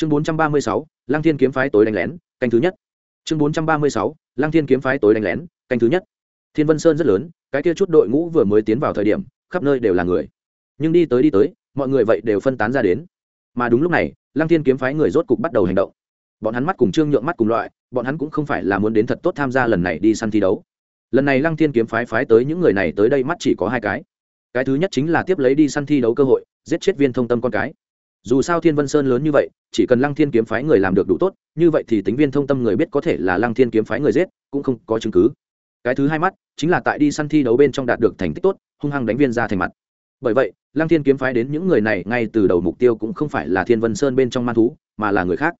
chương bốn trăm ba mươi sáu, lăng thiên kiếm phái tối đánh lén, canh thứ nhất. Chương bốn trăm ba mươi sáu, lăng thiên kiếm phái tối đánh lén, canh thứ nhất. Thiên vân sơn rất lớn, cái kia chút đội ngũ vừa mới tiến vào thời điểm, khắp nơi đều là người. Nhưng đi tới đi tới, mọi người vậy đều phân tán ra đến. Mà đúng lúc này, lăng thiên kiếm phái người rốt cục bắt đầu hành động. Bọn hắn mắt cùng trương nhượng mắt cùng loại, bọn hắn cũng không phải là muốn đến thật tốt tham gia lần này đi săn thi đấu. Lần này lăng thiên kiếm phái phái tới những người này tới đây mắt chỉ có hai cái. Cái thứ nhất chính là tiếp lấy đi săn thi đấu cơ hội, giết chết viên thông tâm con cái dù sao thiên vân sơn lớn như vậy, chỉ cần lăng thiên kiếm phái người làm được đủ tốt, như vậy thì tính viên thông tâm người biết có thể là lăng thiên kiếm phái người giết, cũng không có chứng cứ. Cái thứ hai mắt, chính là tại đi săn thi đấu bên trong đạt được thành tích tốt, hung hăng đánh viên ra thành mặt. Bởi vậy, lăng thiên kiếm phái đến những người này ngay từ đầu mục tiêu cũng không phải là thiên vân sơn bên trong man thú, mà là người khác.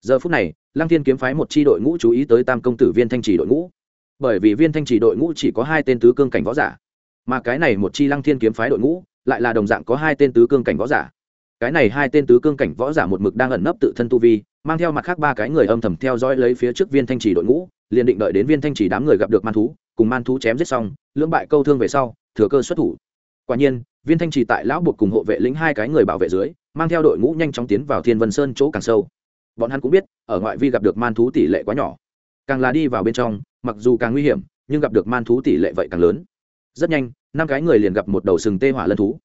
Giờ phút này, lăng thiên kiếm phái một c h i đội ngũ chú ý tới tam công tử viên thanh trì đội ngũ. Bởi vì viên thanh trì đội ngũ chỉ có hai tên tứ cương cảnh võ giả, mà cái này một chi lăng thiên kiếm phái đội ngũ lại là đồng dạng có hai tên tứ cương cảnh võ giả cái này hai tên tứ cương cảnh võ giả một mực đang ẩn nấp tự thân tu vi, mang theo mặt khác ba cái người âm thầm theo dõi lấy phía trước viên thanh trì đội ngũ, liền định đợi đến viên thanh trì đám người gặp được man thú, cùng man thú chém giết xong, lưỡng bại câu thương về sau, thừa cơ xuất thủ. Quả nhiên, viên thanh trì tại lão buộc cùng hộ vệ lĩnh hai cái người bảo vệ dưới, mang theo đội ngũ nhanh chóng tiến vào thiên vân sơn chỗ càng sâu. Bọn hắn cũng biết, ở ngoại vi gặp được man thú tỷ lệ quá nhỏ. Càng là đi vào bên trong, mặc dù càng nguy hiểm, nhưng gặp được man thú tỷ lệ vậy càng lớn. Rất nhanh, năm cái người liền gặp một đầu sừng tê hỏa lân thú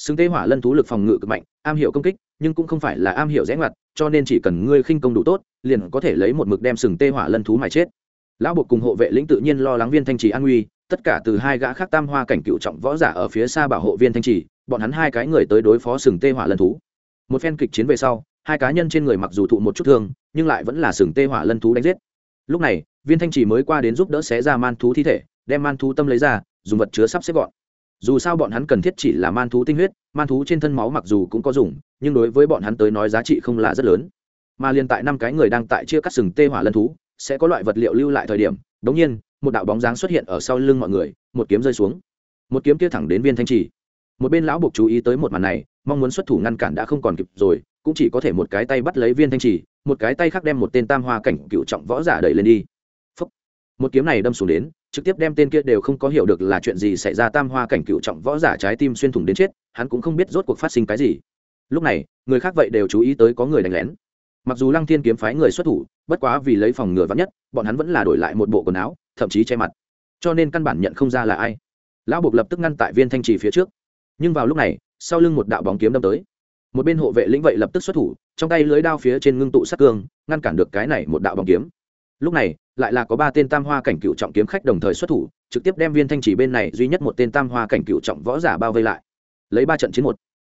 sừng tê hỏa lân thú lực phòng ngự cực mạnh, am hiểu công kích, nhưng cũng không phải là am hiểu rẽ ngoặt, cho nên chỉ cần ngươi khinh công đủ tốt, liền có thể lấy một mực đem sừng tê hỏa lân thú mà chết. Lão buộc cùng hộ vệ lĩnh tự nhiên lo lắng viên thanh trì an nguy, tất cả từ hai gã khác tam hoa cảnh cựu trọng võ giả ở phía xa bảo hộ viên thanh trì, bọn hắn hai cái người tới đối phó sừng tê hỏa lân thú. Một phen kịch chiến về sau, hai cá nhân trên người mặc dù thụ một chút thương, nhưng lại vẫn là sừng tê hỏa lân thú đánh giết. Lúc này, viên thanh trì mới qua đến giúp đỡ xé ra man thú thi thể, đem man thú tâm lấy ra, dùng vật chứa sắp xếp gọn dù sao bọn hắn cần thiết chỉ là man thú tinh huyết, man thú trên thân máu mặc dù cũng có dùng, nhưng đối với bọn hắn tới nói giá trị không là rất lớn. Mà liên tại năm cái người đang tại chia cắt sừng tê hỏa lân thú, sẽ có loại vật liệu lưu lại thời điểm, đống nhiên, một đạo bóng dáng xuất hiện ở sau lưng mọi người, một kiếm rơi xuống. Một kiếm kia thẳng đến viên thanh trì. Một bên lão buộc chú ý tới một màn này, mong muốn xuất thủ ngăn cản đã không còn kịp rồi, cũng chỉ có thể một cái tay bắt lấy viên thanh trì, một cái tay khác đem một tên tam hoa cảnh cựu trọng võ giả đẩy lên đi. Phúc. một kiếm này đâm xuống đến trực tiếp đem tên kia đều không có hiểu được là chuyện gì xảy ra tam hoa cảnh cựu trọng võ giả trái tim xuyên thủng đến chết, hắn cũng không biết rốt cuộc phát sinh cái gì. Lúc này, người khác vậy đều chú ý tới có người đánh lén. Mặc dù lăng thiên kiếm phái người xuất thủ, bất quá vì lấy phòng ngừa vắn nhất, bọn hắn vẫn là đổi lại một bộ quần áo, thậm chí che mặt. Cho nên căn bản nhận không ra là ai. Lão buộc lập tức ngăn tại viên thanh trì phía trước. Nhưng vào lúc này, sau lưng một đạo bóng kiếm đâm tới. Một bên hộ vệ lĩnh vậy lập tức xuất thủ, trong tay lưới đao phía trên ngưng tụ sát cương, ngăn cản được cái này một đạo bóng kiếm lúc này, lại là có ba tên tam hoa cảnh cựu trọng kiếm khách đồng thời xuất thủ, trực tiếp đem viên thanh chỉ bên này duy nhất một tên tam hoa cảnh cựu trọng võ giả bao vây lại. Lấy ba trận chiến một.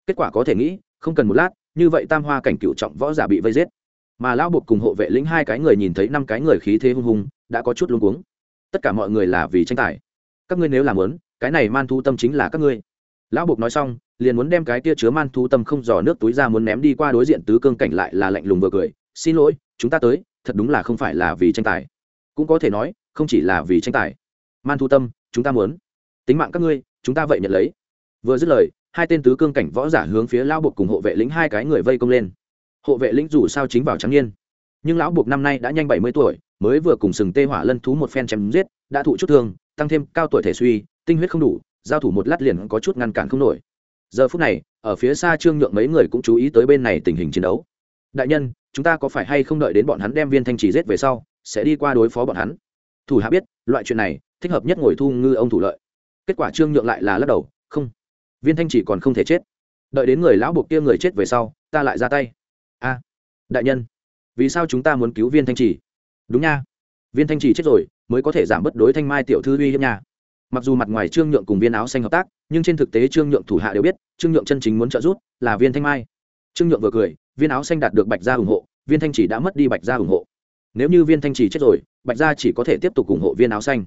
Kết quả có thể nghĩ, không cần một lát, như vậy tam hoa cảnh cựu trọng võ giả bị vây giết. Mà lão buộc cùng hộ vệ lĩnh hai cái người nhìn thấy năm cái người khí thế hung hùng, đã có chút luống cuống. Tất cả mọi người là vì tranh tài. Các ngươi nếu làm lớn cái này man thu tâm chính là các ngươi. Lão buộc nói xong, liền muốn đem cái tia chứa man thu tâm không dò nước túi ra muốn ném đi qua đối diện tứ cương cảnh lại là lạnh lùng vừa cười, xin lỗi, chúng ta tới thật đúng là không phải là vì tranh tài. Cũng có thể nói, không chỉ là vì tranh tài. Man thu tâm, chúng ta muốn. Tính mạng các ngươi, chúng ta vậy nhận lấy. Vừa dứt lời, hai tên tứ cương cảnh võ giả hướng phía lão buộc cùng hộ vệ lĩnh hai cái người vây công lên. Hộ vệ lĩnh dù sao chính vào trắng niên. Nhưng lão buộc năm nay đã nhanh bảy mươi tuổi, mới vừa cùng sừng tê hỏa lân thú một phen chém giết, đã thụ chút thương, tăng thêm cao tuổi thể suy, tinh huyết không đủ, giao thủ một lát liền có chút ngăn cản không nổi. Giờ phút này, ở phía xa trương nhượng mấy người cũng chú ý tới bên này tình hình chiến đấu. Đại nhân chúng ta có phải hay không đợi đến bọn hắn đem viên thanh trì giết về sau, sẽ đi qua đối phó bọn hắn? Thủ hạ biết, loại chuyện này, thích hợp nhất ngồi thu ngư ông thủ lợi. Kết quả trương nhượng lại là lắc đầu, không, viên thanh chỉ còn không thể chết. Đợi đến người lão buộc kia người chết về sau, ta lại ra tay. A, đại nhân, vì sao chúng ta muốn cứu viên thanh trì? Đúng nha, viên thanh trì chết rồi, mới có thể giảm bớt đối thanh mai tiểu thư uy hiếp nha. Mặc dù mặt ngoài trương nhượng cùng viên áo xanh hợp tác, nhưng trên thực tế trương nhượng thủ hạ đều biết, trương nhượng chân chính muốn trợ giúp là viên thanh mai trương nhượng vừa cười, viên áo xanh đạt được bạch gia ủng hộ, viên thanh chỉ đã mất đi bạch gia ủng hộ. Nếu như viên thanh chỉ chết rồi, bạch gia chỉ có thể tiếp tục ủng hộ viên áo xanh.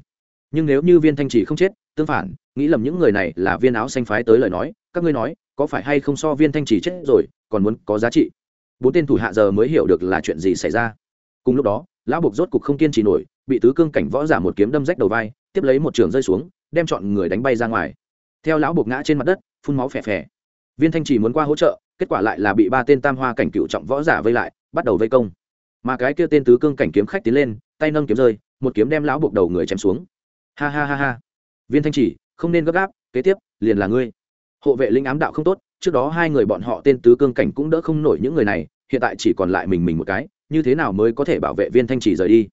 Nhưng nếu như viên thanh chỉ không chết, tương phản, nghĩ lầm những người này là viên áo xanh phái tới lời nói, các ngươi nói, có phải hay không so viên thanh chỉ chết rồi, còn muốn có giá trị? Bốn tên thủ hạ giờ mới hiểu được là chuyện gì xảy ra. Cùng lúc đó, lão buộc rốt cục không kiên trì nổi, bị tứ cương cảnh võ giả một kiếm đâm rách đầu vai, tiếp lấy một trường rơi xuống, đem chọn người đánh bay ra ngoài. Theo lão buộc ngã trên mặt đất, phun máu phè phè. Viên thanh chỉ muốn qua hỗ trợ kết quả lại là bị ba tên tam hoa cảnh cựu trọng võ giả vây lại, bắt đầu vây công. Mà cái kia tên tứ cương cảnh kiếm khách tiến lên, tay nâng kiếm rơi, một kiếm đem lão buộc đầu người chém xuống. Ha ha ha ha. Viên thanh chỉ, không nên gấp gáp, kế tiếp, liền là ngươi. Hộ vệ linh ám đạo không tốt, trước đó hai người bọn họ tên tứ cương cảnh cũng đỡ không nổi những người này, hiện tại chỉ còn lại mình mình một cái, như thế nào mới có thể bảo vệ viên thanh trì rời đi?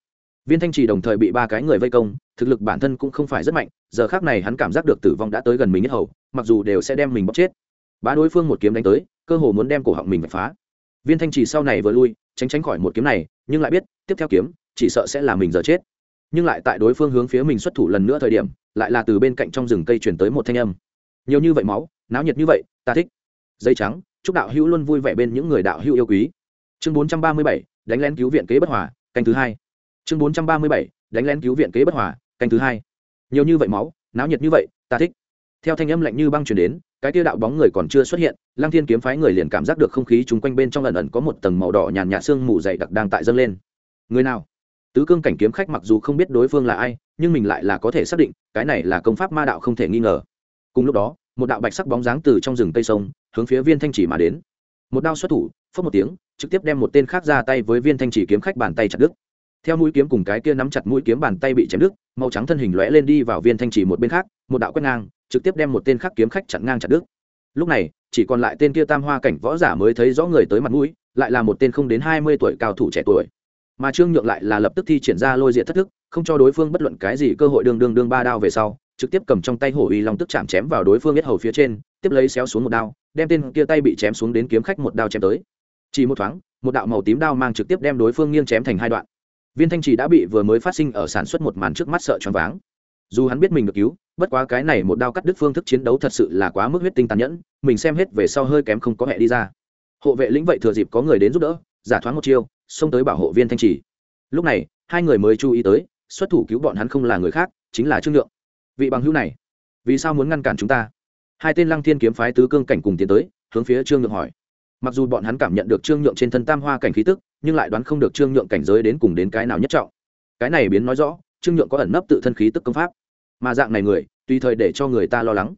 Viên thanh trì đồng thời bị ba cái người vây công, thực lực bản thân cũng không phải rất mạnh, giờ khác này hắn cảm giác được tử vong đã tới gần mình nhất hầu, mặc dù đều sẽ đem mình bóc chết bá đối phương một kiếm đánh tới, cơ hồ muốn đem cổ họng mình phải phá. Viên thanh trì sau này vừa lui, tránh tránh khỏi một kiếm này, nhưng lại biết, tiếp theo kiếm, chỉ sợ sẽ là mình giờ chết. Nhưng lại tại đối phương hướng phía mình xuất thủ lần nữa thời điểm, lại là từ bên cạnh trong rừng cây chuyển tới một thanh âm. Nhiều như vậy máu, náo nhiệt như vậy, ta thích. Dây trắng, chúc đạo hữu luôn vui vẻ bên những người đạo hữu yêu quý. Chương bốn trăm ba mươi bảy, đánh lén cứu viện kế bất hòa, canh thứ hai. Chương bốn trăm ba mươi bảy, đánh lén cứu viện kế bất hòa, canh thứ hai. Nhiều như vậy máu, náo nhiệt như vậy, ta thích theo thanh âm lạnh như băng chuyển đến, cái tia đạo bóng người còn chưa xuất hiện, lăng thiên kiếm phái người liền cảm giác được không khí chung quanh bên trong ẩn ẩn có một tầng màu đỏ nhàn nhạt sương mù dày đặc đang tại dâng lên. Người nào? Tứ cương cảnh kiếm khách mặc dù không biết đối phương là ai, nhưng mình lại là có thể xác định, cái này là công pháp ma đạo không thể nghi ngờ. Cùng lúc đó, một đạo bạch sắc bóng dáng từ trong rừng tây sông, hướng phía viên thanh chỉ mà đến. Một đao xuất thủ phớt một tiếng, trực tiếp đem một tên khác ra tay với viên thanh chỉ kiếm khách bàn tay chặt đứt. Theo mũi kiếm cùng cái kia nắm chặt mũi kiếm bàn tay bị chém đứt, màu trắng thân hình lóe lên đi vào viên thanh chỉ một bên khác một đạo quét ngang, trực tiếp đem một tên khác kiếm khách chặn ngang chặt đứt. Lúc này, chỉ còn lại tên kia tam hoa cảnh võ giả mới thấy rõ người tới mặt mũi, lại là một tên không đến hai mươi tuổi cao thủ trẻ tuổi. Mà trương nhượng lại là lập tức thi triển ra lôi diện thất thức, không cho đối phương bất luận cái gì cơ hội đương đương đương ba đao về sau, trực tiếp cầm trong tay hổ uy long tức chạm chém vào đối phương biết hầu phía trên, tiếp lấy xéo xuống một đao, đem tên kia tay bị chém xuống đến kiếm khách một đao chém tới. Chỉ một thoáng, một đạo màu tím đao mang trực tiếp đem đối phương nghiêng chém thành hai đoạn. Viên thanh trì đã bị vừa mới phát sinh ở sản xuất một màn trước mắt sợ choáng váng dù hắn biết mình được cứu, bất quá cái này một đao cắt đứt phương thức chiến đấu thật sự là quá mức huyết tinh tàn nhẫn, mình xem hết về sau hơi kém không có hẹ đi ra. Hộ vệ lĩnh vậy thừa dịp có người đến giúp đỡ, giả thoáng một chiêu, xông tới bảo hộ viên thanh trì. Lúc này, hai người mới chú ý tới, xuất thủ cứu bọn hắn không là người khác, chính là trương nhượng. Vị bằng hữu này, vì sao muốn ngăn cản chúng ta? Hai tên lăng thiên kiếm phái tứ cương cảnh cùng tiến tới, hướng phía trương nhượng hỏi. Mặc dù bọn hắn cảm nhận được trương nhượng trên thân tam hoa cảnh khí tức, nhưng lại đoán không được trương nhượng cảnh giới đến cùng đến cái nào nhất trọng. Cái này biến nói rõ, trương nhượng có ẩn nấp tự thân khí tức công pháp mà dạng này người, tùy thời để cho người ta lo lắng.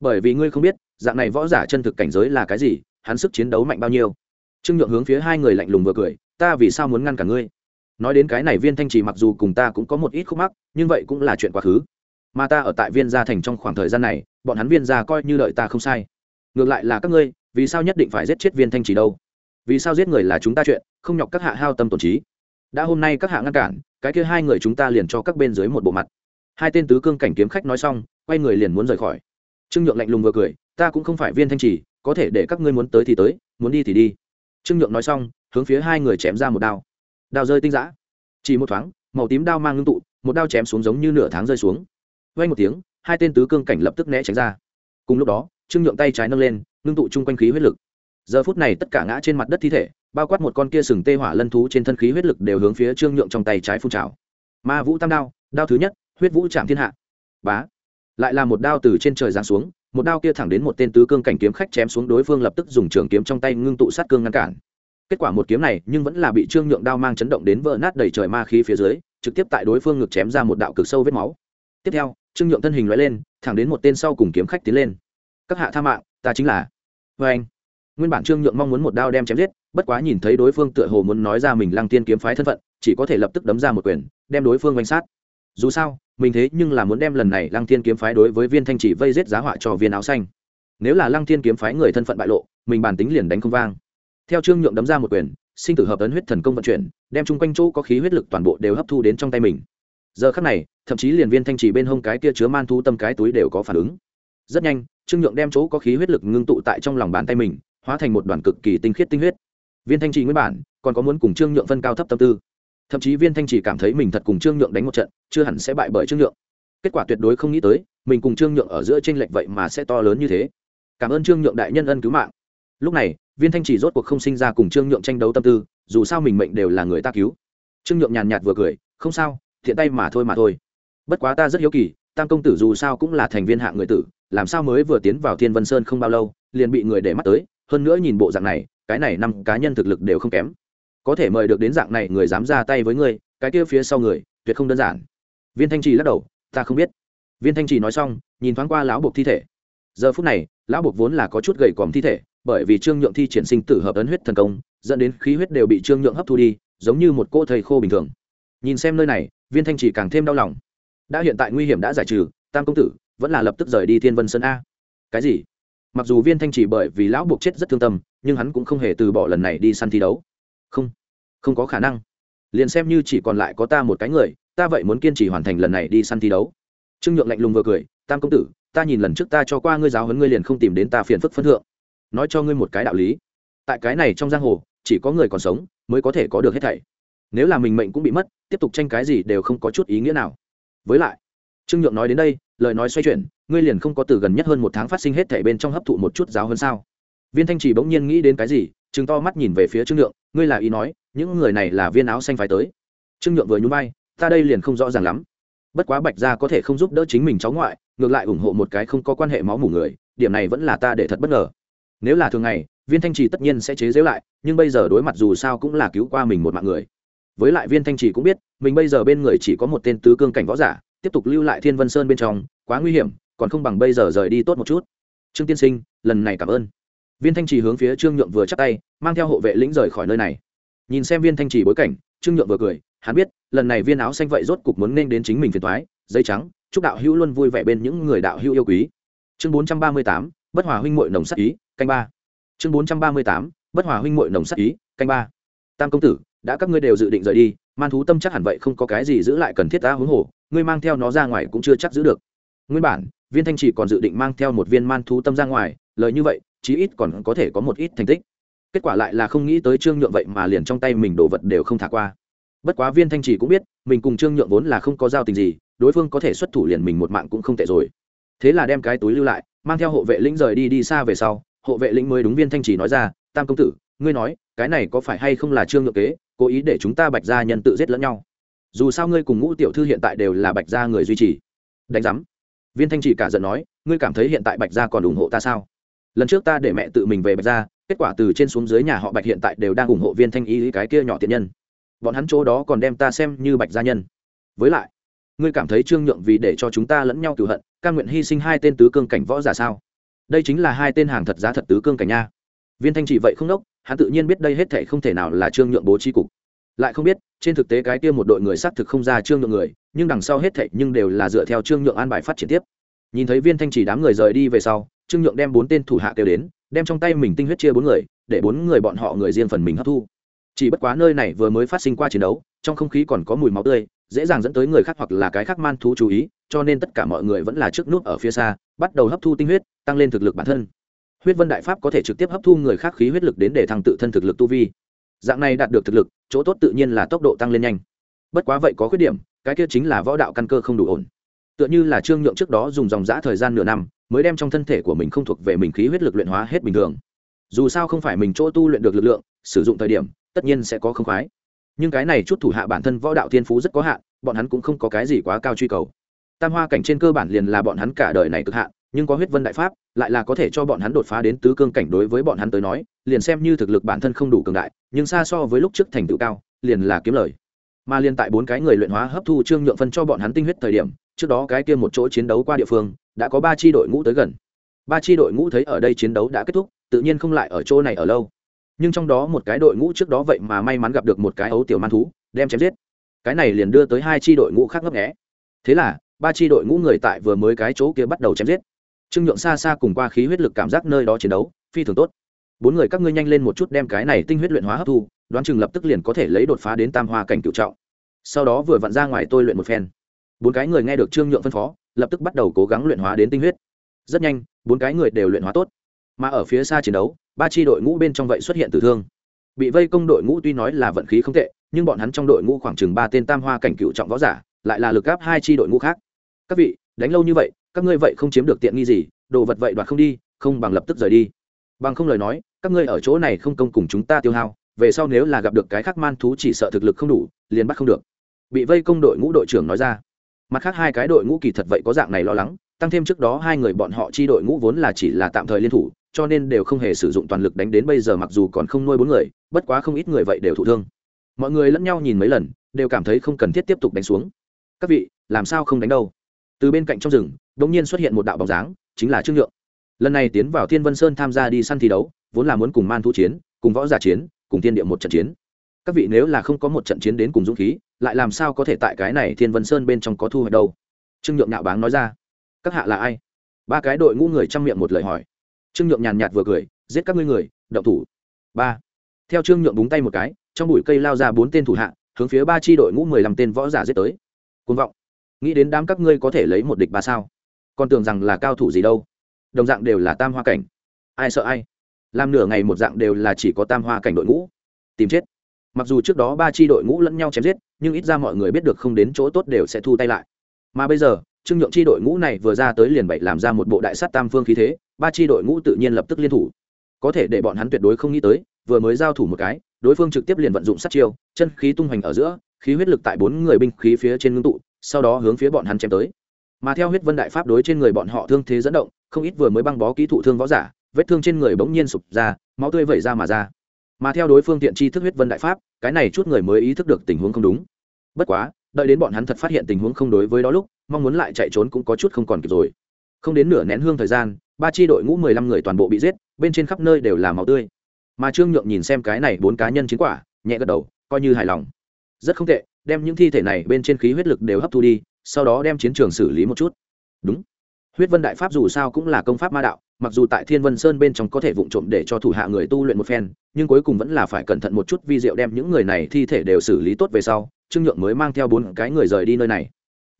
Bởi vì ngươi không biết, dạng này võ giả chân thực cảnh giới là cái gì, hắn sức chiến đấu mạnh bao nhiêu. Trương nhượng hướng phía hai người lạnh lùng vừa cười, ta vì sao muốn ngăn cả ngươi? Nói đến cái này, viên thanh trì mặc dù cùng ta cũng có một ít khúc mắc, nhưng vậy cũng là chuyện quá khứ. Mà ta ở tại viên gia thành trong khoảng thời gian này, bọn hắn viên gia coi như đợi ta không sai. Ngược lại là các ngươi, vì sao nhất định phải giết chết viên thanh trì đâu? Vì sao giết người là chúng ta chuyện, không nhọc các hạ hao tâm tổn trí? Đã hôm nay các hạ ngăn cản, cái kia hai người chúng ta liền cho các bên dưới một bộ mặt hai tên tứ cương cảnh kiếm khách nói xong, quay người liền muốn rời khỏi. Trương nhượng lạnh lùng vừa cười, ta cũng không phải viên thanh trì, có thể để các ngươi muốn tới thì tới, muốn đi thì đi. Trương nhượng nói xong, hướng phía hai người chém ra một đao. Đao rơi tinh giã. Chỉ một thoáng, màu tím đao mang ngưng tụ, một đao chém xuống giống như nửa tháng rơi xuống. Vay một tiếng, hai tên tứ cương cảnh lập tức né tránh ra. Cùng lúc đó, trương nhượng tay trái nâng lên, ngưng tụ chung quanh khí huyết lực. Giờ phút này tất cả ngã trên mặt đất thi thể, bao quát một con kia sừng tê hỏa lân thú trên thân khí huyết lực đều hướng phía trương nhượng trong tay trái phun trào. Ma vũ tam đao đao thứ nhất, huyết vũ chạm thiên hạ. Bá. Lại là một đao từ trên trời giáng xuống, một đao kia thẳng đến một tên tứ cương cảnh kiếm khách chém xuống đối phương lập tức dùng trường kiếm trong tay ngưng tụ sát cương ngăn cản. Kết quả một kiếm này nhưng vẫn là bị trương nhượng đao mang chấn động đến vỡ nát đầy trời ma khí phía dưới, trực tiếp tại đối phương ngực chém ra một đạo cực sâu vết máu. Tiếp theo, trương nhượng thân hình loại lên, thẳng đến một tên sau cùng kiếm khách tiến lên. Các hạ tha mạng, ta chính là. Vê anh. Nguyên bản trương nhượng mong muốn một đao đem chém giết, bất quá nhìn thấy đối phương tựa hồ muốn nói ra mình lăng tiên kiếm phái thân phận, chỉ có thể lập tức đấm ra một quyền, đem đối phương quanh sát dù sao, mình thế nhưng là muốn đem lần này lăng Thiên kiếm phái đối với viên thanh chỉ vây giết giá họa cho viên áo xanh. Nếu là lăng Thiên kiếm phái người thân phận bại lộ, mình bàn tính liền đánh không vang. Theo trương nhượng đấm ra một quyền, sinh tử hợp ấn huyết thần công vận chuyển, đem chung quanh chỗ có khí huyết lực toàn bộ đều hấp thu đến trong tay mình. Giờ khắc này, thậm chí liền viên thanh trì bên hông cái kia chứa man thu tâm cái túi đều có phản ứng. Rất nhanh, trương nhượng đem chỗ có khí huyết lực ngưng tụ tại trong lòng bàn tay mình, hóa thành một đoàn cực kỳ tinh khiết tinh huyết. Viên thanh trì nguyên bản, còn có muốn cùng trương nhượng phân cao thấp tâm tư thậm chí viên thanh Chỉ cảm thấy mình thật cùng trương nhượng đánh một trận, chưa hẳn sẽ bại bởi trương nhượng. Kết quả tuyệt đối không nghĩ tới, mình cùng trương nhượng ở giữa tranh lệch vậy mà sẽ to lớn như thế. Cảm ơn trương nhượng đại nhân ân cứu mạng. Lúc này, viên thanh chỉ rốt cuộc không sinh ra cùng trương nhượng tranh đấu tâm tư, dù sao mình mệnh đều là người ta cứu. Trương nhượng nhàn nhạt vừa cười, không sao, thiện tay mà thôi mà thôi. Bất quá ta rất hiếu kỳ, tam công tử dù sao cũng là thành viên hạng người tử, làm sao mới vừa tiến vào thiên vân sơn không bao lâu, liền bị người để mắt tới. Hơn nữa nhìn bộ dạng này, cái này năm cá nhân thực lực đều không kém có thể mời được đến dạng này người dám ra tay với ngươi, cái kia phía sau người, tuyệt không đơn giản. Viên thanh trì lắc đầu, ta không biết. Viên thanh trì nói xong, nhìn thoáng qua lão buộc thi thể. Giờ phút này, lão buộc vốn là có chút gầy còm thi thể, bởi vì trương nhượng thi triển sinh tử hợp ấn huyết thần công, dẫn đến khí huyết đều bị trương nhượng hấp thu đi, giống như một cô thầy khô bình thường. Nhìn xem nơi này, viên thanh chỉ càng thêm đau lòng. Đã hiện tại nguy hiểm đã giải trừ, tam công tử, vẫn là lập tức rời đi thiên vân sơn a. Cái gì? Mặc dù viên thanh chỉ bởi vì lão buộc chết rất thương tâm, nhưng hắn cũng không hề từ bỏ lần này đi săn thi đấu không không có khả năng. Liền xem như chỉ còn lại có ta một cái người, ta vậy muốn kiên trì hoàn thành lần này đi săn thi đấu. Trương nhượng lạnh lùng vừa cười, tam công tử, ta nhìn lần trước ta cho qua ngươi giáo huấn ngươi liền không tìm đến ta phiền phức phân thượng. Nói cho ngươi một cái đạo lý. Tại cái này trong giang hồ, chỉ có người còn sống mới có thể có được hết thảy. Nếu là mình mệnh cũng bị mất, tiếp tục tranh cái gì đều không có chút ý nghĩa nào. Với lại, trương nhượng nói đến đây, lời nói xoay chuyển, ngươi liền không có từ gần nhất hơn một tháng phát sinh hết thảy bên trong hấp thụ một chút giáo hơn sao? Viên thanh trì bỗng nhiên nghĩ đến cái gì chừng to mắt nhìn về phía trương nhượng, ngươi là ý nói, những người này là viên áo xanh phải tới? Trương nhượng vừa nhún vai, ta đây liền không rõ ràng lắm. Bất quá bạch gia có thể không giúp đỡ chính mình cháu ngoại, ngược lại ủng hộ một cái không có quan hệ máu mủ người, điểm này vẫn là ta để thật bất ngờ. Nếu là thường ngày, viên thanh trì tất nhiên sẽ chế giễu lại, nhưng bây giờ đối mặt dù sao cũng là cứu qua mình một mạng người. Với lại viên thanh trì cũng biết, mình bây giờ bên người chỉ có một tên tứ cương cảnh võ giả, tiếp tục lưu lại thiên vân sơn bên trong, quá nguy hiểm, còn không bằng bây giờ rời đi tốt một chút. Trương tiên sinh, lần này cảm ơn viên thanh trì hướng phía trương nhượng vừa chắc tay, mang theo hộ vệ lĩnh rời khỏi nơi này. Nhìn xem viên thanh trì bối cảnh, trương nhượng vừa cười, hắn biết, lần này viên áo xanh vậy rốt cục muốn nên đến chính mình phiền thoái dây trắng, chúc đạo hữu luôn vui vẻ bên những người đạo hữu yêu quý. Chương bốn trăm ba mươi tám, bất hòa huynh mội nồng sắc ý, canh ba. Chương bốn trăm ba mươi tám, bất hòa huynh mội nồng sắc ý, canh ba. Tam công tử, đã các ngươi đều dự định rời đi, man thú tâm chắc hẳn vậy không có cái gì giữ lại cần thiết ta huống hồ, ngươi mang theo nó ra ngoài cũng chưa chắc giữ được. Nguyên bản, viên thanh chỉ còn dự định mang theo một viên man thú tâm ra ngoài, lời như vậy chí ít còn có thể có một ít thành tích. Kết quả lại là không nghĩ tới trương nhượng vậy mà liền trong tay mình đồ vật đều không thả qua. Bất quá viên thanh trì cũng biết, mình cùng trương nhượng vốn là không có giao tình gì, đối phương có thể xuất thủ liền mình một mạng cũng không tệ rồi. Thế là đem cái túi lưu lại, mang theo hộ vệ lĩnh rời đi đi xa về sau, hộ vệ lĩnh mới đúng viên thanh trì nói ra, tam công tử, ngươi nói, cái này có phải hay không là trương nhượng kế, cố ý để chúng ta bạch gia nhân tự giết lẫn nhau? Dù sao ngươi cùng ngũ tiểu thư hiện tại đều là bạch gia người duy trì. Đánh giám. Viên thanh trì cả giận nói, ngươi cảm thấy hiện tại bạch gia còn ủng hộ ta sao? Lần trước ta để mẹ tự mình về bạch gia, kết quả từ trên xuống dưới nhà họ bạch hiện tại đều đang ủng hộ viên thanh y cái kia nhỏ tiện nhân. Bọn hắn chỗ đó còn đem ta xem như bạch gia nhân. Với lại, ngươi cảm thấy trương nhượng vì để cho chúng ta lẫn nhau cựu hận, ca nguyện hy sinh hai tên tứ cương cảnh võ giả sao? Đây chính là hai tên hàng thật giá thật tứ cương cảnh nha. Viên thanh chỉ vậy không đốc hắn tự nhiên biết đây hết thể không thể nào là trương nhượng bố trí cục. Lại không biết, trên thực tế cái kia một đội người xác thực không ra trương nhượng người, nhưng đằng sau hết thệ nhưng đều là dựa theo trương nhượng an bài phát triển tiếp. Nhìn thấy viên thanh chỉ đám người rời đi về sau trương nhượng đem bốn tên thủ hạ kêu đến, đem trong tay mình tinh huyết chia bốn người, để bốn người bọn họ người riêng phần mình hấp thu. Chỉ bất quá nơi này vừa mới phát sinh qua chiến đấu, trong không khí còn có mùi máu tươi, dễ dàng dẫn tới người khác hoặc là cái khác man thú chú ý, cho nên tất cả mọi người vẫn là trước nút ở phía xa, bắt đầu hấp thu tinh huyết, tăng lên thực lực bản thân. Huyết vân đại pháp có thể trực tiếp hấp thu người khác khí huyết lực đến để thăng tự thân thực lực tu vi. Dạng này đạt được thực lực, chỗ tốt tự nhiên là tốc độ tăng lên nhanh. Bất quá vậy có khuyết điểm, cái kia chính là võ đạo căn cơ không đủ ổn. Tựa như là trương nhượng trước đó dùng dòng giã thời gian nửa năm mới đem trong thân thể của mình không thuộc về mình khí huyết lực luyện hóa hết bình thường. Dù sao không phải mình chỗ tu luyện được lực lượng, sử dụng thời điểm, tất nhiên sẽ có không khoái. Nhưng cái này chút thủ hạ bản thân võ đạo thiên phú rất có hạn, bọn hắn cũng không có cái gì quá cao truy cầu. Tam hoa cảnh trên cơ bản liền là bọn hắn cả đời này cực hạn, nhưng có huyết vân đại pháp, lại là có thể cho bọn hắn đột phá đến tứ cương cảnh đối với bọn hắn tới nói, liền xem như thực lực bản thân không đủ cường đại, nhưng xa so với lúc trước thành tựu cao, liền là kiếm lời. Mà liên tại bốn cái người luyện hóa hấp thu trương nhượng phân cho bọn hắn tinh huyết thời điểm, trước đó cái kia một chỗ chiến đấu qua địa phương đã có ba tri đội ngũ tới gần. Ba tri đội ngũ thấy ở đây chiến đấu đã kết thúc, tự nhiên không lại ở chỗ này ở lâu. Nhưng trong đó một cái đội ngũ trước đó vậy mà may mắn gặp được một cái ấu tiểu man thú, đem chém giết. Cái này liền đưa tới hai tri đội ngũ khác ngấp nghé. Thế là, ba tri đội ngũ người tại vừa mới cái chỗ kia bắt đầu chém giết. Trương nhượng xa xa cùng qua khí huyết lực cảm giác nơi đó chiến đấu, phi thường tốt. Bốn người các ngươi nhanh lên một chút đem cái này tinh huyết luyện hóa hấp thu, đoán chừng lập tức liền có thể lấy đột phá đến tam hoa cảnh cựu trọng. Sau đó vừa vặn ra ngoài tôi luyện một phen. Bốn cái người nghe được trương nhượng phân phó lập tức bắt đầu cố gắng luyện hóa đến tinh huyết. Rất nhanh, bốn cái người đều luyện hóa tốt. Mà ở phía xa chiến đấu, ba tri đội ngũ bên trong vậy xuất hiện tử thương. Bị vây công đội ngũ tuy nói là vận khí không tệ, nhưng bọn hắn trong đội ngũ khoảng chừng ba tên tam hoa cảnh cựu trọng võ giả, lại là lực gáp hai tri đội ngũ khác. Các vị, đánh lâu như vậy, các ngươi vậy không chiếm được tiện nghi gì, đồ vật vậy đoạt không đi, không bằng lập tức rời đi. Bằng không lời nói, các ngươi ở chỗ này không công cùng chúng ta tiêu hao, về sau nếu là gặp được cái khác man thú chỉ sợ thực lực không đủ, liền bắt không được. Bị vây công đội ngũ đội trưởng nói ra mặt khác hai cái đội ngũ kỳ thật vậy có dạng này lo lắng, tăng thêm trước đó hai người bọn họ chi đội ngũ vốn là chỉ là tạm thời liên thủ, cho nên đều không hề sử dụng toàn lực đánh đến bây giờ mặc dù còn không nuôi bốn người, bất quá không ít người vậy đều thụ thương. Mọi người lẫn nhau nhìn mấy lần, đều cảm thấy không cần thiết tiếp tục đánh xuống. Các vị, làm sao không đánh đâu? Từ bên cạnh trong rừng đ ỗ n g nhiên xuất hiện một đạo bóng dáng, chính là trương nhượng. Lần này tiến vào thiên vân sơn tham gia đi săn thi đấu, vốn là muốn cùng man thu chiến, cùng võ giả chiến, cùng thiên địa một trận chiến các vị nếu là không có một trận chiến đến cùng dũng khí, lại làm sao có thể tại cái này thiên vân sơn bên trong có thu hoạch đâu? Trương nhượng nạo báng nói ra. Các hạ là ai? Ba cái đội ngũ người chăm miệng một lời hỏi. Trương nhượng nhàn nhạt vừa cười, giết các ngươi người, động thủ. Ba. Theo trương nhượng búng tay một cái, trong bụi cây lao ra bốn tên thủ hạ, hướng phía ba tri đội ngũ mười lăm tên võ giả giết tới. Côn vọng. Nghĩ đến đám các ngươi có thể lấy một địch ba sao? Còn tưởng rằng là cao thủ gì đâu. Đồng dạng đều là tam hoa cảnh. Ai sợ ai? Làm nửa ngày một dạng đều là chỉ có tam hoa cảnh đội ngũ. Tìm chết mặc dù trước đó ba tri đội ngũ lẫn nhau chém giết, nhưng ít ra mọi người biết được không đến chỗ tốt đều sẽ thu tay lại. Mà bây giờ, trương nhượng tri đội ngũ này vừa ra tới liền bảy làm ra một bộ đại sát tam phương khí thế, ba tri đội ngũ tự nhiên lập tức liên thủ. Có thể để bọn hắn tuyệt đối không nghĩ tới, vừa mới giao thủ một cái, đối phương trực tiếp liền vận dụng sát chiêu, chân khí tung hoành ở giữa, khí huyết lực tại bốn người binh khí phía trên ngưng tụ, sau đó hướng phía bọn hắn chém tới. Mà theo huyết vân đại pháp đối trên người bọn họ thương thế dẫn động, không ít vừa mới băng bó kỹ thụ thương võ giả, vết thương trên người bỗng nhiên sụp ra, máu tươi vẩy ra mà ra mà theo đối phương tiện chi thức huyết vân đại pháp, cái này chút người mới ý thức được tình huống không đúng. Bất quá, đợi đến bọn hắn thật phát hiện tình huống không đối với đó lúc, mong muốn lại chạy trốn cũng có chút không còn kịp rồi. Không đến nửa nén hương thời gian, ba chi đội ngũ mười lăm người toàn bộ bị giết, bên trên khắp nơi đều là máu tươi. Mà trương nhượng nhìn xem cái này bốn cá nhân chiến quả, nhẹ gật đầu, coi như hài lòng. Rất không tệ, đem những thi thể này bên trên khí huyết lực đều hấp thu đi, sau đó đem chiến trường xử lý một chút. Đúng. Huyết vân đại pháp dù sao cũng là công pháp ma đạo mặc dù tại thiên vân sơn bên trong có thể vụng trộm để cho thủ hạ người tu luyện một phen, nhưng cuối cùng vẫn là phải cẩn thận một chút vi diệu đem những người này thi thể đều xử lý tốt về sau, trương nhượng mới mang theo bốn cái người rời đi nơi này.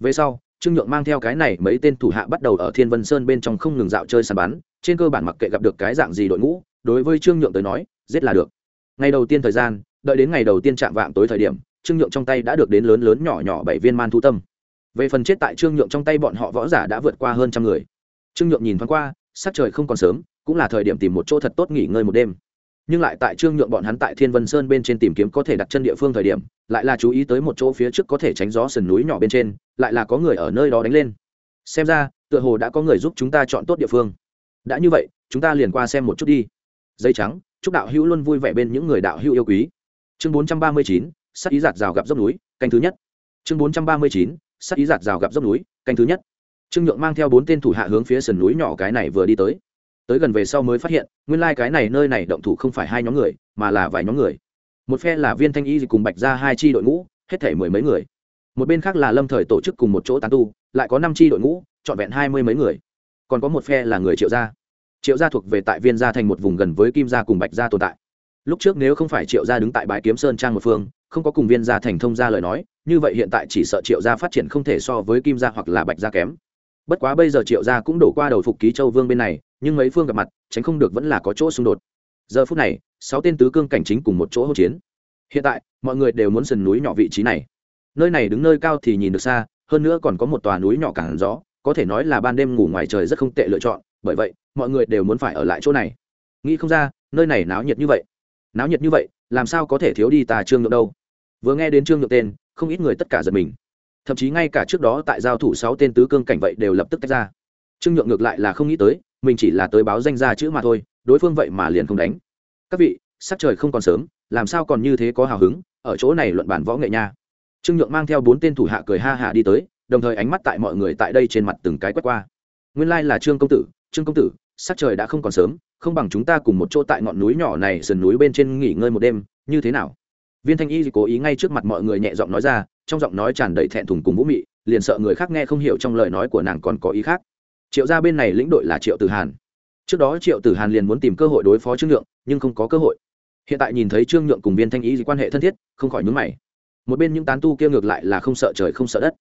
Về sau, trương nhượng mang theo cái này mấy tên thủ hạ bắt đầu ở thiên vân sơn bên trong không ngừng dạo chơi săn bắn, trên cơ bản mặc kệ gặp được cái dạng gì đội ngũ, đối với trương nhượng tới nói, giết là được. Ngày đầu tiên thời gian, đợi đến ngày đầu tiên chạm vạng tối thời điểm, trương nhượng trong tay đã được đến lớn lớn nhỏ nhỏ bảy viên man thu tâm. Về phần chết tại trương nhượng trong tay bọn họ võ giả đã vượt qua hơn trăm người. Trương nhượng nhìn thoáng qua sắc trời không còn sớm, cũng là thời điểm tìm một chỗ thật tốt nghỉ ngơi một đêm. Nhưng lại tại trương nhượng bọn hắn tại thiên vân sơn bên trên tìm kiếm có thể đặt chân địa phương thời điểm, lại là chú ý tới một chỗ phía trước có thể tránh gió sườn núi nhỏ bên trên, lại là có người ở nơi đó đánh lên. Xem ra, tựa hồ đã có người giúp chúng ta chọn tốt địa phương. Đã như vậy, chúng ta liền qua xem một chút đi. Dây trắng, chúc đạo hữu luôn vui vẻ bên những người đạo hữu yêu quý. Chương bốn trăm ba mươi chín, sắc ý giạt rào gặp dốc núi, canh thứ nhất. Chương bốn trăm ba mươi chín, sắc ý giạt rào gặp dốc núi, canh thứ nhất trương nhượng mang theo bốn tên thủ hạ hướng phía sườn núi nhỏ cái này vừa đi tới. Tới gần về sau mới phát hiện, nguyên lai、like、cái này nơi này động thủ không phải hai nhóm người, mà là vài nhóm người. Một phe là viên thanh y cùng bạch ra hai chi đội ngũ, hết thể mười mấy người. Một bên khác là lâm thời tổ chức cùng một chỗ tán tu, lại có năm chi đội ngũ, trọn vẹn hai mươi mấy người. Còn có một phe là người triệu gia. Triệu gia thuộc về tại viên gia thành một vùng gần với kim gia cùng bạch gia tồn tại. Lúc trước nếu không phải triệu gia đứng tại bãi kiếm sơn trang một phương, không có cùng viên gia thành thông gia lời nói, như vậy hiện tại chỉ sợ triệu gia phát triển không thể so với kim gia hoặc là bạch gia kém bất quá bây giờ triệu gia cũng đổ qua đầu phục ký châu vương bên này, nhưng mấy phương gặp mặt, tránh không được vẫn là có chỗ xung đột. Giờ phút này, sáu tên tứ cương cảnh chính cùng một chỗ hỗn chiến. Hiện tại, mọi người đều muốn sườn núi nhỏ vị trí này. Nơi này đứng nơi cao thì nhìn được xa, hơn nữa còn có một tòa núi nhỏ cản gió, có thể nói là ban đêm ngủ ngoài trời rất không tệ lựa chọn, bởi vậy, mọi người đều muốn phải ở lại chỗ này. Nghĩ không ra, nơi này náo nhiệt như vậy. Náo nhiệt như vậy, làm sao có thể thiếu đi tà trương nhượng đâu? Vừa nghe đến trương nhượng tên, không ít người tất cả giật mình thậm chí ngay cả trước đó tại giao thủ sáu tên tứ cương cảnh vậy đều lập tức tách ra. Trương nhượng ngược lại là không nghĩ tới, mình chỉ là tới báo danh ra chữ mà thôi, đối phương vậy mà liền không đánh. Các vị, sắc trời không còn sớm, làm sao còn như thế có hào hứng, ở chỗ này luận bản võ nghệ nha. Trương nhượng mang theo bốn tên thủ hạ cười ha hạ đi tới, đồng thời ánh mắt tại mọi người tại đây trên mặt từng cái quét qua. Nguyên lai là trương công tử, trương công tử, sắc trời đã không còn sớm, không bằng chúng ta cùng một chỗ tại ngọn núi nhỏ này sườn núi bên trên nghỉ ngơi một đêm, như thế nào? Viên thanh y cố ý ngay trước mặt mọi người nhẹ giọng nói ra trong giọng nói tràn đầy thẹn thùng cùng vũ mị, liền sợ người khác nghe không hiểu trong lời nói của nàng còn có ý khác. Triệu gia bên này lĩnh đội là triệu tử hàn. Trước đó triệu tử hàn liền muốn tìm cơ hội đối phó trương nhượng, nhưng không có cơ hội. Hiện tại nhìn thấy trương nhượng cùng viên thanh ý gì quan hệ thân thiết, không khỏi nhúng mày. Một bên những tán tu kia ngược lại là không sợ trời không sợ đất.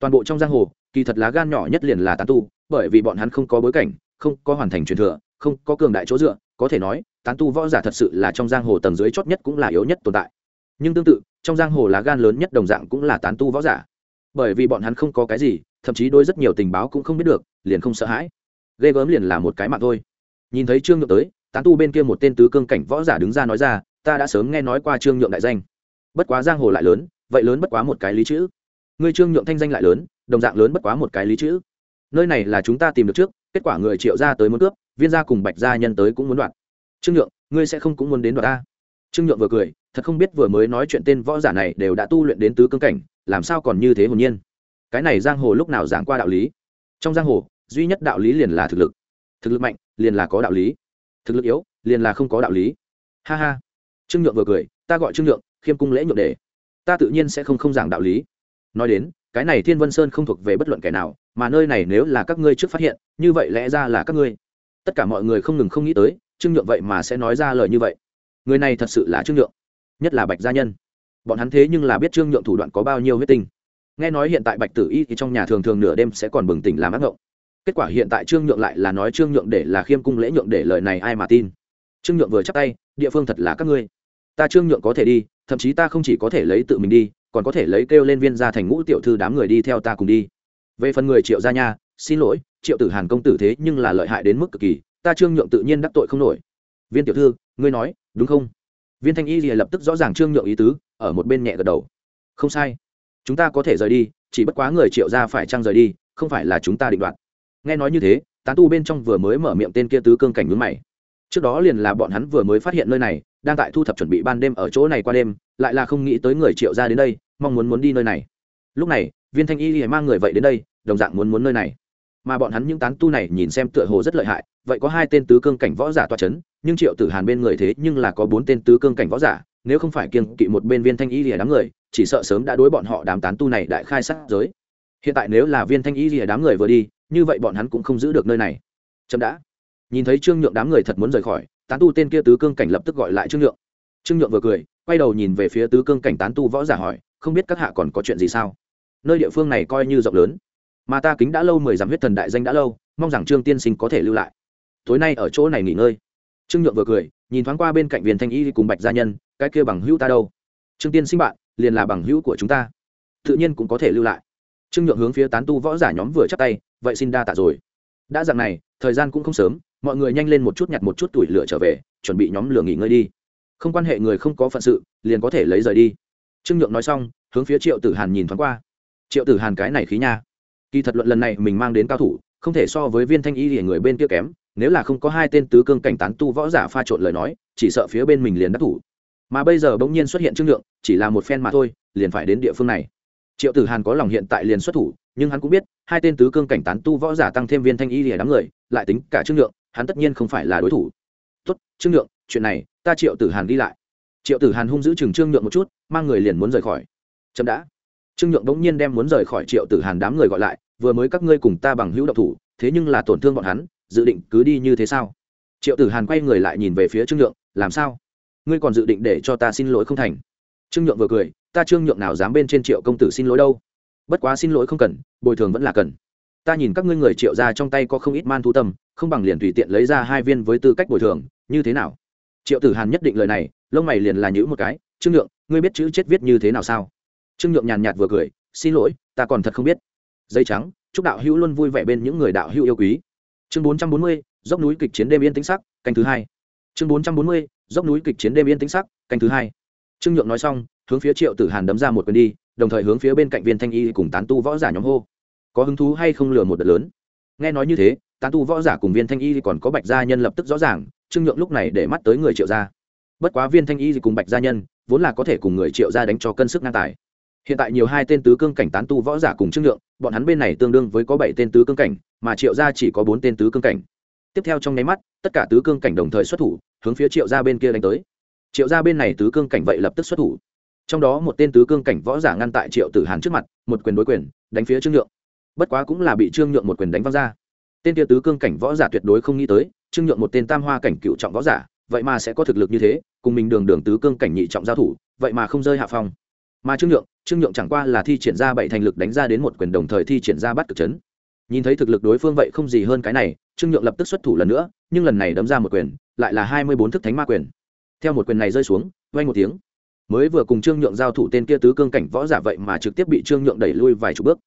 Toàn bộ trong giang hồ, kỳ thật lá gan nhỏ nhất liền là tán tu, bởi vì bọn hắn không có bối cảnh, không có hoàn thành truyền thừa, không có cường đại chỗ dựa, có thể nói, tán tu võ giả thật sự là trong giang hồ tầng dưới chót nhất cũng là yếu nhất tồn tại. Nhưng tương tự trong giang hồ lá gan lớn nhất đồng dạng cũng là tán tu võ giả. Bởi vì bọn hắn không có cái gì, thậm chí đôi rất nhiều tình báo cũng không biết được, liền không sợ hãi. Ghê gớm liền là một cái mạng thôi. Nhìn thấy trương nhượng tới, tán tu bên kia một tên tứ cương cảnh võ giả đứng ra nói ra, ta đã sớm nghe nói qua trương nhượng đại danh. Bất quá giang hồ lại lớn, vậy lớn bất quá một cái lý chữ. Ngươi trương nhượng thanh danh lại lớn, đồng dạng lớn bất quá một cái lý chữ. Nơi này là chúng ta tìm được trước, kết quả người triệu ra tới muốn cướp, viên gia cùng bạch gia nhân tới cũng muốn đoạt. Trương nhượng, ngươi sẽ không cũng muốn đến đoạt ta? Trương nhượng vừa cười thật không biết vừa mới nói chuyện tên võ giả này đều đã tu luyện đến tứ cương cảnh, làm sao còn như thế hồn nhiên? Cái này giang hồ lúc nào giảng qua đạo lý? Trong giang hồ, duy nhất đạo lý liền là thực lực. Thực lực mạnh, liền là có đạo lý. Thực lực yếu, liền là không có đạo lý. Ha ha. Trương nhượng vừa cười, ta gọi trương nhượng, khiêm cung lễ nhượng đề. Ta tự nhiên sẽ không không giảng đạo lý. Nói đến, cái này thiên vân sơn không thuộc về bất luận kẻ nào, mà nơi này nếu là các ngươi trước phát hiện, như vậy lẽ ra là các ngươi. Tất cả mọi người không ngừng không nghĩ tới, trương nhượng vậy mà sẽ nói ra lời như vậy. Người này thật sự là trương nhượng nhất là bạch gia nhân. Bọn hắn thế nhưng là biết trương nhượng thủ đoạn có bao nhiêu huyết tinh. Nghe nói hiện tại bạch tử y thì trong nhà thường thường nửa đêm sẽ còn bừng tỉnh làm ác ngộng. Kết quả hiện tại trương nhượng lại là nói trương nhượng để là khiêm cung lễ nhượng để lời này ai mà tin. Trương nhượng vừa chắc tay, địa phương thật là các ngươi. Ta trương nhượng có thể đi, thậm chí ta không chỉ có thể lấy tự mình đi, còn có thể lấy kêu lên viên gia thành ngũ tiểu thư đám người đi theo ta cùng đi. Về phần người triệu gia nha, xin lỗi, triệu tử hàn công tử thế nhưng là lợi hại đến mức cực kỳ, ta trương nhượng tự nhiên đắc tội không nổi. Viên tiểu thư, ngươi nói, đúng không? Viên thanh y lìa lập tức rõ ràng trương nhượng ý tứ, ở một bên nhẹ gật đầu. Không sai. Chúng ta có thể rời đi, chỉ bất quá người triệu gia phải trăng rời đi, không phải là chúng ta định đoạt. Nghe nói như thế, tán tu bên trong vừa mới mở miệng tên kia tứ cương cảnh mướn mày. Trước đó liền là bọn hắn vừa mới phát hiện nơi này, đang tại thu thập chuẩn bị ban đêm ở chỗ này qua đêm, lại là không nghĩ tới người triệu gia đến đây, mong muốn muốn đi nơi này. Lúc này, viên thanh y lìa mang người vậy đến đây, đồng dạng muốn muốn nơi này. Mà bọn hắn những tán tu này nhìn xem tựa hồ rất lợi hại, vậy có hai tên tứ cương cảnh võ giả toa c h ấ n nhưng triệu tử hàn bên người thế nhưng là có bốn tên tứ cương cảnh võ giả, nếu không phải kiên kỵ một bên viên thanh y lìa đám người, chỉ sợ sớm đã đối bọn họ đám tán tu này đại khai sát giới. Hiện tại nếu là viên thanh y lìa đám người vừa đi, như vậy bọn hắn cũng không giữ được nơi này. Chậm đã. Nhìn thấy trương nhượng đám người thật muốn rời khỏi, tán tu tên kia tứ cương cảnh lập tức gọi lại trương nhượng. Trương nhượng vừa cười, quay đầu nhìn về phía tứ cương cảnh tán tu võ giả hỏi, không biết các hạ còn có chuyện gì sao? Nơi địa phương này coi như rộng lớn, mà ta kính đã lâu mười dặm huyết thần đại danh đã lâu, mong rằng trương tiên sinh có thể lưu lại. Tối nay ở chỗ này nghỉ ngơi trương nhượng vừa cười, nhìn thoáng qua bên cạnh viên thanh y cùng bạch gia nhân, cái kia bằng hữu ta đâu? Trương tiên sinh bạn, liền là bằng hữu của chúng ta. Tự nhiên cũng có thể lưu lại. Trương nhượng hướng phía tán tu võ giả nhóm vừa chắc tay, vậy xin đa tạ rồi. Đã dặn này, thời gian cũng không sớm, mọi người nhanh lên một chút nhặt một chút tuổi lửa trở về, chuẩn bị nhóm lửa nghỉ ngơi đi. Không quan hệ người không có phận sự, liền có thể lấy rời đi. Trương nhượng nói xong, hướng phía triệu tử hàn nhìn thoáng qua. Triệu tử hàn cái này khí nha. Kỳ thật luận lần này mình mang đến cao thủ, không thể so với viên thanh y thì người bên kia kém nếu là không có hai tên tứ cương cảnh tán tu võ giả pha trộn lời nói, chỉ sợ phía bên mình liền đắc thủ. Mà bây giờ bỗng nhiên xuất hiện trương lượng, chỉ là một phen mà thôi, liền phải đến địa phương này. Triệu tử hàn có lòng hiện tại liền xuất thủ, nhưng hắn cũng biết, hai tên tứ cương cảnh tán tu võ giả tăng thêm viên thanh y lìa đám người, lại tính cả trương lượng, hắn tất nhiên không phải là đối thủ. Tốt trương lượng, chuyện này, ta triệu tử hàn đi lại. Triệu tử hàn hung giữ chừng trương lượng một chút, mang người liền muốn rời khỏi. Chậm đã. Trương nhượng bỗng nhiên đem muốn rời khỏi triệu tử hàn đám người gọi lại, vừa mới các ngươi cùng ta bằng hữu độc thủ, thế nhưng là tổn thương bọn hắn dự định cứ đi như thế sao? Triệu tử hàn quay người lại nhìn về phía trương nhượng, làm sao? Ngươi còn dự định để cho ta xin lỗi không thành? Trương nhượng vừa cười, ta trương nhượng nào dám bên trên triệu công tử xin lỗi đâu. Bất quá xin lỗi không cần, bồi thường vẫn là cần. Ta nhìn các ngươi người triệu ra trong tay có không ít man thu tâm, không bằng liền tùy tiện lấy ra hai viên với tư cách bồi thường, như thế nào? Triệu tử hàn nhất định lời này, lông mày liền là nhữ một cái, trương nhượng, ngươi biết chữ chết viết như thế nào sao? Trương nhượng nhàn nhạt vừa cười, xin lỗi, ta còn thật không biết. Dây trắng, chúc đạo hữu luôn vui vẻ bên những người đạo hữu yêu quý chương bốn trăm bốn mươi, dốc núi kịch chiến đêm yên tĩnh sắc, canh thứ hai. Chương bốn trăm bốn mươi, dốc núi kịch chiến đêm yên tĩnh sắc, canh thứ hai. Trương nhượng nói xong, hướng phía triệu tử hàn đấm ra một quyền đi, đồng thời hướng phía bên cạnh viên thanh y cùng tán tu võ giả nhóm hô. Có hứng thú hay không lừa một đợt lớn? Nghe nói như thế, tán tu võ giả cùng viên thanh y còn có bạch gia nhân lập tức rõ ràng, trương nhượng lúc này để mắt tới người triệu gia. Bất quá viên thanh y cùng bạch gia nhân, vốn là có thể cùng người triệu gia đánh cho cân sức ngang tài hiện tại nhiều hai tên tứ cương cảnh tán tu võ giả cùng trương lượng bọn hắn bên này tương đương với có bảy tên tứ cương cảnh, mà triệu gia chỉ có bốn tên tứ cương cảnh. Tiếp theo trong nháy mắt, tất cả tứ cương cảnh đồng thời xuất thủ, hướng phía triệu gia bên kia đánh tới. Triệu gia bên này tứ cương cảnh vậy lập tức xuất thủ. Trong đó một tên tứ cương cảnh võ giả ngăn tại triệu tử hàn trước mặt, một quyền đối quyền, đánh phía trương nhượng. Bất quá cũng là bị trương nhượng một quyền đánh văng ra. Tên kia tứ cương cảnh võ giả tuyệt đối không nghĩ tới, trương nhượng một tên tam hoa cảnh cựu trọng võ giả, vậy mà sẽ có thực lực như thế, cùng mình đường đường tứ cương cảnh nhị trọng giao thủ, vậy mà không rơi hạ phong mà trương nhượng trương nhượng chẳng qua là thi triển ra bảy thành lực đánh ra đến một quyền đồng thời thi triển ra bắt cực chấn. Nhìn thấy thực lực đối phương vậy không gì hơn cái này, trương nhượng lập tức xuất thủ lần nữa, nhưng lần này đấm ra một quyền, lại là hai mươi bốn thức thánh ma quyền. Theo một quyền này rơi xuống vay một tiếng. Mới vừa cùng trương nhượng giao thủ tên kia tứ cương cảnh võ giả vậy mà trực tiếp bị trương nhượng đẩy lui vài chục bước.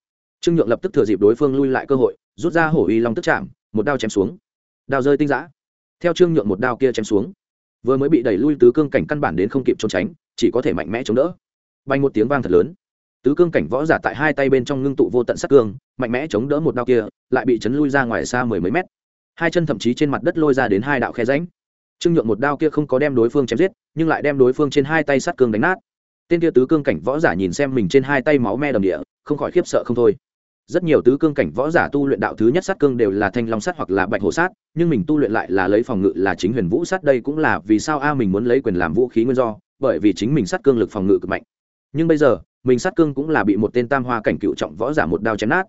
Trương nhượng lập tức thừa dịp đối phương lui lại cơ hội, rút ra hổ y long tức chạm, một đao chém xuống. Đao rơi tinh giã. Theo trương nhượng một đao kia chém xuống, vừa mới bị đẩy lui tứ cương cảnh căn bản đến không kịp trốn tránh, chỉ có thể mạnh mẽ chống đỡ bay một tiếng vang thật lớn. Tứ cương cảnh võ giả tại hai tay bên trong ngưng tụ vô tận sắc cương, mạnh mẽ chống đỡ một đao kia, lại bị chấn lui ra ngoài xa mười mấy mét. Hai chân thậm chí trên mặt đất lôi ra đến hai đạo khe ránh trương nhượng một đao kia không có đem đối phương chém giết, nhưng lại đem đối phương trên hai tay sắt cương đánh nát. Tên kia tứ cương cảnh võ giả nhìn xem mình trên hai tay máu me đầm địa, không khỏi khiếp sợ không thôi. Rất nhiều tứ cương cảnh võ giả tu luyện đạo thứ nhất sát cương đều là thanh long sát hoặc là bạch hổ sát, nhưng mình tu luyện lại là lấy phòng ngự là chính huyền vũ sát, đây cũng là vì sao a mình muốn lấy quyền làm vũ khí nguyên do, bởi vì chính mình sát cương lực phòng ngự cực mạnh nhưng bây giờ, mình sát cương cũng là bị một tên tam hoa cảnh cựu trọng võ giả một đao chém nát.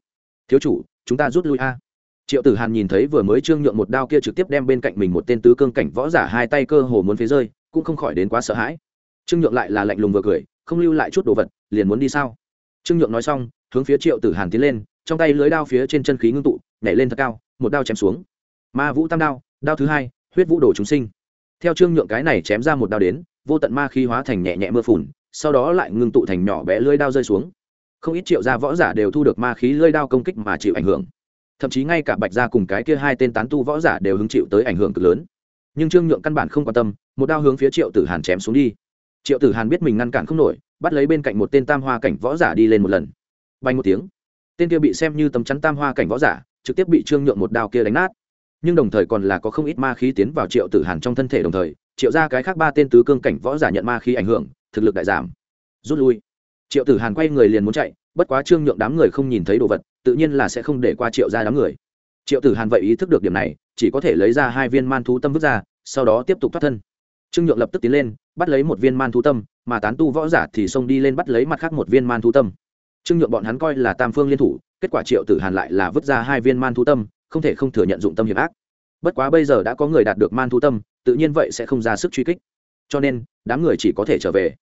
Thiếu chủ, chúng ta rút lui a. Triệu tử hàn nhìn thấy vừa mới trương nhượng một đao kia trực tiếp đem bên cạnh mình một tên tứ cương cảnh võ giả hai tay cơ hồ muốn phía rơi, cũng không khỏi đến quá sợ hãi. Trương nhượng lại là lạnh lùng vừa cười, không lưu lại chút đồ vật, liền muốn đi sao? Trương nhượng nói xong, hướng phía triệu tử hàn tiến lên, trong tay lưới đao phía trên chân khí ngưng tụ, nhảy lên thật cao, một đao chém xuống. Ma vũ tam đao đao thứ hai, huyết vũ đồ chúng sinh. Theo trương nhượng cái này chém ra một đao đến, vô tận ma khí hóa thành nhẹ nhẹ mưa phùn sau đó lại ngưng tụ thành nhỏ bé lưỡi đao rơi xuống. Không ít triệu gia võ giả đều thu được ma khí lưỡi đao công kích mà chịu ảnh hưởng. Thậm chí ngay cả bạch gia cùng cái kia hai tên tán tu võ giả đều hứng chịu tới ảnh hưởng cực lớn. Nhưng trương nhượng căn bản không quan tâm, một đao hướng phía triệu tử hàn chém xuống đi. Triệu tử hàn biết mình ngăn cản không nổi, bắt lấy bên cạnh một tên tam hoa cảnh võ giả đi lên một lần. Bay một tiếng, tên kia bị xem như tấm chắn tam hoa cảnh võ giả, trực tiếp bị trương nhượng một đao kia đánh nát. Nhưng đồng thời còn là có không ít ma khí tiến vào triệu tử hàn trong thân thể đồng thời, triệu ra cái khác ba tên tứ cương cảnh võ giả nhận ma khí ảnh hưởng thực lực đại giảm. Rút lui. Triệu tử hàn quay người liền muốn chạy, bất quá trương nhượng đám người không nhìn thấy đồ vật, tự nhiên là sẽ không để qua triệu ra đám người. Triệu tử hàn vậy ý thức được điểm này, chỉ có thể lấy ra hai viên man thú tâm vứt ra, sau đó tiếp tục thoát thân. Trương nhượng lập tức tiến lên, bắt lấy một viên man thú tâm, mà tán tu võ giả thì xông đi lên bắt lấy mặt khác một viên man thú tâm. Trương nhượng bọn hắn coi là tam phương liên thủ, kết quả triệu tử hàn lại là vứt ra hai viên man thú tâm, không thể không thừa nhận dụng tâm hiểm ác. Bất quá bây giờ đã có người đạt được man thú tâm, tự nhiên vậy sẽ không ra sức truy kích. Cho nên, đám người chỉ có thể trở về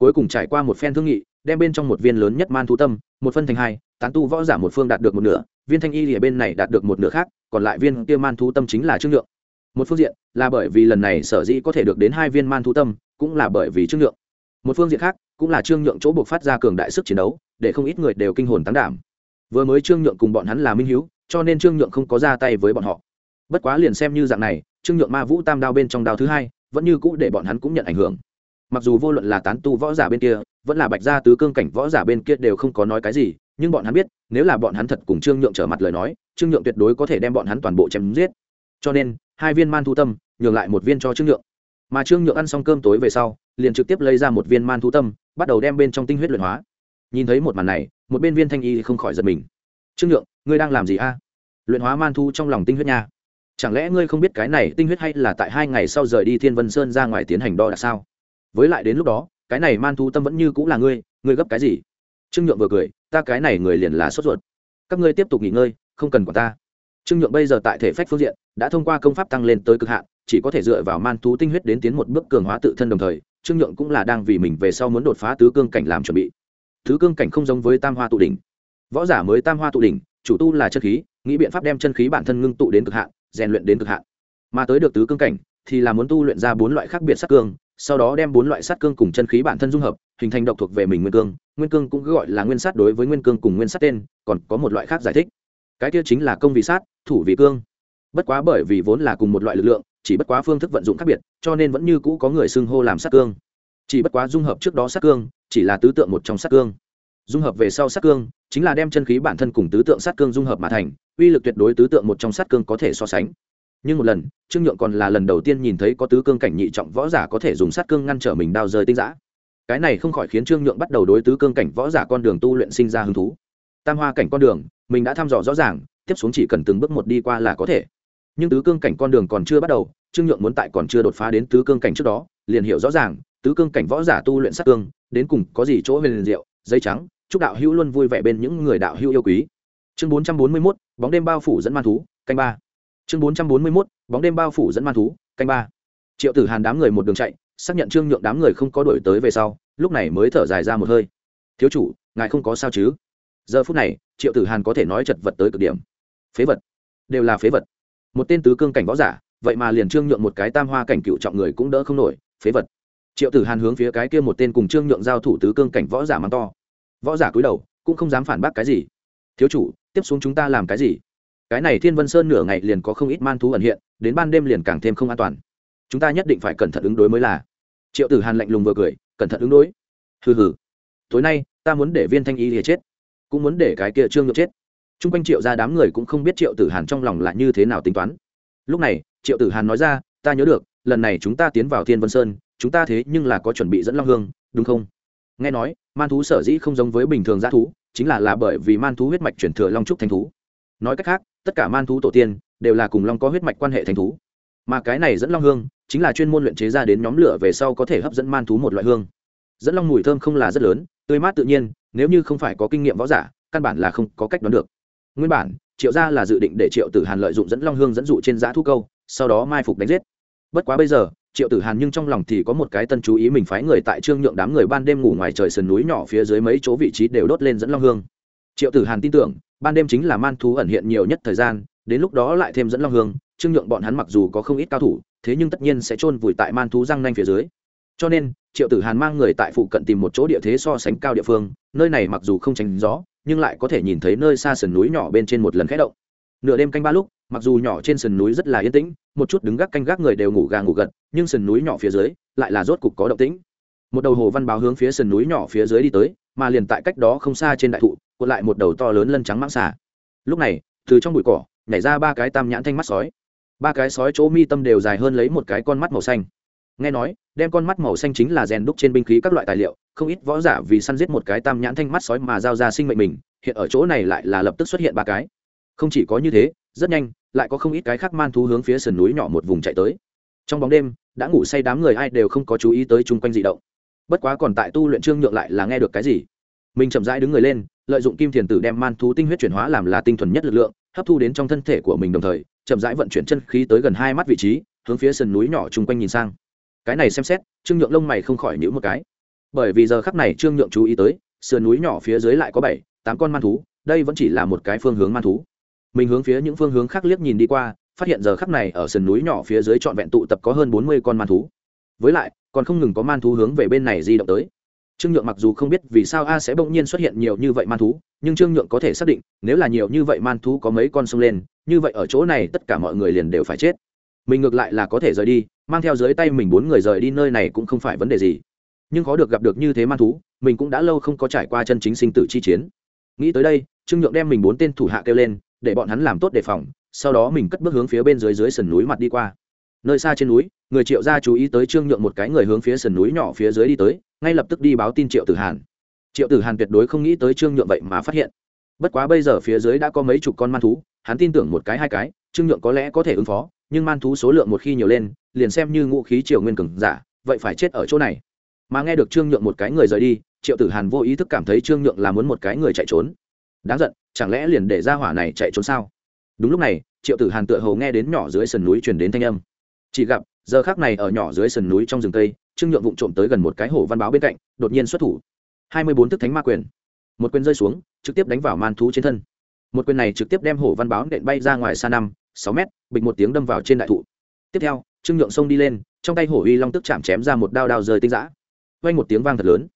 cuối cùng trải qua một phen thương nghị, đem bên trong một viên lớn nhất man thú tâm, một phân thành hai, tán tu võ giả một phương đạt được một nửa, viên thanh y ở bên này đạt được một nửa khác, còn lại viên kia man thú tâm chính là trương nhượng một phương diện là bởi vì lần này sở dĩ có thể được đến hai viên man thú tâm, cũng là bởi vì trương nhượng một phương diện khác cũng là trương nhượng chỗ buộc phát ra cường đại sức chiến đấu, để không ít người đều kinh hồn tăng đảm. Vừa mới trương nhượng cùng bọn hắn là minh hiếu, cho nên trương nhượng không có ra tay với bọn họ. Bất quá liền xem như dạng này, trương nhượng ma vũ tam đao bên trong đao thứ hai, vẫn như cũ để bọn hắn cũng nhận ảnh hưởng mặc dù vô luận là tán tu võ giả bên kia, vẫn là bạch gia tứ cương cảnh võ giả bên kia đều không có nói cái gì, nhưng bọn hắn biết, nếu là bọn hắn thật cùng trương nhượng trở mặt lời nói, trương nhượng tuyệt đối có thể đem bọn hắn toàn bộ chém giết. Cho nên, hai viên man thu tâm, nhường lại một viên cho trương nhượng. Mà trương nhượng ăn xong cơm tối về sau, liền trực tiếp lấy ra một viên man thu tâm, bắt đầu đem bên trong tinh huyết luyện hóa. Nhìn thấy một màn này, một bên viên thanh y không khỏi giật mình. Trương nhượng, ngươi đang làm gì a? Luyện hóa man thu trong lòng tinh huyết nha. Chẳng lẽ ngươi không biết cái này tinh huyết hay là tại hai ngày sau rời đi thiên vân sơn ra ngoài tiến hành đo đạc sao? Với lại đến lúc đó, cái này man thu tâm vẫn như cũng là ngươi ngươi gấp cái gì? Trương nhượng vừa cười, ta cái này người liền là sốt ruột. Các ngươi tiếp tục nghỉ ngơi, không cần quản ta. Trương nhượng bây giờ tại thể phách phương diện, đã thông qua công pháp tăng lên tới cực hạn, chỉ có thể dựa vào man thú tinh huyết đến tiến một bước cường hóa tự thân đồng thời, trương nhượng cũng là đang vì mình về sau muốn đột phá tứ cương cảnh làm chuẩn bị. Tứ cương cảnh không giống với tam hoa tụ đỉnh. Võ giả mới tam hoa tụ đỉnh, chủ tu là chân khí, nghĩ biện pháp đem chân khí bản thân ngưng tụ đến cực hạn, rèn luyện đến cực hạn. Mà tới được tứ cương cảnh, thì là muốn tu luyện ra bốn loại khác biệt sắc cương sau đó đem bốn loại sát cương cùng chân khí bản thân dung hợp, hình thành độc thuộc về mình nguyên cương. Nguyên cương cũng gọi là nguyên sát đối với nguyên cương cùng nguyên sát tên, còn có một loại khác giải thích. Cái kia chính là công vị sát, thủ vị cương. Bất quá bởi vì vốn là cùng một loại lực lượng, chỉ bất quá phương thức vận dụng khác biệt, cho nên vẫn như cũ có người xưng hô làm sát cương. Chỉ bất quá dung hợp trước đó sát cương, chỉ là tứ tượng một trong sát cương. Dung hợp về sau sát cương, chính là đem chân khí bản thân cùng tứ tượng sát cương dung hợp mà thành, uy lực tuyệt đối tứ tượng một trong sát cương có thể so sánh nhưng một lần, trương nhượng còn là lần đầu tiên nhìn thấy có tứ cương cảnh nhị trọng võ giả có thể dùng sát cương ngăn trở mình đao rơi tinh giã. Cái này không khỏi khiến trương nhượng bắt đầu đối tứ cương cảnh võ giả con đường tu luyện sinh ra hứng thú. Tam hoa cảnh con đường, mình đã thăm dò rõ ràng, tiếp xuống chỉ cần từng bước một đi qua là có thể. Nhưng tứ cương cảnh con đường còn chưa bắt đầu, trương nhượng muốn tại còn chưa đột phá đến tứ cương cảnh trước đó, liền hiểu rõ ràng, tứ cương cảnh võ giả tu luyện sát cương, đến cùng có gì chỗ huyền diệu, dây trắng, chúc đạo hữu luôn vui vẻ bên những người đạo hữu yêu quý. Chương bốn trăm bốn mươi mốt, bóng đêm bao phủ dẫn man thú, canh ba chương bốn trăm bốn mươi mốt, bóng đêm bao phủ dẫn man thú, canh ba. Triệu tử hàn đám người một đường chạy, xác nhận trương nhượng đám người không có đổi tới về sau, lúc này mới thở dài ra một hơi. Thiếu chủ, ngài không có sao chứ? Giờ phút này, triệu tử hàn có thể nói chật vật tới cực điểm. Phế vật. Đều là phế vật. Một tên tứ cương cảnh võ giả, vậy mà liền trương nhượng một cái tam hoa cảnh cựu trọng người cũng đỡ không nổi, phế vật. Triệu tử hàn hướng phía cái kia một tên cùng trương nhượng giao thủ tứ cương cảnh võ giả mắng to. Võ giả cúi đầu, cũng không dám phản bác cái gì. Thiếu chủ, tiếp xuống chúng ta làm cái gì? Cái này thiên vân sơn nửa ngày liền có không ít man thú ẩn hiện, đến ban đêm liền càng thêm không an toàn. Chúng ta nhất định phải cẩn thận ứng đối mới là. Triệu tử hàn lạnh lùng vừa cười, cẩn thận ứng đối. Hừ hừ. Tối nay, ta muốn để viên thanh y thì chết, cũng muốn để cái kia trương nhược chết. T r u n g quanh triệu ra đám người cũng không biết triệu tử hàn trong lòng là như thế nào tính toán. Lúc này, triệu tử hàn nói ra, ta nhớ được, lần này chúng ta tiến vào thiên vân sơn, chúng ta thế nhưng là có chuẩn bị dẫn long hương, đúng không? Nghe nói, man thú sở dĩ không giống với bình thường g thú, chính là là bởi vì man thú huyết mạch chuyển thừa long trúc thanh thú. Nói cách khác tất cả man thú tổ tiên đều là cùng long có huyết mạch quan hệ thành thú. Mà cái này dẫn long hương chính là chuyên môn luyện chế ra đến nhóm lửa về sau có thể hấp dẫn man thú một loại hương. Dẫn long mùi thơm không là rất lớn, tươi mát tự nhiên, nếu như không phải có kinh nghiệm võ giả, căn bản là không có cách đoán được. Nguyên bản, triệu gia là dự định để triệu tử hàn lợi dụng dẫn long hương dẫn dụ trên giã thu câu, sau đó mai phục đánh giết. Bất quá bây giờ, triệu tử hàn nhưng trong lòng thì có một cái tân chú ý mình phái người tại trương nhượng đám người ban đêm ngủ ngoài trời sườn núi nhỏ phía dưới mấy chỗ vị trí đều đốt lên dẫn long hương. Triệu tử hàn tin tưởng ban đêm chính là man thú ẩn hiện nhiều nhất thời gian, đến lúc đó lại thêm dẫn long hương, trương nhượng bọn hắn mặc dù có không ít cao thủ, thế nhưng tất nhiên sẽ chôn vùi tại man thú răng nanh phía dưới. Cho nên, triệu tử hàn mang người tại phụ cận tìm một chỗ địa thế so sánh cao địa phương, nơi này mặc dù không tránh gió, nhưng lại có thể nhìn thấy nơi xa sườn núi nhỏ bên trên một lần khẽ động. Nửa đêm canh ba lúc, mặc dù nhỏ trên sườn núi rất là yên tĩnh, một chút đứng gác canh gác người đều ngủ gà ngủ gật, nhưng sườn núi nhỏ phía dưới lại là rốt cục có động tĩnh. Một đầu hồ văn báo hướng phía sườn núi nhỏ phía dưới đi tới mà liền tại cách đó không xa trên đại thụ, cuộn lại một đầu to lớn lân trắng mãng xà. Lúc này, từ trong bụi cỏ, nhảy ra ba cái tam nhãn thanh mắt sói. Ba cái sói chỗ mi tâm đều dài hơn lấy một cái con mắt màu xanh. Nghe nói, đem con mắt màu xanh chính là rèn đúc trên binh khí các loại tài liệu, không ít võ giả vì săn giết một cái tam nhãn thanh mắt sói mà giao ra sinh mệnh mình, hiện ở chỗ này lại là lập tức xuất hiện ba cái. Không chỉ có như thế, rất nhanh, lại có không ít cái khác man thú hướng phía sườn núi nhỏ một vùng chạy tới. Trong bóng đêm, đã ngủ say đám người ai đều không có chú ý tới chung quanh dị động bất quá còn tại tu luyện trương nhượng lại là nghe được cái gì. Mình chậm rãi đứng người lên, lợi dụng kim thiền tử đem man thú tinh huyết chuyển hóa làm là tinh thuần nhất lực lượng, hấp thu đến trong thân thể của mình đồng thời, chậm rãi vận chuyển chân khí tới gần hai mắt vị trí, hướng phía sườn núi nhỏ chung quanh nhìn sang. Cái này xem xét, trương nhượng lông mày không khỏi nhữ một cái. Bởi vì giờ khắp này trương nhượng chú ý tới, sườn núi nhỏ phía dưới lại có bảy, tám con man thú, đây vẫn chỉ là một cái phương hướng man thú. Mình hướng phía những phương hướng khác liếc nhìn đi qua, phát hiện giờ khắp này ở sườn núi nhỏ phía dưới trọn vẹn tụ tập có hơn bốn mươi con man thú. Với lại còn không ngừng có man thú hướng về bên này di động tới. Trương nhượng mặc dù không biết vì sao a sẽ bỗng nhiên xuất hiện nhiều như vậy man thú, nhưng trương nhượng có thể xác định, nếu là nhiều như vậy man thú có mấy con sông lên, như vậy ở chỗ này tất cả mọi người liền đều phải chết. Mình ngược lại là có thể rời đi, mang theo dưới tay mình bốn người rời đi nơi này cũng không phải vấn đề gì. Nhưng khó được gặp được như thế man thú, mình cũng đã lâu không có trải qua chân chính sinh tử chi chiến. Nghĩ tới đây, trương nhượng đem mình bốn tên thủ hạ kêu lên, để bọn hắn làm tốt đề phòng, sau đó mình cất bước hướng phía bên dưới dưới sườn núi mặt đi qua. Nơi xa trên núi người triệu gia chú ý tới trương nhượng một cái người hướng phía sườn núi nhỏ phía dưới đi tới, ngay lập tức đi báo tin triệu tử hàn. Triệu tử hàn tuyệt đối không nghĩ tới trương nhượng vậy mà phát hiện. Bất quá bây giờ phía dưới đã có mấy chục con man thú, hắn tin tưởng một cái hai cái, trương nhượng có lẽ có thể ứng phó, nhưng man thú số lượng một khi nhiều lên, liền xem như ngũ khí triều nguyên cường giả, vậy phải chết ở chỗ này. Mà nghe được trương nhượng một cái người rời đi, triệu tử hàn vô ý thức cảm thấy trương nhượng là muốn một cái người chạy trốn. Đáng giận, chẳng lẽ liền để ra hỏa này chạy trốn sao? Đúng lúc này, triệu tử hàn tựa hồ nghe đến nhỏ dưới sườn núi truyền đến thanh âm. Chỉ gặp giờ khác này ở nhỏ dưới sườn núi trong rừng tây, trương nhượng vụng trộm tới gần một cái hổ văn báo bên cạnh, đột nhiên xuất thủ. Hai mươi bốn thức thánh ma quyền. Một quyền rơi xuống, trực tiếp đánh vào man thú trên thân. Một quyền này trực tiếp đem hổ văn báo nện bay ra ngoài xa năm, sáu mét, bịch một tiếng đâm vào trên đại thụ. Tiếp theo, trương nhượng xông đi lên, trong tay hổ uy long tức chạm chém ra một đao đao rơi tinh giã. Vay một tiếng vang thật lớn.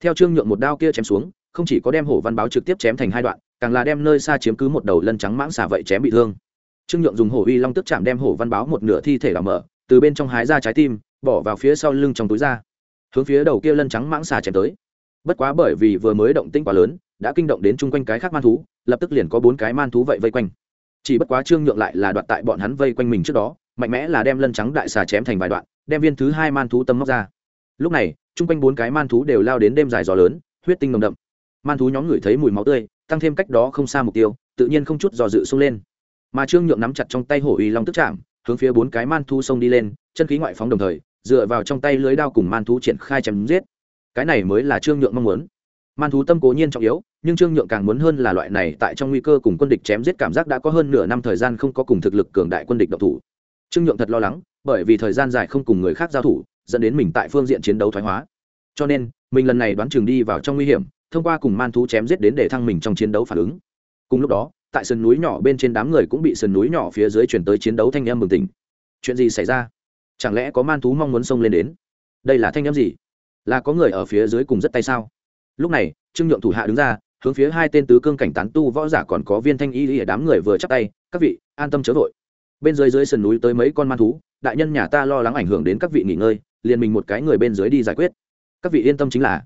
Theo trương nhượng một đao kia chém xuống, không chỉ có đem hổ văn báo trực tiếp chém thành hai đoạn, càng là đem nơi xa chiếm cứ một đầu lân trắng mãng xả vậy chém bị thương. Trương nhượng dùng hổ uy long tức chạm đem hổ văn báo một nửa thi thể làm mở từ bên trong hái ra trái tim, bỏ vào phía sau lưng trong túi ra. Hướng phía đầu kia lân trắng mãng xà chém tới. Bất quá bởi vì vừa mới động tĩnh quá lớn, đã kinh động đến chung quanh cái khác man thú, lập tức liền có bốn cái man thú vậy vây quanh. Chỉ bất quá trương nhượng lại là đoạt tại bọn hắn vây quanh mình trước đó, mạnh mẽ là đem lân trắng đại xà chém thành vài đoạn, đem viên thứ hai man thú tâm móc ra. Lúc này, chung quanh bốn cái man thú đều lao đến đêm dài gió lớn, huyết tinh nồng đậm. Man thú nhóm người thấy mùi máu tươi, tăng thêm cách đó không xa mục tiêu, tự nhiên không chút dò dự xông lên. Mà trương nhượng nắm chặt trong tay hổ uy long tức chạm hướng phía bốn cái man thú xông đi lên, chân khí ngoại phóng đồng thời, dựa vào trong tay lưới đao cùng man thú triển khai chém giết. Cái này mới là trương nhượng mong muốn. Man thú tâm cố nhiên trọng yếu, nhưng trương nhượng càng muốn hơn là loại này tại trong nguy cơ cùng quân địch chém giết cảm giác đã có hơn nửa năm thời gian không có cùng thực lực cường đại quân địch độc thủ. Trương nhượng thật lo lắng, bởi vì thời gian dài không cùng người khác giao thủ, dẫn đến mình tại phương diện chiến đấu thoái hóa. Cho nên, mình lần này đoán chừng đi vào trong nguy hiểm, thông qua cùng man thú chém giết đến để thăng mình trong chiến đấu phản ứng. Cùng lúc đó tại sườn núi nhỏ bên trên đám người cũng bị sườn núi nhỏ phía dưới chuyển tới chiến đấu thanh em mừng tỉnh. Chuyện gì xảy ra? Chẳng lẽ có man thú mong muốn xông lên đến? Đây là thanh em gì? Là có người ở phía dưới cùng rất tay sao? Lúc này, trương nhượng thủ hạ đứng ra, hướng phía hai tên tứ cương cảnh tán tu võ giả còn có viên thanh y ở đám người vừa chắp tay, các vị, an tâm chớ vội. Bên dưới dưới sườn núi tới mấy con man thú, đại nhân nhà ta lo lắng ảnh hưởng đến các vị nghỉ ngơi, liền mình một cái người bên dưới đi giải quyết. Các vị yên tâm chính là.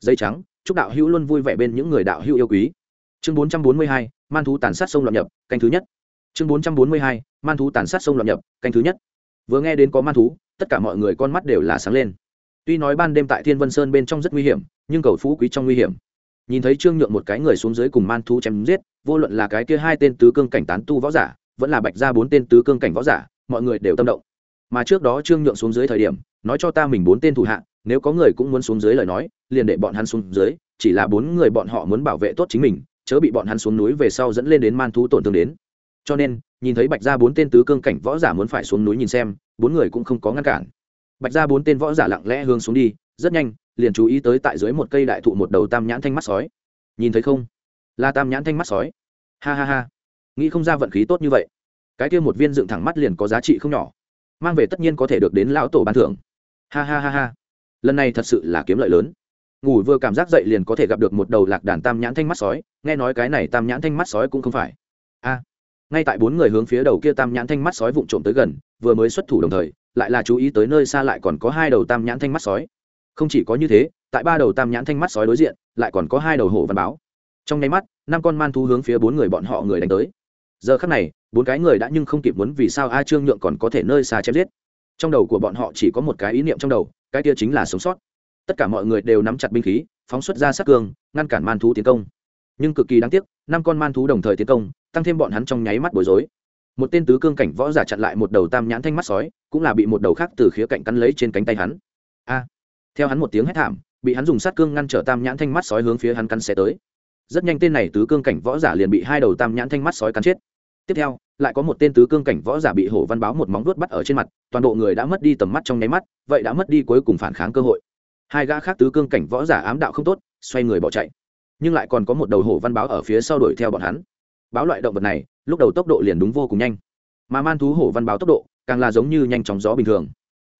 Dây trắng, chúc đạo hữu luôn vui vẻ bên những người đạo hữu yêu quý. Chương bốn trăm bốn mươi hai man thú tàn sát sông loạn nhập, canh thứ nhất. Chương bốn trăm bốn mươi hai, man thú tàn sát sông loạn nhập, canh thứ nhất. Vừa nghe đến có man thú, tất cả mọi người con mắt đều là sáng lên. Tuy nói ban đêm tại thiên vân sơn bên trong rất nguy hiểm, nhưng cầu phú quý trong nguy hiểm. Nhìn thấy trương nhượng một cái người xuống dưới cùng man thú chém giết, vô luận là cái kia hai tên tứ cương cảnh tán tu võ giả, vẫn là bạch ra bốn tên tứ cương cảnh võ giả, mọi người đều tâm động. Mà trước đó trương nhượng xuống dưới thời điểm, nói cho ta mình bốn tên thủ hạ, nếu có người cũng muốn xuống dưới lời nói, liền để bọn hắn xuống dưới, chỉ là bốn người bọn họ muốn bảo vệ tốt chính mình chớ bị bọn hắn xuống núi về sau dẫn lên đến man thú tổn thương đến. Cho nên, nhìn thấy bạch ra bốn tên tứ cương cảnh võ giả muốn phải xuống núi nhìn xem, bốn người cũng không có ngăn cản. Bạch ra bốn tên võ giả lặng lẽ hướng xuống đi, rất nhanh, liền chú ý tới tại dưới một cây đại thụ một đầu tam nhãn thanh mắt sói. Nhìn thấy không? Là tam nhãn thanh mắt sói. Ha ha ha. Nghĩ không ra vận khí tốt như vậy. Cái kia một viên dựng thẳng mắt liền có giá trị không nhỏ. Mang về tất nhiên có thể được đến lão tổ ban thưởng. Ha ha ha ha. Lần này thật sự là kiếm lợi lớn ngủ vừa cảm giác dậy liền có thể gặp được một đầu lạc đàn tam nhãn thanh mắt sói, nghe nói cái này tam nhãn thanh mắt sói cũng không phải. A, ngay tại bốn người hướng phía đầu kia tam nhãn thanh mắt sói vụng trộm tới gần, vừa mới xuất thủ đồng thời, lại là chú ý tới nơi xa lại còn có hai đầu tam nhãn thanh mắt sói. Không chỉ có như thế, tại ba đầu tam nhãn thanh mắt sói đối diện, lại còn có hai đầu hổ văn báo. Trong nháy mắt, năm con man thú hướng phía bốn người bọn họ người đánh tới. Giờ khắc này, bốn cái người đã nhưng không kịp muốn vì sao a trương nhượng còn có thể nơi xa chém giết. Trong đầu của bọn họ chỉ có một cái ý niệm trong đầu, cái kia chính là sống sót tất cả mọi người đều nắm chặt binh khí, phóng xuất ra sát cương, ngăn cản man thú tiến công. Nhưng cực kỳ đáng tiếc, năm con man thú đồng thời tiến công, tăng thêm bọn hắn trong nháy mắt bối rối. Một tên tứ cương cảnh võ giả chặn lại một đầu tam nhãn thanh mắt sói, cũng là bị một đầu khác từ khía cạnh cắn lấy trên cánh tay hắn. A! Theo hắn một tiếng hét thảm, bị hắn dùng sát cương ngăn trở tam nhãn thanh mắt sói hướng phía hắn cắn xe tới. Rất nhanh tên này tứ cương cảnh võ giả liền bị hai đầu tam nhãn thanh mắt sói cắn chết. Tiếp theo, lại có một tên tứ cương cảnh võ giả bị hổ văn báo một móng vuốt bắt ở trên mặt, toàn bộ người đã mất đi tầm mắt trong nháy mắt, vậy đã mất đi cuối cùng phản kháng cơ hội hai gã khác tứ cương cảnh võ giả ám đạo không tốt, xoay người bỏ chạy. Nhưng lại còn có một đầu hổ văn báo ở phía sau đuổi theo bọn hắn. Báo loại động vật này, lúc đầu tốc độ liền đúng vô cùng nhanh. Mà man thú hổ văn báo tốc độ, càng là giống như nhanh chóng gió bình thường.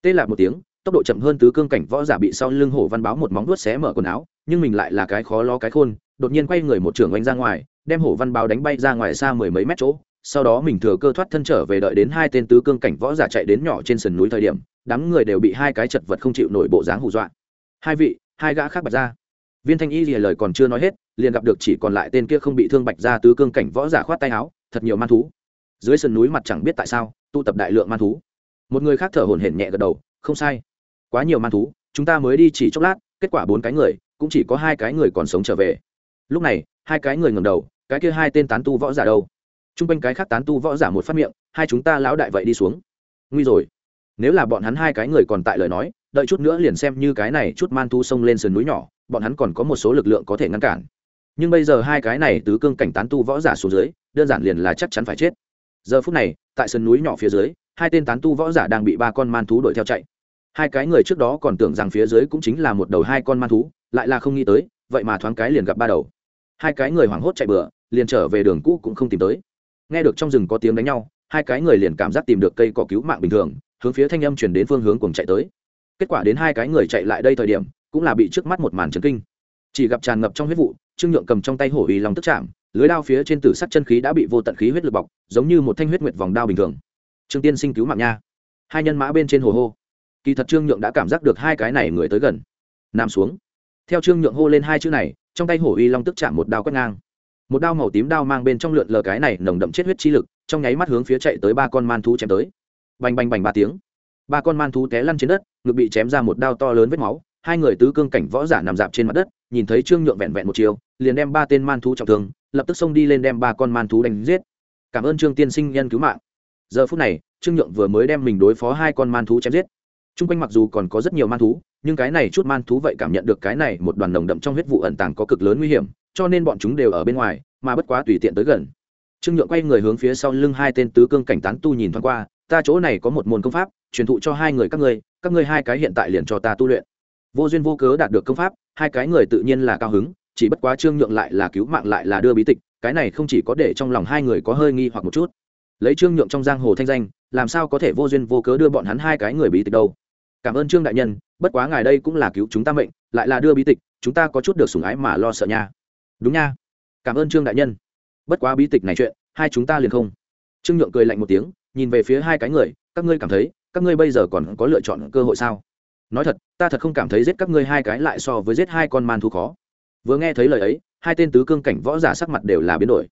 Tê lạc một tiếng, tốc độ chậm hơn tứ cương cảnh võ giả bị sau lưng hổ văn báo một móng vuốt xé mở quần áo, nhưng mình lại là cái khó lo cái khôn, đột nhiên quay người một trưởng oanh ra ngoài, đem hổ văn báo đánh bay ra ngoài xa mười mấy mét chỗ. Sau đó mình thừa cơ thoát thân trở về đợi đến hai tên tứ cương cảnh võ giả chạy đến nhỏ trên sườn núi thời điểm, đám người đều bị hai cái chật vật không chịu nổi bộ dáng hù dọa hai vị, hai gã khác bạch ra viên thanh y lìa lời còn chưa nói hết, liền gặp được chỉ còn lại tên kia không bị thương bạch ra tứ cương cảnh võ giả khoát tay áo, thật nhiều man thú. Dưới sườn núi mặt chẳng biết tại sao, tụ tập đại lượng man thú. Một người khác thở hổn hển nhẹ gật đầu, không sai. Quá nhiều man thú, chúng ta mới đi chỉ chốc lát, kết quả bốn cái người, cũng chỉ có hai cái người còn sống trở về. Lúc này, hai cái người ngầm đầu, cái kia hai tên tán tu võ giả đâu? T r u n g quanh cái khác tán tu võ giả một phát miệng, hai chúng ta lão đại vậy đi xuống. Nguy rồi. Nếu là bọn hắn hai cái người còn tại lời nói đợi chút nữa liền xem như cái này chút man thu xông lên sườn núi nhỏ, bọn hắn còn có một số lực lượng có thể ngăn cản. Nhưng bây giờ hai cái này tứ cương cảnh tán tu võ giả xuống dưới, đơn giản liền là chắc chắn phải chết. Giờ phút này, tại sườn núi nhỏ phía dưới, hai tên tán tu võ giả đang bị ba con man thú đuổi theo chạy. Hai cái người trước đó còn tưởng rằng phía dưới cũng chính là một đầu hai con man thú, lại là không nghĩ tới, vậy mà thoáng cái liền gặp ba đầu. Hai cái người hoảng hốt chạy bừa, liền trở về đường cũ cũng không tìm tới. Nghe được trong rừng có tiếng đánh nhau, hai cái người liền cảm giác tìm được cây cỏ cứu mạng bình thường, hướng phía thanh âm chuyển đến phương hướng cùng chạy tới kết quả đến hai cái người chạy lại đây thời điểm, cũng là bị trước mắt một màn trấn kinh. Chỉ gặp tràn ngập trong huyết vụ, trương nhượng cầm trong tay hổ uy lòng tức chạm, lưới đao phía trên tử sắc chân khí đã bị vô tận khí huyết lực bọc, giống như một thanh huyết nguyệt vòng đao bình thường. Trương tiên sinh cứu mạng nha. Hai nhân mã bên trên hồ hô. Kỳ thật trương nhượng đã cảm giác được hai cái này người tới gần. Nằm xuống. Theo trương nhượng hô lên hai chữ này, trong tay hổ uy long tức chạm một đao quét ngang. Một đao màu tím đao mang bên trong lượn lờ cái này nồng đậm chết huyết chi lực, trong nháy mắt hướng phía chạy tới ba con man thú chém tới. Bành bành bành ba tiếng ba con man thú té lăn trên đất, ngực bị chém ra một đao to lớn vết máu. Hai người tứ cương cảnh võ giả nằm dạp trên mặt đất, nhìn thấy trương nhượng vẹn vẹn một chiều liền đem ba tên man thú trọng thương, lập tức xông đi lên đem ba con man thú đánh giết. Cảm ơn trương tiên sinh nhân cứu mạng. Giờ phút này, trương nhượng vừa mới đem mình đối phó hai con man thú chém giết. T r u n g quanh mặc dù còn có rất nhiều man thú, nhưng cái này chút man thú vậy cảm nhận được cái này một đoàn nồng đậm trong huyết vụ ẩn tàng có cực lớn nguy hiểm, cho nên bọn chúng đều ở bên ngoài, mà bất quá tùy tiện tới gần. Trương nhượng quay người hướng phía sau lưng hai tên tứ cương cảnh tán tu nhìn thoáng qua ta chỗ này có một môn công pháp, truyền thụ cho hai người các ngươi các ngươi hai cái hiện tại liền cho ta tu luyện. Vô duyên vô cớ đạt được công pháp, hai cái người tự nhiên là cao hứng, chỉ bất quá trương nhượng lại là cứu mạng lại là đưa bí tịch, cái này không chỉ có để trong lòng hai người có hơi nghi hoặc một chút. Lấy trương nhượng trong giang hồ thanh danh, làm sao có thể vô duyên vô cớ đưa bọn hắn hai cái người bí tịch đâu? Cảm ơn trương đại nhân, bất quá ngài đây cũng là cứu chúng ta mệnh, lại là đưa bí tịch, chúng ta có chút được sủng ái mà lo sợ nha. Đúng nha. Cảm ơn trương đại nhân. Bất quá bí tịch này chuyện, hai chúng ta liền không. Trương nhượng cười lạnh một tiếng nhìn về phía hai cái người, các ngươi cảm thấy, các ngươi bây giờ còn có lựa chọn cơ hội sao? Nói thật, ta thật không cảm thấy giết các ngươi hai cái lại so với giết hai con man thú khó. Vừa nghe thấy lời ấy, hai tên tứ cương cảnh võ giả sắc mặt đều là biến đổi.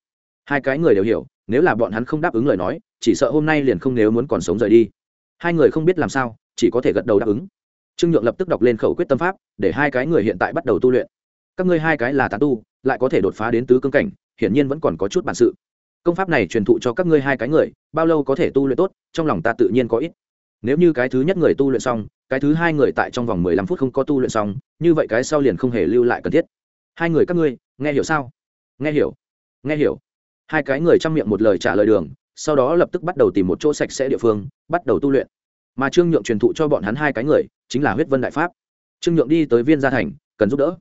Hai cái người đều hiểu, nếu là bọn hắn không đáp ứng lời nói, chỉ sợ hôm nay liền không nếu muốn còn sống rời đi. Hai người không biết làm sao, chỉ có thể gật đầu đáp ứng. Trương nhượng lập tức đọc lên khẩu quyết tâm pháp, để hai cái người hiện tại bắt đầu tu luyện. Các ngươi hai cái là tán tu, lại có thể đột phá đến tứ cương cảnh, hiển nhiên vẫn còn có chút bản sự công pháp này truyền thụ cho các ngươi hai cái người, bao lâu có thể tu luyện tốt, trong lòng ta tự nhiên có ít. Nếu như cái thứ nhất người tu luyện xong, cái thứ hai người tại trong vòng mười lăm phút không có tu luyện xong, như vậy cái sau liền không hề lưu lại cần thiết. Hai người các ngươi, nghe hiểu sao? Nghe hiểu. Nghe hiểu. Hai cái người chăm miệng một lời trả lời đường, sau đó lập tức bắt đầu tìm một chỗ sạch sẽ địa phương, bắt đầu tu luyện. Mà trương nhượng truyền thụ cho bọn hắn hai cái người, chính là huyết vân đại pháp. Trương nhượng đi tới viên gia thành, cần giúp đỡ.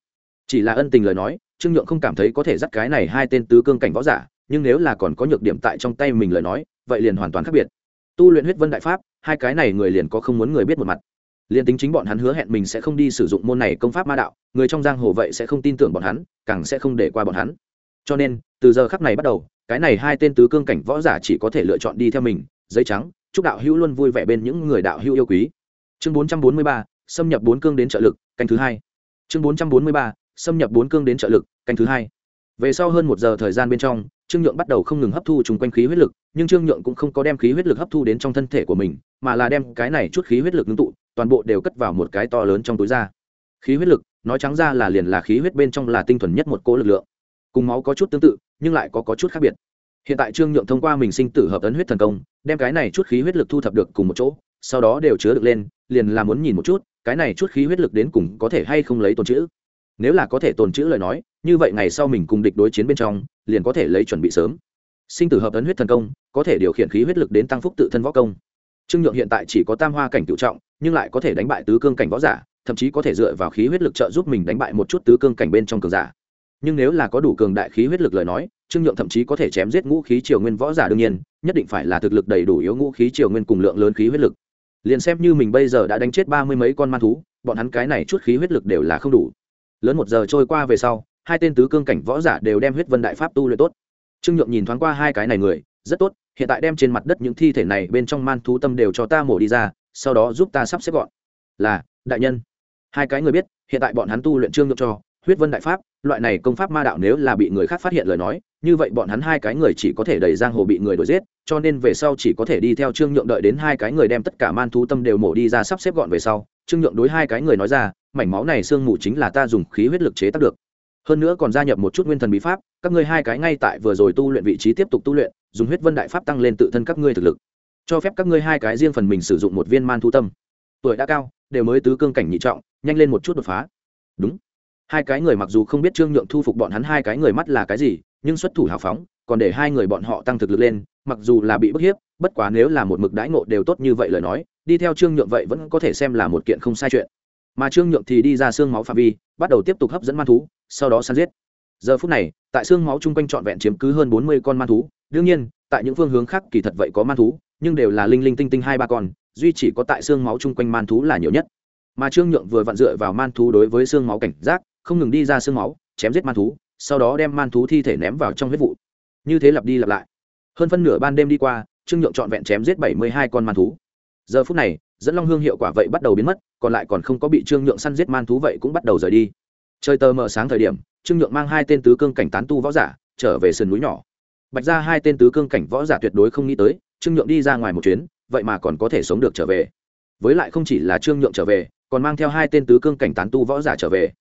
Chỉ là ân tình lời nói, trương nhượng không cảm thấy có thể dắt cái này hai tên tứ cương cảnh võ giả nhưng nếu là còn có nhược điểm tại trong tay mình lời nói, vậy liền hoàn toàn khác biệt. Tu luyện huyết vân đại pháp, hai cái này người liền có không muốn người biết một mặt. Liền tính chính bọn hắn hứa hẹn mình sẽ không đi sử dụng môn này công pháp ma đạo, người trong giang hồ vậy sẽ không tin tưởng bọn hắn, càng sẽ không để qua bọn hắn. Cho nên, từ giờ khắc này bắt đầu, cái này hai tên tứ cương cảnh võ giả chỉ có thể lựa chọn đi theo mình, giấy trắng, chúc đạo hữu luôn vui vẻ bên những người đạo hữu yêu quý. Chương bốn trăm bốn mươi ba, xâm nhập bốn cương đến trợ lực, canh thứ hai. Chương bốn trăm bốn mươi ba, xâm nhập bốn cương đến trợ lực, canh thứ hai. Về sau hơn một giờ thời gian bên trong trương nhượng bắt đầu không ngừng hấp thu chung quanh khí huyết lực nhưng trương nhượng cũng không có đem khí huyết lực hấp thu đến trong thân thể của mình mà là đem cái này chút khí huyết lực ngưng tụ toàn bộ đều cất vào một cái to lớn trong túi da khí huyết lực nói trắng ra là liền là khí huyết bên trong là tinh thuần nhất một cỗ lực lượng. Cùng máu có chút tương tự nhưng lại có, có chút khác biệt. Hiện tại trương nhượng thông qua mình sinh tử hợp ấn huyết thần công đem cái này chút khí huyết lực thu thập được cùng một chỗ sau đó đều chứa được lên liền là muốn nhìn một chút cái này chút khí huyết lực đến cùng có thể hay không lấy tồn chữ. Nếu là có thể tồn chữ lời nói như vậy ngày sau mình cùng địch đối chiến bên trong, liền có thể lấy chuẩn bị sớm. Sinh tử hợp ấn huyết thần công, có thể điều khiển khí huyết lực đến tăng phúc tự thân võ công. Trương nhượng hiện tại chỉ có tam hoa cảnh cựu trọng, nhưng lại có thể đánh bại tứ cương cảnh võ giả, thậm chí có thể dựa vào khí huyết lực trợ giúp mình đánh bại một chút tứ cương cảnh bên trong cường giả. Nhưng nếu là có đủ cường đại khí huyết lực lời nói, trương nhượng thậm chí có thể chém giết ngũ khí triều nguyên võ giả đương nhiên, nhất định phải là thực lực đầy đủ yếu ngũ khí triều nguyên cùng lượng lớn khí huyết lực. Liền xem như mình bây giờ đã đánh chết ba mươi mấy con man thú, bọn hắn cái này chút khí huyết lực đều là không đủ. Lớn một giờ trôi qua về sau hai tên tứ cương cảnh võ giả đều đem huyết vân đại pháp tu luyện tốt. Trương nhượng nhìn thoáng qua hai cái này người, rất tốt, hiện tại đem trên mặt đất những thi thể này bên trong man thú tâm đều cho ta mổ đi ra, sau đó giúp ta sắp xếp gọn. Là, đại nhân. Hai cái người biết, hiện tại bọn hắn tu luyện trương nhượng cho, huyết vân đại pháp, loại này công pháp ma đạo nếu là bị người khác phát hiện lời nói, như vậy bọn hắn hai cái người chỉ có thể đẩy giang hồ bị người đuổi giết, cho nên về sau chỉ có thể đi theo trương nhượng đợi đến hai cái người đem tất cả man thú tâm đều mổ đi ra sắp xếp gọn về sau. Trương nhượng đối hai cái người nói ra, mảnh máu này sương mù chính là ta dùng khí huyết lực chế tác được hơn nữa còn gia nhập một chút nguyên thần bí pháp, các ngươi hai cái ngay tại vừa rồi tu luyện vị trí tiếp tục tu luyện, dùng huyết vân đại pháp tăng lên tự thân các ngươi thực lực. Cho phép các ngươi hai cái riêng phần mình sử dụng một viên man thu tâm. Tuổi đã cao, đều mới tứ cương cảnh nhị trọng, nhanh lên một chút đột phá. Đúng. Hai cái người mặc dù không biết trương nhượng thu phục bọn hắn hai cái người mắt là cái gì, nhưng xuất thủ hào phóng, còn để hai người bọn họ tăng thực lực lên, mặc dù là bị bức hiếp, bất quá nếu là một mực đãi ngộ đều tốt như vậy lời nói, đi theo trương nhượng vậy vẫn có thể xem là một kiện không sai chuyện mà trương nhượng thì đi ra xương máu phạm vi, bắt đầu tiếp tục hấp dẫn man thú, sau đó săn giết. Giờ phút này, tại xương máu chung quanh trọn vẹn chiếm cứ hơn bốn mươi con man thú. Đương nhiên, tại những phương hướng khác kỳ thật vậy có man thú, nhưng đều là linh linh tinh tinh hai ba con, duy chỉ có tại xương máu chung quanh man thú là nhiều nhất. Mà trương nhượng vừa vặn dựa vào man thú đối với xương máu cảnh giác, không ngừng đi ra xương máu, chém giết man thú, sau đó đem man thú thi thể ném vào trong huyết vụ. Như thế lặp đi lặp lại. Hơn phân nửa ban đêm đi qua, trương nhượng trọn vẹn chém giết bảy mươi hai con man thú. Giờ phút này dẫn long hương hiệu quả vậy bắt đầu biến mất, còn lại còn không có bị trương nhượng săn giết man thú vậy cũng bắt đầu rời đi. Trời tờ mờ sáng thời điểm, trương nhượng mang hai tên tứ cương cảnh tán tu võ giả trở về sườn núi nhỏ. Bạch ra hai tên tứ cương cảnh võ giả tuyệt đối không nghĩ tới, trương nhượng đi ra ngoài một chuyến, vậy mà còn có thể sống được trở về. Với lại không chỉ là trương nhượng trở về, còn mang theo hai tên tứ cương cảnh tán tu võ giả trở về.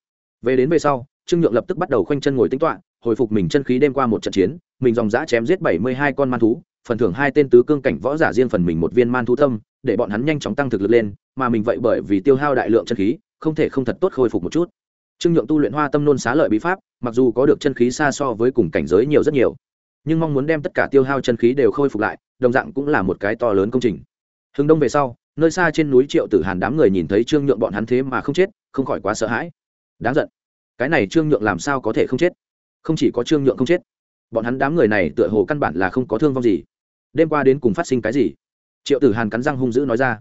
Về đến về sau, trương nhượng lập tức bắt đầu khoanh chân ngồi tính toạ hồi phục mình chân khí đêm qua một trận chiến, mình dòng giã chém giết bảy mươi hai con man thú, phần thưởng hai tên tứ cương cảnh võ giả riêng phần mình một viên man thú tâm để bọn hắn nhanh chóng tăng thực lực lên, mà mình vậy bởi vì tiêu hao đại lượng chân khí, không thể không thật tốt khôi phục một chút. Trương nhượng tu luyện hoa tâm nôn xá lợi bí pháp, mặc dù có được chân khí xa so với cùng cảnh giới nhiều rất nhiều, nhưng mong muốn đem tất cả tiêu hao chân khí đều khôi phục lại, đồng dạng cũng là một cái to lớn công trình. Hừng đông về sau, nơi xa trên núi triệu tử hàn đám người nhìn thấy trương nhượng bọn hắn thế mà không chết, không khỏi quá sợ hãi. Đáng giận. Cái này trương nhượng làm sao có thể không chết? Không chỉ có trương nhượng không chết, bọn hắn đám người này tựa hồ căn bản là không có thương vong gì. Đêm qua đến cùng phát sinh cái gì? Triệu tử hàn cắn răng hung dữ nói ra.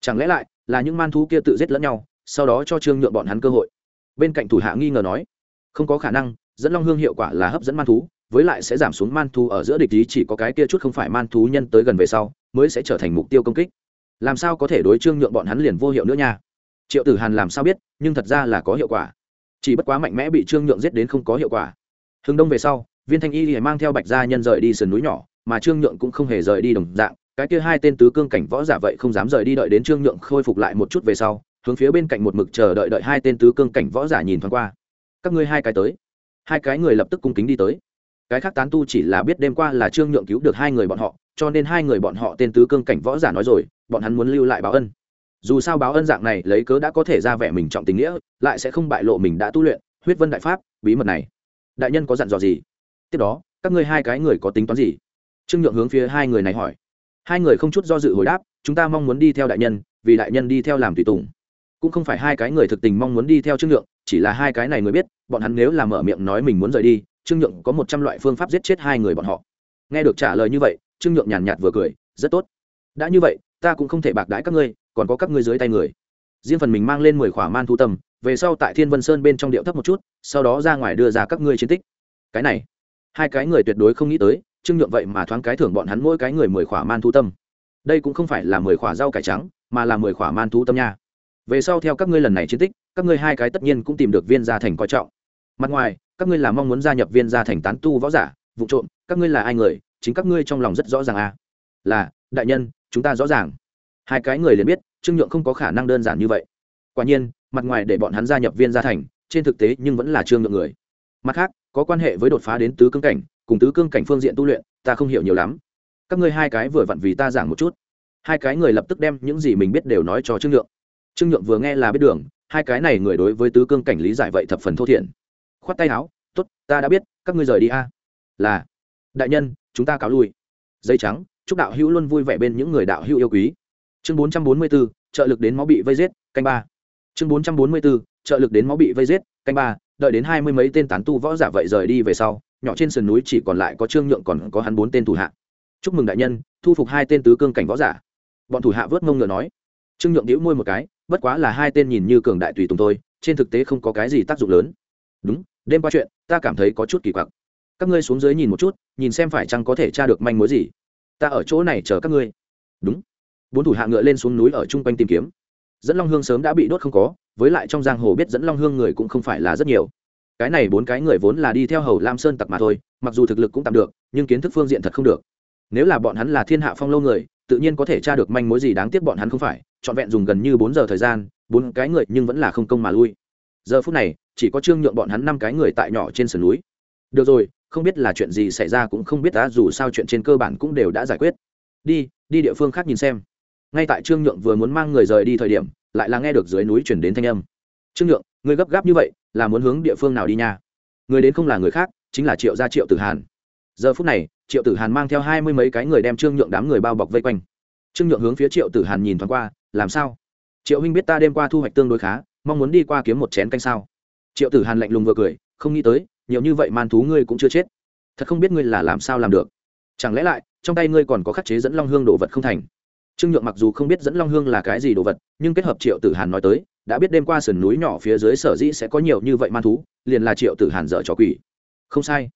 Chẳng lẽ lại là những man thú kia tự giết lẫn nhau, sau đó cho trương nhượng bọn hắn cơ hội? Bên cạnh thủ hạ nghi ngờ nói, không có khả năng, dẫn long hương hiệu quả là hấp dẫn man thú, với lại sẽ giảm xuống man thú ở giữa địch ý chỉ có cái kia chút không phải man thú nhân tới gần về sau, mới sẽ trở thành mục tiêu công kích. Làm sao có thể đối trương nhượng bọn hắn liền vô hiệu nữa nha? Triệu tử hàn làm sao biết, nhưng thật ra là có hiệu quả. Chỉ bất quá mạnh mẽ bị trương nhượng giết đến không có hiệu quả. Hưng đông về sau, viên thanh y thì mang theo bạch gia nhân rời đi sườn núi nhỏ, mà trương nhượng cũng không hề rời đi đồng dạng cái kia hai tên tứ cương cảnh võ giả vậy không dám rời đi đợi đến trương nhượng khôi phục lại một chút về sau, hướng phía bên cạnh một mực chờ đợi đợi hai tên tứ cương cảnh võ giả nhìn thoáng qua. Các ngươi hai cái tới. Hai cái người lập tức cung kính đi tới. Cái khác tán tu chỉ là biết đêm qua là trương nhượng cứu được hai người bọn họ, cho nên hai người bọn họ tên tứ cương cảnh võ giả nói rồi, bọn hắn muốn lưu lại báo ân. Dù sao báo ân dạng này lấy cớ đã có thể ra vẻ mình trọng tình nghĩa, lại sẽ không bại lộ mình đã tu luyện, huyết vân đại pháp, bí mật này. Đại nhân có dặn dò gì? Tiếp đó, các ngươi hai cái người có tính toán gì? Trương nhượng hướng phía hai người này hỏi hai người không chút do dự hồi đáp, chúng ta mong muốn đi theo đại nhân, vì đại nhân đi theo làm tùy tùng. Cũng không phải hai cái người thực tình mong muốn đi theo trương nhượng, chỉ là hai cái này người biết, bọn hắn nếu làm mở miệng nói mình muốn rời đi, trương nhượng có một trăm loại phương pháp giết chết hai người bọn họ. Nghe được trả lời như vậy, trương nhượng nhàn nhạt vừa cười, rất tốt. Đã như vậy, ta cũng không thể bạc đãi các ngươi, còn có các ngươi dưới tay người. Riêng phần mình mang lên mười khỏa man thu tâm, về sau tại thiên vân sơn bên trong điệu thấp một chút, sau đó ra ngoài đưa ra các ngươi chiến tích. Cái này, hai cái người tuyệt đối không nghĩ tới trương nhượng vậy mà thoáng cái thưởng bọn hắn mỗi cái người mười khỏa man thu tâm. Đây cũng không phải là mười khỏa rau cải trắng, mà là mười khỏa man thu tâm nha. Về sau theo các ngươi lần này chiến tích, các ngươi hai cái tất nhiên cũng tìm được viên gia thành coi trọng. Mặt ngoài, các ngươi là mong muốn gia nhập viên gia thành tán tu võ giả, vụ trộm, các ngươi là ai người, chính các ngươi trong lòng rất rõ ràng à. Là, đại nhân, chúng ta rõ ràng. Hai cái người liền biết, trương nhượng không có khả năng đơn giản như vậy. Quả nhiên, mặt ngoài để bọn hắn gia nhập viên gia thành, trên thực tế nhưng vẫn là trương nhượng người. Mặt khác, có quan hệ với đột phá đến tứ cương cảnh cùng tứ cương cảnh phương diện tu luyện, ta không hiểu nhiều lắm. Các ngươi hai cái vừa vặn vì ta giảng một chút. Hai cái người lập tức đem những gì mình biết đều nói cho trương nhượng. Trương nhượng vừa nghe là biết đường, hai cái này người đối với tứ cương cảnh lý giải vậy thập phần thô thiển. Khoát tay áo t ố t ta đã biết, các ngươi rời đi a. Là, đại nhân, chúng ta cáo lui. Dây trắng, chúc đạo hữu luôn vui vẻ bên những người đạo hữu yêu quý. Chương bốn trăm bốn mươi b ố trợ lực đến máu bị vây giết, canh ba. Chương bốn trăm bốn mươi b ố trợ lực đến máu bị vây giết, canh ba, đợi đến hai mươi mấy tên tán tu võ giả vậy rời đi về sau nhỏ trên sườn núi chỉ còn lại có trương nhượng còn có hắn bốn tên thủ hạ. Chúc mừng đại nhân, thu phục hai tên tứ cương cảnh võ giả. Bọn thủ hạ vớt mông ngựa nói. Trương nhượng đĩu môi một cái, bất quá là hai tên nhìn như cường đại tùy tùng thôi, trên thực tế không có cái gì tác dụng lớn. Đúng, đêm qua chuyện, ta cảm thấy có chút kỳ quặc. Các ngươi xuống dưới nhìn một chút, nhìn xem phải chăng có thể tra được manh mối gì. Ta ở chỗ này chờ các ngươi. Đúng. Bốn thủ hạ ngựa lên xuống núi ở chung quanh tìm kiếm. Dẫn long hương sớm đã bị đốt không có, với lại trong giang hồ biết dẫn long hương người cũng không phải là rất nhiều cái này bốn cái người vốn là đi theo hầu lam sơn tặc mà thôi, mặc dù thực lực cũng tạm được, nhưng kiến thức phương diện thật không được. Nếu là bọn hắn là thiên hạ phong lâu người, tự nhiên có thể tra được manh mối gì đáng tiếc bọn hắn không phải, trọn vẹn dùng gần như bốn giờ thời gian, bốn cái người nhưng vẫn là không công mà lui. Giờ phút này, chỉ có trương nhượng bọn hắn năm cái người tại nhỏ trên sườn núi. Được rồi, không biết là chuyện gì xảy ra cũng không biết đã dù sao chuyện trên cơ bản cũng đều đã giải quyết. Đi đi địa phương khác nhìn xem. Ngay tại trương nhượng vừa muốn mang người rời đi thời điểm, lại là nghe được dưới núi chuyển đến thanh âm. Trương nhượng người gấp gáp như vậy là muốn hướng địa phương nào đi nha? Người đến không là người khác, chính là triệu gia triệu tử hàn. Giờ phút này, triệu tử hàn mang theo hai mươi mấy cái người đem trương nhượng đám người bao bọc vây quanh. Trương nhượng hướng phía triệu tử hàn nhìn thoáng qua, làm sao? Triệu huynh biết ta đêm qua thu hoạch tương đối khá, mong muốn đi qua kiếm một chén canh sao? Triệu tử hàn lạnh lùng vừa cười, không nghĩ tới, nhiều như vậy man thú ngươi cũng chưa chết. Thật không biết ngươi là làm sao làm được. Chẳng lẽ lại, trong tay ngươi còn có khắc chế dẫn long hương đồ vật không thành? Trương nhượng mặc dù không biết dẫn long hương là cái gì đồ vật, nhưng kết hợp triệu tử hàn nói tới đã biết đêm qua sườn núi nhỏ phía dưới sở dĩ sẽ có nhiều như vậy man thú, liền là triệu tử hàn dở trò quỷ. Không sai.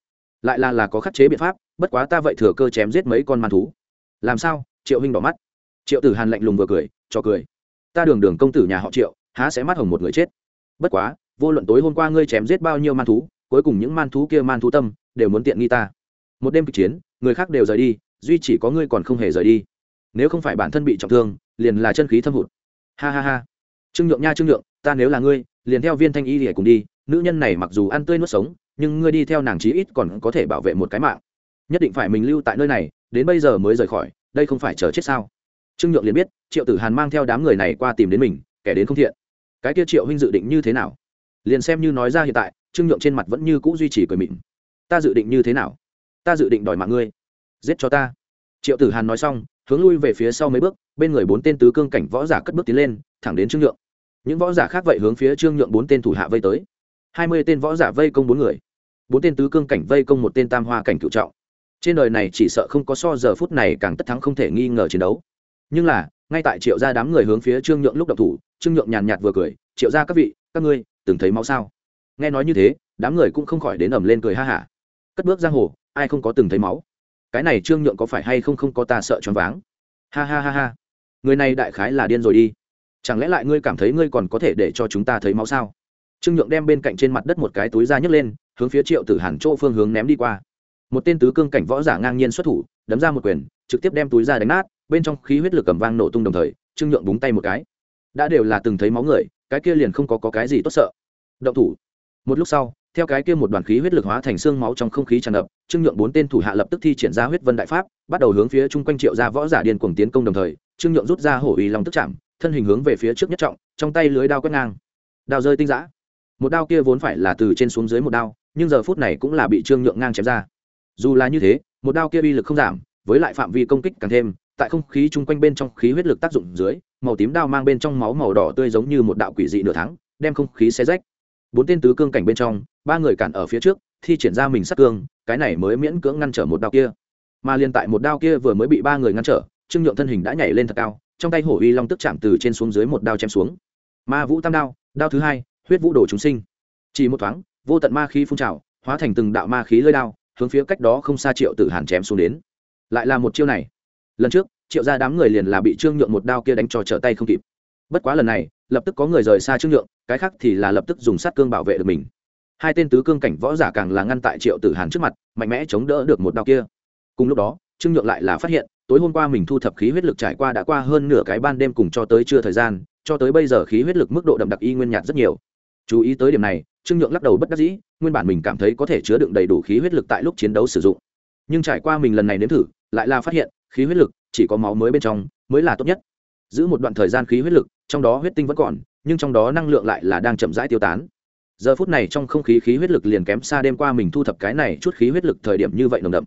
Lại là là có khắc chế biện pháp, bất quá ta vậy thừa cơ chém giết mấy con man thú. Làm sao? Triệu huynh đỏ mắt. Triệu tử hàn lạnh lùng vừa cười, cho cười. Ta đường đường công tử nhà họ triệu, há sẽ mắt hồng một người chết. Bất quá, vô luận tối hôm qua ngươi chém giết bao nhiêu man thú, cuối cùng những man thú kia man thú tâm, đều muốn tiện nghi ta. Một đêm kịch chiến, người khác đều rời đi, duy chỉ có ngươi còn không hề rời đi. Nếu không phải bản thân bị trọng thương, liền là chân khí thâm hụt. Ha ha ha trương nhượng nha trương nhượng, ta nếu là ngươi, liền theo viên thanh y để cùng đi. Nữ nhân này mặc dù ăn tươi nuốt sống, nhưng ngươi đi theo nàng chí ít còn có thể bảo vệ một cái mạng. Nhất định phải mình lưu tại nơi này, đến bây giờ mới rời khỏi, đây không phải chờ chết sao? Trương nhượng liền biết, triệu tử hàn mang theo đám người này qua tìm đến mình, kẻ đến không thiện. Cái kia triệu huynh dự định như thế nào? Liền xem như nói ra hiện tại, trương nhượng trên mặt vẫn như c ũ duy trì cười mịn. Ta dự định như thế nào? Ta dự định đòi mạng ngươi. Giết cho ta. Triệu tử hàn nói xong, hướng lui về phía sau mấy bước, bên người bốn tên tứ cương cảnh võ giả cất bước tiến lên, thẳng đến trương nhượng những võ giả khác vậy hướng phía trương nhượng bốn tên thủ hạ vây tới. Hai mươi tên võ giả vây công bốn người. Bốn tên tứ cương cảnh vây công một tên tam hoa cảnh cựu trọng. Trên đời này chỉ sợ không có so giờ phút này càng tất thắng không thể nghi ngờ chiến đấu. Nhưng là, ngay tại triệu gia đám người hướng phía trương nhượng lúc đập thủ, trương nhượng nhàn nhạt vừa cười, triệu gia các vị, các ngươi, từng thấy máu sao? Nghe nói như thế, đám người cũng không khỏi đến ẩm lên cười ha hả. Cất bước giang hồ, ai không có từng thấy máu? Cái này trương nhượng có phải hay không không có ta sợ choáng váng? Ha ha ha ha. Người này đại khái là điên rồi đi chẳng lẽ lại ngươi cảm thấy ngươi còn có thể để cho chúng ta thấy máu sao? Trương nhượng đem bên cạnh trên mặt đất một cái túi da nhấc lên hướng phía triệu tử hàn chỗ phương hướng ném đi qua. Một tên tứ cương cảnh võ giả ngang nhiên xuất thủ đấm ra một quyền trực tiếp đem túi da đánh nát bên trong khí huyết lực cầm vang nổ tung đồng thời trương nhượng búng tay một cái. Đã đều là từng thấy máu người cái kia liền không có, có cái gì tốt sợ. Động thủ. Một lúc sau theo cái kia một đoàn khí huyết lực hóa thành xương máu trong không khí tràn ngập trương nhượng bốn tên thủ hạ lập tức thi triển ra huyết vân đại pháp bắt đầu hướng phía chung quanh triệu ra võ giả điên cuồng tiến công đồng thời trương nhượng rút ra hổ uy long tức chạm thân hình hướng về phía trước nhất trọng, trong tay lưới đao quét ngang. Đao rơi tinh giã. Một đao kia vốn phải là từ trên xuống dưới một đao, nhưng giờ phút này cũng là bị trương nhượng ngang chém ra. Dù là như thế, một đao kia uy lực không giảm, với lại phạm vi công kích càng thêm, tại không khí chung quanh bên trong khí huyết lực tác dụng dưới, màu tím đao mang bên trong máu màu đỏ tươi giống như một đạo quỷ dị nửa tháng, đem không khí xé rách. Bốn tên tứ cương cảnh bên trong, ba người cản ở phía trước, thi triển ra mình sát cương, cái này mới miễn cưỡng ngăn trở một đao kia. Mà liền tại một đao kia vừa mới bị ba người ngăn trở, trương nhượng thân hình đã nhảy lên thật cao trong tay hổ uy long tức chạm từ trên xuống dưới một đao chém xuống. Ma vũ tam đao đao thứ hai, huyết vũ đồ chúng sinh. Chỉ một thoáng, vô tận ma khí phun trào, hóa thành từng đạo ma khí lơi đao, hướng phía cách đó không xa triệu tử hàn chém xuống đến. Lại là một chiêu này. Lần trước, triệu ra đám người liền là bị trương nhượng một đao kia đánh cho trở tay không kịp. Bất quá lần này, lập tức có người rời xa trương nhượng, cái khác thì là lập tức dùng sát cương bảo vệ được mình. Hai tên tứ cương cảnh võ giả càng là ngăn tại triệu tử hàn trước mặt, mạnh mẽ chống đỡ được một đao kia. Cùng lúc đó trương nhượng lại là phát hiện, tối hôm qua mình thu thập khí huyết lực trải qua đã qua hơn nửa cái ban đêm cùng cho tới trưa thời gian, cho tới bây giờ khí huyết lực mức độ đậm đặc y nguyên nhạt rất nhiều. Chú ý tới điểm này, trương nhượng lắc đầu bất đắc dĩ, nguyên bản mình cảm thấy có thể chứa đựng đầy đủ khí huyết lực tại lúc chiến đấu sử dụng. Nhưng trải qua mình lần này nếm thử, lại là phát hiện, khí huyết lực chỉ có máu mới bên trong mới là tốt nhất. Giữ một đoạn thời gian khí huyết lực, trong đó huyết tinh vẫn còn, nhưng trong đó năng lượng lại là đang chậm rãi tiêu tán. Giờ phút này trong không khí khí huyết lực liền kém xa đêm qua mình thu thập cái này chút khí huyết lực thời điểm như vậy nồng đậm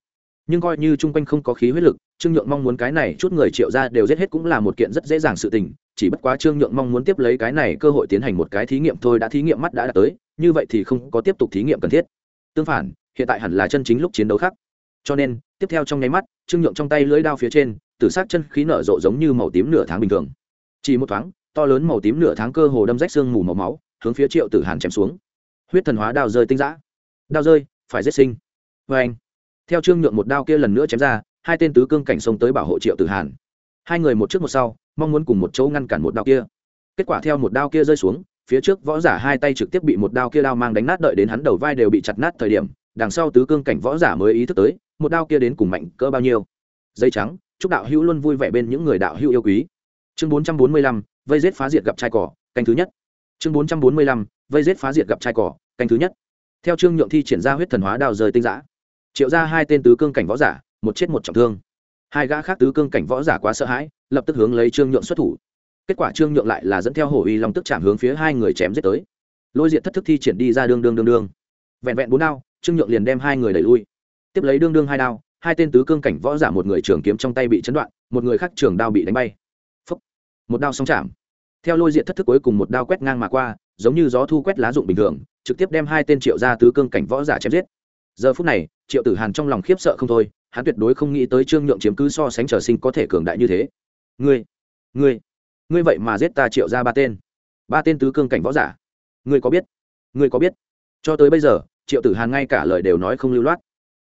nhưng coi như chung quanh không có khí huyết lực, trương nhượng mong muốn cái này chút người triệu ra đều giết hết cũng là một kiện rất dễ dàng sự tình, chỉ bất quá trương nhượng mong muốn tiếp lấy cái này cơ hội tiến hành một cái thí nghiệm thôi, đã thí nghiệm mắt đã đạt tới, như vậy thì không có tiếp tục thí nghiệm cần thiết. Tương phản, hiện tại hẳn là chân chính lúc chiến đấu khác. Cho nên, tiếp theo trong nháy mắt, trương nhượng trong tay lưỡi đao phía trên, tử s chân khí nở rộ giống như màu tím nửa tháng bình thường. Chỉ một thoáng, to lớn màu tím nửa tháng cơ hồ đâm rách xương mù màu máu, hướng phía triệu tử hàn chém xuống. Huyết thần hóa đao rơi tinh giã. Đao rơi, phải giết sinh. Vê anh theo trương nhượng một đao kia lần nữa chém ra, hai tên tứ cương cảnh xông tới bảo hộ triệu tử hàn. Hai người một trước một sau, mong muốn cùng một chỗ ngăn cản một đao kia. Kết quả theo một đao kia rơi xuống, phía trước võ giả hai tay trực tiếp bị một đao kia đao mang đánh nát đợi đến hắn đầu vai đều bị chặt nát thời điểm, đằng sau tứ cương cảnh võ giả mới ý thức tới, một đao kia đến cùng mạnh cỡ bao nhiêu. Dây trắng, chúc đạo hữu luôn vui vẻ bên những người đạo hữu yêu quý. Chương bốn trăm bốn mươi lăm, vây rết phá diệt gặp trai cỏ, canh thứ nhất. Chương bốn trăm bốn mươi lăm, vây rết phá diệt gặp trai cỏ, canh thứ nhất. Theo trương nhượng thi triển ra huyết thần hóa đào rời tinh giã triệu ra hai tên tứ cương cảnh võ giả, một chết một trọng thương. Hai gã khác tứ cương cảnh võ giả quá sợ hãi, lập tức hướng lấy trương nhượng xuất thủ. Kết quả trương nhượng lại là dẫn theo hổ uy long tức chạm hướng phía hai người chém giết tới. Lôi diện thất thức thi triển đi ra đương đương đương đương. Vẹn vẹn bốn đao, trương nhượng liền đem hai người đẩy lui. Tiếp lấy đương đương hai đao, hai tên tứ cương cảnh võ giả một người trường kiếm trong tay bị chấn đoạn, một người khác trường đao bị đánh bay. Phúc. một đao song chạm. Theo lôi diện thất thức cuối cùng một đao quét ngang mà qua, giống như gió thu quét lá dụng bình thường, trực tiếp đem hai tên triệu gia tứ cương cảnh võ giả chém giết. Giờ phút này triệu tử hàn trong lòng khiếp sợ không thôi, hắn tuyệt đối không nghĩ tới trương nhượng chiếm cứ so sánh trở sinh có thể cường đại như thế. Ngươi ngươi ngươi vậy mà giết ta triệu ra ba tên. Ba tên tứ cương cảnh võ giả. Ngươi có biết, ngươi có biết. Cho tới bây giờ, triệu tử hàn ngay cả lời đều nói không lưu loát.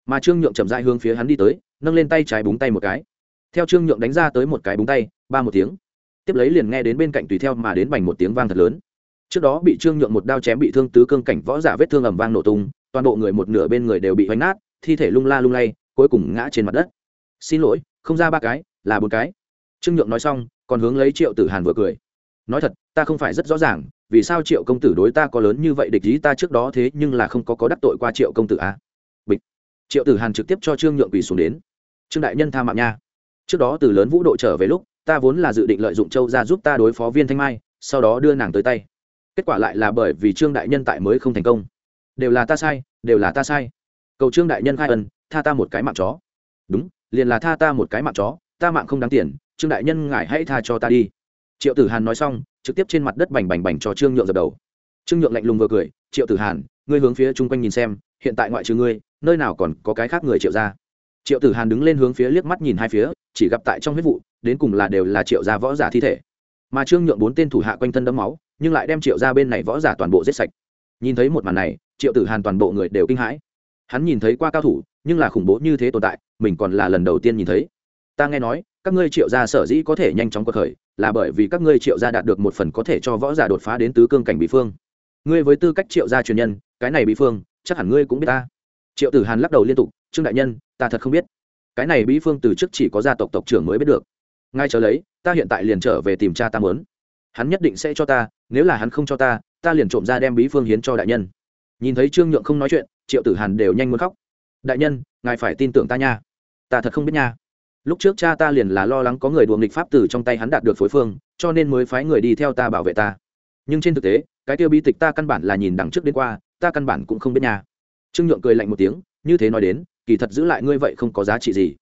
Mà trương nhượng chậm dại hướng phía hắn đi tới, nâng lên tay trái búng tay một cái. Theo trương nhượng đánh ra tới một cái búng tay, ba một tiếng. Tiếp lấy liền nghe đến bên cạnh tùy theo mà đến bành một tiếng vang thật lớn. Trước đó bị trương nhượng một đao chém bị thương tứ cương cảnh võ giả vết thương ẩm vang nổ tung, toàn bộ người một nửa bên người đều bị hoành nát thi thể lung la lung lay, cuối cùng ngã trên mặt đất. Xin lỗi, không ra ba cái, là bốn cái. Trương nhượng nói xong, còn hướng lấy triệu tử hàn vừa cười. Nói thật, ta không phải rất rõ ràng, vì sao triệu công tử đối ta có lớn như vậy địch ý ta trước đó thế nhưng là không có có đắc tội qua triệu công tử à? bịch. Triệu tử hàn trực tiếp cho trương nhượng quỳ xuống đến. Trương đại nhân tha mạng nha. Trước đó từ lớn vũ độ trở về lúc, ta vốn là dự định lợi dụng châu ra giúp ta đối phó viên thanh mai, sau đó đưa nàng tới tay. Kết quả lại là bởi vì trương đại nhân tại mới không thành công. Đều là ta sai, đều là ta sai cầu trương đại nhân khai ân, tha ta một cái mạng chó. Đúng, liền là tha ta một cái mạng chó, ta mạng không đáng tiền, trương đại nhân ngài hãy tha cho ta đi. Triệu tử hàn nói xong, trực tiếp trên mặt đất bành bành bành cho trương nhượng dập đầu. Trương nhượng lạnh lùng vừa cười, triệu tử hàn, ngươi hướng phía chung quanh nhìn xem, hiện tại ngoại trừ ngươi, nơi nào còn có cái khác người triệu ra triệu tử hàn đứng lên hướng phía liếc mắt nhìn hai phía, chỉ gặp tại trong huyết vụ, đến cùng là đều là triệu gia võ giả thi thể. Mà trương nhượng bốn tên thủ hạ quanh thân đấm máu, nhưng lại đem triệu ra bên này võ giả toàn bộ giết sạch. Nhìn thấy một màn này, triệu tử hàn toàn bộ người đều kinh hãi hắn nhìn thấy qua cao thủ, nhưng là khủng bố như thế tồn tại, mình còn là lần đầu tiên nhìn thấy. Ta nghe nói, các ngươi triệu gia sở dĩ có thể nhanh chóng cuộc khởi, là bởi vì các ngươi triệu gia đạt được một phần có thể cho võ giả đột phá đến tứ cương cảnh bị phương. Ngươi với tư cách triệu gia truyền nhân, cái này bị phương, chắc hẳn ngươi cũng biết ta. Triệu tử hàn lắc đầu liên tục, trương đại nhân, ta thật không biết. Cái này bí phương từ trước chỉ có gia tộc tộc trưởng mới biết được. Ngay chờ lấy, ta hiện tại liền trở về tìm cha ta mớn hắn nhất định sẽ cho ta, nếu là hắn không cho ta ta liền trộm ra đem bí phương hiến cho đại nhân nhìn thấy trương nhượng không nói chuyện, triệu tử hàn đều nhanh muốn khóc. Đại nhân, ngài phải tin tưởng ta nha. Ta thật không biết nha. Lúc trước cha ta liền là lo lắng có người đùa nghịch pháp từ trong tay hắn đạt được phối phương, cho nên mới phái người đi theo ta bảo vệ ta. Nhưng trên thực tế, cái tiêu bí tịch ta căn bản là nhìn đằng trước đến qua, ta căn bản cũng không biết nha. Trương nhượng cười lạnh một tiếng, như thế nói đến, kỳ thật giữ lại ngươi vậy không có giá trị gì.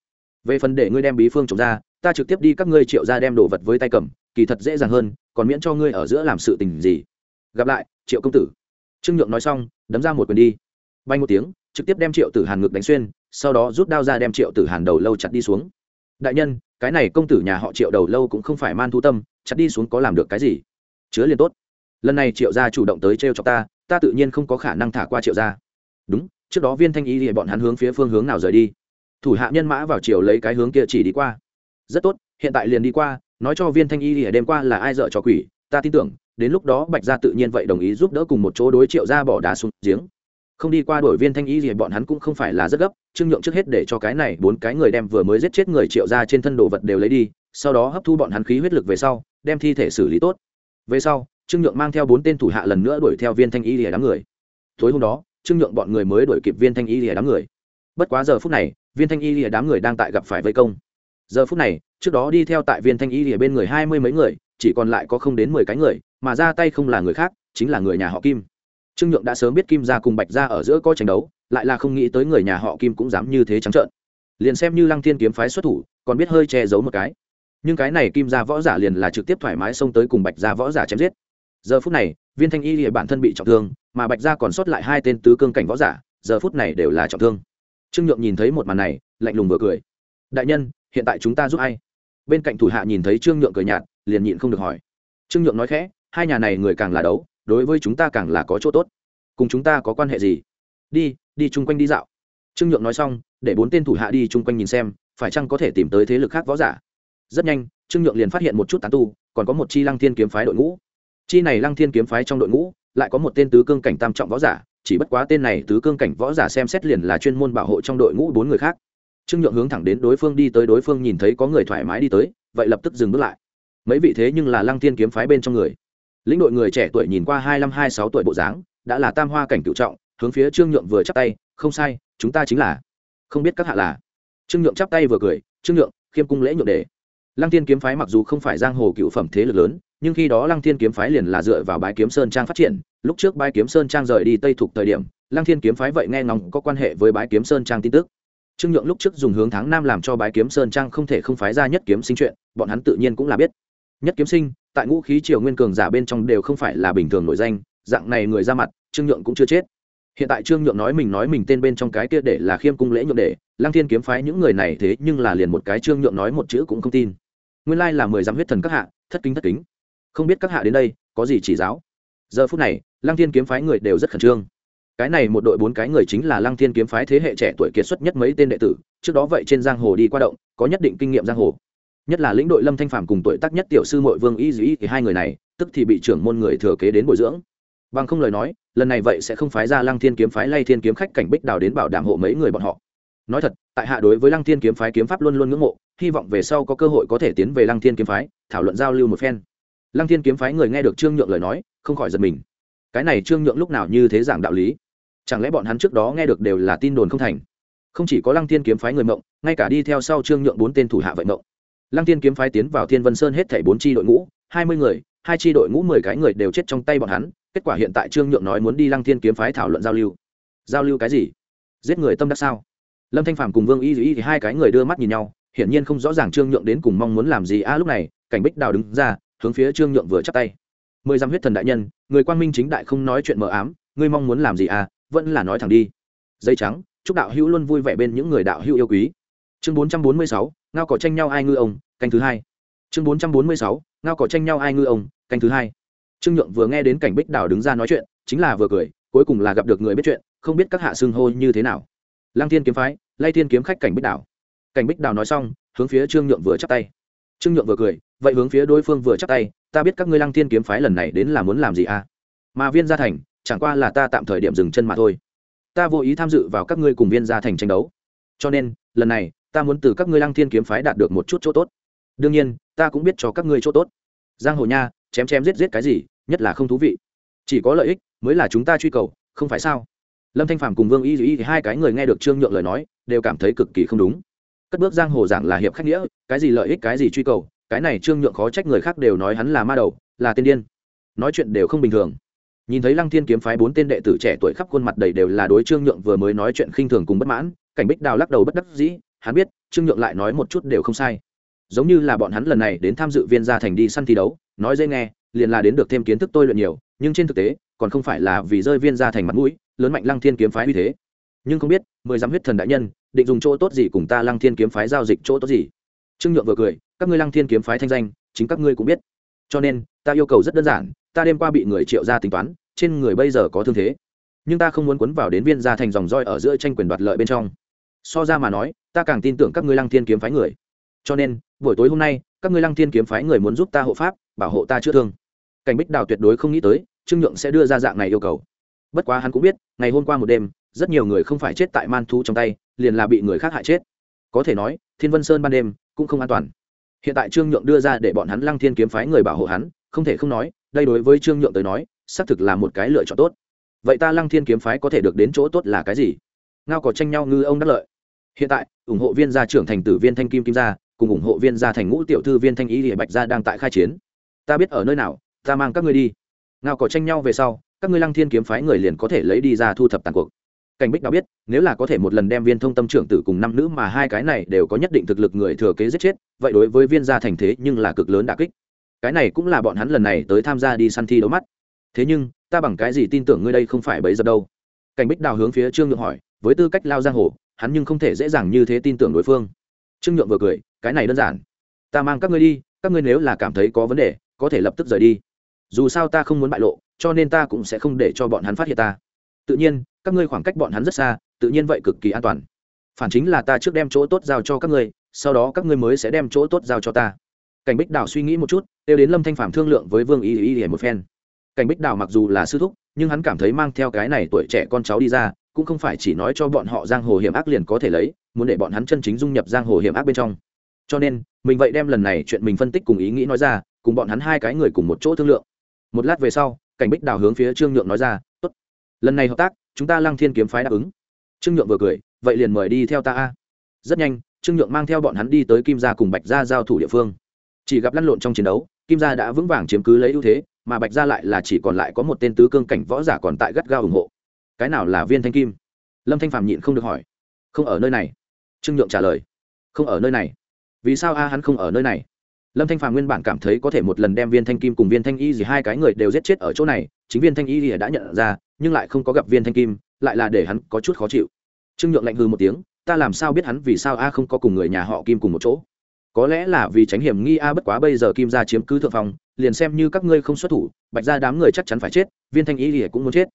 Về phần để ngươi đem bí phương trồng ra, ta trực tiếp đi các ngươi triệu ra đem đồ vật với tay cầm, kỳ thật dễ dàng hơn, còn miễn cho ngươi ở giữa làm sự tình gì. Gặp lại, triệu công tử trương nhượng nói xong, đấm ra một quyền đi. Bay một tiếng, trực tiếp đem triệu tử hàn ngực đánh xuyên, sau đó rút đao ra đem triệu tử hàn đầu lâu chặt đi xuống. Đại nhân, cái này công tử nhà họ triệu đầu lâu cũng không phải man thu tâm, chặt đi xuống có làm được cái gì? Chứa liền tốt. Lần này triệu gia chủ động tới t r e o cho ta ta tự nhiên không có khả năng thả qua triệu gia. Đúng, trước đó viên thanh y thì bọn hắn hướng phía phương hướng nào rời đi. Thủ hạ nhân mã vào chiều lấy cái hướng kia chỉ đi qua. Rất tốt, hiện tại liền đi qua, nói cho viên thanh y thì đêm qua là ai dợ cho quỷ, ta tin tưởng đến lúc đó bạch gia tự nhiên vậy đồng ý giúp đỡ cùng một chỗ đối triệu gia bỏ đá xuống giếng. Không đi qua đổi viên thanh y gì bọn hắn cũng không phải là rất gấp, trương nhượng trước hết để cho cái này bốn cái người đem vừa mới giết chết người triệu ra trên thân đồ vật đều lấy đi, sau đó hấp thu bọn hắn khí huyết lực về sau, đem thi thể xử lý tốt. Về sau, trương nhượng mang theo bốn tên thủ hạ lần nữa đuổi theo viên thanh y lìa đám người. Tối hôm đó, trương nhượng bọn người mới đuổi kịp viên thanh y lìa đám người. Bất quá giờ phút này, viên thanh y lìa đám người đang tại gặp phải vây công. Giờ phút này, trước đó đi theo tại viên thanh y lìa bên người hai mươi mấy người chỉ còn lại có không đến mười cái người, mà ra tay không là người khác, chính là người nhà họ kim. Trương nhượng đã sớm biết kim gia cùng bạch gia ở giữa có tranh đấu, lại là không nghĩ tới người nhà họ kim cũng dám như thế trắng trợn. Liền xem như lăng thiên kiếm phái xuất thủ, còn biết hơi che giấu một cái. Nhưng cái này kim gia võ giả liền là trực tiếp thoải mái xông tới cùng bạch gia võ giả chém giết. Giờ phút này, viên thanh y thì bản thân bị trọng thương, mà bạch gia còn sót lại hai tên tứ cương cảnh võ giả, giờ phút này đều là trọng thương. Trương nhượng nhìn thấy một màn này, lạnh lùng vừa cười. Đại nhân, hiện tại chúng ta giúp ai? Bên cạnh thủ hạ nhìn thấy trương nhượng cười nhạt, liền nhịn không được hỏi. Trương nhượng nói khẽ, hai nhà này người càng là đấu, đối với chúng ta càng là có chỗ tốt. Cùng chúng ta có quan hệ gì? Đi đi chung quanh đi dạo. Trương nhượng nói xong, để bốn tên thủ hạ đi chung quanh nhìn xem, phải chăng có thể tìm tới thế lực khác võ giả. Rất nhanh, trương nhượng liền phát hiện một chút tán tu, còn có một chi lăng thiên kiếm phái đội ngũ. Chi này lăng thiên kiếm phái trong đội ngũ, lại có một tên tứ cương cảnh tam trọng võ giả, chỉ bất quá tên này tứ cương cảnh võ giả xem xét liền là chuyên môn bảo hộ trong đội ngũ bốn người khác trương nhượng hướng thẳng đến đối phương đi tới, đối phương nhìn thấy có người thoải mái đi tới, vậy lập tức dừng bước lại. Mấy vị thế nhưng là lăng thiên kiếm phái bên trong người. Lĩnh đội người trẻ tuổi nhìn qua hai năm hai sáu tuổi bộ dáng, đã là tam hoa cảnh cựu trọng, hướng phía trương nhượng vừa chắp tay, không sai, chúng ta chính là. Không biết các hạ là? Trương nhượng chắp tay vừa cười, trương nhượng, khiêm cung lễ nhượng đề. Lăng Thiên kiếm phái mặc dù không phải giang hồ cựu phẩm thế lực lớn, nhưng khi đó lăng thiên kiếm phái liền là dựa vào bái kiếm sơn trang phát triển. Lúc trước bái kiếm sơn trang rời đi tây thuộc thời điểm, lăng thiên kiếm phái vậy nghe ngóng có quan hệ với bái kiếm sơn trang tin tức trương nhượng lúc trước dùng hướng tháng năm làm cho bái kiếm sơn trang không thể không phái ra nhất kiếm sinh chuyện, bọn hắn tự nhiên cũng là biết. Nhất kiếm sinh, tại ngũ khí triều nguyên cường giả bên trong đều không phải là bình thường nổi danh, dạng này người ra mặt, trương nhượng cũng chưa chết. Hiện tại trương nhượng nói mình nói mình tên bên trong cái kia để là khiêm cung lễ nhượng để, lăng thiên kiếm phái những người này thế nhưng là liền một cái trương nhượng nói một chữ cũng không tin. Nguyên lai là mười dám huyết thần các hạ, thất kính thất kính. Không biết các hạ đến đây, có gì chỉ giáo. Giờ phút này, lăng thiên kiếm phái người đều rất khẩn trương cái này một đội bốn cái người chính là lăng thiên kiếm phái thế hệ trẻ tuổi kiệt xuất nhất mấy tên đệ tử, trước đó vậy trên giang hồ đi qua động, có nhất định kinh nghiệm giang hồ. Nhất là lĩnh đội lâm thanh phàm cùng tuổi tác nhất tiểu sư mội vương y dĩ thì hai người này, tức thì bị trưởng môn người thừa kế đến bồi dưỡng. Bằng không lời nói, lần này vậy sẽ không phái ra lăng thiên kiếm phái lay thiên kiếm khách cảnh bích đào đến bảo đảm hộ mấy người bọn họ. Nói thật, tại hạ đối với lăng thiên kiếm phái kiếm pháp luôn luôn ngưỡng mộ, hy vọng về sau có cơ hội có thể tiến về lăng thiên kiếm phái, thảo luận giao lưu một phen. Lăng thiên kiếm phái người nghe được trương nhượng lời nói, không khỏi giật mình. Cái này trương nhượng lúc nào như thế giảng đạo lý? Chẳng lẽ bọn hắn trước đó nghe được đều là tin đồn không thành? Không chỉ có lăng thiên kiếm phái người mộng, ngay cả đi theo sau trương nhượng bốn tên thủ hạ vậy mộng. Lăng thiên kiếm phái tiến vào thiên vân sơn hết thảy bốn tri đội ngũ, hai mươi người, hai tri đội ngũ mười cái người đều chết trong tay bọn hắn, kết quả hiện tại trương nhượng nói muốn đi lăng thiên kiếm phái thảo luận giao lưu. Giao lưu cái gì? Giết người tâm đắc sao? Lâm thanh phàm cùng vương y y thì hai cái người đưa mắt nhìn nhau, hiển nhiên không rõ ràng trương nhượng đến cùng mong muốn làm gì. A, lúc này, cảnh bích đào đứng ra, hướng phía trương nhượng vừa chắp tay. Mười dăm huyết thần đại nhân, người quan minh chính đại không nói chuyện mờ ám, ngươi mong muốn làm gì à vẫn là nói thẳng đi. Dây trắng, chúc đạo hữu luôn vui vẻ bên những người đạo hữu yêu quý. Chương bốn trăm bốn mươi sáu, ngao cỏ tranh nhau ai ngư ông, canh thứ hai. Chương bốn trăm bốn mươi sáu, ngao cỏ tranh nhau ai ngư ông, canh thứ hai. Trương nhượng vừa nghe đến cảnh bích đào đứng ra nói chuyện, chính là vừa cười, cuối cùng là gặp được người biết chuyện, không biết các hạ xưng hô như thế nào. Lang thiên kiếm phái lay thiên kiếm khách cảnh bích đào. Cảnh bích đào nói xong, hướng phía trương nhượng vừa chắp tay. Trương nhượng vừa cười, vậy hướng phía đối phương vừa chắp tay, ta biết các ngươi lăng thiên kiếm phái lần này đến là muốn làm gì à? Mà viên gia thành chẳng qua là ta tạm thời điểm dừng chân mà thôi. Ta vô ý tham dự vào các ngươi cùng viên gia thành tranh đấu. Cho nên, lần này, ta muốn từ các ngươi lăng thiên kiếm phái đạt được một chút chỗ tốt. Đương nhiên, ta cũng biết cho các ngươi chỗ tốt. Giang hồ nha, chém chém giết giết cái gì, nhất là không thú vị. Chỉ có lợi ích, mới là chúng ta truy cầu, không phải sao? Lâm thanh phàm cùng vương y y thì hai cái người nghe được trương nhượng lời nói, đều cảm thấy cực kỳ không đúng. Cất bước giang hồ giảng là hiệp khách nghĩa, cái gì lợi ích, cái gì truy cầu, cái này trương nhượng khó trách người khác đều nói hắn là ma đầu, là tên điên. Nói chuyện đều không bình thường nhìn thấy lăng thiên kiếm phái bốn tên đệ tử trẻ tuổi khắp khuôn mặt đầy đều là đối trương nhượng vừa mới nói chuyện khinh thường cùng bất mãn, cảnh bích đào lắc đầu bất đắc dĩ, hắn biết, trương nhượng lại nói một chút đều không sai. Giống như là bọn hắn lần này đến tham dự viên gia thành đi săn thi đấu, nói dễ nghe, liền là đến được thêm kiến thức tôi luyện nhiều, nhưng trên thực tế, còn không phải là vì rơi viên gia thành mặt mũi, lớn mạnh lăng thiên kiếm phái uy thế. Nhưng không biết, mười dám huyết thần đại nhân, định dùng chỗ tốt gì cùng ta lăng thiên kiếm phái giao dịch chỗ tốt gì? Trương nhượng vừa cười, các ngươi lăng thiên kiếm phái thanh danh, chính các ngươi cũng biết. Cho nên, ta yêu cầu rất đơn giản ta đêm qua bị người triệu ra tính toán, trên người bây giờ có thương thế. Nhưng ta không muốn quấn vào đến viên gia thành dòng roi ở giữa tranh quyền đoạt lợi bên trong. So ra mà nói, ta càng tin tưởng các ngươi lăng thiên kiếm phái người. Cho nên, buổi tối hôm nay, các ngươi lăng thiên kiếm phái người muốn giúp ta hộ pháp, bảo hộ ta chữa thương. Cảnh bích đào tuyệt đối không nghĩ tới, trương nhượng sẽ đưa ra dạng này yêu cầu. Bất quá hắn cũng biết, ngày hôm qua một đêm, rất nhiều người không phải chết tại man thu trong tay, liền là bị người khác hại chết. Có thể nói, thiên vân sơn ban đêm cũng không an toàn. Hiện tại trương nhượng đưa ra để bọn hắn lăng thiên kiếm phái người bảo hộ hắn, không thể không nói đây đối với trương nhượng tới nói, xác thực là một cái lựa chọn tốt. Vậy ta lăng thiên kiếm phái có thể được đến chỗ tốt là cái gì? Ngao có tranh nhau ngư ông đắc lợi. Hiện tại, ủng hộ viên gia trưởng thành tử viên thanh kim kim gia, cùng ủng hộ viên gia thành ngũ tiểu thư viên thanh ý địa bạch gia đang tại khai chiến. Ta biết ở nơi nào, ta mang các ngươi đi. Ngao có tranh nhau về sau, các ngươi lăng thiên kiếm phái người liền có thể lấy đi ra thu thập tàn cuộc. Cảnh bích đã biết, nếu là có thể một lần đem viên thông tâm trưởng tử cùng năm nữ mà hai cái này đều có nhất định thực lực người thừa kế giết chết, vậy đối với viên gia thành thế nhưng là cực lớn đà kích cái này cũng là bọn hắn lần này tới tham gia đi săn thi đấu mắt. Thế nhưng, ta bằng cái gì tin tưởng ngươi đây không phải bấy giờ đâu? Cảnh bích đào hướng phía trương nhượng hỏi, với tư cách lao giang hồ, hắn nhưng không thể dễ dàng như thế tin tưởng đối phương. Trương nhượng vừa cười, cái này đơn giản. Ta mang các ngươi đi, các ngươi nếu là cảm thấy có vấn đề, có thể lập tức rời đi. Dù sao ta không muốn bại lộ, cho nên ta cũng sẽ không để cho bọn hắn phát hiện ta. Tự nhiên, các ngươi khoảng cách bọn hắn rất xa, tự nhiên vậy cực kỳ an toàn. Phản chính là ta trước đem chỗ tốt giao cho các ngươi, sau đó các ngươi mới sẽ đem chỗ tốt giao cho ta cảnh bích đào suy nghĩ một chút đều đến lâm thanh phạm thương lượng với vương y y y một phen. Cảnh bích đào mặc dù là sư thúc, nhưng hắn cảm thấy mang theo cái này tuổi trẻ con cháu đi ra, cũng không phải chỉ nói cho bọn họ giang hồ hiểm ác liền có thể lấy, muốn để bọn hắn chân chính dung nhập giang hồ hiểm ác bên trong. Cho nên, mình vậy đem lần này chuyện mình phân tích cùng ý nghĩ nói ra, cùng bọn hắn hai cái người cùng một chỗ thương lượng. Một lát về sau, cảnh bích đào hướng phía trương nhượng nói ra, tốt, lần này hợp tác, chúng ta lăng thiên kiếm phái đáp ứng. Trương nhượng vừa cười, vậy liền mời đi theo ta a. Rất nhanh, trương nhượng mang theo bọn hắn đi tới kim gia cùng bạch gia giao thủ địa phương chỉ gặp lăn lộn trong chiến đấu, kim gia đã vững vàng chiếm cứ lấy ưu thế, mà bạch gia lại là chỉ còn lại có một tên tứ cương cảnh võ giả còn tại gắt gao ủng hộ. Cái nào là viên thanh kim? Lâm thanh phàm nhịn không được hỏi. Không ở nơi này. Trương nhượng trả lời. Không ở nơi này. Vì sao a hắn không ở nơi này? Lâm thanh phàm nguyên bản cảm thấy có thể một lần đem viên thanh kim cùng viên thanh y gì hai cái người đều giết chết ở chỗ này, chính viên thanh y gì đã nhận ra, nhưng lại không có gặp viên thanh kim, lại là để hắn có chút khó chịu. Trương nhượng lạnh hư một tiếng, ta làm sao biết hắn vì sao a không có cùng người nhà họ kim cùng một chỗ? Có lẽ là vì tránh hiểm nghi a bất quá bây giờ kim gia chiếm cứ thượng phòng liền xem như các ngươi không xuất thủ, bạch ra đám người chắc chắn phải chết, viên thanh y thì cũng muốn chết.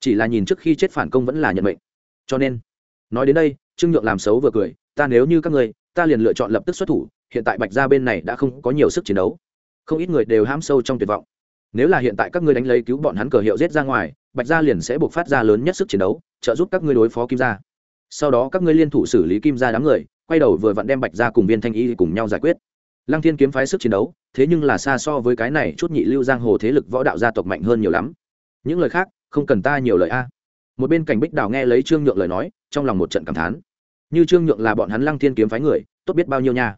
Chỉ là nhìn trước khi chết phản công vẫn là nhận mệnh. Cho nên, nói đến đây, trương nhượng làm xấu vừa cười, ta nếu như các ngươi, ta liền lựa chọn lập tức xuất thủ, hiện tại bạch gia bên này đã không có nhiều sức chiến đấu. Không ít người đều ham sâu trong tuyệt vọng. Nếu là hiện tại các ngươi đánh lấy cứu bọn hắn cờ hiệu giết ra ngoài, bạch gia liền sẽ buộc phát ra lớn nhất sức chiến đấu, trợ giúp các ngươi đối phó kim gia sau đó các ngươi liên thủ xử lý kim gia đám người, quay đầu vừa vặn đem bạch gia cùng viên thanh y cùng nhau giải quyết. Lăng thiên kiếm phái sức chiến đấu, thế nhưng là xa so với cái này chút nhị lưu giang hồ thế lực võ đạo gia tộc mạnh hơn nhiều lắm. Những lời khác, không cần ta nhiều lời a. Một bên cảnh bích đào nghe lấy trương nhượng lời nói, trong lòng một trận cảm thán. Như trương nhượng là bọn hắn lăng thiên kiếm phái người, tốt biết bao nhiêu nha.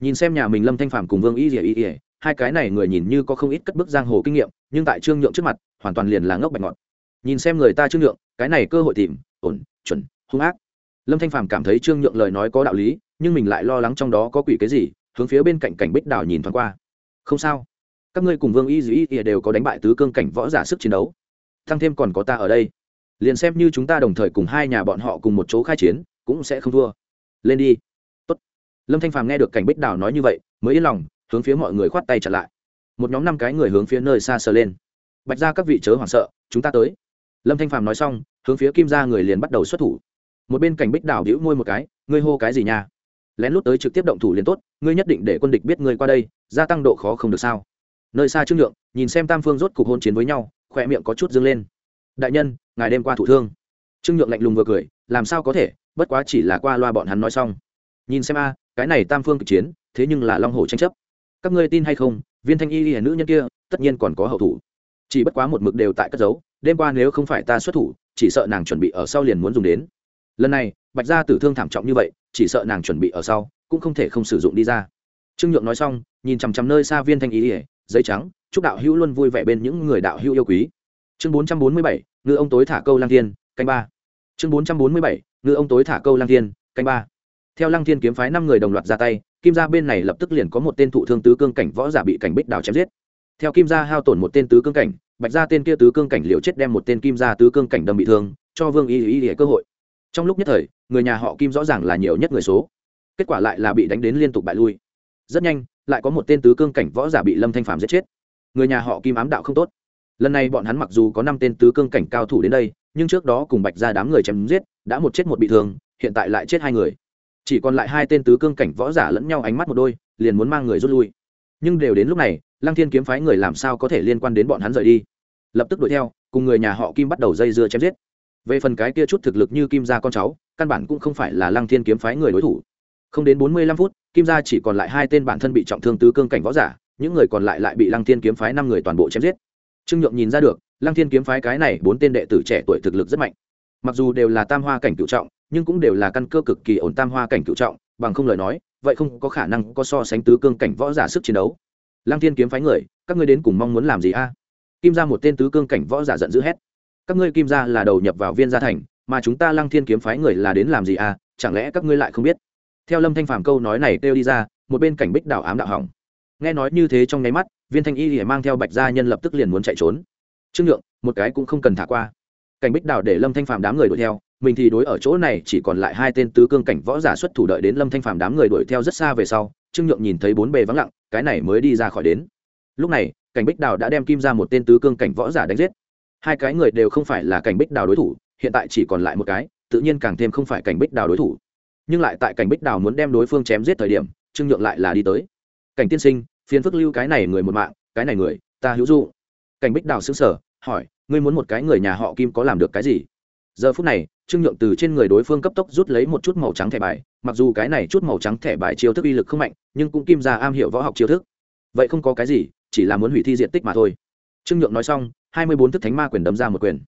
Nhìn xem nhà mình lâm thanh phạm cùng vương y ỉa y ỉa hai cái này người nhìn như có không ít cất bức giang hồ kinh nghiệm, nhưng tại trương nhượng trước mặt, hoàn toàn liền là ngốc bạch ngọt nhìn xem người ta trương nhượng, cái này cơ hội tìm, ổn, chuẩn, hung ác lâm thanh phàm cảm thấy trương nhượng lời nói có đạo lý, nhưng mình lại lo lắng trong đó có quỷ cái gì, hướng phía bên cạnh cảnh bích đào nhìn thoáng qua. Không sao. Các ngươi cùng vương y dĩ ỉa đều có đánh bại tứ cương cảnh võ giả sức chiến đấu. Thăng thêm còn có ta ở đây. Liền xem như chúng ta đồng thời cùng hai nhà bọn họ cùng một chỗ khai chiến, cũng sẽ không thua. Lên đi. Tốt. lâm thanh phàm nghe được cảnh bích đào nói như vậy, mới yên lòng, hướng phía mọi người khoát tay trả lại. Một nhóm năm cái người hướng phía nơi xa sờ lên. Bạch ra các vị chớ hoảng sợ, chúng ta tới. Lâm thanh phàm nói xong, hướng phía kim ra người liền bắt đầu xuất thủ một bên cảnh bích Đảo đĩu môi một cái, ngươi hô cái gì nha? Lén lút tới trực tiếp động thủ liền tốt, ngươi nhất định để quân địch biết ngươi qua đây, gia tăng độ khó không được sao? Nơi xa trương nhượng, nhìn xem tam phương rốt cục hôn chiến với nhau, khỏe miệng có chút dâng lên. Đại nhân, ngài đêm qua thủ thương. Trương nhượng lạnh lùng vừa cười, làm sao có thể, bất quá chỉ là qua loa bọn hắn nói xong. Nhìn xem a, cái này tam phương cực chiến, thế nhưng là long hồ tranh chấp. Các ngươi tin hay không, viên thanh y y nữ nhân kia, tất nhiên còn có hậu thủ. Chỉ bất quá một mực đều tại cất giấu, đêm qua nếu không phải ta xuất thủ, chỉ sợ nàng chuẩn bị ở sau liền muốn dùng đến lần này, bạch gia tử thương thảm trọng như vậy, chỉ sợ nàng chuẩn bị ở sau, cũng không thể không sử dụng đi ra. Trương nhượng nói xong, nhìn chằm chằm nơi xa viên thanh ý ỉa giấy trắng, chúc đạo hữu luôn vui vẻ bên những người đạo hữu yêu quý. Chương bốn trăm bốn mươi bảy, ngư ông tối thả câu lang thiên, canh ba. Chương bốn trăm bốn mươi bảy, ngư ông tối thả câu lang thiên, canh ba. Theo lăng thiên kiếm phái năm người đồng loạt ra tay, kim gia bên này lập tức liền có một tên thụ thương tứ cương cảnh võ giả bị cảnh bích đào chém giết. Theo kim gia hao tổn một tên tứ cương cảnh, bạch gia tên kia tứ cương cảnh liều chết đem một tên kim gia tứ cương cảnh đâm bị thương, cho vương y y y cơ hội trong lúc nhất thời, người nhà họ kim rõ ràng là nhiều nhất người số. Kết quả lại là bị đánh đến liên tục bại lui. Rất nhanh, lại có một tên tứ cương cảnh võ giả bị lâm thanh phàm giết chết. Người nhà họ kim ám đạo không tốt. Lần này bọn hắn mặc dù có năm tên tứ cương cảnh cao thủ đến đây, nhưng trước đó cùng bạch ra đám người chém giết, đã một chết một bị thương, hiện tại lại chết hai người. Chỉ còn lại hai tên tứ cương cảnh võ giả lẫn nhau ánh mắt một đôi, liền muốn mang người rút lui. Nhưng đều đến lúc này, lăng thiên kiếm phái người làm sao có thể liên quan đến bọn hắn rời đi? Lập tức đuổi theo, cùng người nhà họ kim bắt đầu dây dưa chém giết về phần cái kia chút thực lực như kim gia con cháu, căn bản cũng không phải là lăng thiên kiếm phái người đối thủ. Không đến bốn mươi lăm phút, kim gia chỉ còn lại hai tên bản thân bị trọng thương tứ cương cảnh võ giả, những người còn lại lại bị lăng thiên kiếm phái năm người toàn bộ chém giết. Trương nhượng nhìn ra được, lăng thiên kiếm phái cái này bốn tên đệ tử trẻ tuổi thực lực rất mạnh. Mặc dù đều là tam hoa cảnh cựu trọng, nhưng cũng đều là căn cơ cực kỳ ổn tam hoa cảnh cựu trọng, bằng không lời nói, vậy không có khả năng có so sánh tứ cương cảnh võ giả sức chiến đấu. Lăng thiên kiếm phái người, các ngươi đến cùng mong muốn làm gì a? Kim ra một tên tứ cương cảnh võ giả giận dữ hét các ngươi kim gia là đầu nhập vào viên gia thành, mà chúng ta lăng thiên kiếm phái người là đến làm gì à? chẳng lẽ các ngươi lại không biết? Theo lâm thanh phàm câu nói này kêu đi ra, một bên cảnh bích đảo ám đạo hỏng. Nghe nói như thế trong nháy mắt, viên thanh y thì mang theo bạch gia nhân lập tức liền muốn chạy trốn. Trương nhượng, một cái cũng không cần thả qua. Cảnh bích đảo để lâm thanh phàm đám người đuổi theo, mình thì đối ở chỗ này chỉ còn lại hai tên tứ cương cảnh võ giả xuất thủ đợi đến lâm thanh phàm đám người đuổi theo rất xa về sau, trương nhượng nhìn thấy bốn bề vắng lặng, cái này mới đi ra khỏi đến. Lúc này, cảnh bích đào đã đem kim ra một tên tứ cương cảnh võ giả đánh giết hai cái người đều không phải là cảnh bích đào đối thủ, hiện tại chỉ còn lại một cái, tự nhiên càng thêm không phải cảnh bích đào đối thủ. Nhưng lại tại cảnh bích đào muốn đem đối phương chém giết thời điểm, trương nhượng lại là đi tới. Cảnh tiên sinh, phiền phức lưu cái này người một mạng, cái này người, ta hữu dụ cảnh bích đào xứng sở hỏi, ngươi muốn một cái người nhà họ kim có làm được cái gì? Giờ phút này, trương nhượng từ trên người đối phương cấp tốc rút lấy một chút màu trắng thẻ bài, mặc dù cái này chút màu trắng thẻ bài chiêu thức uy lực không mạnh, nhưng cũng kim ra am hiểu võ học chiêu thức. Vậy không có cái gì, chỉ là muốn hủy thi diện tích mà thôi. Trương nhượng nói xong hai mươi bốn thức thánh ma quyền đấm ra một quyền.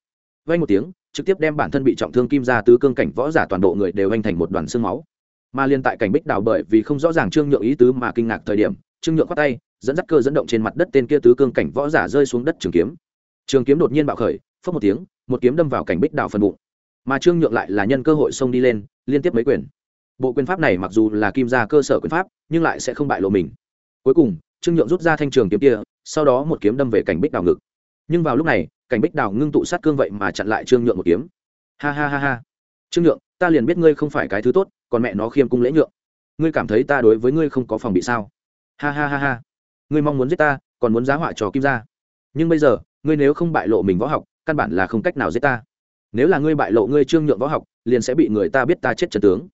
Vay một tiếng, trực tiếp đem bản thân bị trọng thương kim ra tứ cương cảnh võ giả toàn bộ người đều anh thành một đoàn xương máu. Mà liên tại cảnh bích đào bởi vì không rõ ràng trương nhượng ý tứ mà kinh ngạc thời điểm, trương nhượng khoát tay, dẫn dắt cơ dẫn động trên mặt đất tên kia tứ cương cảnh võ giả rơi xuống đất trường kiếm. Trường kiếm đột nhiên bạo khởi phất một tiếng, một kiếm đâm vào cảnh bích đào phần bụng. Mà trương nhượng lại là nhân cơ hội xông đi lên, liên tiếp mấy quyền. Bộ quyền pháp này mặc dù là kim gia cơ sở quyền pháp, nhưng lại sẽ không bại lộ mình. Cuối cùng, trương nhượng rút ra thanh trường kiếm kia, sau đó một kiếm đâm về cảnh bích đào ngực nhưng vào lúc này cảnh bích đào ngưng tụ sát cương vậy mà chặn lại trương nhượng một kiếm. Ha ha ha ha. Trương nhượng ta liền biết ngươi không phải cái thứ tốt còn mẹ nó khiêm cung lễ nhượng. Ngươi cảm thấy ta đối với ngươi không có phòng bị sao? Ha ha ha ha. Ngươi mong muốn giết ta còn muốn giá họa trò kim ra, nhưng bây giờ ngươi nếu không bại lộ mình võ học căn bản là không cách nào giết ta. Nếu là ngươi bại lộ ngươi trương nhượng võ học liền sẽ bị người ta biết ta chết trần tướng.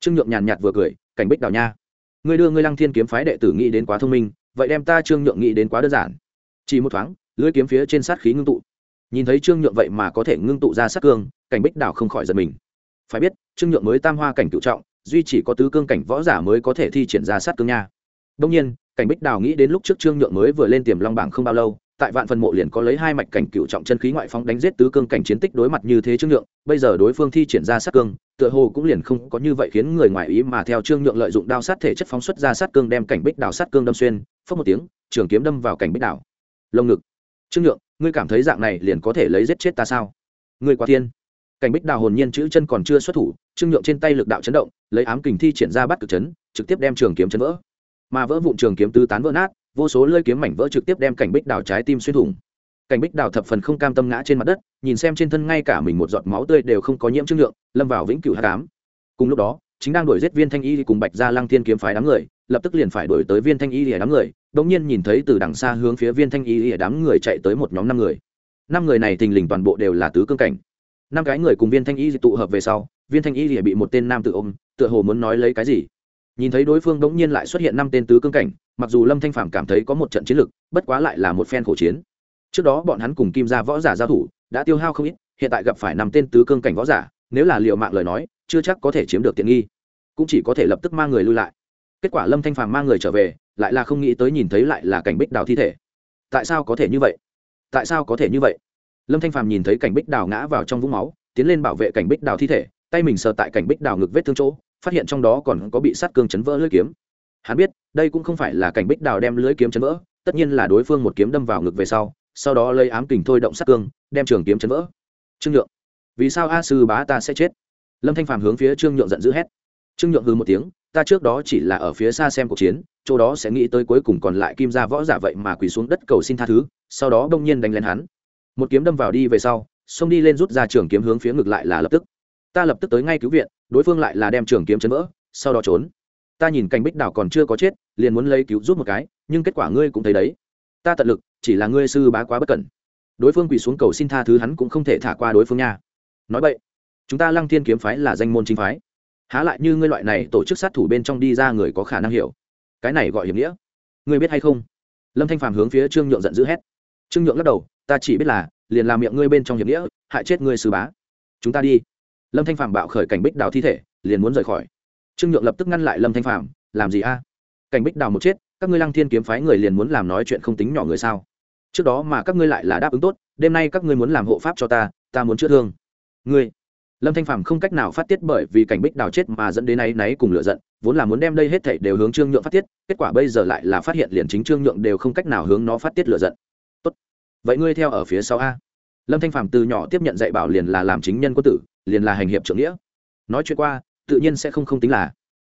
Trương nhượng nhàn nhạt vừa cười cảnh bích đào nha. Ngươi đưa ngươi lăng thiên kiếm phái đệ tử nghĩ đến quá thông minh vậy đem ta trương nhượng nghĩ đến quá đơn giản. Chỉ một thoáng lưỡi kiếm phía trên sát khí ngưng tụ. Nhìn thấy trương nhượng vậy mà có thể ngưng tụ ra sát cương, cảnh bích đảo không khỏi giật mình. Phải biết, trương nhượng mới tam hoa cảnh cựu trọng, duy chỉ có tứ cương cảnh võ giả mới có thể thi triển ra sát cương nha. Đông nhiên, cảnh bích đào nghĩ đến lúc trước trương nhượng mới vừa lên tiềm long bảng không bao lâu, tại vạn phần mộ liền có lấy hai mạch cảnh cựu trọng chân khí ngoại phóng đánh giết tứ cương cảnh chiến tích đối mặt như thế trương nhượng, bây giờ đối phương thi triển ra sát cương, tựa hồ cũng liền không có như vậy khiến người ngoài ý mà theo trương nhượng lợi dụng đao sát thể chất phóng xuất ra sát cương đem cảnh bích đào sát cương đâm xuyên phất một tiếng, trường kiếm đâm vào cảnh bích đào lồng ngực trương nhượng ngươi cảm thấy dạng này liền có thể lấy giết chết ta sao? Ngươi quá thiên. Cảnh bích đào hồn nhiên chữ chân còn chưa xuất thủ trương nhượng trên tay lực đạo chấn động lấy ám kình thi triển ra bắt cực chấn trực tiếp đem trường kiếm chấn vỡ. Mà vỡ vụn trường kiếm tứ tán vỡ nát vô số lơi kiếm mảnh vỡ trực tiếp đem cảnh bích đào trái tim xuyên thủng. Cảnh bích đào thập phần không cam tâm ngã trên mặt đất nhìn xem trên thân ngay cả mình một giọt máu tươi đều không có nhiễm trương Nhượng, lâm vào vĩnh cửu h tám cùng lúc đó chính đang đuổi giết viên thanh y cùng bạch gia lăng thiên kiếm phái đám người lập tức liền phải đuổi tới viên thanh y lìa đám người đống nhiên nhìn thấy từ đằng xa hướng phía viên thanh y lìa đám người chạy tới một nhóm năm người. Năm người này thình lình toàn bộ đều là tứ cương cảnh. Năm cái người cùng viên thanh y tụ hợp về sau, viên thanh y lìa bị một tên nam tự ôm, tựa hồ muốn nói lấy cái gì. Nhìn thấy đối phương đống nhiên lại xuất hiện năm tên tứ cương cảnh, mặc dù lâm thanh phàm cảm thấy có một trận chiến lực, bất quá lại là một phen khổ chiến. Trước đó bọn hắn cùng kim gia võ giả giao thủ, đã tiêu hao không ít, hiện tại gặp phải năm tên tứ cương cảnh võ giả, nếu là liệu mạng lời nói, chưa chắc có thể chiếm được tiện nghi. Cũng chỉ có thể lập tức mang người lui lại kết quả lâm thanh phàm mang người trở về, lại là không nghĩ tới nhìn thấy lại là cảnh bích đào thi thể. Tại sao có thể như vậy? Tại sao có thể như vậy? Lâm thanh phàm nhìn thấy cảnh bích đào ngã vào trong vũng máu, tiến lên bảo vệ cảnh bích đào thi thể, tay mình sờ tại cảnh bích đào ngực vết thương chỗ, phát hiện trong đó còn có bị sát cương chấn vỡ lưỡi kiếm. Hắn biết, đây cũng không phải là cảnh bích đào đem lưỡi kiếm chấn vỡ, tất nhiên là đối phương một kiếm đâm vào ngực về sau sau đó lấy ám kình thôi động sát cương, đem trường kiếm chấn vỡ. Trương nhượng, vì sao a sư bá ta sẽ chết? Lâm thanh phàm hướng phía trương nhượng giận dữ hét. Trương nhượng hư một tiếng ta trước đó chỉ là ở phía xa xem cuộc chiến, chỗ đó sẽ nghĩ tới cuối cùng còn lại kim gia võ giả vậy mà quỳ xuống đất cầu xin tha thứ, sau đó đông nhiên đánh lên hắn. Một kiếm đâm vào đi về sau, xông đi lên rút ra trường kiếm hướng phía ngược lại là lập tức. Ta lập tức tới ngay cứu viện, đối phương lại là đem trường kiếm chấn vỡ, sau đó trốn. Ta nhìn cảnh bích đảo còn chưa có chết, liền muốn lấy cứu giúp một cái, nhưng kết quả ngươi cũng thấy đấy. Ta tận lực, chỉ là ngươi sư bá quá bất cẩn. Đối phương quỳ xuống cầu xin tha thứ hắn cũng không thể thả qua đối phương nha. Nói vậy chúng ta lăng thiên kiếm phái là danh môn chính phái há lại như ngươi loại này tổ chức sát thủ bên trong đi ra người có khả năng hiểu. Cái này gọi hiểm nghĩa. Ngươi biết hay không? Lâm thanh phàm hướng phía trương nhượng giận dữ hét. Trương nhượng lắc đầu, ta chỉ biết là, liền làm miệng ngươi bên trong hiểm nghĩa, hại chết ngươi sư bá. Chúng ta đi. Lâm thanh phàm bạo khởi cảnh bích đào thi thể, liền muốn rời khỏi. Trương nhượng lập tức ngăn lại lâm thanh phàm, làm gì a? Cảnh bích đào một chết, các ngươi lăng thiên kiếm phái người liền muốn làm nói chuyện không tính nhỏ người sao? Trước đó mà các ngươi lại là đáp ứng tốt, đêm nay các ngươi muốn làm hộ pháp cho ta ta muốn chữa thương. Ngươi lâm thanh phàm không cách nào phát tiết bởi vì cảnh bích đào chết mà dẫn đến áy náy cùng lựa giận, vốn là muốn đem đây hết thảy đều hướng trương nhượng phát tiết, kết quả bây giờ lại là phát hiện liền chính trương nhượng đều không cách nào hướng nó phát tiết lựa giận. Tốt. Vậy ngươi theo ở phía sau a. Lâm thanh phàm từ nhỏ tiếp nhận dạy bảo liền là làm chính nhân quân tử, liền là hành hiệp trưởng nghĩa. Nói chuyện qua, tự nhiên sẽ không không tính là.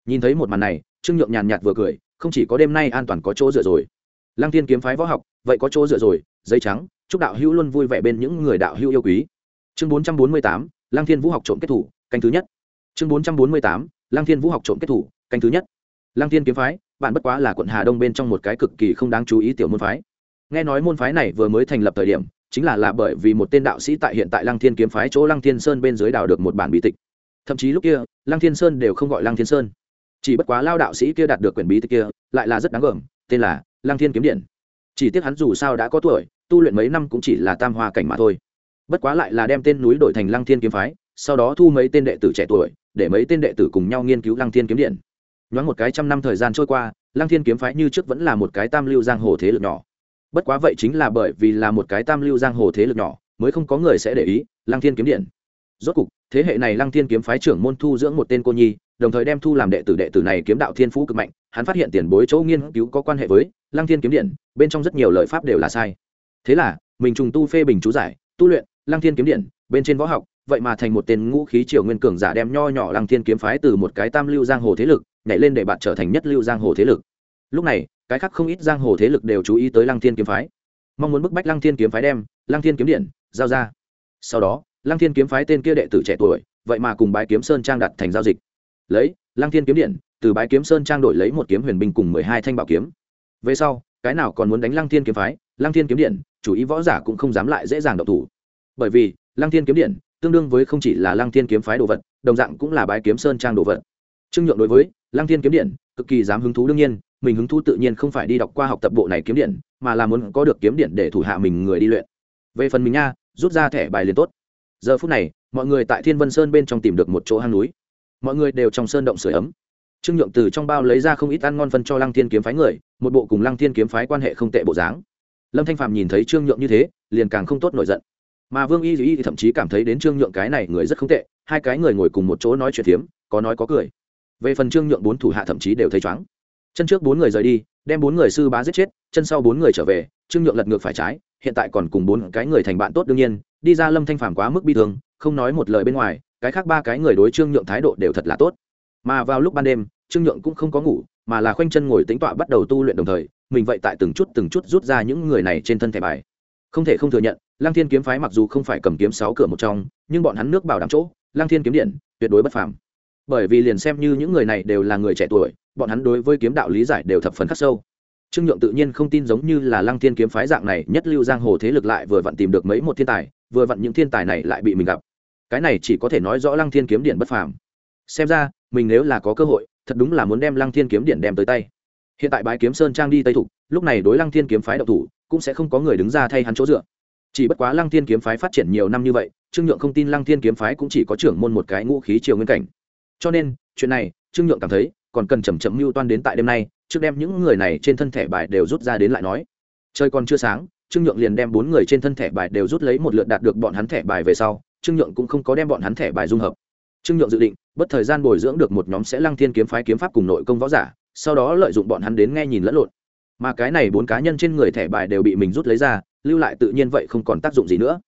Nhìn thấy một màn này, trương nhượng nhàn nhạt vừa cười, không chỉ có đêm nay an toàn có chỗ dựa rồi. Lăng tiên kiếm phái võ học, vậy có chỗ dựa rồi, giấy trắng, chúc đạo hữu luôn vui vẻ bên những người đạo hữu yêu quý. Chương bốn trăm bốn mươi tám lăng thiên vũ học trộm kết thủ, canh thứ nhất. Chương bốn trăm bốn mươi tám, lăng thiên vũ học trộm kết thủ, canh thứ nhất. Lăng thiên kiếm phái, bạn bất quá là quận hà đông bên trong một cái cực kỳ không đáng chú ý tiểu môn phái. Nghe nói môn phái này vừa mới thành lập thời điểm, chính là là bởi vì một tên đạo sĩ tại hiện tại lăng thiên kiếm phái chỗ lăng thiên sơn bên dưới đào được một bản bí tịch. Thậm chí lúc kia, lăng thiên sơn đều không gọi lăng thiên sơn. Chỉ bất quá lao đạo sĩ kia đạt được quyển bí tịch kia, lại là rất đáng gờm, tên là lăng thiên kiếm điện. Chỉ tiếc hắn dù sao đã có tuổi, tu luyện mấy năm cũng chỉ là tam hoa cảnh mà thôi bất quá lại là đem tên núi đổi thành lăng thiên kiếm phái, sau đó thu mấy tên đệ tử trẻ tuổi, để mấy tên đệ tử cùng nhau nghiên cứu lăng thiên kiếm điện. Nhoáng một cái trăm năm thời gian trôi qua, lăng thiên kiếm phái như trước vẫn là một cái tam lưu giang hồ thế lực nhỏ. Bất quá vậy chính là bởi vì là một cái tam lưu giang hồ thế lực nhỏ, mới không có người sẽ để ý lăng thiên kiếm điện. Rốt cục, thế hệ này lăng thiên kiếm phái trưởng môn thu dưỡng một tên cô nhi, đồng thời đem thu làm đệ tử đệ tử này kiếm đạo thiên phú cực mạnh, hắn phát hiện tiền bối chỗ nghiên cứu có quan hệ với lăng thiên kiếm điện, bên trong rất nhiều lợi pháp đều là sai. Thế là, mình trùng tu phê bình chú giải, tu luyện lăng thiên kiếm điện, bên trên võ học, vậy mà thành một tên ngũ khí triều nguyên cường giả đem nho nhỏ lăng thiên kiếm phái từ một cái tam lưu giang hồ thế lực, nhảy lên để bạn trở thành nhất lưu giang hồ thế lực. Lúc này, cái khác không ít giang hồ thế lực đều chú ý tới lăng thiên kiếm phái. Mong muốn bức bách lăng thiên kiếm phái đem lăng thiên kiếm điện giao ra. Sau đó, lăng thiên kiếm phái tên kia đệ tử trẻ tuổi, vậy mà cùng bái kiếm sơn trang đặt thành giao dịch. Lấy, lăng thiên kiếm điện, từ bái kiếm sơn trang đổi lấy một kiếm huyền binh cùng mười hai thanh bảo kiếm. Về sau, cái nào còn muốn đánh lăng thiên kiếm phái, lăng thiên kiếm điện, chủ ý võ giả cũng không dám lại dễ dàng độc thủ bởi vì, lăng thiên kiếm điện tương đương với không chỉ là lăng thiên kiếm phái đồ vật, đồng dạng cũng là bái kiếm sơn trang đồ vật. Trương nhượng đối với lăng thiên kiếm điện cực kỳ dám hứng thú đương nhiên, mình hứng thú tự nhiên không phải đi đọc qua học tập bộ này kiếm điện, mà là muốn có được kiếm điện để thủ hạ mình người đi luyện. Về phần mình nha, rút ra thẻ bài liền tốt. Giờ phút này, mọi người tại thiên vân sơn bên trong tìm được một chỗ hang núi. Mọi người đều trong sơn động sửa ấm. Trương nhượng từ trong bao lấy ra không ít ăn ngon phân cho lăng thiên kiếm phái người, một bộ cùng lăng thiên kiếm phái quan hệ không tệ bộ dáng. Lâm thanh phạm nhìn thấy trương nhượng như thế, liền càng không tốt nổi giận mà vương y y thậm chí cảm thấy đến trương nhượng cái này người rất không tệ, hai cái người ngồi cùng một chỗ nói chuyện phiếm, có nói có cười. Về phần trương nhượng bốn thủ hạ thậm chí đều thấy chóng chân trước bốn người rời đi, đem bốn người sư bá giết chết, chân sau bốn người trở về, trương nhượng lật ngược phải trái, hiện tại còn cùng bốn cái người thành bạn tốt đương nhiên, đi ra lâm thanh phàm quá mức bi thương, không nói một lời bên ngoài, cái khác ba cái người đối trương nhượng thái độ đều thật là tốt. Mà vào lúc ban đêm, trương nhượng cũng không có ngủ, mà là khoanh chân ngồi tính tọa bắt đầu tu luyện đồng thời, mình vậy tại từng chút từng chút rút ra những người này trên thân thẻ bài không thể không thừa nhận, lăng thiên kiếm phái mặc dù không phải cầm kiếm sáu cửa một trong, nhưng bọn hắn nước bảo đảm chỗ, lăng thiên kiếm điện, tuyệt đối bất phàm. Bởi vì liền xem như những người này đều là người trẻ tuổi, bọn hắn đối với kiếm đạo lý giải đều thập phần khắc sâu. Trương nhượng tự nhiên không tin giống như là lăng thiên kiếm phái dạng này, nhất lưu giang hồ thế lực lại vừa vặn tìm được mấy một thiên tài, vừa vặn những thiên tài này lại bị mình gặp. Cái này chỉ có thể nói rõ lăng thiên kiếm điện bất phàm. Xem ra, mình nếu là có cơ hội, thật đúng là muốn đem lăng thiên kiếm điện đem tới tay hiện tại bái kiếm sơn trang đi tây thục, lúc này đối lăng thiên kiếm phái độc thủ, cũng sẽ không có người đứng ra thay hắn chỗ dựa. Chỉ bất quá lăng thiên kiếm phái phát triển nhiều năm như vậy, trương nhượng không tin lăng thiên kiếm phái cũng chỉ có trưởng môn một cái ngũ khí triều nguyên cảnh. Cho nên, chuyện này, trương nhượng cảm thấy, còn cần chầm chậm mưu toan đến tại đêm nay, trước đem những người này trên thân thẻ bài đều rút ra đến lại nói. Trời còn chưa sáng, trương nhượng liền đem bốn người trên thân thẻ bài đều rút lấy một lượt đạt được bọn hắn thẻ bài về sau, trương nhượng cũng không có đem bọn hắn thẻ bài dung hợp. Trương nhượng dự định, bất thời gian bồi dưỡng được một nhóm sẽ lăng thiên kiếm phái kiếm pháp cùng nội công võ giả sau đó lợi dụng bọn hắn đến nghe nhìn lẫn lộn. Mà cái này bốn cá nhân trên người thẻ bài đều bị mình rút lấy ra, lưu lại tự nhiên vậy không còn tác dụng gì nữa.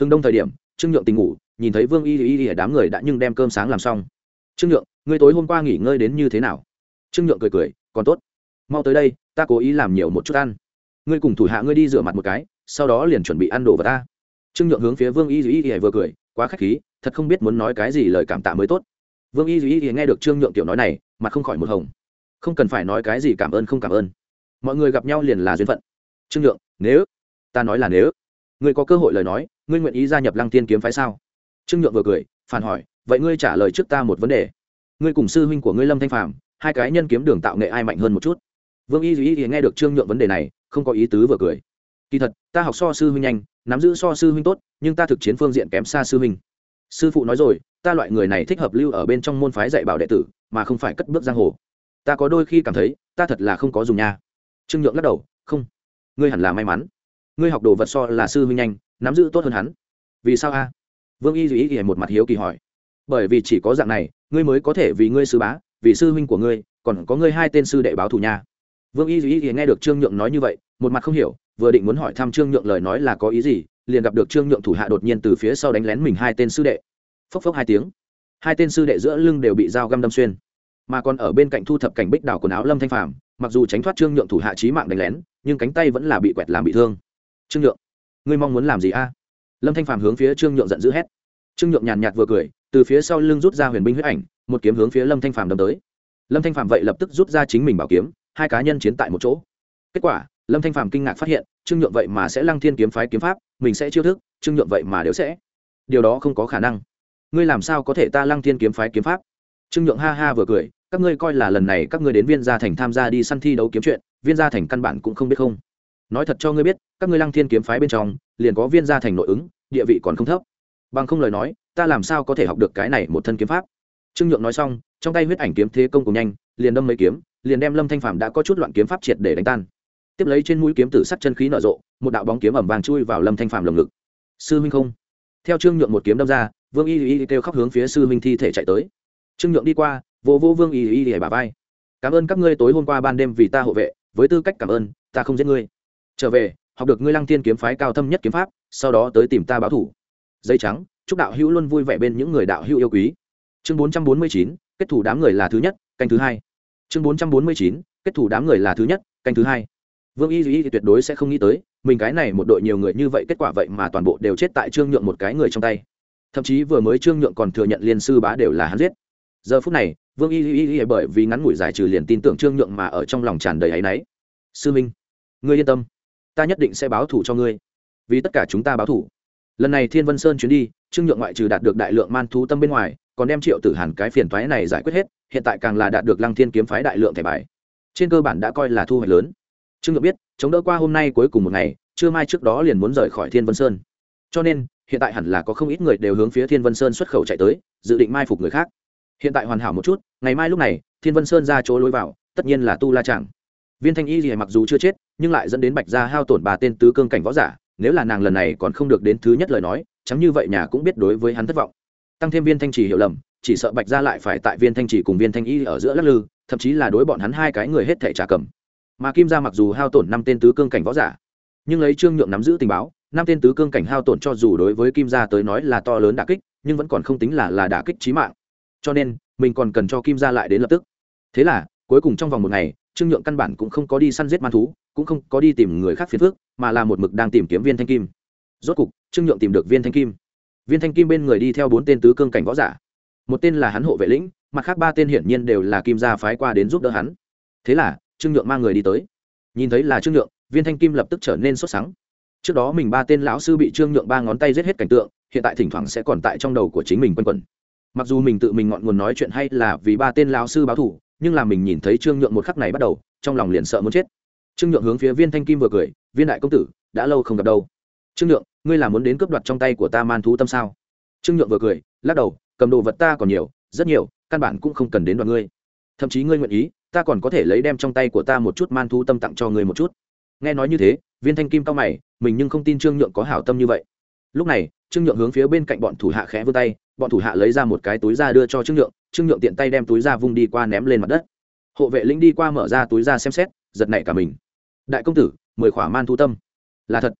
Hưng đông thời điểm, trương nhượng tình ngủ, nhìn thấy vương y y y ở đám người đã nhưng đem cơm sáng làm xong. Trương nhượng, ngươi tối hôm qua nghỉ ngơi đến như thế nào? Trương nhượng cười cười, còn tốt. Mau tới đây, ta cố ý làm nhiều một chút ăn. Ngươi cùng thủ hạ ngươi đi rửa mặt một cái, sau đó liền chuẩn bị ăn đồ vào ta. Trương nhượng hướng phía vương y y y vừa cười, quá k h á c h khí, thật không biết muốn nói cái gì lời cảm tạ mới tốt. Vương y y y nghe được trương nhượng tiểu nói này, mặt không khỏi một hồng không cần phải nói cái gì cảm ơn không cảm ơn. Mọi người gặp nhau liền là duyên phận. Trương nhượng, nếu, ta nói là nếu, ngươi có cơ hội lời nói, ngươi nguyện ý gia nhập lăng tiên kiếm phái sao? Trương nhượng vừa cười, phản hỏi, vậy ngươi trả lời trước ta một vấn đề. Ngươi cùng sư huynh của ngươi lâm thanh phàm, hai cái nhân kiếm đường tạo nghệ ai mạnh hơn một chút? Vương y duy thì nghe được trương nhượng vấn đề này, không có ý tứ vừa cười. Kỳ thật, ta học so sư huynh nhanh, nắm giữ so sư huynh tốt, nhưng ta thực chiến phương diện kém xa sư huynh. Sư phụ nói rồi, ta loại người này thích hợp lưu ở bên trong môn phái dạy bảo đệ tử, mà không phải cất bước giang hồ ta có đôi khi cảm thấy, ta thật là không có dùng nha. Trương nhượng lắc đầu, không. Ngươi hẳn là may mắn. Ngươi học đồ vật so là sư huynh nhanh, nắm giữ tốt hơn hắn. Vì sao a? Vương y duy ý một mặt hiếu kỳ hỏi. Bởi vì chỉ có dạng này, ngươi mới có thể vì ngươi sư bá, vì sư huynh của ngươi, còn có ngươi hai tên sư đệ báo thù nha. Vương y duy ý nghe được trương nhượng nói như vậy, một mặt không hiểu, vừa định muốn hỏi thăm trương nhượng lời nói là có ý gì, liền gặp được trương nhượng thủ hạ đột nhiên từ phía sau đánh lén mình hai tên sư đệ. Phốc phốc hai tiếng. Hai tên sư đệ giữa lưng đều bị dao găm đâm xuyên mà còn ở bên cạnh thu thập cảnh bích đảo quần áo lâm thanh phàm, mặc dù tránh thoát trương nhượng thủ hạ trí mạng đánh lén, nhưng cánh tay vẫn là bị quẹt làm bị thương. Trương nhượng, ngươi mong muốn làm gì a? Lâm thanh phàm hướng phía trương nhượng giận dữ hét. Trương nhượng nhàn nhạt vừa cười, từ phía sau lưng rút ra huyền binh huyết ảnh, một kiếm hướng phía lâm thanh phàm đâm tới. Lâm thanh phàm vậy lập tức rút ra chính mình bảo kiếm, hai cá nhân chiến tại một chỗ. Kết quả, lâm thanh phàm kinh ngạc phát hiện, trương nhượng vậy mà sẽ lăng thiên kiếm phái kiếm pháp, mình sẽ chiêu thức, trương nhượng vậy mà đều sẽ. Điều đó không có khả năng. Ngươi làm sao có thể ta lăng thiên kiếm phái kiếm pháp? Trương nhượng ha ha vừa cười các ngươi coi là lần này các ngươi đến viên gia thành tham gia đi săn thi đấu kiếm chuyện, viên gia thành căn bản cũng không biết không. Nói thật cho ngươi biết, các ngươi lăng thiên kiếm phái bên trong, liền có viên gia thành nội ứng, địa vị còn không thấp. Bằng không lời nói, ta làm sao có thể học được cái này một thân kiếm pháp? Trương nhượng nói xong, trong tay huyết ảnh kiếm thế công cùng nhanh, liền đâm mấy kiếm, liền đem lâm thanh phạm đã có chút loạn kiếm pháp triệt để đánh tan. Tiếp lấy trên mũi kiếm tử sắt chân khí nở rộ, một đạo bóng kiếm ẩm vàng chui vào lâm thanh phạm lồng ngực. Sư huynh không? Theo trương nhượng một kiếm đâm ra, vương y y kêu khóc hướng phía sư huynh thi thể chạy tới. Trương nhượng đi qua vô vô vương y y y bà vai. Cảm ơn các ngươi tối hôm qua ban đêm vì ta hộ vệ, với tư cách cảm ơn, ta không giết ngươi. Trở về, học được ngươi lăng thiên kiếm phái cao thâm nhất kiếm pháp, sau đó tới tìm ta báo thủ. Dây trắng, chúc đạo hữu luôn vui vẻ bên những người đạo hữu yêu quý. Chương bốn trăm bốn mươi chín, kết thủ đám người là thứ nhất, canh thứ hai. Chương bốn trăm bốn mươi chín, kết thủ đám người là thứ nhất, canh thứ hai. Vương y duy thì tuyệt đối sẽ không nghĩ tới, mình cái này một đội nhiều người như vậy kết quả vậy mà toàn bộ đều chết tại trương nhượng một cái người trong tay. Thậm chí vừa mới trương nhượng còn thừa nhận liên sư bá đều là hắn giết. Giờ phút này vương y y y bởi vì ngắn ngủi giải trừ liền tin tưởng trương nhượng mà ở trong lòng tràn đầy áy náy. Sư minh, ngươi yên tâm. Ta nhất định sẽ báo thủ cho ngươi. Vì tất cả chúng ta báo thủ. Lần này thiên vân sơn chuyến đi, trương nhượng ngoại trừ đạt được đại lượng man thú tâm bên ngoài, còn đem triệu tử hàn cái phiền thoái này giải quyết hết, hiện tại càng là đạt được lăng thiên kiếm phái đại lượng thẻ bài. Trên cơ bản đã coi là thu hoạch lớn. Trương nhượng biết, chống đỡ qua hôm nay cuối cùng một ngày, trưa mai trước đó liền muốn rời khỏi thiên vân sơn. Cho nên, hiện tại hẳn là có không ít người đều hướng phía thiên vân sơn xuất khẩu chạy tới, dự định mai phục người khác hiện tại hoàn hảo một chút, ngày mai lúc này, thiên vân sơn ra chỗ lối vào, tất nhiên là tu la chẳng viên thanh y gì mặc dù chưa chết, nhưng lại dẫn đến bạch gia hao tổn bà tên tứ cương cảnh võ giả, nếu là nàng lần này còn không được đến thứ nhất lời nói, chẳng như vậy nhà cũng biết đối với hắn thất vọng. Tăng thêm viên thanh trì hiểu lầm, chỉ sợ bạch gia lại phải tại viên thanh trì cùng viên thanh y ở giữa lắc lư, thậm chí là đối bọn hắn hai cái người hết thể trả cầm. Mà kim gia mặc dù hao tổn năm tên tứ cương cảnh võ giả, nhưng lấy trương nhượng nắm giữ tình báo, năm tên tứ cương cảnh hao tổn cho dù đối với kim gia tới nói là to lớn đả kích, nhưng vẫn còn không tính là là đả kích trí mạng cho nên mình còn cần cho kim ra lại đến lập tức thế là cuối cùng trong vòng một ngày trương nhượng căn bản cũng không có đi săn giết man thú cũng không có đi tìm người khác phiền phước mà là một mực đang tìm kiếm viên thanh kim rốt cục trương nhượng tìm được viên thanh kim viên thanh kim bên người đi theo bốn tên tứ cương cảnh võ giả một tên là hắn hộ vệ lĩnh mặt khác ba tên hiển nhiên đều là kim gia phái qua đến giúp đỡ hắn thế là trương nhượng mang người đi tới nhìn thấy là trương nhượng viên thanh kim lập tức trở nên sốt sắng trước đó mình ba tên lão sư bị trương nhượng ba ngón tay giết hết cảnh tượng hiện tại thỉnh thoảng sẽ còn tại trong đầu của chính mình quanh quẩn mặc dù mình tự mình ngọn nguồn nói chuyện hay là vì ba tên lão sư báo thủ, nhưng là mình nhìn thấy trương nhượng một khắc này bắt đầu, trong lòng liền sợ muốn chết. Trương nhượng hướng phía viên thanh kim vừa cười, viên đại công tử, đã lâu không gặp đâu. Trương nhượng, ngươi là muốn đến cướp đoạt trong tay của ta man thú tâm sao? Trương nhượng vừa cười, lắc đầu, cầm đồ vật ta còn nhiều, rất nhiều, căn bản cũng không cần đến đoạt ngươi. Thậm chí ngươi nguyện ý, ta còn có thể lấy đem trong tay của ta một chút man thú tâm tặng cho ngươi một chút. Nghe nói như thế, viên thanh kim cao mày, mình nhưng không tin trương nhượng có hảo tâm như vậy. Lúc này, trương nhượng hướng phía bên cạnh bọn thủ hạ khẽ vươn tay bọn thủ hạ lấy ra một cái túi ra đưa cho trương nhượng trương nhượng tiện tay đem túi ra vung đi qua ném lên mặt đất. Hộ vệ lĩnh đi qua mở ra túi ra xem xét, giật nảy cả mình. Đại công tử, mười khỏa man thu tâm. Là thật.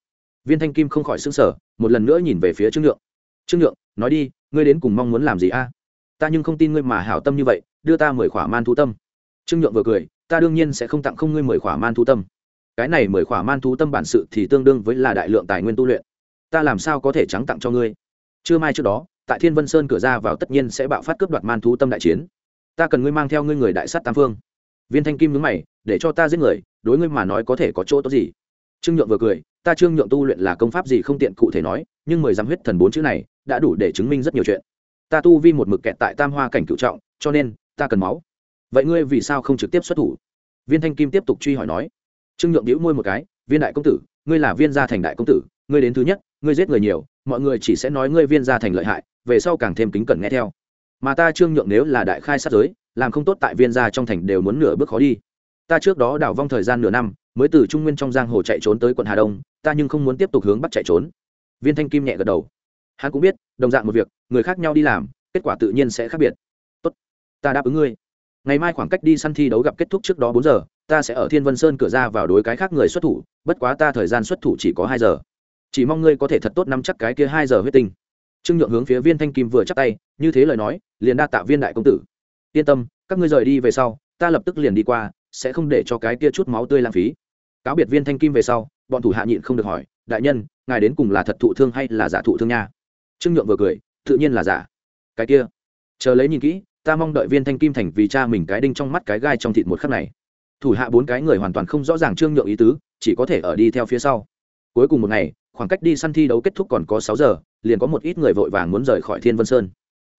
Viên thanh kim không khỏi xứng sở một lần nữa nhìn về phía trương nhượng. Trương nhượng, nói đi, ngươi đến cùng mong muốn làm gì a? Ta nhưng không tin ngươi mà hảo tâm như vậy, đưa ta mười khỏa man thu tâm. Trương nhượng vừa cười, ta đương nhiên sẽ không tặng không ngươi mười khỏa man thu tâm. Cái này mười khỏa man thu tâm bản sự thì tương đương với là đại lượng tài nguyên tu luyện. Ta làm sao có thể trắng tặng cho ngươi? Chưa mai trước đó tại thiên vân sơn cửa ra vào tất nhiên sẽ bạo phát cướp đoạt man thú tâm đại chiến. Ta cần ngươi mang theo ngươi người đại sát tam phương. Viên thanh kim nhướng mày, để cho ta giết người, đối ngươi mà nói có thể có chỗ tốt gì? Trương nhượng vừa cười, ta trương nhượng tu luyện là công pháp gì không tiện cụ thể nói, nhưng mười dám huyết thần bốn chữ này đã đủ để chứng minh rất nhiều chuyện. Ta tu vi một mực kẹt tại tam hoa cảnh cựu trọng, cho nên, ta cần máu. Vậy ngươi vì sao không trực tiếp xuất thủ? Viên thanh kim tiếp tục truy hỏi nói. Trương nhượng đĩu môi một cái, viên đại công tử, ngươi là viên gia thành đại công tử, ngươi đến thứ nhất, ngươi giết người nhiều, mọi người chỉ sẽ nói ngươi viên gia thành lợi hại về sau càng thêm kính cẩn nghe theo. Mà ta trương nhượng nếu là đại khai sát giới, làm không tốt tại viên gia trong thành đều muốn nửa bước khó đi. Ta trước đó đảo vong thời gian nửa năm, mới từ trung nguyên trong giang hồ chạy trốn tới quận hà đông, ta nhưng không muốn tiếp tục hướng bắt chạy trốn. Viên thanh kim nhẹ gật đầu. Hắn cũng biết, đồng dạng một việc, người khác nhau đi làm, kết quả tự nhiên sẽ khác biệt. Tốt, ta đáp ứng ngươi. Ngày mai khoảng cách đi săn thi đấu gặp kết thúc trước đó bốn giờ, ta sẽ ở thiên vân sơn cửa ra vào đối cái khác người xuất thủ, bất quá ta thời gian xuất thủ chỉ có hai giờ. Chỉ mong ngươi có thể thật tốt nắm chắc cái kia hai giờ huyết tinh trương nhượng hướng phía viên thanh kim vừa chắc tay, như thế lời nói, liền đa tạ viên đại công tử. Yên tâm, các ngươi rời đi về sau, ta lập tức liền đi qua, sẽ không để cho cái kia chút máu tươi lãng phí. Cáo biệt viên thanh kim về sau, bọn thủ hạ nhịn không được hỏi, đại nhân, ngài đến cùng là thật thụ thương hay là giả thụ thương nha? Trương nhượng vừa cười, tự nhiên là giả. Cái kia, chờ lấy nhìn kỹ, ta mong đợi viên thanh kim thành vì cha mình cái đinh trong mắt cái gai trong thịt một khắc này. Thủ hạ bốn cái người hoàn toàn không rõ ràng trương nhượng ý tứ, chỉ có thể ở đi theo phía sau. Cuối cùng một ngày, khoảng cách đi săn thi đấu kết thúc còn có sáu giờ liền có một ít người vội vàng muốn rời khỏi thiên vân sơn.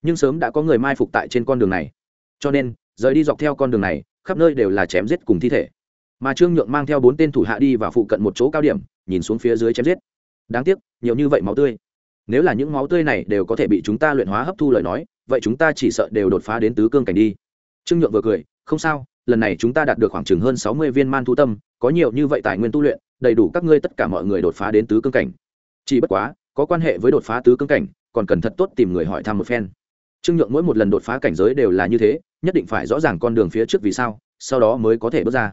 Nhưng sớm đã có người mai phục tại trên con đường này. Cho nên, rời đi dọc theo con đường này, khắp nơi đều là chém giết cùng thi thể. Mà trương nhượng mang theo bốn tên thủ hạ đi và phụ cận một chỗ cao điểm, nhìn xuống phía dưới chém giết. Đáng tiếc, nhiều như vậy máu tươi. Nếu là những máu tươi này đều có thể bị chúng ta luyện hóa hấp thu lời nói, vậy chúng ta chỉ sợ đều đột phá đến tứ cương cảnh đi. Trương nhượng vừa cười, không sao, lần này chúng ta đạt được khoảng chừng hơn sáu mươi viên man thu tâm, có nhiều như vậy tài nguyên tu luyện, đầy đủ các ngươi tất cả mọi người đột phá đến tứ cương cảnh. Chỉ bất quá có quan hệ với đột phá tứ cương cảnh, còn cần thật tốt tìm người hỏi thăm một phen. Trương nhượng mỗi một lần đột phá cảnh giới đều là như thế, nhất định phải rõ ràng con đường phía trước vì sao, sau đó mới có thể bước ra.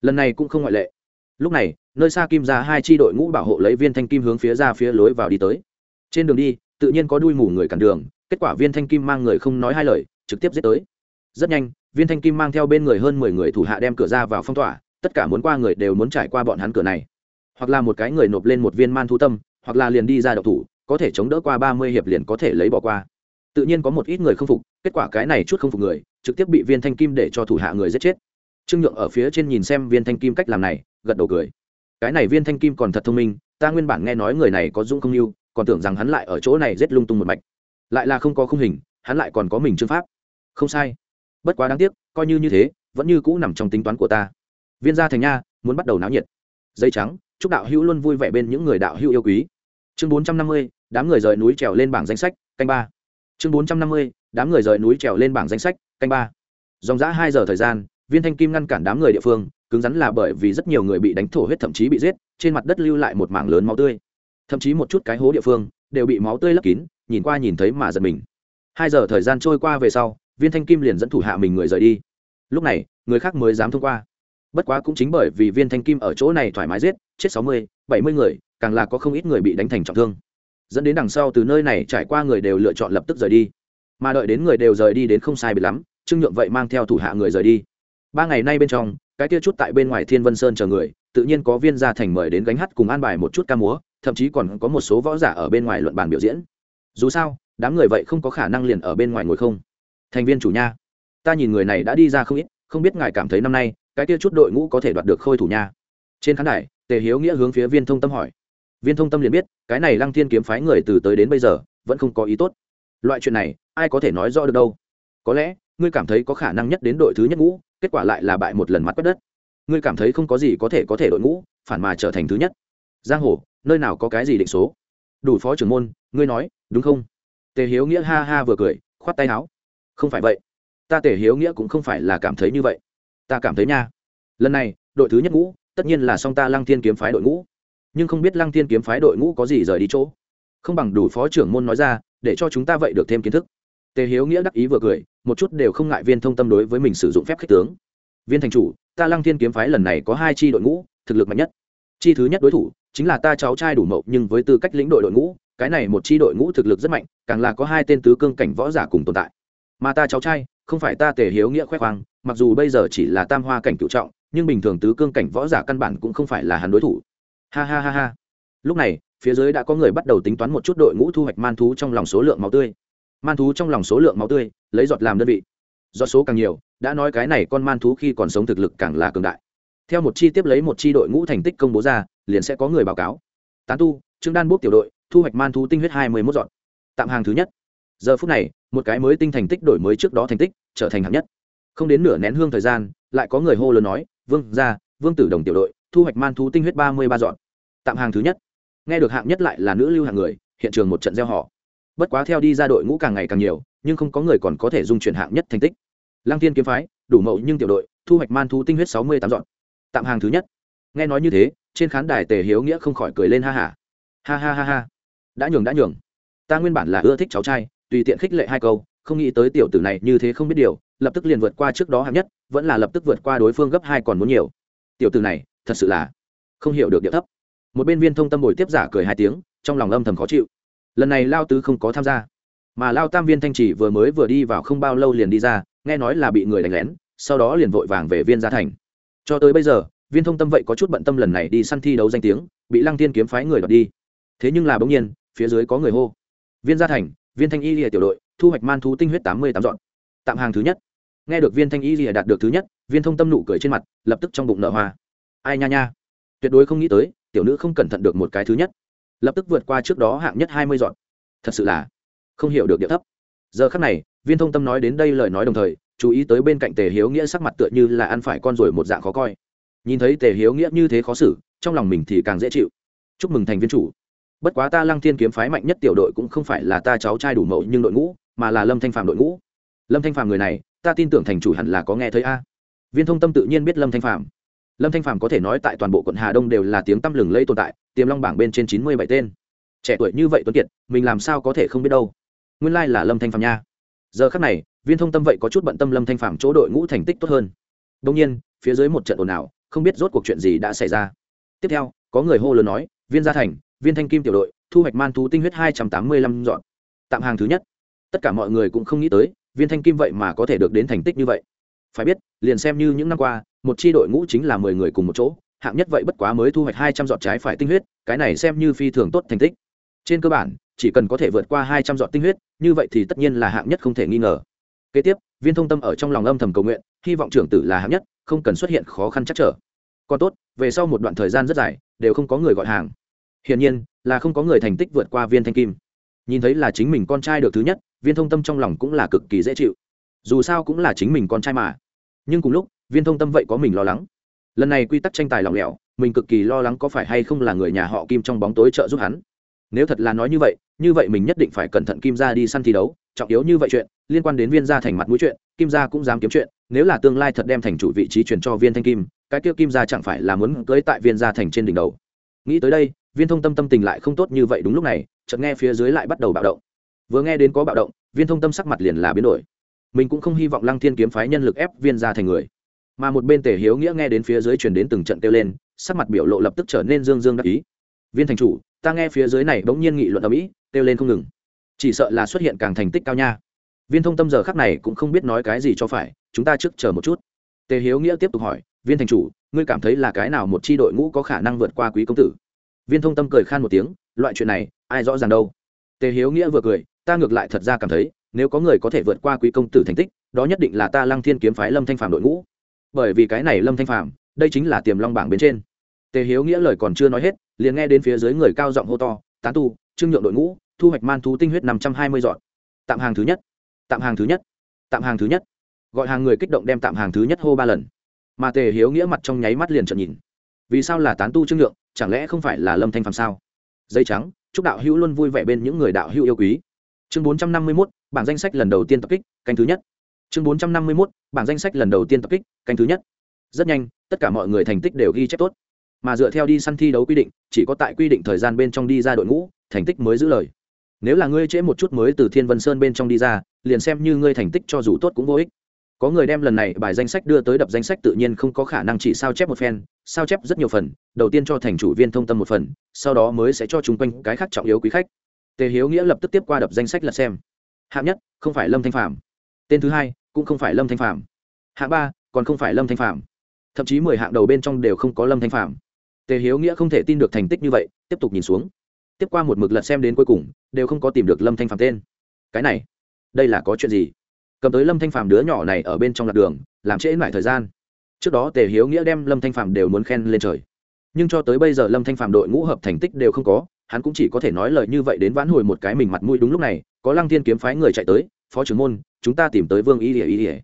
Lần này cũng không ngoại lệ. Lúc này, nơi xa kim ra hai tri đội ngũ bảo hộ lấy viên thanh kim hướng phía ra phía lối vào đi tới. Trên đường đi, tự nhiên có đuôi mù người cản đường, kết quả viên thanh kim mang người không nói hai lời, trực tiếp giết tới. Rất nhanh, viên thanh kim mang theo bên người hơn mười người thủ hạ đem cửa ra vào phong tỏa, tất cả muốn qua người đều muốn trải qua bọn hắn cửa này. Hoặc là một cái người nộp lên một viên man thu tâm hoặc là liền đi ra đậu thủ, có thể chống đỡ qua ba mươi hiệp liền có thể lấy bỏ qua. Tự nhiên có một ít người không phục, kết quả cái này chút không phục người, trực tiếp bị viên thanh kim để cho thủ hạ người giết chết. Trương nhượng ở phía trên nhìn xem viên thanh kim cách làm này, gật đầu cười. Cái này viên thanh kim còn thật thông minh, ta nguyên bản nghe nói người này có dũng không yêu, còn tưởng rằng hắn lại ở chỗ này rét lung tung một mạch. Lại là không có khung hình, hắn lại còn có mình chương pháp. Không sai. Bất quá đáng tiếc, coi như như thế, vẫn như cũ nằm trong tính toán của ta. Viên gia thành nha, muốn bắt đầu náo nhiệt. Dây trắng chúc đạo hữu luôn vui vẻ bên những người đạo hữu yêu quý. Chương bốn trăm năm mươi, đám người rời núi trèo lên bảng danh sách, canh ba. Chương bốn trăm năm mươi, đám người rời núi trèo lên bảng danh sách, canh ba. Dòng giã hai giờ thời gian, viên thanh kim ngăn cản đám người địa phương, cứng rắn là bởi vì rất nhiều người bị đánh thổ huyết thậm chí bị giết, trên mặt đất lưu lại một mảng lớn máu tươi. Thậm chí một chút cái hố địa phương đều bị máu tươi lấp kín, nhìn qua nhìn thấy mà giật mình. Hai giờ thời gian trôi qua về sau, viên thanh kim liền dẫn thủ hạ mình người rời đi. Lúc này, người khác mới dám thông qua bất quá cũng chính bởi vì viên thanh kim ở chỗ này thoải mái giết, chết sáu mươi, bảy mươi người, càng là có không ít người bị đánh thành trọng thương. Dẫn đến đằng sau từ nơi này trải qua người đều lựa chọn lập tức rời đi. Mà đợi đến người đều rời đi đến không sai biệt lắm, trương nhượng vậy mang theo thủ hạ người rời đi. Ba ngày nay bên trong, cái kia chút tại bên ngoài thiên vân sơn chờ người, tự nhiên có viên gia thành mời đến gánh hát cùng an bài một chút ca múa, thậm chí còn có một số võ giả ở bên ngoài luận bàn biểu diễn. Dù sao, đám người vậy không có khả năng liền ở bên ngoài ngồi không. Thành viên chủ nha, ta nhìn người này đã đi ra không ít, không biết ngài cảm thấy năm nay cái kia chút đội ngũ có thể đoạt được khôi thủ nha. Trên khán đài, tề hiếu nghĩa hướng phía viên thông tâm hỏi. Viên thông tâm liền biết, cái này lăng thiên kiếm phái người từ tới đến bây giờ, vẫn không có ý tốt. Loại chuyện này, ai có thể nói rõ được đâu. Có lẽ, ngươi cảm thấy có khả năng nhất đến đội thứ nhất ngũ, kết quả lại là bại một lần mắt quét đất. Ngươi cảm thấy không có gì có thể có thể đội ngũ, phản mà trở thành thứ nhất. Giang hồ, nơi nào có cái gì định số? Đủ phó trưởng môn, ngươi nói, đúng không? Tề hiếu nghĩa ha ha vừa cười, khoát tay áo. Không phải vậy. Ta tề hiếu nghĩa cũng không phải là cảm thấy như vậy ta cảm thấy nha. Lần này, đội thứ nhất ngũ, tất nhiên là song ta lăng thiên kiếm phái đội ngũ. Nhưng không biết lăng thiên kiếm phái đội ngũ có gì rời đi chỗ. Không bằng đủ phó trưởng môn nói ra, để cho chúng ta vậy được thêm kiến thức. Tề hiếu nghĩa đắc ý vừa cười, một chút đều không ngại viên thông tâm đối với mình sử dụng phép khích tướng. Viên thành chủ, ta lăng thiên kiếm phái lần này có hai chi đội ngũ, thực lực mạnh nhất. Chi thứ nhất đối thủ, chính là ta cháu trai đủ mậu nhưng với tư cách lĩnh đội đội ngũ, cái này một chi đội ngũ thực lực rất mạnh, càng là có hai tên tứ cương cảnh võ giả cùng tồn tại. Mà ta cháu trai không phải ta tề hiếu nghĩa khoe khoang, mặc dù bây giờ chỉ là tam hoa cảnh cựu trọng, nhưng bình thường tứ cương cảnh võ giả căn bản cũng không phải là hắn đối thủ. Ha ha ha ha. Lúc này, phía dưới đã có người bắt đầu tính toán một chút đội ngũ thu hoạch man thú trong lòng số lượng máu tươi. Man thú trong lòng số lượng máu tươi, lấy giọt làm đơn vị. Do số càng nhiều, đã nói cái này con man thú khi còn sống thực lực càng là cường đại. Theo một chi tiếp lấy một chi đội ngũ thành tích công bố ra, liền sẽ có người báo cáo. Tán tu, trương đan bốc tiểu đội, thu hoạch man thú tinh huyết hai mươi mốt dọn tạm hàng thứ nhất. Giờ phút này một cái mới tinh thành tích đổi mới trước đó thành tích, trở thành hạng nhất. Không đến nửa nén hương thời gian, lại có người hô lớn nói, vương ra vương tử đồng tiểu đội, thu hoạch man thú tinh huyết ba mươi ba dọn tạm hàng thứ nhất. Nghe được hạng nhất lại là nữ lưu hạng người, hiện trường một trận gieo họ. Bất quá theo đi ra đội ngũ càng ngày càng nhiều, nhưng không có người còn có thể dung chuyển hạng nhất thành tích. Lăng tiên kiếm phái, đủ mậu nhưng tiểu đội, thu hoạch man thú tinh huyết sáu mươi tám dọn tạm hàng thứ nhất. Nghe nói như thế, trên khán đài tề hiếu nghĩa không khỏi cười lên ha hả ha. ha ha ha ha. Đã nhường đã nhường. Ta nguyên bản là ưa thích cháu trai tùy tiện khích lệ hai câu, không nghĩ tới tiểu tử này như thế không biết điều, lập tức liền vượt qua trước đó hạng nhất, vẫn là lập tức vượt qua đối phương gấp hai còn muốn nhiều. Tiểu tử này, thật sự là không hiểu được điệu thấp. Một bên viên thông tâm bồi tiếp giả cười hai tiếng, trong lòng âm thầm khó chịu. Lần này lao tứ không có tham gia, mà lao tam viên thanh chỉ vừa mới vừa đi vào không bao lâu liền đi ra, nghe nói là bị người đánh lén, sau đó liền vội vàng về viên gia thành. Cho tới bây giờ, viên thông tâm vậy có chút bận tâm lần này đi săn thi đấu danh tiếng, bị lăng thiên kiếm phái người đoạt đi. Thế nhưng là bỗng nhiên, phía dưới có người hô. Viên gia thành viên thanh y lìa tiểu đội, thu hoạch man thú tinh huyết tám mươi tám dọn. Tạm hàng thứ nhất. Nghe được viên thanh y lìa đạt được thứ nhất, viên thông tâm nụ cười trên mặt, lập tức trong bụng nở hoa. Ai nha nha. Tuyệt đối không nghĩ tới, tiểu nữ không cẩn thận được một cái thứ nhất. Lập tức vượt qua trước đó hạng nhất hai mươi dọn. Thật sự là không hiểu được địa thấp. Giờ khắc này, viên thông tâm nói đến đây lời nói đồng thời, chú ý tới bên cạnh tề hiếu nghĩa sắc mặt tựa như là ăn phải con rồi một dạng khó coi. Nhìn thấy tề hiếu nghĩa như thế khó xử, trong lòng mình thì càng dễ chịu. Chúc mừng thành viên chủ bất quá ta lăng thiên kiếm phái mạnh nhất tiểu đội cũng không phải là ta cháu trai đủ mẫu nhưng đội ngũ, mà là lâm thanh phàm đội ngũ. Lâm thanh phàm người này, ta tin tưởng thành chủ hẳn là có nghe thấy a. Viên thông tâm tự nhiên biết lâm thanh phàm. Lâm thanh phàm có thể nói tại toàn bộ quận hà đông đều là tiếng tăm lừng lây tồn tại, tiềm long bảng bên trên chín mươi bảy tên. Trẻ tuổi như vậy tuấn kiệt, mình làm sao có thể không biết đâu. Nguyên lai là lâm thanh phàm nha. Giờ khắc này, viên thông tâm vậy có chút bận tâm lâm thanh phàm chỗ đội ngũ thành tích tốt hơn. Đông nhiên, phía dưới một trận ồn ào, không biết rốt cuộc chuyện gì đã xảy ra. Tiếp theo, có người hô lớn nói, viên gia thành viên thanh kim tiểu đội, thu hoạch man thú tinh huyết hai trăm tám mươi lăm dọn. Tạm hàng thứ nhất. Tất cả mọi người cũng không nghĩ tới, viên thanh kim vậy mà có thể được đến thành tích như vậy. Phải biết, liền xem như những năm qua, một c h i đội ngũ chính là mười người cùng một chỗ, hạng nhất vậy bất quá mới thu hoạch hai trăm dọn trái phải tinh huyết, cái này xem như phi thường tốt thành tích. Trên cơ bản, chỉ cần có thể vượt qua hai trăm dọn tinh huyết, như vậy thì tất nhiên là hạng nhất không thể nghi ngờ. Kế tiếp, viên thông tâm ở trong lòng âm thầm cầu nguyện, hy vọng trưởng tử là hạng nhất, không cần xuất hiện khó khăn chắc trở. Còn tốt, về sau một đoạn thời gian rất dài, đều không có người gọi hàng hiển nhiên, là không có người thành tích vượt qua viên thanh kim. Nhìn thấy là chính mình con trai được thứ nhất, viên thông tâm trong lòng cũng là cực kỳ dễ chịu. Dù sao cũng là chính mình con trai mà. Nhưng cùng lúc, viên thông tâm vậy có mình lo lắng. Lần này quy tắc tranh tài lỏng lẻo, mình cực kỳ lo lắng có phải hay không là người nhà họ kim trong bóng tối trợ giúp hắn. Nếu thật là nói như vậy như vậy mình nhất định phải cẩn thận kim ra đi săn thi đấu, trọng yếu như vậy chuyện, liên quan đến viên gia thành mặt mũi chuyện, kim gia cũng dám kiếm chuyện, nếu là tương lai thật đem thành chủ vị trí chuyển cho viên thanh kim, cái kia kim gia chẳng phải là muốn cưới tại viên gia thành trên đỉnh đầu. Nghĩ tới đây viên thông tâm tâm tình lại không tốt như vậy đúng lúc này, chợt nghe phía dưới lại bắt đầu bạo động. Vừa nghe đến có bạo động, viên thông tâm sắc mặt liền là biến đổi. Mình cũng không hy vọng lăng thiên kiếm phái nhân lực ép viên ra thành người. Mà một bên tề hiếu nghĩa nghe đến phía dưới truyền đến từng trận kêu lên, sắc mặt biểu lộ lập tức trở nên dương dương đắc ý. Viên thành chủ, ta nghe phía dưới này bỗng nhiên nghị luận ở mỹ kêu lên không ngừng. Chỉ sợ là xuất hiện càng thành tích cao nha. Viên thông tâm giờ khắc này cũng không biết nói cái gì cho phải, chúng ta trước chờ một chút. Tề hiếu nghĩa tiếp tục hỏi, viên thành chủ, ngươi cảm thấy là cái nào một c h i đội ngũ có khả năng vượt qua quý công tử? Viên thông tâm cười khan một tiếng, loại chuyện này, ai rõ ràng đâu. Tề hiếu nghĩa vừa cười, ta ngược lại thật ra cảm thấy, nếu có người có thể vượt qua quý công tử thành tích, đó nhất định là ta lăng thiên kiếm phái lâm thanh phàm đội ngũ. Bởi vì cái này lâm thanh phàm, đây chính là tiềm long bảng bên trên. Tề hiếu nghĩa lời còn chưa nói hết, liền nghe đến phía dưới người cao giọng hô to, tán tu trưng nhượng đội ngũ, thu hoạch man thú tinh huyết năm trăm hai mươi dọn tạm hàng thứ nhất, tạm hàng thứ nhất, tạm hàng thứ nhất. Gọi hàng người kích động đem tạm hàng thứ nhất hô ba lần. Mà tề hiếu nghĩa mặt trong nháy mắt liền trợn nhìn. Vì sao là tán tu trưng nhượng? Chẳng lẽ không phải là lâm thanh phàm sao? Dây trắng, chúc đạo hữu luôn vui vẻ bên những người đạo hữu yêu quý. Chương bốn trăm năm mươi mốt, bảng danh sách lần đầu tiên tập kích, canh thứ nhất. Chương bốn trăm năm mươi mốt, bảng danh sách lần đầu tiên tập kích, canh thứ nhất. Rất nhanh, tất cả mọi người thành tích đều ghi chép tốt. Mà dựa theo đi săn thi đấu quy định, chỉ có tại quy định thời gian bên trong đi ra đội ngũ, thành tích mới giữ lời. Nếu là ngươi trễ một chút mới từ thiên vân sơn bên trong đi ra, liền xem như ngươi thành tích cho dù tốt cũng vô ích có người đem lần này bài danh sách đưa tới đập danh sách tự nhiên không có khả năng chỉ sao chép một phen, sao chép rất nhiều phần, đầu tiên cho thành chủ viên thông tâm một phần, sau đó mới sẽ cho chúng quanh cái khác trọng yếu quý khách. Tề hiếu nghĩa lập tức tiếp qua đập danh sách là xem. Hạng nhất, không phải lâm thanh phạm tên thứ hai, cũng không phải lâm thanh phạm hạng ba, còn không phải lâm thanh phạm thậm chí mười hạng đầu bên trong đều không có lâm thanh phạm tề hiếu nghĩa không thể tin được thành tích như vậy, tiếp tục nhìn xuống. Tiếp qua một mực lật xem đến cuối cùng, đều không có tìm được lâm thanh phạm tên. Cái này, đây là có chuyện gì? Cầm tới lâm thanh phạm đứa nhỏ này ở bên trong lạc đường, làm trễ lại thời gian. Trước đó tề hiếu nghĩa đem lâm thanh phạm đều muốn khen lên trời. Nhưng cho tới bây giờ lâm thanh phạm đội ngũ hợp thành tích đều không có, hắn cũng chỉ có thể nói lời như vậy đến vãn hồi một cái mình mặt mũi đúng lúc này, có lăng thiên kiếm phái người chạy tới, phó trưởng môn, chúng ta tìm tới vương y ỉa y. Ỉa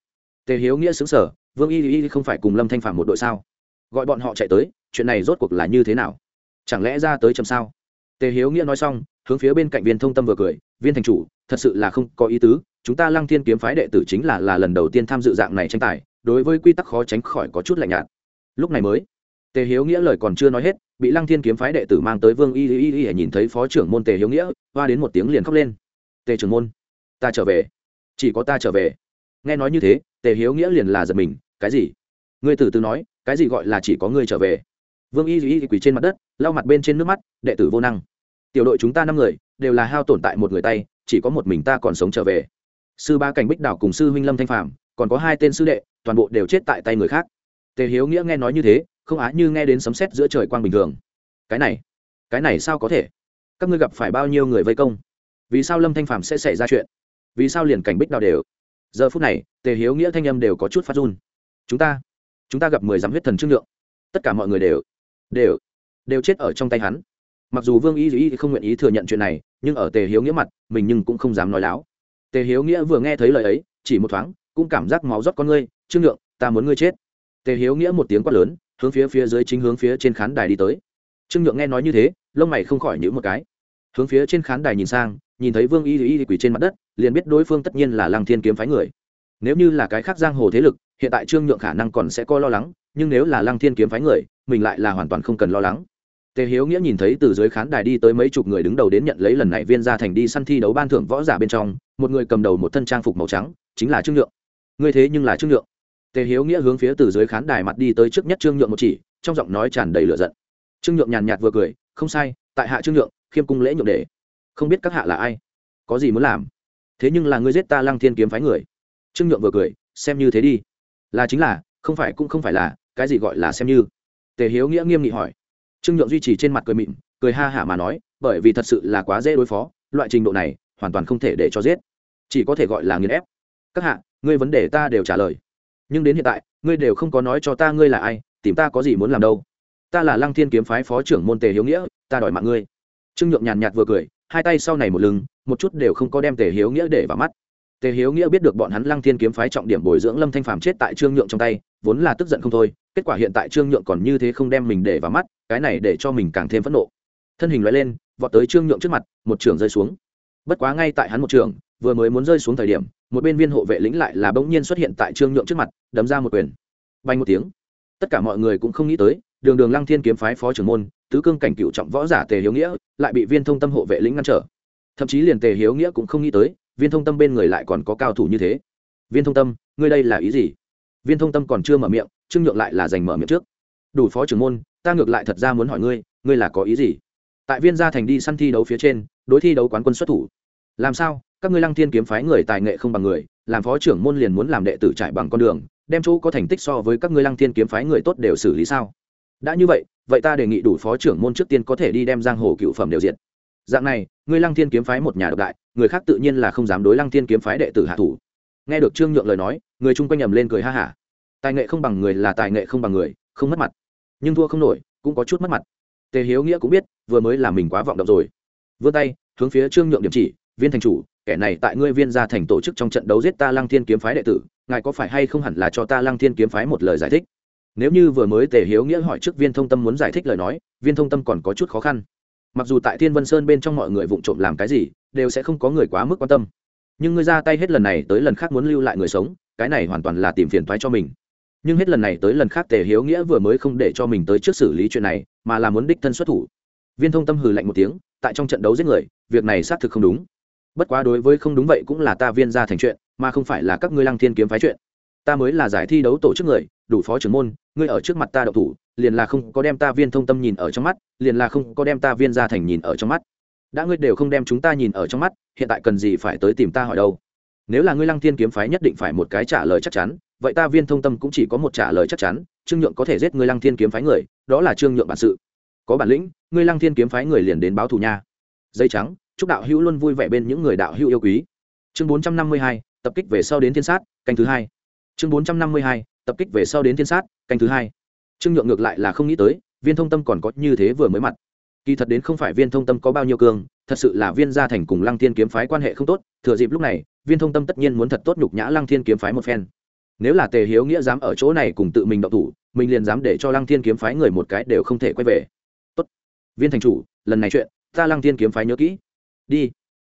tề hiếu nghĩa xứng sở vương y y không phải cùng lâm thanh phạm một đội sao? Gọi bọn họ chạy tới, chuyện này rốt cuộc là như thế nào? Chẳng lẽ ra tới chấm sao? Tề hiếu nghĩa nói xong, hướng phía bên cạnh viên thông tâm vừa cười, viên thành chủ, thật sự là không có ý tứ chúng ta lăng thiên kiếm phái đệ tử chính là là lần đầu tiên tham dự dạng này tranh tài, đối với quy tắc khó tránh khỏi có chút lạnh nhạt. Lúc này mới, tề hiếu nghĩa lời còn chưa nói hết, bị lăng thiên kiếm phái đệ tử mang tới vương y y y y nhìn thấy phó trưởng môn tề hiếu nghĩa, hoa đến một tiếng liền khóc lên. Tề trưởng môn, ta trở về. Chỉ có ta trở về. Nghe nói như thế, tề hiếu nghĩa liền là giật mình, cái gì? Ngươi tử từ nói, cái gì gọi là chỉ có ngươi trở về? Vương y y quỳ trên mặt đất, lau mặt bên trên nước mắt, đệ tử vô năng. Tiểu đội chúng ta năm người, đều là hao tổn tại một người tay, chỉ có một mình ta còn sống trở về sư ba cảnh bích đảo cùng sư huynh lâm thanh phạm còn có hai tên sư đệ, toàn bộ đều chết tại tay người khác. Tề hiếu nghĩa nghe nói như thế, không á như nghe đến sấm sét giữa trời quang bình thường. Cái này cái này sao có thể? Các ngươi gặp phải bao nhiêu người vây công? Vì sao lâm thanh phạm sẽ xảy ra chuyện? Vì sao liền cảnh bích đào đều? Giờ phút này, tề hiếu nghĩa thanh âm đều có chút phát run. Chúng ta chúng ta gặp mười dám huyết thần trương lượng. Tất cả mọi người đều đều đều chết ở trong tay hắn. Mặc dù vương y Duy không nguyện ý thừa nhận chuyện này, nhưng ở tề hiếu nghĩa mặt, mình nhưng cũng không dám nói láo tề hiếu nghĩa vừa nghe thấy lời ấy chỉ một thoáng cũng cảm giác máu rót con ngươi trương Nhượng, ta muốn ngươi chết. Tề hiếu nghĩa một tiếng quát lớn hướng phía phía dưới chính hướng phía trên khán đài đi tới. Trương nhượng nghe nói như thế lông mày không khỏi nhữ một cái. Hướng phía trên khán đài nhìn sang nhìn thấy vương y y quỳ trên mặt đất liền biết đối phương tất nhiên là lăng thiên kiếm phái người. Nếu như là cái khác giang hồ thế lực hiện tại trương nhượng khả năng còn sẽ có lo lắng nhưng nếu là lăng thiên kiếm phái người mình lại là hoàn toàn không cần lo lắng. Tề hiếu nghĩa nhìn thấy từ dưới khán đài đi tới mấy chục người đứng đầu đến nhận lấy lần này viên ra thành đi săn thi đấu ban thưởng võ giả bên trong một người cầm đầu một thân trang phục màu trắng, chính là trương nhượng. Người thế nhưng là trương nhượng. Tề hiếu nghĩa hướng phía từ dưới khán đài mặt đi tới trước nhất trương nhượng một chỉ, trong giọng nói tràn đầy lửa giận. Trương nhượng nhàn nhạt vừa cười, không sai, tại hạ trương nhượng, khiêm cung lễ nhượng đề không biết các hạ là ai? Có gì muốn làm? Thế nhưng là ngươi giết ta lăng thiên kiếm phái người. Trương nhượng vừa cười, xem như thế đi. Là chính là, không phải cũng không phải là, cái gì gọi là xem như? Tề hiếu nghĩa nghiêm nghị hỏi. Trương nhượng duy trì trên mặt cười mịn, cười ha hả mà nói, bởi vì thật sự là quá dễ đối phó, loại trình độ này hoàn toàn không thể để cho giết. Chỉ có thể gọi là nghiền ép. Các hạ, ngươi vấn đề ta đều trả lời. Nhưng đến hiện tại, ngươi đều không có nói cho ta ngươi là ai, tìm ta có gì muốn làm đâu. Ta là lăng thiên kiếm phái phó trưởng môn tề hiếu nghĩa, ta đòi mạng ngươi. Trương nhượng nhàn nhạt vừa cười, hai tay sau này một lưng, một chút đều không có đem tề hiếu nghĩa để vào mắt. Tề hiếu nghĩa biết được bọn hắn lăng thiên kiếm phái trọng điểm bồi dưỡng lâm thanh phàm chết tại trương nhượng trong tay, vốn là tức giận không thôi, kết quả hiện tại trương nhượng còn như thế không đem mình để vào mắt, cái này để cho mình càng thêm phẫn nộ. Thân hình loại lên, vọt tới trương nhượng trước mặt, một trường rơi xuống bất quá ngay tại hắn một trường, vừa mới muốn rơi xuống thời điểm, một bên viên hộ vệ lĩnh lại là bỗng nhiên xuất hiện tại trương nhượng trước mặt, đấm ra một quyền. Bay một tiếng. Tất cả mọi người cũng không nghĩ tới, đường đường lăng thiên kiếm phái phó trưởng môn, tứ cương cảnh cựu trọng võ giả tề hiếu nghĩa, lại bị viên thông tâm hộ vệ lĩnh ngăn trở. Thậm chí liền tề hiếu nghĩa cũng không nghĩ tới, viên thông tâm bên người lại còn có cao thủ như thế. Viên thông tâm, ngươi đây là ý gì? Viên thông tâm còn chưa mở miệng, trương nhượng lại là giành mở miệng trước. Đủ phó trưởng môn, ta ngược lại thật ra muốn hỏi ngươi ngươi là có ý gì? Tại viên gia thành đi săn thi đấu phía trên, đối thi đấu quán quân xuất thủ. Làm sao? Các ngươi lăng thiên kiếm phái người tài nghệ không bằng người, làm phó trưởng môn liền muốn làm đệ tử trải bằng con đường, đem chỗ có thành tích so với các ngươi lăng thiên kiếm phái người tốt đều xử lý sao? Đã như vậy vậy ta đề nghị đủ phó trưởng môn trước tiên có thể đi đem giang hồ cựu phẩm đều diện dạng này, ngươi lăng thiên kiếm phái một nhà độc đại, người khác tự nhiên là không dám đối lăng thiên kiếm phái đệ tử hạ thủ. Nghe được trương nhượng lời nói, người chung quanh nhầm lên cười ha hả. Tài nghệ không bằng người là tài nghệ không bằng người, không mất mặt. Nhưng thua không nổi, cũng có chút mất mặt tề hiếu nghĩa cũng biết, vừa mới là mình quá vọng động rồi. Vươn tay, hướng phía trương nhượng điểm chỉ, viên thành chủ, kẻ này tại ngươi viên gia thành tổ chức trong trận đấu giết ta lăng thiên kiếm phái đệ tử, ngài có phải hay không hẳn là cho ta lăng thiên kiếm phái một lời giải thích? Nếu như vừa mới tề hiếu nghĩa hỏi trước viên thông tâm muốn giải thích lời nói, viên thông tâm còn có chút khó khăn. Mặc dù tại thiên vân sơn bên trong mọi người vụng trộm làm cái gì, đều sẽ không có người quá mức quan tâm. Nhưng ngươi ra tay hết lần này tới lần khác muốn lưu lại người sống, cái này hoàn toàn là tìm phiền thoái cho mình nhưng hết lần này tới lần khác tề hiếu nghĩa vừa mới không để cho mình tới trước xử lý chuyện này, mà là muốn đích thân xuất thủ. Viên thông tâm hừ lạnh một tiếng, tại trong trận đấu giết người, việc này xác thực không đúng. Bất quá đối với không đúng vậy cũng là ta viên ra thành chuyện, mà không phải là các ngươi lăng thiên kiếm phái chuyện. Ta mới là giải thi đấu tổ chức người, đủ phó trưởng môn, ngươi ở trước mặt ta đậu thủ, liền là không có đem ta viên thông tâm nhìn ở trong mắt, liền là không có đem ta viên ra thành nhìn ở trong mắt. Đã ngươi đều không đem chúng ta nhìn ở trong mắt, hiện tại cần gì phải tới tìm ta hỏi đâu? Nếu là ngươi lăng thiên kiếm phái nhất định phải một cái trả lời chắc chắn vậy ta viên thông tâm cũng chỉ có một trả lời chắc chắn, trương nhượng có thể giết ngươi lăng thiên kiếm phái người, đó là trương nhượng bản sự. Có bản lĩnh, ngươi lăng thiên kiếm phái người liền đến báo thù nha. Dây trắng, chúc đạo hữu luôn vui vẻ bên những người đạo hữu yêu quý. Chương bốn trăm năm mươi hai, tập kích về sau đến thiên sát, canh thứ hai. Chương bốn trăm năm mươi hai, tập kích về sau đến thiên sát, canh thứ hai. Trương nhượng ngược lại là không nghĩ tới, viên thông tâm còn có như thế vừa mới mặt. Kỳ thật đến không phải viên thông tâm có bao nhiêu cương thật sự là viên gia thành cùng lăng thiên kiếm phái quan hệ không tốt, thừa dịp lúc này, viên thông tâm tất nhiên muốn thật tốt nhục nhã lăng thiên kiếm phái một phen nếu là tề hiếu nghĩa dám ở chỗ này cùng tự mình động thủ, mình liền dám để cho lăng thiên kiếm phái người một cái đều không thể quay về. Tốt. Viên thành chủ, lần này chuyện, ta lăng thiên kiếm phái nhớ kỹ. Đi.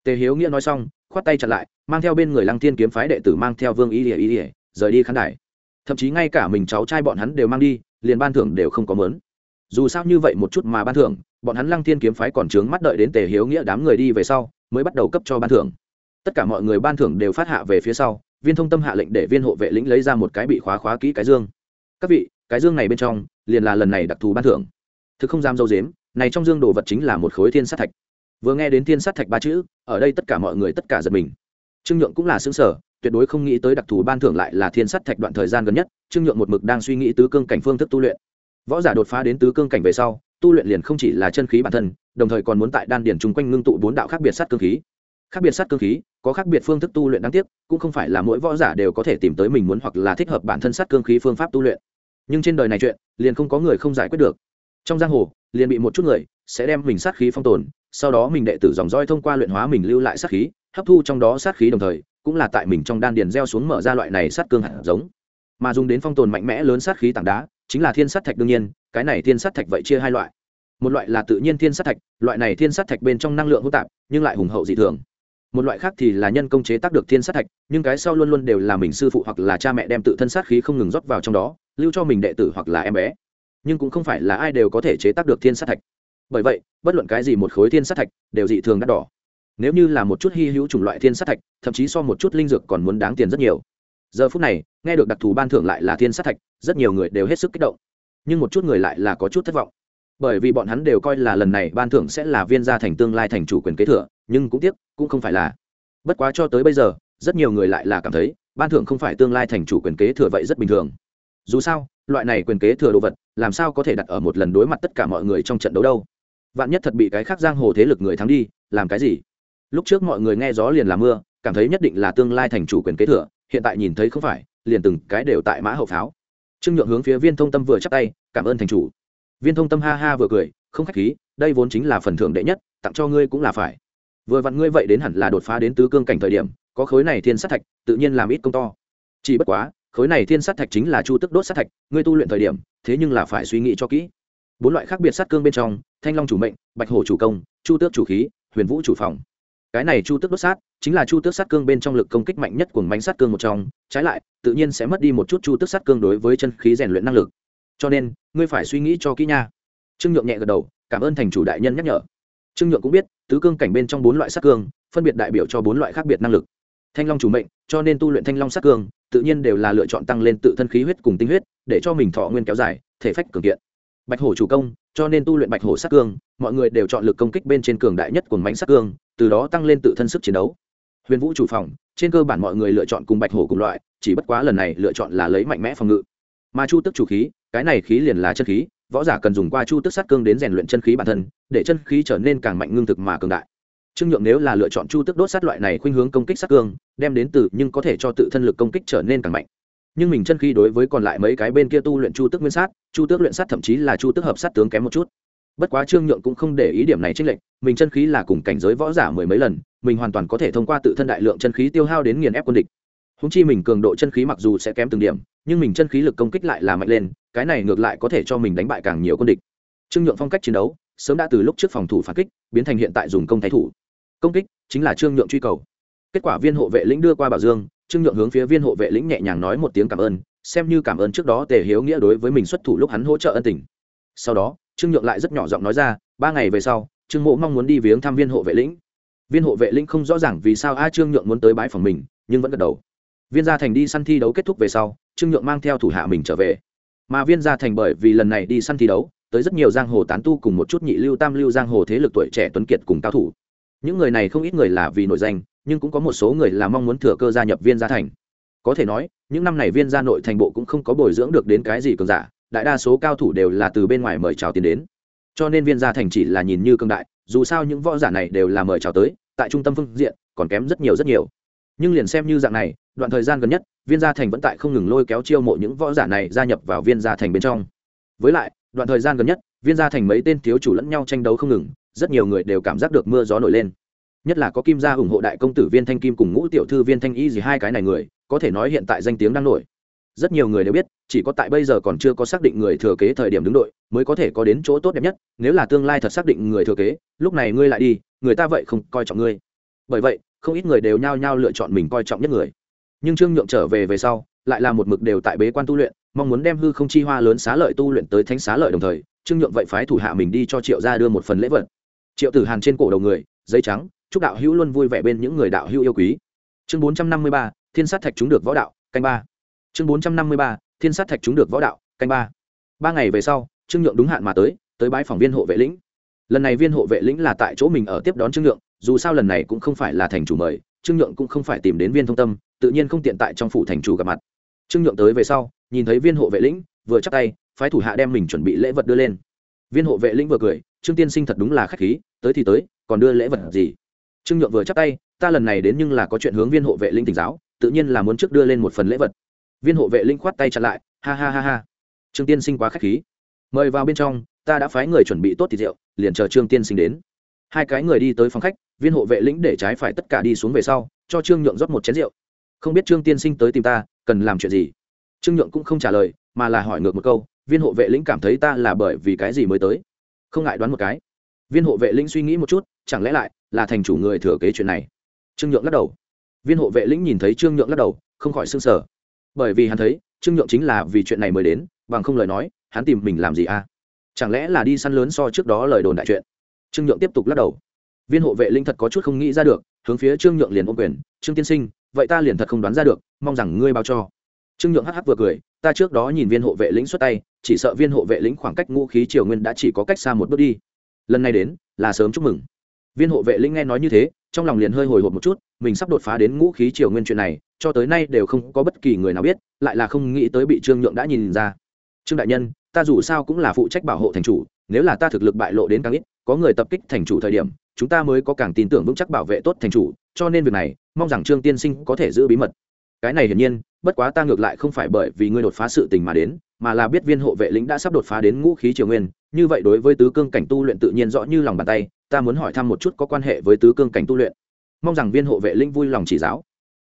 Tề hiếu nghĩa nói xong, khoát tay chặt lại, mang theo bên người lăng thiên kiếm phái đệ tử mang theo vương ý ỉa ý ỉa rời đi khán đài. Thậm chí ngay cả mình cháu trai bọn hắn đều mang đi, liền ban thưởng đều không có mớn. Dù sao như vậy một chút mà ban thưởng, bọn hắn lăng thiên kiếm phái còn trướng mắt đợi đến tề hiếu nghĩa đám người đi về sau, mới bắt đầu cấp cho ban thưởng. Tất cả mọi người ban thưởng đều phát hạ về phía sau viên thông tâm hạ lệnh để viên hộ vệ lĩnh lấy ra một cái bị khóa khóa kỹ cái dương. Các vị, cái dương này bên trong, liền là lần này đặc thù ban thưởng. Thực không dám dâu dếm, này trong dương đồ vật chính là một khối thiên sát thạch. Vừa nghe đến thiên sát thạch ba chữ, ở đây tất cả mọi người tất cả giật mình. Trương nhượng cũng là xứng sở tuyệt đối không nghĩ tới đặc thù ban thưởng lại là thiên sát thạch đoạn thời gian gần nhất, trương nhượng một mực đang suy nghĩ tứ cương cảnh phương thức tu luyện. Võ giả đột phá đến tứ cương cảnh về sau, tu luyện liền không chỉ là chân khí bản thân, đồng thời còn muốn tại đan điển chung quanh ngưng tụ bốn đạo khác biệt sát cương khí khác biệt sát cơ khí, có khác biệt phương thức tu luyện đáng tiếc, cũng không phải là mỗi võ giả đều có thể tìm tới mình muốn hoặc là thích hợp bản thân sát cương khí phương pháp tu luyện. Nhưng trên đời này chuyện, liền không có người không giải quyết được. Trong giang hồ, liền bị một chút người sẽ đem mình sát khí phong tồn, sau đó mình đệ tử dòng roi thông qua luyện hóa mình lưu lại sát khí, hấp thu trong đó sát khí đồng thời, cũng là tại mình trong đan điền gieo xuống mở ra loại này sát cương hạt giống. Mà dùng đến phong tồn mạnh mẽ lớn sát khí tảng đá, chính là thiên sát thạch đương nhiên, cái này thiên sát thạch vậy chia hai loại. Một loại là tự nhiên thiên sát thạch, loại này thiên sát thạch bên trong năng lượng hỗn tạp, nhưng lại hùng hậu dị thường một loại khác thì là nhân công chế tác được thiên sát thạch, nhưng cái sau luôn luôn đều là mình sư phụ hoặc là cha mẹ đem tự thân sát khí không ngừng rót vào trong đó, lưu cho mình đệ tử hoặc là em bé. Nhưng cũng không phải là ai đều có thể chế tác được thiên sát thạch. Bởi vậy, bất luận cái gì một khối thiên sát thạch đều dị thường đắt đỏ. Nếu như là một chút hy hữu chủng loại thiên sát thạch, thậm chí so một chút linh dược còn muốn đáng tiền rất nhiều. Giờ phút này, nghe được đặc thù ban thưởng lại là thiên sát thạch, rất nhiều người đều hết sức kích động. Nhưng một chút người lại là có chút thất vọng bởi vì bọn hắn đều coi là lần này ban thưởng sẽ là viên gia thành tương lai thành chủ quyền kế thừa, nhưng cũng tiếc, cũng không phải là. Bất quá cho tới bây giờ, rất nhiều người lại là cảm thấy, ban thưởng không phải tương lai thành chủ quyền kế thừa vậy rất bình thường. Dù sao, loại này quyền kế thừa đồ vật, làm sao có thể đặt ở một lần đối mặt tất cả mọi người trong trận đấu đâu? Vạn nhất thật bị cái khác giang hồ thế lực người thắng đi, làm cái gì? Lúc trước mọi người nghe gió liền làm mưa, cảm thấy nhất định là tương lai thành chủ quyền kế thừa, hiện tại nhìn thấy không phải, liền từng cái đều tại mã hậu pháo. Trương nhượng hướng phía viên thông tâm vừa chắc tay, cảm ơn thành chủ viên thông tâm ha ha vừa cười, không khách khí, đây vốn chính là phần thưởng đệ nhất, tặng cho ngươi cũng là phải. Vừa vặn ngươi vậy đến hẳn là đột phá đến tứ cương cảnh thời điểm, có khối này thiên sát thạch, tự nhiên làm ít công to. Chỉ bất quá, khối này thiên sát thạch chính là chu tức đốt sát thạch, ngươi tu luyện thời điểm, thế nhưng là phải suy nghĩ cho kỹ. Bốn loại khác biệt sát cương bên trong, thanh long chủ mệnh, bạch hổ chủ công, chu tước chủ khí, huyền vũ chủ phòng. Cái này chu tước đốt sát, chính là chu tước sát cương bên trong lực công kích mạnh nhất của mánh sát cương một trong, trái lại, tự nhiên sẽ mất đi một chút chu tước sát cương đối với chân khí rèn luyện năng lực cho nên, ngươi phải suy nghĩ cho kỹ nha. Trương nhượng nhẹ gật đầu, cảm ơn thành chủ đại nhân nhắc nhở. Trương nhượng cũng biết, tứ cương cảnh bên trong bốn loại sát cương, phân biệt đại biểu cho bốn loại khác biệt năng lực. Thanh long chủ mệnh, cho nên tu luyện thanh long sát cương, tự nhiên đều là lựa chọn tăng lên tự thân khí huyết cùng tinh huyết, để cho mình thọ nguyên kéo dài, thể phách cường kiện. Bạch hổ chủ công, cho nên tu luyện bạch hổ sát cương, mọi người đều chọn lực công kích bên trên cường đại nhất của mánh sát cương, từ đó tăng lên tự thân sức chiến đấu. Huyền vũ chủ phòng, trên cơ bản mọi người lựa chọn cùng bạch hổ cùng loại, chỉ bất quá lần này lựa chọn là lấy mạnh mẽ phòng ngự mà chu tức chủ khí, cái này khí liền là chân khí, võ giả cần dùng qua chu tức sát cương đến rèn luyện chân khí bản thân, để chân khí trở nên càng mạnh ngưng thực mà cường đại. Trương nhượng nếu là lựa chọn chu tức đốt sát loại này khuynh hướng công kích sát cương, đem đến từ nhưng có thể cho tự thân lực công kích trở nên càng mạnh. Nhưng mình chân khí đối với còn lại mấy cái bên kia tu luyện chu tức nguyên sát, chu tước luyện sát thậm chí là chu tức hợp sát tướng kém một chút. Bất quá trương nhượng cũng không để ý điểm này trích lệnh mình chân khí là cùng cảnh giới võ giả mười mấy lần, mình hoàn toàn có thể thông qua tự thân đại lượng chân khí tiêu hao đến nghiền ép quân địch húng chi mình cường độ chân khí mặc dù sẽ kém từng điểm, nhưng mình chân khí lực công kích lại là mạnh lên, cái này ngược lại có thể cho mình đánh bại càng nhiều quân địch. Trương nhượng phong cách chiến đấu, sớm đã từ lúc trước phòng thủ phản kích, biến thành hiện tại dùng công thái thủ. Công kích chính là trương nhượng truy cầu. Kết quả viên hộ vệ lĩnh đưa qua bảo dương, trương nhượng hướng phía viên hộ vệ lĩnh nhẹ nhàng nói một tiếng cảm ơn, xem như cảm ơn trước đó tề hiếu nghĩa đối với mình xuất thủ lúc hắn hỗ trợ ân tình. Sau đó, trương nhượng lại rất nhỏ giọng nói ra, ba ngày về sau, trương mộ mong muốn đi viếng thăm viên hộ vệ lĩnh. Viên hộ vệ lĩnh không rõ ràng vì sao a trương nhượng muốn tới bãi phòng mình, nhưng vẫn gật đầu viên gia thành đi săn thi đấu kết thúc về sau, trương nhượng mang theo thủ hạ mình trở về. Mà viên gia thành bởi vì lần này đi săn thi đấu, tới rất nhiều giang hồ tán tu cùng một chút nhị lưu tam lưu giang hồ thế lực tuổi trẻ tuấn kiệt cùng cao thủ. Những người này không ít người là vì nội danh, nhưng cũng có một số người là mong muốn thừa cơ gia nhập viên gia thành. Có thể nói, những năm này viên gia nội thành bộ cũng không có bồi dưỡng được đến cái gì cường giả, đại đa số cao thủ đều là từ bên ngoài mời chào tiến đến. Cho nên viên gia thành chỉ là nhìn như cương đại, dù sao những võ giả này đều là mời chào tới, tại trung tâm phương diện, còn kém rất nhiều rất nhiều nhưng liền xem như dạng này, đoạn thời gian gần nhất, viên gia thành vẫn tại không ngừng lôi kéo chiêu mộ những võ giả này gia nhập vào viên gia thành bên trong. Với lại, đoạn thời gian gần nhất, viên gia thành mấy tên thiếu chủ lẫn nhau tranh đấu không ngừng, rất nhiều người đều cảm giác được mưa gió nổi lên. Nhất là có kim gia ủng hộ đại công tử viên thanh kim cùng ngũ tiểu thư viên thanh y gì hai cái này người, có thể nói hiện tại danh tiếng đang nổi. Rất nhiều người đều biết, chỉ có tại bây giờ còn chưa có xác định người thừa kế thời điểm đứng đội, mới có thể có đến chỗ tốt đẹp nhất, nếu là tương lai thật xác định người thừa kế, lúc này ngươi lại đi, người ta vậy không coi trọng ngươi. Bởi vậy không ít người đều nhao nhao lựa chọn mình coi trọng nhất người. Nhưng trương nhượng trở về về sau, lại là một mực đều tại bế quan tu luyện, mong muốn đem hư không chi hoa lớn xá lợi tu luyện tới thánh xá lợi đồng thời, trương nhượng vậy phái thủ hạ mình đi cho triệu gia đưa một phần lễ vật. Triệu tử hàn trên cổ đầu người, giấy trắng, chúc đạo hữu luôn vui vẻ bên những người đạo hữu yêu quý. Chương bốn trăm năm mươi ba, thiên sát thạch chúng được võ đạo, canh ba. Chương bốn trăm năm mươi ba, thiên sát thạch chúng được võ đạo, canh ba. Ba ngày về sau, trương nhượng đúng hạn mà tới tới bãi phòng viên hộ vệ lĩnh. Lần này viên hộ vệ lĩnh là tại chỗ mình ở tiếp đón trương nhượng dù sao lần này cũng không phải là thành chủ mời, trương nhượng cũng không phải tìm đến viên thông tâm, tự nhiên không tiện tại trong phủ thành chủ gặp mặt. Trương nhượng tới về sau, nhìn thấy viên hộ vệ lĩnh, vừa chắc tay, phái thủ hạ đem mình chuẩn bị lễ vật đưa lên. Viên hộ vệ lĩnh vừa cười, trương tiên sinh thật đúng là k h á c h khí, tới thì tới, còn đưa lễ vật gì? Trương nhượng vừa chắc tay, ta lần này đến nhưng là có chuyện hướng viên hộ vệ lĩnh tỉnh giáo, tự nhiên là muốn trước đưa lên một phần lễ vật. Viên hộ vệ lĩnh khoát tay chặn lại, ha ha ha ha. Trương tiên sinh quá k h á c h khí. Mời vào bên trong, ta đã phái người chuẩn bị tốt thịt rượu, liền chờ trương tiên sinh đến hai cái người đi tới phòng khách, viên hộ vệ lĩnh để trái phải tất cả đi xuống về sau, cho trương nhượng rót một chén rượu. Không biết trương tiên sinh tới tìm ta, cần làm chuyện gì? Trương nhượng cũng không trả lời, mà là hỏi ngược một câu, viên hộ vệ lĩnh cảm thấy ta là bởi vì cái gì mới tới? Không ngại đoán một cái. Viên hộ vệ lĩnh suy nghĩ một chút, chẳng lẽ lại là thành chủ người thừa kế chuyện này? Trương nhượng lắc đầu. Viên hộ vệ lĩnh nhìn thấy trương nhượng lắc đầu, không khỏi s ư n g sở bởi vì hắn thấy, trương nhượng chính là vì chuyện này mới đến, bằng không lời nói, hắn tìm mình làm gì à? Chẳng lẽ là đi săn lớn so trước đó lời đồn đại chuyện? Trương nhượng tiếp tục lắc đầu. Viên hộ vệ linh thật có chút không nghĩ ra được, hướng phía trương nhượng liền ôm quyền, trương tiên sinh, vậy ta liền thật không đoán ra được, mong rằng ngươi bao cho. Trương nhượng hh vừa cười, ta trước đó nhìn viên hộ vệ lĩnh xuất tay, chỉ sợ viên hộ vệ lĩnh khoảng cách ngũ khí triều nguyên đã chỉ có cách xa một bước đi. Lần này đến, là sớm chúc mừng. Viên hộ vệ lĩnh nghe nói như thế, trong lòng liền hơi hồi hộp một chút, mình sắp đột phá đến ngũ khí triều nguyên chuyện này, cho tới nay đều không có bất kỳ người nào biết, lại là không nghĩ tới bị trương nhượng đã nhìn ra. Trương đại nhân, ta dù sao cũng là phụ trách bảo hộ thành chủ nếu là ta thực lực bại lộ đến càng ít, có người tập kích thành chủ thời điểm, chúng ta mới có càng tin tưởng vững chắc bảo vệ tốt thành chủ, cho nên việc này, mong rằng trương tiên sinh có thể giữ bí mật. Cái này hiển nhiên, bất quá ta ngược lại không phải bởi vì ngươi đột phá sự tình mà đến, mà là biết viên hộ vệ lĩnh đã sắp đột phá đến ngũ khí triều nguyên, như vậy đối với tứ cương cảnh tu luyện tự nhiên rõ như lòng bàn tay, ta muốn hỏi thăm một chút có quan hệ với tứ cương cảnh tu luyện. Mong rằng viên hộ vệ lĩnh vui lòng chỉ giáo.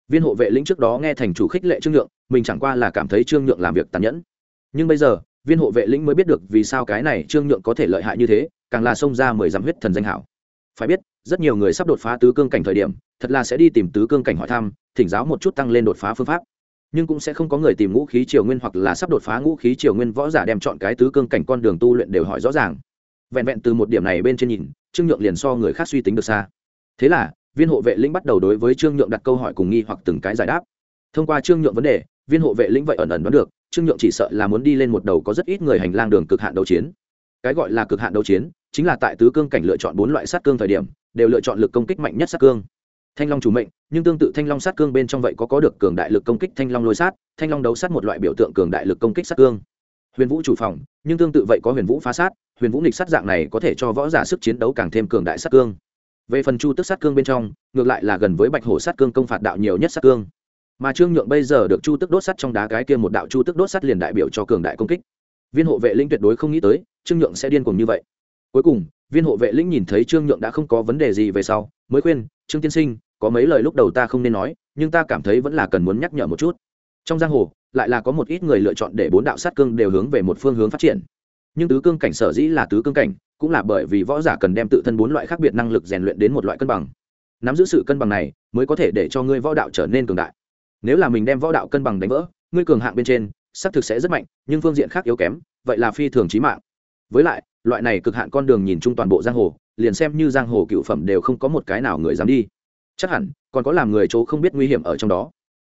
Viên hộ vệ lĩnh trước đó nghe thành chủ khích lệ trương nhượng, mình chẳng qua là cảm thấy trương nhượng làm việc tàn nhẫn. Nhưng bây giờ viên hộ vệ lĩnh mới biết được vì sao cái này trương nhượng có thể lợi hại như thế, càng là xông ra mười dặm huyết thần danh hảo. Phải biết, rất nhiều người sắp đột phá tứ cương cảnh thời điểm, thật là sẽ đi tìm tứ cương cảnh hỏi thăm, thỉnh giáo một chút tăng lên đột phá phương pháp. Nhưng cũng sẽ không có người tìm ngũ khí triều nguyên hoặc là sắp đột phá ngũ khí triều nguyên võ giả đem chọn cái tứ cương cảnh con đường tu luyện đều hỏi rõ ràng. Vẹn vẹn từ một điểm này bên trên nhìn, trương nhượng liền so người khác suy tính được xa. Thế là, viên hộ vệ lĩnh bắt đầu đối với trương nhượng đặt câu hỏi cùng nghi hoặc từng cái giải đáp. Thông qua trương nhượng vấn đề, viên hộ vệ lĩnh vậy ẩn ẩn đoán được trương nhượng chỉ sợ là muốn đi lên một đầu có rất ít người hành lang đường cực hạn đấu chiến. Cái gọi là cực hạn đấu chiến, chính là tại tứ cương cảnh lựa chọn bốn loại sát cương thời điểm, đều lựa chọn lực công kích mạnh nhất sát cương. Thanh long chủ mệnh, nhưng tương tự thanh long sát cương bên trong vậy có có được cường đại lực công kích thanh long lôi sát, thanh long đấu sát một loại biểu tượng cường đại lực công kích sát cương. Huyền vũ chủ phòng, nhưng tương tự vậy có huyền vũ phá sát, huyền vũ nghịch sát dạng này có thể cho võ giả sức chiến đấu càng thêm cường đại sát cương. Về phần chu tức sát cương bên trong, ngược lại là gần với bạch hổ sát cương công phạt đạo nhiều nhất sát cương mà trương nhượng bây giờ được chu tức đốt sắt trong đá cái kia một đạo chu tức đốt sắt liền đại biểu cho cường đại công kích. Viên hộ vệ linh tuyệt đối không nghĩ tới, trương nhượng sẽ điên cuồng như vậy. Cuối cùng, viên hộ vệ lĩnh nhìn thấy trương nhượng đã không có vấn đề gì về sau, mới khuyên, trương tiên sinh, có mấy lời lúc đầu ta không nên nói, nhưng ta cảm thấy vẫn là cần muốn nhắc nhở một chút. Trong giang hồ, lại là có một ít người lựa chọn để bốn đạo sát cương đều hướng về một phương hướng phát triển. Nhưng tứ cương cảnh sở dĩ là tứ cương cảnh, cũng là bởi vì võ giả cần đem tự thân bốn loại khác biệt năng lực rèn luyện đến một loại cân bằng. Nắm giữ sự cân bằng này, mới có thể để cho ngươi võ đạo trở nên cường đại nếu là mình đem võ đạo cân bằng đánh vỡ, ngươi cường hạng bên trên, xác thực sẽ rất mạnh, nhưng phương diện khác yếu kém, vậy là phi thường trí mạng. Với lại, loại này cực hạn con đường nhìn chung toàn bộ giang hồ, liền xem như giang hồ cựu phẩm đều không có một cái nào người dám đi. Chắc hẳn, còn có làm người chỗ không biết nguy hiểm ở trong đó.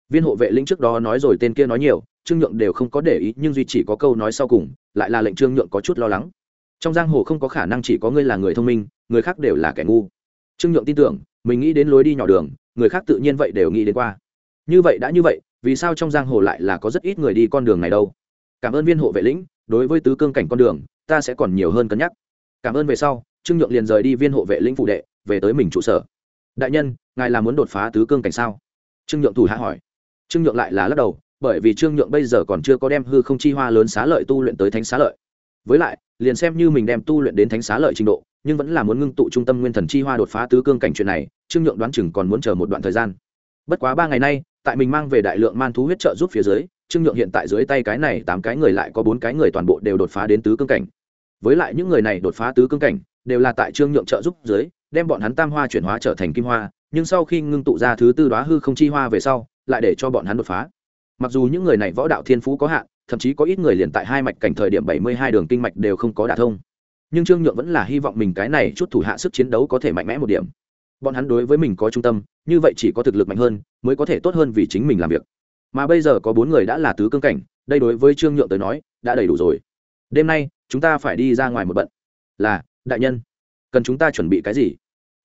Viên hộ vệ lĩnh trước đó nói rồi tên kia nói nhiều, trương nhượng đều không có để ý, nhưng duy chỉ có câu nói sau cùng, lại là lệnh trương nhượng có chút lo lắng. Trong giang hồ không có khả năng chỉ có ngươi là người thông minh, người khác đều là kẻ ngu. Trương nhượng tin tưởng, mình nghĩ đến lối đi nhỏ đường, người khác tự nhiên vậy đều nghĩ đến qua như vậy đã như vậy, vì sao trong giang hồ lại là có rất ít người đi con đường này đâu? Cảm ơn viên hộ vệ lĩnh, đối với tứ cương cảnh con đường, ta sẽ còn nhiều hơn cân nhắc. Cảm ơn về sau, trương nhượng liền rời đi viên hộ vệ lĩnh phụ đệ, về tới mình trụ sở. Đại nhân, ngài là muốn đột phá tứ cương cảnh sao? Trương nhượng thủ hạ hỏi. Trương nhượng lại là lắc đầu, bởi vì trương nhượng bây giờ còn chưa có đem hư không chi hoa lớn xá lợi tu luyện tới thánh xá lợi. Với lại, liền xem như mình đem tu luyện đến thánh xá lợi trình độ, nhưng vẫn là muốn ngưng tụ trung tâm nguyên thần chi hoa đột phá tứ cương cảnh chuyện này, trương nhượng đoán chừng còn muốn chờ một đoạn thời gian. Bất quá ba ngày nay tại mình mang về đại lượng man thú huyết trợ giúp phía dưới, trương nhượng hiện tại dưới tay cái này tám cái người lại có bốn cái người toàn bộ đều đột phá đến tứ cương cảnh. Với lại những người này đột phá tứ cương cảnh, đều là tại trương nhượng trợ giúp dưới, đem bọn hắn tam hoa chuyển hóa trở thành kim hoa, nhưng sau khi ngưng tụ ra thứ tư đoá hư không chi hoa về sau, lại để cho bọn hắn đột phá. Mặc dù những người này võ đạo thiên phú có hạn, thậm chí có ít người liền tại hai mạch cảnh thời điểm bảy mươi hai đường kinh mạch đều không có đả thông. Nhưng trương nhượng vẫn là hy vọng mình cái này chút thủ hạ sức chiến đấu có thể mạnh mẽ một điểm bọn hắn đối với mình có trung tâm, như vậy chỉ có thực lực mạnh hơn, mới có thể tốt hơn vì chính mình làm việc. Mà bây giờ có bốn người đã là tứ cương cảnh, đây đối với trương nhượng tới nói, đã đầy đủ rồi. Đêm nay, chúng ta phải đi ra ngoài một bận. Là, đại nhân, cần chúng ta chuẩn bị cái gì?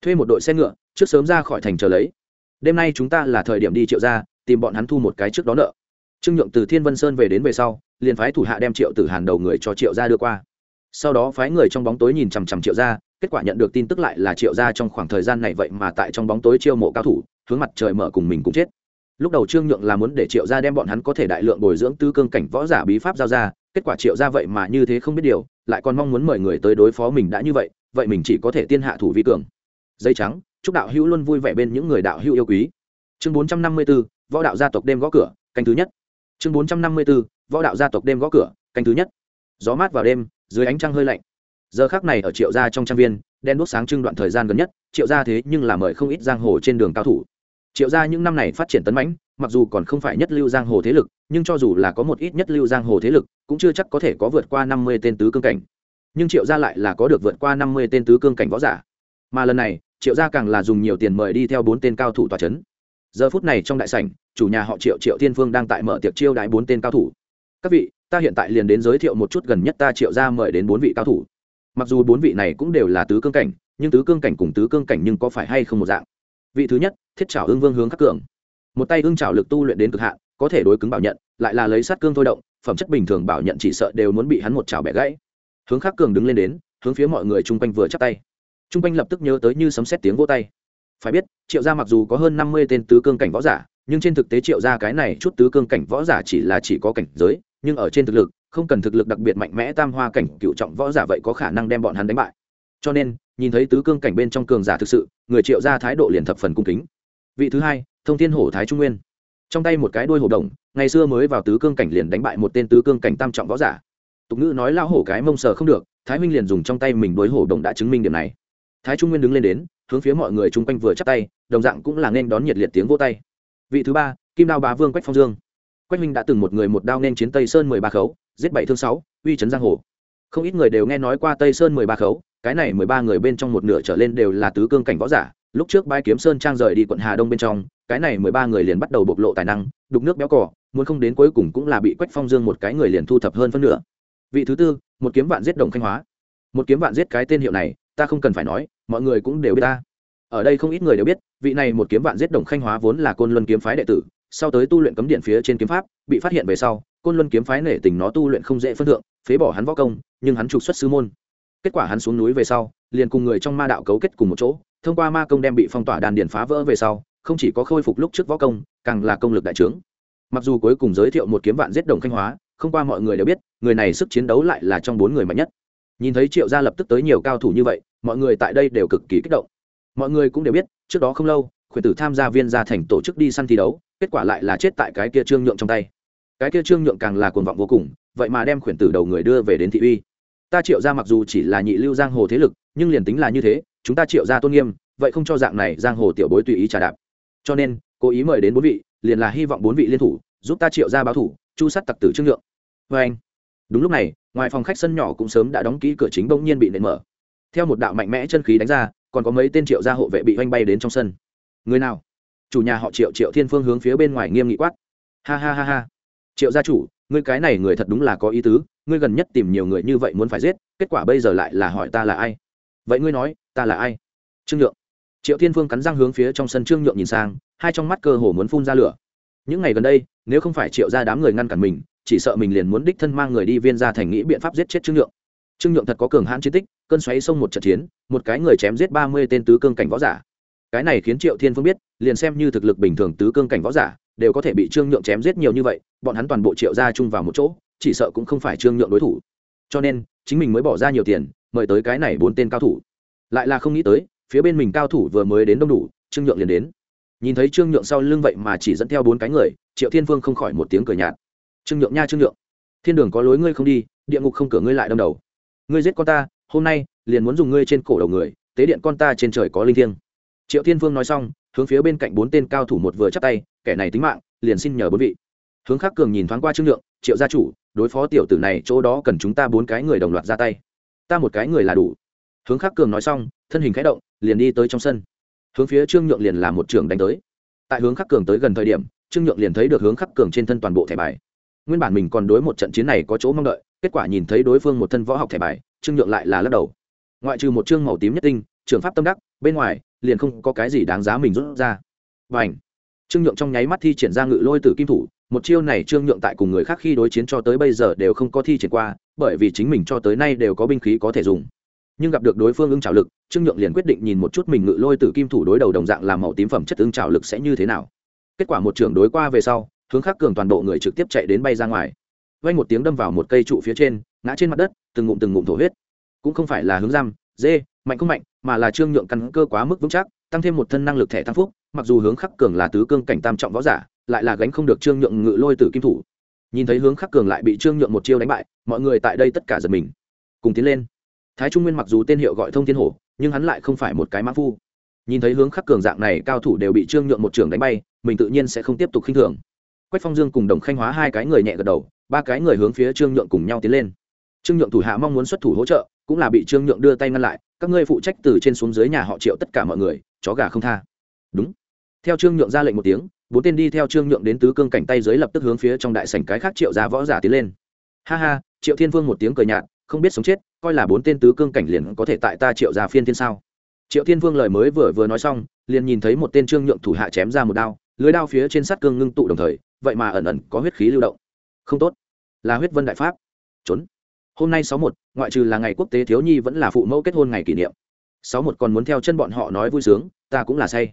Thuê một đội xe ngựa, trước sớm ra khỏi thành chờ lấy. Đêm nay chúng ta là thời điểm đi triệu ra tìm bọn hắn thu một cái trước đó nợ. Trương nhượng từ thiên vân sơn về đến về sau, liền phái thủ hạ đem triệu tử hàn đầu người cho triệu ra đưa qua. Sau đó phái người trong bóng tối nhìn chằm chằm triệu ra kết quả nhận được tin tức lại là triệu gia trong khoảng thời gian này vậy mà tại trong bóng tối chiêu mộ cao thủ, hướng mặt trời mở cùng mình cũng chết. Lúc đầu trương nhượng là muốn để triệu gia đem bọn hắn có thể đại lượng bồi dưỡng tư cương cảnh võ giả bí pháp giao ra, kết quả triệu gia vậy mà như thế không biết điều, lại còn mong muốn mời người tới đối phó mình đã như vậy vậy mình chỉ có thể tiên hạ thủ vi cường. Dây trắng, chúc đạo hữu luôn vui vẻ bên những người đạo hữu yêu quý. Chương bốn trăm năm mươi b ố võ đạo gia tộc đêm gõ cửa, canh thứ nhất. Chương bốn trăm năm mươi b ố võ đạo gia tộc đêm gõ cửa, canh thứ nhất. Gió mát vào đêm, dưới ánh trăng hơi lạnh giờ khác này ở triệu gia trong trang viên, đen đốt sáng trưng đoạn thời gian gần nhất, triệu gia thế nhưng là mời không ít giang hồ trên đường cao thủ. Triệu gia những năm này phát triển tấn mãnh, mặc dù còn không phải nhất lưu giang hồ thế lực, nhưng cho dù là có một ít nhất lưu giang hồ thế lực, cũng chưa chắc có thể có vượt qua năm mươi tên tứ cương cảnh. Nhưng triệu gia lại là có được vượt qua năm mươi tên tứ cương cảnh võ giả. Mà lần này, triệu gia càng là dùng nhiều tiền mời đi theo bốn tên cao thủ tòa c h ấ n giờ phút này trong đại sảnh, chủ nhà họ triệu triệu thiên phương đang tại mở tiệc chiêu đại bốn tên cao thủ. Các vị, ta hiện tại liền đến giới thiệu một chút gần nhất ta triệu gia mời đến bốn vị cao thủ mặc dù bốn vị này cũng đều là tứ cương cảnh, nhưng tứ cương cảnh cùng tứ cương cảnh nhưng có phải hay không một dạng? Vị thứ nhất, thiết trảo ương vương hướng khắc cường. Một tay ương trảo lực tu luyện đến cực hạn, có thể đối cứng bảo nhận, lại là lấy sát cương thôi động, phẩm chất bình thường bảo nhận chỉ sợ đều muốn bị hắn một trảo bẻ gãy. Hướng khắc cường đứng lên đến, hướng phía mọi người chung quanh vừa chắp tay. Chung quanh lập tức nhớ tới như sấm xét tiếng vô tay. Phải biết, triệu gia mặc dù có hơn năm mươi tên tứ cương cảnh võ giả, nhưng trên thực tế triệu gia cái này chút tứ cương cảnh võ giả chỉ là chỉ có cảnh giới, nhưng ở trên thực lực không cần thực lực đặc biệt mạnh mẽ tam hoa cảnh cựu trọng võ giả vậy có khả năng đem bọn hắn đánh bại. Cho nên, nhìn thấy tứ cương cảnh bên trong cường giả thực sự, người triệu gia thái độ liền thập phần cung kính. Vị thứ hai, thông thiên hổ thái trung nguyên. Trong tay một cái đuôi hổ đồng, ngày xưa mới vào tứ cương cảnh liền đánh bại một tên tứ cương cảnh tam trọng võ giả. Tục ngữ nói lao hổ cái mông sờ không được, thái minh liền dùng trong tay mình đuôi hổ đồng đã chứng minh điểm này. Thái trung nguyên đứng lên đến, hướng phía mọi người chung quanh vừa chắp tay, đồng dạng cũng là nên đón nhiệt liệt tiếng vô tay. Vị thứ ba, kim đao bá vương quách phong dương quách minh đã từng một người một đao nên chiến tây sơn mười ba khấu, giết bảy thương sáu, uy trấn giang hồ. Không ít người đều nghe nói qua tây sơn mười ba khấu, cái này mười ba người bên trong một nửa trở lên đều là tứ cương cảnh võ giả. Lúc trước bãi kiếm sơn trang rời đi quận hà đông bên trong, cái này mười ba người liền bắt đầu bộc lộ tài năng, đục nước béo cỏ muốn không đến cuối cùng cũng là bị quách phong dương một cái người liền thu thập hơn phân nửa. Vị thứ tư, một kiếm vạn giết đồng khanh hóa. Một kiếm vạn giết cái tên hiệu này, ta không cần phải nói, mọi người cũng đều biết ta. Ở đây không ít người đều biết, vị này một kiếm vạn giết đồng khanh hóa vốn là côn luân kiếm phái đệ tử sau tới tu luyện cấm điện phía trên kiếm pháp, bị phát hiện về sau, côn luân kiếm phái nể tình nó tu luyện không dễ phân thượng, phế bỏ hắn võ công, nhưng hắn trục xuất sư môn. Kết quả hắn xuống núi về sau, liền cùng người trong ma đạo cấu kết cùng một chỗ, thông qua ma công đem bị phong tỏa đàn điền phá vỡ về sau, không chỉ có khôi phục lúc trước võ công, càng là công lực đại trướng. Mặc dù cuối cùng giới thiệu một kiếm vạn giết đồng khanh hóa, không qua mọi người đều biết, người này sức chiến đấu lại là trong bốn người mạnh nhất. Nhìn thấy triệu gia lập tức tới nhiều cao thủ như vậy, mọi người tại đây đều cực kỳ kích động. Mọi người cũng đều biết, trước đó không lâu, khuyển tử tham gia viên gia thành tổ chức đi săn thi đấu kết quả lại là chết tại cái kia trương nhượng trong tay. Cái kia trương nhượng càng là cuồng vọng vô cùng, vậy mà đem khuyển tử đầu người đưa về đến thị uy. Ta triệu ra mặc dù chỉ là nhị lưu giang hồ thế lực, nhưng liền tính là như thế, chúng ta triệu ra tôn nghiêm, vậy không cho dạng này giang hồ tiểu bối tùy ý trả đạp. Cho nên, cố ý mời đến bốn vị, liền là hy vọng bốn vị liên thủ, giúp ta triệu ra báo thủ, chu sát tặc tử trương nhượng. Vê anh, đúng lúc này, ngoài phòng khách sân nhỏ cũng sớm đã đóng kỹ cửa chính bỗng nhiên bị nện mở. Theo một đạo mạnh mẽ chân khí đánh ra, còn có mấy tên triệu gia hộ vệ bị oanh bay đến trong sân. Người nào? Chủ nhà họ triệu triệu thiên phương hướng phía bên ngoài nghiêm nghị quát. Ha ha ha ha. Triệu gia chủ, ngươi cái này người thật đúng là có ý tứ, ngươi gần nhất tìm nhiều người như vậy muốn phải giết, kết quả bây giờ lại là hỏi ta là ai? Vậy ngươi nói, ta là ai? Trương nhượng. Triệu thiên phương cắn răng hướng phía trong sân trương nhượng nhìn sang, hai trong mắt cơ hồ muốn phun ra lửa. Những ngày gần đây, nếu không phải triệu ra đám người ngăn cản mình, chỉ sợ mình liền muốn đích thân mang người đi viên ra thành nghĩ biện pháp giết chết trương nhượng. Trương nhượng thật có cường hãn chiến tích, cơn xoáy sông một trận chiến, một cái người chém giết ba mươi tên tứ cương cảnh võ giả cái này khiến triệu thiên phương biết, liền xem như thực lực bình thường tứ cương cảnh võ giả, đều có thể bị trương nhượng chém giết nhiều như vậy, bọn hắn toàn bộ triệu ra chung vào một chỗ, chỉ sợ cũng không phải trương nhượng đối thủ. Cho nên, chính mình mới bỏ ra nhiều tiền, mời tới cái này bốn tên cao thủ. Lại là không nghĩ tới, phía bên mình cao thủ vừa mới đến đông đủ, trương nhượng liền đến. Nhìn thấy trương nhượng sau lưng vậy mà chỉ dẫn theo bốn cái người, triệu thiên vương không khỏi một tiếng cười nhạt. Trương nhượng nha, trương nhượng, thiên đường có lối ngươi không đi, địa ngục không cửa ngươi lại đâm đầu. Ngươi giết con ta, hôm nay liền muốn dùng ngươi trên cổ đầu người, tế điện con ta trên trời có linh thiêng triệu thiên vương nói xong, hướng phía bên cạnh bốn tên cao thủ một vừa chắp tay, kẻ này tính mạng, liền xin nhờ bốn vị. Hướng khắc cường nhìn thoáng qua trương nhượng triệu gia chủ, đối phó tiểu tử này, chỗ đó cần chúng ta bốn cái người đồng loạt ra tay. Ta một cái người là đủ. Hướng khắc cường nói xong, thân hình khẽ động, liền đi tới trong sân. Hướng phía trương nhượng liền làm một trường đánh tới. Tại hướng khắc cường tới gần thời điểm, trương nhượng liền thấy được hướng khắc cường trên thân toàn bộ thẻ bài. Nguyên bản mình còn đối một trận chiến này có chỗ mong đợi, kết quả nhìn thấy đối phương một thân võ học thẻ bài, trương nhượng lại là lắc đầu. Ngoại trừ một chương màu tím nhất tinh, trường pháp tâm đắc, bên ngoài liền không có cái gì đáng giá mình rút ra. Và ảnh trương nhượng trong nháy mắt thi triển ra ngự lôi tử kim thủ, một chiêu này trương nhượng tại cùng người khác khi đối chiến cho tới bây giờ đều không có thi triển qua, bởi vì chính mình cho tới nay đều có binh khí có thể dùng. Nhưng gặp được đối phương ưng trào lực, trương nhượng liền quyết định nhìn một chút mình ngự lôi tử kim thủ đối đầu đồng dạng làm màu tím phẩm chất ưng trào lực sẽ như thế nào. Kết quả một trưởng đối qua về sau, hướng khắc cường toàn bộ người trực tiếp chạy đến bay ra ngoài. Vay một tiếng đâm vào một cây trụ phía trên, ngã trên mặt đất, từng ngụm từng ngụm thổ huyết. Cũng không phải là hướng răm dê, mạnh không mạnh mà là trương nhượng căn cơ quá mức vững chắc, tăng thêm một thân năng lực thẻ thăng phúc, mặc dù hướng khắc cường là tứ cương cảnh tam trọng võ giả, lại là gánh không được trương nhượng ngự lôi tử kim thủ. Nhìn thấy hướng khắc cường lại bị trương nhượng một chiêu đánh bại, mọi người tại đây tất cả giật mình. Cùng tiến lên. Thái trung nguyên mặc dù tên hiệu gọi thông thiên hổ, nhưng hắn lại không phải một cái mã phu. Nhìn thấy hướng khắc cường dạng này, cao thủ đều bị trương nhượng một trường đánh bay, mình tự nhiên sẽ không tiếp tục khinh thường. Quách phong dương cùng đồng khanh hóa hai cái người nhẹ gật đầu, ba cái người hướng phía trương nhượng cùng nhau tiến lên. Trương nhượng thủ hạ mong muốn xuất thủ hỗ trợ cũng là bị trương nhượng đưa tay ngăn lại, các ngươi phụ trách từ trên xuống dưới nhà họ triệu tất cả mọi người, chó gà không tha. Đúng. Theo trương nhượng ra lệnh một tiếng, bốn tên đi theo trương nhượng đến tứ cương cảnh tay dưới lập tức hướng phía trong đại sảnh cái khác triệu ra võ giả tiến lên. Ha ha, triệu thiên vương một tiếng cười nhạt, không biết sống chết, coi là bốn tên tứ cương cảnh liền có thể tại ta triệu ra phiên thiên sao? Triệu thiên vương lời mới vừa vừa nói xong, liền nhìn thấy một tên trương nhượng thủ hạ chém ra một đao, lưới đao phía trên sát cương ngưng tụ đồng thời, vậy mà ẩn ẩn có huyết khí lưu động. Không tốt. Là huyết vân đại pháp. Trốn hôm nay sáu một, ngoại trừ là ngày quốc tế thiếu nhi vẫn là phụ mẫu kết hôn ngày kỷ niệm. Sáu một còn muốn theo chân bọn họ nói vui sướng, ta cũng là say.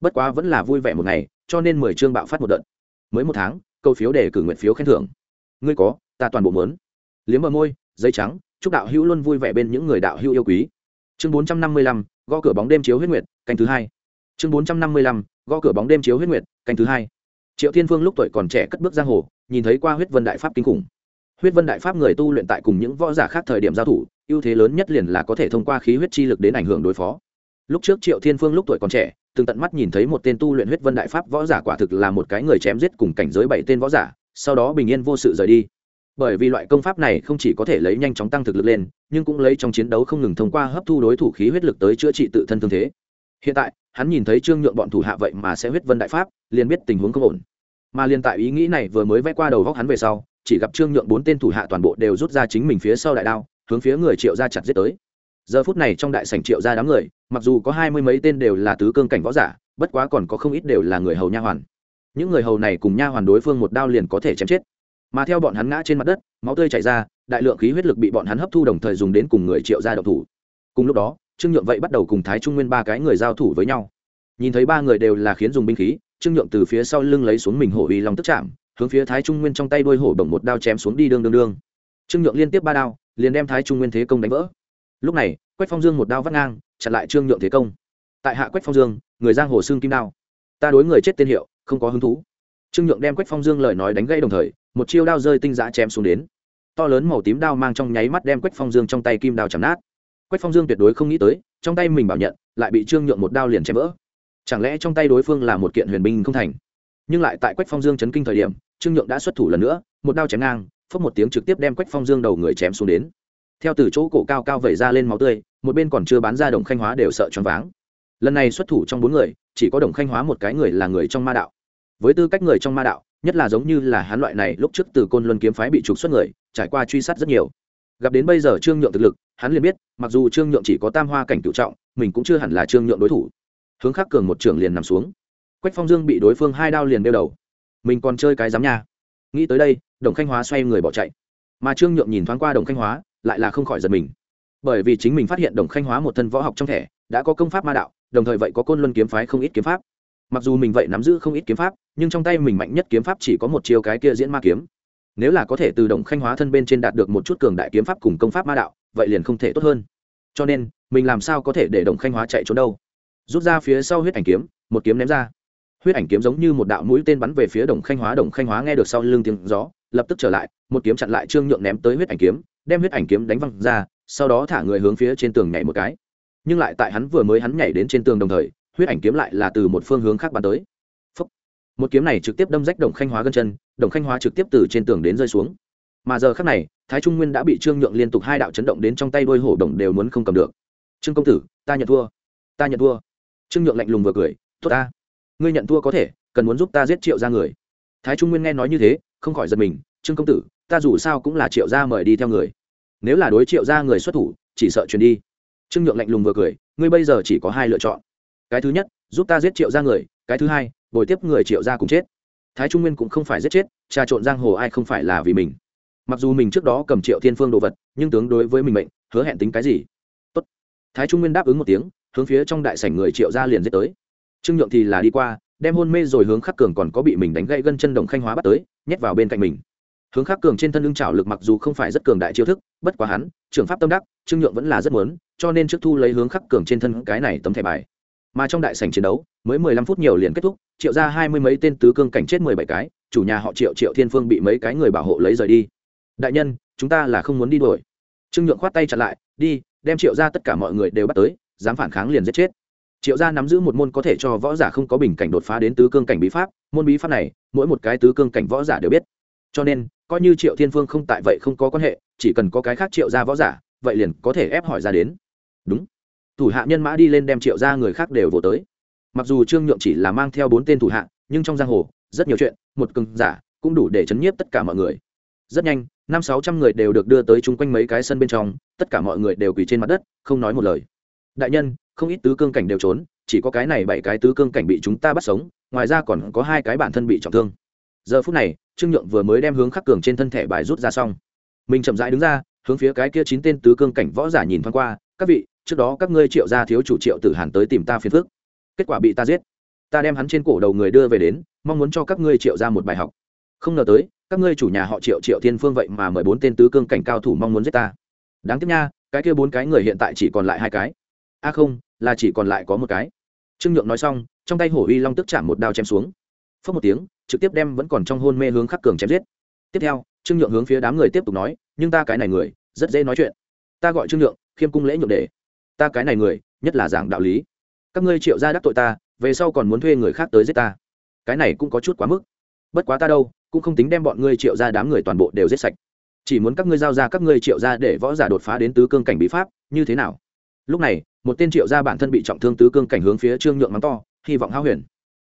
Bất quá vẫn là vui vẻ một ngày, cho nên mười chương bạo phát một đợt. Mới một tháng, câu phiếu để cử nguyện phiếu khen thưởng. Ngươi có, ta toàn bộ mớn liếm bờ môi, giấy trắng, chúc đạo hữu luôn vui vẻ bên những người đạo hữu yêu quý. Chương bốn trăm năm mươi lăm, gõ cửa bóng đêm chiếu huyết nguyệt, canh thứ hai. Chương bốn trăm năm mươi lăm, gõ cửa bóng đêm chiếu huyết nguyệt, canh thứ hai. Triệu thiên phương lúc tuổi còn trẻ cất bước giang hồ, nhìn thấy qua huyết vân đại pháp kinh khủng huyết vân đại pháp người tu luyện tại cùng những võ giả khác thời điểm giao thủ, ưu thế lớn nhất liền là có thể thông qua khí huyết chi lực đến ảnh hưởng đối phó. Lúc trước triệu thiên phương lúc tuổi còn trẻ, từng tận mắt nhìn thấy một tên tu luyện huyết vân đại pháp võ giả quả thực là một cái người chém giết cùng cảnh giới bảy tên võ giả, sau đó bình yên vô sự rời đi. Bởi vì loại công pháp này không chỉ có thể lấy nhanh chóng tăng thực lực lên, nhưng cũng lấy trong chiến đấu không ngừng thông qua hấp thu đối thủ khí huyết lực tới chữa trị tự thân thương thế. Hiện tại, hắn nhìn thấy trương nhượng bọn thủ hạ vậy mà sẽ huyết vân đại pháp, liền biết tình huống không ổn mà liên tại ý nghĩ này vừa mới vẽ qua đầu góc hắn về sau, chỉ gặp trương nhượng bốn tên thủ hạ toàn bộ đều rút ra chính mình phía sau đại đao, hướng phía người triệu ra chặt giết tới. Giờ phút này trong đại sảnh triệu ra đám người, mặc dù có hai mươi mấy tên đều là tứ cương cảnh võ giả, bất quá còn có không ít đều là người hầu nha hoàn. Những người hầu này cùng nha hoàn đối phương một đao liền có thể chém chết. Mà theo bọn hắn ngã trên mặt đất, máu tươi chảy ra, đại lượng khí huyết lực bị bọn hắn hấp thu đồng thời dùng đến cùng người triệu ra độc thủ. Cùng lúc đó, trương nhượng vậy bắt đầu cùng thái trung nguyên ba cái người giao thủ với nhau. Nhìn thấy ba người đều là khiến dùng binh khí trương nhượng từ phía sau lưng lấy xuống mình hổ uy lòng tức chạm, hướng phía thái trung nguyên trong tay đôi hổ bổng một đao chém xuống đi đương đương đương. Trương nhượng liên tiếp ba đao, liền đem thái trung nguyên thế công đánh vỡ. Lúc này, quách phong dương một đao vắt ngang, chặn lại trương nhượng thế công. Tại hạ quách phong dương, người giang hồ xương kim đao. Ta đối người chết tên hiệu, không có hứng thú. Trương nhượng đem quách phong dương lời nói đánh gãy đồng thời, một chiêu đao rơi tinh giã chém xuống đến. To lớn màu tím đao mang trong nháy mắt đem quách phong dương trong tay kim đao chạm nát. Quách phong dương tuyệt đối không nghĩ tới, trong tay mình bảo nhận, lại bị trương nhượng một đao liền chém vỡ chẳng lẽ trong tay đối phương là một kiện huyền binh không thành? Nhưng lại tại quách phong dương chấn kinh thời điểm, trương nhượng đã xuất thủ lần nữa, một đao chém ngang, phốc một tiếng trực tiếp đem quách phong dương đầu người chém xuống đến. Theo từ chỗ cổ cao cao vẩy ra lên máu tươi, một bên còn chưa bán ra đồng khanh hóa đều sợ choáng váng. Lần này xuất thủ trong bốn người, chỉ có đồng khanh hóa một cái người là người trong ma đạo. Với tư cách người trong ma đạo, nhất là giống như là hắn loại này, lúc trước từ côn luân kiếm phái bị trục xuất người, trải qua truy sát rất nhiều. Gặp đến bây giờ trương nhượng thực lực, hắn liền biết, mặc dù trương nhượng chỉ có tam hoa cảnh cựu trọng, mình cũng chưa hẳn là trương nhượng đối thủ hướng khắc cường một trưởng liền nằm xuống. Quách phong dương bị đối phương hai đao liền đeo đầu. Mình còn chơi cái giám nha. Nghĩ tới đây, đồng khanh hóa xoay người bỏ chạy. Mà trương nhượng nhìn thoáng qua đồng khanh hóa, lại là không khỏi giật mình. Bởi vì chính mình phát hiện đồng khanh hóa một thân võ học trong thẻ, đã có công pháp ma đạo, đồng thời vậy có côn luân kiếm phái không ít kiếm pháp. Mặc dù mình vậy nắm giữ không ít kiếm pháp, nhưng trong tay mình mạnh nhất kiếm pháp chỉ có một chiêu cái kia diễn ma kiếm. Nếu là có thể từ đồng khanh hóa thân bên trên đạt được một chút cường đại kiếm pháp cùng công pháp ma đạo, vậy liền không thể tốt hơn. Cho nên, mình làm sao có thể để đồng khanh hóa chạy trốn đâu? Rút ra phía sau huyết ảnh kiếm, một kiếm ném ra. Huyết ảnh kiếm giống như một đạo mũi tên bắn về phía đồng khanh hóa, đồng khanh hóa nghe được sau lưng tiếng gió, lập tức trở lại, một kiếm chặn lại trương nhượng ném tới huyết ảnh kiếm, đem huyết ảnh kiếm đánh văng ra, sau đó thả người hướng phía trên tường nhảy một cái. Nhưng lại tại hắn vừa mới hắn nhảy đến trên tường đồng thời, huyết ảnh kiếm lại là từ một phương hướng khác bắn tới. Phúc. một kiếm này trực tiếp đâm rách đồng khanh hóa gân chân, đồng khanh hóa trực tiếp từ trên tường đến rơi xuống. Mà giờ khác này, thái trung nguyên đã bị trương nhượng liên tục hai đạo chấn động đến trong tay đôi hổ đồng đều muốn không cầm được. Trương công tử, ta nhận thua. Ta nhận thua trương nhượng lạnh lùng vừa cười, tốt ta, ngươi nhận thua có thể, cần muốn giúp ta giết triệu ra người. Thái trung nguyên nghe nói như thế, không khỏi giật mình, trương công tử, ta dù sao cũng là triệu gia mời đi theo người. Nếu là đối triệu gia người xuất thủ, chỉ sợ truyền đi. Trương nhượng lạnh lùng vừa cười, ngươi bây giờ chỉ có hai lựa chọn. Cái thứ nhất, giúp ta giết triệu gia người, cái thứ hai, bồi tiếp người triệu gia cùng chết. Thái trung nguyên cũng không phải giết chết, trà trộn giang hồ ai không phải là vì mình. Mặc dù mình trước đó cầm triệu thiên phương đồ vật, nhưng tướng đối với mình mệnh, hứa hẹn tính cái gì? Tốt. thái trung nguyên đáp ứng một tiếng hướng phía trong đại sảnh người triệu gia liền giết tới. Trương nhượng thì là đi qua, đem hôn mê rồi hướng khắc cường còn có bị mình đánh gãy gân chân đồng khanh hóa bắt tới, nhét vào bên cạnh mình. Hướng khắc cường trên thân lưng trảo lực mặc dù không phải rất cường đại chiêu thức, bất quá hắn, trưởng pháp tâm đắc, trương nhượng vẫn là rất muốn, cho nên trước thu lấy hướng khắc cường trên thân cái này tấm thẻ bài. Mà trong đại sảnh chiến đấu, mới mười lăm phút nhiều liền kết thúc, triệu ra hai mươi mấy tên tứ cương cảnh chết mười bảy cái, chủ nhà họ triệu triệu thiên phương bị mấy cái người bảo hộ lấy rời đi. Đại nhân, chúng ta là không muốn đi đuổi. Trương nhượng khoát tay chặn lại, đi, đem triệu ra tất cả mọi người đều bắt tới dám phản kháng liền giết chết. Triệu gia nắm giữ một môn có thể cho võ giả không có bình cảnh đột phá đến tứ cương cảnh bí pháp, môn bí pháp này, mỗi một cái tứ cương cảnh võ giả đều biết. Cho nên, coi như triệu thiên phương không tại vậy không có quan hệ, chỉ cần có cái khác triệu gia võ giả, vậy liền có thể ép hỏi ra đến. Đúng. Thủ hạ nhân mã đi lên đem triệu gia người khác đều vồ tới. Mặc dù trương nhượng chỉ là mang theo bốn tên thủ hạ, nhưng trong giang hồ, rất nhiều chuyện, một cường giả cũng đủ để chấn nhiếp tất cả mọi người. Rất nhanh, năm sáu trăm người đều được đưa tới chung quanh mấy cái sân bên trong, tất cả mọi người đều quỳ trên mặt đất, không nói một lời đại nhân, không ít tứ cương cảnh đều trốn, chỉ có cái này bảy cái tứ cương cảnh bị chúng ta bắt sống, ngoài ra còn có hai cái bản thân bị trọng thương. Giờ phút này, trương nhượng vừa mới đem hướng khắc cường trên thân thể bài rút ra xong. Mình chậm rãi đứng ra, hướng phía cái kia chín tên tứ cương cảnh võ giả nhìn thoáng qua, các vị, trước đó các ngươi triệu gia thiếu chủ triệu tử hàn tới tìm ta phiền phức. Kết quả bị ta giết. Ta đem hắn trên cổ đầu người đưa về đến, mong muốn cho các ngươi triệu ra một bài học. Không ngờ tới, các ngươi chủ nhà họ triệu triệu thiên phương vậy mà mời bốn tên tứ cương cảnh cao thủ mong muốn giết ta. Đáng tiếc nha, cái kia bốn cái người hiện tại chỉ còn lại hai cái a không, là chỉ còn lại có một cái. Trương nhượng nói xong, trong tay hổ uy long tức chạm một đao chém xuống. Phớt một tiếng, trực tiếp đem vẫn còn trong hôn mê hướng khắc cường chém giết. Tiếp theo, trương nhượng hướng phía đám người tiếp tục nói, nhưng ta cái này người, rất dễ nói chuyện. Ta gọi trương nhượng, khiêm cung lễ nhượng để ta cái này người, nhất là giảng đạo lý. Các ngươi triệu ra đắc tội ta, về sau còn muốn thuê người khác tới giết ta. Cái này cũng có chút quá mức. Bất quá ta đâu, cũng không tính đem bọn ngươi triệu ra đám người toàn bộ đều giết sạch. Chỉ muốn các ngươi giao ra các ngươi triệu ra để võ giả đột phá đến tứ cương cảnh bí pháp, như thế nào? Lúc này một tên triệu gia bản thân bị trọng thương tứ cương cảnh hướng phía trương nhượng mắng to, hy vọng hao huyền.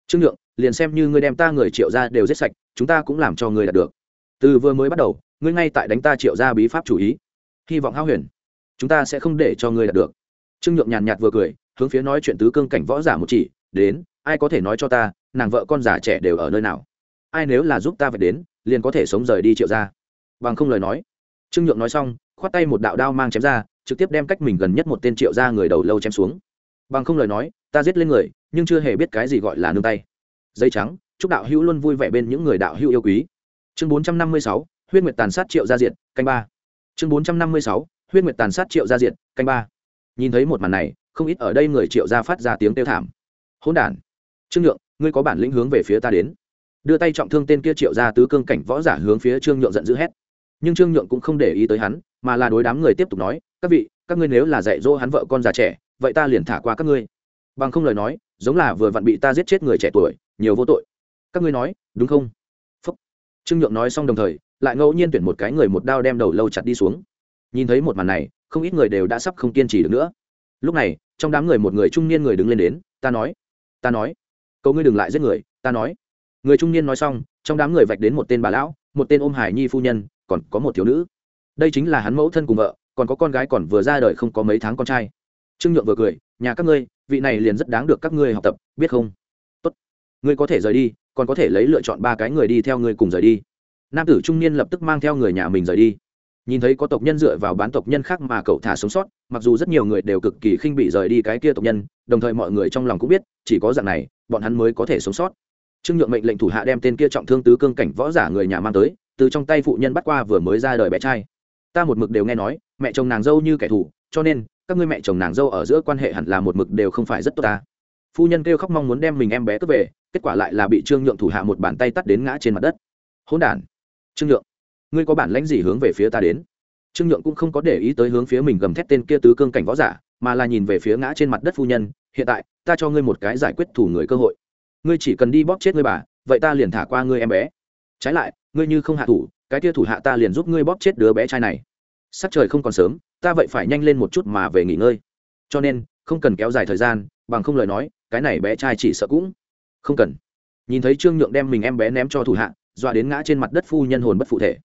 Trương nhượng, liền xem như ngươi đem ta người triệu gia đều giết sạch, chúng ta cũng làm cho ngươi đạt được. Từ vừa mới bắt đầu, ngươi ngay tại đánh ta triệu gia bí pháp chủ ý. Hy vọng hao huyền. Chúng ta sẽ không để cho ngươi đạt được. Trương nhượng nhàn nhạt vừa cười, hướng phía nói chuyện tứ cương cảnh võ giả một chỉ, đến, ai có thể nói cho ta, nàng vợ con già trẻ đều ở nơi nào? Ai nếu là giúp ta phải đến, liền có thể sống rời đi triệu gia. Bằng không lời nói. Trương nhượng nói xong, khoát tay một đạo đao mang chém ra trực tiếp đem cách mình gần nhất một tên triệu gia người đầu lâu chém xuống. Bằng không lời nói, ta giết lên người, nhưng chưa hề biết cái gì gọi là nương tay. Dây trắng, chúc đạo hữu luôn vui vẻ bên những người đạo hữu yêu quý. Chương bốn trăm năm mươi sáu, huyết nguyệt tàn sát triệu gia diệt, canh ba. Chương bốn trăm năm mươi sáu, huyết nguyệt tàn sát triệu gia diệt, canh ba. Nhìn thấy một màn này, không ít ở đây người triệu gia phát ra tiếng kêu thảm. Hỗn đản. Trương nhượng, ngươi có bản lĩnh hướng về phía ta đến. Đưa tay trọng thương tên kia triệu gia tứ cương cảnh võ giả hướng phía trương nhượng giận dữ hét. Nhưng trương nhượng cũng không để ý tới hắn mà là đối đám người tiếp tục nói, các vị, các ngươi nếu là dạy dỗ hắn vợ con già trẻ, vậy ta liền thả qua các ngươi. Bằng không lời nói, giống là vừa vặn bị ta giết chết người trẻ tuổi, nhiều vô tội. Các ngươi nói, đúng không? Phúc. Trương nhượng nói xong đồng thời, lại ngẫu nhiên tuyển một cái người một đao đem đầu lâu chặt đi xuống. Nhìn thấy một màn này, không ít người đều đã sắp không kiên trì được nữa. Lúc này, trong đám người một người trung niên người đứng lên đến, ta nói ta nói cậu ngươi đừng lại giết người, ta nói. Người trung niên nói xong, trong đám người vạch đến một tên bà lão, một tên ôm hải nhi phu nhân, còn có một thiếu nữ đây chính là hắn mẫu thân cùng vợ, còn có con gái còn vừa ra đời không có mấy tháng con trai. Trương nhượng vừa cười, nhà các ngươi, vị này liền rất đáng được các ngươi học tập, biết không? Tốt, ngươi có thể rời đi, còn có thể lấy lựa chọn ba cái người đi theo ngươi cùng rời đi. Nam tử trung niên lập tức mang theo người nhà mình rời đi. Nhìn thấy có tộc nhân dựa vào bán tộc nhân khác mà cậu thả sống sót, mặc dù rất nhiều người đều cực kỳ khinh bị rời đi cái kia tộc nhân, đồng thời mọi người trong lòng cũng biết, chỉ có dạng này, bọn hắn mới có thể sống sót. Trương nhượng mệnh lệnh thủ hạ đem tên kia trọng thương tứ cương cảnh võ giả người nhà mang tới, từ trong tay phụ nhân bắt qua vừa mới ra đời bé trai ta một mực đều nghe nói, mẹ chồng nàng dâu như kẻ thù, cho nên, các ngươi mẹ chồng nàng dâu ở giữa quan hệ hẳn là một mực đều không phải rất tốt ta. Phu nhân kêu khóc mong muốn đem mình em bé cướp về, kết quả lại là bị trương nhượng thủ hạ một bàn tay tắt đến ngã trên mặt đất. Hỗn đản! Trương nhượng! Ngươi có bản lãnh gì hướng về phía ta đến? Trương nhượng cũng không có để ý tới hướng phía mình gầm thét tên kia tứ cương cảnh võ giả, mà là nhìn về phía ngã trên mặt đất phu nhân, hiện tại, ta cho ngươi một cái giải quyết thủ người cơ hội. Ngươi chỉ cần đi bóp chết ngươi bà, vậy ta liền thả qua ngươi em bé. Trái lại, ngươi như không hạ thủ cái kia thủ hạ ta liền giúp ngươi bóp chết đứa bé trai này. Sắc trời không còn sớm, ta vậy phải nhanh lên một chút mà về nghỉ ngơi. Cho nên, không cần kéo dài thời gian, bằng không lời nói, cái này bé trai chỉ sợ cũng không cần. Nhìn thấy trương nhượng đem mình em bé ném cho thủ hạ, dọa đến ngã trên mặt đất phu nhân hồn bất phụ thể.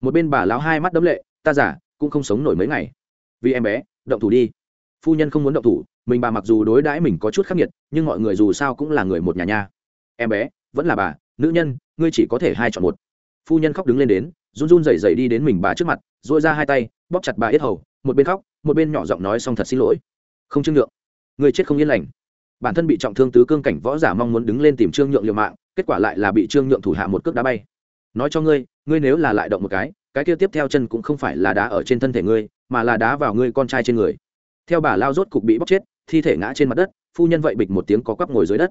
Một bên bà lão hai mắt đấm lệ, ta giả cũng không sống nổi mấy ngày. Vì em bé, động thủ đi. Phu nhân không muốn động thủ, mình bà mặc dù đối đãi mình có chút khắc nghiệt, nhưng mọi người dù sao cũng là người một nhà nha. Em bé, vẫn là bà, nữ nhân, ngươi chỉ có thể hai chọn một phu nhân khóc đứng lên đến, run run rẩy rẩy đi đến mình bà trước mặt dội ra hai tay, bóp chặt bà yết hầu, một bên khóc, một bên nhỏ giọng nói xong thật xin lỗi. Không trương nhượng. Người chết không yên lành. Bản thân bị trọng thương tứ cương cảnh võ giả mong muốn đứng lên tìm trương nhượng liều mạng, kết quả lại là bị trương nhượng thủ hạ một cước đá bay. Nói cho ngươi ngươi nếu là lại động một cái cái kia tiếp theo chân cũng không phải là đá ở trên thân thể ngươi, mà là đá vào ngươi con trai trên người. Theo bà lao rốt cục bị bóc chết, thi thể ngã trên mặt đất, phu nhân vậy bịch một tiếng có quắp ngồi dưới đất.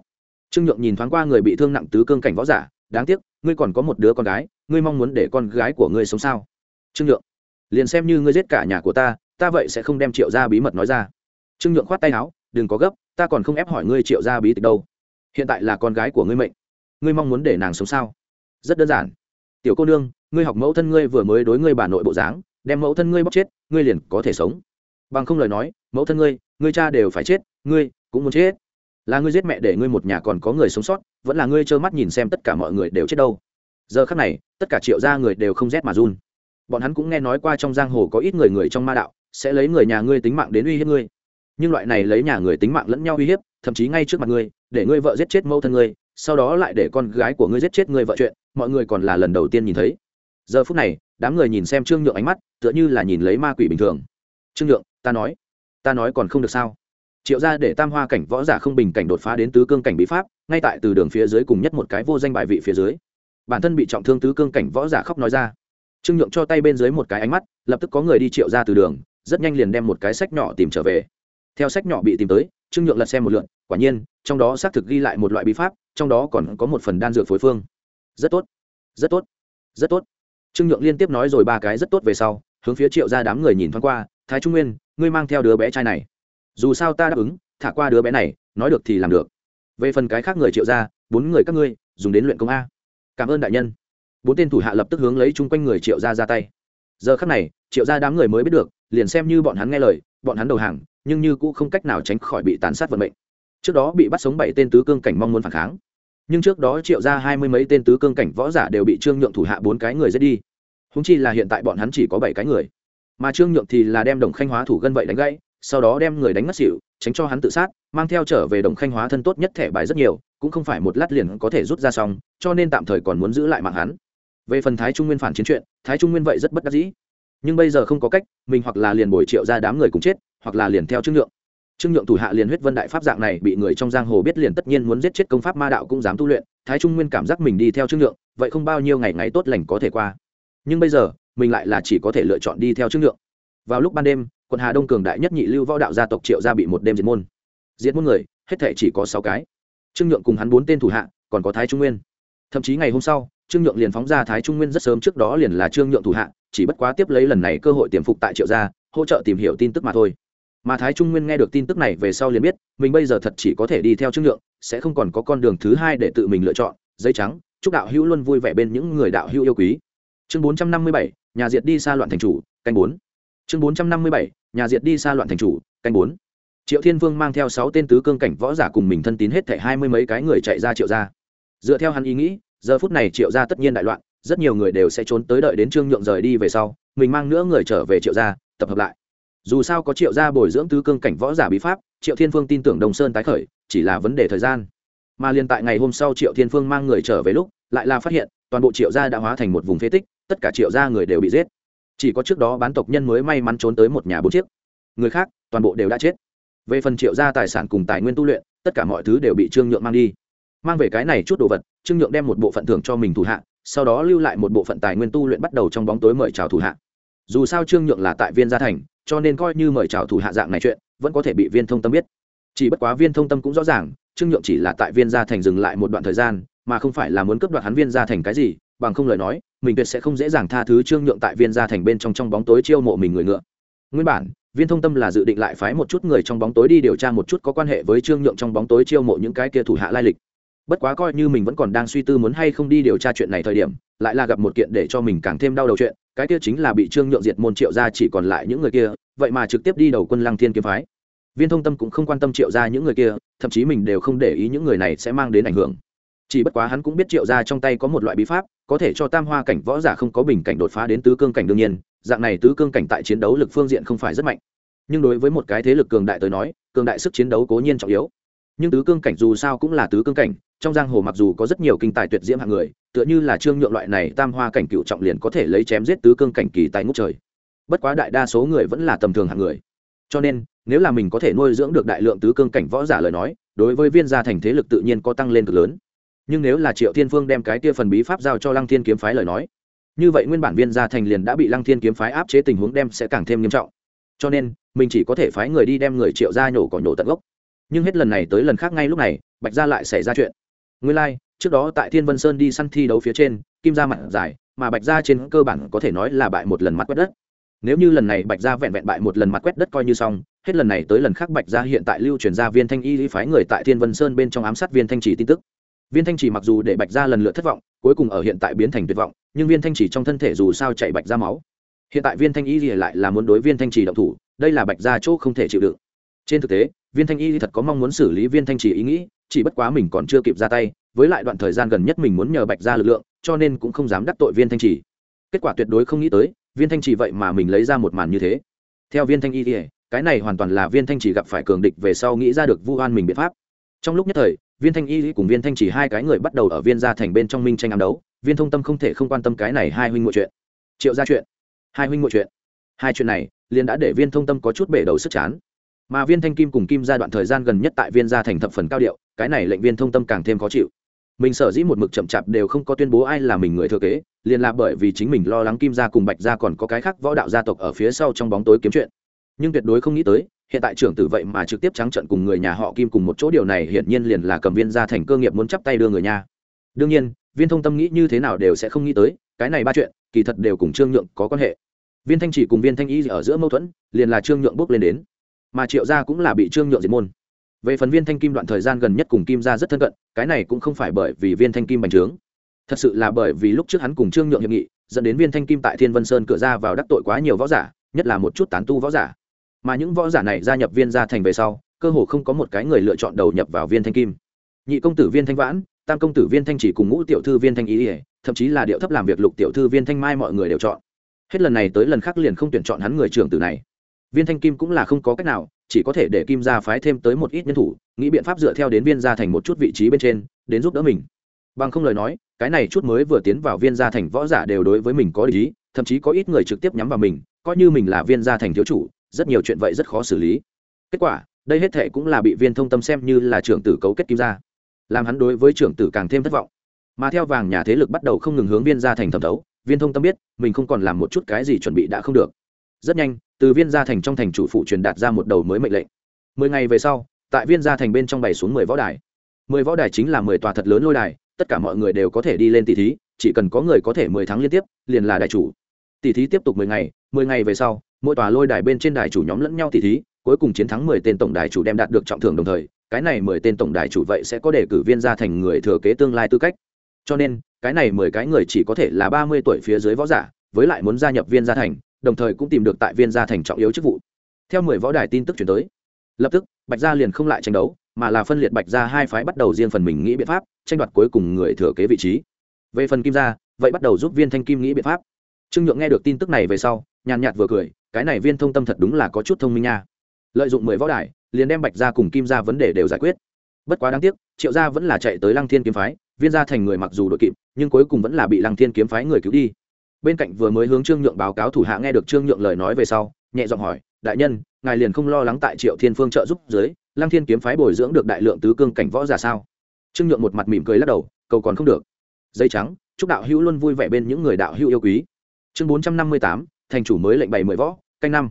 Trương nhượng nhìn thoáng qua người bị thương nặng tứ cương cảnh võ giả, đáng tiếc ngươi còn có một đứa con gái, ngươi mong muốn để con gái của ngươi sống sao? Trương nhượng, liền xem như ngươi giết cả nhà của ta ta vậy sẽ không đem triệu ra bí mật nói ra. Trương nhượng khoát tay áo, đừng có gấp, ta còn không ép hỏi ngươi triệu ra bí tịch đâu. Hiện tại là con gái của ngươi mệnh. Ngươi mong muốn để nàng sống sao? Rất đơn giản. Tiểu cô nương, ngươi học mẫu thân ngươi vừa mới đối ngươi bà nội bộ dáng, đem mẫu thân ngươi bóc chết, ngươi liền có thể sống. Bằng không lời nói, mẫu thân ngươi ngươi cha đều phải chết, ngươi cũng muốn chết là ngươi giết mẹ để ngươi một nhà còn có người sống sót, vẫn là ngươi trơ mắt nhìn xem tất cả mọi người đều chết đâu. Giờ khắc này, tất cả triệu gia người đều không rét mà run. Bọn hắn cũng nghe nói qua trong giang hồ có ít người người trong ma đạo, sẽ lấy người nhà ngươi tính mạng đến uy hiếp ngươi. Nhưng loại này lấy nhà người tính mạng lẫn nhau uy hiếp, thậm chí ngay trước mặt ngươi, để ngươi vợ giết chết mẫu thân ngươi, sau đó lại để con gái của ngươi giết chết ngươi vợ chuyện, mọi người còn là lần đầu tiên nhìn thấy. Giờ phút này, đám người nhìn xem trương nhượng ánh mắt, tựa như là nhìn lấy ma quỷ bình thường. Trương nhượng, ta nói ta nói còn không được sao? Triệu ra để tam hoa cảnh võ giả không bình cảnh đột phá đến tứ cương cảnh bí pháp, ngay tại từ đường phía dưới cùng nhất một cái vô danh bài vị phía dưới. Bản thân bị trọng thương tứ cương cảnh võ giả khóc nói ra. Trương nhượng cho tay bên dưới một cái ánh mắt, lập tức có người đi triệu ra từ đường, rất nhanh liền đem một cái sách nhỏ tìm trở về. Theo sách nhỏ bị tìm tới, trương nhượng lật xem một lượn quả nhiên, trong đó xác thực ghi lại một loại bí pháp, trong đó còn có một phần đan dược phối phương. Rất tốt rất tốt rất tốt. Trương nhượng liên tiếp nói rồi ba cái rất tốt về sau, hướng phía triệu ra đám người nhìn thoáng qua, thái trung nguyên, ngươi mang theo đứa bé trai này dù sao ta đáp ứng, thả qua đứa bé này, nói được thì làm được. Về phần cái khác người triệu ra bốn người các ngươi, dùng đến luyện công a. Cảm ơn đại nhân. Bốn tên thủ hạ lập tức hướng lấy chung quanh người triệu ra ra tay. Giờ khác này, triệu ra đám người mới biết được, liền xem như bọn hắn nghe lời, bọn hắn đầu hàng, nhưng như cũng không cách nào tránh khỏi bị tàn sát vận mệnh. Trước đó bị bắt sống bảy tên tứ cương cảnh mong muốn phản kháng. Nhưng trước đó triệu ra hai mươi mấy tên tứ cương cảnh võ giả đều bị trương nhượng thủ hạ bốn cái người giết đi. Húng chi là hiện tại bọn hắn chỉ có bảy cái người. Mà trương nhượng thì là đem đồng khanh hóa thủ gân vậy đánh gãy sau đó đem người đánh ngất xỉu, tránh cho hắn tự sát, mang theo trở về đồng khanh hóa thân tốt nhất thẻ bài rất nhiều, cũng không phải một lát liền có thể rút ra xong, cho nên tạm thời còn muốn giữ lại mạng hắn. Về phần thái trung nguyên phản chiến chuyện, thái trung nguyên vậy rất bất đắc dĩ. Nhưng bây giờ không có cách, mình hoặc là liền bồi triệu ra đám người cùng chết, hoặc là liền theo trương nhượng. Trương nhượng thủ hạ liền huyết vân đại pháp dạng này bị người trong giang hồ biết liền tất nhiên muốn giết chết công pháp ma đạo cũng dám tu luyện, thái trung nguyên cảm giác mình đi theo trương nhượng, vậy không bao nhiêu ngày ngày tốt lành có thể qua. Nhưng bây giờ, mình lại là chỉ có thể lựa chọn đi theo trương nhượng. Vào lúc ban đêm quận hà đông cường đại nhất nhị lưu võ đạo gia tộc triệu gia bị một đêm diệt môn. Diệt môn người, hết thể chỉ có sáu cái. Trương nhượng cùng hắn bốn tên thủ hạ, còn có thái trung nguyên. Thậm chí ngày hôm sau, trương nhượng liền phóng ra thái trung nguyên rất sớm trước đó liền là trương nhượng thủ hạ, chỉ bất quá tiếp lấy lần này cơ hội tiềm phục tại triệu gia, hỗ trợ tìm hiểu tin tức mà thôi. Mà thái trung nguyên nghe được tin tức này về sau liền biết, mình bây giờ thật chỉ có thể đi theo trương nhượng, sẽ không còn có con đường thứ hai để tự mình lựa chọn dây trắng, chúc đạo hữu luôn vui vẻ bên những người đạo hữu yêu quý. Chương bốn trăm năm mươi bảy, nhà diệt đi xa loạn thành chủ, canh bốn. Chương bốn trăm năm mươi bảy nhà diệt đi xa loạn thành chủ, canh bốn. Triệu thiên vương mang theo sáu tên tứ cương cảnh võ giả cùng mình thân tín hết thảy hai mươi mấy cái người chạy ra triệu gia. Dựa theo hắn ý nghĩ, giờ phút này triệu gia tất nhiên đại loạn, rất nhiều người đều sẽ trốn tới đợi đến trương nhượng rời đi về sau, mình mang nữa người trở về triệu gia, tập hợp lại. Dù sao có triệu gia bồi dưỡng tứ cương cảnh võ giả bí pháp, triệu thiên phương tin tưởng đồng sơn tái khởi, chỉ là vấn đề thời gian. Mà liền tại ngày hôm sau triệu thiên phương mang người trở về lúc, lại là phát hiện toàn bộ triệu gia đã hóa thành một vùng phế tích, tất cả triệu gia người đều bị giết chỉ có trước đó bán tộc nhân mới may mắn trốn tới một nhà bốn chiếc. Người khác, toàn bộ đều đã chết. Về phần triệu gia tài sản cùng tài nguyên tu luyện, tất cả mọi thứ đều bị trương nhượng mang đi. Mang về cái này chút đồ vật, trương nhượng đem một bộ phận thưởng cho mình thủ hạ, sau đó lưu lại một bộ phận tài nguyên tu luyện bắt đầu trong bóng tối mời chào thủ hạ. Dù sao trương nhượng là tại viên gia thành, cho nên coi như mời chào thủ hạ dạng này chuyện, vẫn có thể bị viên thông tâm biết. Chỉ bất quá viên thông tâm cũng rõ ràng, trương nhượng chỉ là tại viên gia thành dừng lại một đoạn thời gian, mà không phải là muốn cướp đoạt hắn viên gia thành cái gì bằng không lời nói, mình tuyệt sẽ không dễ dàng tha thứ trương nhượng tại viên gia thành bên trong trong bóng tối chiêu mộ mình người ngựa. Nguyên bản, viên thông tâm là dự định lại phái một chút người trong bóng tối đi điều tra một chút có quan hệ với trương nhượng trong bóng tối chiêu mộ những cái kia thủ hạ lai lịch. Bất quá coi như mình vẫn còn đang suy tư muốn hay không đi điều tra chuyện này thời điểm, lại là gặp một kiện để cho mình càng thêm đau đầu chuyện, cái kia chính là bị trương nhượng diệt môn triệu ra chỉ còn lại những người kia, vậy mà trực tiếp đi đầu quân lăng thiên kiếm phái. Viên thông tâm cũng không quan tâm triệu ra những người kia, thậm chí mình đều không để ý những người này sẽ mang đến ảnh hưởng chỉ bất quá hắn cũng biết triệu ra trong tay có một loại bí pháp, có thể cho tam hoa cảnh võ giả không có bình cảnh đột phá đến tứ cương cảnh đương nhiên, dạng này tứ cương cảnh tại chiến đấu lực phương diện không phải rất mạnh. Nhưng đối với một cái thế lực cường đại tới nói, cường đại sức chiến đấu cố nhiên trọng yếu. Nhưng tứ cương cảnh dù sao cũng là tứ cương cảnh, trong giang hồ mặc dù có rất nhiều kinh tài tuyệt diễm hạng người, tựa như là trương nhượng loại này tam hoa cảnh cựu trọng liền có thể lấy chém giết tứ cương cảnh kỳ tại ngốc trời. Bất quá đại đa số người vẫn là tầm thường hạng người. Cho nên, nếu là mình có thể nuôi dưỡng được đại lượng tứ cương cảnh võ giả lời nói, đối với viên gia thành thế lực tự nhiên có tăng lên cực lớn nhưng nếu là triệu thiên phương đem cái kia phần bí pháp giao cho lăng thiên kiếm phái lời nói như vậy nguyên bản viên gia thành liền đã bị lăng thiên kiếm phái áp chế tình huống đem sẽ càng thêm nghiêm trọng. Cho nên mình chỉ có thể phái người đi đem người triệu ra nhổ cỏ nhổ tận gốc. Nhưng hết lần này tới lần khác ngay lúc này bạch gia lại xảy ra chuyện. Nguyên lai、like, trước đó tại thiên vân sơn đi săn thi đấu phía trên kim ra mặt dài mà bạch gia trên cơ bản có thể nói là bại một lần mặt quét đất. Nếu như lần này bạch gia vẹn vẹn bại một lần mặt quét đất coi như xong hết lần này tới lần khác bạch gia hiện tại lưu truyền ra viên thanh y lý phái người tại thiên vân sơn bên trong ám sát viên thanh chỉ tin tức viên thanh chỉ mặc dù để bạch gia lần lượt thất vọng cuối cùng ở hiện tại biến thành tuyệt vọng nhưng viên thanh chỉ trong thân thể dù sao chạy bạch ra máu hiện tại viên thanh y lý lại là muốn đối viên thanh chỉ động thủ đây là bạch gia chỗ không thể chịu đựng trên thực tế viên thanh y thật có mong muốn xử lý viên thanh chỉ ý nghĩ chỉ bất quá mình còn chưa kịp ra tay với lại đoạn thời gian gần nhất mình muốn nhờ bạch ra lực lượng cho nên cũng không dám đắc tội viên thanh chỉ kết quả tuyệt đối không nghĩ tới viên thanh chỉ vậy mà mình lấy ra một màn như thế theo viên thanh y thì cái này hoàn toàn là viên thanh chỉ gặp phải cường địch về sau nghĩ ra được vu oan mình biện pháp trong lúc nhất thời, viên thanh y cùng viên thanh chỉ hai cái người bắt đầu ở viên gia thành bên trong minh tranh ám đấu, viên thông tâm không thể không quan tâm cái này hai huynh ngội chuyện. Triệu ra chuyện. Hai huynh ngội chuyện. Hai chuyện này, liền đã để viên thông tâm có chút bể đầu sức chán. Mà viên thanh kim cùng kim gia đoạn thời gian gần nhất tại viên gia thành thập phần cao điệu, cái này lệnh viên thông tâm càng thêm khó chịu. Mình sở dĩ một mực chậm chạp đều không có tuyên bố ai là mình người thừa kế, liền là bởi vì chính mình lo lắng kim gia cùng bạch gia còn có cái khác võ đạo gia tộc ở phía sau trong bóng tối kiếm chuyện. Nhưng tuyệt đối không nghĩ tới hiện tại trưởng tử vậy mà trực tiếp trắng trận cùng người nhà họ kim cùng một chỗ, điều này hiển nhiên liền là cầm viên gia thành cơ nghiệp muốn chắp tay đưa người nhà đương nhiên, viên thông tâm nghĩ như thế nào đều sẽ không nghĩ tới, cái này ba chuyện, kỳ thật đều cùng trương nhượng có quan hệ. Viên thanh chỉ cùng viên thanh y ở giữa mâu thuẫn, liền là trương nhượng bước lên đến. Mà triệu gia cũng là bị trương nhượng diệt môn. Về phần viên thanh kim đoạn thời gian gần nhất cùng kim gia rất thân cận, cái này cũng không phải bởi vì viên thanh kim bành trướng. Thật sự là bởi vì lúc trước hắn cùng trương nhượng hiệp nghị, dẫn đến viên thanh kim tại thiên vân sơn cửa ra vào đắc tội quá nhiều võ giả, nhất là một chút tán tu võ giả mà những võ giả này gia nhập viên gia thành về sau, cơ hồ không có một cái người lựa chọn đầu nhập vào viên thanh kim. Nhị công tử viên thanh vãn, tam công tử viên thanh chỉ cùng ngũ tiểu thư viên thanh ý ỉa thậm chí là điệu thấp làm việc lục tiểu thư viên thanh mai mọi người đều chọn. Hết lần này tới lần khác liền không tuyển chọn hắn người trưởng tử này. Viên thanh kim cũng là không có cách nào, chỉ có thể để kim gia phái thêm tới một ít nhân thủ, nghĩ biện pháp dựa theo đến viên gia thành một chút vị trí bên trên, đến giúp đỡ mình. Bằng không lời nói, cái này chút mới vừa tiến vào viên gia thành võ giả đều đối với mình có lý thậm chí có ít người trực tiếp nhắm vào mình, coi như mình là viên gia thành thiếu chủ rất nhiều chuyện vậy rất khó xử lý. Kết quả, đây hết thệ cũng là bị viên thông tâm xem như là trưởng tử cấu kết kim gia, làm hắn đối với trưởng tử càng thêm thất vọng. Mà theo vàng nhà thế lực bắt đầu không ngừng hướng viên gia thành thẩm thấu, viên thông tâm biết, mình không còn làm một chút cái gì chuẩn bị đã không được. Rất nhanh, từ viên gia thành trong thành chủ phụ truyền đạt ra một đầu mới mệnh lệnh. Mười ngày về sau, tại viên gia thành bên trong bày xuống mười võ đài. Mười võ đài chính là mười tòa thật lớn lôi đài, tất cả mọi người đều có thể đi lên tỷ thí, chỉ cần có người có thể mười tháng liên tiếp, liền là đại chủ. Tỷ thí tiếp tục mười ngày mười ngày về sau mỗi tòa lôi đài bên trên đài chủ nhóm lẫn nhau tỉ thí, cuối cùng chiến thắng mười tên tổng đài chủ đem đạt được trọng thưởng đồng thời, cái này mười tên tổng đài chủ vậy sẽ có đề cử viên gia thành người thừa kế tương lai tư cách. Cho nên, cái này mười cái người chỉ có thể là ba mươi tuổi phía dưới võ giả, với lại muốn gia nhập viên gia thành, đồng thời cũng tìm được tại viên gia thành trọng yếu chức vụ. Theo mười võ đài tin tức chuyển tới, lập tức, bạch gia liền không lại tranh đấu, mà là phân liệt bạch gia hai phái bắt đầu riêng phần mình nghĩ biện pháp, tranh đoạt cuối cùng người thừa kế vị trí. Về phần kim gia, vậy bắt đầu giúp viên thanh kim nghĩ biện pháp. Trương nhượng nghe được tin tức này về sau, nhàn nhạt vừa cười cái này viên thông tâm thật đúng là có chút thông minh nha. Lợi dụng mười võ đài, liền đem bạch ra cùng kim ra vấn đề đều giải quyết. Bất quá đáng tiếc, triệu gia vẫn là chạy tới lăng thiên kiếm phái, viên gia thành người mặc dù đội kịp, nhưng cuối cùng vẫn là bị lăng thiên kiếm phái người cứu đi. Bên cạnh vừa mới hướng trương nhượng báo cáo thủ hạ nghe được trương nhượng lời nói về sau, nhẹ giọng hỏi, đại nhân, ngài liền không lo lắng tại triệu thiên phương trợ giúp dưới, lăng thiên kiếm phái bồi dưỡng được đại lượng tứ cương cảnh võ giả sao? Trương nhượng một mặt mỉm cười lắc đầu, cầu còn không được. Dây trắng, chúc đạo hữu luôn vui vẻ bên những người đạo hữu yêu quý. Chương bốn trăm năm mươi tám thành chủ mới lệnh bảy mười võ, canh năm.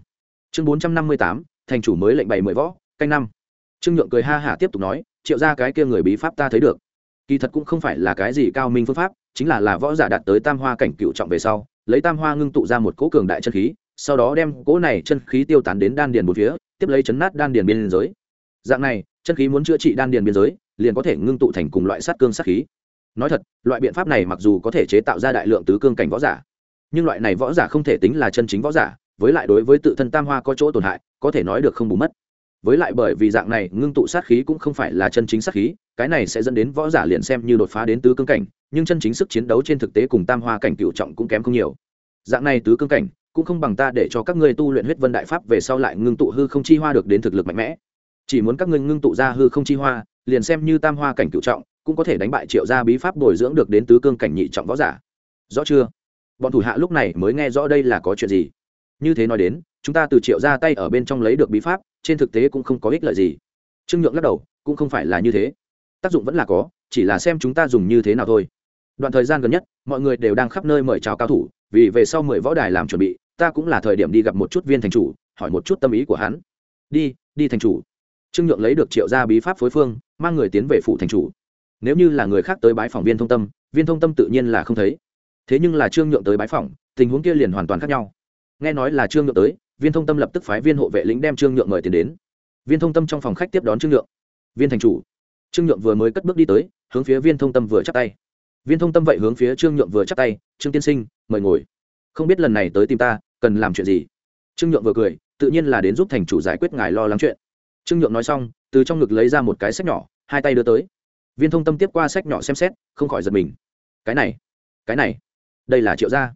Chương bốn trăm năm mươi tám, thành chủ mới lệnh bảy mười võ, canh năm. Trương nhượng cười ha hả tiếp tục nói, triệu ra cái kia người bí pháp ta thấy được. Kỳ thật cũng không phải là cái gì cao minh phương pháp, chính là là võ giả đạt tới tam hoa cảnh cựu trọng về sau, lấy tam hoa ngưng tụ ra một cỗ cường đại chân khí, sau đó đem cỗ này chân khí tiêu tán đến đan điền một phía, tiếp lấy chấn nát đan điền biên giới. Dạng này, chân khí muốn chữa trị đan điền biên giới, liền có thể ngưng tụ thành cùng loại sát cương sát khí. Nói thật, loại biện pháp này mặc dù có thể chế tạo ra đại lượng tứ cương cảnh võ giả nhưng loại này võ giả không thể tính là chân chính võ giả, với lại đối với tự thân tam hoa có chỗ tổn hại, có thể nói được không bù mất. Với lại bởi vì dạng này, ngưng tụ sát khí cũng không phải là chân chính sát khí, cái này sẽ dẫn đến võ giả liền xem như đột phá đến tứ cương cảnh, nhưng chân chính sức chiến đấu trên thực tế cùng tam hoa cảnh cựu trọng cũng kém không nhiều. Dạng này tứ cương cảnh, cũng không bằng ta để cho các ngươi tu luyện huyết vân đại pháp về sau lại ngưng tụ hư không chi hoa được đến thực lực mạnh mẽ. Chỉ muốn các ngươi ngưng tụ ra hư không chi hoa, liền xem như tam hoa cảnh cựu trọng, cũng có thể đánh bại triệu gia bí pháp bồi dưỡng được đến tứ cương cảnh nhị trọng võ giả. Rõ chưa? Bọn thủ hạ lúc này mới nghe rõ đây là có chuyện gì. Như thế nói đến, chúng ta từ triệu ra tay ở bên trong lấy được bí pháp, trên thực tế cũng không có ích lợi gì. Trương nhượng lắc đầu, cũng không phải là như thế. Tác dụng vẫn là có, chỉ là xem chúng ta dùng như thế nào thôi. Đoạn thời gian gần nhất, mọi người đều đang khắp nơi mời chào cao thủ, vì về sau mười võ đài làm chuẩn bị, ta cũng là thời điểm đi gặp một chút viên thành chủ, hỏi một chút tâm ý của hắn. Đi đi thành chủ. Trương nhượng lấy được triệu gia bí pháp phối phương, mang người tiến về phủ thành chủ. Nếu như là người khác tới bái phòng viên thông tâm, viên thông tâm tự nhiên là không thấy thế nhưng là trương nhượng tới bái phòng tình huống kia liền hoàn toàn khác nhau. Nghe nói là trương nhượng tới, viên thông tâm lập tức phái viên hộ vệ lĩnh đem trương nhượng mời tiền đến. Viên thông tâm trong phòng khách tiếp đón trương nhượng. Viên thành chủ. Trương nhượng vừa mới cất bước đi tới, hướng phía viên thông tâm vừa chắp tay. Viên thông tâm vậy hướng phía trương nhượng vừa chắp tay, trương tiên sinh, mời ngồi. Không biết lần này tới tìm ta, cần làm chuyện gì? Trương nhượng vừa cười, tự nhiên là đến giúp thành chủ giải quyết ngài lo lắng chuyện. Trương nhượng nói xong, từ trong ngực lấy ra một cái sách nhỏ, hai tay đưa tới. Viên thông tâm tiếp qua sách nhỏ xem xét, không khỏi giật mình. Cái này cái này đây là triệu gia.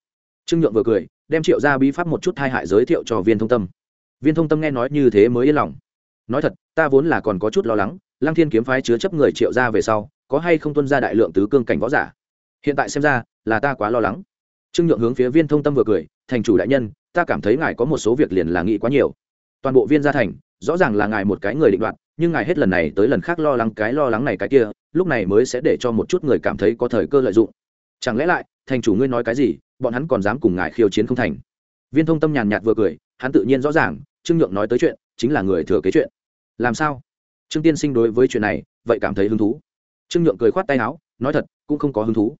Trương nhượng vừa cười, đem triệu gia bí pháp một chút hai hại giới thiệu cho viên thông tâm. Viên thông tâm nghe nói như thế mới yên lòng. Nói thật, ta vốn là còn có chút lo lắng, lăng thiên kiếm phái chứa chấp người triệu gia về sau, có hay không tuân ra đại lượng tứ cương cảnh võ giả? Hiện tại xem ra, là ta quá lo lắng. Trương nhượng hướng phía viên thông tâm vừa cười, thành chủ đại nhân, ta cảm thấy ngài có một số việc liền là nghĩ quá nhiều. Toàn bộ viên gia thành, rõ ràng là ngài một cái người định đoạt, nhưng ngài hết lần này tới lần khác lo lắng cái lo lắng này cái kia, lúc này mới sẽ để cho một chút người cảm thấy có thời cơ lợi dụng. Chẳng lẽ lại thành chủ ngươi nói cái gì, bọn hắn còn dám cùng ngài khiêu chiến không thành. Viên thông tâm nhàn nhạt vừa cười, hắn tự nhiên rõ ràng, trương nhượng nói tới chuyện, chính là người thừa kế chuyện. Làm sao? Trương tiên sinh đối với chuyện này, vậy cảm thấy hứng thú. Trương nhượng cười khoát tay áo, nói thật, cũng không có hứng thú.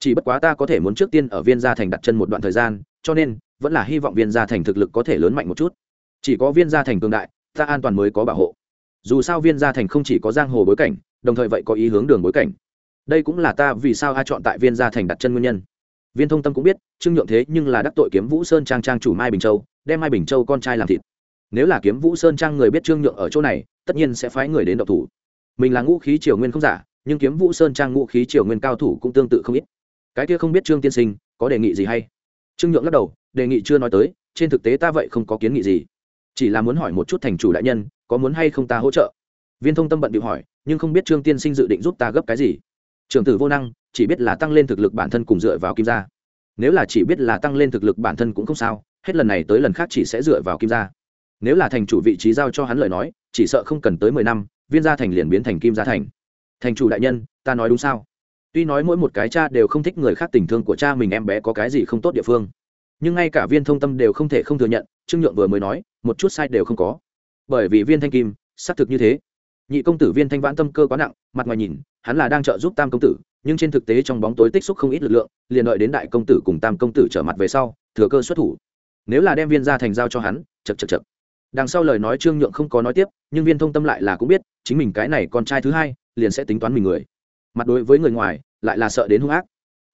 Chỉ bất quá ta có thể muốn trước tiên ở viên gia thành đặt chân một đoạn thời gian, cho nên, vẫn là hy vọng viên gia thành thực lực có thể lớn mạnh một chút. Chỉ có viên gia thành cường đại, ta an toàn mới có bảo hộ. Dù sao viên gia thành không chỉ có giang hồ bối cảnh, đồng thời vậy có ý hướng đường bối cảnh đây cũng là ta vì sao a chọn tại viên gia thành đặt chân nguyên nhân. Viên thông tâm cũng biết, trương nhượng thế nhưng là đắc tội kiếm vũ sơn trang trang chủ mai bình châu, đem mai bình châu con trai làm thịt. Nếu là kiếm vũ sơn trang người biết trương nhượng ở chỗ này, tất nhiên sẽ phái người đến độc thủ. Mình là ngũ khí triều nguyên không giả, nhưng kiếm vũ sơn trang ngũ khí triều nguyên cao thủ cũng tương tự không ít. Cái kia không biết trương tiên sinh, có đề nghị gì hay? Trương nhượng lắc đầu, đề nghị chưa nói tới, trên thực tế ta vậy không có kiến nghị gì. Chỉ là muốn hỏi một chút thành chủ đại nhân, có muốn hay không ta hỗ trợ? Viên thông tâm bận điệu hỏi, nhưng không biết trương tiên sinh dự định giúp ta gấp cái gì trường tử vô năng, chỉ biết là tăng lên thực lực bản thân cùng dựa vào kim gia. Nếu là chỉ biết là tăng lên thực lực bản thân cũng không sao, hết lần này tới lần khác chỉ sẽ dựa vào kim gia. Nếu là thành chủ vị trí giao cho hắn lời nói, chỉ sợ không cần tới mười năm, viên gia thành liền biến thành kim gia thành. Thành chủ đại nhân, ta nói đúng sao? Tuy nói mỗi một cái cha đều không thích người khác tình thương của cha mình em bé có cái gì không tốt địa phương. Nhưng ngay cả viên thông tâm đều không thể không thừa nhận, trương nhượng vừa mới nói, một chút sai đều không có. Bởi vì viên thanh kim, xác thực như thế. Nhị công tử viên thanh vãn tâm cơ quá nặng, mặt ngoài nhìn hắn là đang trợ giúp tam công tử, nhưng trên thực tế trong bóng tối tích xúc không ít lực lượng, liền đợi đến đại công tử cùng tam công tử trở mặt về sau, thừa cơ xuất thủ. Nếu là đem viên ra thành giao cho hắn chật chật chật đằng sau lời nói trương nhượng không có nói tiếp, nhưng viên thông tâm lại là cũng biết, chính mình cái này con trai thứ hai, liền sẽ tính toán mình người. Mặt đối với người ngoài, lại là sợ đến hung ác.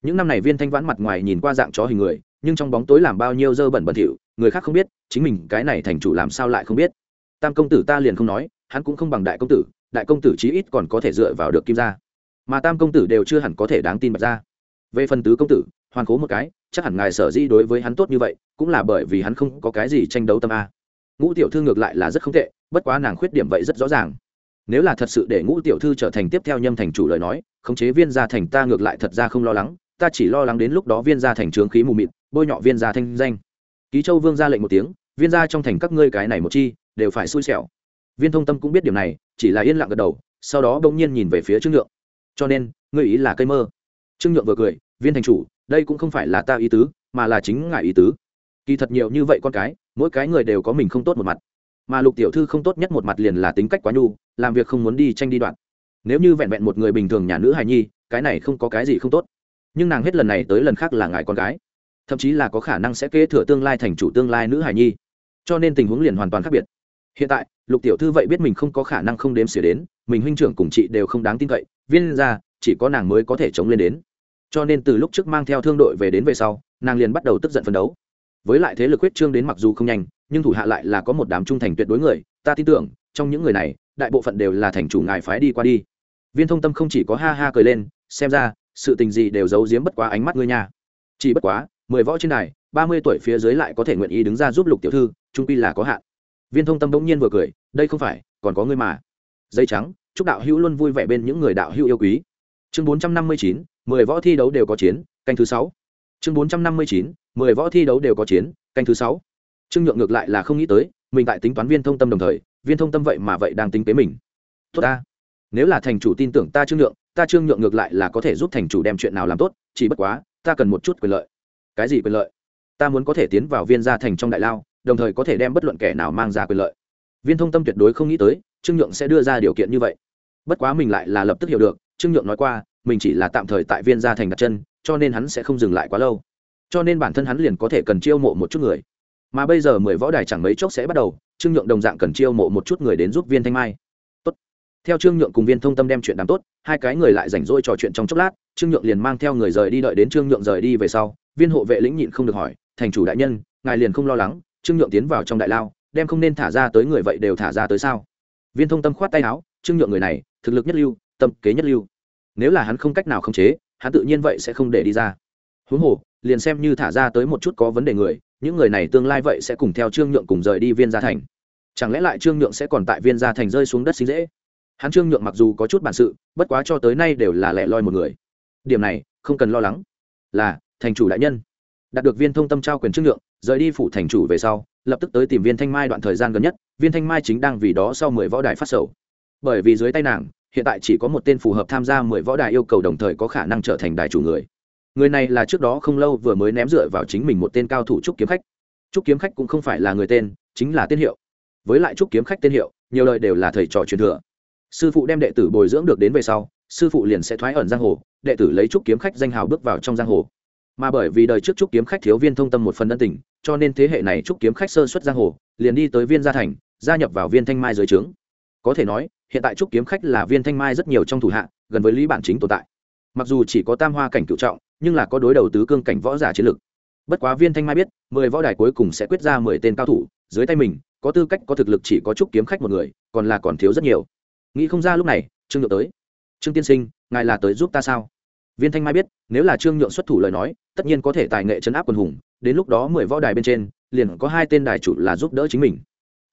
Những năm này viên thanh vãn mặt ngoài nhìn qua dạng chó hình người, nhưng trong bóng tối làm bao nhiêu dơ bẩn bẩn thỉu, người khác không biết, chính mình cái này thành chủ làm sao lại không biết. Tam công tử ta liền không nói, hắn cũng không bằng đại công tử, đại công tử chí ít còn có thể dựa vào được kim gia mà tam công tử đều chưa hẳn có thể đáng tin bạch ra. Về phần tứ công tử, hoàn cố một cái, chắc hẳn ngài sở di đối với hắn tốt như vậy, cũng là bởi vì hắn không có cái gì tranh đấu tâm a. Ngũ tiểu thư ngược lại là rất không tệ, bất quá nàng khuyết điểm vậy rất rõ ràng. Nếu là thật sự để ngũ tiểu thư trở thành tiếp theo nhâm thành chủ lời nói, khống chế viên gia thành ta ngược lại thật ra không lo lắng, ta chỉ lo lắng đến lúc đó viên gia thành trướng khí mù mịt, bôi nhọ viên gia thanh danh. Ký châu vương ra lệnh một tiếng, viên gia trong thành các ngươi cái này một chi, đều phải xui xẻo. Viên thông tâm cũng biết điều này, chỉ là yên lặng gật đầu, sau đó bỗng nhiên nhìn về phía trương nhượng cho nên, ngươi ý là cây mơ. Trương nhượng vừa cười, viên thành chủ, đây cũng không phải là ta ý tứ, mà là chính ngại ý tứ. Kỳ thật nhiều như vậy con cái, mỗi cái người đều có mình không tốt một mặt. Mà lục tiểu thư không tốt nhất một mặt liền là tính cách quá nhu, làm việc không muốn đi tranh đi đoạn. Nếu như vẹn vẹn một người bình thường nhà nữ hài nhi, cái này không có cái gì không tốt. Nhưng nàng hết lần này tới lần khác là ngài con gái. Thậm chí là có khả năng sẽ kế thừa tương lai thành chủ tương lai nữ hài nhi. Cho nên tình huống liền hoàn toàn khác biệt. Hiện tại, lục tiểu thư vậy biết mình không có khả năng không đếm xỉa đến, mình huynh trưởng cùng chị đều không đáng tin cậy viên ra, chỉ có nàng mới có thể chống lên đến. Cho nên từ lúc trước mang theo thương đội về đến về sau, nàng liền bắt đầu tức giận phấn đấu. Với lại thế lực huyết trương đến mặc dù không nhanh, nhưng thủ hạ lại là có một đám trung thành tuyệt đối người, ta tin tưởng, trong những người này, đại bộ phận đều là thành chủ ngài phái đi qua đi. Viên thông tâm không chỉ có ha ha cười lên, xem ra, sự tình gì đều giấu giếm bất quá ánh mắt ngươi nha. Chỉ bất quá, mười võ trên này ba mươi tuổi phía dưới lại có thể nguyện ý đứng ra giúp lục tiểu thư, trung quy là có hạn. Viên thông tâm bỗng nhiên vừa cười, đây không phải, còn có ngươi mà. Dây trắng chúc đạo hữu luôn vui vẻ bên những người đạo hữu yêu quý. Chương bốn trăm năm mươi chín, mười võ thi đấu đều có chiến, canh thứ sáu. Chương bốn trăm năm mươi chín, mười võ thi đấu đều có chiến, canh thứ sáu. Trương nhượng ngược lại là không nghĩ tới, mình tại tính toán viên thông tâm đồng thời, viên thông tâm vậy mà vậy đang tính kế mình. Tốt ta. Nếu là thành chủ tin tưởng ta trương nhượng, ta trương nhượng ngược lại là có thể giúp thành chủ đem chuyện nào làm tốt, chỉ bất quá, ta cần một chút quyền lợi. Cái gì quyền lợi? Ta muốn có thể tiến vào viên gia thành trong đại lao, đồng thời có thể đem bất luận kẻ nào mang ra quyền lợi. Viên thông tâm tuyệt đối không nghĩ tới, trương nhượng sẽ đưa ra điều kiện như vậy bất quá mình lại là lập tức hiểu được, trương nhượng nói qua, mình chỉ là tạm thời tại viên gia thành đặt chân, cho nên hắn sẽ không dừng lại quá lâu. Cho nên bản thân hắn liền có thể cần chiêu mộ một chút người. Mà bây giờ mười võ đài chẳng mấy chốc sẽ bắt đầu, trương nhượng đồng dạng cần chiêu mộ một chút người đến giúp viên thanh mai. Tốt. Theo trương nhượng cùng viên thông tâm đem chuyện đàm tốt, hai cái người lại rảnh rỗi trò chuyện trong chốc lát, trương nhượng liền mang theo người rời đi đợi đến trương nhượng rời đi về sau, viên hộ vệ lĩnh nhịn không được hỏi, thành chủ đại nhân, ngài liền không lo lắng, trương nhượng tiến vào trong đại lao, đem không nên thả ra tới người vậy đều thả ra tới sao? Viên thông tâm khoát tay áo trương nhượng người này, thực lực nhất lưu, tâm kế nhất lưu. Nếu là hắn không cách nào khống chế, hắn tự nhiên vậy sẽ không để đi ra. Huống hồ, liền xem như thả ra tới một chút có vấn đề người, những người này tương lai vậy sẽ cùng theo trương nhượng cùng rời đi viên gia thành. Chẳng lẽ lại trương nhượng sẽ còn tại viên gia thành rơi xuống đất sinh dễ? Hắn trương nhượng mặc dù có chút bản sự, bất quá cho tới nay đều là lẻ loi một người. Điểm này, không cần lo lắng. Là, thành chủ đại nhân. Đạt được viên thông tâm trao quyền trương nhượng, rời đi phủ thành chủ về sau, lập tức tới tìm viên thanh mai đoạn thời gian gần nhất, viên thanh mai chính đang vì đó sau mười võ đài phát sầu bởi vì dưới tay nàng, hiện tại chỉ có một tên phù hợp tham gia mười võ đài yêu cầu đồng thời có khả năng trở thành đài chủ người. Người này là trước đó không lâu vừa mới ném dựa vào chính mình một tên cao thủ trúc kiếm khách. Trúc kiếm khách cũng không phải là người tên, chính là tên hiệu. Với lại trúc kiếm khách tên hiệu, nhiều lời đều là thầy trò truyền thừa. Sư phụ đem đệ tử bồi dưỡng được đến về sau, sư phụ liền sẽ thoái ẩn giang hồ, đệ tử lấy trúc kiếm khách danh hào bước vào trong giang hồ. Mà bởi vì đời trước trúc kiếm khách thiếu viên thông tâm một phần ân tình, cho nên thế hệ này trúc kiếm khách sơ xuất giang hồ, liền đi tới viên gia thành, gia nhập vào viên thanh mai dưới trướng. Có thể nói hiện tại trúc kiếm khách là viên thanh mai rất nhiều trong thủ hạ, gần với lý bản chính tồn tại. Mặc dù chỉ có tam hoa cảnh cựu trọng, nhưng là có đối đầu tứ cương cảnh võ giả chiến lực. Bất quá viên thanh mai biết, mười võ đài cuối cùng sẽ quyết ra mười tên cao thủ, dưới tay mình, có tư cách, có thực lực chỉ có trúc kiếm khách một người, còn là còn thiếu rất nhiều. Nghĩ không ra lúc này, trương nhượng tới. Trương tiên sinh, ngài là tới giúp ta sao? Viên thanh mai biết, nếu là trương nhượng xuất thủ lời nói, tất nhiên có thể tài nghệ chấn áp quần hùng, đến lúc đó mười võ đài bên trên, liền có hai tên đài chủ là giúp đỡ chính mình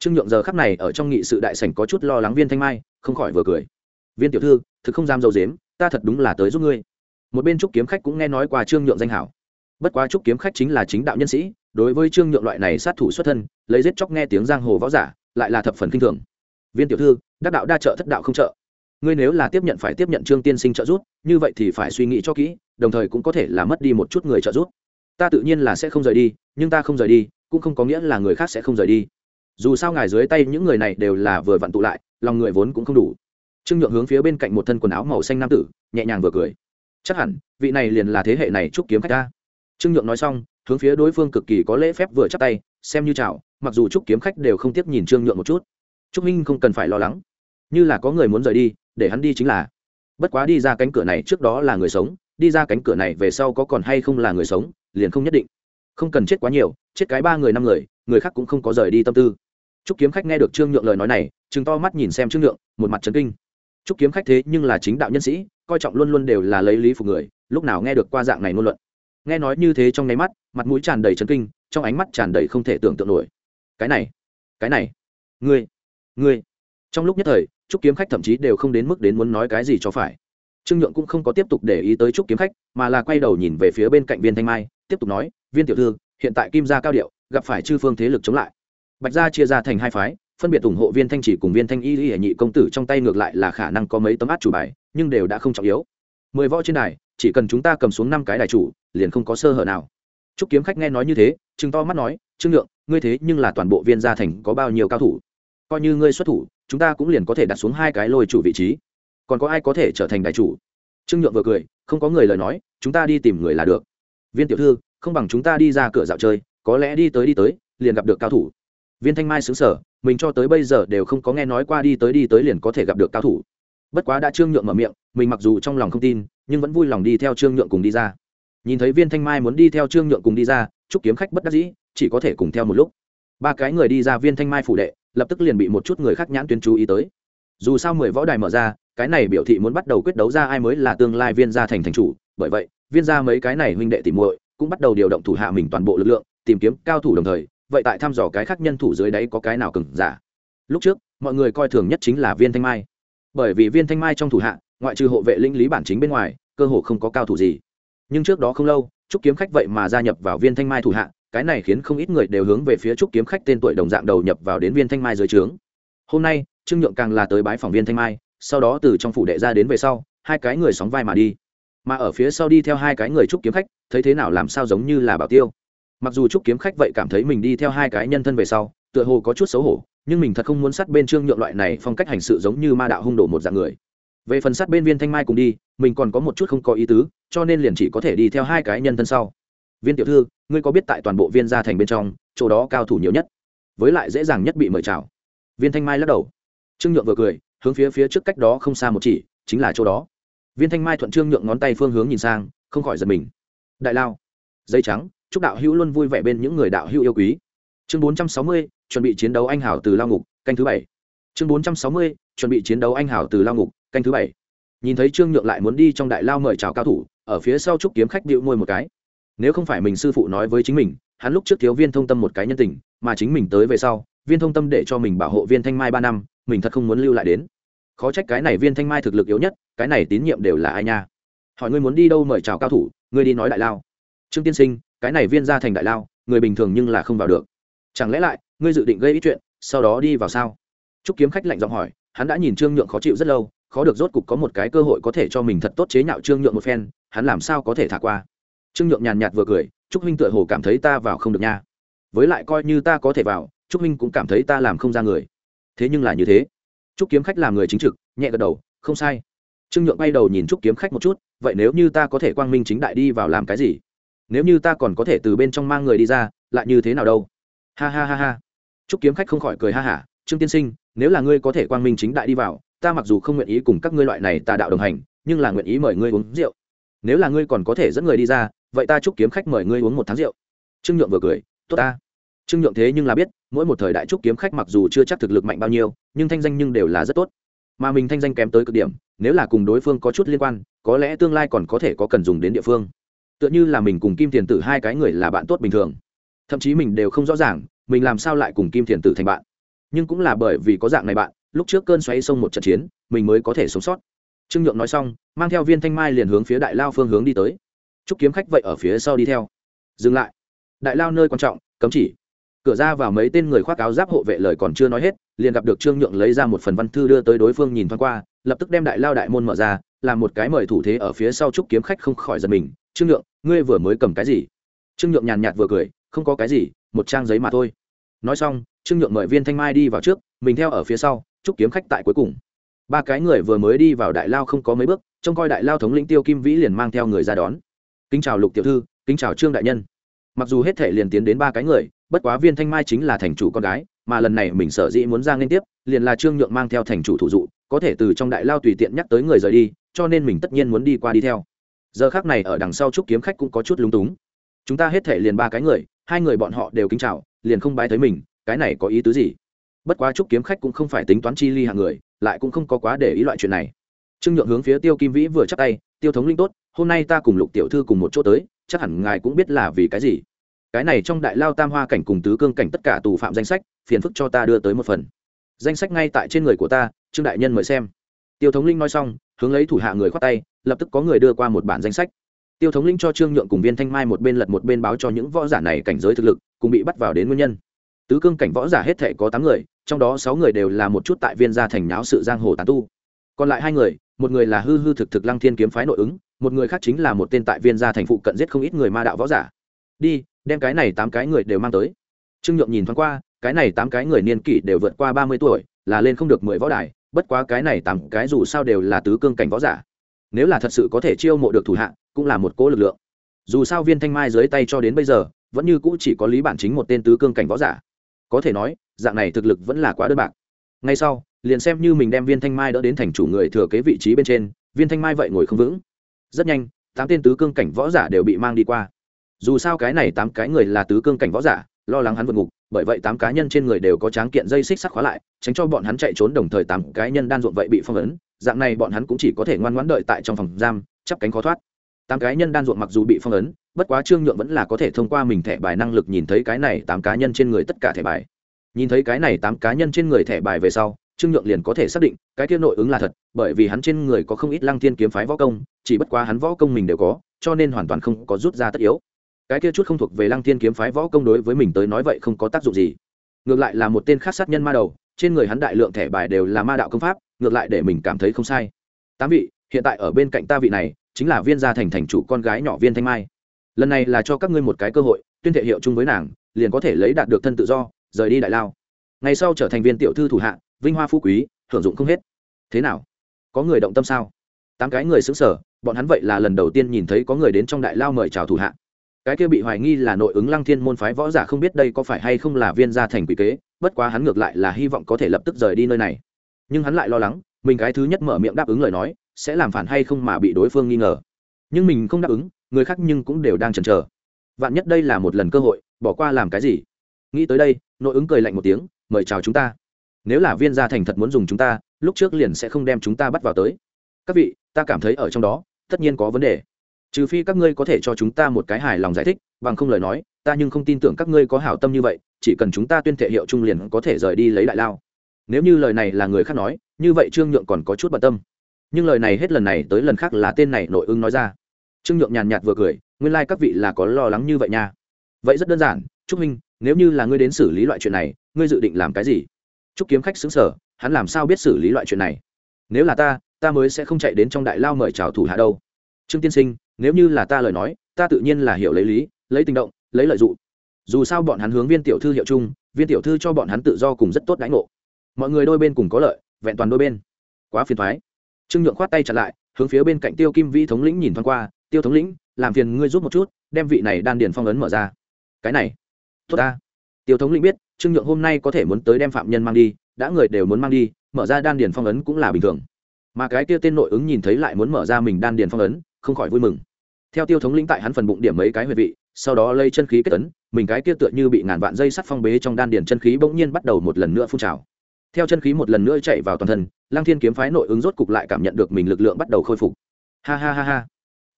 trương nhượng giờ khắp này ở trong nghị sự đại sảnh có chút lo lắng viên thanh mai, không khỏi vừa cười. Viên tiểu thư, thực không dám dầu dếm ta thật đúng là tới giúp ngươi. Một bên trúc kiếm khách cũng nghe nói qua trương nhượng danh hảo. Bất quá trúc kiếm khách chính là chính đạo nhân sĩ, đối với trương nhượng loại này sát thủ xuất thân, lấy giết chóc nghe tiếng giang hồ võ giả, lại là thập phần kinh thường. Viên tiểu thư, đắc đạo đa trợ thất đạo không trợ. Ngươi nếu là tiếp nhận phải tiếp nhận trương tiên sinh trợ giúp, như vậy thì phải suy nghĩ cho kỹ, đồng thời cũng có thể là mất đi một chút người trợ giúp. Ta tự nhiên là sẽ không rời đi, nhưng ta không rời đi, cũng không có nghĩa là người khác sẽ không rời đi dù sao ngài dưới tay những người này đều là vừa vặn tụ lại, lòng người vốn cũng không đủ. Trương nhượng hướng phía bên cạnh một thân quần áo màu xanh nam tử, nhẹ nhàng vừa cười. Chắc hẳn, vị này liền là thế hệ này trúc kiếm khách ta. Trương nhượng nói xong, hướng phía đối phương cực kỳ có lễ phép vừa chắp tay, xem như chào, mặc dù trúc kiếm khách đều không tiếc nhìn trương nhượng một chút. Trúc minh không cần phải lo lắng. Như là có người muốn rời đi, để hắn đi chính là. Bất quá đi ra cánh cửa này trước đó là người sống, đi ra cánh cửa này về sau có còn hay không là người sống, liền không nhất định. Không cần chết quá nhiều, chết cái ba người năm người người khác cũng không có rời đi tâm tư trúc kiếm khách nghe được trương nhượng lời nói này chừng to mắt nhìn xem trương nhượng, một mặt trấn kinh. Trúc kiếm khách thế nhưng là chính đạo nhân sĩ, coi trọng luôn luôn đều là lấy lý phục người, lúc nào nghe được qua dạng này ngôn luận. Nghe nói như thế trong nháy mắt, mặt mũi tràn đầy trấn kinh, trong ánh mắt tràn đầy không thể tưởng tượng nổi. Cái này cái này, ngươi ngươi. Trong lúc nhất thời, trúc kiếm khách thậm chí đều không đến mức đến muốn nói cái gì cho phải. Trương nhượng cũng không có tiếp tục để ý tới trúc kiếm khách, mà là quay đầu nhìn về phía bên cạnh viên thanh mai, tiếp tục nói, viên tiểu thư, hiện tại kim gia cao điệu, gặp phải chư phương thế lực chống lại bạch gia chia ra thành hai phái, phân biệt ủng hộ viên thanh chỉ cùng viên thanh y y hệ nhị công tử, trong tay ngược lại là khả năng có mấy tấm át chủ bài, nhưng đều đã không trọng yếu. Mười võ trên đài, chỉ cần chúng ta cầm xuống năm cái đài chủ, liền không có sơ hở nào. Trúc kiếm khách nghe nói như thế chừng to mắt nói, trương nhượng, ngươi thế nhưng là toàn bộ viên gia thành có bao nhiêu cao thủ? Coi như ngươi xuất thủ, chúng ta cũng liền có thể đặt xuống hai cái lôi chủ vị trí. Còn có ai có thể trở thành đài chủ? Trương nhượng vừa cười, không có người lời nói, chúng ta đi tìm người là được. Viên tiểu thư, không bằng chúng ta đi ra cửa dạo chơi, có lẽ đi tới đi tới, liền gặp được cao thủ viên thanh mai xứng sở mình cho tới bây giờ đều không có nghe nói qua đi tới đi tới liền có thể gặp được cao thủ. Bất quá đã trương nhượng mở miệng, mình mặc dù trong lòng không tin, nhưng vẫn vui lòng đi theo trương nhượng cùng đi ra. Nhìn thấy viên thanh mai muốn đi theo trương nhượng cùng đi ra chúc kiếm khách bất đắc dĩ, chỉ có thể cùng theo một lúc. Ba cái người đi ra viên thanh mai phủ đệ, lập tức liền bị một chút người khác nhãn tuyên chú ý tới. Dù sao mười võ đài mở ra, cái này biểu thị muốn bắt đầu quyết đấu ra ai mới là tương lai viên gia thành thành chủ, bởi vậy, viên gia mấy cái này huynh đệ tìm muội cũng bắt đầu điều động thủ hạ mình toàn bộ lực lượng, tìm kiếm cao thủ đồng thời vậy tại thăm dò cái khác nhân thủ dưới đấy có cái nào cứng giả? Lúc trước, mọi người coi thường nhất chính là viên thanh mai. Bởi vì viên thanh mai trong thủ hạ, ngoại trừ hộ vệ linh lý bản chính bên ngoài, cơ hồ không có cao thủ gì. Nhưng trước đó không lâu, trúc kiếm khách vậy mà gia nhập vào viên thanh mai thủ hạ, cái này khiến không ít người đều hướng về phía trúc kiếm khách tên tuổi đồng dạng đầu nhập vào đến viên thanh mai dưới trướng. Hôm nay, trương nhượng càng là tới bái phòng viên thanh mai, sau đó từ trong phủ đệ ra đến về sau, hai cái người sóng vai mà đi. Mà ở phía sau đi theo hai cái người trúc kiếm khách, thấy thế nào làm sao giống như là bảo tiêu mặc dù trúc kiếm khách vậy cảm thấy mình đi theo hai cái nhân thân về sau, tựa hồ có chút xấu hổ, nhưng mình thật không muốn sát bên trương nhượng loại này phong cách hành sự giống như ma đạo hung đổ một dạng người. Về phần sát bên viên thanh mai cùng đi, mình còn có một chút không có ý tứ, cho nên liền chỉ có thể đi theo hai cái nhân thân sau. Viên tiểu thư, ngươi có biết tại toàn bộ viên gia thành bên trong, chỗ đó cao thủ nhiều nhất? Với lại dễ dàng nhất bị mời chào. Viên thanh mai lắc đầu. Trương nhượng vừa cười, hướng phía phía trước cách đó không xa một chỉ, chính là chỗ đó. Viên thanh mai thuận trương nhượng ngón tay phương hướng nhìn sang, không khỏi giật mình. Đại lao dây trắng chúc đạo hữu luôn vui vẻ bên những người đạo hữu yêu quý. Chương bốn trăm sáu mươi, chuẩn bị chiến đấu anh hảo từ lao ngục, canh thứ bảy. Chương bốn trăm sáu mươi, chuẩn bị chiến đấu anh hảo từ lao ngục, canh thứ bảy. Nhìn thấy trương nhượng lại muốn đi trong đại lao mời chào cao thủ, ở phía sau trúc kiếm khách điệu môi một cái. Nếu không phải mình sư phụ nói với chính mình, hắn lúc trước thiếu viên thông tâm một cái nhân tình, mà chính mình tới về sau, viên thông tâm để cho mình bảo hộ viên thanh mai ba năm, mình thật không muốn lưu lại đến. Khó trách cái này viên thanh mai thực lực yếu nhất, cái này tín nhiệm đều là ai nha. Hỏi ngươi muốn đi đâu mời chào cao thủ, ngươi đi nói đại lao. Trương tiên sinh cái này viên ra thành đại lao, người bình thường nhưng là không vào được. Chẳng lẽ lại, ngươi dự định gây ít chuyện, sau đó đi vào sao? Trúc kiếm khách lạnh giọng hỏi, hắn đã nhìn trương nhượng khó chịu rất lâu, khó được rốt cục có một cái cơ hội có thể cho mình thật tốt chế nhạo trương nhượng một phen, hắn làm sao có thể thả qua? Trương nhượng nhàn nhạt vừa cười, trúc huynh tựa hồ cảm thấy ta vào không được nha. Với lại coi như ta có thể vào, trúc huynh cũng cảm thấy ta làm không ra người. Thế nhưng là như thế. Trúc kiếm khách làm người chính trực, nhẹ gật đầu, không sai. Trương nhượng bay đầu nhìn trúc kiếm khách một chút, vậy nếu như ta có thể quang minh chính đại đi vào làm cái gì? Nếu như ta còn có thể từ bên trong mang người đi ra, lại như thế nào đâu? Ha ha ha ha. Trúc kiếm khách không khỏi cười ha hả. Trương tiên sinh, nếu là ngươi có thể quang minh chính đại đi vào, ta mặc dù không nguyện ý cùng các ngươi loại này tà đạo đồng hành, nhưng là nguyện ý mời ngươi uống rượu. Nếu là ngươi còn có thể dẫn người đi ra, vậy ta chúc kiếm khách mời ngươi uống một tháng rượu. Trương nhượng vừa cười, tốt ta. Trương nhượng thế nhưng là biết, mỗi một thời đại trúc kiếm khách mặc dù chưa chắc thực lực mạnh bao nhiêu, nhưng thanh danh nhưng đều là rất tốt. Mà mình thanh danh kém tới cực điểm, nếu là cùng đối phương có chút liên quan, có lẽ tương lai còn có thể có cần dùng đến địa phương tựa như là mình cùng kim thiền tử hai cái người là bạn tốt bình thường. Thậm chí mình đều không rõ ràng, mình làm sao lại cùng kim thiền tử thành bạn. Nhưng cũng là bởi vì có dạng này bạn, lúc trước cơn xoáy sông một trận chiến, mình mới có thể sống sót. Trương nhượng nói xong, mang theo viên thanh mai liền hướng phía đại lao phương hướng đi tới. Chúc kiếm khách vậy ở phía sau đi theo. Dừng lại. Đại lao nơi quan trọng, cấm chỉ. Cửa ra vào mấy tên người khoác áo giáp hộ vệ lời còn chưa nói hết, liền gặp được trương nhượng lấy ra một phần văn thư đưa tới đối phương nhìn thoáng qua, lập tức đem đại lao đại môn mở ra, làm một cái mời thủ thế ở phía sau trúc kiếm khách không khỏi giật mình trương nhượng, ngươi vừa mới cầm cái gì? Trương nhượng nhàn nhạt vừa cười, không có cái gì, một trang giấy mà thôi. Nói xong, trương nhượng mời viên thanh mai đi vào trước, mình theo ở phía sau, chúc kiếm khách tại cuối cùng. Ba cái người vừa mới đi vào đại lao không có mấy bước, trông coi đại lao thống lĩnh tiêu kim vĩ liền mang theo người ra đón. Kính chào lục tiểu thư, kính chào trương đại nhân. Mặc dù hết thể liền tiến đến ba cái người, bất quá viên thanh mai chính là thành chủ con gái, mà lần này mình sở dĩ muốn ra liên tiếp, liền là trương nhượng mang theo thành chủ thủ dụ, có thể từ trong đại lao tùy tiện nhắc tới người rời đi, cho nên mình tất nhiên muốn đi qua đi theo giờ khác này ở đằng sau trúc kiếm khách cũng có chút lúng túng. Chúng ta hết thể liền ba cái người, hai người bọn họ đều kính chào, liền không bái tới mình, cái này có ý tứ gì? Bất quá trúc kiếm khách cũng không phải tính toán chi ly hàng người, lại cũng không có quá để ý loại chuyện này. Trương nhượng hướng phía tiêu kim vĩ vừa chắc tay, tiêu thống linh tốt, hôm nay ta cùng lục tiểu thư cùng một chỗ tới, chắc hẳn ngài cũng biết là vì cái gì. Cái này trong đại lao tam hoa cảnh cùng tứ cương cảnh tất cả tù phạm danh sách, phiền phức cho ta đưa tới một phần. Danh sách ngay tại trên người của ta, trương đại nhân mời xem. Tiêu thống linh nói xong, hướng lấy thủ hạ người khoát tay lập tức có người đưa qua một bản danh sách. Tiêu thống linh cho trương nhượng cùng viên thanh mai một bên lật một bên báo cho những võ giả này cảnh giới thực lực, cùng bị bắt vào đến nguyên nhân. Tứ cương cảnh võ giả hết thể có tám người, trong đó sáu người đều là một chút tại viên gia thành náo sự giang hồ tán tu. Còn lại hai người, một người là hư hư thực thực lăng thiên kiếm phái nội ứng, một người khác chính là một tên tại viên gia thành phụ cận giết không ít người ma đạo võ giả. Đi, đem cái này tám cái người đều mang tới. Trương nhượng nhìn thoáng qua, cái này tám cái người niên kỷ đều vượt qua ba mươi tuổi, là lên không được mười võ đài, bất quá cái này tám cái dù sao đều là tứ cương cảnh võ giả nếu là thật sự có thể chiêu mộ được thủ hạ, cũng là một cỗ lực lượng. Dù sao viên thanh mai dưới tay cho đến bây giờ, vẫn như cũ chỉ có lý bản chính một tên tứ cương cảnh võ giả. Có thể nói, dạng này thực lực vẫn là quá đơn bạc. Ngay sau, liền xem như mình đem viên thanh mai đỡ đến thành chủ người thừa kế vị trí bên trên, viên thanh mai vậy ngồi không vững. Rất nhanh, tám tên tứ cương cảnh võ giả đều bị mang đi qua. Dù sao cái này tám cái người là tứ cương cảnh võ giả, lo lắng hắn vượt ngục, bởi vậy tám cá nhân trên người đều có tráng kiện dây xích sắc khóa lại, tránh cho bọn hắn chạy trốn đồng thời tám cá nhân đan ruộng vậy bị phong ấn dạng này bọn hắn cũng chỉ có thể ngoan ngoãn đợi tại trong phòng giam, chắp cánh khó thoát. Tám cá nhân đan ruộng mặc dù bị phong ấn, bất quá trương nhượng vẫn là có thể thông qua mình thẻ bài năng lực nhìn thấy cái này tám cá nhân trên người tất cả thẻ bài. Nhìn thấy cái này tám cá nhân trên người thẻ bài về sau, trương nhượng liền có thể xác định, cái kia nội ứng là thật, bởi vì hắn trên người có không ít lăng thiên kiếm phái võ công, chỉ bất quá hắn võ công mình đều có, cho nên hoàn toàn không có rút ra tất yếu. Cái kia chút không thuộc về lăng thiên kiếm phái võ công đối với mình tới nói vậy không có tác dụng gì. Ngược lại là một tên khác sát nhân ma đầu, trên người hắn đại lượng thẻ bài đều là ma đạo công pháp ngược lại để mình cảm thấy không sai. Tám vị, hiện tại ở bên cạnh ta vị này, chính là viên gia thành thành chủ con gái nhỏ viên thanh mai. Lần này là cho các ngươi một cái cơ hội, tuyên thệ hiệu chung với nàng, liền có thể lấy đạt được thân tự do, rời đi đại lao. Ngày sau trở thành viên tiểu thư thủ hạ, vinh hoa phú quý, hưởng dụng không hết. Thế nào? Có người động tâm sao? Tám cái người xứng sở, bọn hắn vậy là lần đầu tiên nhìn thấy có người đến trong đại lao mời chào thủ hạ. Cái kia bị hoài nghi là nội ứng lăng thiên môn phái võ giả không biết đây có phải hay không là viên gia thành quỷ kế, bất quá hắn ngược lại là hy vọng có thể lập tức rời đi nơi này nhưng hắn lại lo lắng, mình cái thứ nhất mở miệng đáp ứng lời nói, sẽ làm phản hay không mà bị đối phương nghi ngờ. Nhưng mình không đáp ứng, người khác nhưng cũng đều đang chần chờ. Vạn nhất đây là một lần cơ hội, bỏ qua làm cái gì? Nghĩ tới đây, nội ứng cười lạnh một tiếng, mời chào chúng ta. Nếu là viên gia thành thật muốn dùng chúng ta, lúc trước liền sẽ không đem chúng ta bắt vào tới. Các vị, ta cảm thấy ở trong đó, tất nhiên có vấn đề. Trừ phi các ngươi có thể cho chúng ta một cái hài lòng giải thích, bằng không lời nói, ta nhưng không tin tưởng các ngươi có hảo tâm như vậy, chỉ cần chúng ta tuyên thệ hiệu trung liền có thể rời đi lấy đại lao nếu như lời này là người khác nói, như vậy trương nhượng còn có chút bận tâm. Nhưng lời này hết lần này tới lần khác là tên này nội ứng nói ra. Trương nhượng nhàn nhạt vừa cười, nguyên lai、like、các vị là có lo lắng như vậy nha. Vậy rất đơn giản, trúc minh, nếu như là ngươi đến xử lý loại chuyện này, ngươi dự định làm cái gì? Trúc kiếm khách xứng sở hắn làm sao biết xử lý loại chuyện này? Nếu là ta ta mới sẽ không chạy đến trong đại lao mời chào thủ hạ đâu. Trương tiên sinh, nếu như là ta lời nói, ta tự nhiên là hiểu lấy lý, lấy tình động, lấy lợi dụng. Dù sao bọn hắn hướng viên tiểu thư hiệu chung, viên tiểu thư cho bọn hắn tự do cùng rất tốt đãi ngộ mọi người đôi bên cùng có lợi, vẹn toàn đôi bên. Quá phiền thoái trương nhượng khoát tay chặt lại, hướng phía bên cạnh tiêu kim vĩ thống lĩnh nhìn thoáng qua, tiêu thống lĩnh, làm phiền ngươi giúp một chút, đem vị này đan điền phong ấn mở ra. Cái này? Tốt ta. Tiêu thống lĩnh biết, trương nhượng hôm nay có thể muốn tới đem phạm nhân mang đi, đã người đều muốn mang đi, mở ra đan điền phong ấn cũng là bình thường. Mà cái kia tên nội ứng nhìn thấy lại muốn mở ra mình đan điền phong ấn, không khỏi vui mừng. Theo tiêu thống lĩnh tại hắn phần bụng điểm mấy cái huyệt vị, sau đó lây chân khí kết ấn, mình cái kia tựa như bị ngàn vạn dây sắt phong bế trong đan điền chân khí bỗng nhiên bắt đầu một lần nữa phun trào theo chân khí một lần nữa chạy vào toàn thân, lăng thiên kiếm phái nội ứng rốt cục lại cảm nhận được mình lực lượng bắt đầu khôi phục. Ha ha ha ha.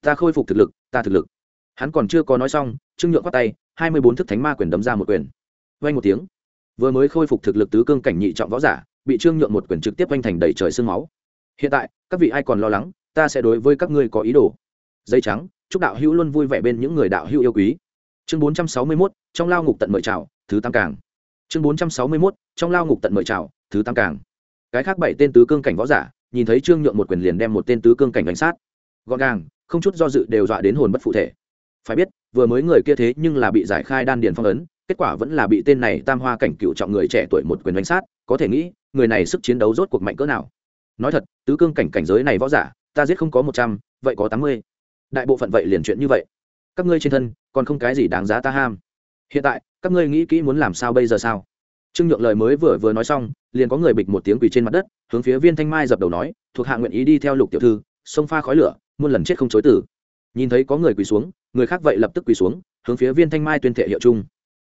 Ta khôi phục thực lực, ta thực lực. Hắn còn chưa có nói xong, trương nhượng khoát tay, hai mươi bốn thức thánh ma quyền đấm ra một quyền. Vay một tiếng. Vừa mới khôi phục thực lực tứ cương cảnh nhị trọng võ giả, bị trương nhượng một quyền trực tiếp vanh thành đầy trời sương máu. Hiện tại, các vị ai còn lo lắng, ta sẽ đối với các ngươi có ý đồ. Dây trắng, chúc đạo hữu luôn vui vẻ bên những người đạo hữu yêu quý. Chương bốn trăm sáu mươi mốt, trong lao ngục tận mời chào, thứ tam càng. Chương bốn trăm sáu mươi mốt, trong lao ngục tận mời chào thứ tam càng. Cái khác bảy tên tứ cương cảnh võ giả, nhìn thấy trương nhượng một quyền liền đem một tên tứ cương cảnh đánh sát. Gọn gàng, không chút do dự đều dọa đến hồn bất phụ thể. Phải biết, vừa mới người kia thế nhưng là bị giải khai đan điền phong ấn, kết quả vẫn là bị tên này tam hoa cảnh cựu trọng người trẻ tuổi một quyền đánh sát, có thể nghĩ, người này sức chiến đấu rốt cuộc mạnh cỡ nào. Nói thật, tứ cương cảnh cảnh giới này võ giả, ta giết không có một trăm, vậy có tám mươi. Đại bộ phận vậy liền chuyện như vậy. Các ngươi trên thân, còn không cái gì đáng giá ta ham. Hiện tại, các ngươi nghĩ kỹ muốn làm sao bây giờ sao? Trương nhượng lời mới vừa vừa nói xong, liền có người bịch một tiếng quỳ trên mặt đất, hướng phía viên thanh mai dập đầu nói, thuộc hạ nguyện ý đi theo lục tiểu thư xông pha khói lửa, muôn lần chết không chối tử nhìn thấy có người quỳ xuống, người khác vậy lập tức quỳ xuống, hướng phía viên thanh mai tuyên thệ hiệu chung.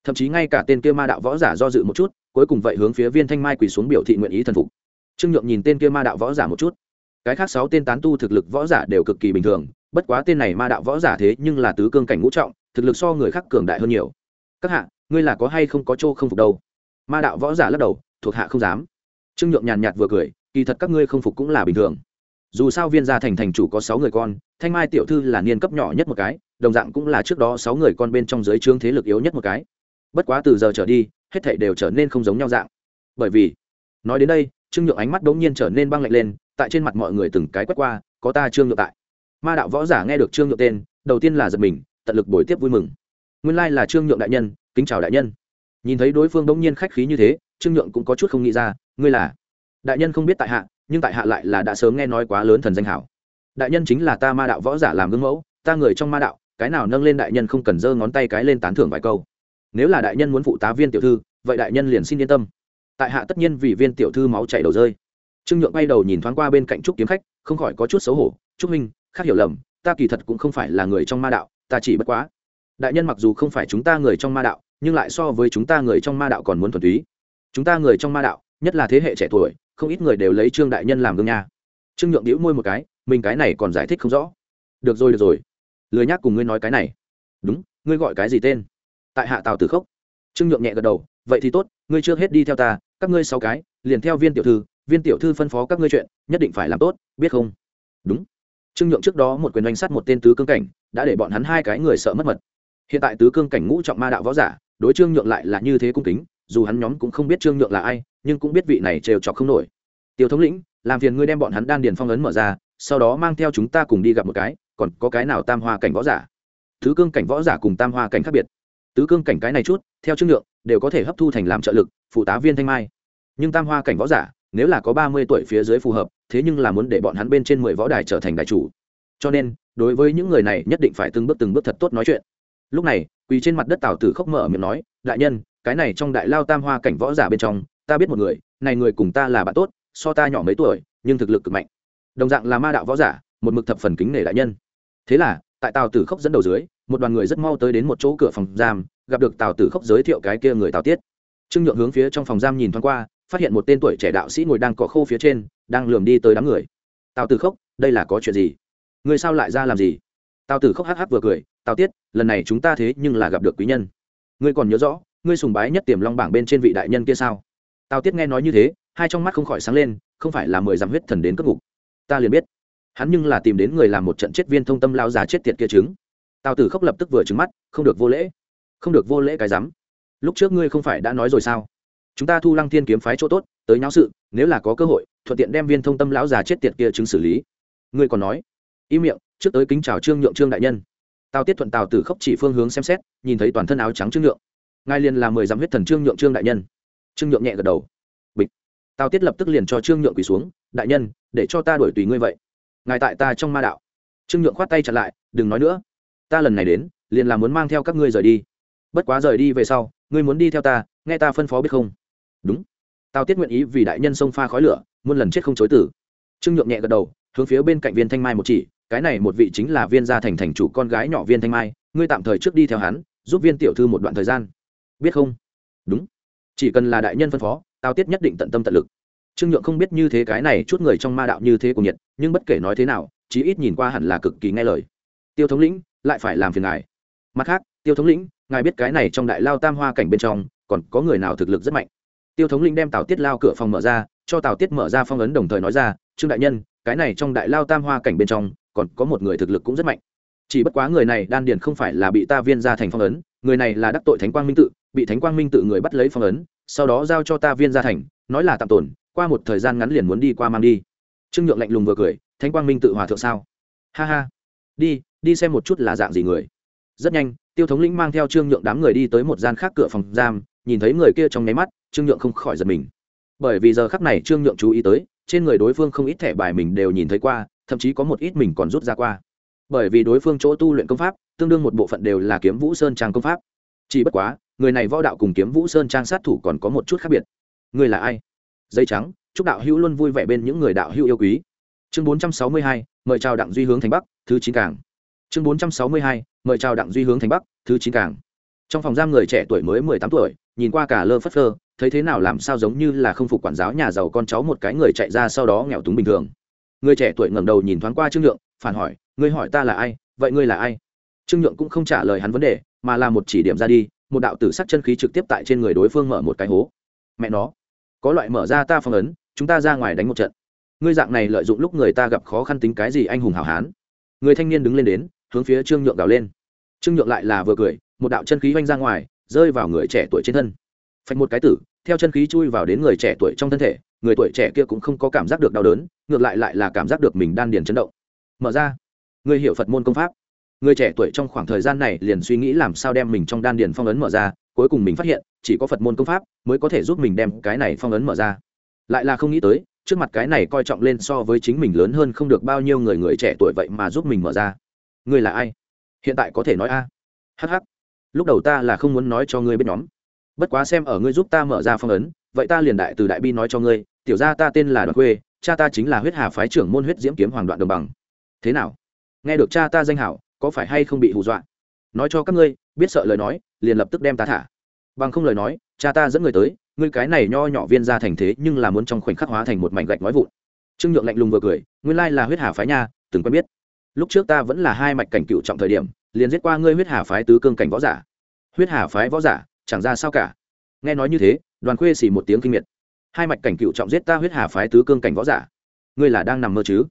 Thậm chí ngay cả tên kia ma đạo võ giả do dự một chút, cuối cùng vậy hướng phía viên thanh mai quỳ xuống biểu thị nguyện ý thần phục. Trương nhượng nhìn tên kia ma đạo võ giả một chút. Cái khác sáu tên tán tu thực lực võ giả đều cực kỳ bình thường, bất quá tên này ma đạo võ giả thế nhưng là tứ cương cảnh ngũ trọng, thực lực so người khác cường đại hơn nhiều. Các hạ, ngươi là có hay không có chỗ không phục đâu? Ma đạo võ giả lắc đầu, thuộc hạ không dám. Trương nhượng nhàn nhạt vừa cười, kỳ thật các ngươi không phục cũng là bình thường. Dù sao viên gia thành thành chủ có sáu người con, thanh mai tiểu thư là niên cấp nhỏ nhất một cái, đồng dạng cũng là trước đó sáu người con bên trong giới trương thế lực yếu nhất một cái. Bất quá từ giờ trở đi, hết thảy đều trở nên không giống nhau dạng. Bởi vì, nói đến đây, trương nhượng ánh mắt đống nhiên trở nên băng lạnh lên, tại trên mặt mọi người từng cái quét qua, có ta trương nhượng tại. Ma đạo võ giả nghe được trương nhượng tên, đầu tiên là giật mình, tận lực bồi tiếp vui mừng. Nguyên lai là trương nhượng đại nhân, kính chào đại nhân nhìn thấy đối phương đống nhiên khách khí như thế, trương nhượng cũng có chút không nghĩ ra, ngươi là? Đại nhân không biết tại hạ, nhưng tại hạ lại là đã sớm nghe nói quá lớn thần danh hảo. Đại nhân chính là ta ma đạo võ giả làm gương mẫu, ta người trong ma đạo, cái nào nâng lên đại nhân không cần giơ ngón tay cái lên tán thưởng vài câu. Nếu là đại nhân muốn phụ tá viên tiểu thư, vậy đại nhân liền xin yên tâm. Tại hạ tất nhiên vì viên tiểu thư máu chảy đầu rơi. Trương nhượng bay đầu nhìn thoáng qua bên cạnh trúc kiếm khách, không khỏi có chút xấu hổ, trúc minh khác hiểu lầm, ta kỳ thật cũng không phải là người trong ma đạo, ta chỉ bất quá. Đại nhân mặc dù không phải chúng ta người trong ma đạo nhưng lại so với chúng ta người trong ma đạo còn muốn thuần túy. Chúng ta người trong ma đạo, nhất là thế hệ trẻ tuổi, không ít người đều lấy trương đại nhân làm gương nha. Trương nhượng đĩu môi một cái, mình cái này còn giải thích không rõ. Được rồi được rồi. Lười nhác cùng ngươi nói cái này. Đúng, ngươi gọi cái gì tên? Tại hạ tào tử khốc. Trương nhượng nhẹ gật đầu, vậy thì tốt, ngươi chưa hết đi theo ta, các ngươi sáu cái, liền theo viên tiểu thư, viên tiểu thư phân phó các ngươi chuyện, nhất định phải làm tốt, biết không? Đúng. Trương nhượng trước đó một quyền đánh sát một tên tứ cương cảnh, đã để bọn hắn hai cái người sợ mất mật. Hiện tại tứ cương cảnh ngũ trọng ma đạo võ giả đối trương nhượng lại là như thế cung kính, dù hắn nhóm cũng không biết trương nhượng là ai, nhưng cũng biết vị này trêu chọc không nổi. Tiêu thống lĩnh, làm phiền ngươi đem bọn hắn đan điền phong ấn mở ra, sau đó mang theo chúng ta cùng đi gặp một cái, còn có cái nào tam hoa cảnh võ giả? Tứ cương cảnh võ giả cùng tam hoa cảnh khác biệt. Tứ cương cảnh cái này chút, theo trương nhượng, đều có thể hấp thu thành làm trợ lực, phụ tá viên thanh mai. Nhưng tam hoa cảnh võ giả, nếu là có ba mươi tuổi phía dưới phù hợp, thế nhưng là muốn để bọn hắn bên trên mười võ đài trở thành đại chủ. Cho nên, đối với những người này nhất định phải từng bước từng bước thật tốt nói chuyện. Lúc này quỳ trên mặt đất tào tử khóc mở miệng nói, đại nhân, cái này trong đại lao tam hoa cảnh võ giả bên trong, ta biết một người, này người cùng ta là bạn tốt, so ta nhỏ mấy tuổi, nhưng thực lực cực mạnh. Đồng dạng là ma đạo võ giả, một mực thập phần kính nể đại nhân. Thế là, tại tào tử khóc dẫn đầu dưới, một đoàn người rất mau tới đến một chỗ cửa phòng giam, gặp được tào tử khóc giới thiệu cái kia người tào tiết. Trương nhượng hướng phía trong phòng giam nhìn thoáng qua, phát hiện một tên tuổi trẻ đạo sĩ ngồi đang cọ khô phía trên, đang lườm đi tới đám người. Tào tử khóc, đây là có chuyện gì? Người sao lại ra làm gì? Tào tử khóc hắc hắc vừa cười tào tiết, lần này chúng ta thế nhưng là gặp được quý nhân. Ngươi còn nhớ rõ, ngươi sùng bái nhất tiềm long bảng bên trên vị đại nhân kia sao? Tào tiết nghe nói như thế, hai trong mắt không khỏi sáng lên, không phải là mười dặm huyết thần đến cất ngục. Ta liền biết. Hắn nhưng là tìm đến người làm một trận chết viên thông tâm lao già chết tiệt kia chứng. Tào tử khóc lập tức vừa trứng mắt, không được vô lễ. Không được vô lễ cái rắm. Lúc trước ngươi không phải đã nói rồi sao? Chúng ta thu lăng thiên kiếm phái chỗ tốt, tới nháo sự, nếu là có cơ hội, thuận tiện đem viên thông tâm lão già chết tiệt kia chứng xử lý. Ngươi còn nói. Im miệng, trước tới kính chào trương nhượng trương đại nhân tào tiết thuận tào tử khốc chỉ phương hướng xem xét, nhìn thấy toàn thân áo trắng trương nhượng. Ngài liền là mười dặm huyết thần trương nhượng trương đại nhân. Trương nhượng nhẹ gật đầu. Bịch. Tào tiết lập tức liền cho trương nhượng quỳ xuống, đại nhân, để cho ta đuổi tùy ngươi vậy. Ngài tại ta trong ma đạo. Trương nhượng khoát tay chặt lại, đừng nói nữa. Ta lần này đến, liền là muốn mang theo các ngươi rời đi. Bất quá rời đi về sau, ngươi muốn đi theo ta, nghe ta phân phó biết không? Đúng. Tào tiết nguyện ý vì đại nhân sông pha khói lửa, muôn lần chết không chối tử trương nhượng nhẹ gật đầu, hướng phía bên cạnh viên thanh mai một chỉ cái này một vị chính là viên gia thành thành chủ con gái nhỏ viên thanh mai, ngươi tạm thời trước đi theo hắn, giúp viên tiểu thư một đoạn thời gian. Biết không? Đúng. Chỉ cần là đại nhân phân phó, tao tiết nhất định tận tâm tận lực. Trương nhượng không biết như thế cái này chút người trong ma đạo như thế của nhiệt, nhưng bất kể nói thế nào, chí ít nhìn qua hẳn là cực kỳ nghe lời. Tiêu thống lĩnh, lại phải làm phiền ngài. Mặt khác, tiêu thống lĩnh, ngài biết cái này trong đại lao tam hoa cảnh bên trong, còn có người nào thực lực rất mạnh? Tiêu thống lĩnh đem tào tiết lao cửa phòng mở ra, cho tào tiết mở ra phong ấn đồng thời nói ra, trương đại nhân, cái này trong đại lao tam hoa cảnh bên trong còn có một người thực lực cũng rất mạnh. Chỉ bất quá người này đan điền không phải là bị ta viên ra thành phong ấn, người này là đắc tội thánh quang minh tự, bị thánh quang minh tự người bắt lấy phong ấn, sau đó giao cho ta viên gia thành, nói là tạm tồn qua một thời gian ngắn liền muốn đi qua mang đi. Trương nhượng lạnh lùng vừa cười, thánh quang minh tự hòa thượng sao? Ha ha. Đi đi xem một chút là dạng gì người. Rất nhanh, tiêu thống lĩnh mang theo trương nhượng đám người đi tới một gian khác cửa phòng giam, nhìn thấy người kia trong nháy mắt, trương nhượng không khỏi giật mình. Bởi vì giờ khắc này trương nhượng chú ý tới, trên người đối phương không ít thẻ bài mình đều nhìn thấy qua thậm chí có một ít mình còn rút ra qua. Bởi vì đối phương chỗ tu luyện công pháp, tương đương một bộ phận đều là kiếm vũ sơn trang công pháp. Chỉ bất quá, người này võ đạo cùng kiếm vũ sơn trang sát thủ còn có một chút khác biệt. Người là ai? Dây trắng, chúc đạo hữu luôn vui vẻ bên những người đạo hữu yêu quý. Chương bốn trăm sáu mươi hai, mời chào đặng duy hướng thành bắc, thứ chín cảng. Chương bốn trăm sáu mươi hai, mời chào đặng duy hướng thành bắc, thứ chín cảng. Trong phòng giam người trẻ tuổi mới mười tám tuổi, nhìn qua cả lơ phất phơ, thấy thế nào làm sao giống như là không phục quản giáo nhà giàu con cháu một cái người chạy ra sau đó nghèo túng bình thường người trẻ tuổi ngẩng đầu nhìn thoáng qua trương nhượng, phản hỏi, ngươi hỏi ta là ai? Vậy ngươi là ai? Trương nhượng cũng không trả lời hắn vấn đề, mà là một chỉ điểm ra đi, một đạo tử sắc chân khí trực tiếp tại trên người đối phương mở một cái hố. Mẹ nó, có loại mở ra ta phong ấn, chúng ta ra ngoài đánh một trận. Ngươi dạng này lợi dụng lúc người ta gặp khó khăn tính cái gì anh hùng hảo hán? Người thanh niên đứng lên đến, hướng phía trương nhượng gào lên. Trương nhượng lại là vừa cười, một đạo chân khí oanh ra ngoài, rơi vào người trẻ tuổi trên thân. Phanh một cái tử theo chân khí chui vào đến người trẻ tuổi trong thân thể, người tuổi trẻ kia cũng không có cảm giác được đau đớn, ngược lại lại là cảm giác được mình đan điền chấn động. Mở ra. Người hiểu phật môn công pháp. Người trẻ tuổi trong khoảng thời gian này liền suy nghĩ làm sao đem mình trong đan điền phong ấn mở ra, cuối cùng mình phát hiện, chỉ có phật môn công pháp mới có thể giúp mình đem cái này phong ấn mở ra. Lại là không nghĩ tới, trước mặt cái này coi trọng lên so với chính mình lớn hơn không được bao nhiêu người người trẻ tuổi vậy mà giúp mình mở ra. Ngươi là ai? Hiện tại có thể nói a. Hh lúc đầu ta là không muốn nói cho ngươi biết nhóm bất quá xem ở ngươi giúp ta mở ra phong ấn, vậy ta liền đại từ đại bi nói cho ngươi, tiểu ra ta tên là đoàn quê cha ta chính là huyết hà phái trưởng môn huyết diễm kiếm hoàng đoạn đồng bằng. Thế nào? Nghe được cha ta danh hảo, có phải hay không bị hù dọa? Nói cho các ngươi, biết sợ lời nói, liền lập tức đem ta thả. Bằng không lời nói, cha ta dẫn người tới, ngươi cái này nho nhỏ viên ra thành thế nhưng là muốn trong khoảnh khắc hóa thành một mảnh gạch nói vụn. Trương nhượng lạnh lùng vừa cười, nguyên lai là huyết hà phái nha, từng quen biết. Lúc trước ta vẫn là hai mạch cảnh cựu trọng thời điểm, liền giết qua ngươi huyết hà phái tứ cương cảnh võ giả. Huyết hà phái võ giả chẳng ra sao cả. Nghe nói như thế, đoàn khuê xì một tiếng kinh miệt. Hai mạch cảnh cựu trọng giết ta huyết hà phái tứ cương cảnh võ giả. Ngươi là đang nằm mơ chứ?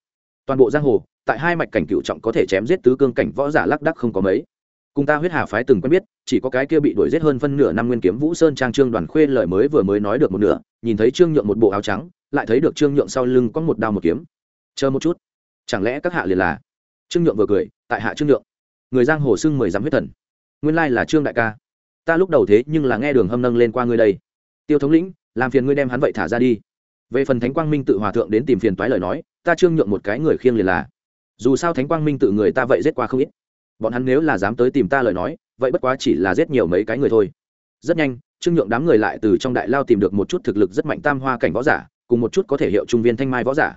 Toàn bộ giang hồ, tại hai mạch cảnh cựu trọng có thể chém giết tứ cương cảnh võ giả lác đắc không có mấy. Cùng ta huyết hà phái từng quen biết, chỉ có cái kia bị đuổi giết hơn phân nửa năm nguyên kiếm vũ sơn trang trương đoàn khuê lời mới vừa mới nói được một nửa, nhìn thấy trương nhượng một bộ áo trắng, lại thấy được trương nhượng sau lưng có một đao một kiếm. Chờ một chút. Chẳng lẽ các hạ liền là? Trương nhượng vừa cười, tại hạ trương nhượng. Người giang hồ xưng mười dám huyết thần. Nguyên lai là trương đại ca ta lúc đầu thế nhưng là nghe đường hâm nâng lên qua ngươi đây. Tiêu thống lĩnh, làm phiền ngươi đem hắn vậy thả ra đi. Về phần thánh quang minh tự hòa thượng đến tìm phiền toái lời nói, ta trương nhượng một cái người khiêng liền là. Dù sao thánh quang minh tự người ta vậy giết qua không ít. Bọn hắn nếu là dám tới tìm ta lời nói, vậy bất quá chỉ là giết nhiều mấy cái người thôi. Rất nhanh, trương nhượng đám người lại từ trong đại lao tìm được một chút thực lực rất mạnh tam hoa cảnh võ giả, cùng một chút có thể hiệu trung viên thanh mai võ giả.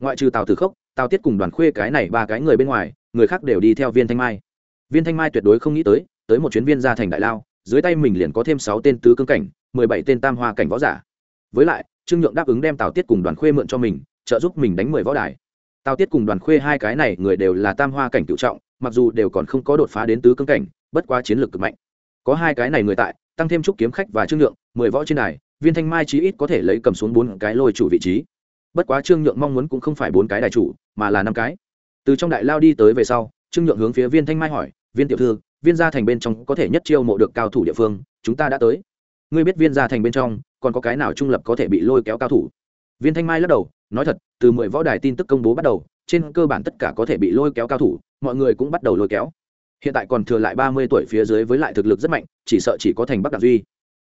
Ngoại trừ tào tử khốc, tào tiết cùng đoàn khuê cái này ba cái người bên ngoài, người khác đều đi theo viên thanh mai. Viên thanh mai tuyệt đối không nghĩ tới tới một chuyến viên ra thành đại lao dưới tay mình liền có thêm sáu tên tứ cương cảnh, mười bảy tên tam hoa cảnh võ giả. Với lại, trương nhượng đáp ứng đem tào tiết cùng đoàn khuê mượn cho mình, trợ giúp mình đánh mười võ đài. Tào tiết cùng đoàn khuê hai cái này người đều là tam hoa cảnh cựu trọng, mặc dù đều còn không có đột phá đến tứ cương cảnh, bất quá chiến lược cực mạnh. Có hai cái này người tại, tăng thêm trúc kiếm khách và trương nhượng, mười võ trên đài, viên thanh mai chí ít có thể lấy cầm xuống bốn cái lôi chủ vị trí. Bất quá trương nhượng mong muốn cũng không phải bốn cái đài chủ, mà là năm cái. Từ trong đại lao đi tới về sau, trương nhượng hướng phía viên thanh mai hỏi, viên tiểu thư viên gia thành bên trong có thể nhất chiêu mộ được cao thủ địa phương, chúng ta đã tới. Ngươi biết viên gia thành bên trong, còn có cái nào trung lập có thể bị lôi kéo cao thủ? Viên thanh mai lắc đầu, nói thật, từ mười võ đài tin tức công bố bắt đầu, trên cơ bản tất cả có thể bị lôi kéo cao thủ, mọi người cũng bắt đầu lôi kéo. Hiện tại còn thừa lại ba mươi tuổi phía dưới với lại thực lực rất mạnh, chỉ sợ chỉ có thành bắc đặng duy.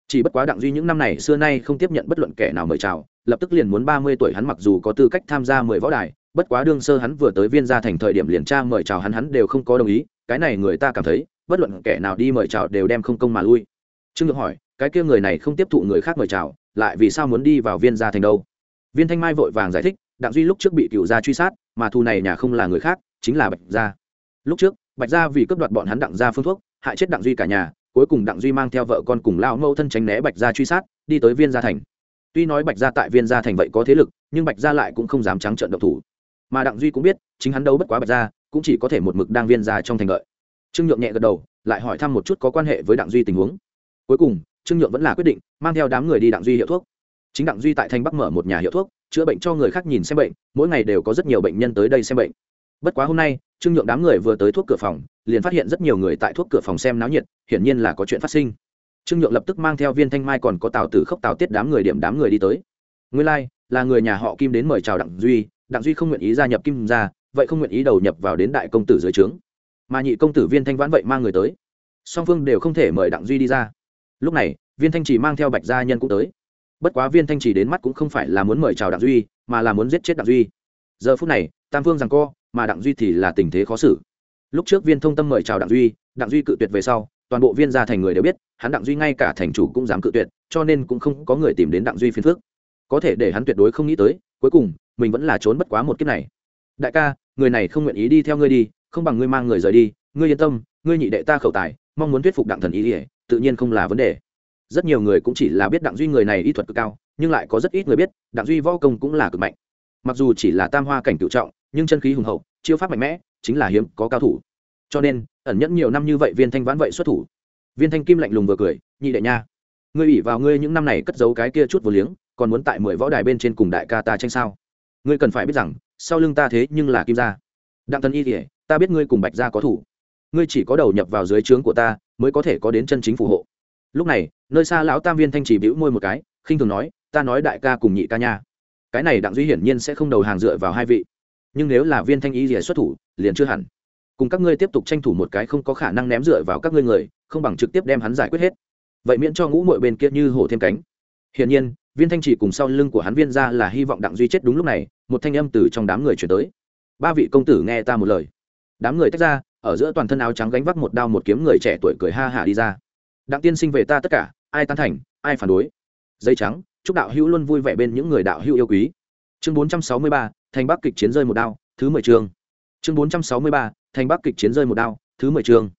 Chỉ bất quá đặng duy những năm này xưa nay không tiếp nhận bất luận kẻ nào mời chào, lập tức liền muốn ba mươi tuổi hắn mặc dù có tư cách tham gia mười võ đài, bất quá đương sơ hắn vừa tới viên gia thành thời điểm liền tra mời chào hắn hắn đều không có đồng ý, cái này người ta cảm thấy bất luận kẻ nào đi mời chào đều đem không công mà lui. Trương nhượng hỏi, cái kia người này không tiếp thụ người khác mời chào, lại vì sao muốn đi vào viên gia thành đâu? Viên thanh mai vội vàng giải thích, đặng duy lúc trước bị cựu gia truy sát, mà thù này nhà không là người khác, chính là bạch gia. Lúc trước, bạch gia vì cướp đoạt bọn hắn đặng gia phương thuốc, hại chết đặng duy cả nhà, cuối cùng đặng duy mang theo vợ con cùng lao mâu thân tránh né bạch gia truy sát, đi tới viên gia thành. Tuy nói bạch gia tại viên gia thành vậy có thế lực, nhưng bạch gia lại cũng không dám trắng trợn độc thủ. Mà đặng duy cũng biết, chính hắn đâu bất quá bạch gia, cũng chỉ có thể một mực đang viên gia trong thành lợi trương nhượng nhẹ gật đầu lại hỏi thăm một chút có quan hệ với đặng duy tình huống. Cuối cùng trương nhượng vẫn là quyết định mang theo đám người đi đặng duy hiệu thuốc. Chính đặng duy tại thanh bắc mở một nhà hiệu thuốc chữa bệnh cho người khác nhìn xem bệnh mỗi ngày đều có rất nhiều bệnh nhân tới đây xem bệnh. Bất quá hôm nay trương nhượng đám người vừa tới thuốc cửa phòng liền phát hiện rất nhiều người tại thuốc cửa phòng xem náo nhiệt hiển nhiên là có chuyện phát sinh. Trương nhượng lập tức mang theo viên thanh mai còn có tào tử khốc tào tiết đám người điểm đám người đi tới. Nguyên lai、like, là người nhà họ kim đến mời chào đặng duy đặng duy không nguyện ý gia nhập kim ra vậy không nguyện ý đầu nhập vào đến đại công tử dưới trướng mà nhị công tử viên thanh vãn vậy mang người tới. Song phương đều không thể mời đặng duy đi ra. Lúc này, viên thanh chỉ mang theo bạch gia nhân cũng tới. Bất quá viên thanh chỉ đến mắt cũng không phải là muốn mời chào đặng duy, mà là muốn giết chết đặng duy. Giờ phút này, tam phương rằng co, mà đặng duy thì là tình thế khó xử. Lúc trước viên thông tâm mời chào đặng duy đặng duy cự tuyệt về sau, toàn bộ viên gia thành người đều biết, hắn đặng duy ngay cả thành chủ cũng dám cự tuyệt, cho nên cũng không có người tìm đến đặng duy phiền phước có thể để hắn tuyệt đối không nghĩ tới, cuối cùng, mình vẫn là trốn bất quá một kiếp này. Đại ca, người này không nguyện ý đi theo ngươi đi không bằng ngươi mang người rời đi, ngươi yên tâm, ngươi nhị đệ ta khẩu tài, mong muốn thuyết phục đặng thần ý ỉa, tự nhiên không là vấn đề. Rất nhiều người cũng chỉ là biết đặng duy người này y thuật cực cao, nhưng lại có rất ít người biết, đặng duy võ công cũng là cực mạnh. Mặc dù chỉ là tam hoa cảnh cựu trọng, nhưng chân khí hùng hậu, chiêu pháp mạnh mẽ, chính là hiếm có cao thủ. Cho nên, ẩn nhẫn nhiều năm như vậy viên thanh vãn vậy xuất thủ. Viên thanh kim lạnh lùng vừa cười, nhị đệ nha, ngươi ủy vào ngươi những năm này cất giấu cái kia chút vô liếng, còn muốn tại mười võ đài bên trên cùng đại ca ta tranh sao? Ngươi cần phải biết rằng, sau lưng ta thế nhưng là kim gia. Đặng thần y kỉa ta biết ngươi cùng bạch gia có thủ. Ngươi chỉ có đầu nhập vào dưới trướng của ta, mới có thể có đến chân chính phù hộ. Lúc này, nơi xa lão tam viên thanh chỉ bĩu môi một cái, khinh thường nói, ta nói đại ca cùng nhị ca nha. Cái này đặng duy hiển nhiên sẽ không đầu hàng dựa vào hai vị. Nhưng nếu là viên thanh y rỉa xuất thủ, liền chưa hẳn. Cùng các ngươi tiếp tục tranh thủ một cái không có khả năng ném dựa vào các ngươi người, không bằng trực tiếp đem hắn giải quyết hết. Vậy miễn cho ngũ mội bên kia như hổ thêm cánh. Hiển nhiên, viên thanh chỉ cùng sau lưng của hắn viên ra là hy vọng đặng duy chết đúng lúc này, một thanh âm từ trong đám người chuyển tới. Ba vị công tử nghe ta một lời đám người tách ra, ở giữa toàn thân áo trắng gánh vác một đao một kiếm người trẻ tuổi cười ha hả đi ra. Đặng tiên sinh về ta tất cả, ai tán thành, ai phản đối? Dây trắng, chúc đạo hữu luôn vui vẻ bên những người đạo hữu yêu quý. Chương bốn trăm sáu mươi ba, thành bắc kịch chiến rơi một đao, thứ mười chương. Chương bốn trăm sáu mươi ba, thành bắc kịch chiến rơi một đao, thứ mười chương.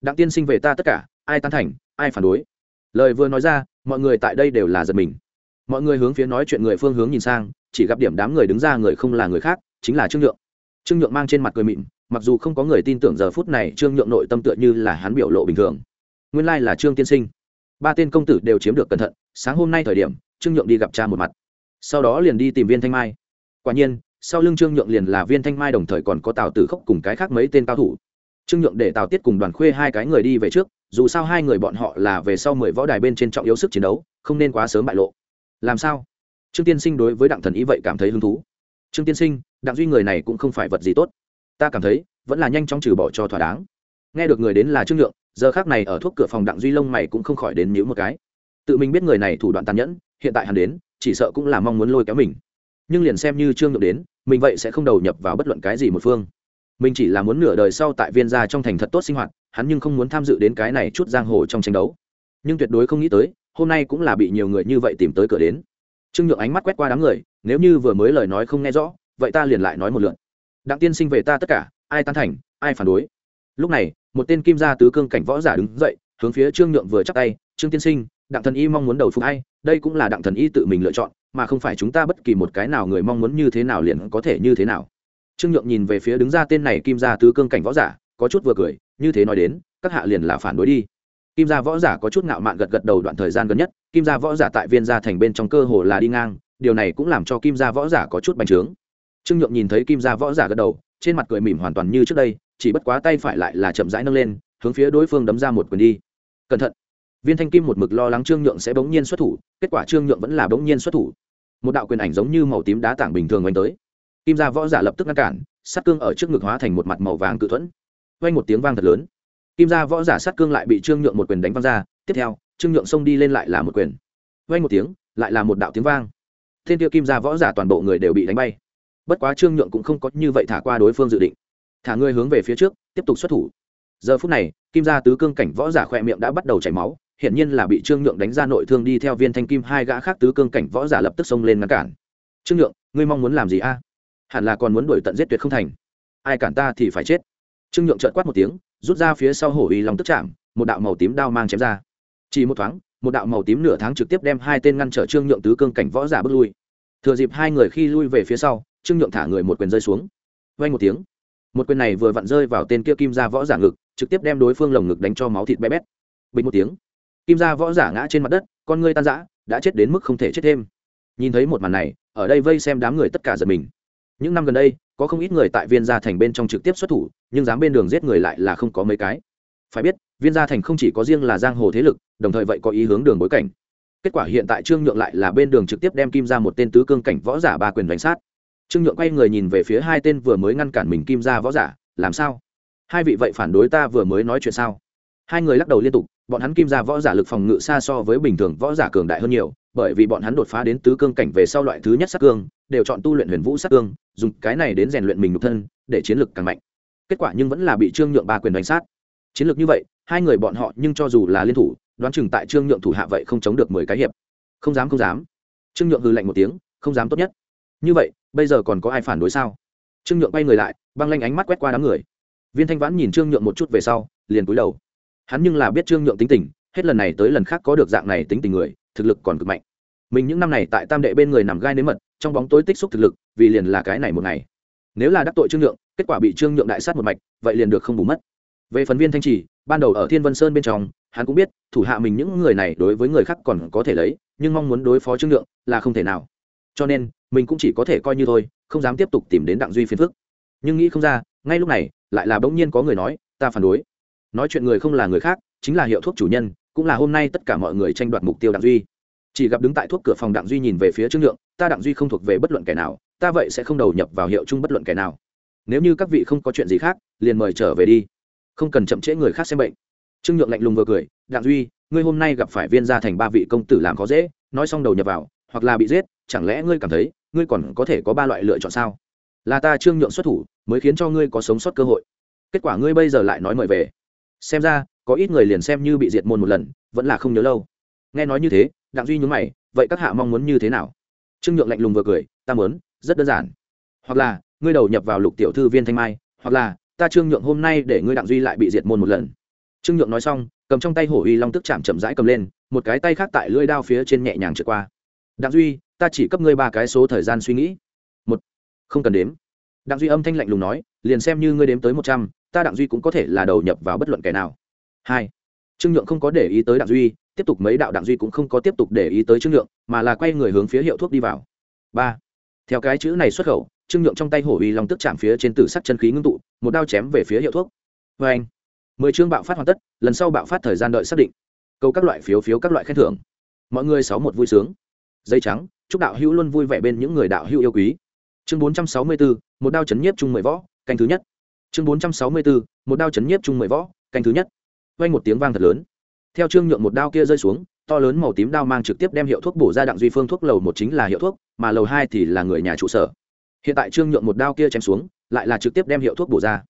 Đặng tiên sinh về ta tất cả, ai tán thành, ai phản đối? Lời vừa nói ra, mọi người tại đây đều là giật mình. Mọi người hướng phía nói chuyện người phương hướng nhìn sang, chỉ gặp điểm đám người đứng ra người không là người khác, chính là trương nhượng. Trương nhượng mang trên mặt cười mịn mặc dù không có người tin tưởng giờ phút này trương nhượng nội tâm tựa như là hắn biểu lộ bình thường. Nguyên lai là trương tiên sinh. Ba tên công tử đều chiếm được cẩn thận, sáng hôm nay thời điểm, trương nhượng đi gặp cha một mặt. Sau đó liền đi tìm viên thanh mai. Quả nhiên, sau lưng trương nhượng liền là viên thanh mai đồng thời còn có tào tử khốc cùng cái khác mấy tên cao thủ. Trương nhượng để tào tiết cùng đoàn khuê hai cái người đi về trước, dù sao hai người bọn họ là về sau mười võ đài bên trên trọng yếu sức chiến đấu, không nên quá sớm bại lộ. Làm sao? Trương tiên sinh đối với đặng thần ý vậy cảm thấy hứng thú. Trương tiên sinh, đặng duy người này cũng không phải vật gì tốt ta cảm thấy, vẫn là nhanh chóng trừ bỏ cho thỏa đáng. Nghe được người đến là trương nhượng, giờ khác này ở thuốc cửa phòng đặng duy lông mày cũng không khỏi đến nhíu một cái. Tự mình biết người này thủ đoạn tàn nhẫn, hiện tại hắn đến, chỉ sợ cũng là mong muốn lôi kéo mình. Nhưng liền xem như trương nhượng đến, mình vậy sẽ không đầu nhập vào bất luận cái gì một phương. Mình chỉ là muốn nửa đời sau tại viên gia trong thành thật tốt sinh hoạt, hắn nhưng không muốn tham dự đến cái này chút giang hồ trong tranh đấu. Nhưng tuyệt đối không nghĩ tới, hôm nay cũng là bị nhiều người như vậy tìm tới cửa đến. Trương nhượng ánh mắt quét qua đám người, nếu như vừa mới lời nói không nghe rõ, vậy ta liền lại nói một lượn đặng tiên sinh về ta tất cả, ai tán thành, ai phản đối. Lúc này, một tên kim gia tứ cương cảnh võ giả đứng dậy, hướng phía trương nhượng vừa chắc tay, trương tiên sinh, đặng thần y mong muốn đầu phục hay đây cũng là đặng thần y tự mình lựa chọn, mà không phải chúng ta bất kỳ một cái nào người mong muốn như thế nào liền có thể như thế nào. Trương nhượng nhìn về phía đứng ra tên này kim gia tứ cương cảnh võ giả, có chút vừa cười, như thế nói đến, các hạ liền là phản đối đi. Kim gia võ giả có chút ngạo mạn gật gật đầu đoạn thời gian gần nhất, kim gia võ giả tại viên gia thành bên trong cơ hồ là đi ngang, điều này cũng làm cho kim gia võ giả có chút bành trướng trương nhượng nhìn thấy kim gia võ giả gật đầu, trên mặt cười mỉm hoàn toàn như trước đây, chỉ bất quá tay phải lại là chậm rãi nâng lên, hướng phía đối phương đấm ra một quyền đi. Cẩn thận. Viên thanh kim một mực lo lắng trương nhượng sẽ bỗng nhiên xuất thủ, kết quả trương nhượng vẫn là bỗng nhiên xuất thủ. Một đạo quyền ảnh giống như màu tím đá tảng bình thường oanh tới. Kim gia võ giả lập tức ngăn cản sắt cương ở trước ngực hóa thành một mặt màu vàng cự thuẫn. Oanh một tiếng vang thật lớn. Kim gia võ giả sắt cương lại bị trương nhượng một quyền đánh văng ra, tiếp theo, trương nhượng xông đi lên lại là một quyền. Oanh một tiếng, lại là một đạo tiếng vang. Thiên tiêu kim gia võ giả toàn bộ người đều bị đánh bay bất quá trương nhượng cũng không có như vậy thả qua đối phương dự định. Thả người hướng về phía trước, tiếp tục xuất thủ. Giờ phút này, kim gia tứ cương cảnh võ giả khỏe miệng đã bắt đầu chảy máu, hiển nhiên là bị trương nhượng đánh ra nội thương đi theo viên thanh kim hai gã khác tứ cương cảnh võ giả lập tức xông lên ngăn cản. Trương nhượng, ngươi mong muốn làm gì a? Hẳn là còn muốn đuổi tận giết tuyệt không thành. Ai cản ta thì phải chết. Trương nhượng trợn quát một tiếng, rút ra phía sau hổ uy lòng tức chạm, một đạo màu tím đao mang chém ra. Chỉ một thoáng, một đạo màu tím nửa tháng trực tiếp đem hai tên ngăn trở trương nhượng tứ cương cảnh võ giả bước lui. Thừa dịp hai người khi lui về phía sau trương nhượng thả người một quyền rơi xuống. Vay một tiếng. Một quyền này vừa vặn rơi vào tên kia kim gia võ giả ngực, trực tiếp đem đối phương lồng ngực đánh cho máu thịt bé bét. Bình một tiếng. Kim gia võ giả ngã trên mặt đất, con ngươi tan rã, đã chết đến mức không thể chết thêm. Nhìn thấy một màn này, ở đây vây xem đám người tất cả giật mình. Những năm gần đây, có không ít người tại viên gia thành bên trong trực tiếp xuất thủ, nhưng dám bên đường giết người lại là không có mấy cái. Phải biết, viên gia thành không chỉ có riêng là giang hồ thế lực, đồng thời vậy có ý hướng đường bối cảnh. Kết quả hiện tại trương nhượng lại là bên đường trực tiếp đem kim ra một tên tứ cương cảnh võ giả ba quyền đánh sát trương nhượng quay người nhìn về phía hai tên vừa mới ngăn cản mình kim ra võ giả, làm sao? Hai vị vậy phản đối ta vừa mới nói chuyện sao? Hai người lắc đầu liên tục, bọn hắn kim ra võ giả lực phòng ngự xa so với bình thường võ giả cường đại hơn nhiều, bởi vì bọn hắn đột phá đến tứ cương cảnh về sau loại thứ nhất sát cương, đều chọn tu luyện huyền vũ sát cương, dùng cái này đến rèn luyện mình nhục thân, để chiến lực càng mạnh. Kết quả nhưng vẫn là bị trương nhượng ba quyền đánh sát. Chiến lược như vậy, hai người bọn họ nhưng cho dù là liên thủ, đoán chừng tại trương nhượng thủ hạ vậy không chống được mười cái hiệp. Không dám không dám. Trương nhượng hư lạnh một tiếng, không dám tốt nhất. Như vậy bây giờ còn có ai phản đối sao? Trương nhượng bay người lại, băng lanh ánh mắt quét qua đám người. Viên thanh vãn nhìn trương nhượng một chút về sau, liền cúi đầu. Hắn nhưng là biết trương nhượng tính tình, hết lần này tới lần khác có được dạng này tính tình người, thực lực còn cực mạnh. Mình những năm này tại tam đệ bên người nằm gai nếm mật, trong bóng tối tích xúc thực lực, vì liền là cái này một ngày. Nếu là đắc tội trương nhượng, kết quả bị trương nhượng đại sát một mạch, vậy liền được không bù mất. Về phần viên thanh trì, ban đầu ở thiên vân sơn bên trong, hắn cũng biết, thủ hạ mình những người này đối với người khác còn có thể lấy, nhưng mong muốn đối phó trương nhượng là không thể nào cho nên mình cũng chỉ có thể coi như thôi, không dám tiếp tục tìm đến đặng duy phiền phức. Nhưng nghĩ không ra, ngay lúc này lại là bỗng nhiên có người nói, ta phản đối. Nói chuyện người không là người khác, chính là hiệu thuốc chủ nhân, cũng là hôm nay tất cả mọi người tranh đoạt mục tiêu đặng duy. Chỉ gặp đứng tại thuốc cửa phòng đặng duy nhìn về phía trương nhượng ta đặng duy không thuộc về bất luận kẻ nào, ta vậy sẽ không đầu nhập vào hiệu chung bất luận kẻ nào. Nếu như các vị không có chuyện gì khác, liền mời trở về đi. Không cần chậm trễ người khác xem bệnh. Trương nhượng lạnh lùng vừa cười, đặng duy, ngươi hôm nay gặp phải viên gia thành ba vị công tử làm khó dễ, nói xong đầu nhập vào hoặc là bị giết, chẳng lẽ ngươi cảm thấy ngươi còn có thể có ba loại lựa chọn sao? Là ta trương nhượng xuất thủ mới khiến cho ngươi có sống sót cơ hội. Kết quả ngươi bây giờ lại nói mời về. Xem ra, có ít người liền xem như bị diệt môn một lần, vẫn là không nhớ lâu. Nghe nói như thế, đặng duy nhúng mày, vậy các hạ mong muốn như thế nào? Trương nhượng lạnh lùng vừa cười, ta muốn, rất đơn giản. Hoặc là, ngươi đầu nhập vào lục tiểu thư viên thanh mai, hoặc là, ta trương nhượng hôm nay để ngươi đặng duy lại bị diệt môn một lần. Trương nhượng nói xong, cầm trong tay hổ uy long tức chạm chậm rãi cầm lên, một cái tay khác tại lưỡi đao phía trên nhẹ nhàng trượt qua đặng duy, ta chỉ cấp ngươi ba cái số thời gian suy nghĩ. Một, không cần đếm. Đặng duy âm thanh lạnh lùng nói, liền xem như ngươi đếm tới một trăm, ta đặng duy cũng có thể là đầu nhập vào bất luận kẻ nào. Hai, trương nhượng không có để ý tới đặng duy, tiếp tục mấy đạo đặng duy cũng không có tiếp tục để ý tới trương nhượng, mà là quay người hướng phía hiệu thuốc đi vào. Ba, theo cái chữ này xuất khẩu, trương nhượng trong tay hổ uy long tức chạm phía trên tử sắc chân khí ngưng tụ, một đao chém về phía hiệu thuốc. Vê anh, mười chương bạo phát hoàn tất, lần sau bạo phát thời gian đợi xác định. Câu các loại phiếu phiếu các loại khen thưởng. Mọi người sáu một vui sướng dây trắng, chúc đạo hữu luôn vui vẻ bên những người đạo hữu yêu quý. Chương bốn trăm sáu mươi bốn một đao chấn nhiếp chung mười võ, canh thứ nhất. Chương bốn trăm sáu mươi bốn một đao chấn nhiếp chung mười võ, canh thứ nhất. Vang một tiếng vang thật lớn. Theo trương nhượng một đao kia rơi xuống, to lớn màu tím đao mang trực tiếp đem hiệu thuốc bổ ra đặng duy phương thuốc lầu một chính là hiệu thuốc, mà lầu hai thì là người nhà trụ sở. Hiện tại trương nhượng một đao kia chém xuống, lại là trực tiếp đem hiệu thuốc bổ ra.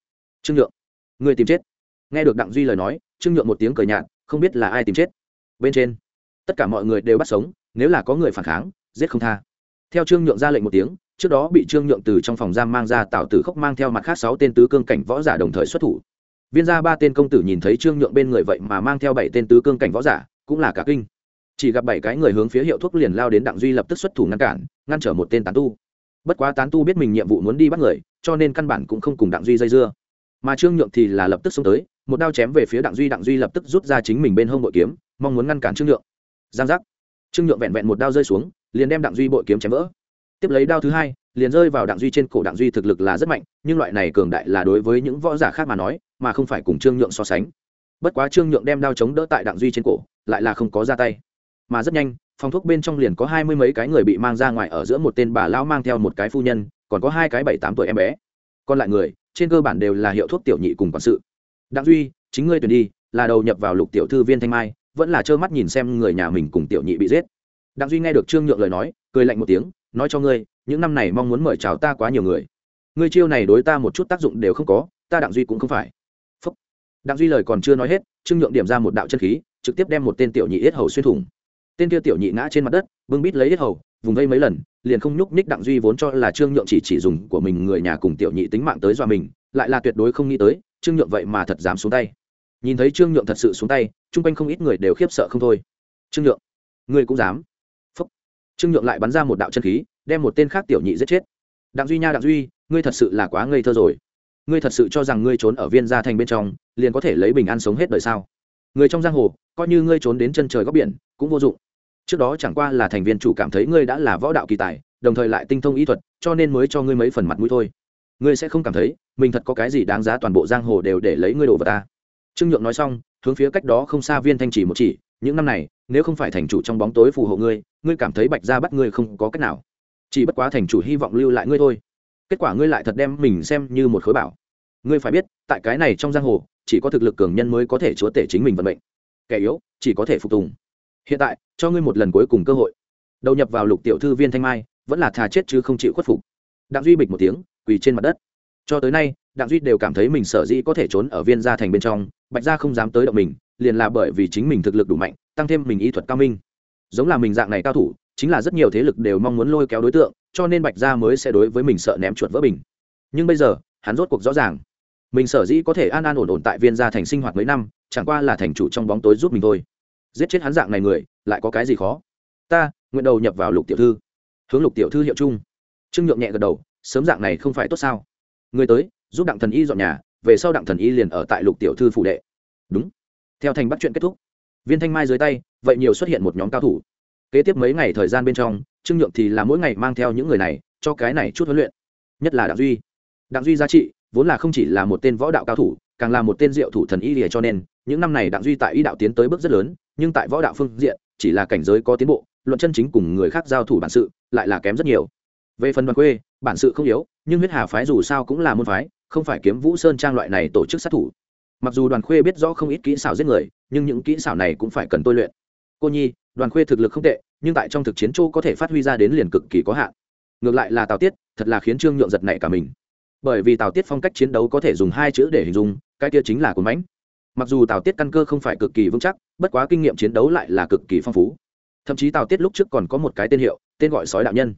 Trương nhượng, người tìm chết. Nghe được đặng duy lời nói, trương nhượng một tiếng cười nhạt, không biết là ai tìm chết. Bên trên tất cả mọi người đều bắt sống, nếu là có người phản kháng, giết không tha. Theo trương nhượng ra lệnh một tiếng, trước đó bị trương nhượng từ trong phòng giam mang ra tạo tử khốc mang theo mặt khác sáu tên tứ cương cảnh võ giả đồng thời xuất thủ. Viên gia ba tên công tử nhìn thấy trương nhượng bên người vậy mà mang theo bảy tên tứ cương cảnh võ giả, cũng là cả kinh. Chỉ gặp bảy cái người hướng phía hiệu thuốc liền lao đến đặng duy lập tức xuất thủ ngăn cản, ngăn trở một tên tán tu. Bất quá tán tu biết mình nhiệm vụ muốn đi bắt người, cho nên căn bản cũng không cùng đặng duy dây dưa. Mà trương nhượng thì là lập tức xông tới, một đao chém về phía đặng duy đặng duy lập tức rút ra chính mình bên hông bội kiếm, mong muốn ngăn cản trương nhượng giang giác. Trương nhượng vẹn vẹn một đao rơi xuống, liền đem đặng duy bội kiếm chém vỡ. Tiếp lấy đao thứ hai, liền rơi vào đặng duy trên cổ. Đặng duy thực lực là rất mạnh, nhưng loại này cường đại là đối với những võ giả khác mà nói, mà không phải cùng trương nhượng so sánh. Bất quá trương nhượng đem đao chống đỡ tại đặng duy trên cổ, lại là không có ra tay. Mà rất nhanh, phòng thuốc bên trong liền có hai mươi mấy cái người bị mang ra ngoài ở giữa một tên bà lão mang theo một cái phu nhân, còn có hai cái bảy tám tuổi em bé. Còn lại người, trên cơ bản đều là hiệu thuốc tiểu nhị cùng quản sự. Đặng duy, chính ngươi tuyển đi, là đầu nhập vào lục tiểu thư viên thanh mai vẫn là trơ mắt nhìn xem người nhà mình cùng tiểu nhị bị giết. Đặng duy nghe được trương nhượng lời nói, cười lạnh một tiếng, nói cho ngươi, những năm này mong muốn mời chào ta quá nhiều người. Ngươi chiêu này đối ta một chút tác dụng đều không có, ta đặng duy cũng không phải. Phúc. đặng duy lời còn chưa nói hết, trương nhượng điểm ra một đạo chân khí, trực tiếp đem một tên tiểu nhị yết hầu xuyên thủng. Tên kia tiểu nhị ngã trên mặt đất, bưng bít lấy yết hầu, vùng vây mấy lần, liền không nhúc nhích đặng duy vốn cho là trương nhượng chỉ chỉ dùng của mình người nhà cùng tiểu nhị tính mạng tới dọa mình, lại là tuyệt đối không nghĩ tới, trương nhượng vậy mà thật dám xuống tay nhìn thấy trương nhượng thật sự xuống tay, chung quanh không ít người đều khiếp sợ không thôi. Trương nhượng, ngươi cũng dám? Phúc. Trương nhượng lại bắn ra một đạo chân khí, đem một tên khác tiểu nhị giết chết. Đặng duy nha, đặng duy, ngươi thật sự là quá ngây thơ rồi. Ngươi thật sự cho rằng ngươi trốn ở viên gia thành bên trong, liền có thể lấy bình an sống hết đời sao? Người trong giang hồ, coi như ngươi trốn đến chân trời góc biển, cũng vô dụng. Trước đó chẳng qua là thành viên chủ cảm thấy ngươi đã là võ đạo kỳ tài, đồng thời lại tinh thông ý thuật, cho nên mới cho ngươi mấy phần mặt mũi thôi. Ngươi sẽ không cảm thấy, mình thật có cái gì đáng giá toàn bộ giang hồ đều để lấy ngươi đồ vật ta trương nhượng nói xong, hướng phía cách đó không xa viên thanh chỉ một chỉ, những năm này, nếu không phải thành chủ trong bóng tối phù hộ ngươi ngươi cảm thấy bạch gia bắt ngươi không có cách nào. Chỉ bất quá thành chủ hy vọng lưu lại ngươi thôi. Kết quả ngươi lại thật đem mình xem như một khối bảo. Ngươi phải biết, tại cái này trong giang hồ, chỉ có thực lực cường nhân mới có thể chúa tể chính mình vận mệnh. Kẻ yếu, chỉ có thể phục tùng. Hiện tại, cho ngươi một lần cuối cùng cơ hội. Đầu nhập vào lục tiểu thư viên thanh mai, vẫn là thà chết chứ không chịu khuất phục. Đặng duy bịch một tiếng, quỳ trên mặt đất. Cho tới nay, đặng duy đều cảm thấy mình sở dĩ có thể trốn ở viên gia thành bên trong bạch gia không dám tới động mình, liền là bởi vì chính mình thực lực đủ mạnh, tăng thêm mình y thuật cao minh. Giống là mình dạng này cao thủ, chính là rất nhiều thế lực đều mong muốn lôi kéo đối tượng, cho nên bạch gia mới sẽ đối với mình sợ ném chuột vỡ bình. Nhưng bây giờ, hắn rốt cuộc rõ ràng, mình sở dĩ có thể an an ổn ổn tại viên gia thành sinh hoạt mấy năm, chẳng qua là thành chủ trong bóng tối giúp mình thôi. Giết chết hắn dạng này người, lại có cái gì khó? Ta, nguyện đầu nhập vào lục tiểu thư. Hướng lục tiểu thư hiệu chung. Trương nhượng nhẹ gật đầu, sớm dạng này không phải tốt sao? Người tới, giúp đặng thần y dọn nhà về sau đặng thần y liền ở tại lục tiểu thư phụ đệ. Đúng. Theo thành bắt chuyện kết thúc, viên thanh mai dưới tay, vậy nhiều xuất hiện một nhóm cao thủ. Kế tiếp mấy ngày thời gian bên trong, trương nhượng thì là mỗi ngày mang theo những người này, cho cái này chút huấn luyện. Nhất là đặng duy. Đặng duy giá trị vốn là không chỉ là một tên võ đạo cao thủ, càng là một tên diệu thủ thần y lìa cho nên, những năm này đặng duy tại y đạo tiến tới bước rất lớn, nhưng tại võ đạo phương diện, chỉ là cảnh giới có tiến bộ, luận chân chính cùng người khác giao thủ bản sự lại là kém rất nhiều. Về phần đoàn quê, bản sự không yếu, nhưng huyết hà phái dù sao cũng là môn phái không phải kiếm vũ sơn trang loại này tổ chức sát thủ. Mặc dù đoàn khuê biết rõ không ít kỹ xảo giết người, nhưng những kỹ xảo này cũng phải cần tôi luyện. Cô nhi, đoàn khuê thực lực không tệ, nhưng tại trong thực chiến châu có thể phát huy ra đến liền cực kỳ có hạn. Ngược lại là tào tiết, thật là khiến trương nhượng giật nảy cả mình. Bởi vì tào tiết phong cách chiến đấu có thể dùng hai chữ để hình dung, cái kia chính là cuốn mánh. mặc dù tào tiết căn cơ không phải cực kỳ vững chắc, bất quá kinh nghiệm chiến đấu lại là cực kỳ phong phú. Thậm chí tào tiết lúc trước còn có một cái tên hiệu, tên gọi sói đạo nhân.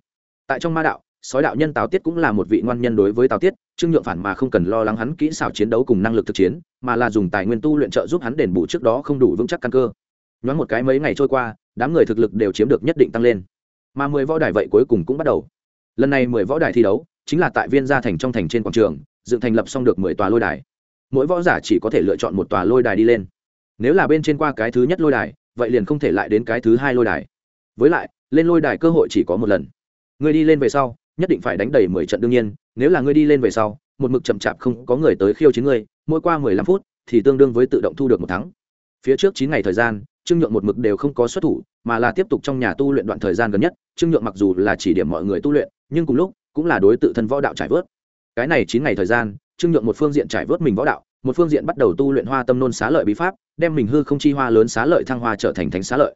Tại trong ma đạo sói đạo nhân tào tiết cũng là một vị ngoan nhân đối với tào tiết, trương nhượng phản mà không cần lo lắng hắn kỹ xảo chiến đấu cùng năng lực thực chiến, mà là dùng tài nguyên tu luyện trợ giúp hắn đền bù trước đó không đủ vững chắc căn cơ. Nhoáng một cái mấy ngày trôi qua, đám người thực lực đều chiếm được nhất định tăng lên. Mà mười võ đài vậy cuối cùng cũng bắt đầu. Lần này mười võ đài thi đấu, chính là tại viên gia thành trong thành trên quảng trường, dựng thành lập xong được mười tòa lôi đài. Mỗi võ giả chỉ có thể lựa chọn một tòa lôi đài đi lên. Nếu là bên trên qua cái thứ nhất lôi đài, vậy liền không thể lại đến cái thứ hai lôi đài. Với lại, lên lôi đài cơ hội chỉ có một lần. Người đi lên về sau nhất định phải đánh đầy mười trận đương nhiên, nếu là ngươi đi lên về sau, một mực chậm chạp không có người tới khiêu chiến ngươi, mỗi qua mười lăm phút thì tương đương với tự động thu được một thắng. Phía trước chín ngày thời gian, trương nhượng một mực đều không có xuất thủ, mà là tiếp tục trong nhà tu luyện đoạn thời gian gần nhất. Trương nhượng mặc dù là chỉ điểm mọi người tu luyện, nhưng cùng lúc cũng là đối tự thân võ đạo trải vớt. Cái này chín ngày thời gian, trương nhượng một phương diện trải vớt mình võ đạo, một phương diện bắt đầu tu luyện hoa tâm nôn xá lợi bí pháp, đem mình hư không chi hoa lớn xá lợi thăng hoa trở thành thánh xá lợi.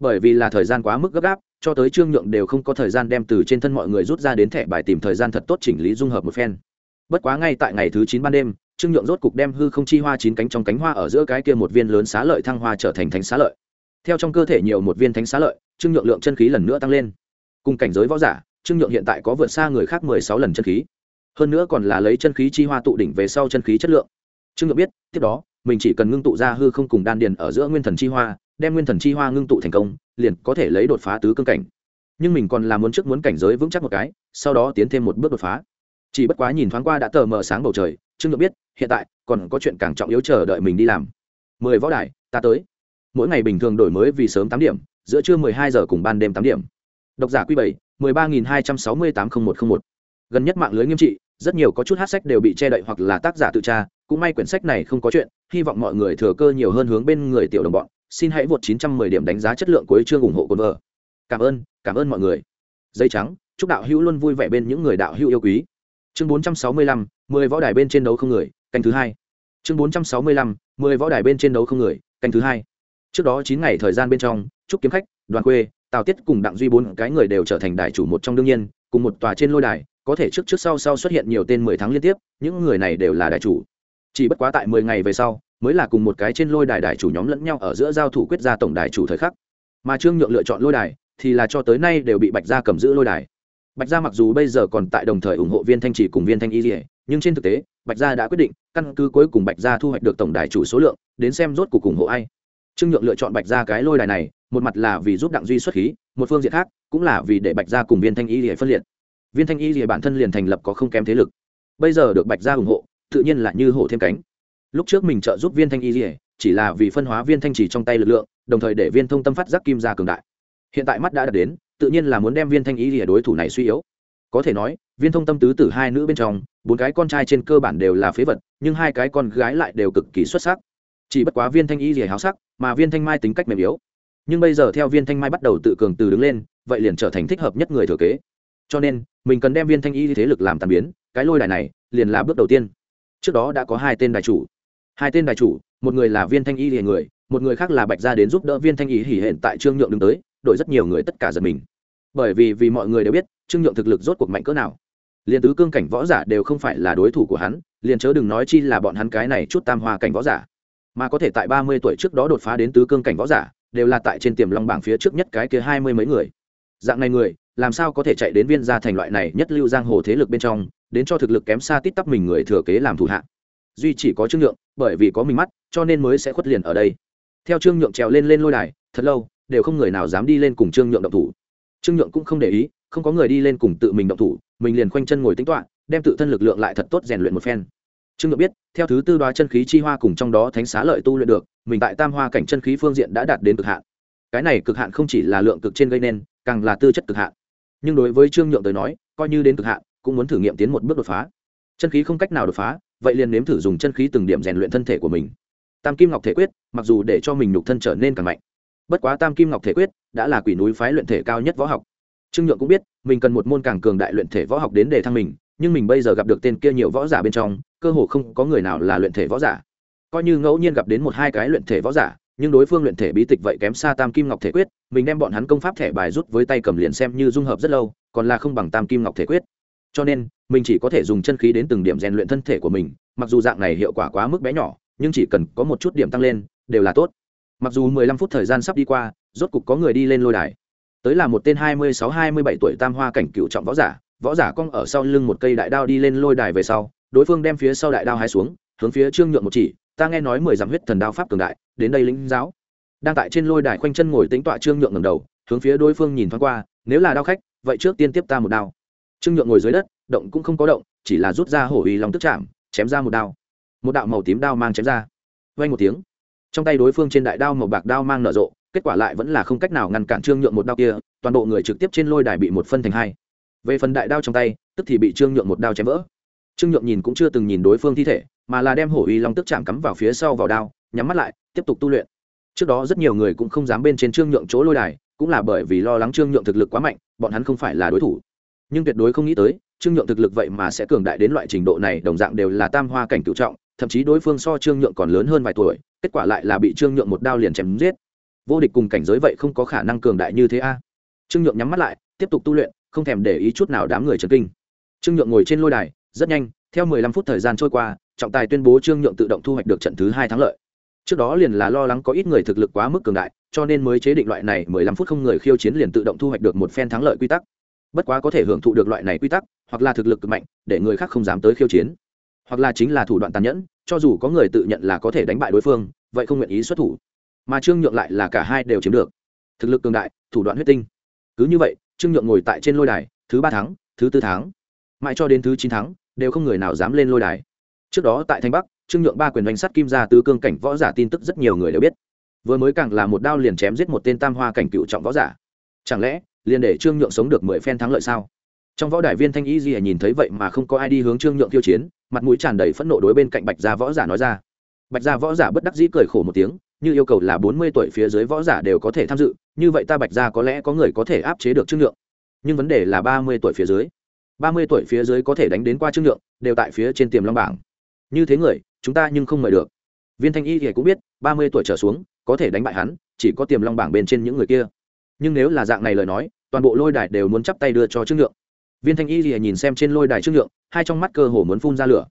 Bởi vì là thời gian quá mức gấp gáp cho tới trương nhượng đều không có thời gian đem từ trên thân mọi người rút ra đến thẻ bài tìm thời gian thật tốt chỉnh lý dung hợp một phen. Bất quá ngay tại ngày thứ chín ban đêm, trương nhượng rốt cục đem hư không chi hoa chín cánh trong cánh hoa ở giữa cái kia một viên lớn xá lợi thăng hoa trở thành thánh xá lợi. Theo trong cơ thể nhiều một viên thánh xá lợi, trương nhượng lượng chân khí lần nữa tăng lên. Cùng cảnh giới võ giả, trương nhượng hiện tại có vượt xa người khác mười sáu lần chân khí. Hơn nữa còn là lấy chân khí chi hoa tụ đỉnh về sau chân khí chất lượng. Trương nhượng biết, tiếp đó, mình chỉ cần ngưng tụ ra hư không cùng đan điền ở giữa nguyên thần chi hoa, đem nguyên thần chi hoa ngưng tụ thành công liền có thể lấy đột phá tứ cương cảnh. Nhưng mình còn là muốn trước muốn cảnh giới vững chắc một cái, sau đó tiến thêm một bước đột phá. Chỉ bất quá nhìn thoáng qua đã tờ mờ sáng bầu trời, trương nhượng biết, hiện tại còn có chuyện càng trọng yếu chờ đợi mình đi làm. Mười võ đài, ta tới. Mỗi ngày bình thường đổi mới vì sớm tám điểm, giữa trưa mười hai giờ cùng ban đêm tám điểm. Độc giả quy bảy, mười ba nghìn hai trăm sáu mươi tám không một không một. Gần nhất mạng lưới nghiêm trị, rất nhiều có chút hát sách đều bị che đậy hoặc là tác giả tự tra, cũng may quyển sách này không có chuyện, hy vọng mọi người thừa cơ nhiều hơn hướng bên người tiểu đồng bọn xin hãy vượt 910 điểm đánh giá chất lượng cuối chương ủng hộ cồn vợ. Cảm ơn cảm ơn mọi người. Dây trắng chúc đạo hữu luôn vui vẻ bên những người đạo hữu yêu quý. Chương 465, 10 võ đài bên trên đấu không người canh thứ hai. Chương 465, 10 võ đài bên trên đấu không người canh thứ hai. Trước đó chín ngày thời gian bên trong chúc kiếm khách đoàn quê tào tiết cùng đặng duy bốn cái người đều trở thành đại chủ một trong đương nhiên cùng một tòa trên lôi đài có thể trước trước sau sau xuất hiện nhiều tên mười tháng liên tiếp những người này đều là đại chủ chỉ bất quá tại mười ngày về sau, mới là cùng một cái trên lôi đài đài chủ nhóm lẫn nhau ở giữa giao thủ quyết ra tổng đài chủ thời khắc. Mà trương nhượng lựa chọn lôi đài, thì là cho tới nay đều bị bạch gia cầm giữ lôi đài. Bạch gia mặc dù bây giờ còn tại đồng thời ủng hộ viên thanh chỉ cùng viên thanh y dỉa nhưng trên thực tế, bạch gia đã quyết định căn cứ cuối cùng bạch gia thu hoạch được tổng đài chủ số lượng, đến xem rốt cuộc ủng hộ ai. Trương nhượng lựa chọn bạch gia cái lôi đài này, một mặt là vì giúp đặng duy xuất khí, một phương diện khác cũng là vì để bạch gia cùng viên thanh y dỉa phân liệt. Viên thanh y dỉa bản thân liền thành lập có không kém thế lực. Bây giờ được bạch gia ủng hộ tự nhiên là như hổ thêm cánh. Lúc trước mình trợ giúp viên thanh y dỉa chỉ là vì phân hóa viên thanh chỉ trong tay lực lượng, đồng thời để viên thông tâm phát giác kim ra cường đại. Hiện tại mắt đã đạt đến, tự nhiên là muốn đem viên thanh y dỉa đối thủ này suy yếu. Có thể nói, viên thông tâm tứ tử hai nữ bên trong, bốn cái con trai trên cơ bản đều là phế vật, nhưng hai cái con gái lại đều cực kỳ xuất sắc. Chỉ bất quá viên thanh y dỉa háo sắc, mà viên thanh mai tính cách mềm yếu. Nhưng bây giờ theo viên thanh mai bắt đầu tự cường từ đứng lên, vậy liền trở thành thích hợp nhất người thừa kế. Cho nên, mình cần đem viên thanh y thế lực làm tàn biến, cái lôi đài này liền là bước đầu tiên trước đó đã có hai tên đại chủ. Hai tên đại chủ, một người là viên thanh y hề người, một người khác là bạch gia đến giúp đỡ viên thanh y hỉ hiện tại trương nhượng đứng tới, đổi rất nhiều người tất cả giật mình. Bởi vì vì mọi người đều biết, trương nhượng thực lực rốt cuộc mạnh cỡ nào. Liền tứ cương cảnh võ giả đều không phải là đối thủ của hắn, liền chớ đừng nói chi là bọn hắn cái này chút tam hoa cảnh võ giả. Mà có thể tại ba mươi tuổi trước đó đột phá đến tứ cương cảnh võ giả, đều là tại trên tiềm long bảng phía trước nhất cái kia hai mươi mấy người. Dạng này người, làm sao có thể chạy đến viên gia thành loại này nhất lưu giang hồ thế lực bên trong đến cho thực lực kém xa tít tắp mình người thừa kế làm thủ hạ. Duy chỉ có trương nhượng, bởi vì có mình mắt, cho nên mới sẽ khuất liền ở đây. Theo trương nhượng trèo lên lên lôi đài, thật lâu, đều không người nào dám đi lên cùng trương nhượng động thủ. Trương nhượng cũng không để ý, không có người đi lên cùng tự mình động thủ, mình liền khoanh chân ngồi tính toạ đem tự thân lực lượng lại thật tốt rèn luyện một phen. Trương nhượng biết, theo thứ tư đoá chân khí chi hoa cùng trong đó thánh xá lợi tu luyện được, mình tại tam hoa cảnh chân khí phương diện đã đạt đến cực hạn. Cái này cực hạn không chỉ là lượng cực trên gây nên, càng là tư chất cực hạn. Nhưng đối với trương nhượng tới nói, coi như đến cực hạn cũng muốn thử nghiệm tiến một bước đột phá. Chân khí không cách nào đột phá, vậy liền nếm thử dùng chân khí từng điểm rèn luyện thân thể của mình. Tam kim ngọc thể quyết, mặc dù để cho mình nhục thân trở nên càng mạnh, bất quá tam kim ngọc thể quyết đã là quỷ núi phái luyện thể cao nhất võ học. Trương nhượng cũng biết, mình cần một môn càng cường đại luyện thể võ học đến để thăng mình, nhưng mình bây giờ gặp được tên kia nhiều võ giả bên trong, cơ hồ không có người nào là luyện thể võ giả. Coi như ngẫu nhiên gặp đến một hai cái luyện thể võ giả, nhưng đối phương luyện thể bí tịch vậy kém xa tam kim ngọc thể quyết, mình đem bọn hắn công pháp thẻ bài rút với tay cầm liền xem như dung hợp rất lâu, còn là không bằng tam kim ngọc thể quyết cho nên, mình chỉ có thể dùng chân khí đến từng điểm rèn luyện thân thể của mình, mặc dù dạng này hiệu quả quá mức bé nhỏ, nhưng chỉ cần có một chút điểm tăng lên, đều là tốt. Mặc dù mười lăm phút thời gian sắp đi qua, rốt cục có người đi lên lôi đài. Tới là một tên hai mươi sáu hai mươi bảy tuổi tam hoa cảnh cựu trọng võ giả võ giả cong ở sau lưng một cây đại đao đi lên lôi đài về sau, đối phương đem phía sau đại đao hai xuống, hướng phía trương nhượng một chỉ, ta nghe nói mười dặm huyết thần đao pháp cường đại, đến đây lĩnh giáo. Đang tại trên lôi đài khoanh chân ngồi tính tọa trương nhượng ngầm đầu, hướng phía đối phương nhìn thoáng qua, nếu là đao khách, vậy trước tiên tiếp ta một đao trương nhượng ngồi dưới đất, động cũng không có động, chỉ là rút ra hổ uy lòng tức chạm, chém ra một đao. Một đạo màu tím đao mang chém ra. Vay một tiếng. Trong tay đối phương trên đại đao màu bạc đao mang nở rộ, kết quả lại vẫn là không cách nào ngăn cản trương nhượng một đao kia, toàn bộ người trực tiếp trên lôi đài bị một phân thành hai. Về phần đại đao trong tay, tức thì bị trương nhượng một đao chém vỡ. Trương nhượng nhìn cũng chưa từng nhìn đối phương thi thể, mà là đem hổ uy long tức chạm cắm vào phía sau vào đao, nhắm mắt lại, tiếp tục tu luyện. Trước đó rất nhiều người cũng không dám bên trên trương nhượng chỗ lôi đài, cũng là bởi vì lo lắng trương nhượng thực lực quá mạnh, bọn hắn không phải là đối thủ nhưng tuyệt đối không nghĩ tới, trương nhượng thực lực vậy mà sẽ cường đại đến loại trình độ này, đồng dạng đều là tam hoa cảnh cựu trọng, thậm chí đối phương so trương nhượng còn lớn hơn vài tuổi, kết quả lại là bị trương nhượng một đao liền chém giết. Vô địch cùng cảnh giới vậy không có khả năng cường đại như thế a. Trương nhượng nhắm mắt lại, tiếp tục tu luyện, không thèm để ý chút nào đám người trần kinh. Trương nhượng ngồi trên lôi đài, rất nhanh, theo mười lăm phút thời gian trôi qua, trọng tài tuyên bố trương nhượng tự động thu hoạch được trận thứ hai thắng lợi. Trước đó liền là lo lắng có ít người thực lực quá mức cường đại, cho nên mới chế định loại này mười lăm phút không người khiêu chiến liền tự động thu hoạch được một phen thắng lợi quy tắc bất quá có thể hưởng thụ được loại này quy tắc, hoặc là thực lực cực mạnh, để người khác không dám tới khiêu chiến. Hoặc là chính là thủ đoạn tàn nhẫn, cho dù có người tự nhận là có thể đánh bại đối phương, vậy không nguyện ý xuất thủ. Mà trương nhượng lại là cả hai đều chiếm được. Thực lực cường đại, thủ đoạn huyết tinh. Cứ như vậy, trương nhượng ngồi tại trên lôi đài, thứ ba tháng, thứ tư tháng, mãi cho đến thứ chín tháng, đều không người nào dám lên lôi đài. Trước đó tại thanh bắc, trương nhượng ba quyền đánh sắt kim ra tứ cương cảnh võ giả tin tức rất nhiều người đều biết. Vừa mới càng là một đao liền chém giết một tên tam hoa cảnh cựu trọng võ giả. Chẳng lẽ liền để trương nhượng sống được mười phen thắng lợi sao? Trong võ đài viên thanh y di nhìn thấy vậy mà không có ai đi hướng trương nhượng tiêu chiến, mặt mũi tràn đầy phẫn nộ đối bên cạnh bạch gia võ giả nói ra. Bạch gia võ giả bất đắc dĩ cười khổ một tiếng, như yêu cầu là bốn mươi tuổi phía dưới võ giả đều có thể tham dự, như vậy ta bạch gia có lẽ có người có thể áp chế được trương nhượng. Nhưng vấn đề là ba mươi tuổi phía dưới. Ba mươi tuổi phía dưới có thể đánh đến qua trương nhượng, đều tại phía trên tiềm long bảng. Như thế người, chúng ta nhưng không mời được. Viên thanh y thì cũng biết, ba mươi tuổi trở xuống, có thể đánh bại hắn, chỉ có tiềm long bảng bên trên những người kia nhưng nếu là dạng này lời nói, toàn bộ lôi đài đều muốn chắp tay đưa cho trương nhượng. Viên thanh y lìa nhìn xem trên lôi đài trương nhượng, hai trong mắt cơ hồ muốn phun ra lửa.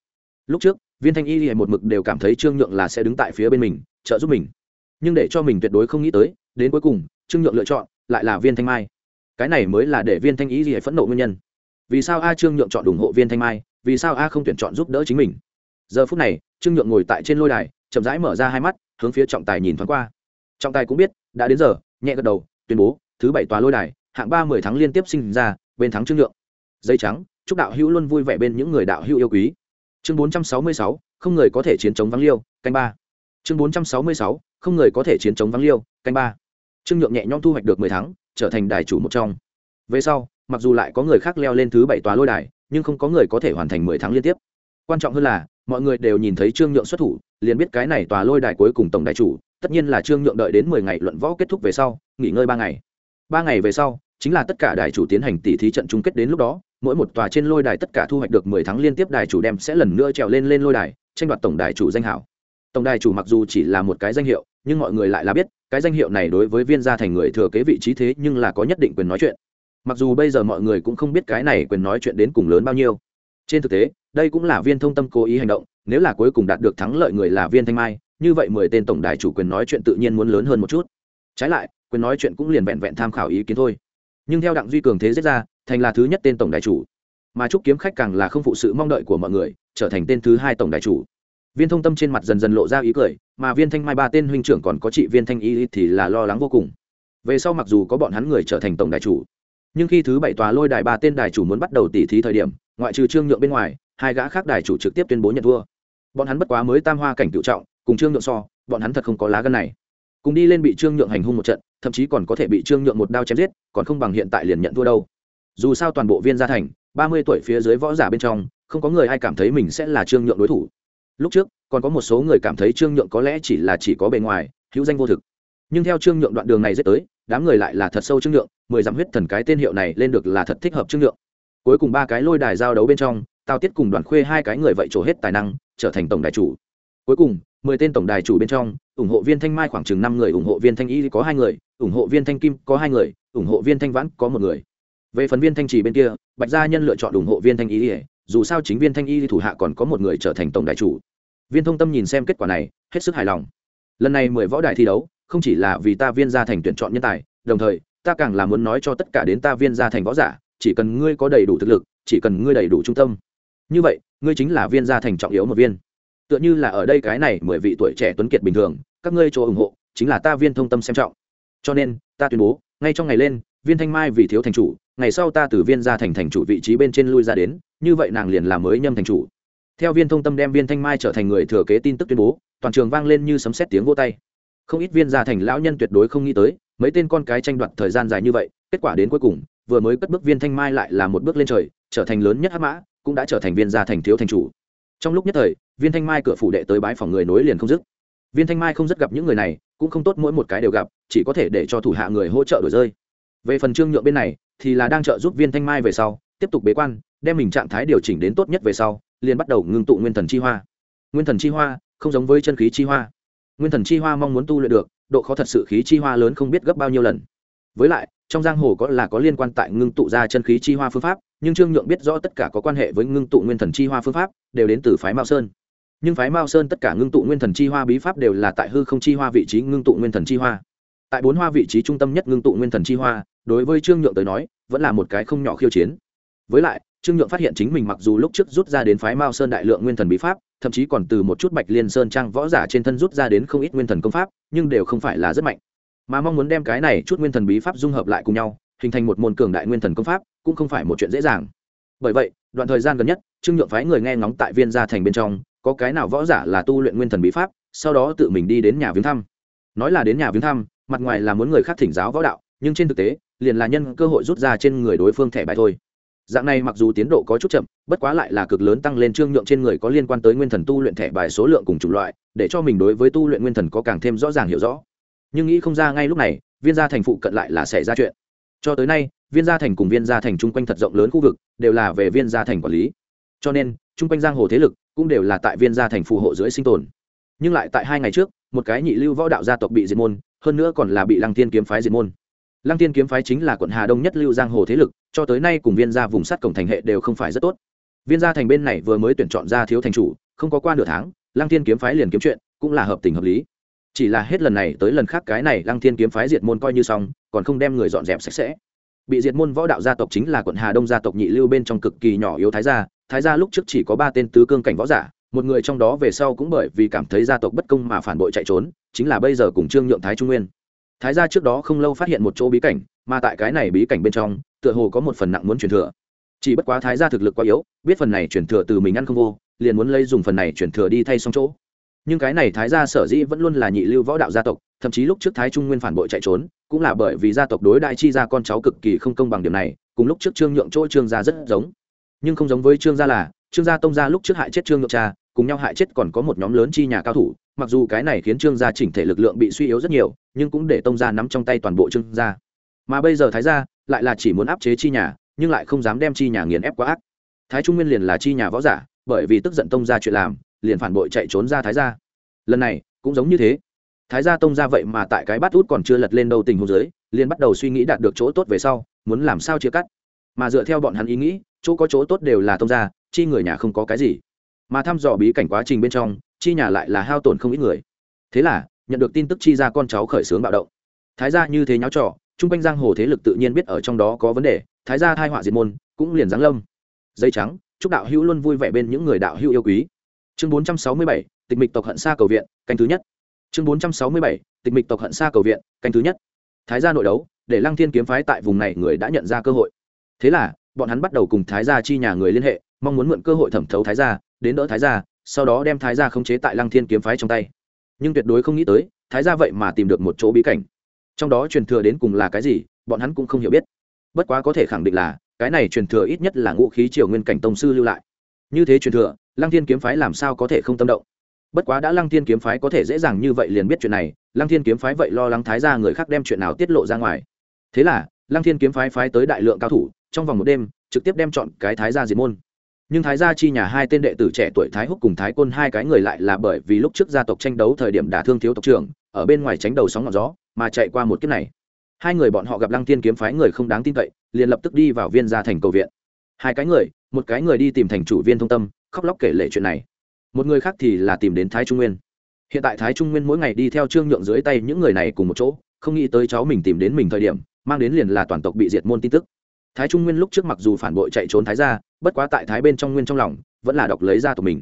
Lúc trước, viên thanh y lìa một mực đều cảm thấy trương nhượng là sẽ đứng tại phía bên mình, trợ giúp mình. Nhưng để cho mình tuyệt đối không nghĩ tới, đến cuối cùng, trương nhượng lựa chọn, lại là viên thanh mai. Cái này mới là để viên thanh y lìa phẫn nộ nguyên nhân. Vì sao a trương nhượng chọn ủng hộ viên thanh mai, vì sao a không tuyển chọn giúp đỡ chính mình? Giờ phút này, trương nhượng ngồi tại trên lôi đài, chậm rãi mở ra hai mắt, hướng phía trọng tài nhìn thoáng qua. Trọng tài cũng biết, đã đến giờ, nhẹ gật đầu tuyên bố, thứ bảy tòa lôi đài, hạng ba mười tháng liên tiếp sinh ra, bên thắng trương nhượng dây trắng, chúc đạo hữu luôn vui vẻ bên những người đạo hữu yêu quý. Chương bốn trăm sáu mươi sáu, không người có thể chiến chống vắng liêu, canh ba. Chương bốn trăm sáu mươi sáu, không người có thể chiến chống vắng liêu, canh ba. Trương nhượng nhẹ nhõm thu hoạch được mười tháng trở thành đài chủ một trong. Về sau, mặc dù lại có người khác leo lên thứ bảy tòa lôi đài, nhưng không có người có thể hoàn thành mười tháng liên tiếp. Quan trọng hơn là, mọi người đều nhìn thấy trương nhượng xuất thủ, liền biết cái này tòa lôi đài cuối cùng tổng đại chủ tất nhiên là trương nhượng đợi đến mười ngày luận võ kết thúc về sau, nghỉ ngơi ba ngày. Ba ngày về sau, chính là tất cả đài chủ tiến hành tỷ thí trận chung kết đến lúc đó, mỗi một tòa trên lôi đài tất cả thu hoạch được mười tháng liên tiếp đài chủ đem sẽ lần nữa trèo lên lên lôi đài, tranh đoạt tổng đài chủ danh hảo. Tổng đài chủ mặc dù chỉ là một cái danh hiệu, nhưng mọi người lại là biết, cái danh hiệu này đối với viên gia thành người thừa kế vị trí thế nhưng là có nhất định quyền nói chuyện. Mặc dù bây giờ mọi người cũng không biết cái này quyền nói chuyện đến cùng lớn bao nhiêu. Trên thực tế, đây cũng là viên thông tâm cố ý hành động, nếu là cuối cùng đạt được thắng lợi người là viên thanh mai như vậy mười tên tổng đài chủ quyền nói chuyện tự nhiên muốn lớn hơn một chút. Trái lại, quyền nói chuyện cũng liền vẹn vẹn tham khảo ý kiến thôi. Nhưng theo đặng duy cường thế giết ra, thành là thứ nhất tên tổng đài chủ. Mà trúc kiếm khách càng là không phụ sự mong đợi của mọi người, trở thành tên thứ hai tổng đài chủ. Viên thông tâm trên mặt dần dần lộ ra ý cười, mà viên thanh mai ba tên huynh trưởng còn có chị viên thanh y thì là lo lắng vô cùng. Về sau mặc dù có bọn hắn người trở thành tổng đài chủ, nhưng khi thứ bảy tòa lôi đài ba tên đài chủ muốn bắt đầu tỉ thí thời điểm, ngoại trừ trương nhượng bên ngoài, hai gã khác đài chủ trực tiếp tuyên bố nhận thua. Bọn hắn bất quá mới tam hoa cảnh cựu trọng cùng trương nhượng so, bọn hắn thật không có lá gân này. Cùng đi lên bị trương nhượng hành hung một trận, thậm chí còn có thể bị trương nhượng một đao chém giết, còn không bằng hiện tại liền nhận thua đâu. Dù sao toàn bộ viên gia thành, ba mươi tuổi phía dưới võ giả bên trong, không có người ai cảm thấy mình sẽ là trương nhượng đối thủ. Lúc trước, còn có một số người cảm thấy trương nhượng có lẽ chỉ là chỉ có bề ngoài, hữu danh vô thực. Nhưng theo trương nhượng đoạn đường này dễ tới, đám người lại là thật sâu trương nhượng, mười dặm huyết thần cái tên hiệu này lên được là thật thích hợp trương nhượng. Cuối cùng ba cái lôi đài giao đấu bên trong tao tiết cùng đoàn khuê hai cái người vậy trổ hết tài năng, trở thành tổng đài chủ. Cuối cùng mười tên tổng đài chủ bên trong, ủng hộ viên thanh mai khoảng chừng năm người, ủng hộ viên thanh y có hai người, ủng hộ viên thanh kim có hai người, ủng hộ viên thanh vãn có một người. Về phần viên thanh trì bên kia, bạch gia nhân lựa chọn ủng hộ viên thanh y, dù sao chính viên thanh y thủ hạ còn có một người trở thành tổng đài chủ. Viên thông tâm nhìn xem kết quả này, hết sức hài lòng. Lần này mười võ đài thi đấu, không chỉ là vì ta viên gia thành tuyển chọn nhân tài, đồng thời, ta càng là muốn nói cho tất cả đến ta viên gia thành võ giả, chỉ cần ngươi có đầy đủ thực lực, chỉ cần ngươi đầy đủ trung tâm. Như vậy, ngươi chính là viên gia thành trọng yếu một viên tựa như là ở đây cái này mười vị tuổi trẻ tuấn kiệt bình thường, các ngươi chỗ ủng hộ, chính là ta viên thông tâm xem trọng. Cho nên, ta tuyên bố, ngay trong ngày lên, viên thanh mai vì thiếu thành chủ, ngày sau ta từ viên gia thành thành chủ vị trí bên trên lui ra đến, như vậy nàng liền làm mới nhâm thành chủ. Theo viên thông tâm đem viên thanh mai trở thành người thừa kế tin tức tuyên bố, toàn trường vang lên như sấm xét tiếng vô tay. Không ít viên gia thành lão nhân tuyệt đối không nghĩ tới, mấy tên con cái tranh đoạt thời gian dài như vậy, kết quả đến cuối cùng, vừa mới cất bước viên thanh mai lại là một bước lên trời, trở thành lớn nhất hắc mã, cũng đã trở thành viên gia thành thiếu thành chủ trong lúc nhất thời, viên thanh mai cửa phủ đệ tới bái phòng người nối liền không dứt. Viên thanh mai không rất gặp những người này, cũng không tốt mỗi một cái đều gặp, chỉ có thể để cho thủ hạ người hỗ trợ đổi rơi. Về phần trương nhượng bên này, thì là đang trợ giúp viên thanh mai về sau, tiếp tục bế quan, đem mình trạng thái điều chỉnh đến tốt nhất về sau, liền bắt đầu ngưng tụ nguyên thần chi hoa. Nguyên thần chi hoa, không giống với chân khí chi hoa. Nguyên thần chi hoa mong muốn tu luyện được, độ khó thật sự khí chi hoa lớn không biết gấp bao nhiêu lần. Với lại, trong giang hồ có là có liên quan tại ngưng tụ ra chân khí chi hoa phương pháp nhưng trương nhượng biết rõ tất cả có quan hệ với ngưng tụ nguyên thần chi hoa phương pháp, đều đến từ phái mao sơn. Nhưng phái mao sơn tất cả ngưng tụ nguyên thần chi hoa bí pháp đều là tại hư không chi hoa vị trí ngưng tụ nguyên thần chi hoa. Tại bốn hoa vị trí trung tâm nhất ngưng tụ nguyên thần chi hoa, đối với trương nhượng tới nói, vẫn là một cái không nhỏ khiêu chiến. Với lại, trương nhượng phát hiện chính mình mặc dù lúc trước rút ra đến phái mao sơn đại lượng nguyên thần bí pháp, thậm chí còn từ một chút bạch liên sơn trang võ giả trên thân rút ra đến không ít nguyên thần công pháp, nhưng đều không phải là rất mạnh. Mà mong muốn đem cái này chút nguyên thần bí pháp dung hợp lại cùng nhau, hình thành một môn cường đại nguyên thần công pháp cũng không phải một chuyện dễ dàng. Bởi vậy, đoạn thời gian gần nhất, trương nhượng phái người nghe ngóng tại viên gia thành bên trong, có cái nào võ giả là tu luyện nguyên thần bí pháp, sau đó tự mình đi đến nhà viếng thăm. Nói là đến nhà viếng thăm, mặt ngoài là muốn người khác thỉnh giáo võ đạo, nhưng trên thực tế, liền là nhân cơ hội rút ra trên người đối phương thẻ bài thôi. Dạng này mặc dù tiến độ có chút chậm, bất quá lại là cực lớn tăng lên trương nhượng trên người có liên quan tới nguyên thần tu luyện thẻ bài số lượng cùng chủng loại, để cho mình đối với tu luyện nguyên thần có càng thêm rõ ràng hiểu rõ. Nhưng nghĩ không ra ngay lúc này, viên gia thành phụ cận lại là xảy ra chuyện cho tới nay, viên gia thành cùng viên gia thành chung quanh thật rộng lớn khu vực, đều là về viên gia thành quản lý. Cho nên, chung quanh giang hồ thế lực cũng đều là tại viên gia thành phù hộ dưới sinh tồn. Nhưng lại tại hai ngày trước, một cái nhị lưu võ đạo gia tộc bị diệt môn, hơn nữa còn là bị lăng tiên kiếm phái diệt môn. Lăng tiên kiếm phái chính là quận hà đông nhất lưu giang hồ thế lực, cho tới nay cùng viên gia vùng sắt cổng thành hệ đều không phải rất tốt. Viên gia thành bên này vừa mới tuyển chọn ra thiếu thành chủ, không có qua nửa tháng, lăng tiên kiếm phái liền kiếm chuyện, cũng là hợp tình hợp lý chỉ là hết lần này tới lần khác cái này lăng thiên kiếm phái diệt môn coi như xong, còn không đem người dọn dẹp sạch sẽ. Bị diệt môn võ đạo gia tộc chính là quận hà đông gia tộc nhị lưu bên trong cực kỳ nhỏ yếu thái gia thái gia lúc trước chỉ có ba tên tứ cương cảnh võ giả, một người trong đó về sau cũng bởi vì cảm thấy gia tộc bất công mà phản bội chạy trốn, chính là bây giờ cùng trương nhượng thái trung nguyên. Thái gia trước đó không lâu phát hiện một chỗ bí cảnh, mà tại cái này bí cảnh bên trong, tựa hồ có một phần nặng muốn truyền thừa. Chỉ bất quá thái gia thực lực quá yếu, biết phần này truyền thừa từ mình ăn không vô, liền muốn lấy dùng phần này truyền thừa đi thay xong chỗ nhưng cái này thái gia sở dĩ vẫn luôn là nhị lưu võ đạo gia tộc, thậm chí lúc trước thái trung nguyên phản bội chạy trốn, cũng là bởi vì gia tộc đối đại chi ra con cháu cực kỳ không công bằng điểm này, cùng lúc trước trương nhượng chỗ trương gia rất giống. Nhưng không giống với trương gia là, trương gia tông gia lúc trước hại chết trương nhượng cha, cùng nhau hại chết còn có một nhóm lớn chi nhà cao thủ, mặc dù cái này khiến trương gia chỉnh thể lực lượng bị suy yếu rất nhiều, nhưng cũng để tông gia nắm trong tay toàn bộ trương gia. Mà bây giờ thái gia lại là chỉ muốn áp chế chi nhà, nhưng lại không dám đem chi nhà nghiền ép quá ác. Thái trung nguyên liền là chi nhà võ giả, bởi vì tức giận tông gia chuyện làm liền phản bội chạy trốn ra thái gia. Lần này, cũng giống như thế. Thái gia tông ra vậy mà tại cái bát út còn chưa lật lên đâu tình hồ dưới, liền bắt đầu suy nghĩ đạt được chỗ tốt về sau, muốn làm sao chia cắt. Mà dựa theo bọn hắn ý nghĩ, chỗ có chỗ tốt đều là tông ra chi người nhà không có cái gì. Mà thăm dò bí cảnh quá trình bên trong, chi nhà lại là hao tổn không ít người. Thế là, nhận được tin tức chi ra con cháu khởi xướng bạo động. Thái gia như thế nháo trò, chung quanh giang hồ thế lực tự nhiên biết ở trong đó có vấn đề, thái gia thai họa diệt môn, cũng liền giáng lâm. Dây trắng, chúc đạo hữu luôn vui vẻ bên những người đạo hữu yêu quý chương bốn trăm sáu mươi bảy, tịch mịch tộc hận xa cầu viện, canh thứ nhất. Chương bốn trăm sáu mươi bảy, tịch mịch tộc hận xa cầu viện, canh thứ nhất. Thái gia nội đấu, để lăng thiên kiếm phái tại vùng này người đã nhận ra cơ hội. Thế là, bọn hắn bắt đầu cùng thái gia chi nhà người liên hệ, mong muốn mượn cơ hội thẩm thấu thái gia, đến đỡ thái gia, sau đó đem thái gia khống chế tại lăng thiên kiếm phái trong tay. Nhưng tuyệt đối không nghĩ tới, thái gia vậy mà tìm được một chỗ bí cảnh. Trong đó truyền thừa đến cùng là cái gì, bọn hắn cũng không hiểu biết. Bất quá có thể khẳng định là, cái này truyền thừa ít nhất là ngũ khí triều nguyên cảnh tông sư lưu lại. Như thế truyền thừa lăng thiên kiếm phái làm sao có thể không tâm động? Bất quá đã lăng thiên kiếm phái có thể dễ dàng như vậy liền biết chuyện này, lăng thiên kiếm phái vậy lo lắng thái ra người khác đem chuyện nào tiết lộ ra ngoài. Thế là, lăng thiên kiếm phái phái tới đại lượng cao thủ, trong vòng một đêm, trực tiếp đem chọn cái thái gia diệt môn. Nhưng thái gia chi nhà hai tên đệ tử trẻ tuổi thái húc cùng thái côn hai cái người lại là bởi vì lúc trước gia tộc tranh đấu thời điểm đả thương thiếu tộc trưởng, ở bên ngoài tránh đầu sóng ngọn gió, mà chạy qua một kiếp này. Hai người bọn họ gặp lăng thiên kiếm phái người không đáng tin cậy, liền lập tức đi vào viên gia thành cầu viện. Hai cái người, một cái người đi tìm thành chủ viên thông tâm khóc lóc kể lệ chuyện này. Một người khác thì là tìm đến thái trung nguyên. Hiện tại thái trung nguyên mỗi ngày đi theo trương nhượng dưới tay những người này cùng một chỗ, không nghĩ tới cháu mình tìm đến mình thời điểm, mang đến liền là toàn tộc bị diệt môn tin tức. Thái trung nguyên lúc trước mặc dù phản bội chạy trốn thái ra bất quá tại thái bên trong nguyên trong lòng, vẫn là đọc lấy ra tộc mình.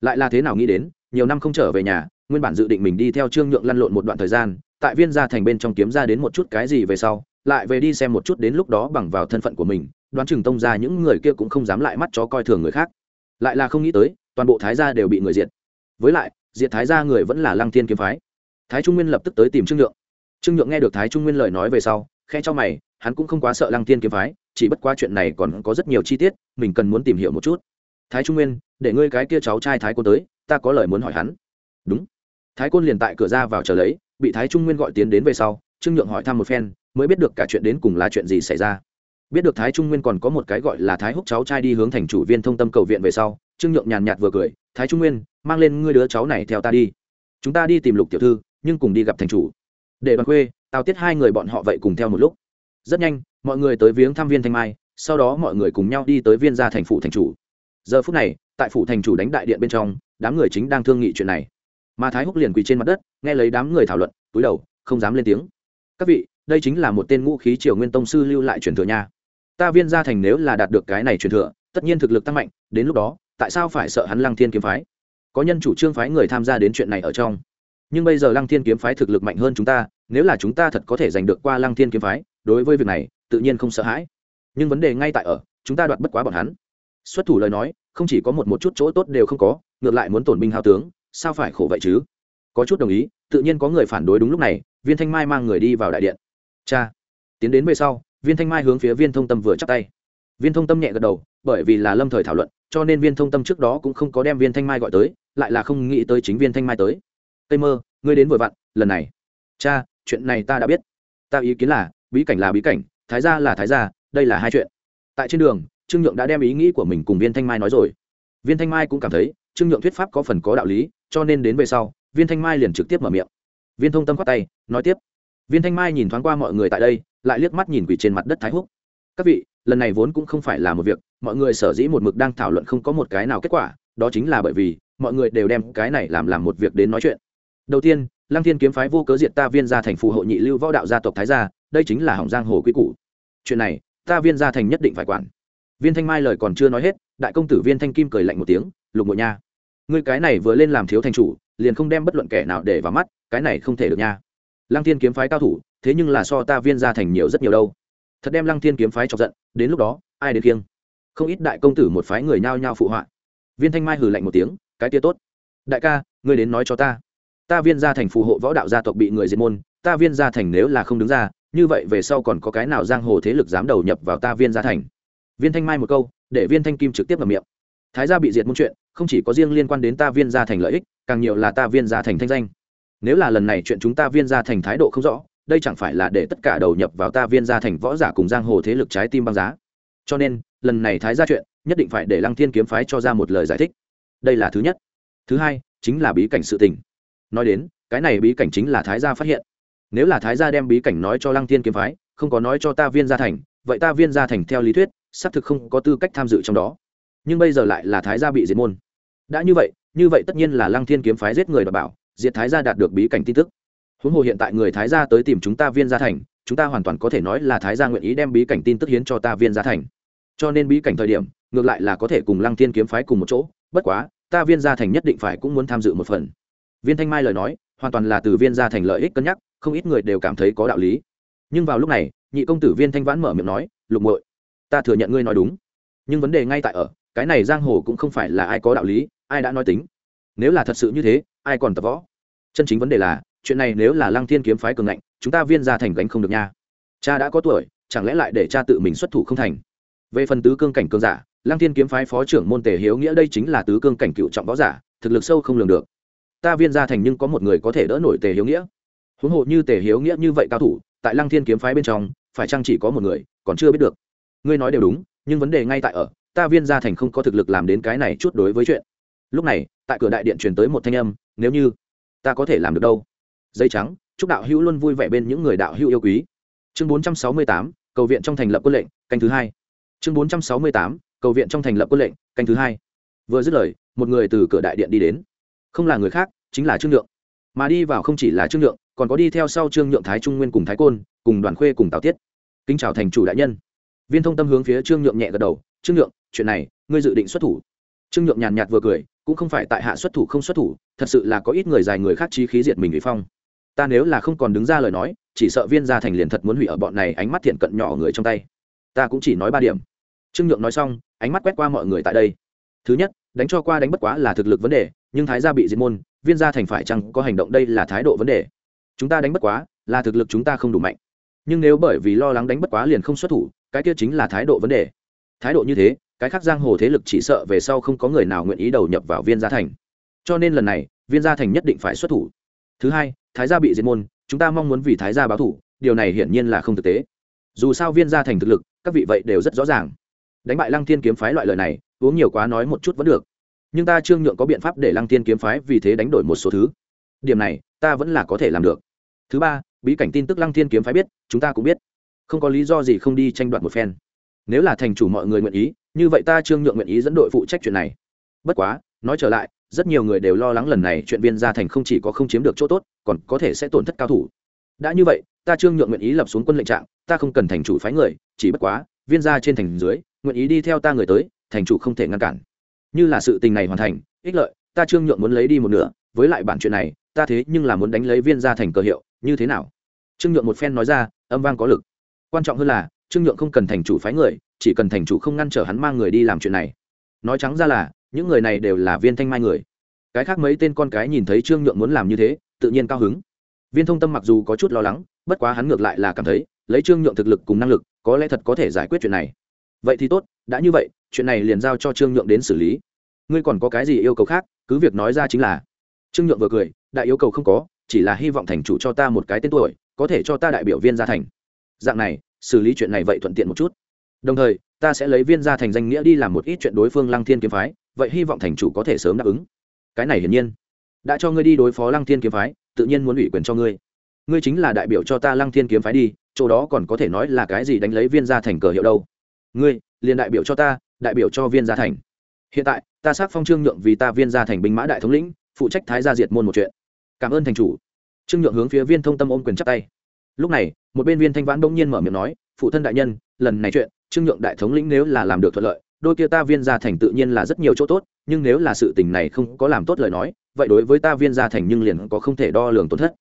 Lại là thế nào nghĩ đến, nhiều năm không trở về nhà, nguyên bản dự định mình đi theo trương nhượng lăn lộn một đoạn thời gian, tại viên gia thành bên trong kiếm ra đến một chút cái gì về sau, lại về đi xem một chút đến lúc đó bằng vào thân phận của mình, đoán chừng tông ra những người kia cũng không dám lại mắt chó coi thường người khác lại là không nghĩ tới, toàn bộ thái gia đều bị người diệt. Với lại, diệt thái gia người vẫn là lăng thiên kiếm phái. Thái trung nguyên lập tức tới tìm trương nhượng. Trương nhượng nghe được thái trung nguyên lời nói về sau khe cho mày, hắn cũng không quá sợ lăng thiên kiếm phái, chỉ bất qua chuyện này còn có rất nhiều chi tiết, mình cần muốn tìm hiểu một chút. Thái trung nguyên, để ngươi cái kia cháu trai thái côn tới, ta có lời muốn hỏi hắn. Đúng. Thái côn liền tại cửa ra vào chờ lấy, bị thái trung nguyên gọi tiến đến về sau, trương nhượng hỏi thăm một phen, mới biết được cả chuyện đến cùng là chuyện gì xảy ra biết được thái trung nguyên còn có một cái gọi là thái húc cháu trai đi hướng thành chủ viên thông tâm cầu viện về sau, trương nhượng nhàn nhạt vừa cười, thái trung nguyên, mang lên ngươi đứa cháu này theo ta đi. Chúng ta đi tìm lục tiểu thư, nhưng cùng đi gặp thành chủ. Để đoàn khuê tào tiết hai người bọn họ vậy cùng theo một lúc. Rất nhanh, mọi người tới viếng thăm viên thanh mai, sau đó mọi người cùng nhau đi tới viên gia thành phủ thành chủ. Giờ phút này, tại phủ thành chủ đánh đại điện bên trong, đám người chính đang thương nghị chuyện này. Mà thái húc liền quỳ trên mặt đất, nghe lấy đám người thảo luận, túi đầu, không dám lên tiếng. Các vị, đây chính là một tên ngũ khí triều nguyên tông sư lưu lại truyền thừa nha ta viên gia thành nếu là đạt được cái này truyền thừa, tất nhiên thực lực tăng mạnh, đến lúc đó, tại sao phải sợ hắn lăng thiên kiếm phái? Có nhân chủ trương phái người tham gia đến chuyện này ở trong. Nhưng bây giờ lăng thiên kiếm phái thực lực mạnh hơn chúng ta, nếu là chúng ta thật có thể giành được qua lăng thiên kiếm phái, đối với việc này, tự nhiên không sợ hãi. Nhưng vấn đề ngay tại ở, chúng ta đoạt bất quá bọn hắn. Xuất thủ lời nói, không chỉ có một một chút chỗ tốt đều không có, ngược lại muốn tổn binh hao tướng, sao phải khổ vậy chứ? Có chút đồng ý, tự nhiên có người phản đối đúng lúc này, viên thanh mai mang người đi vào đại điện. Cha, tiến đến về sau viên thanh mai hướng phía viên thông tâm vừa chắc tay. Viên thông tâm nhẹ gật đầu, bởi vì là lâm thời thảo luận, cho nên viên thông tâm trước đó cũng không có đem viên thanh mai gọi tới, lại là không nghĩ tới chính viên thanh mai tới. Tây mơ, ngươi đến vội vặn, lần này. Cha, chuyện này ta đã biết. Ta ý kiến là, bí cảnh là bí cảnh, thái gia là thái gia, đây là hai chuyện. Tại trên đường, trương nhượng đã đem ý nghĩ của mình cùng viên thanh mai nói rồi. Viên thanh mai cũng cảm thấy, trương nhượng thuyết pháp có phần có đạo lý, cho nên đến về sau, viên thanh mai liền trực tiếp mở miệng. Viên thông tâm khoát tay, nói tiếp. Viên thanh mai nhìn thoáng qua mọi người tại đây lại liếc mắt nhìn quỷ trên mặt đất thái húc. Các vị, lần này vốn cũng không phải là một việc, mọi người sở dĩ một mực đang thảo luận không có một cái nào kết quả, đó chính là bởi vì mọi người đều đem cái này làm làm một việc đến nói chuyện. Đầu tiên, lăng thiên kiếm phái vô cớ diệt ta viên gia thành phù hộ nhị lưu võ đạo gia tộc thái gia, đây chính là hỏng giang hồ quy củ. Chuyện này, ta viên gia thành nhất định phải quản. Viên thanh mai lời còn chưa nói hết, đại công tử viên thanh kim cười lạnh một tiếng, lục ngộ nha, ngươi cái này vừa lên làm thiếu thành chủ, liền không đem bất luận kẻ nào để vào mắt, cái này không thể được nha. Lăng thiên kiếm phái cao thủ thế nhưng là so ta viên gia thành nhiều rất nhiều đâu. Thật đem lăng thiên kiếm phái chọc giận, đến lúc đó, ai đến kiêng? Không ít đại công tử một phái người nhao nhao phụ họa. Viên thanh mai hừ lạnh một tiếng, cái tia tốt. Đại ca, ngươi đến nói cho ta. Ta viên gia thành phù hộ võ đạo gia tộc bị người diệt môn, ta viên gia thành nếu là không đứng ra, như vậy về sau còn có cái nào giang hồ thế lực dám đầu nhập vào ta viên gia thành? Viên thanh mai một câu, để viên thanh kim trực tiếp vào miệng. Thái gia bị diệt môn chuyện, không chỉ có riêng liên quan đến ta viên gia thành lợi ích, càng nhiều là ta viên gia thành thanh danh. Nếu là lần này chuyện chúng ta viên gia thành thái độ không rõ đây chẳng phải là để tất cả đầu nhập vào ta viên gia thành võ giả cùng giang hồ thế lực trái tim băng giá. Cho nên, lần này thái gia chuyện, nhất định phải để lăng thiên kiếm phái cho ra một lời giải thích. Đây là thứ nhất. Thứ hai, chính là bí cảnh sự tình. Nói đến, cái này bí cảnh chính là thái gia phát hiện. Nếu là thái gia đem bí cảnh nói cho lăng thiên kiếm phái, không có nói cho ta viên gia thành, vậy ta viên gia thành theo lý thuyết, xác thực không có tư cách tham dự trong đó. Nhưng bây giờ lại là thái gia bị diệt môn. Đã như vậy như vậy tất nhiên là lăng thiên kiếm phái giết người đ bảo, diệt thái gia đạt được bí cảnh tin tức huống hồ hiện tại người thái gia tới tìm chúng ta viên gia thành, chúng ta hoàn toàn có thể nói là thái gia nguyện ý đem bí cảnh tin tức hiến cho ta viên gia thành. Cho nên bí cảnh thời điểm, ngược lại là có thể cùng lăng thiên kiếm phái cùng một chỗ, bất quá, ta viên gia thành nhất định phải cũng muốn tham dự một phần. Viên thanh mai lời nói, hoàn toàn là từ viên gia thành lợi ích cân nhắc, không ít người đều cảm thấy có đạo lý. Nhưng vào lúc này, nhị công tử viên thanh vãn mở miệng nói, lục muội, ta thừa nhận ngươi nói đúng. Nhưng vấn đề ngay tại ở, cái này giang hồ cũng không phải là ai có đạo lý, ai đã nói tính. Nếu là thật sự như thế, ai còn tập võ? Chân chính vấn đề là chuyện này nếu là lăng thiên kiếm phái cường ngạnh, chúng ta viên ra thành gánh không được nha. Cha đã có tuổi, chẳng lẽ lại để cha tự mình xuất thủ không thành? Về phần tứ cương cảnh cường giả, lăng thiên kiếm phái phó trưởng môn tề hiếu nghĩa đây chính là tứ cương cảnh cựu trọng võ giả, thực lực sâu không lường được. Ta viên ra thành nhưng có một người có thể đỡ nổi tề hiếu nghĩa. Huống hồ như tề hiếu nghĩa như vậy cao thủ, tại lăng thiên kiếm phái bên trong, phải chăng chỉ có một người, còn chưa biết được. Ngươi nói đều đúng, nhưng vấn đề ngay tại ở, ta viên gia thành không có thực lực làm đến cái này chút đối với chuyện. Lúc này, tại cửa đại điện truyền tới một thanh âm, nếu như ta có thể làm được đâu? Dây trắng chúc đạo hữu luôn vui vẻ bên những người đạo hữu yêu quý. Chương 468, cầu viện trong thành lập quân lệnh canh thứ hai. Chương 468, cầu viện trong thành lập quân lệnh canh thứ hai. Vừa dứt lời một người từ cửa đại điện đi đến. Không là người khác chính là trương nhượng. Mà đi vào không chỉ là trương nhượng còn có đi theo sau trương nhượng thái trung nguyên cùng thái côn cùng đoàn khuê cùng tào tiết. Kính chào thành chủ đại nhân. Viên thông tâm hướng phía trương nhượng nhẹ gật đầu trương nhượng chuyện này ngươi dự định xuất thủ. Trương nhượng nhàn nhạt vừa cười cũng không phải tại hạ xuất thủ không xuất thủ thật sự là có ít người dài người khác trí khí diệt mình bị phong ta nếu là không còn đứng ra lời nói, chỉ sợ viên gia thành liền thật muốn hủy ở bọn này ánh mắt thiện cận nhỏ người trong tay. Ta cũng chỉ nói ba điểm. Trương nhượng nói xong, ánh mắt quét qua mọi người tại đây. Thứ nhất, đánh cho qua đánh bất quá là thực lực vấn đề, nhưng thái gia bị diệt môn, viên gia thành phải chăng có hành động đây là thái độ vấn đề. Chúng ta đánh bất quá, là thực lực chúng ta không đủ mạnh. Nhưng nếu bởi vì lo lắng đánh bất quá liền không xuất thủ, cái kia chính là thái độ vấn đề. Thái độ như thế, cái khác giang hồ thế lực chỉ sợ về sau không có người nào nguyện ý đầu nhập vào viên gia thành. Cho nên lần này, viên gia thành nhất định phải xuất thủ. Thứ hai thái gia bị diệt môn, chúng ta mong muốn vì thái gia báo thủ, điều này hiển nhiên là không thực tế. Dù sao viên gia thành thực lực, các vị vậy đều rất rõ ràng. Đánh bại lăng thiên kiếm phái loại lời này, uống nhiều quá nói một chút vẫn được. Nhưng ta trương nhượng có biện pháp để lăng thiên kiếm phái vì thế đánh đổi một số thứ. Điểm này, ta vẫn là có thể làm được. Thứ ba, bí cảnh tin tức lăng thiên kiếm phái biết, chúng ta cũng biết. Không có lý do gì không đi tranh đoạt một phen. Nếu là thành chủ mọi người nguyện ý, như vậy ta trương nhượng nguyện ý dẫn đội phụ trách chuyện này. Bất quá, nói trở lại, rất nhiều người đều lo lắng lần này chuyện viên gia thành không chỉ có không chiếm được chỗ tốt còn có thể sẽ tổn thất cao thủ. Đã như vậy, ta trương nhượng nguyện ý lập xuống quân lệnh trạng, ta không cần thành chủ phái người, chỉ bất quá, viên gia trên thành dưới, nguyện ý đi theo ta người tới, thành chủ không thể ngăn cản. Như là sự tình này hoàn thành, ích lợi, ta trương nhượng muốn lấy đi một nửa, với lại bản chuyện này, ta thế nhưng là muốn đánh lấy viên gia thành cờ hiệu, như thế nào? Trương nhượng một phen nói ra, âm vang có lực. Quan trọng hơn là, trương nhượng không cần thành chủ phái người, chỉ cần thành chủ không ngăn trở hắn mang người đi làm chuyện này. Nói trắng ra là, những người này đều là viên thanh mai người. Cái khác mấy tên con cái nhìn thấy trương nhượng muốn làm như thế tự nhiên cao hứng. Viên thông tâm mặc dù có chút lo lắng, bất quá hắn ngược lại là cảm thấy, lấy trương nhượng thực lực cùng năng lực, có lẽ thật có thể giải quyết chuyện này. Vậy thì tốt, đã như vậy, chuyện này liền giao cho trương nhượng đến xử lý. Ngươi còn có cái gì yêu cầu khác, cứ việc nói ra chính là. Trương nhượng vừa cười, đại yêu cầu không có, chỉ là hy vọng thành chủ cho ta một cái tên tuổi, có thể cho ta đại biểu viên gia thành. Dạng này, xử lý chuyện này vậy thuận tiện một chút. Đồng thời, ta sẽ lấy viên gia thành danh nghĩa đi làm một ít chuyện đối phương lăng thiên kiếm phái, vậy hy vọng thành chủ có thể sớm đáp ứng. Cái này hiển nhiên đã cho ngươi đi đối phó lăng thiên kiếm phái, tự nhiên muốn ủy quyền cho ngươi. Ngươi chính là đại biểu cho ta lăng thiên kiếm phái đi, chỗ đó còn có thể nói là cái gì đánh lấy viên gia thành cờ hiệu đâu. Ngươi, liền đại biểu cho ta, đại biểu cho viên gia thành. Hiện tại, ta xác phong trương nhượng vì ta viên gia thành binh mã đại thống lĩnh, phụ trách thái gia diệt môn một chuyện. Cảm ơn thành chủ. Trương nhượng hướng phía viên thông tâm ôm quyền chắp tay. Lúc này, một bên viên thanh vãn bỗng nhiên mở miệng nói, phụ thân đại nhân, lần này chuyện, trương nhượng đại thống lĩnh nếu là làm được thuận lợi, đôi kia ta viên gia thành tự nhiên là rất nhiều chỗ tốt, nhưng nếu là sự tình này không có làm tốt lời nói vậy đối với ta viên gia thành nhưng liền có không thể đo lường tổn thất.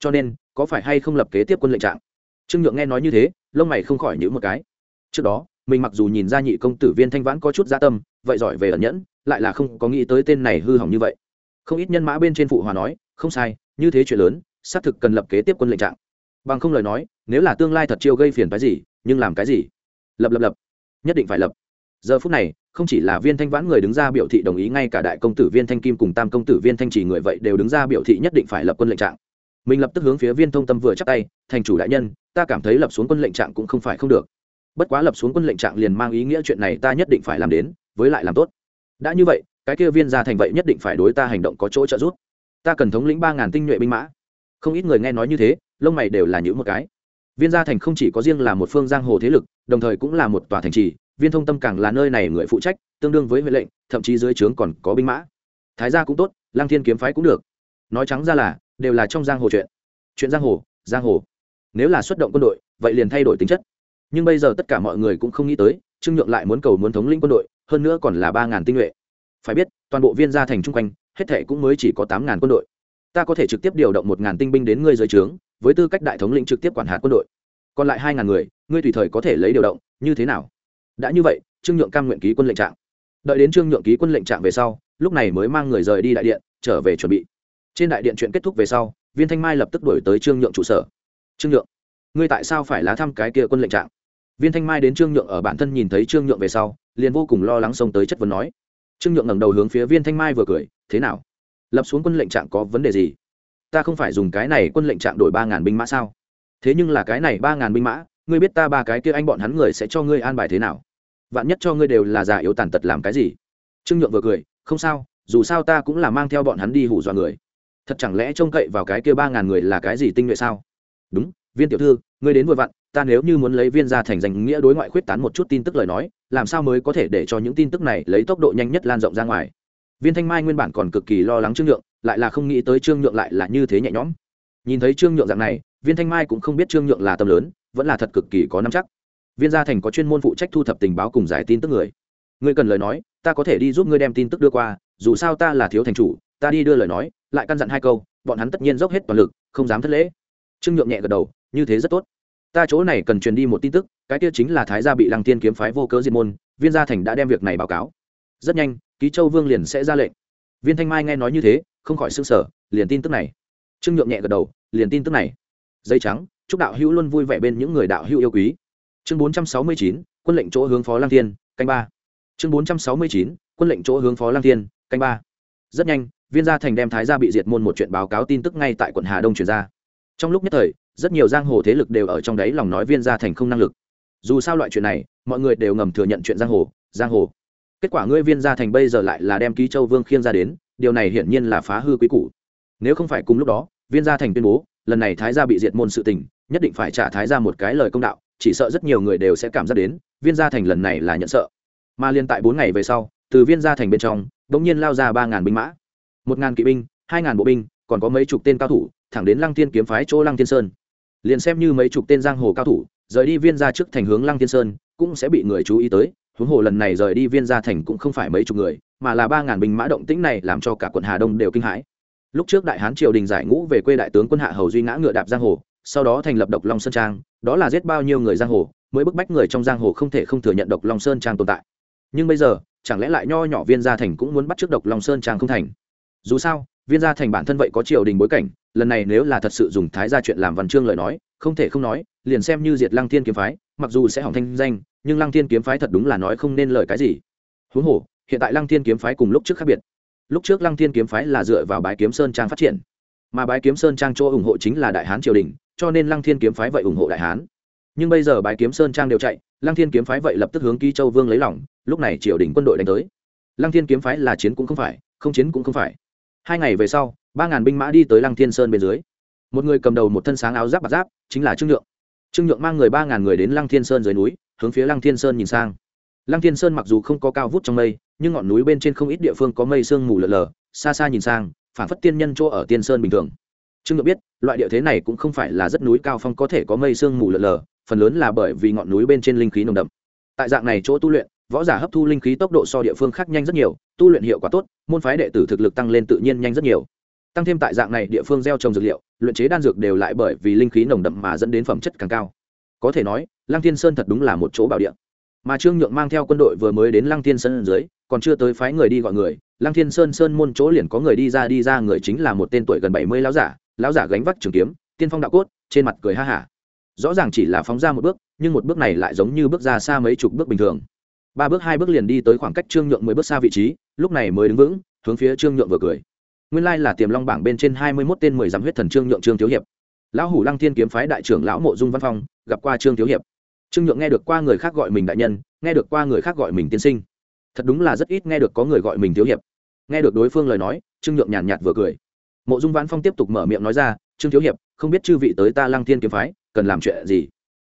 Cho nên, có phải hay không lập kế tiếp quân lệnh trạng? Trương nhượng nghe nói như thế, lông mày không khỏi nhữ một cái. Trước đó, mình mặc dù nhìn ra nhị công tử viên thanh vãn có chút gia tâm, vậy giỏi về ẩn nhẫn, lại là không có nghĩ tới tên này hư hỏng như vậy. Không ít nhân mã bên trên phụ hòa nói, không sai, như thế chuyện lớn, xác thực cần lập kế tiếp quân lệnh trạng. Bằng không lời nói, nếu là tương lai thật chiêu gây phiền phái gì, nhưng làm cái gì? Lập lập lập. Nhất định phải lập giờ phút này, không chỉ là viên thanh vãn người đứng ra biểu thị đồng ý, ngay cả đại công tử viên thanh kim cùng tam công tử viên thanh trì người vậy đều đứng ra biểu thị nhất định phải lập quân lệnh trạng. Mình lập tức hướng phía viên thông tâm vừa chắc tay, thành chủ đại nhân, ta cảm thấy lập xuống quân lệnh trạng cũng không phải không được. Bất quá lập xuống quân lệnh trạng liền mang ý nghĩa chuyện này ta nhất định phải làm đến, với lại làm tốt. Đã như vậy, cái kia viên ra thành vậy nhất định phải đối ta hành động có chỗ trợ giúp. Ta cần thống lĩnh ba ngàn tinh nhuệ binh mã. Không ít người nghe nói như thế, lông mày đều là những một cái. Viên gia thành không chỉ có riêng là một phương giang hồ thế lực, đồng thời cũng là một tòa thành trì viên thông tâm càng là nơi này người phụ trách, tương đương với huệ lệnh, thậm chí dưới trướng còn có binh mã. Thái gia cũng tốt lang thiên kiếm phái cũng được. Nói trắng ra là, đều là trong giang hồ chuyện. Chuyện giang hồ giang hồ. Nếu là xuất động quân đội, vậy liền thay đổi tính chất. Nhưng bây giờ tất cả mọi người cũng không nghĩ tới, trương nhượng lại muốn cầu muốn thống lĩnh quân đội, hơn nữa còn là ba ngàn tinh nhuệ. Phải biết, toàn bộ viên gia thành chung quanh, hết thệ cũng mới chỉ có tám ngàn quân đội. Ta có thể trực tiếp điều động một ngàn tinh binh đến ngươi dưới trướng, với tư cách đại thống lĩnh trực tiếp quản hạt quân đội. Còn lại hai ngàn người, ngươi tùy thời có thể lấy điều động, như thế nào? Đã như vậy, trương nhượng cam nguyện ký quân lệnh trạng. Đợi đến trương nhượng ký quân lệnh trạng về sau, lúc này mới mang người rời đi đại điện, trở về chuẩn bị. Trên đại điện chuyện kết thúc về sau, viên thanh mai lập tức đổi tới trương nhượng trụ sở. Trương nhượng, ngươi tại sao phải lá thăm cái kia quân lệnh trạng? Viên thanh mai đến trương nhượng ở bản thân nhìn thấy trương nhượng về sau, liền vô cùng lo lắng xông tới chất vấn nói. Trương nhượng ngẩng đầu hướng phía viên thanh mai vừa cười, thế nào? Lập xuống quân lệnh trạng có vấn đề gì? Ta không phải dùng cái này quân lệnh trạng đổi ba ngàn binh mã sao? Thế nhưng là cái này ba ngàn binh mã ngươi biết ta ba cái kia anh bọn hắn người sẽ cho ngươi an bài thế nào? Vạn nhất cho ngươi đều là già yếu tàn tật làm cái gì? Trương nhượng vừa cười, không sao, dù sao ta cũng là mang theo bọn hắn đi hủ dọa người. Thật chẳng lẽ trông cậy vào cái kia ba ngàn người là cái gì tinh nhuệ sao? Đúng, viên tiểu thư, ngươi đến vội vặn, ta nếu như muốn lấy viên ra thành danh nghĩa đối ngoại khuyết tán một chút tin tức lời nói, làm sao mới có thể để cho những tin tức này lấy tốc độ nhanh nhất lan rộng ra ngoài? Viên thanh mai nguyên bản còn cực kỳ lo lắng trương nhượng, lại là không nghĩ tới trương nhượng lại là như thế nhẹ nhõm. Nhìn thấy trương nhượng dạng này, viên thanh mai cũng không biết trương nhượng là tâm lớn vẫn là thật cực kỳ có năm chắc. Viên gia thành có chuyên môn phụ trách thu thập tình báo cùng giải tin tức người. Ngươi cần lời nói, ta có thể đi giúp ngươi đem tin tức đưa qua, dù sao ta là thiếu thành chủ, ta đi đưa lời nói, lại căn dặn hai câu, bọn hắn tất nhiên dốc hết toàn lực, không dám thất lễ. Trương nhượng nhẹ gật đầu, như thế rất tốt. Ta chỗ này cần truyền đi một tin tức, cái kia chính là thái gia bị lăng tiên kiếm phái vô cớ diệt môn, viên gia thành đã đem việc này báo cáo. Rất nhanh, ký châu vương liền sẽ ra lệnh. Viên thanh mai nghe nói như thế, không khỏi s ư n g sở liền tin tức này. Trương nhượng nhẹ gật đầu, liền tin tức này. Dây trắng chúc đạo hữu luôn vui vẻ bên những người đạo hữu yêu quý. Chương bốn trăm sáu mươi chín, quân lệnh chỗ hướng phó lang thiên, canh ba. Chương bốn trăm sáu mươi chín, quân lệnh chỗ hướng phó lang thiên, canh ba. Rất nhanh, viên gia thành đem thái gia bị diệt môn một chuyện báo cáo tin tức ngay tại quận hà đông chuyển ra. Trong lúc nhất thời, rất nhiều giang hồ thế lực đều ở trong đấy lòng nói viên gia thành không năng lực. Dù sao loại chuyện này, mọi người đều ngầm thừa nhận chuyện giang hồ giang hồ. Kết quả ngươi viên gia thành bây giờ lại là đem ký châu vương khiêng ra đến, điều này hiển nhiên là phá hư quý cũ nếu không phải cùng lúc đó, viên gia thành tuyên bố, lần này thái gia bị diệt môn sự tình nhất định phải trả thái gia một cái lời công đạo, chỉ sợ rất nhiều người đều sẽ cảm giác đến, viên gia thành lần này là nhận sợ. Mà liên tại bốn ngày về sau, từ viên gia thành bên trong đ ỗ n g nhiên lao ra ba ngàn binh mã. Một ngàn kỵ binh, hai ngàn bộ binh, còn có mấy chục tên cao thủ, thẳng đến lăng thiên kiếm phái chỗ lăng thiên sơn. Liền xem như mấy chục tên giang hồ cao thủ, rời đi viên gia trước thành hướng lăng thiên sơn, cũng sẽ bị người chú ý tới, huống hồ lần này rời đi viên gia thành cũng không phải mấy chục người, mà là ba ngàn binh mã động tĩnh này làm cho cả quận hà đông đều kinh hãi. Lúc trước đại hán triều đình giải ngũ về quê đại tướng quân hạ hầu duy ngã ngựa đạp giang hồ sau đó thành lập độc long sơn trang, đó là giết bao nhiêu người giang hồ, mới bức bách người trong giang hồ không thể không thừa nhận độc long sơn trang tồn tại. Nhưng bây giờ, chẳng lẽ lại nho nhỏ viên gia thành cũng muốn bắt trước độc long sơn trang không thành? Dù sao, viên gia thành bản thân vậy có triều đình bối cảnh, lần này nếu là thật sự dùng thái gia chuyện làm văn chương lời nói, không thể không nói, liền xem như diệt lăng thiên kiếm phái, mặc dù sẽ hỏng thanh danh, nhưng lăng thiên kiếm phái thật đúng là nói không nên lời cái gì. Huống hồ, hiện tại lăng thiên kiếm phái cùng lúc trước khác biệt. Lúc trước lăng thiên kiếm phái là dựa vào bái kiếm sơn trang phát triển, mà bái kiếm sơn trang chỗ ủng hộ chính là đại hán triều đình cho nên lăng thiên kiếm phái vậy ủng hộ đại hán. Nhưng bây giờ bái kiếm sơn trang đều chạy, lăng thiên kiếm phái vậy lập tức hướng ký châu vương lấy lòng, lúc này triều đình quân đội đánh tới. Lăng thiên kiếm phái là chiến cũng không phải, không chiến cũng không phải. Hai ngày về sau, ba ngàn binh mã đi tới lăng thiên sơn bên dưới. Một người cầm đầu một thân sáng áo giáp bạc giáp, chính là trương nhượng. Trương nhượng mang người ba ngàn người đến lăng thiên sơn dưới núi, hướng phía lăng thiên sơn nhìn sang. Lăng thiên sơn mặc dù không có cao vút trong mây, nhưng ngọn núi bên trên không ít địa phương có mây sương mù lờ lờ xa xa nhìn sang phản phất tiên nhân chỗ ở tiên sơn bình thường trương nhượng biết, loại địa thế này cũng không phải là rất núi cao phong có thể có mây sương mù lờ lờ, phần lớn là bởi vì ngọn núi bên trên linh khí nồng đậm. Tại dạng này chỗ tu luyện, võ giả hấp thu linh khí tốc độ so địa phương khác nhanh rất nhiều, tu luyện hiệu quả tốt, môn phái đệ tử thực lực tăng lên tự nhiên nhanh rất nhiều. Tăng thêm tại dạng này địa phương gieo trồng dược liệu, luyện chế đan dược đều lại bởi vì linh khí nồng đậm mà dẫn đến phẩm chất càng cao. Có thể nói, lăng thiên sơn thật đúng là một chỗ bảo địa. Mà trương nhượng mang theo quân đội vừa mới đến lăng thiên sơn dưới, còn chưa tới phái người đi gọi người, lăng thiên sơn sơn môn chỗ liền có người đi ra đi ra người chính là một tên tuổi gần bảy mươi lão giả lão giả gánh vác trường kiếm, tiên phong đạo cốt, trên mặt cười ha hả. Rõ ràng chỉ là phóng ra một bước, nhưng một bước này lại giống như bước ra xa mấy chục bước bình thường. Ba bước, hai bước liền đi tới khoảng cách trương nhượng mười bước xa vị trí, lúc này mới đứng vững, hướng phía trương nhượng vừa cười. Nguyên lai là tiềm long bảng bên trên hai mươi mốt tên mười dặm huyết thần trương nhượng trương thiếu hiệp. Lão hủ lăng thiên kiếm phái đại trưởng lão mộ dung văn phong, gặp qua trương thiếu hiệp. Trương nhượng nghe được qua người khác gọi mình đại nhân, nghe được qua người khác gọi mình tiên sinh. Thật đúng là rất ít nghe được có người gọi mình thiếu hiệp. Nghe được đối phương lời nói, trương nhượng nhàn nhạt vừa cười mộ dung Vãn phong tiếp tục mở miệng nói ra, trương thiếu hiệp, không biết chư vị tới ta lăng thiên kiếm phái, cần làm chuyện gì?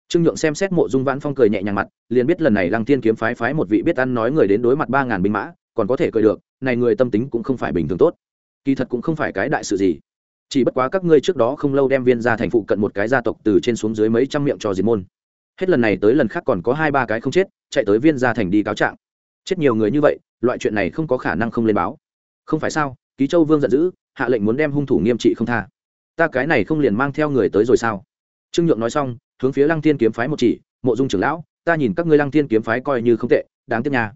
Trương nhượng xem xét mộ dung Vãn phong cười nhẹ nhàng mặt, liền biết lần này lăng thiên kiếm phái phái một vị biết ăn nói người đến đối mặt ba ngàn binh mã, còn có thể cười được, này người tâm tính cũng không phải bình thường tốt. Kỳ thật cũng không phải cái đại sự gì. Chỉ bất quá các ngươi trước đó không lâu đem viên ra thành phụ cận một cái gia tộc từ trên xuống dưới mấy trăm miệng cho diệt môn. Hết lần này tới lần khác còn có hai ba cái không chết, chạy tới viên gia thành đi cáo trạng. Chết nhiều người như vậy, loại chuyện này không có khả năng không lên báo. Không phải sao? Ký châu vương giận dữ hạ lệnh muốn đem hung thủ nghiêm trị không tha. Ta cái này không liền mang theo người tới rồi sao? Trương nhượng nói xong, hướng phía lăng thiên kiếm phái một chỉ, mộ dung trưởng lão, ta nhìn các ngươi lăng thiên kiếm phái coi như không tệ, đáng tiếc nha.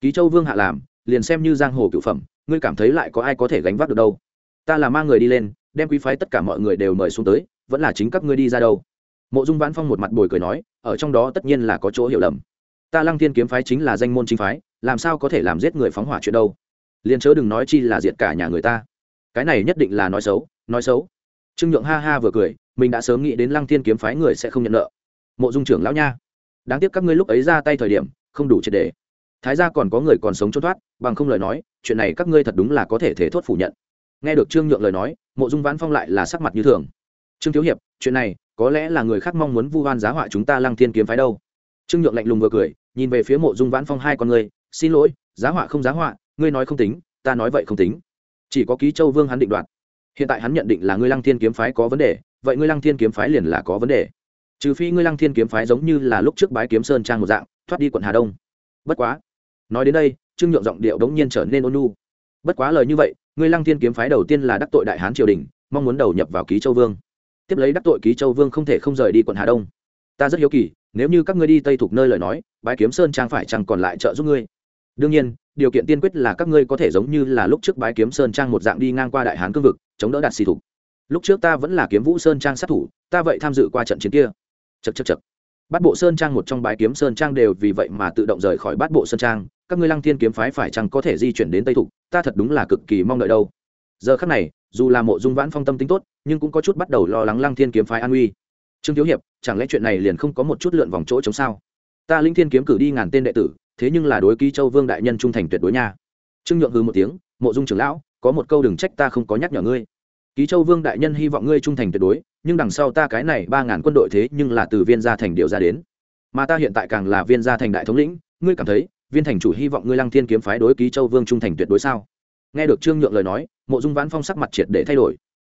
Ký châu vương hạ làm, liền xem như giang hồ cựu phẩm, ngươi cảm thấy lại có ai có thể gánh vác được đâu? Ta là mang người đi lên, đem quý phái tất cả mọi người đều mời xuống tới, vẫn là chính các ngươi đi ra đâu? Mộ dung vãn phong một mặt bồi cười nói, ở trong đó tất nhiên là có chỗ hiểu lầm. Ta lăng thiên kiếm phái chính là danh môn chính phái, làm sao có thể làm giết người phóng hỏa chuyện đâu? Liền chớ đừng nói chi là diệt cả nhà người ta cái này nhất định là nói xấu nói xấu. Trương nhượng ha ha vừa cười, mình đã sớm nghĩ đến lăng thiên kiếm phái người sẽ không nhận nợ. Mộ dung trưởng lão nha, đáng tiếc các ngươi lúc ấy ra tay thời điểm, không đủ triệt đề thái ra còn có người còn sống trốn thoát, bằng không lời nói, chuyện này các ngươi thật đúng là có thể thế thốt phủ nhận. Nghe được trương nhượng lời nói, mộ dung vãn phong lại là sắc mặt như thường. Trương thiếu hiệp, chuyện này, có lẽ là người khác mong muốn vu oan giá họa chúng ta lăng thiên kiếm phái đâu. Trương nhượng lạnh lùng vừa cười, nhìn về phía mộ dung vãn phong hai con người xin lỗi, giá họa không giá họa, ngươi nói không tính, ta nói vậy không tính chỉ có ký châu vương hắn định đoạt. Hiện tại hắn nhận định là ngươi lăng thiên kiếm phái có vấn đề, vậy ngươi lăng thiên kiếm phái liền là có vấn đề. Trừ phi ngươi lăng thiên kiếm phái giống như là lúc trước bái kiếm sơn trang một dạng, thoát đi quận hà đông. Bất quá, nói đến đây, trương nhượng giọng điệu đống nhiên trở nên ôn nu bất quá lời như vậy, ngươi lăng thiên kiếm phái đầu tiên là đắc tội đại hán triều đình, mong muốn đầu nhập vào ký châu vương. Tiếp lấy đắc tội ký châu vương không thể không rời đi quận hà đông. Ta rất hiếu kỳ, nếu như các ngươi đi tây thuộc nơi lời nói, bái kiếm sơn trang phải chẳng còn lại trợ giúp ngươi? Đương nhiên điều kiện tiên quyết là các ngươi có thể giống như là lúc trước bái kiếm sơn trang một dạng đi ngang qua đại hán cương vực, chống đỡ đạt xì thục lúc trước ta vẫn là kiếm vũ sơn trang sát thủ, ta vậy tham dự qua trận chiến kia. Chật chật chật bát bộ sơn trang một trong bái kiếm sơn trang đều vì vậy mà tự động rời khỏi bát bộ sơn trang, các ngươi lăng thiên kiếm phái phải chăng có thể di chuyển đến tây thục, ta thật đúng là cực kỳ mong đợi đâu. Giờ khắc này, dù là mộ dung vãn phong tâm tính tốt, nhưng cũng có chút bắt đầu lo lắng lăng thiên kiếm phái an uy trương thiếu hiệp, chẳng lẽ chuyện này liền không có một chút lượn vòng chỗ chống sao? Ta linh thiên kiếm cử đi ngàn tên đệ tử thế nhưng là đối ký châu vương đại nhân trung thành tuyệt đối nha. Trương nhượng hư một tiếng, mộ dung trưởng lão, có một câu đừng trách ta không có nhắc nhở ngươi. Ký châu vương đại nhân hy vọng ngươi trung thành tuyệt đối, nhưng đằng sau ta cái này ba ngàn quân đội thế nhưng là từ viên gia thành điều ra đến. Mà ta hiện tại càng là viên gia thành đại thống lĩnh, ngươi cảm thấy, viên thành chủ hy vọng ngươi lăng thiên kiếm phái đối ký châu vương trung thành tuyệt đối sao? Nghe được trương nhượng lời nói, mộ dung vãn phong sắc mặt triệt để thay đổi.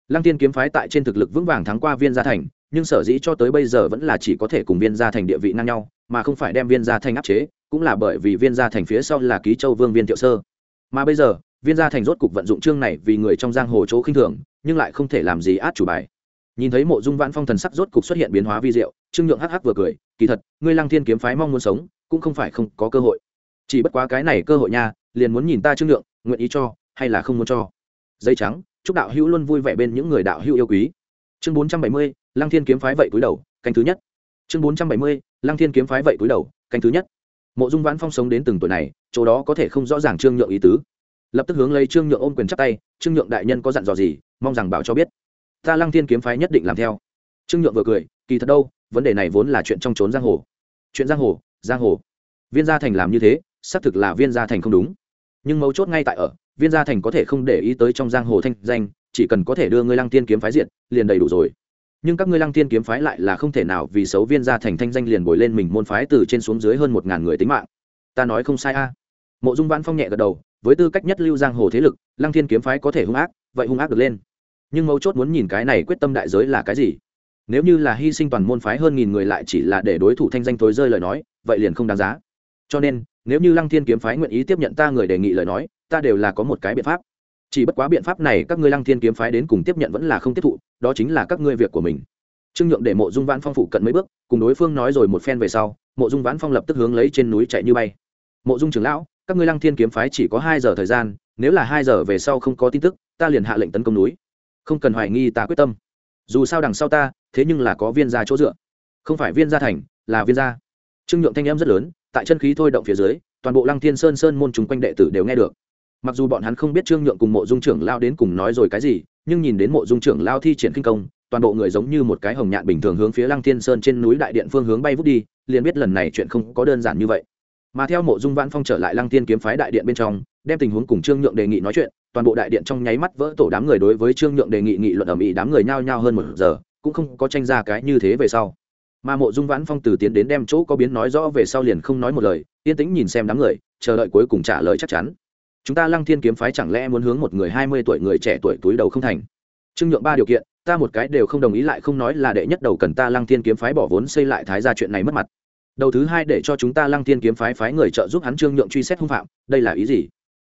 Lăng thiên kiếm phái tại trên thực lực vững vàng thắng qua viên gia thành, nhưng sở dĩ cho tới bây giờ vẫn là chỉ có thể cùng viên gia thành địa vị ngang nhau, mà không phải đem viên gia thành áp chế cũng là bởi vì viên gia thành phía sau là ký châu vương viên thiệu sơ. Mà bây giờ, viên gia thành rốt cục vận dụng chương này vì người trong giang hồ chỗ khinh thường, nhưng lại không thể làm gì át chủ bài. Nhìn thấy mộ dung vãn phong thần sắc rốt cục xuất hiện biến hóa vi diệu, trương nhượng hắc hắc vừa cười, kỳ thật, ngươi lăng thiên kiếm phái mong muốn sống, cũng không phải không có cơ hội. Chỉ bất quá cái này cơ hội nha, liền muốn nhìn ta trương nhượng, nguyện ý cho, hay là không muốn cho. Dây trắng, chúc đạo hữu luôn vui vẻ bên những người đạo hữu yêu quý. Chương bốn trăm bảy mươi, lăng thiên kiếm phái vậy túi đầu, canh thứ nhất. Chương bốn trăm bảy mươi, lăng thiên kiếm phái vậy túi đầu, canh thứ nhất mộ dung vãn phong sống đến từng tuổi này, chỗ đó có thể không rõ ràng trương nhượng ý tứ. Lập tức hướng lấy trương nhượng ôm quyền chắp tay, trương nhượng đại nhân có dặn dò gì, mong rằng bảo cho biết. Ta lăng thiên kiếm phái nhất định làm theo. Trương nhượng vừa cười, kỳ thật đâu, vấn đề này vốn là chuyện trong trốn giang hồ. Chuyện giang hồ giang hồ. Viên gia thành làm như thế, xác thực là viên gia thành không đúng. Nhưng mấu chốt ngay tại ở, viên gia thành có thể không để ý tới trong giang hồ thanh danh, chỉ cần có thể đưa ngươi lăng tiên kiếm phái diện, liền đầy đủ rồi nhưng các ngươi lăng Thiên kiếm phái lại là không thể nào vì xấu viên ra thành thanh danh liền bồi lên mình môn phái từ trên xuống dưới hơn một ngàn người tính mạng. Ta nói không sai a. Mộ dung vãn phong nhẹ gật đầu, với tư cách nhất lưu giang hồ thế lực, lăng thiên kiếm phái có thể hung ác, vậy hung ác được lên. Nhưng mấu chốt muốn nhìn cái này quyết tâm đại giới là cái gì? Nếu như là hy sinh toàn môn phái hơn nghìn người lại chỉ là để đối thủ thanh danh tối rơi lời nói, vậy liền không đáng giá. Cho nên, nếu như lăng thiên kiếm phái nguyện ý tiếp nhận ta người đề nghị lời nói, ta đều là có một cái biện pháp. Chỉ bất quá biện pháp này các ngươi lăng thiên kiếm phái đến cùng tiếp nhận vẫn là không tiếp thụ đó chính là các ngươi việc của mình. Trương nhượng để mộ dung vãn phong phụ cận mấy bước, cùng đối phương nói rồi một phen về sau, mộ dung vãn phong lập tức hướng lấy trên núi chạy như bay. Mộ dung trưởng lão, các ngươi lăng thiên kiếm phái chỉ có hai giờ thời gian, nếu là hai giờ về sau không có tin tức, ta liền hạ lệnh tấn công núi. Không cần hoài nghi ta quyết tâm. Dù sao đằng sau ta, thế nhưng là có viên gia chỗ dựa. Không phải viên gia thành, là viên gia. Trương nhượng thanh em rất lớn, tại chân khí thôi động phía dưới, toàn bộ lăng thiên sơn sơn môn chúng quanh đệ tử đều nghe được. Mặc dù bọn hắn không biết trương nhượng cùng mộ dung trưởng lao đến cùng nói rồi cái gì nhưng nhìn đến mộ dung trưởng lao thi triển kinh công, toàn bộ người giống như một cái hồng nhạn bình thường hướng phía lăng thiên sơn trên núi đại điện phương hướng bay vút đi, liền biết lần này chuyện không có đơn giản như vậy. Mà theo mộ dung vãn phong trở lại lăng thiên kiếm phái đại điện bên trong, đem tình huống cùng trương nhượng đề nghị nói chuyện, toàn bộ đại điện trong nháy mắt vỡ tổ đám người đối với trương nhượng đề nghị nghị luận ở mỹ đám người nhao nhao hơn một giờ, cũng không có tranh ra cái như thế về sau. Mà mộ dung vãn phong từ tiến đến đem chỗ có biến nói rõ về sau liền không nói một lời, yên tĩnh nhìn xem đám người, chờ đợi cuối cùng trả lời chắc chắn chúng ta lăng thiên kiếm phái chẳng lẽ muốn hướng một người hai mươi tuổi người trẻ tuổi túi đầu không thành? Trương nhượng ba điều kiện, ta một cái đều không đồng ý lại không nói là đệ nhất đầu cần ta lăng thiên kiếm phái bỏ vốn xây lại thái ra chuyện này mất mặt. Đầu thứ hai để cho chúng ta lăng thiên kiếm phái phái người trợ giúp hắn trương nhượng truy xét hung phạm, đây là ý gì?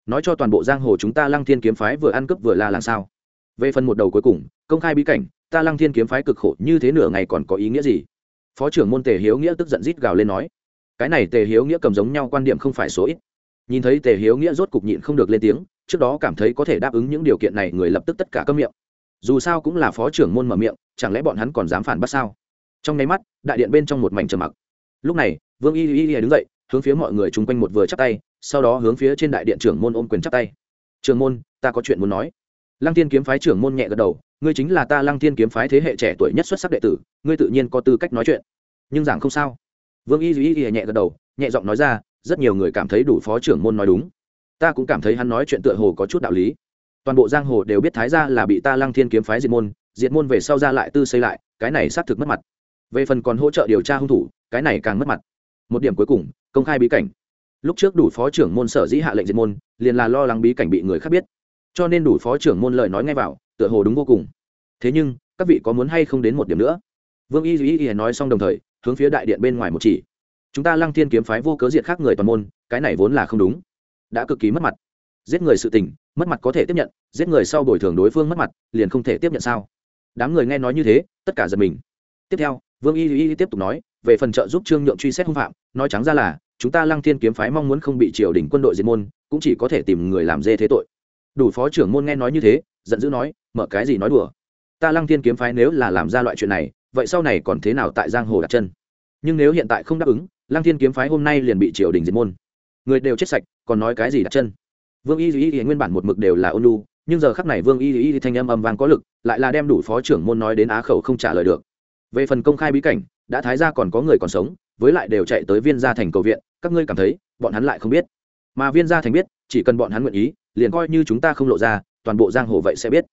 Nói cho toàn bộ giang hồ chúng ta lăng thiên kiếm phái vừa ăn cướp vừa la làm sao? Về phần một đầu cuối cùng, công khai bí cảnh, ta lăng thiên kiếm phái cực khổ như thế nửa ngày còn có ý nghĩa gì? Phó trưởng môn tề hiếu nghĩa tức giận rít gào lên nói, cái này tề hiếu nghĩa cầm giống nhau quan điểm không phải số ít nhìn thấy tề hiếu nghĩa rốt cục nhịn không được lên tiếng, trước đó cảm thấy có thể đáp ứng những điều kiện này người lập tức tất cả câm miệng. Dù sao cũng là phó trưởng môn mở miệng, chẳng lẽ bọn hắn còn dám phản bác sao? Trong nháy mắt, đại điện bên trong một mảnh trầm mặc. Lúc này, vương y y y đứng dậy, hướng phía mọi người chung quanh một vừa chắp tay, sau đó hướng phía trên đại điện trưởng môn ôm quyền chắp tay. Trưởng môn, ta có chuyện muốn nói. Lăng tiên kiếm phái trưởng môn nhẹ gật đầu, ngươi chính là ta lăng tiên kiếm phái thế hệ trẻ tuổi nhất xuất sắc đệ tử, ngươi tự nhiên có tư cách nói chuyện. Nhưng giảng không sao. Vương y y y nhẹ gật đầu, nhẹ giọng nói ra rất nhiều người cảm thấy đủ phó trưởng môn nói đúng. Ta cũng cảm thấy hắn nói chuyện tựa hồ có chút đạo lý. Toàn bộ giang hồ đều biết thái gia là bị ta lăng thiên kiếm phái diệt môn diệt môn về sau ra lại tư xây lại, cái này xác thực mất mặt. Về phần còn hỗ trợ điều tra hung thủ, cái này càng mất mặt. Một điểm cuối cùng, công khai bí cảnh. Lúc trước đủ phó trưởng môn sở dĩ hạ lệnh diệt môn, liền là lo lắng bí cảnh bị người khác biết. Cho nên đủ phó trưởng môn lời nói ngay vào, tựa hồ đúng vô cùng. Thế nhưng, các vị có muốn hay không đến một điểm nữa? Vương y dĩ y nói xong đồng thời, hướng phía đại điện bên ngoài một chỉ chúng ta lăng thiên kiếm phái vô cớ diệt khác người toàn môn, cái này vốn là không đúng. Đã cực kỳ mất mặt. Giết người sự tình, mất mặt có thể tiếp nhận, giết người sau bồi thường đối phương mất mặt, liền không thể tiếp nhận sao? Đám người nghe nói như thế, tất cả giật mình. Tiếp theo, vương y y tiếp tục nói, về phần trợ giúp trương nhượng truy xét hung phạm, nói trắng ra là, chúng ta lăng thiên kiếm phái mong muốn không bị triều đình quân đội diệt môn, cũng chỉ có thể tìm người làm dê thế tội. Đủ phó trưởng môn nghe nói như thế, giận dữ nói, mở cái gì nói đùa? Ta lăng thiên kiếm phái nếu là làm ra loại chuyện này, vậy sau này còn thế nào tại giang hồ đặt chân? Nhưng nếu hiện tại không đáp ứng lăng thiên kiếm phái hôm nay liền bị triều đình diệt môn. Người đều chết sạch, còn nói cái gì đặt chân? Vương y y y nguyên bản một mực đều là ôn lu nhưng giờ khắc này vương y y thanh âm âm vang có lực, lại là đem đủ phó trưởng môn nói đến á khẩu không trả lời được. Về phần công khai bí cảnh, đã thái ra còn có người còn sống, với lại đều chạy tới viên gia thành cầu viện, các ngươi cảm thấy, bọn hắn lại không biết. Mà viên gia thành biết, chỉ cần bọn hắn nguyện ý, liền coi như chúng ta không lộ ra, toàn bộ giang hồ vậy sẽ biết.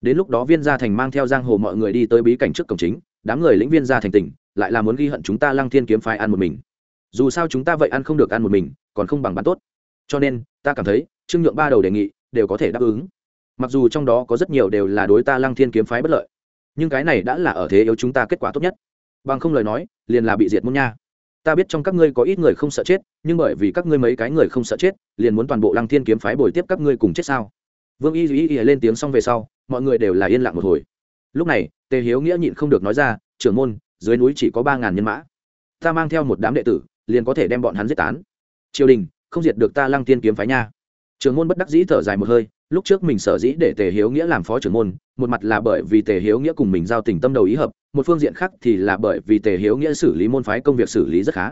Đến lúc đó viên gia thành mang theo giang hồ mọi người đi tới bí cảnh trước cổng chính, đám người lĩnh viên gia thành tỉnh, lại là muốn ghi hận chúng ta lăng thiên kiếm phái ăn một mình dù sao chúng ta vậy ăn không được ăn một mình, còn không bằng bán tốt. Cho nên, ta cảm thấy, trương nhượng ba đầu đề nghị, đều có thể đáp ứng. Mặc dù trong đó có rất nhiều đều là đối ta lăng thiên kiếm phái bất lợi, nhưng cái này đã là ở thế yếu chúng ta kết quả tốt nhất. Bằng không lời nói, liền là bị diệt môn nha. Ta biết trong các ngươi có ít người không sợ chết, nhưng bởi vì các ngươi mấy cái người không sợ chết, liền muốn toàn bộ lăng thiên kiếm phái bồi tiếp các ngươi cùng chết sao? Vương y y y lên tiếng xong về sau, mọi người đều là yên lặng một hồi. Lúc này, tề hiếu nghĩa nhịn không được nói ra, trưởng môn, dưới núi chỉ có ba ngàn nhân mã. Ta mang theo một đám đệ tử liền có thể đem bọn hắn giết tán. Triều đình, không diệt được ta lăng tiên kiếm phái nha. Trưởng môn bất đắc dĩ thở dài một hơi, lúc trước mình sở dĩ để tề hiếu nghĩa làm phó trưởng môn, một mặt là bởi vì tề hiếu nghĩa cùng mình giao tình tâm đầu ý hợp, một phương diện khác thì là bởi vì tề hiếu nghĩa xử lý môn phái công việc xử lý rất khá.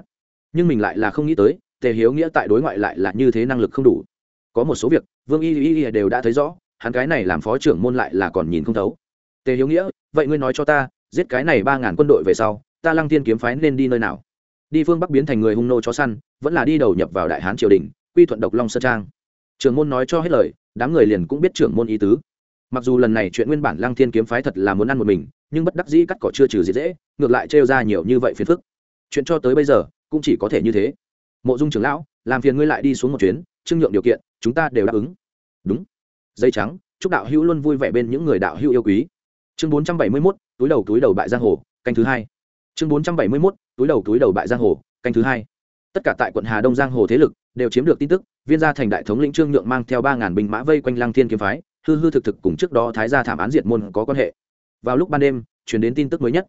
Nhưng mình lại là không nghĩ tới, tề hiếu nghĩa tại đối ngoại lại là như thế năng lực không đủ. Có một số việc, vương y y y đều đã thấy rõ, hắn cái này làm phó trưởng môn lại là còn nhìn không thấu. Tề hiếu nghĩa, vậy ngươi nói cho ta, giết cái này ba ngàn quân đội về sau, ta lăng tiên kiếm phái nên đi nơi nào? Đi phương bắc biến thành người hung nô chó săn, vẫn là đi đầu nhập vào đại hán triều đình, quy thuận độc long sơn trang. Trưởng môn nói cho hết lời, đám người liền cũng biết trưởng môn ý tứ. Mặc dù lần này chuyện nguyên bản lăng thiên kiếm phái thật là muốn ăn một mình, nhưng bất đắc dĩ cắt cỏ chưa trừ gì dễ, ngược lại trêu ra nhiều như vậy phiền phức. Chuyện cho tới bây giờ, cũng chỉ có thể như thế. Mộ dung trưởng lão, làm phiền ngươi lại đi xuống một chuyến, trưng nhượng điều kiện, chúng ta đều đáp ứng. Đúng. Dây trắng, chúc đạo hữu luôn vui vẻ bên những người đạo hữu yêu quý. Chương bốn trăm bảy mươi mốt, túi đầu túi đầu bại giang hồ, canh thứ hai. Chương bốn trăm bảy mươi mốt túi đầu túi đầu bại giang hồ, canh thứ hai. Tất cả tại quận hà đông giang hồ thế lực đều chiếm được tin tức, viên gia thành đại thống lĩnh trương nhượng mang theo ba ngàn binh mã vây quanh lăng thiên kiếm phái, hư hư thực thực cùng trước đó thái gia thảm án diệt môn có quan hệ. Vào lúc ban đêm chuyển đến tin tức mới nhất.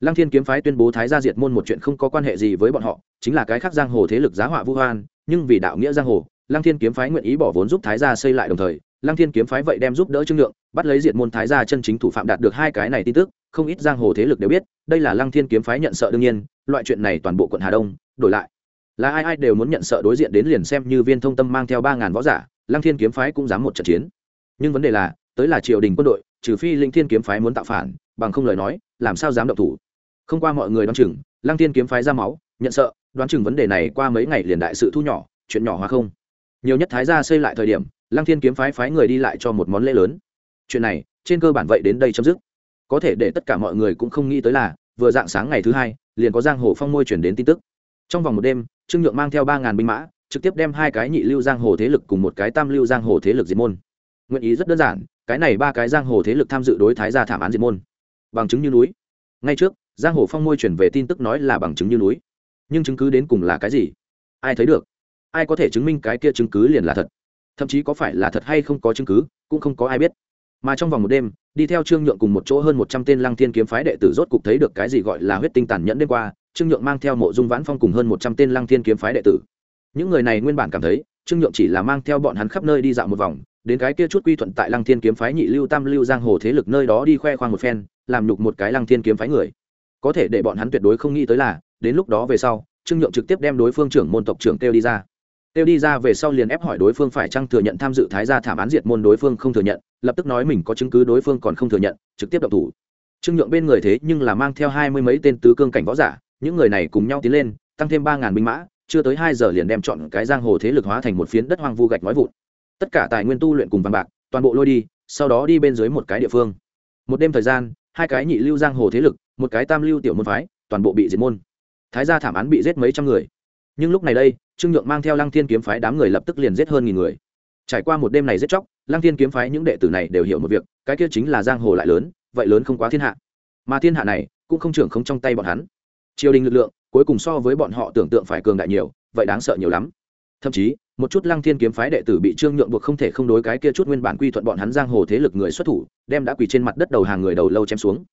Lăng thiên kiếm phái tuyên bố thái gia diệt môn một chuyện không có quan hệ gì với bọn họ, chính là cái khác giang hồ thế lực giá họa vu hoan, nhưng vì đạo nghĩa giang hồ, lăng thiên kiếm phái nguyện ý bỏ vốn giúp thái gia xây lại đồng thời, lăng thiên kiếm phái vậy đem giúp đỡ trương nhượng, bắt lấy diệt môn thái gia chân chính thủ phạm đạt được hai cái này tin tức, không ít giang hồ thế lực đều biết, đây là lăng thiên kiếm phái nhận sợ đương nhiên loại chuyện này toàn bộ quận hà đông, đổi lại. Là ai ai đều muốn nhận sợ đối diện đến liền xem như viên thông tâm mang theo ba ngàn võ giả, lăng thiên kiếm phái cũng dám một trận chiến. Nhưng vấn đề là, tới là triều đình quân đội, trừ phi linh thiên kiếm phái muốn tạo phản, bằng không lời nói, làm sao dám động thủ? Không qua mọi người đoán chừng, lăng thiên kiếm phái ra máu, nhận sợ, đoán chừng vấn đề này qua mấy ngày liền đại sự thu nhỏ, chuyện nhỏ hóa không. Nhiều nhất thái gia xây lại thời điểm, lăng thiên kiếm phái phái người đi lại cho một món lễ lớn. Chuyện này, trên cơ bản vậy đến đây chấm dứt. Có thể để tất cả mọi người cũng không nghĩ tới là, vừa dạng sáng ngày thứ hai liền có giang hồ phong môi chuyển đến tin tức. Trong vòng một đêm, trương nhượng mang theo ba ngàn binh mã, trực tiếp đem hai cái nhị lưu giang hồ thế lực cùng một cái tam lưu giang hồ thế lực diệt môn. Nguyện ý rất đơn giản, cái này ba cái giang hồ thế lực tham dự đối thái gia thảm án diệt môn. Bằng chứng như núi. Ngay trước, giang hồ phong môi chuyển về tin tức nói là bằng chứng như núi. Nhưng chứng cứ đến cùng là cái gì? Ai thấy được? Ai có thể chứng minh cái kia chứng cứ liền là thật? Thậm chí có phải là thật hay không có chứng cứ, cũng không có ai biết mà trong vòng một đêm, đi theo trương nhượng cùng một chỗ hơn một trăm tên lăng thiên kiếm phái đệ tử rốt cục thấy được cái gì gọi là huyết tinh tàn nhẫn đêm qua, trương nhượng mang theo mộ dung vãn phong cùng hơn một trăm tên lăng thiên kiếm phái đệ tử. Những người này nguyên bản cảm thấy, trương nhượng chỉ là mang theo bọn hắn khắp nơi đi dạo một vòng, đến cái kia chút quy thuận tại lăng thiên kiếm phái nhị lưu tam lưu giang hồ thế lực nơi đó đi khoe khoang một phen, làm nhục một cái lăng thiên kiếm phái người. Có thể để bọn hắn tuyệt đối không nghĩ tới là, đến lúc đó về sau, trương nhượng trực tiếp đem đối phương trưởng môn tộc trưởng kêu đi ra kêu đi ra về sau liền ép hỏi đối phương phải chăng thừa nhận tham dự thái gia thảm án diệt môn đối phương không thừa nhận, lập tức nói mình có chứng cứ đối phương còn không thừa nhận, trực tiếp động thủ. Trương nhượng bên người thế nhưng là mang theo hai mươi mấy tên tứ cương cảnh võ giả, những người này cùng nhau tiến lên, tăng thêm ba ngàn binh mã, chưa tới hai giờ liền đem chọn cái giang hồ thế lực hóa thành một phiến đất hoang vu gạch nói vụn. Tất cả tài nguyên tu luyện cùng vàng bạc, toàn bộ lôi đi, sau đó đi bên dưới một cái địa phương. Một đêm thời gian, hai cái nhị lưu giang hồ thế lực, một cái tam lưu tiểu môn phái, toàn bộ bị diệt môn. Thái gia thảm án bị giết mấy trăm người nhưng lúc này đây, trương nhượng mang theo lăng thiên kiếm phái đám người lập tức liền giết hơn nghìn người. Trải qua một đêm này giết chóc, lăng thiên kiếm phái những đệ tử này đều hiểu một việc, cái kia chính là giang hồ lại lớn, vậy lớn không quá thiên hạ. Mà thiên hạ này, cũng không trưởng không trong tay bọn hắn. Triều đình lực lượng, cuối cùng so với bọn họ tưởng tượng phải cường đại nhiều, vậy đáng sợ nhiều lắm. Thậm chí, một chút lăng thiên kiếm phái đệ tử bị trương nhượng buộc không thể không đối cái kia chút nguyên bản quy thuận bọn hắn giang hồ thế lực người xuất thủ, đem đã quỳ trên mặt đất đầu hàng người đầu lâu chém xuống.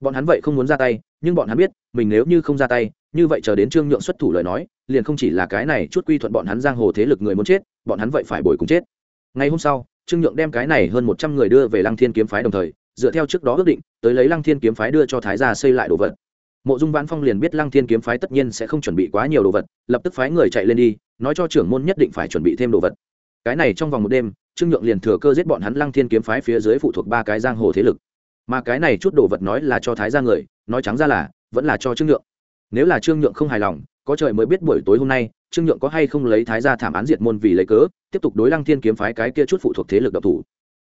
Bọn hắn vậy không muốn ra tay, nhưng bọn hắn biết, mình nếu như không ra tay như vậy chờ đến trương nhượng xuất thủ lời nói, liền không chỉ là cái này chút quy thuận bọn hắn giang hồ thế lực người muốn chết, bọn hắn vậy phải bồi cùng chết. Ngày hôm sau, trương nhượng đem cái này hơn một trăm người đưa về lăng thiên kiếm phái đồng thời, dựa theo trước đó ước định, tới lấy lăng thiên kiếm phái đưa cho thái gia xây lại đồ vật. Mộ dung vãn phong liền biết lăng thiên kiếm phái tất nhiên sẽ không chuẩn bị quá nhiều đồ vật, lập tức phái người chạy lên đi, nói cho trưởng môn nhất định phải chuẩn bị thêm đồ vật. Cái này trong vòng một đêm, trương nhượng liền thừa cơ giết bọn hắn lăng thiên kiếm phái phía dưới phụ thuộc ba cái giang hồ thế lực. Mà cái này chút đồ vật nói là cho thái gia người, nói trắng ra là, vẫn là cho trương nhượng nếu là trương nhượng không hài lòng, có trời mới biết buổi tối hôm nay, trương nhượng có hay không lấy thái gia thảm án diệt môn vì lấy cớ, tiếp tục đối lăng thiên kiếm phái cái kia chút phụ thuộc thế lực độc thủ.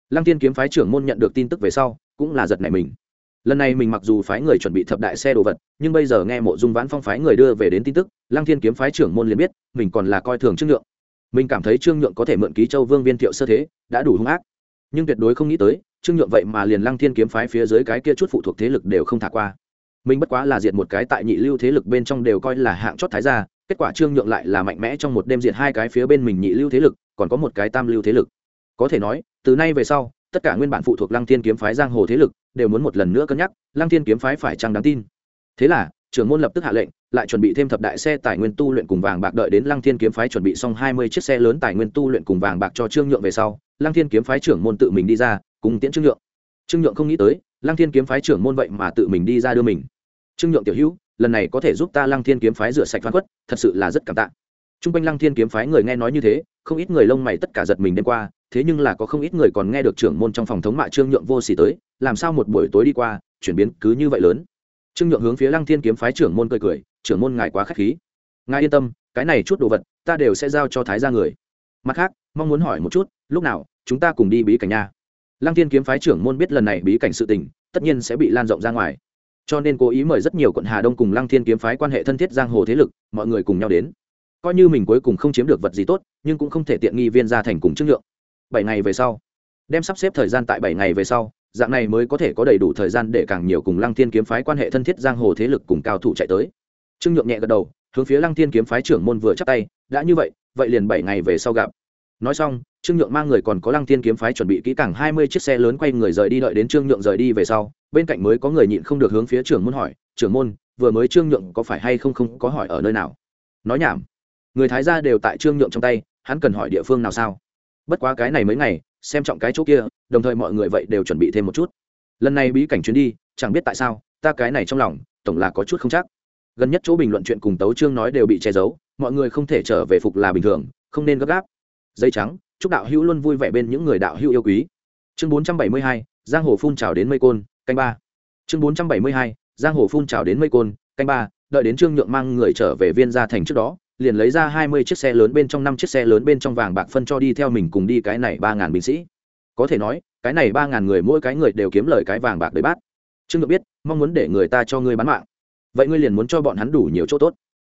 Lăng thiên kiếm phái trưởng môn nhận được tin tức về sau, cũng là giật này mình. Lần này mình mặc dù phái người chuẩn bị thập đại xe đồ vật, nhưng bây giờ nghe mộ dung vãn phong phái người đưa về đến tin tức, lăng thiên kiếm phái trưởng môn liền biết, mình còn là coi thường trương nhượng. Mình cảm thấy trương nhượng có thể mượn ký châu vương viên thiệu sơ thế, đã đủ hung ác. Nhưng tuyệt đối không nghĩ tới, trương nhượng vậy mà liền lăng thiên kiếm phái phía dưới cái kia chút phụ thuộc thế lực đều không thả qua mình bất quá là diệt một cái tại nhị lưu thế lực bên trong đều coi là hạng chót thái gia, kết quả trương nhượng lại là mạnh mẽ trong một đêm diệt hai cái phía bên mình nhị lưu thế lực, còn có một cái tam lưu thế lực. Có thể nói, từ nay về sau, tất cả nguyên bản phụ thuộc lăng thiên kiếm phái giang hồ thế lực, đều muốn một lần nữa cân nhắc, lăng thiên kiếm phái phải chăng đáng tin. Thế là, trưởng môn lập tức hạ lệnh, lại chuẩn bị thêm thập đại xe tài nguyên tu luyện cùng vàng bạc đợi đến lăng thiên kiếm phái chuẩn bị xong hai mươi chiếc xe lớn tài nguyên tu luyện cùng vàng bạc cho trương nhượng về sau, lăng thiên kiếm phái trưởng môn tự mình đi ra, cùng tiễn trương nhượng. Trương nhượng không nghĩ tới, lăng thiên kiếm phái trưởng môn vậy mà tự mình đi ra đưa mình trương nhượng tiểu hữu, lần này có thể giúp ta lăng thiên kiếm phái rửa sạch phán quất, thật sự là rất cảm tạ. T r u n g quanh lăng thiên kiếm phái người nghe nói như thế, không ít người lông mày tất cả giật mình đêm qua, thế nhưng là có không ít người còn nghe được trưởng môn trong phòng thống mạ trương nhượng vô xỉ tới, làm sao một buổi tối đi qua, chuyển biến cứ như vậy lớn. Trương nhượng hướng phía lăng thiên kiếm phái trưởng môn cười cười, trưởng môn ngài quá k h á c h khí. Ngài yên tâm, cái này chút đồ vật, ta đều sẽ giao cho thái ra người. Mặt khác, mong muốn hỏi một chút, lúc nào, chúng ta cùng đi bí cảnh nha. Lăng thiên kiếm phái trưởng môn biết lần này bí cảnh sự tình, tất nhiên sẽ bị lan rộng ra ngoài cho nên cố ý mời rất nhiều quận hà đông cùng lăng thiên kiếm phái quan hệ thân thiết giang hồ thế lực, mọi người cùng nhau đến. Coi như mình cuối cùng không chiếm được vật gì tốt, nhưng cũng không thể tiện nghi viên ra thành cùng chức lượng bảy ngày về sau, đem sắp xếp thời gian tại bảy ngày về sau, dạng này mới có thể có đầy đủ thời gian để càng nhiều cùng lăng thiên kiếm phái quan hệ thân thiết giang hồ thế lực cùng cao thủ chạy tới. Trương nhượng nhẹ gật đầu, hướng phía lăng thiên kiếm phái trưởng môn vừa chắc tay, đã như vậy vậy liền bảy ngày về sau gặp nói xong, trương nhượng mang người còn có lăng thiên kiếm phái chuẩn bị kỹ càng hai mươi chiếc xe lớn quay người rời đi đợi đến trương nhượng rời đi về sau, bên cạnh mới có người nhịn không được hướng phía trưởng môn hỏi, trưởng môn, vừa mới trương nhượng có phải hay không không có hỏi ở nơi nào? Nói nhảm. Người thái gia đều tại trương nhượng trong tay, hắn cần hỏi địa phương nào sao? Bất quá cái này mấy ngày, xem trọng cái chỗ kia, đồng thời mọi người vậy đều chuẩn bị thêm một chút. Lần này bí cảnh chuyến đi, chẳng biết tại sao, ta cái này trong lòng, tổng là có chút không chắc. Gần nhất chỗ bình luận chuyện cùng tấu trương nói đều bị che giấu, mọi người không thể trở về phục là bình thường, không nên gấp gáp dây trắng, chúc đạo hữu luôn vui vẻ bên những người đạo hữu yêu quý. Chương bốn trăm bảy mươi hai, giang hồ phun trào đến mây côn, canh ba. Chương bốn trăm bảy mươi hai, giang hồ phun trào đến mây côn, canh ba. Đợi đến trương nhượng mang người trở về viên gia thành trước đó, liền lấy ra hai mươi chiếc xe lớn bên trong năm chiếc xe lớn bên trong vàng bạc phân cho đi theo mình cùng đi cái này ba ngàn binh sĩ. Có thể nói, cái này ba ngàn người mỗi cái người đều kiếm lời cái vàng bạc đầy bát. Trương nhượng biết, mong muốn để người ta cho ngươi bán mạng. Vậy ngươi liền muốn cho bọn hắn đủ nhiều chỗ tốt.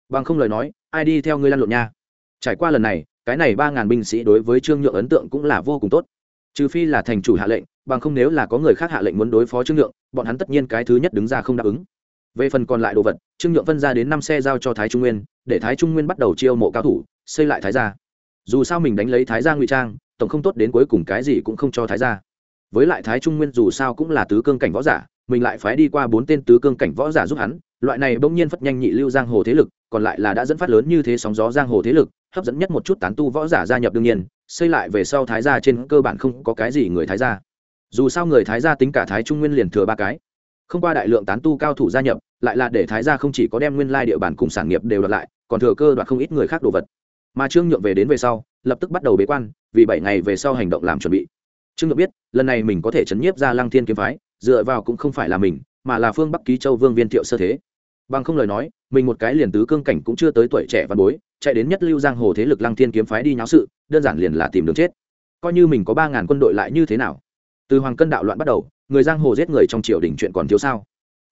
Bằng không lời nói, ai đi theo ngươi lăn lộn nha. Trải qua lần này cái này ba ngàn binh sĩ đối với trương nhượng ấn tượng cũng là vô cùng tốt. Trừ phi là thành chủ hạ lệnh, bằng không nếu là có người khác hạ lệnh muốn đối phó trương nhượng, bọn hắn tất nhiên cái thứ nhất đứng ra không đáp ứng. Về phần còn lại đồ vật, trương nhượng phân ra đến năm xe giao cho thái trung nguyên, để thái trung nguyên bắt đầu chiêu mộ cao thủ, xây lại thái gia. Dù sao mình đánh lấy thái gia ngụy trang, tổng không tốt đến cuối cùng cái gì cũng không cho thái gia. Với lại thái trung nguyên dù sao cũng là tứ cương cảnh võ giả, mình lại phái đi qua bốn tên tứ cương cảnh võ giả giúp hắn loại này bỗng nhiên phất nhanh nhị lưu giang hồ thế lực, còn lại là đã dẫn phát lớn như thế sóng gió giang hồ thế lực, hấp dẫn nhất một chút tán tu võ giả gia nhập đương nhiên, xây lại về sau thái gia trên cơ bản không có cái gì người thái gia. Dù sao người thái gia tính cả thái trung nguyên liền thừa ba cái. Không qua đại lượng tán tu cao thủ gia nhập, lại là để thái gia không chỉ có đem nguyên lai địa bàn cùng sản nghiệp đều đoạt lại, còn thừa cơ đoạt không ít người khác đồ vật. Mà trương nhượng về đến về sau, lập tức bắt đầu bế quan, vì bảy ngày về sau hành động làm chuẩn bị. Trương nhượng biết, lần này mình có thể chấn nhiếp ra lăng thiên kiếm phái, dựa vào cũng không phải là mình, mà là phương bắc ký châu vương viên thiệu sơ thế bằng không lời nói, mình một cái liền tứ cương cảnh cũng chưa tới tuổi trẻ văn bối, chạy đến nhất lưu giang hồ thế lực lăng thiên kiếm phái đi nháo sự, đơn giản liền là tìm đường chết. Coi như mình có ba ngàn quân đội lại như thế nào? Từ hoàng cân đạo loạn bắt đầu, người giang hồ giết người trong triều đình chuyện còn thiếu sao?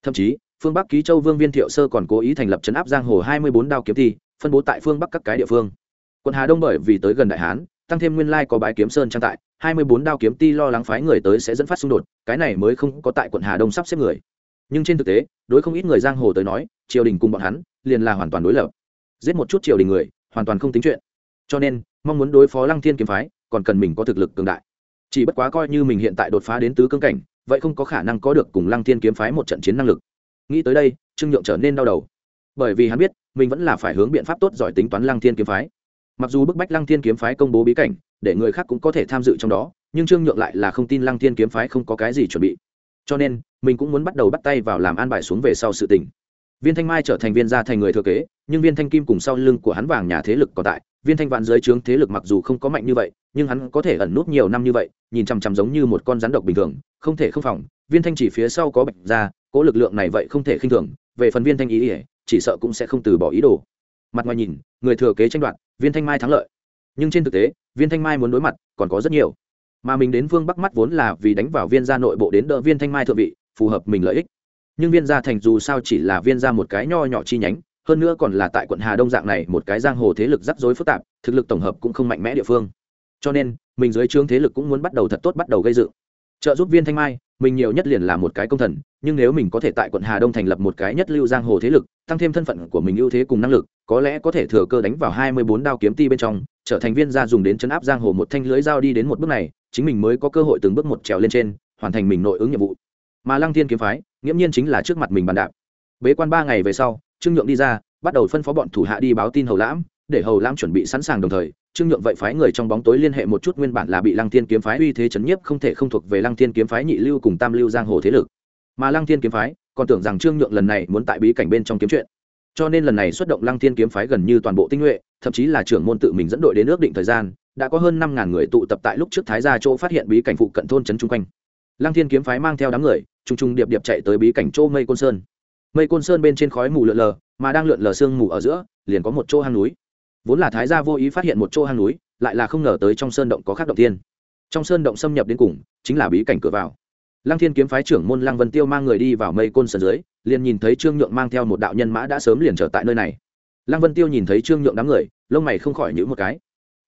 Thậm chí, phương bắc ký châu vương viên thiệu sơ còn cố ý thành lập chấn áp giang hồ hai mươi bốn đao kiếm thi, phân bố tại phương bắc các cái địa phương. Quận hà đông bởi vì tới gần đại hán, tăng thêm nguyên lai có bãi kiếm sơn trang tại, hai mươi bốn đao kiếm ti lo lắng phái người tới sẽ dẫn phát xung đột, cái này mới không có tại quận hà đông sắp xếp người nhưng trên thực tế, đối không ít người giang hồ tới nói, triều đình cùng bọn hắn liền là hoàn toàn đối lập. Giết một chút triều đình người, hoàn toàn không tính chuyện. Cho nên, mong muốn đối phó lăng thiên kiếm phái, còn cần mình có thực lực cường đại. Chỉ bất quá coi như mình hiện tại đột phá đến tứ cương cảnh, vậy không có khả năng có được cùng lăng thiên kiếm phái một trận chiến năng lực. Nghĩ tới đây, trương nhượng trở nên đau đầu. Bởi vì hắn biết, mình vẫn là phải hướng biện pháp tốt giỏi tính toán lăng thiên kiếm phái. Mặc dù bức bách lăng thiên kiếm phái công bố bí cảnh, để người khác cũng có thể tham dự trong đó, nhưng trương nhượng lại là không tin lăng thiên kiếm phái không có cái gì chuẩn bị cho nên, mình cũng muốn bắt đầu bắt tay vào làm an bài xuống về sau sự tình. Viên thanh mai trở thành viên gia thành người thừa kế, nhưng viên thanh kim cùng sau lưng của hắn vàng nhà thế lực còn tại. Viên thanh vạn dưới trướng thế lực mặc dù không có mạnh như vậy, nhưng hắn có thể ẩn nút nhiều năm như vậy, nhìn chằm chằm giống như một con rắn độc bình thường, không thể không phòng. Viên thanh chỉ phía sau có bạch ra cố lực lượng này vậy không thể khinh thường. Về phần viên thanh ý ỉa chỉ sợ cũng sẽ không từ bỏ ý đồ. Mặt ngoài nhìn, người thừa kế tranh đoạt, viên thanh mai thắng lợi. Nhưng trên thực tế, viên thanh mai muốn đối mặt, còn có rất nhiều mà mình đến vương bắc mắt vốn là vì đánh vào viên gia nội bộ đến đỡ viên thanh mai thượng vị, phù hợp mình lợi ích. Nhưng viên gia thành dù sao chỉ là viên gia một cái nho nhỏ chi nhánh, hơn nữa còn là tại quận hà đông dạng này một cái giang hồ thế lực rắc rối phức tạp, thực lực tổng hợp cũng không mạnh mẽ địa phương. Cho nên, mình dưới trướng thế lực cũng muốn bắt đầu thật tốt bắt đầu gây dựng. Trợ giúp viên thanh mai, mình nhiều nhất liền là một cái công thần, nhưng nếu mình có thể tại quận hà đông thành lập một cái nhất lưu giang hồ thế lực, tăng thêm thân phận của mình ưu thế cùng năng lực, có lẽ có thể thừa cơ đánh vào hai mươi bốn đao kiếm ti bên trong, trở thành viên gia dùng đến chấn áp giang hồ một thanh lưới dao đi đến một bước này chính mình mới có cơ hội từng bước một trèo lên trên, hoàn thành mình nội ứng nhiệm vụ. Mà lăng thiên kiếm phái, nghiễm nhiên chính là trước mặt mình bàn đạp. Bế quan ba ngày về sau, trương nhượng đi ra, bắt đầu phân phó bọn thủ hạ đi báo tin hầu lãm, để hầu lãm chuẩn bị sẵn sàng đồng thời, trương nhượng vậy phái người trong bóng tối liên hệ một chút nguyên bản là bị lăng thiên kiếm phái uy thế chấn nhiếp không thể không thuộc về lăng thiên kiếm phái nhị lưu cùng tam lưu giang hồ thế lực. Mà lăng thiên kiếm phái còn tưởng rằng trương nhượng lần này muốn tại bí cảnh bên trong kiếm chuyện. Cho nên lần này xuất động lăng thiên kiếm phái gần như toàn bộ tinh nhuệ, thậm chí là trưởng môn tự mình dẫn đội đến ước định thời gian đã có hơn năm ngàn người tụ tập tại lúc trước thái gia chỗ phát hiện bí cảnh phụ cận thôn trấn chung quanh. Lăng thiên kiếm phái mang theo đám người t r n g t r n g điệp điệp chạy tới bí cảnh chỗ mây côn sơn. Mây côn sơn bên trên khói mù lượn lờ, mà đang lượn lờ sương mù ở giữa, liền có một chỗ hang núi. Vốn là thái gia vô ý phát hiện một chỗ hang núi, lại là không ngờ tới trong sơn động có khác động tiên trong sơn động xâm nhập đến cùng, chính là bí cảnh cửa vào. Lăng thiên kiếm phái trưởng môn lăng vân tiêu mang người đi vào mây côn sơn dưới, liền nhìn thấy trương nhượng mang theo một đạo nhân mã đã sớm liền trở tại nơi này. Lăng vân tiêu nhìn thấy trương nhượng đám người, lông mày không khỏi nhữ một cái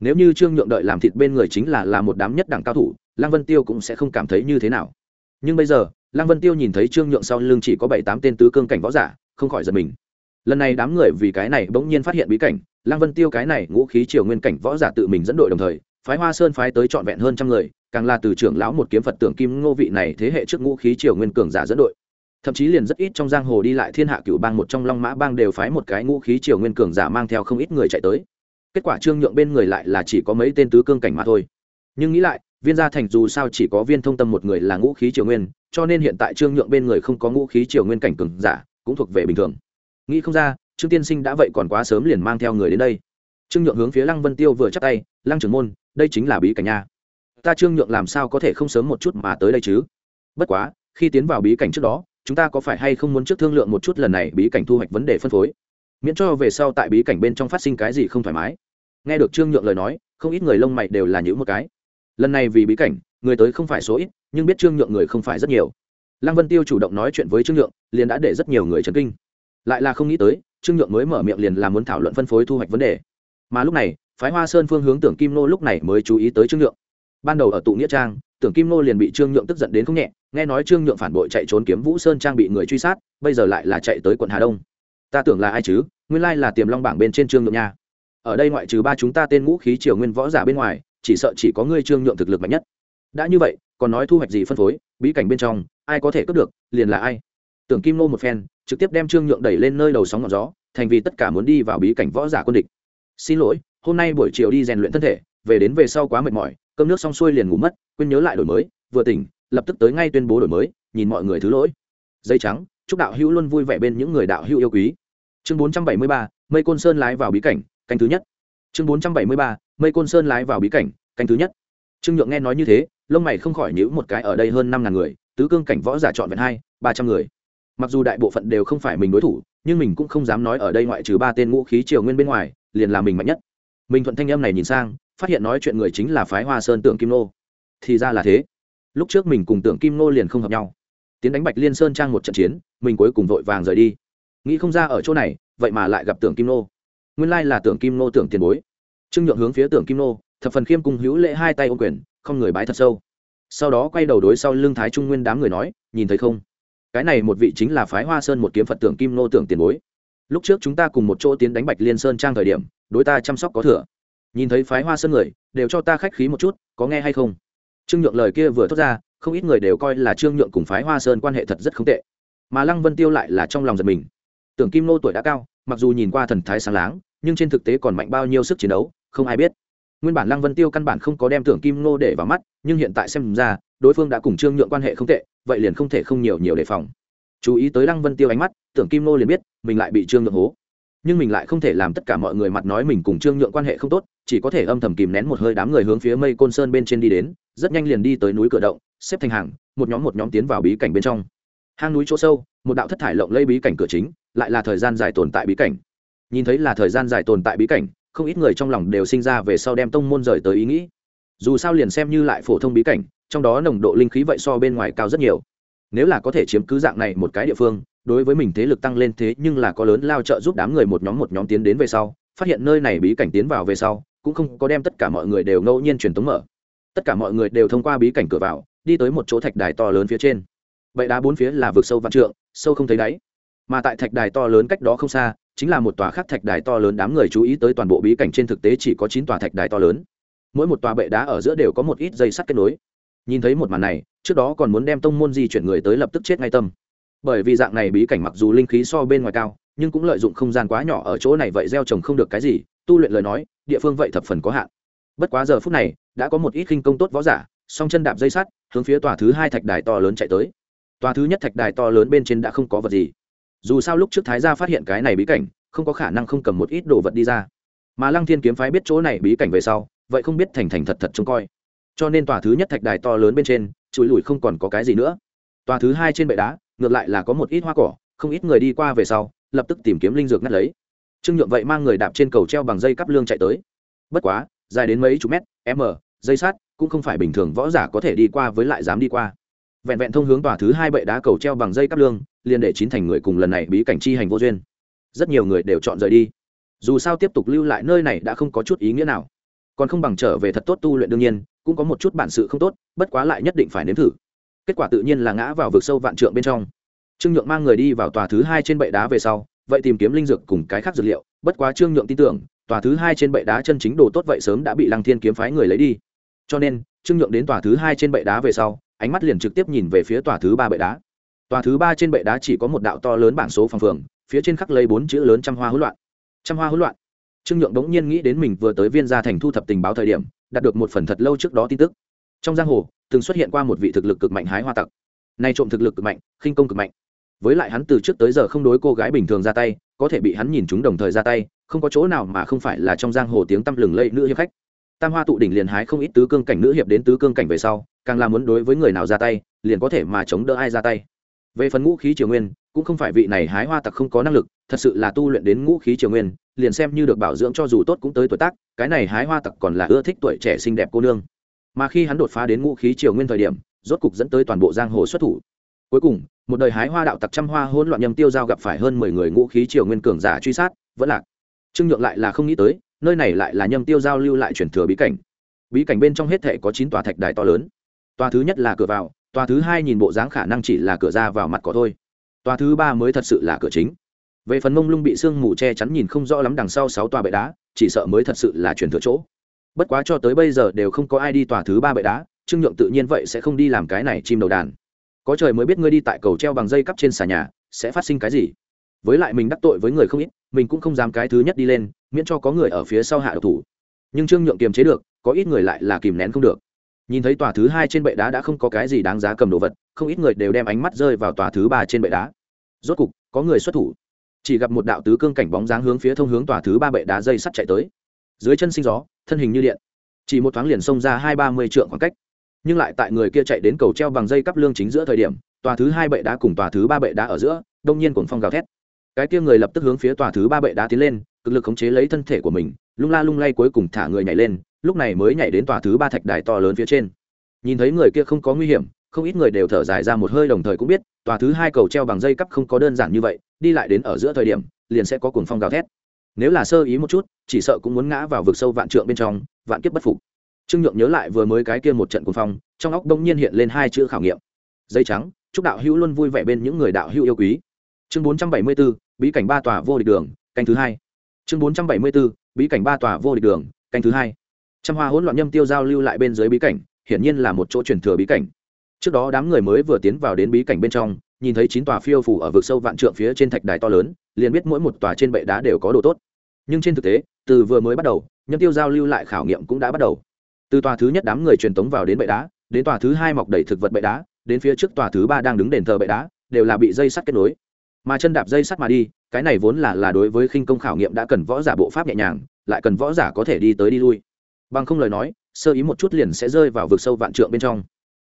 nếu như trương nhượng đợi làm thịt bên người chính là là một đám nhất đẳng cao thủ, lăng vân tiêu cũng sẽ không cảm thấy như thế nào. Nhưng bây giờ, lăng vân tiêu nhìn thấy trương nhượng sau lưng chỉ có bảy tám tên tứ cương cảnh võ giả, không khỏi giật mình. Lần này đám người vì cái này bỗng nhiên phát hiện bí cảnh, lăng vân tiêu cái này ngũ khí triều nguyên cảnh võ giả tự mình dẫn đội đồng thời, phái hoa sơn phái tới trọn vẹn hơn trăm người, càng là từ trưởng lão một kiếm phật tưởng kim ngô vị này thế hệ trước ngũ khí triều nguyên cường giả dẫn đội. Thậm chí liền rất ít trong giang hồ đi lại thiên hạ cựu bang một trong long mã bang đều phái một cái ngũ khí triều nguyên cường giả mang theo không ít người chạy tới kết quả trương nhượng bên người lại là chỉ có mấy tên tứ cương cảnh mà thôi. Nhưng nghĩ lại, viên gia thành dù sao chỉ có viên thông tâm một người là ngũ khí triều nguyên, cho nên hiện tại trương nhượng bên người không có ngũ khí triều nguyên cảnh cường giả, cũng thuộc về bình thường. Nghĩ không ra, trương tiên sinh đã vậy còn quá sớm liền mang theo người đến đây. Trương nhượng hướng phía lăng vân tiêu vừa chắc tay, lăng trưởng môn, đây chính là bí cảnh nha. Ta trương nhượng làm sao có thể không sớm một chút mà tới đây chứ? Bất quá, khi tiến vào bí cảnh trước đó, chúng ta có phải hay không muốn trước thương lượng một chút lần này bí cảnh thu hoạch vấn đề phân phối? Miễn cho về sau tại bí cảnh bên trong phát sinh cái gì không thoải mái. Nghe được trương nhượng lời nói, không ít người lông mày đều là những một cái. Lần này vì bí cảnh, người tới không phải số ít, nhưng biết trương nhượng người không phải rất nhiều. Lăng vân tiêu chủ động nói chuyện với trương nhượng, liền đã để rất nhiều người chấn kinh. Lại là không nghĩ tới, trương nhượng mới mở miệng liền là muốn thảo luận phân phối thu hoạch vấn đề. Mà lúc này, phái hoa sơn phương hướng tưởng kim nô lúc này mới chú ý tới trương nhượng. Ban đầu ở tụ nghĩa trang, tưởng kim nô liền bị trương nhượng tức giận đến không nhẹ, nghe nói trương nhượng phản bội chạy trốn kiếm vũ sơn trang bị người truy sát, bây giờ lại là chạy tới quận hà đông ta tưởng là ai chứ, nguyên lai là tiềm long bảng bên trên trương nhượng nha. Ở đây ngoại trừ ba chúng ta tên ngũ khí triều nguyên võ giả bên ngoài, chỉ sợ chỉ có ngươi trương nhượng thực lực mạnh nhất. Đã như vậy, còn nói thu hoạch gì phân phối, bí cảnh bên trong, ai có thể cướp được, liền là ai? Tưởng kim nô một phen, trực tiếp đem trương nhượng đẩy lên nơi đầu sóng ngọn gió, thành vì tất cả muốn đi vào bí cảnh võ giả quân địch. Xin lỗi, hôm nay buổi chiều đi rèn luyện thân thể, về đến về sau quá mệt mỏi, cơm nước xong xuôi liền ngủ mất, quên nhớ lại đổi mới, vừa tỉnh, lập tức tới ngay tuyên bố đổi mới, nhìn mọi người thứ lỗi. Dây trắng, chúc đạo hữu luôn vui vẻ bên những người đạo hữu yêu quý chương 473, mây côn sơn lái vào bí cảnh canh thứ nhất. Chương 473, mây côn sơn lái vào bí cảnh canh thứ nhất. Trương nhượng nghe nói như thế lông mày không khỏi nhữ một cái ở đây hơn năm ngàn người tứ cương cảnh võ giả chọn vẹn hai ba trăm người. Mặc dù đại bộ phận đều không phải mình đối thủ nhưng mình cũng không dám nói ở đây ngoại trừ ba tên ngũ khí triều nguyên bên ngoài liền là mình mạnh nhất. Mình thuận thanh âm này nhìn sang phát hiện nói chuyện người chính là phái hoa sơn tượng kim nô. Thì ra là thế. Lúc trước mình cùng tượng kim nô liền không hợp nhau. Tiến đánh bạch liên sơn trang một trận chiến mình cuối cùng vội vàng rời đi nghĩ không ra ở chỗ này, vậy mà lại gặp tượng kim nô. Nguyên lai là tượng kim nô tưởng tiền bối. Trương nhượng hướng phía tượng kim nô, thập phần khiêm cung hữu lễ hai tay ô quyền, không người bái thật sâu. Sau đó quay đầu đối sau lưng thái trung nguyên đám người nói, nhìn thấy không? Cái này một vị chính là phái hoa sơn một kiếm phật tưởng kim nô tưởng tiền bối. Lúc trước chúng ta cùng một chỗ tiến đánh bạch liên sơn trang thời điểm, đối ta chăm sóc có thừa. Nhìn thấy phái hoa sơn người, đều cho ta khách khí một chút, có nghe hay không? Trương nhượng lời kia vừa thốt ra, không ít người đều coi là trương nhượng cùng phái hoa sơn quan hệ thật rất không tệ. Mà lăng vân tiêu lại là trong lòng giật mình tưởng kim nô tuổi đã cao, mặc dù nhìn qua thần thái sáng láng, nhưng trên thực tế còn mạnh bao nhiêu sức chiến đấu, không ai biết. Nguyên bản lăng vân tiêu căn bản không có đem tưởng kim nô để vào mắt, nhưng hiện tại xem ra, đối phương đã cùng trương nhượng quan hệ không tệ, vậy liền không thể không nhiều nhiều đề phòng. Chú ý tới lăng vân tiêu ánh mắt, tưởng kim nô liền biết, mình lại bị trương nhượng hố. Nhưng mình lại không thể làm tất cả mọi người mặt nói mình cùng trương nhượng quan hệ không tốt, chỉ có thể âm thầm kìm nén một hơi đám người hướng phía mây côn sơn bên trên đi đến, rất nhanh liền đi tới núi cửa động, xếp thành hàng, một nhóm một nhóm tiến vào bí cảnh bên trong. Hang núi chỗ sâu, một đạo thất thải lộng lây bí cảnh cửa chính lại là thời gian dài tồn tại bí cảnh. Nhìn thấy là thời gian dài tồn tại bí cảnh, không ít người trong lòng đều sinh ra về sau đem tông môn rời tới ý nghĩ. Dù sao liền xem như lại phổ thông bí cảnh, trong đó nồng độ linh khí vậy so bên ngoài cao rất nhiều. Nếu là có thể chiếm cứ dạng này một cái địa phương, đối với mình thế lực tăng lên thế nhưng là có lớn lao trợ giúp đám người một nhóm một nhóm tiến đến về sau, phát hiện nơi này bí cảnh tiến vào về sau, cũng không có đem tất cả mọi người đều ngẫu nhiên truyền tống mở. Tất cả mọi người đều thông qua bí cảnh cửa vào, đi tới một chỗ thạch đài to lớn phía trên. Vậy đá bốn phía là vực sâu vạn trượng, sâu không thấy đáy mà tại thạch đài to lớn cách đó không xa, chính là một tòa khác thạch đài to lớn đám người chú ý tới toàn bộ bí cảnh trên thực tế chỉ có chín tòa thạch đài to lớn. Mỗi một tòa bệ đá ở giữa đều có một ít dây sắt kết nối. Nhìn thấy một màn này, trước đó còn muốn đem tông môn di chuyển người tới lập tức chết ngay tâm. Bởi vì dạng này bí cảnh mặc dù linh khí so bên ngoài cao, nhưng cũng lợi dụng không gian quá nhỏ ở chỗ này vậy gieo trồng không được cái gì, tu luyện lời nói, địa phương vậy thập phần có hạn. Bất quá giờ phút này, đã có một ít khinh công tốt võ giả, song chân đạp dây sắt, hướng phía tòa thứ hai thạch đài to lớn chạy tới. Tòa thứ nhất thạch đài to lớn bên trên đã không có vật gì dù sao lúc trước thái gia phát hiện cái này bí cảnh, không có khả năng không cầm một ít đồ vật đi ra. Mà lăng thiên kiếm phái biết chỗ này bí cảnh về sau, vậy không biết thành thành thật thật trông coi. Cho nên tòa thứ nhất thạch đài to lớn bên trên, chùi lùi không còn có cái gì nữa. Tòa thứ hai trên bệ đá, ngược lại là có một ít hoa cỏ, không ít người đi qua về sau, lập tức tìm kiếm linh dược ngắt lấy. Trương nhượng vậy mang người đạp trên cầu treo bằng dây cắp lương chạy tới. Bất quá, dài đến mấy chục mét, m, dây sát cũng không phải bình thường võ giả có thể đi qua với lại dám đi qua. Vẹn vẹn thông hướng tòa thứ hai bệ đá cầu treo bằng dây cắp lương liền để chín thành người cùng lần này bí cảnh chi hành vô duyên. Rất nhiều người đều chọn rời đi. Dù sao tiếp tục lưu lại nơi này đã không có chút ý nghĩa nào. Còn không bằng trở về thật tốt tu luyện đương nhiên, cũng có một chút bản sự không tốt, bất quá lại nhất định phải nếm thử. Kết quả tự nhiên là ngã vào vực sâu vạn trượng bên trong. Trương nhượng mang người đi vào tòa thứ hai trên bệ đá về sau, vậy tìm kiếm linh dược cùng cái khác dược liệu, bất quá trương nhượng tin tưởng, tòa thứ hai trên bệ đá chân chính đồ tốt vậy sớm đã bị lăng thiên kiếm phái người lấy đi. Cho nên, trương nhượng đến tòa thứ hai trên bệ đá về sau, ánh mắt liền trực tiếp nhìn về phía tòa thứ ba bệ đá tòa thứ ba trên bệ đá chỉ có một đạo to lớn bảng số phòng phường, phía trên khắc lấy bốn chữ lớn trăm hoa hỗn loạn. Trăm hoa hỗn loạn. Trương nhượng đống nhiên nghĩ đến mình vừa tới viên gia thành thu thập tình báo thời điểm, đạt được một phần thật lâu trước đó tin tức. Trong giang hồ, từng xuất hiện qua một vị thực lực cực mạnh hái hoa tặc. Nay trộm thực lực cực mạnh, khinh công cực mạnh. Với lại hắn từ trước tới giờ không đối cô gái bình thường ra tay, có thể bị hắn nhìn chúng đồng thời ra tay, không có chỗ nào mà không phải là trong giang hồ tiếng tăm lừng lẫy nữ hiệp khách. Tam hoa tụ đỉnh liền hái không ít tứ cương cảnh nữ hiệp đến tứ cương cảnh về sau, càng là muốn đối với người nào ra tay, liền có thể mà chống đỡ ai ra tay về phần ngũ khí triều nguyên, cũng không phải vị này hái hoa tặc không có năng lực, thật sự là tu luyện đến ngũ khí triều nguyên, liền xem như được bảo dưỡng cho dù tốt cũng tới tuổi tác, cái này hái hoa tặc còn là ưa thích tuổi trẻ xinh đẹp cô nương. Mà khi hắn đột phá đến ngũ khí triều nguyên thời điểm, rốt cục dẫn tới toàn bộ giang hồ xuất thủ. Cuối cùng, một đời hái hoa đạo tặc trăm hoa hỗn loạn nhầm tiêu giao gặp phải hơn mười người ngũ khí triều nguyên cường giả truy sát, vẫn lạc. Trương nhượng lại là không nghĩ tới, nơi này lại là nhâm tiêu giao lưu lại truyền thừa bí cảnh. Bí cảnh bên trong hết thể có chín tòa thạch đài to lớn. Tòa thứ nhất là cửa vào tòa thứ hai nhìn bộ dáng khả năng chỉ là cửa ra vào mặt cỏ thôi. Tòa thứ ba mới thật sự là cửa chính. Về phần mông lung bị sương mù che chắn nhìn không rõ lắm đằng sau sáu tòa bệ đá, chỉ sợ mới thật sự là chuyển thừa chỗ. Bất quá cho tới bây giờ đều không có ai đi tòa thứ ba bệ đá, trương nhượng tự nhiên vậy sẽ không đi làm cái này chim đầu đàn. Có trời mới biết ngươi đi tại cầu treo bằng dây cắp trên xà nhà, sẽ phát sinh cái gì. Với lại mình đắc tội với người không ít, mình cũng không dám cái thứ nhất đi lên, miễn cho có người ở phía sau hạ độc thủ. Nhưng trương nhượng kiềm chế được, có ít người lại là kìm nén không được nhìn thấy tòa thứ hai trên bệ đá đã không có cái gì đáng giá cầm đồ vật, không ít người đều đem ánh mắt rơi vào tòa thứ ba trên bệ đá. Rốt cục, có người xuất thủ. Chỉ gặp một đạo tứ cương cảnh bóng dáng hướng phía thông hướng tòa thứ ba bệ đá dây sắt chạy tới. Dưới chân sinh gió, thân hình như điện. Chỉ một thoáng liền xông ra hai ba mươi trượng khoảng cách. Nhưng lại tại người kia chạy đến cầu treo bằng dây cắp lương chính giữa thời điểm, tòa thứ hai bệ đá cùng tòa thứ ba bệ đá ở giữa, đông nhiên cuồng phong gào thét. Cái kia người lập tức hướng phía tòa thứ ba bệ đá tiến lên, cực lực khống chế lấy thân thể của mình, lung la lung lay cuối cùng thả người nhảy lên lúc này mới nhảy đến tòa thứ ba thạch đài to lớn phía trên. Nhìn thấy người kia không có nguy hiểm không ít người đều thở dài ra một hơi đồng thời cũng biết tòa thứ hai cầu treo bằng dây cắp không có đơn giản như vậy đi lại đến ở giữa thời điểm liền sẽ có cuồng phong gào thét. Nếu là sơ ý một chút chỉ sợ cũng muốn ngã vào vực sâu vạn trượng bên trong vạn kiếp bất phục. Trương nhượng nhớ lại vừa mới cái kia một trận cuồng phong trong óc đông nhiên hiện lên hai chữ khảo nghiệm. Dây trắng chúc đạo hữu luôn vui vẻ bên những người đạo hữu yêu quý. Chương bốn trăm bảy mươi 474, bí cảnh ba tòa vô địch đường canh thứ hai. Chương bốn trăm bảy mươi 474, bí cảnh ba tòa vô địch đường canh thứ hai trăm hoa hỗn loạn nhâm tiêu giao lưu lại bên dưới bí cảnh, hiển nhiên là một chỗ truyền thừa bí cảnh. Trước đó đám người mới vừa tiến vào đến bí cảnh bên trong, nhìn thấy chín tòa phiêu phủ ở vực sâu vạn trượng phía trên thạch đài to lớn, liền biết mỗi một tòa trên bệ đá đều có đồ tốt. Nhưng trên thực tế, từ vừa mới bắt đầu, nhâm tiêu giao lưu lại khảo nghiệm cũng đã bắt đầu. Từ tòa thứ nhất đám người truyền tống vào đến bệ đá, đến tòa thứ hai mọc đầy thực vật bệ đá, đến phía trước tòa thứ ba đang đứng đền thờ bệ đá, đều là bị dây sắt kết nối. Mà chân đạp dây sắt mà đi, cái này vốn là là đối với khinh công khảo nghiệm đã cần võ giả bộ pháp nhẹ nhàng, lại cần võ giả có thể đi tới đi lui bằng không lời nói, sơ ý một chút liền sẽ rơi vào vực sâu vạn trượng bên trong.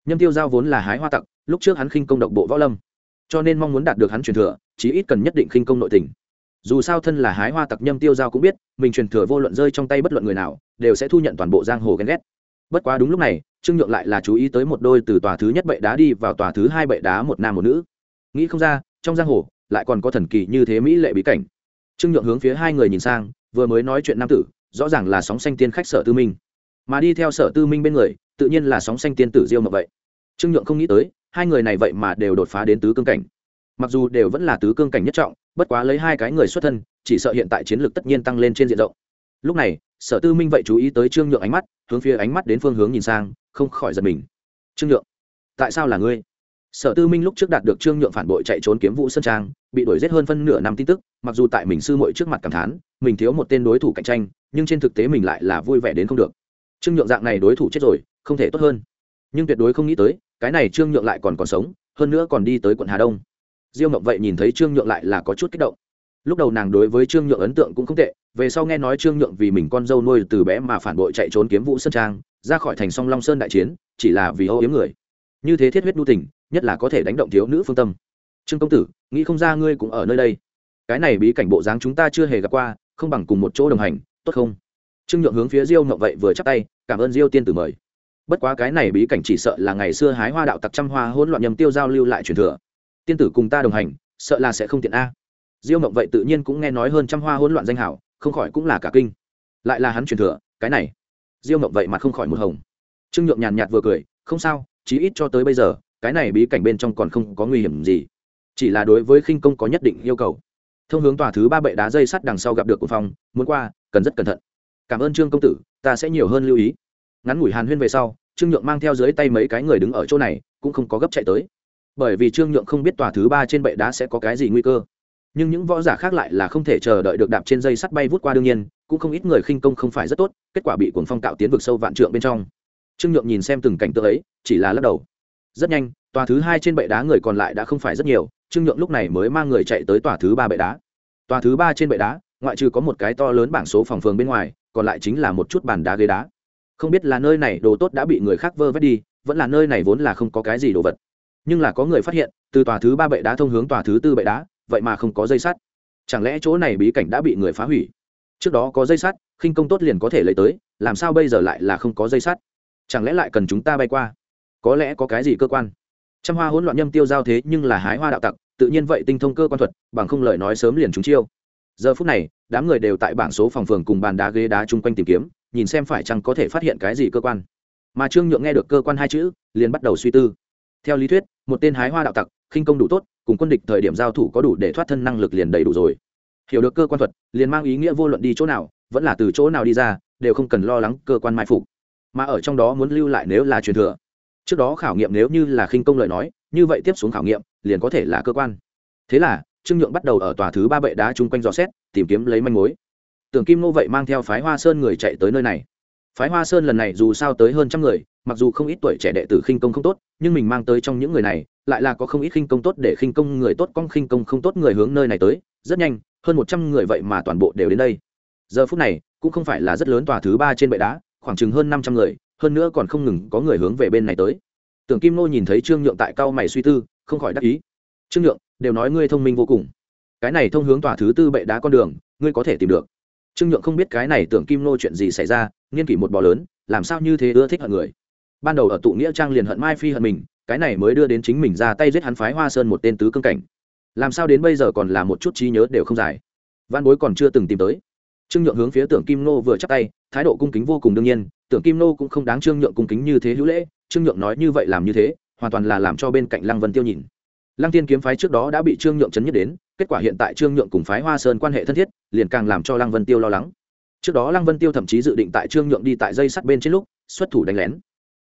Nhâm tiêu giao vốn là hái hoa tặc, lúc trước hắn khinh công độc bộ võ lâm, cho nên mong muốn đạt được hắn truyền thừa, chí ít cần nhất định khinh công nội tình. Dù sao thân là hái hoa tặc nhâm tiêu giao cũng biết, mình truyền thừa vô luận rơi trong tay bất luận người nào, đều sẽ thu nhận toàn bộ giang hồ ghen ghét. Bất quá đúng lúc này, trương nhượng lại là chú ý tới một đôi từ tòa thứ nhất bệ đá đi vào tòa thứ hai bệ đá một nam một nữ. Nghĩ không ra, trong giang hồ, lại còn có thần kỳ như thế mỹ lệ bí cảnh. Trương nhượng hướng phía hai người nhìn sang, vừa mới nói chuyện nam tử rõ ràng là sóng xanh tiên khách sở tư minh. Mà đi theo sở tư minh bên người, tự nhiên là sóng xanh tiên tử diêu mộng vậy. Trương nhượng không nghĩ tới, hai người này vậy mà đều đột phá đến tứ cương cảnh. Mặc dù đều vẫn là tứ cương cảnh nhất trọng, bất quá lấy hai cái người xuất thân, chỉ sợ hiện tại chiến lược tất nhiên tăng lên trên diện rộng. Lúc này, sở tư minh vậy chú ý tới trương nhượng ánh mắt, hướng phía ánh mắt đến phương hướng nhìn sang, không khỏi giật mình. Trương nhượng, tại sao là ngươi? Sở tư minh lúc trước đạt được trương nhượng phản bội chạy trốn kiếm vụ sơn trang, bị đuổi giết hơn phân nửa năm tin tức, mặc dù tại mình sư muội trước mặt cảm thán, mình thiếu một tên đối thủ cạnh tranh nhưng trên thực tế mình lại là vui vẻ đến không được. Trương nhượng dạng này đối thủ chết rồi, không thể tốt hơn. Nhưng tuyệt đối không nghĩ tới, cái này trương nhượng lại còn còn sống, hơn nữa còn đi tới quận hà đông. Diêu mộng vậy nhìn thấy trương nhượng lại là có chút kích động. Lúc đầu nàng đối với trương nhượng ấn tượng cũng không tệ, về sau nghe nói trương nhượng vì mình con dâu nuôi từ bé mà phản bội chạy trốn kiếm vũ sơn trang, ra khỏi thành song long sơn đại chiến, chỉ là vì âu yếm người. Như thế thiết huyết nhu tình, nhất là có thể đánh động thiếu nữ phương tâm. Trương công tử, nghĩ không ra ngươi cũng ở nơi đây. Cái này bí cảnh bộ dáng chúng ta chưa hề gặp qua, không bằng cùng một chỗ đồng hành tốt không? Trương nhượng hướng phía diêu ngậm vậy vừa chắp tay, cảm ơn diêu tiên tử mời. Bất quá cái này bí cảnh chỉ sợ là ngày xưa hái hoa đạo tặc trăm hoa hỗn loạn nhầm tiêu giao lưu lại truyền thừa. Tiên tử cùng ta đồng hành, sợ là sẽ không tiện a. Diêu ngậm vậy tự nhiên cũng nghe nói hơn trăm hoa hỗn loạn danh hảo không khỏi cũng là cả kinh. Lại là hắn truyền thừa, cái này. Diêu ngậm vậy mà không khỏi một hồng. Trương nhượng nhàn nhạt vừa cười, không sao, chí ít cho tới bây giờ, cái này bí cảnh bên trong còn không có nguy hiểm gì. Chỉ là đối với khinh công có nhất định yêu cầu. Thông hướng tòa thứ ba bệ đá dây sắt đằng sau gặp được cuồng phong, muốn qua cần rất cẩn thận. Cảm ơn trương công tử, ta sẽ nhiều hơn lưu ý. Ngắn ngủi hàn huyên về sau, trương nhượng mang theo dưới tay mấy cái người đứng ở chỗ này, cũng không có gấp chạy tới. Bởi vì trương nhượng không biết tòa thứ ba trên bệ đá sẽ có cái gì nguy cơ. Nhưng những võ giả khác lại là không thể chờ đợi được đạp trên dây sắt bay vút qua đương nhiên, cũng không ít người khinh công không phải rất tốt, kết quả bị cuồng phong tạo tiến vực sâu vạn trượng bên trong. Trương nhượng nhìn xem từng cảnh tượng ấy, chỉ là lắc đầu. Rất nhanh, tòa thứ hai trên bệ đá người còn lại đã không phải rất nhiều, trương nhượng lúc này mới mang người chạy tới tòa thứ ba bệ đá. Tòa thứ ba trên bệ đá ngoại trừ có một cái to lớn bảng số phòng phường bên ngoài, còn lại chính là một chút bàn đá ghế đá. Không biết là nơi này đồ tốt đã bị người khác vơ vét đi, vẫn là nơi này vốn là không có cái gì đồ vật. Nhưng là có người phát hiện, từ tòa thứ ba bệ đá thông hướng tòa thứ tư bệ đá, vậy mà không có dây sắt. Chẳng lẽ chỗ này bí cảnh đã bị người phá hủy? Trước đó có dây sắt, khinh công tốt liền có thể lấy tới, làm sao bây giờ lại là không có dây sắt? Chẳng lẽ lại cần chúng ta bay qua? Có lẽ có cái gì cơ quan? Trăm hoa hỗn loạn nhâm tiêu giao thế nhưng là hái hoa đạo tặc, tự nhiên vậy tinh thông cơ quan thuật, bằng không lời nói sớm liền chúng chiêu giờ phút này, đám người đều tại bảng số phòng phường cùng bàn đá ghế đá chung quanh tìm kiếm, nhìn xem phải chăng có thể phát hiện cái gì cơ quan. Mà trương nhượng nghe được cơ quan hai chữ, liền bắt đầu suy tư. Theo lý thuyết, một tên hái hoa đạo tặc, khinh công đủ tốt, cùng quân địch thời điểm giao thủ có đủ để thoát thân năng lực liền đầy đủ rồi. Hiểu được cơ quan thuật, liền mang ý nghĩa vô luận đi chỗ nào, vẫn là từ chỗ nào đi ra, đều không cần lo lắng cơ quan mai phục. Mà ở trong đó muốn lưu lại nếu là truyền thừa. Trước đó khảo nghiệm nếu như là khinh công lời nói, như vậy tiếp xuống khảo nghiệm, liền có thể là cơ quan. Thế là trương nhượng bắt đầu ở tòa thứ ba bệ đá chung quanh dò xét, tìm kiếm lấy manh mối. Tưởng kim nô vậy mang theo phái hoa sơn người chạy tới nơi này. Phái hoa sơn lần này dù sao tới hơn trăm người, mặc dù không ít tuổi trẻ đệ tử khinh công không tốt, nhưng mình mang tới trong những người này, lại là có không ít khinh công tốt để khinh công người tốt con khinh công không tốt người hướng nơi này tới, rất nhanh, hơn một trăm người vậy mà toàn bộ đều đến đây. Giờ phút này, cũng không phải là rất lớn tòa thứ ba trên bệ đá, khoảng chừng hơn năm trăm người, hơn nữa còn không ngừng có người hướng về bên này tới. Tưởng kim nô nhìn thấy trương nhượng tại cao mày suy tư, không khỏi đắc ý. Trương nhượng đều nói ngươi thông minh vô cùng. Cái này thông hướng tòa thứ tư bệ đá con đường, ngươi có thể tìm được. Trương nhượng không biết cái này tưởng kim nô chuyện gì xảy ra, nghiên kỷ một bò lớn, làm sao như thế ưa thích hận người. Ban đầu ở tụ nghĩa trang liền hận mai phi hận mình, cái này mới đưa đến chính mình ra tay giết hắn phái hoa sơn một tên tứ cương cảnh. Làm sao đến bây giờ còn là một chút trí nhớ đều không dài. Văn bối còn chưa từng tìm tới. Trương nhượng hướng phía tưởng kim nô vừa chắc tay, thái độ cung kính vô cùng đương nhiên, tưởng kim nô cũng không đáng trương nhượng cung kính như thế hữu lễ, trương nhượng nói như vậy làm như thế, hoàn toàn là làm cho bên cạnh lăng vân tiêu nhìn lăng tiên kiếm phái trước đó đã bị trương nhượng chấn nhất đến, kết quả hiện tại trương nhượng cùng phái hoa sơn quan hệ thân thiết, liền càng làm cho lăng vân tiêu lo lắng. Trước đó lăng vân tiêu thậm chí dự định tại trương nhượng đi tại dây sắt bên trên lúc, xuất thủ đánh lén.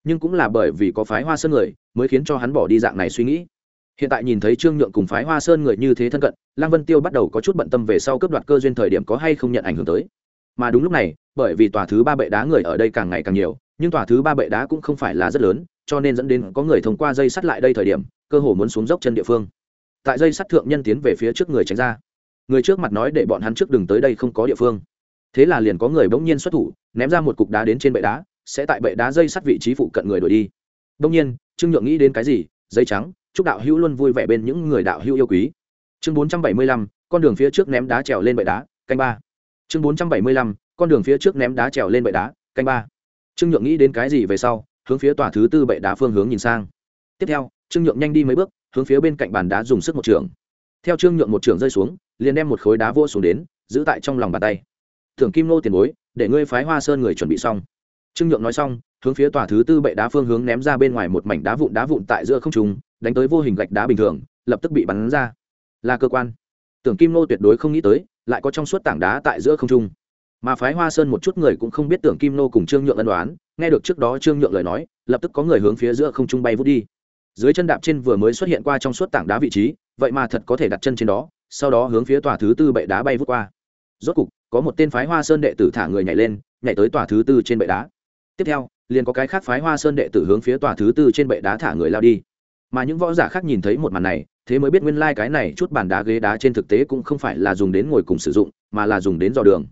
Nhưng cũng là bởi vì có phái hoa sơn người, mới khiến cho hắn bỏ đi dạng này suy nghĩ. Hiện tại nhìn thấy trương nhượng cùng phái hoa sơn người như thế thân cận, lăng vân tiêu bắt đầu có chút bận tâm về sau cướp đoạt cơ duyên thời điểm có hay không nhận ảnh hưởng tới. Mà đúng lúc này, bởi vì tòa thứ ba bệ đá người ở đây càng ngày càng nhiều, nhưng tòa thứ ba bệ đá cũng không phải là rất lớn, cho nên dẫn đến có người thông qua dây sắt lại đây thời điểm cơ hồ muốn xuống dốc chân địa phương. Tại dây sắt thượng nhân tiến về phía trước người tránh ra. Người trước mặt nói để bọn hắn trước đừng tới đây không có địa phương. Thế là liền có người bỗng nhiên xuất thủ, ném ra một cục đá đến trên bệ đá, sẽ tại bệ đá dây sắt vị trí phụ cận người đuổi đi. Bỗng nhiên, trương nhượng nghĩ đến cái gì? Dây trắng, chúc đạo hữu luôn vui vẻ bên những người đạo hữu yêu quý. Chương bốn trăm bảy mươi lăm, con đường phía trước ném đá trèo lên bệ đá, canh ba. Chương bốn trăm bảy mươi lăm, con đường phía trước ném đá trèo lên bệ đá, canh ba. Trương nhượng nghĩ đến cái gì về sau, hướng phía tòa thứ tư bệ đá phương hướng nhìn sang. Tiếp theo trương nhượng nhanh đi mấy bước, hướng phía bên cạnh bàn đá dùng sức một trường. Theo trương nhượng một trường rơi xuống, liền đem một khối đá vô xuống đến, giữ tại trong lòng bàn tay. Thưởng kim nô tiền bối, để ngươi phái hoa sơn người chuẩn bị xong. Trương nhượng nói xong, hướng phía tòa thứ tư bệ đá phương hướng ném ra bên ngoài một mảnh đá vụn đá vụn tại giữa không trung, đánh tới vô hình gạch đá bình thường, lập tức bị bắn ra. Là cơ quan. Tưởng kim nô tuyệt đối không nghĩ tới, lại có trong suốt tảng đá tại giữa không trung. Mà phái hoa sơn một chút người cũng không biết tưởng kim nô cùng trương nhượng ân đoán nghe được trước đó trương nhượng lời nói, lập tức có người hướng phía giữa không trung bay vút đi dưới chân đạp trên vừa mới xuất hiện qua trong suốt tảng đá vị trí, vậy mà thật có thể đặt chân trên đó, sau đó hướng phía tòa thứ tư bệ đá bay vút qua. Rốt cục, có một tên phái hoa sơn đệ tử thả người nhảy lên, nhảy tới tòa thứ tư trên bệ đá. Tiếp theo, liền có cái khác phái hoa sơn đệ tử hướng phía tòa thứ tư trên bệ đá thả người lao đi. Mà những võ giả khác nhìn thấy một màn này, thế mới biết nguyên lai、like、cái này chút bàn đá ghế đá trên thực tế cũng không phải là dùng đến ngồi cùng sử dụng, mà là dùng đến dò đường.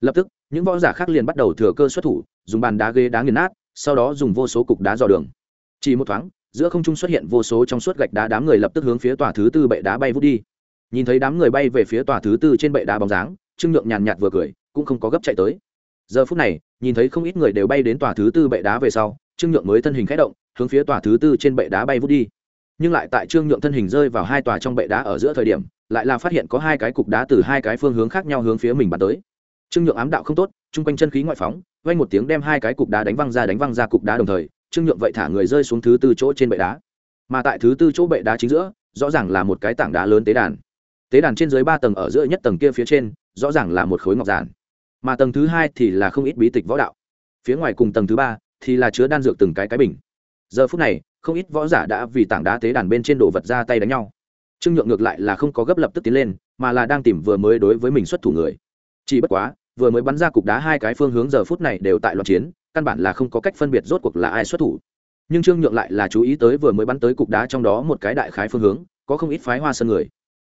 Lập tức, những võ giả khác liền bắt đầu thừa cơ xuất thủ, dùng bàn đá ghế đá nghiền nát, sau đó dùng vô số cục đá dò đường. Chỉ một thoáng giữa không trung xuất hiện vô số trong suốt gạch đá, đám người lập tức hướng phía tòa thứ tư bệ đá bay vút đi. Nhìn thấy đám người bay về phía tòa thứ tư trên bệ đá bóng dáng, trương nhượng nhàn nhạt vừa cười, cũng không có gấp chạy tới. Giờ phút này, nhìn thấy không ít người đều bay đến tòa thứ tư bệ đá về sau, trương nhượng mới thân hình k h ẽ động, hướng phía tòa thứ tư trên bệ đá bay vút đi. Nhưng lại tại trương nhượng thân hình rơi vào hai tòa trong bệ đá ở giữa thời điểm, lại là phát hiện có hai cái cục đá từ hai cái phương hướng khác nhau hướng phía mình bắn tới. Trương nhượng ám đạo không tốt, chung quanh chân khí ngoại phóng, vang một tiếng đem hai cái cục đá đánh văng ra, đánh văng ra cục đá đồng thời trương nhượng vậy thả người rơi xuống thứ tư chỗ trên bệ đá. Mà tại thứ tư chỗ bệ đá chính giữa, rõ ràng là một cái tảng đá lớn tế đàn. Tế đàn trên dưới ba tầng ở giữa nhất tầng kia phía trên, rõ ràng là một khối ngọc giản. Mà tầng thứ hai thì là không ít bí tịch võ đạo. Phía ngoài cùng tầng thứ ba thì là chứa đan dược từng cái cái bình. Giờ phút này, không ít võ giả đã vì tảng đá tế đàn bên trên đồ vật ra tay đánh nhau. Trương nhượng ngược lại là không có gấp lập tức tiến lên, mà là đang tìm vừa mới đối với mình xuất thủ người. Chỉ bất quá, vừa mới bắn ra cục đá hai cái phương hướng giờ phút này đều tại loạn chiến căn bản là không có cách phân biệt rốt cuộc là ai xuất thủ. Nhưng trương nhượng lại là chú ý tới vừa mới bắn tới cục đá trong đó một cái đại khái phương hướng, có không ít phái hoa sơn người.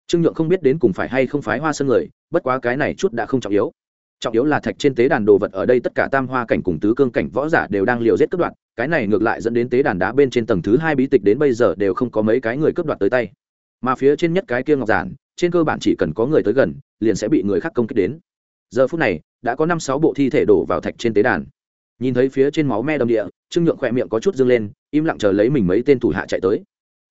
Trương nhượng không biết đến cùng phải hay không phái hoa sơn người, bất quá cái này chút đã không trọng yếu. Trọng yếu là thạch trên tế đàn đồ vật ở đây tất cả tam hoa cảnh cùng tứ cương cảnh võ giả đều đang liều giết cướp đoạt, cái này ngược lại dẫn đến tế đàn đá bên trên tầng thứ hai bí tịch đến bây giờ đều không có mấy cái người cướp đoạt tới tay. Mà phía trên nhất cái kia ngọc giản, trên cơ bản chỉ cần có người tới gần, liền sẽ bị người khác công kích đến. Giờ phút này, đã có năm sáu bộ thi thể đổ vào thạch trên tế đàn nhìn thấy phía trên máu me đầm địa, trương nhượng khỏe miệng có chút dâng lên, im lặng chờ lấy mình mấy tên thủ hạ chạy tới.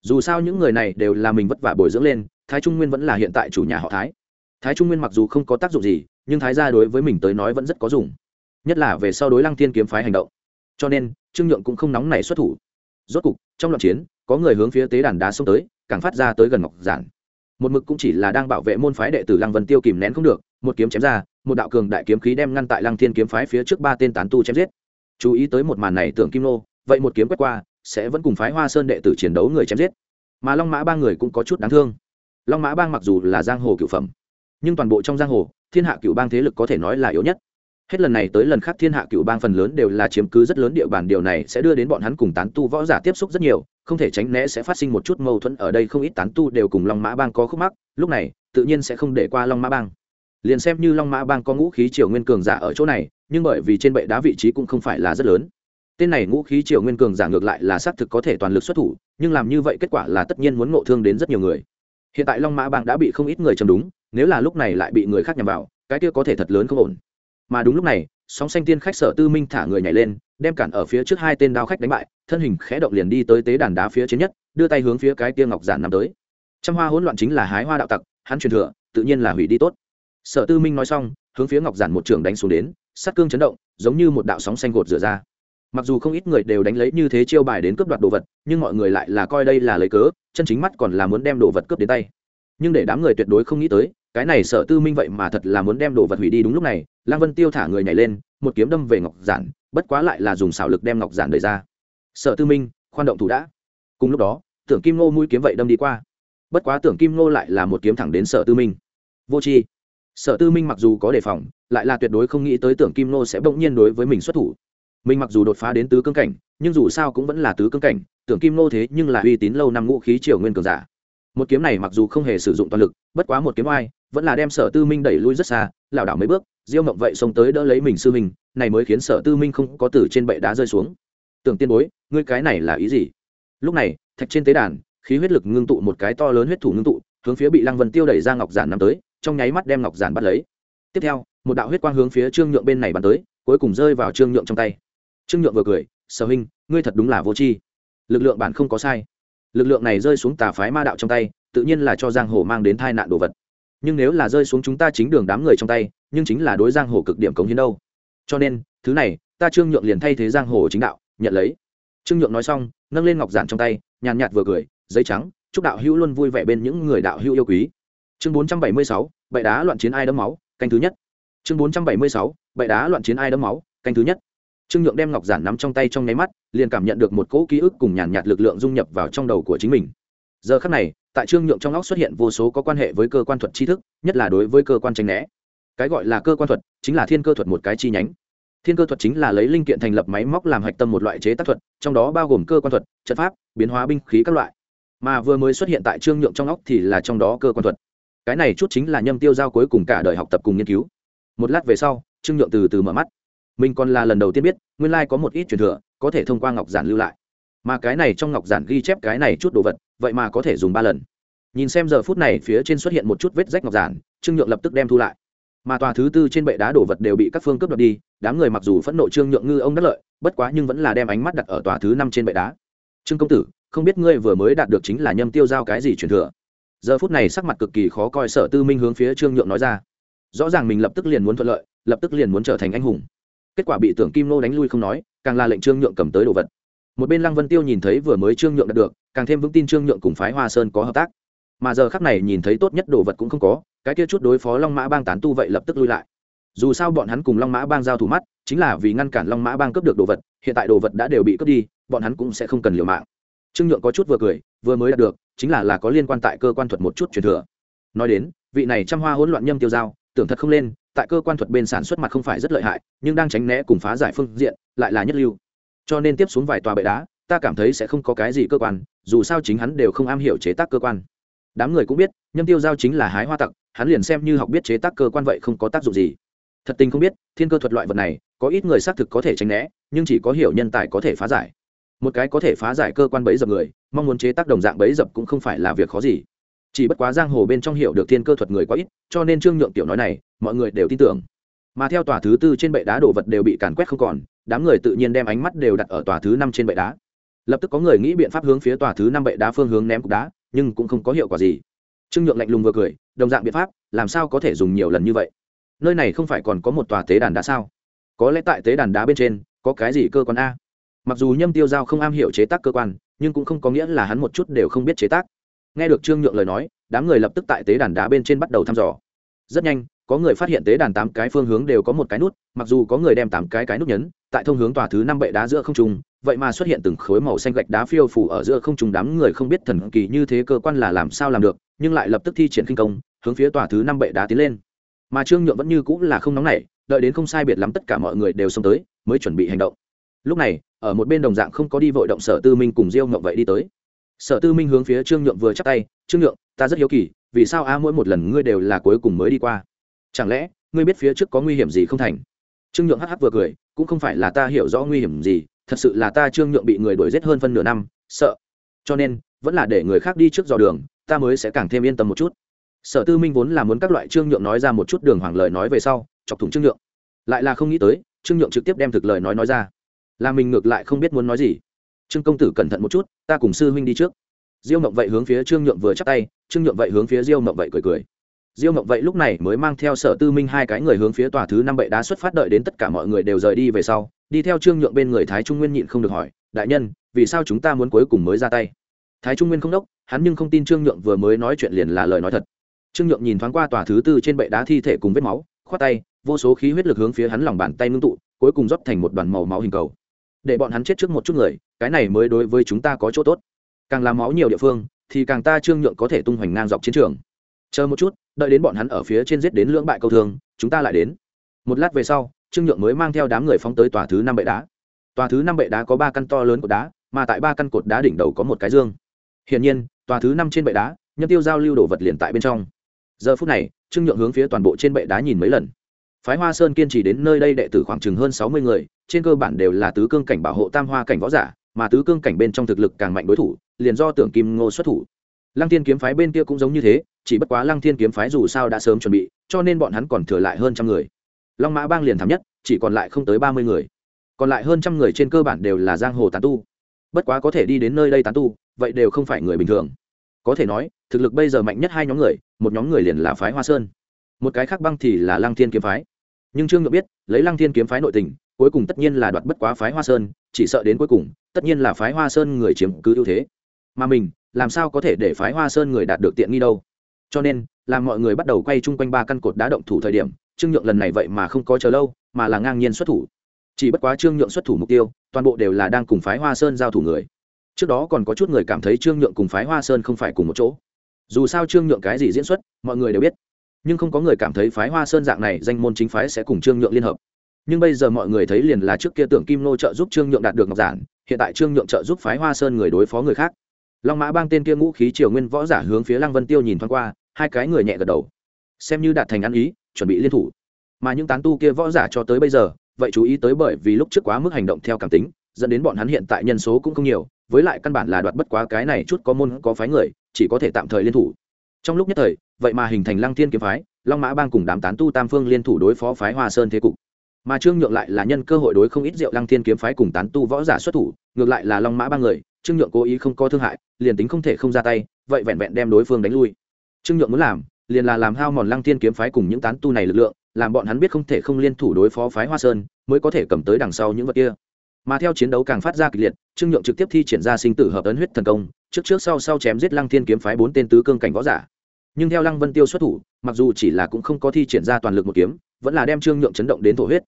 Dù sao những người này đều là mình vất vả bồi dưỡng lên, thái trung nguyên vẫn là hiện tại chủ nhà họ thái. Thái trung nguyên mặc dù không có tác dụng gì, nhưng thái gia đối với mình tới nói vẫn rất có dùng. Nhất là về sau đối lăng Thiên kiếm phái hành động. Cho nên, trương nhượng cũng không nóng nảy xuất thủ. Rốt cục, trong loạn chiến, có người hướng phía tế đàn đá xông tới, càng phát ra tới gần ngọc giản. Một mực cũng chỉ là đang bảo vệ môn phái đệ tử lăng vân tiêu kìm nén không được, một kiếm chém ra một đạo cường đại kiếm khí đem ngăn tại lăng thiên kiếm phái phía trước ba tên tán tu chém giết. Chú ý tới một màn này tưởng kim nô, vậy một kiếm quét qua, sẽ vẫn cùng phái hoa sơn đệ tử chiến đấu người chém giết. Mà long mã ba người cũng có chút đáng thương. Long mã bang mặc dù là giang hồ cựu phẩm, nhưng toàn bộ trong giang hồ, thiên hạ cựu bang thế lực có thể nói là yếu nhất. Hết lần này tới lần khác thiên hạ cựu bang phần lớn đều là chiếm cứ rất lớn địa bàn, điều này sẽ đưa đến bọn hắn cùng tán tu võ giả tiếp xúc rất nhiều, không thể tránh né sẽ phát sinh một chút mâu thuẫn ở đây, không ít tán tu đều cùng long mã bang có khúc mắc, lúc này, tự nhiên sẽ không để qua long mã bang liền xem như long mã bang có ngũ khí triều nguyên cường giả ở chỗ này, nhưng bởi vì trên bệ đá vị trí cũng không phải là rất lớn. Tên này ngũ khí triều nguyên cường giả ngược lại là xác thực có thể toàn lực xuất thủ, nhưng làm như vậy kết quả là tất nhiên muốn ngộ thương đến rất nhiều người. Hiện tại long mã bang đã bị không ít người chầm đúng, nếu là lúc này lại bị người khác nhằm vào, cái kia có thể thật lớn không ổn. Mà đúng lúc này, sóng xanh tiên khách sở tư minh thả người nhảy lên, đem cản ở phía trước hai tên đao khách đánh bại, thân hình khẽ động liền đi tới tế đàn đá phía trên nhất, đưa tay hướng phía cái kia ngọc giản nằm tới. Trăm hoa hỗn loạn chính là hái hoa đạo tặc, hắn truyền thừa, tự nhiên là hủy đi tốt sở tư minh nói xong, hướng phía ngọc giản một trường đánh xuống đến, sát cương chấn động, giống như một đạo sóng xanh gột rửa ra. Mặc dù không ít người đều đánh lấy như thế chiêu bài đến cướp đoạt đồ vật, nhưng mọi người lại là coi đây là lấy cớ, chân chính mắt còn là muốn đem đồ vật cướp đến tay. Nhưng để đám người tuyệt đối không nghĩ tới, cái này sở tư minh vậy mà thật là muốn đem đồ vật hủy đi đúng lúc này, lăng vân tiêu thả người nhảy lên, một kiếm đâm về ngọc giản, bất quá lại là dùng xảo lực đem ngọc giản đẩy ra. Sở tư minh, khoan động thủ đã. Cùng lúc đó, tưởng kim Ngô mũi kiếm vậy đâm đi qua. Bất quá tưởng kim Ngô lại là một kiếm thẳng đến sở tư minh. Vô c sở tư minh mặc dù có đề phòng, lại là tuyệt đối không nghĩ tới tưởng kim nô sẽ bỗng nhiên đối với mình xuất thủ. Mình mặc dù đột phá đến tứ cương cảnh, nhưng dù sao cũng vẫn là tứ cương cảnh, tưởng kim nô thế nhưng là uy tín lâu năm ngũ khí triều nguyên cường giả. Một kiếm này mặc dù không hề sử dụng toàn lực, bất quá một kiếm oai, vẫn là đem sở tư minh đẩy lui rất xa, lảo đảo mấy bước, diêu mộng vậy xông tới đỡ lấy mình sư minh này mới khiến sở tư minh không có từ trên bệ đá rơi xuống. Tưởng tiên bối, ngươi cái này là ý gì? Lúc này, thạch trên tế đàn, khí huyết lực ngưng tụ một cái to lớn huyết thủ ngưng tụ, hướng phía bị lăng vân tiêu đẩy ra ngọc giản năm tới trong nháy mắt đem ngọc giản bắt lấy. Tiếp theo, một đạo huyết quang hướng phía trương nhượng bên này bắn tới, cuối cùng rơi vào trương nhượng trong tay. Trương nhượng vừa cười, sở huynh, ngươi thật đúng là vô tri. Lực lượng bản không có sai. Lực lượng này rơi xuống tà phái ma đạo trong tay, tự nhiên là cho giang hồ mang đến tai nạn đồ vật. Nhưng nếu là rơi xuống chúng ta chính đường đám người trong tay, nhưng chính là đối giang hồ cực điểm cống hiến đâu. Cho nên, thứ này, ta trương nhượng liền thay thế giang hồ chính đạo, nhận lấy. Trương nhượng nói xong, nâng lên ngọc giản trong tay, nhàn nhạt vừa cười, giấy trắng, chúc đạo hữu luôn vui vẻ bên những người đạo hữu yêu quý chương bốn trăm bảy mươi sáu bậy đá loạn chiến ai đấm máu, canh thứ nhất. Chương bốn trăm bảy mươi sáu bậy đá loạn chiến ai đấm máu, canh thứ nhất. Trương nhượng đem ngọc giản nắm trong tay trong nháy mắt, liền cảm nhận được một cỗ ký ức cùng nhàn nhạt lực lượng dung nhập vào trong đầu của chính mình. Giờ khắc này, tại trương nhượng trong óc xuất hiện vô số có quan hệ với cơ quan thuật tri thức, nhất là đối với cơ quan tranh né. Cái gọi là cơ quan thuật chính là thiên cơ thuật một cái chi nhánh. Thiên cơ thuật chính là lấy linh kiện thành lập máy móc làm hạch tâm một loại chế tác thuật, trong đó bao gồm cơ quan thuật, trận pháp, biến hóa binh khí các loại. Mà vừa mới xuất hiện tại trương nhượng trong óc thì là trong đó cơ quan thuật cái này chút chính là nhâm tiêu giao cuối cùng cả đời học tập cùng nghiên cứu. Một lát về sau, trương nhượng từ từ mở mắt. Mình còn là lần đầu tiên biết, nguyên lai có một ít truyền thừa, có thể thông qua ngọc giản lưu lại. Mà cái này trong ngọc giản ghi chép cái này chút đồ vật, vậy mà có thể dùng ba lần. Nhìn xem giờ phút này phía trên xuất hiện một chút vết rách ngọc giản, trương nhượng lập tức đem thu lại. Mà tòa thứ tư trên bệ đá đồ vật đều bị các phương cướp đoạt đi, đám người mặc dù phẫn nộ trương nhượng ngư ông đất lợi, bất quá nhưng vẫn là đem ánh mắt đặt ở tòa thứ năm trên bệ đá. Trương công tử, không biết ngươi vừa mới đạt được chính là nhâm tiêu giao cái gì truyền thừa? Giờ phút này sắc mặt cực kỳ khó coi, sở tư minh hướng phía trương nhượng nói ra. Rõ ràng mình lập tức liền muốn thuận lợi, lập tức liền muốn trở thành anh hùng. Kết quả bị tưởng kim nô đánh lui không nói, càng là lệnh trương nhượng cầm tới đồ vật. Một bên lăng vân tiêu nhìn thấy vừa mới trương nhượng đạt được, càng thêm vững tin trương nhượng cùng phái hoa sơn có hợp tác. Mà giờ khắc này nhìn thấy tốt nhất đồ vật cũng không có, cái kia chút đối phó long mã bang tán tu vậy lập tức lui lại. Dù sao bọn hắn cùng long mã bang giao thủ mắt, chính là vì ngăn cản long mã bang cướp được đồ vật, hiện tại đồ vật đã đều bị cướp đi, bọn hắn cũng sẽ không cần liều mạng. Trương nhượng có chút vừa cười, vừa mới đạt được chính là là có liên quan tại cơ quan thuật một chút truyền thừa. Nói đến, vị này trăm hoa hỗn loạn nhâm tiêu giao, tưởng thật không lên, tại cơ quan thuật bên sản xuất mặt không phải rất lợi hại, nhưng đang tránh né cùng phá giải phương diện, lại là nhất lưu. Cho nên tiếp xuống vài tòa bệ đá, ta cảm thấy sẽ không có cái gì cơ quan, dù sao chính hắn đều không am hiểu chế tác cơ quan. Đám người cũng biết, nhâm tiêu giao chính là hái hoa tặc, hắn liền xem như học biết chế tác cơ quan vậy không có tác dụng gì. Thật tình không biết, thiên cơ thuật loại vật này, có ít người xác thực có thể tránh né, nhưng chỉ có hiểu nhân tài có thể phá giải. Một cái có thể phá giải cơ quan bẫy dập người mong muốn chế tác đồng dạng bẫy dập cũng không phải là việc khó gì. Chỉ bất quá giang hồ bên trong hiểu được thiên cơ thuật người quá ít, cho nên trương nhượng tiểu nói này, mọi người đều tin tưởng. Mà theo tòa thứ tư trên bệ đá đồ vật đều bị càn quét không còn, đám người tự nhiên đem ánh mắt đều đặt ở tòa thứ năm trên bệ đá. Lập tức có người nghĩ biện pháp hướng phía tòa thứ năm bệ đá phương hướng ném cục đá, nhưng cũng không có hiệu quả gì. Trương nhượng lạnh lùng vừa cười, đồng dạng biện pháp, làm sao có thể dùng nhiều lần như vậy? Nơi này không phải còn có một tòa tế đàn đá sao? Có lẽ tại tế đàn đá bên trên, có cái gì cơ quan a? Mặc dù nhâm tiêu giao không am hiểu chế tác cơ quan nhưng cũng không có nghĩa là hắn một chút đều không biết chế tác. Nghe được trương nhượng lời nói, đám người lập tức tại tế đàn đá bên trên bắt đầu thăm dò. Rất nhanh, có người phát hiện tế đàn tám cái phương hướng đều có một cái nút, mặc dù có người đem tám cái cái nút nhấn, tại thông hướng tòa thứ năm bệ đá giữa không trung, vậy mà xuất hiện từng khối màu xanh gạch đá phiêu phủ ở giữa không trung đám người không biết thần kỳ như thế cơ quan là làm sao làm được, nhưng lại lập tức thi triển kinh công, hướng phía tòa thứ năm bệ đá tiến lên. Mà trương nhượng vẫn như cũng là không nóng nảy, đợi đến không sai biệt lắm tất cả mọi người đều xông tới, mới chuẩn bị hành động lúc này, ở một bên đồng dạng không có đi vội động sở tư minh cùng diêu ngậm vậy đi tới. Sở tư minh hướng phía trương nhượng vừa chắc tay, trương nhượng, ta rất hiếu kỳ, vì sao a mỗi một lần ngươi đều là cuối cùng mới đi qua? Chẳng lẽ, ngươi biết phía trước có nguy hiểm gì không thành? Trương nhượng hh vừa cười, cũng không phải là ta hiểu rõ nguy hiểm gì, thật sự là ta trương nhượng bị người đuổi giết hơn phân nửa năm, sợ. Cho nên, vẫn là để người khác đi trước dò đường, ta mới sẽ càng thêm yên tâm một chút. Sở tư minh vốn là muốn các loại trương nhượng nói ra một chút đường hoàng lời nói về sau, chọc thủng trương nhượng. Lại là không nghĩ tới, trương nhượng trực tiếp đem thực lời nói nói ra là mình ngược lại không biết muốn nói gì. Trương công tử cẩn thận một chút, ta cùng sư huynh đi trước. Diêu mộng vậy hướng phía trương nhượng vừa chắc tay, trương nhượng vậy hướng phía diêu mộng vậy cười cười. Diêu mộng vậy lúc này mới mang theo sở tư minh hai cái người hướng phía tòa thứ năm bệ đá xuất phát đợi đến tất cả mọi người đều rời đi về sau, đi theo trương nhượng bên người thái trung nguyên nhịn không được hỏi, đại nhân, vì sao chúng ta muốn cuối cùng mới ra tay? Thái trung nguyên không đốc, hắn nhưng không tin trương nhượng vừa mới nói chuyện liền là lời nói thật. Trương nhượng nhìn thoáng qua tòa thứ tư trên bệ đá thi thể cùng vết máu, khoát tay, vô số khí huyết lực hướng phía hắn lòng bàn tay ngưng tụ, cuối cùng rót thành một đoàn màu máu hình cầu để bọn hắn chết trước một chút người, cái này mới đối với chúng ta có chỗ tốt. Càng làm máu nhiều địa phương, thì càng ta trương nhượng có thể tung hoành ngang dọc chiến trường. Chờ một chút, đợi đến bọn hắn ở phía trên giết đến lưỡng bại câu thương, chúng ta lại đến. Một lát về sau, trương nhượng mới mang theo đám người phóng tới tòa thứ năm bệ đá. Tòa thứ năm bệ đá có ba căn to lớn cột đá, mà tại ba căn cột đá đỉnh đầu có một cái dương. Hiển nhiên, tòa thứ năm trên bệ đá nhân tiêu giao lưu đồ vật liền tại bên trong. Giờ phút này, trương nhượng hướng phía toàn bộ trên bệ đá nhìn mấy lần phái hoa sơn kiên trì đến nơi đây đệ tử khoảng chừng hơn sáu mươi người, trên cơ bản đều là tứ cương cảnh bảo hộ tam hoa cảnh võ giả, mà tứ cương cảnh bên trong thực lực càng mạnh đối thủ, liền do tưởng kim ngô xuất thủ. Lăng thiên kiếm phái bên kia cũng giống như thế, chỉ bất quá lăng thiên kiếm phái dù sao đã sớm chuẩn bị, cho nên bọn hắn còn thừa lại hơn trăm người. Long mã bang liền thảm nhất, chỉ còn lại không tới ba mươi người. Còn lại hơn trăm người trên cơ bản đều là giang hồ tán tu. Bất quá có thể đi đến nơi đây tán tu, vậy đều không phải người bình thường. Có thể nói, thực lực bây giờ mạnh nhất hai nhóm người, một nhóm người liền là phái hoa sơn. Một cái khác băng thì là lăng thiên kiếm phái nhưng trương nhượng biết, lấy lăng thiên kiếm phái nội tình, cuối cùng tất nhiên là đoạt bất quá phái hoa sơn, chỉ sợ đến cuối cùng, tất nhiên là phái hoa sơn người chiếm cứ ưu thế. Mà mình, làm sao có thể để phái hoa sơn người đạt được tiện nghi đâu? Cho nên, làm mọi người bắt đầu quay chung quanh ba căn cột đá động thủ thời điểm, trương nhượng lần này vậy mà không có chờ lâu, mà là ngang nhiên xuất thủ. Chỉ bất quá trương nhượng xuất thủ mục tiêu, toàn bộ đều là đang cùng phái hoa sơn giao thủ người. Trước đó còn có chút người cảm thấy trương nhượng cùng phái hoa sơn không phải cùng một chỗ. Dù sao trương nhượng cái gì diễn xuất, mọi người đều biết nhưng không có người cảm thấy phái hoa sơn dạng này danh môn chính phái sẽ cùng trương nhượng liên hợp. Nhưng bây giờ mọi người thấy liền là trước kia tưởng kim nô trợ giúp trương nhượng đạt được ngọc giản, hiện tại trương nhượng trợ giúp phái hoa sơn người đối phó người khác. Long mã bang tên kia ngũ khí triều nguyên võ giả hướng phía lăng vân tiêu nhìn thoáng qua, hai cái người nhẹ gật đầu. Xem như đạt thành ăn ý, chuẩn bị liên thủ. Mà những tán tu kia võ giả cho tới bây giờ, vậy chú ý tới bởi vì lúc trước quá mức hành động theo cảm tính, dẫn đến bọn hắn hiện tại nhân số cũng không nhiều, với lại căn bản là đoạt bất quá cái này chút có môn có phái người, chỉ có thể tạm thời liên thủ. Trong lúc nhất thời vậy mà hình thành lăng thiên kiếm phái, long mã bang cùng đám tán tu tam phương liên thủ đối phó phái hoa sơn thế cục. Mà trương nhượng lại là nhân cơ hội đối không ít rượu lăng thiên kiếm phái cùng tán tu võ giả xuất thủ, ngược lại là long mã ba người, trương nhượng cố ý không có thương hại, liền tính không thể không ra tay, vậy vẹn vẹn đem đối phương đánh lui. Trương nhượng muốn làm, liền là làm hao mòn lăng thiên kiếm phái cùng những tán tu này lực lượng, làm bọn hắn biết không thể không liên thủ đối phó phái hoa sơn, mới có thể cầm tới đằng sau những vật kia. Mà theo chiến đấu càng phát ra kịch liệt, trương nhượng trực tiếp thi triển ra sinh tử hợp ấn huyết thần công, trước trước sau sau chém giết lăng thiên kiếm phái bốn tên tứ cương cảnh võ giả nhưng theo lăng vân tiêu xuất thủ, mặc dù chỉ là cũng không có thi triển ra toàn lực một kiếm, vẫn là đem trương nhượng chấn động đến thổ huyết.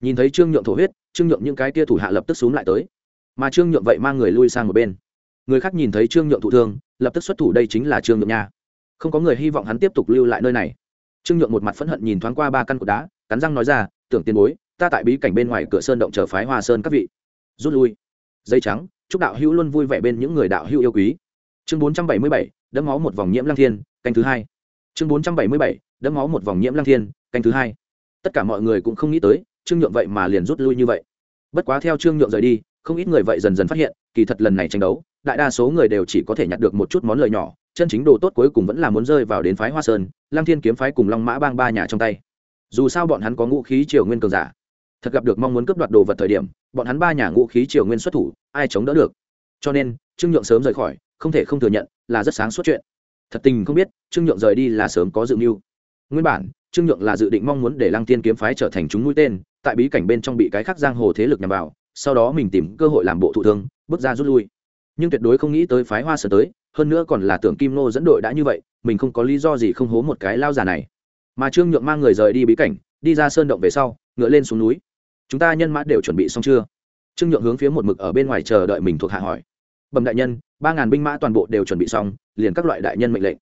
Nhìn thấy trương nhượng thổ huyết, trương nhượng những cái tia thủ hạ lập tức xuống lại tới. Mà trương nhượng vậy mang người lui sang một bên. Người khác nhìn thấy trương nhượng thụ thương, lập tức xuất thủ đây chính là trương nhượng nha. Không có người hy vọng hắn tiếp tục lưu lại nơi này. Trương nhượng một mặt phẫn hận nhìn thoáng qua ba căn cột đá, cắn răng nói ra, tưởng tiền bối, ta tại bí cảnh bên ngoài cửa sơn động chờ phái hoa sơn các vị. Rút lui. Dây trắng, chúc đạo hữu luôn vui vẻ bên những người đạo hữu yêu quý. Chương bốn trăm bảy mươi bảy, đấm máu một vòng nhiễm lăng thiên canh thứ hai. Chương bốn trăm bảy mươi bảy, đẫm máu một vòng nhiễm lăng thiên, canh thứ hai. Tất cả mọi người cũng không nghĩ tới, trương nhượng vậy mà liền rút lui như vậy. Bất quá theo trương nhượng rời đi, không ít người vậy dần dần phát hiện, kỳ thật lần này tranh đấu, đại đa số người đều chỉ có thể nhặt được một chút món lời nhỏ, chân chính đồ tốt cuối cùng vẫn là muốn rơi vào đến phái hoa sơn, lăng thiên kiếm phái cùng long mã bang ba nhà trong tay. Dù sao bọn hắn có ngũ khí triều nguyên cường giả. Thật gặp được mong muốn cướp đoạt đồ vật thời điểm, bọn hắn ba nhà ngũ khí triều nguyên xuất thủ, ai chống đỡ được? Cho nên, trương nhượng sớm rời khỏi, không thể không thừa nhận là rất sáng suốt chuyện thật tình không biết, trương nhượng rời đi là sớm có dự mưu. Nguyên bản, trương nhượng là dự định mong muốn để lăng tiên kiếm phái trở thành chúng mũi tên, tại bí cảnh bên trong bị cái khác giang hồ thế lực nhằm vào, sau đó mình tìm cơ hội làm bộ thụ thương, bước ra rút lui. Nhưng tuyệt đối không nghĩ tới phái hoa sở tới, hơn nữa còn là tưởng kim nô dẫn đội đã như vậy, mình không có lý do gì không hố một cái lao già này. Mà trương nhượng mang người rời đi bí cảnh, đi ra sơn động về sau, ngựa lên xuống núi. Chúng ta nhân mã đều chuẩn bị xong chưa? Trương nhượng hướng phía một mực ở bên ngoài chờ đợi mình thuộc hạ hỏi bẩm đại nhân, ba ngàn binh mã toàn bộ đều chuẩn bị xong, liền các loại đại nhân mệnh lệnh.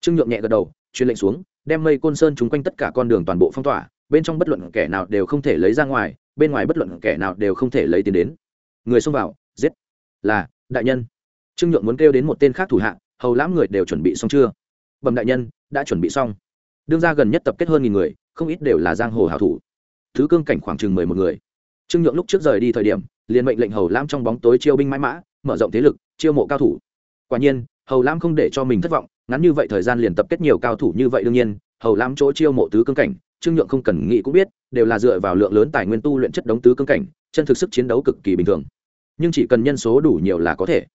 Trương nhượng nhẹ gật đầu, truyền lệnh xuống, đem mây côn sơn chung quanh tất cả con đường toàn bộ phong tỏa, bên trong bất luận kẻ nào đều không thể lấy ra ngoài, bên ngoài bất luận kẻ nào đều không thể lấy tiền đến. Người xông vào, giết. Là, đại nhân. Trương nhượng muốn kêu đến một tên khác thủ hạ, hầu lãm người đều chuẩn bị xong chưa? Bẩm đại nhân, đã chuẩn bị xong. Đương ra gần nhất tập kết hơn nghìn người, không ít đều là giang hồ hảo thủ. Thứ cương cảnh khoảng chừng mười một người. Trương nhượng lúc trước rời đi thời điểm, liền mệnh lệnh hầu lãm trong bóng tối chiêu binh mãi mã mở rộng thế lực, chiêu mộ cao thủ. Quả nhiên, hầu lam không để cho mình thất vọng, ngắn như vậy thời gian liền tập kết nhiều cao thủ như vậy đương nhiên, hầu lam chỗ chiêu mộ tứ cương cảnh, trương nhượng không cần nghĩ cũng biết, đều là dựa vào lượng lớn tài nguyên tu luyện chất đống tứ cương cảnh, chân thực sức chiến đấu cực kỳ bình thường. Nhưng chỉ cần nhân số đủ nhiều là có thể.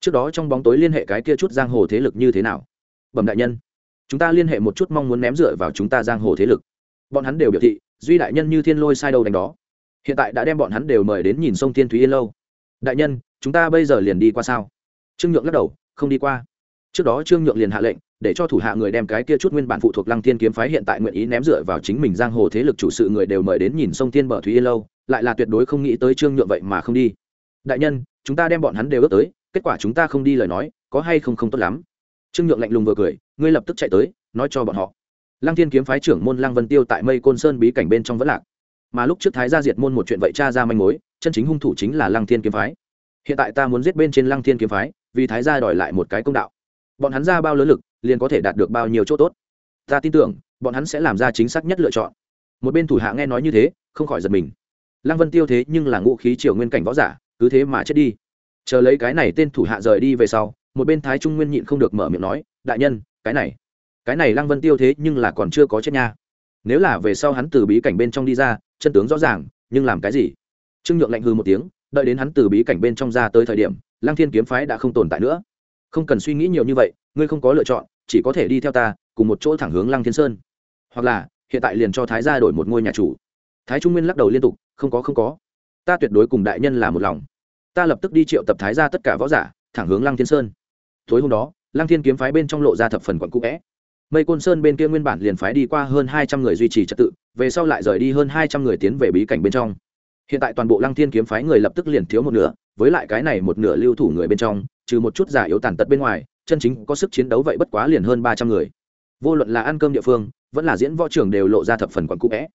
Trước đó trong bóng tối liên hệ cái kia chút giang hồ thế lực như thế nào? Bẩm đại nhân, chúng ta liên hệ một chút mong muốn ném dựa vào chúng ta giang hồ thế lực. Bọn hắn đều biểu thị, duy đại nhân như thiên lôi sai đâu đánh đó. Hiện tại đã đem bọn hắn đều mời đến nhìn sông thiên thúy yên lâu. Đại nhân chúng ta bây giờ liền đi qua sao? Trương nhượng lắc đầu, không đi qua. Trước đó trương nhượng liền hạ lệnh, để cho thủ hạ người đem cái kia chút nguyên bản phụ thuộc lăng thiên kiếm phái hiện tại nguyện ý ném dựa vào chính mình giang hồ thế lực chủ sự người đều mời đến nhìn sông thiên bờ thúy yên lâu, lại là tuyệt đối không nghĩ tới trương nhượng vậy mà không đi. Đại nhân, chúng ta đem bọn hắn đều ước tới, kết quả chúng ta không đi lời nói, có hay không không tốt lắm. Trương nhượng lạnh lùng vừa cười, ngươi lập tức chạy tới, nói cho bọn họ. Lăng thiên kiếm phái trưởng môn lăng vân tiêu tại mây côn sơn bí cảnh bên trong vẫn lạc. Mà lúc trước thái gia diệt môn một chuyện vậy cha ra manh mối, chân chính hung thủ chính là lăng thiên kiếm phái hiện tại ta muốn giết bên trên lăng thiên kiếm phái, vì thái gia đòi lại một cái công đạo. Bọn hắn ra bao lớn lực, liền có thể đạt được bao nhiêu chỗ tốt. Ta tin tưởng, bọn hắn sẽ làm ra chính xác nhất lựa chọn. Một bên thủ hạ nghe nói như thế, không khỏi giật mình. Lăng vân tiêu thế nhưng là ngũ khí triều nguyên cảnh võ giả, cứ thế mà chết đi. Chờ lấy cái này tên thủ hạ rời đi về sau, một bên thái trung nguyên nhịn không được mở miệng nói, đại nhân, cái này cái này lăng vân tiêu thế nhưng là còn chưa có chết nha. Nếu là về sau hắn từ bí cảnh bên trong đi ra, chân tướng rõ ràng, nhưng làm cái gì? Trương nhượng lạnh hư một tiếng đợi đến hắn từ bí cảnh bên trong ra tới thời điểm, lăng thiên kiếm phái đã không tồn tại nữa. Không cần suy nghĩ nhiều như vậy, ngươi không có lựa chọn, chỉ có thể đi theo ta, cùng một chỗ thẳng hướng lăng thiên sơn. Hoặc là, hiện tại liền cho thái gia đổi một ngôi nhà chủ. Thái trung nguyên lắc đầu liên tục, không có không có. Ta tuyệt đối cùng đại nhân là một lòng. Ta lập tức đi triệu tập thái gia tất cả võ giả, thẳng hướng lăng thiên sơn. Tối hôm đó, lăng thiên kiếm phái bên trong lộ ra thập phần quận cũ vẽ. Mây côn sơn bên kia nguyên bản liền phái đi qua hơn hai trăm người duy trì trật tự, về sau lại rời đi hơn hai trăm người tiến về bí cảnh bên trong hiện tại toàn bộ lăng thiên kiếm phái người lập tức liền thiếu một nửa, với lại cái này một nửa lưu thủ người bên trong, trừ một chút giả yếu tàn tật bên ngoài, chân chính có sức chiến đấu vậy bất quá liền hơn ba trăm người. Vô luận là ăn cơm địa phương, vẫn là diễn võ trưởng đều lộ ra thập phần quặn cũ vẽ.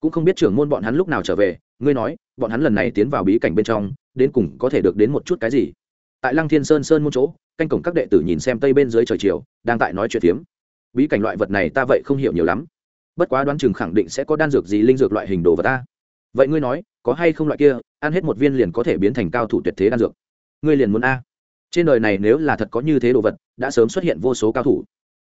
Cũng không biết trưởng môn bọn hắn lúc nào trở về, ngươi nói, bọn hắn lần này tiến vào bí cảnh bên trong, đến cùng có thể được đến một chút cái gì? Tại lăng thiên sơn sơn môn chỗ, canh cổng các đệ tử nhìn xem tây bên dưới trời chiều, đang tại nói chuyện tiếm. bí cảnh loại vật này ta vậy không hiểu nhiều lắm. Bất quá đoán chừng khẳng định sẽ có đan dược gì linh dược loại hình đồ vật ta vậy ngươi nói, có hay không loại kia, ăn hết một viên liền có thể biến thành cao thủ tuyệt thế đan dược? Ngươi liền muốn a. Trên đời này nếu là thật có như thế đồ vật, đã sớm xuất hiện vô số cao thủ.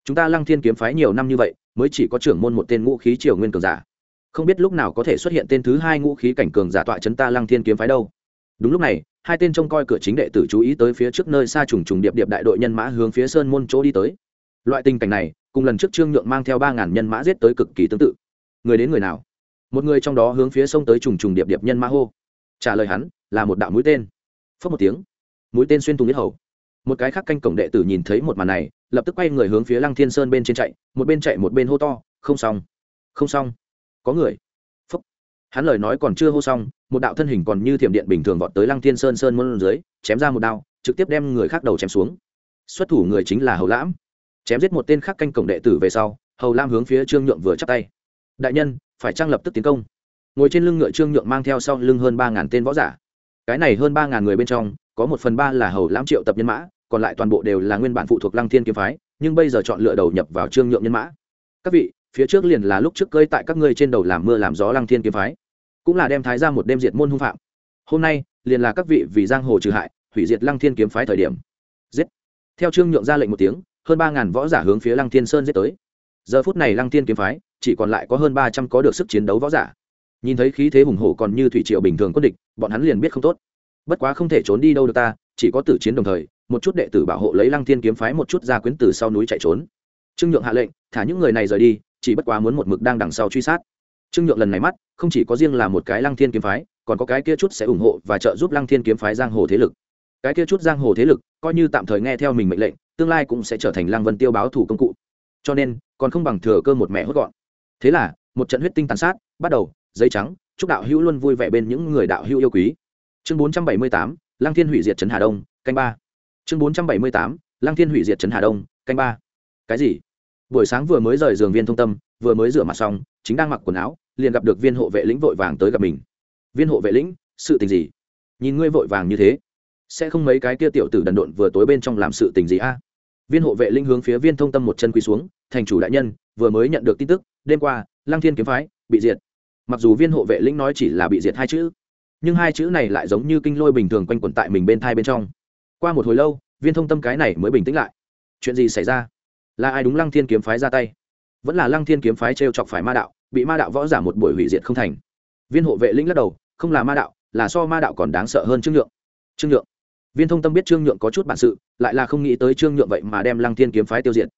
Chúng ta lăng thiên kiếm phái nhiều năm như vậy, mới chỉ có trưởng môn một tên ngũ khí triều nguyên cường giả. Không biết lúc nào có thể xuất hiện tên thứ hai ngũ khí cảnh cường giả tọa chấn ta lăng thiên kiếm phái đâu. Đúng lúc này, hai tên trông coi cửa chính đệ tử chú ý tới phía trước nơi xa trùng trùng điệp điệp đại đội nhân mã hướng phía sơn môn chỗ đi tới. Loại tình cảnh này, cùng lần trước trương nhượng mang theo ba ngàn nhân mã giết tới cực kỳ tương tự. Người đến người nào? Một người trong đó hướng phía sông tới trùng trùng điệp điệp nhân ma hô. Trả lời hắn, là một đạo mũi tên. Phớt một tiếng, mũi tên xuyên thùng biết hầu. Một cái khác canh cổng đệ tử nhìn thấy một màn này, lập tức quay người hướng phía lăng thiên sơn bên trên chạy, một bên chạy một bên hô to, không xong không xong, có người. Phúc hắn lời nói còn chưa hô xong, một đạo thân hình còn như thiểm điện bình thường vọt tới lăng thiên sơn sơn môn dưới, chém ra một đao, trực tiếp đem người khác đầu chém xuống. Xuất thủ người chính là hầu lãm. Chém giết một tên khác canh cổng đệ tử về sau, hầu lam hướng phía trương nhượng vừa chắp tay. Đại nhân phải trang lập tức tiến công? Ngồi trên lưng ngựa trương nhượng mang theo sau lưng hơn ba ngàn tên võ giả. Cái này hơn ba ngàn người bên trong, có một phần ba là hầu lãm triệu tập nhân mã, còn lại toàn bộ đều là nguyên bản phụ thuộc lăng thiên kiếm phái, nhưng bây giờ chọn lựa đầu nhập vào trương nhượng nhân mã. Các vị, phía trước liền là lúc trước cơi tại các ngươi trên đầu làm mưa làm gió lăng thiên kiếm phái, cũng là đem thái ra một đêm diệt môn hung phạm. Hôm nay, liền là các vị vì giang hồ trừ hại, hủy diệt lăng thiên kiếm phái thời điểm. Giết. Theo trương nhượng ra lệnh một tiếng, hơn ba ngàn võ giả hướng phía lăng thiên sơn giết tới. Giờ phút này lăng thiên kiếm phái chỉ còn lại có hơn ba trăm có được sức chiến đấu võ giả. Nhìn thấy khí thế hùng hổ còn như thủy triều bình thường quân địch, bọn hắn liền biết không tốt. Bất quá không thể trốn đi đâu được ta, chỉ có tử chiến đồng thời, một chút đệ tử bảo hộ lấy lăng thiên kiếm phái một chút ra quyến từ sau núi chạy trốn. Trương nhượng hạ lệnh, thả những người này rời đi, chỉ bất quá muốn một mực đang đằng sau truy sát. Trương nhượng lần này mắt, không chỉ có riêng là một cái lăng thiên kiếm phái, còn có cái kia chút sẽ ủng hộ và trợ giúp lăng thiên kiếm phái giang hồ thế lực. Cái kia chút giang hồ thế lực, coi như tạm thời nghe theo mình mệnh lệnh, tương lai cũng sẽ trở thành lăng vân tiêu báo thủ công cụ. Cho nên, còn không bằng thừa cơ một mẹ hốt gọn thế là, một trận huyết tinh tàn sát, bắt đầu, giấy trắng, chúc đạo hữu luôn vui vẻ bên những người đạo hữu yêu quý. Chương bốn trăm bảy mươi tám, lăng thiên hủy diệt trấn hà đông, canh ba. Chương bốn trăm bảy mươi tám, lăng thiên hủy diệt trấn hà đông, canh ba. Cái gì? Buổi sáng vừa mới rời giường viên thông tâm, vừa mới rửa mặt xong, chính đang mặc quần áo, liền gặp được viên hộ vệ lĩnh vội vàng tới gặp mình. Viên hộ vệ lĩnh, sự tình gì? Nhìn ngươi vội vàng như thế, sẽ không mấy cái kia tiểu tử đần độn vừa tối bên trong làm sự tình gì a? Viên hộ vệ linh hướng phía viên thông tâm một chân quỳ xuống, thành chủ đại nhân, vừa mới nhận được tin tức, đêm qua, lăng thiên kiếm phái bị diệt. Mặc dù viên hộ vệ linh nói chỉ là bị diệt hai chữ, nhưng hai chữ này lại giống như kinh lôi bình thường quanh quẩn tại mình bên thai bên trong. Qua một hồi lâu, viên thông tâm cái này mới bình tĩnh lại. Chuyện gì xảy ra? Là ai đúng lăng thiên kiếm phái ra tay? Vẫn là lăng thiên kiếm phái t r e o chọc phải ma đạo, bị ma đạo võ giả một buổi hủy diệt không thành? Viên hộ vệ linh lắc đầu, không là ma đạo, là so ma đạo còn đáng sợ hơn trương nhượng. Trương nhượng viên thông tâm biết trương nhượng có chút bản sự, lại là không nghĩ tới trương nhượng vậy mà đem lăng thiên kiếm phái tiêu diệt.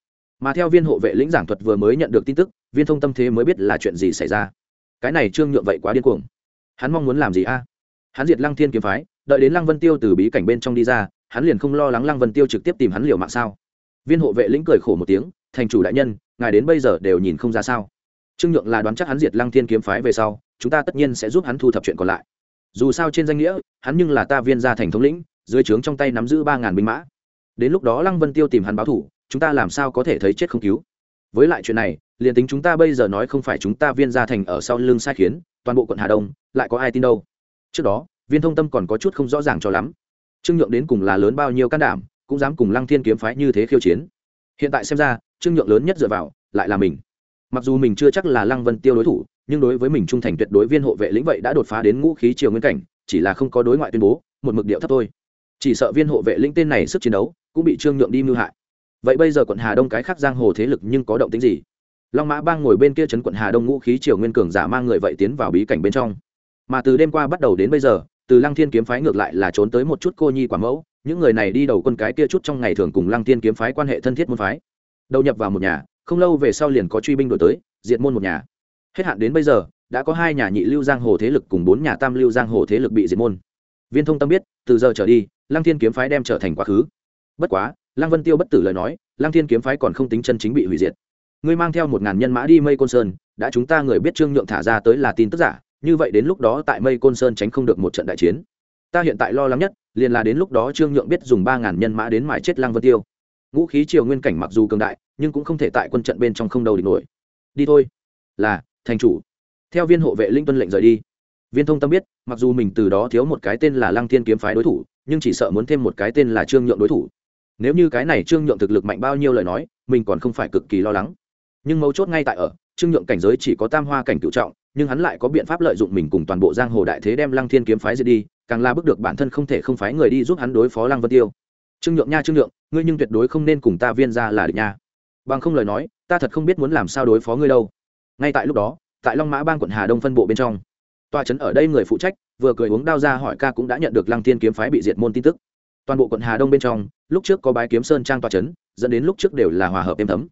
Mà theo viên hộ vệ lĩnh giảng thuật vừa mới nhận được tin tức, viên thông tâm thế mới biết là chuyện gì xảy ra. Cái này trương nhượng vậy quá điên cuồng. Hắn mong muốn làm gì a? À? Hắn diệt lăng thiên kiếm phái, đợi đến lăng vân tiêu từ bí cảnh bên trong đi ra, hắn liền không lo lắng lăng vân tiêu trực tiếp tìm hắn liều mạng sao? Viên hộ vệ lĩnh cười khổ một tiếng, thành chủ đại nhân, ngài đến bây giờ đều nhìn không ra sao. Trương nhượng là đoán chắc hắn diệt lăng thiên kiếm phái về sau, chúng ta tất nhiên sẽ giúp hắn thu thập chuyện còn lại. Dù sao trên danh nghĩa, hắn nhưng là ta viên gia thành thống lĩnh dưới trướng trong tay nắm giữ ba ngàn binh mã. Đến lúc đó lăng vân tiêu tìm hắn báo thủ, chúng ta làm sao có thể thấy chết không cứu? Với lại chuyện này, liền tính chúng ta bây giờ nói không phải chúng ta viên gia thành ở sau lưng sai khiến, toàn bộ quận hà đông, lại có ai tin đâu? Trước đó, viên thông tâm còn có chút không rõ ràng cho lắm. Trương nhượng đến cùng là lớn bao nhiêu can đảm, cũng dám cùng lăng thiên kiếm phái như thế khiêu chiến. Hiện tại xem ra, trương nhượng lớn nhất dựa vào, lại là mình. Mặc dù mình chưa chắc là lăng vân tiêu đối thủ, nhưng đối với mình trung thành tuyệt đối viên hộ vệ lĩnh vậy đã đột phá đến ngũ khí triều nguyên cảnh, chỉ là không có đối ngoại tuyên bố, một mực điệu thấp thôi chỉ sợ viên hộ vệ lĩnh tên này sức chiến đấu cũng bị trương nhượng đi mưu hại. Vậy bây giờ quận hà đông cái khác giang hồ thế lực nhưng có động tính gì? Long mã bang ngồi bên kia trấn quận hà đông ngũ khí triều nguyên cường giả mang người vậy tiến vào bí cảnh bên trong. Mà từ đêm qua bắt đầu đến bây giờ, từ lăng thiên kiếm phái ngược lại là trốn tới một chút cô nhi quả mẫu, những người này đi đầu quân cái kia chút trong ngày thường cùng lăng thiên kiếm phái quan hệ thân thiết môn phái. Đầu nhập vào một nhà, không lâu về sau liền có truy binh đổi tới, diệt môn một nhà. Hết hạn đến bây giờ, đã có hai nhà nhị lưu giang hồ thế lực cùng bốn nhà tam lưu giang hồ thế lực bị diệt môn. Viên thông tâm biết, từ giờ trở đi lăng thiên kiếm phái đem trở thành quá khứ. Bất quá, lăng vân tiêu bất tử lời nói, lăng thiên kiếm phái còn không tính chân chính bị hủy diệt. Ngươi mang theo một ngàn nhân mã đi mây côn sơn, đã chúng ta người biết trương nhượng thả ra tới là tin tức giả, như vậy đến lúc đó tại mây côn sơn tránh không được một trận đại chiến. Ta hiện tại lo lắng nhất, liền là đến lúc đó trương nhượng biết dùng ba ngàn nhân mã đến mãi chết lăng vân tiêu. Ngũ khí triều nguyên cảnh mặc dù cường đại, nhưng cũng không thể tại quân trận bên trong không đầu địch nổi. Đi thôi. Là, thành chủ. Theo viên hộ vệ linh tuân lệnh rời đi viên thông tâm biết, mặc dù mình từ đó thiếu một cái tên là lăng thiên kiếm phái đối thủ, nhưng chỉ sợ muốn thêm một cái tên là trương nhượng đối thủ. Nếu như cái này trương nhượng thực lực mạnh bao nhiêu lời nói, mình còn không phải cực kỳ lo lắng. Nhưng mấu chốt ngay tại ở, trương nhượng cảnh giới chỉ có tam hoa cảnh cựu trọng, nhưng hắn lại có biện pháp lợi dụng mình cùng toàn bộ giang hồ đại thế đem lăng thiên kiếm phái diệt đi, càng la bước được bản thân không thể không phái người đi giúp hắn đối phó lăng vân tiêu. Trương nhượng nha trương nhượng, ngươi nhưng tuyệt đối không nên cùng ta viên ra là địch nha. Bằng không lời nói, ta thật không biết muốn làm sao đối phó ngươi đâu. Ngay tại lúc đó, tại long mã bang quận hà đông phân bộ bên trong tòa trấn ở đây người phụ trách, vừa cười uống đao ra hỏi ca cũng đã nhận được lăng thiên kiếm phái bị diệt môn tin tức. Toàn bộ quận hà đông bên trong, lúc trước có bái kiếm sơn trang tòa trấn, dẫn đến lúc trước đều là hòa hợp êm thấm.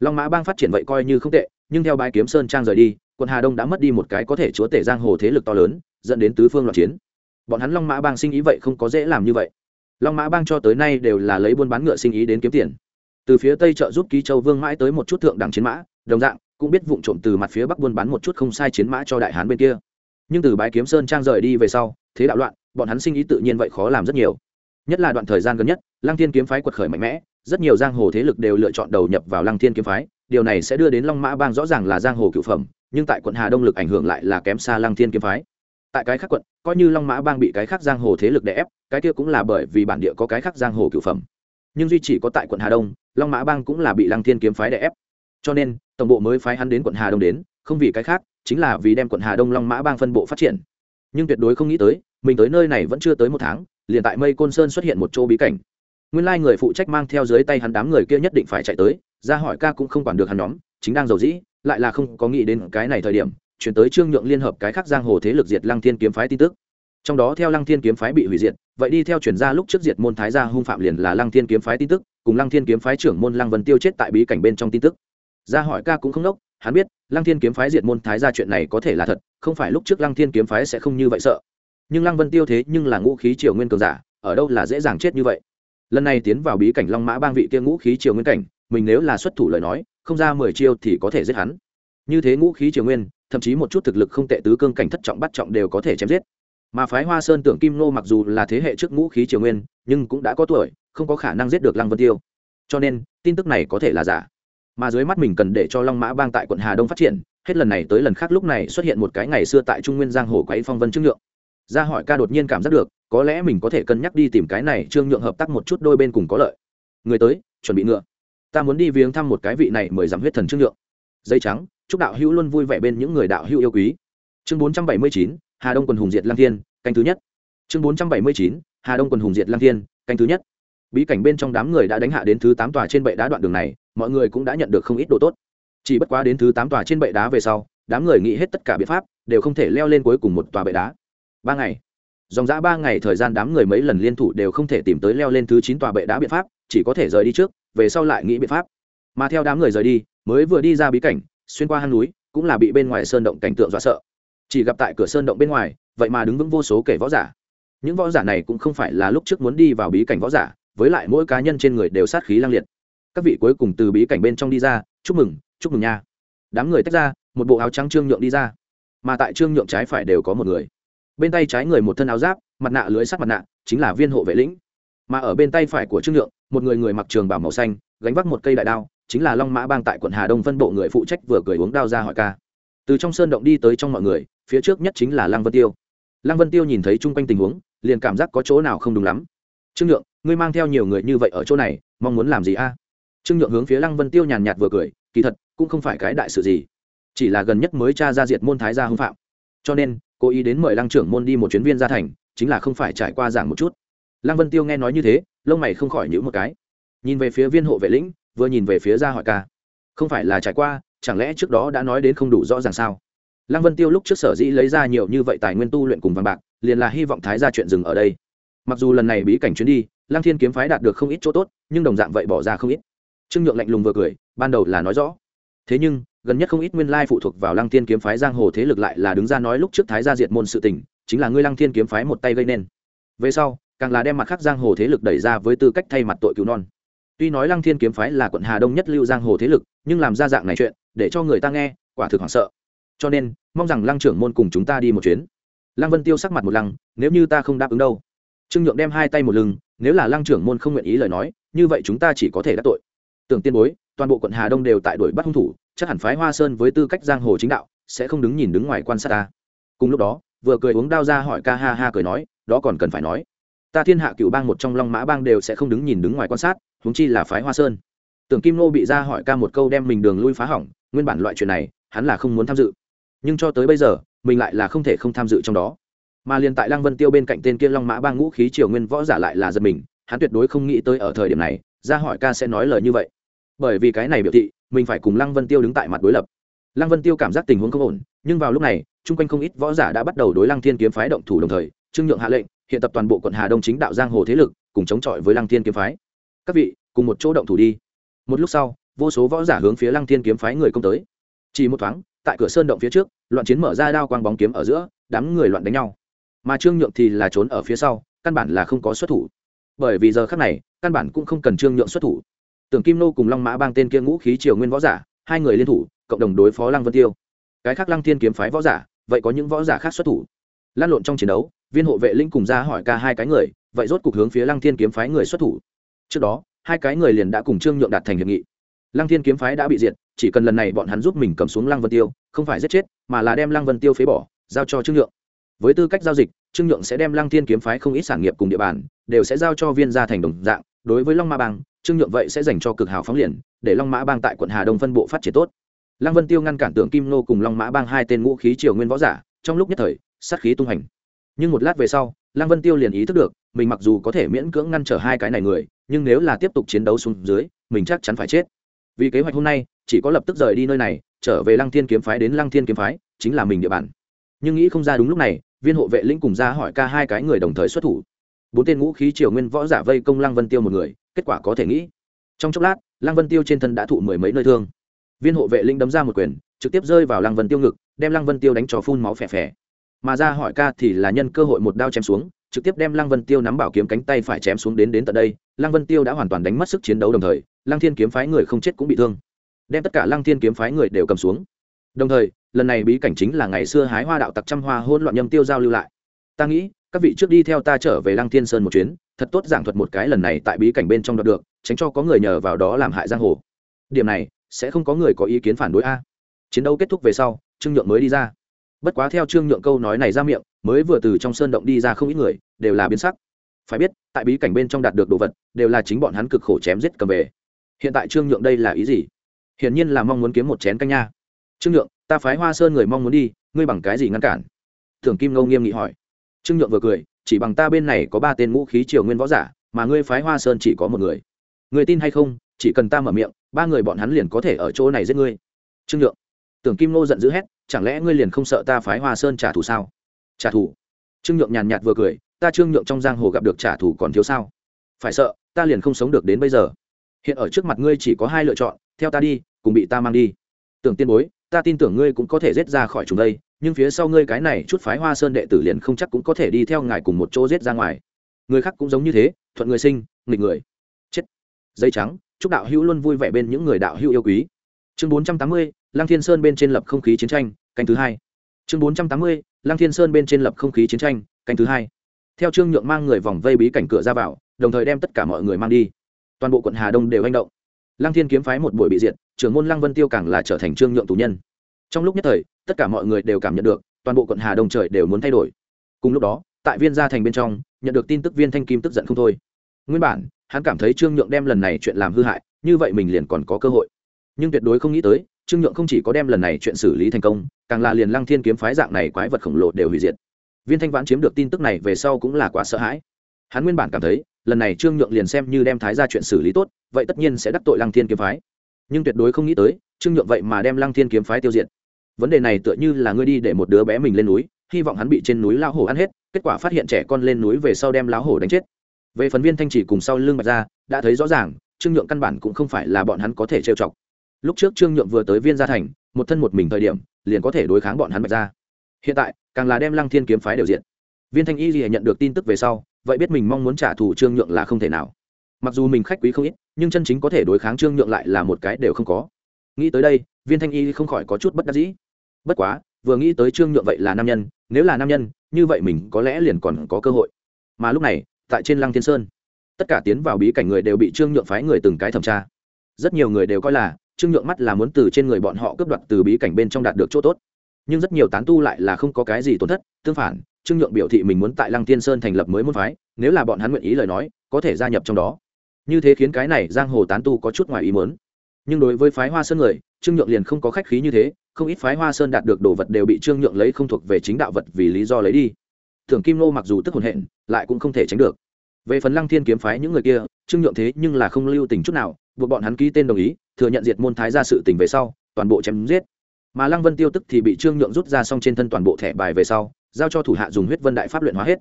Long mã bang phát triển vậy coi như không tệ, nhưng theo bái kiếm sơn trang rời đi, quận hà đông đã mất đi một cái có thể chúa tể giang hồ thế lực to lớn, dẫn đến tứ phương loạn chiến. Bọn hắn long mã bang sinh ý vậy không có dễ làm như vậy. Long mã bang cho tới nay đều là lấy buôn bán ngựa sinh ý đến kiếm tiền. Từ phía tây trợ giúp ký châu vương mãi tới một chút thượng đẳng chiến mã, đồng dạng, cũng biết vụng trộm từ mặt phía bắc buôn bán một chút không sai chiến mã cho đại hán bên kia nhưng từ bãi kiếm sơn trang rời đi về sau, thế đạo loạn, bọn hắn sinh ý tự nhiên vậy khó làm rất nhiều. Nhất là đoạn thời gian gần nhất, lăng thiên kiếm phái quật khởi mạnh mẽ, rất nhiều giang hồ thế lực đều lựa chọn đầu nhập vào lăng thiên kiếm phái, điều này sẽ đưa đến long mã bang rõ ràng là giang hồ cựu phẩm, nhưng tại quận hà đông lực ảnh hưởng lại là kém xa lăng thiên kiếm phái. Tại cái khác quận, coi như long mã bang bị cái khác giang hồ thế lực đè ép, cái kia cũng là bởi vì bản địa có cái khác giang hồ cựu phẩm. Nhưng duy chỉ có tại quận hà đông, long mã bang cũng là bị lăng thiên kiếm phái đè ép. Cho nên, tổng bộ mới phái hắn đến quận hà đông đến, không vì cái khác chính là vì đem quận hà đông long mã bang phân bộ phát triển. Nhưng tuyệt đối không nghĩ tới, mình tới nơi này vẫn chưa tới một tháng, liền tại mây côn sơn xuất hiện một chỗ bí cảnh. Nguyên lai người phụ trách mang theo dưới tay hắn đám người kia nhất định phải chạy tới, ra hỏi ca cũng không quản được hắn nhóm, chính đang giàu dĩ, lại là không có nghĩ đến cái này thời điểm, chuyển tới trương nhượng liên hợp cái khác giang hồ thế lực diệt lăng thiên kiếm phái tin tức. Trong đó theo lăng thiên kiếm phái bị hủy diệt, vậy đi theo chuyển ra lúc trước diệt môn thái gia hung phạm liền là lăng thiên kiếm phái tin tức, cùng lăng thiên kiếm phái trưởng môn lăng vân tiêu chết tại bí cảnh bên trong tin tức. Ra hỏi ca cũng không đốc hắn biết, lăng thiên kiếm phái diệt môn thái gia chuyện này có thể là thật, không phải lúc trước lăng thiên kiếm phái sẽ không như vậy sợ. Nhưng lăng vân tiêu thế nhưng là ngũ khí triều nguyên cường giả, ở đâu là dễ dàng chết như vậy? Lần này tiến vào bí cảnh long mã bang vị kia ngũ khí triều nguyên cảnh, mình nếu là xuất thủ lời nói, không ra mười chiêu thì có thể giết hắn. Như thế ngũ khí triều nguyên, thậm chí một chút thực lực không tệ tứ cương cảnh thất trọng bắt trọng đều có thể chém giết. Mà phái hoa sơn tưởng kim nô mặc dù là thế hệ trước ngũ khí triều nguyên, nhưng cũng đã có tuổi, không có khả năng giết được lăng vân tiêu. Cho nên, tin tức này có thể là giả mà dưới mắt mình cần để cho long mã bang tại quận hà đông phát triển, hết lần này tới lần khác lúc này xuất hiện một cái ngày xưa tại trung nguyên giang hồ quấy phong vân trương nhượng. Ra hỏi ca đột nhiên cảm giác được, có lẽ mình có thể cân nhắc đi tìm cái này trương nhượng hợp tác một chút đôi bên cùng có lợi. Người tới, chuẩn bị ngựa. Ta muốn đi viếng thăm một cái vị này mời giảm huyết thần trương nhượng. Dây trắng, chúc đạo hữu luôn vui vẻ bên những người đạo hữu yêu quý. Chương bốn trăm bảy mươi chín, hà đông quần hùng diệt lang thiên, canh thứ nhất. Chương bốn trăm bảy mươi chín, hà đông quần hùng diệt lang thiên, canh thứ nhất. Bí cảnh bên trong đám người đã đánh hạ đến thứ tám tòa trên bệ đá đoạn đường này mọi người cũng đã nhận được không ít đồ tốt. Chỉ bất quá đến thứ tám tòa trên bệ đá về sau, đám người nghĩ hết tất cả biện pháp, đều không thể leo lên cuối cùng một tòa bệ đá. Ba ngày. Dòng dã ba ngày thời gian đám người mấy lần liên thủ đều không thể tìm tới leo lên thứ chín tòa bệ đá biện pháp, chỉ có thể rời đi trước, về sau lại nghĩ biện pháp. Mà theo đám người rời đi, mới vừa đi ra bí cảnh, xuyên qua hang núi, cũng là bị bên ngoài sơn động cảnh tượng dọa sợ. Chỉ gặp tại cửa sơn động bên ngoài, vậy mà đứng vững vô số kể võ giả. Những võ giả này cũng không phải là lúc trước muốn đi vào bí cảnh võ giả, với lại mỗi cá nhân trên người đều sát khí lang liệt các vị cuối cùng từ bí cảnh bên trong đi ra, chúc mừng chúc mừng nha. Đám người tách ra, một bộ áo trắng trương nhượng đi ra. Mà tại trương nhượng trái phải đều có một người. Bên tay trái người một thân áo giáp, mặt nạ lưới sắt mặt nạ, chính là viên hộ vệ lĩnh. Mà ở bên tay phải của trương nhượng, một người người mặc trường bảo màu xanh, gánh vác một cây đại đao, chính là long mã bang tại quận hà đông phân bộ người phụ trách vừa cười uống đao ra hỏi ca. Từ trong sơn động đi tới trong mọi người, phía trước nhất chính là lăng vân tiêu. Lăng vân tiêu nhìn thấy chung quanh tình huống, liền cảm giác có chỗ nào không đúng lắm. Trương nhượng, ngươi mang theo nhiều người như vậy ở chỗ này, mong muốn làm gì a? Trương nhượng hướng phía lăng vân tiêu nhàn nhạt vừa cười, kỳ thật, cũng không phải cái đại sự gì. Chỉ là gần nhất mới tra ra diệt môn thái gia hưng phạm. Cho nên, cố ý đến mời lăng trưởng môn đi một chuyến viên gia thành, chính là không phải trải qua giảng một chút. Lăng vân tiêu nghe nói như thế, lông mày không khỏi nhữ một cái. Nhìn về phía viên hộ vệ lĩnh, vừa nhìn về phía gia hỏi ca. Không phải là trải qua, chẳng lẽ trước đó đã nói đến không đủ rõ ràng sao? Lăng vân tiêu lúc trước sở dĩ lấy ra nhiều như vậy tài nguyên tu luyện cùng vàng bạc, liền là hy vọng thái ra chuyện dừng ở đây. Mặc dù lần này bí cảnh chuyến đi, lăng thiên kiếm phái đạt được không ít chỗ tốt, nhưng đồng dạng vậy bỏ ra không ít trương nhượng lạnh lùng vừa cười, ban đầu là nói rõ. Thế nhưng, gần nhất không ít nguyên lai phụ thuộc vào lăng thiên kiếm phái giang hồ thế lực lại là đứng ra nói lúc trước thái gia diệt môn sự tình, chính là ngươi lăng thiên kiếm phái một tay gây nên. Về sau, càng là đem mặt khác giang hồ thế lực đẩy ra với tư cách thay mặt tội cứu non. Tuy nói lăng thiên kiếm phái là quận hà đông nhất lưu giang hồ thế lực, nhưng làm ra dạng này chuyện, để cho người ta nghe, quả thực hoảng sợ. Cho nên, mong rằng lăng trưởng môn cùng chúng ta đi một chuyến. Lăng vân tiêu sắc mặt một lăng, nếu như ta không đáp ứng đâu. Trương nhượng đem hai tay một lưng, nếu là lăng trưởng môn không nguyện ý lời nói, như vậy chúng ta chỉ có thể đắc tội tưởng tiên bối, toàn bộ quận hà đông đều tại đuổi bắt hung thủ, chắc hẳn phái hoa sơn với tư cách giang hồ chính đạo, sẽ không đứng nhìn đứng ngoài quan sát ta. Cùng lúc đó, vừa cười uống đao ra hỏi ca ha ha cười nói, đó còn cần phải nói. Ta thiên hạ cựu bang một trong long mã bang đều sẽ không đứng nhìn đứng ngoài quan sát, huống chi là phái hoa sơn. Tưởng kim nô bị ra hỏi ca một câu đem mình đường lui phá hỏng, nguyên bản loại chuyện này, hắn là không muốn tham dự. Nhưng cho tới bây giờ, mình lại là không thể không tham dự trong đó. Mà liền tại lăng vân tiêu bên cạnh tên kia long mã bang ngũ khí triều nguyên võ giả lại là giật mình, hắn tuyệt đối không nghĩ tới ở thời điểm này, ra hỏi ca sẽ nói lời như vậy bởi vì cái này biểu thị, mình phải cùng lăng vân tiêu đứng tại mặt đối lập. Lăng vân tiêu cảm giác tình huống không ổn, nhưng vào lúc này, chung quanh không ít võ giả đã bắt đầu đối lăng thiên kiếm phái động thủ đồng thời, trương nhượng hạ lệnh, hiện tập toàn bộ quận hà đông chính đạo giang hồ thế lực, cùng chống chọi với lăng thiên kiếm phái. Các vị, cùng một chỗ động thủ đi. Một lúc sau, vô số võ giả hướng phía lăng thiên kiếm phái người công tới. Chỉ một thoáng, tại cửa sơn động phía trước, loạn chiến mở ra đao quang bóng kiếm ở giữa, đám người loạn đánh nhau. Mà trương nhượng thì là trốn ở phía sau, căn bản là không có xuất thủ. Bởi vì giờ khác này, căn bản cũng không cần trương nhượng xuất thủ tưởng kim nô cùng long mã bang tên kia ngũ khí triều nguyên võ giả, hai người liên thủ, cộng đồng đối phó lăng vân tiêu. Cái khác lăng thiên kiếm phái võ giả, vậy có những võ giả khác xuất thủ? Lan lộn trong chiến đấu, viên hộ vệ linh cùng ra hỏi ca hai cái người, vậy rốt cục hướng phía lăng thiên kiếm phái người xuất thủ. Trước đó, hai cái người liền đã cùng trương nhượng đạt thành hiệp nghị. Lăng thiên kiếm phái đã bị diệt, chỉ cần lần này bọn hắn giúp mình cầm xuống lăng vân tiêu, không phải giết chết, mà là đem lăng vân tiêu phế bỏ, giao cho trương nhượng. Với tư cách giao dịch, trương nhượng sẽ đem lăng thiên kiếm phái không ít sản nghiệp cùng địa bàn, đều sẽ giao cho viên gia thành đồng dạng đối với long ma bang, trương nhượng vậy sẽ dành cho cực hào phóng liền, để long mã bang tại quận hà đông phân bộ phát triển tốt. Lăng vân tiêu ngăn cản tưởng kim nô cùng long mã bang hai tên ngũ khí triều nguyên võ giả, trong lúc nhất thời, sát khí tung hành nhưng một lát về sau, lăng vân tiêu liền ý thức được, mình mặc dù có thể miễn cưỡng ngăn trở hai cái này người, nhưng nếu là tiếp tục chiến đấu xuống dưới, mình chắc chắn phải chết. Vì kế hoạch hôm nay, chỉ có lập tức rời đi nơi này, trở về lăng thiên kiếm phái đến lăng thiên kiếm phái, chính là mình địa bàn. Nhưng nghĩ không ra đúng lúc này, viên hộ vệ lĩnh cùng ra hỏi ca hai cái người đồng thời xuất thủ bốn tên ngũ khí triều nguyên võ giả vây công lăng vân tiêu một người, kết quả có thể nghĩ. Trong chốc lát, lăng vân tiêu trên thân đã thụ mười mấy nơi thương. Viên hộ vệ linh đấm ra một quyền, trực tiếp rơi vào lăng vân tiêu ngực, đem lăng vân tiêu đánh cho phun máu phè phè. Mà ra hỏi ca thì là nhân cơ hội một đao chém xuống, trực tiếp đem lăng vân tiêu nắm bảo kiếm cánh tay phải chém xuống đến đến tận đây. Lăng vân tiêu đã hoàn toàn đánh mất sức chiến đấu đồng thời, lăng thiên kiếm phái người không chết cũng bị thương. Đem tất cả lăng thiên kiếm phái người đều cầm xuống. Đồng thời, lần này bí cảnh chính là ngày xưa hái hoa đạo tặc trăm hoa hôn loạn nhâm tiêu giao lưu lại. Ta nghĩ các vị trước đi theo ta trở về lăng thiên sơn một chuyến, thật tốt giảng thuật một cái lần này tại bí cảnh bên trong đoạt được, tránh cho có người nhờ vào đó làm hại giang hồ. Điểm này, sẽ không có người có ý kiến phản đối a. Chiến đấu kết thúc về sau, trương nhượng mới đi ra. Bất quá theo trương nhượng câu nói này ra miệng, mới vừa từ trong sơn động đi ra không ít người, đều là biến sắc. Phải biết, tại bí cảnh bên trong đạt được đồ vật, đều là chính bọn hắn cực khổ chém giết cầm về. Hiện tại trương nhượng đây là ý gì? Hiển nhiên là mong muốn kiếm một chén canh nha. Trương nhượng, ta phái hoa sơn người mong muốn đi, ngươi bằng cái gì ngăn cản? Thường kim ngâu nghiêm nghị hỏi trương nhượng vừa cười, chỉ bằng ta bên này có ba tên ngũ khí triều nguyên võ giả, mà ngươi phái hoa sơn chỉ có một người. Người tin hay không? Chỉ cần ta mở miệng, ba người bọn hắn liền có thể ở chỗ này giết ngươi. Trương nhượng, tưởng kim nô giận dữ hét, chẳng lẽ ngươi liền không sợ ta phái hoa sơn trả thù sao? Trả thù? Trương nhượng nhàn nhạt vừa cười, ta trương nhượng trong giang hồ gặp được trả thù còn thiếu sao? Phải sợ, ta liền không sống được đến bây giờ. Hiện ở trước mặt ngươi chỉ có hai lựa chọn, theo ta đi, cùng bị ta mang đi. Tưởng tiên bối, ta tin tưởng ngươi cũng có thể giết ra khỏi chúng đây nhưng phía sau ngươi cái này chút phái hoa sơn đệ tử liền không chắc cũng có thể đi theo ngài cùng một chỗ giết ra ngoài. Người khác cũng giống như thế, thuận người sinh, nghịch người. Chết. Dây trắng, chúc đạo hữu luôn vui vẻ bên những người đạo hữu yêu quý. Chương bốn trăm tám mươi, lăng thiên sơn bên trên lập không khí chiến tranh, canh thứ hai. Chương bốn trăm tám mươi, lăng thiên sơn bên trên lập không khí chiến tranh, canh thứ hai. Theo trương nhượng mang người vòng vây bí cảnh cửa ra vào, đồng thời đem tất cả mọi người mang đi. Toàn bộ quận hà đông đều hành động. Lăng thiên kiếm phái một buổi bị diệt, trưởng môn lăng vân tiêu càng là trở thành trương nhượng tù nhân. Trong lúc nhất thời tất cả mọi người đều cảm nhận được, toàn bộ quận hà đông trời đều muốn thay đổi. Cùng lúc đó, tại viên gia thành bên trong, nhận được tin tức viên thanh kim tức giận không thôi. Nguyên bản, hắn cảm thấy trương nhượng đem lần này chuyện làm hư hại, như vậy mình liền còn có cơ hội. Nhưng tuyệt đối không nghĩ tới, trương nhượng không chỉ có đem lần này chuyện xử lý thành công, càng là liền lăng thiên kiếm phái dạng này quái vật khổng lồ đều hủy diệt. Viên thanh vãn chiếm được tin tức này về sau cũng là quá sợ hãi. Hắn nguyên bản cảm thấy, lần này trương nhượng liền xem như đem thái ra chuyện xử lý tốt, vậy tất nhiên sẽ đắc tội lăng thiên kiếm phái. Nhưng tuyệt đối không nghĩ tới, trương nhượng vậy mà đem lăng thiên kiếm phái tiêu diệt vấn đề này tựa như là ngươi đi để một đứa bé mình lên núi, hy vọng hắn bị trên núi lao hổ ăn hết, kết quả phát hiện trẻ con lên núi về sau đem lao hổ đánh chết. Về phần viên thanh chỉ cùng sau lưng bạch ra đã thấy rõ ràng, trương nhượng căn bản cũng không phải là bọn hắn có thể trêu chọc. Lúc trước trương nhượng vừa tới viên gia thành, một thân một mình thời điểm, liền có thể đối kháng bọn hắn bạch ra hiện tại, càng là đem lăng thiên kiếm phái đều diện viên thanh y gì nhận được tin tức về sau, vậy biết mình mong muốn trả thù trương nhượng là không thể nào. Mặc dù mình khách quý không ít, nhưng chân chính có thể đối kháng trương nhượng lại là một cái đều không có. Nghĩ tới đây, viên thanh y không khỏi có chút bất đắc dĩ bất quá, vừa nghĩ tới trương nhượng vậy là nam nhân, nếu là nam nhân, như vậy mình có lẽ liền còn có cơ hội. Mà lúc này, tại trên lăng thiên sơn, tất cả tiến vào bí cảnh người đều bị trương nhượng phái người từng cái thẩm tra. Rất nhiều người đều coi là, trương nhượng mắt là muốn từ trên người bọn họ cướp đoạt từ bí cảnh bên trong đạt được chỗ tốt. Nhưng rất nhiều tán tu lại là không có cái gì tổn thất, tương phản, trương nhượng biểu thị mình muốn tại lăng thiên sơn thành lập mới môn phái, nếu là bọn hắn nguyện ý lời nói, có thể gia nhập trong đó. Như thế khiến cái này giang hồ tán tu có chút ngoài ý muốn. Nhưng đối với phái hoa sơn người trương nhượng liền không có khách khí như thế, không ít phái hoa sơn đạt được đồ vật đều bị trương nhượng lấy không thuộc về chính đạo vật vì lý do lấy đi. Thường kim nô mặc dù tức hồn hện, lại cũng không thể tránh được. Về phần lăng thiên kiếm phái những người kia, trương nhượng thế nhưng là không lưu tình chút nào, buộc bọn hắn ký tên đồng ý, thừa nhận diệt môn thái ra sự tình về sau, toàn bộ chém giết. Mà lăng vân tiêu tức thì bị trương nhượng rút ra xong trên thân toàn bộ thẻ bài về sau, giao cho thủ hạ dùng huyết vân đại pháp luyện hóa hết.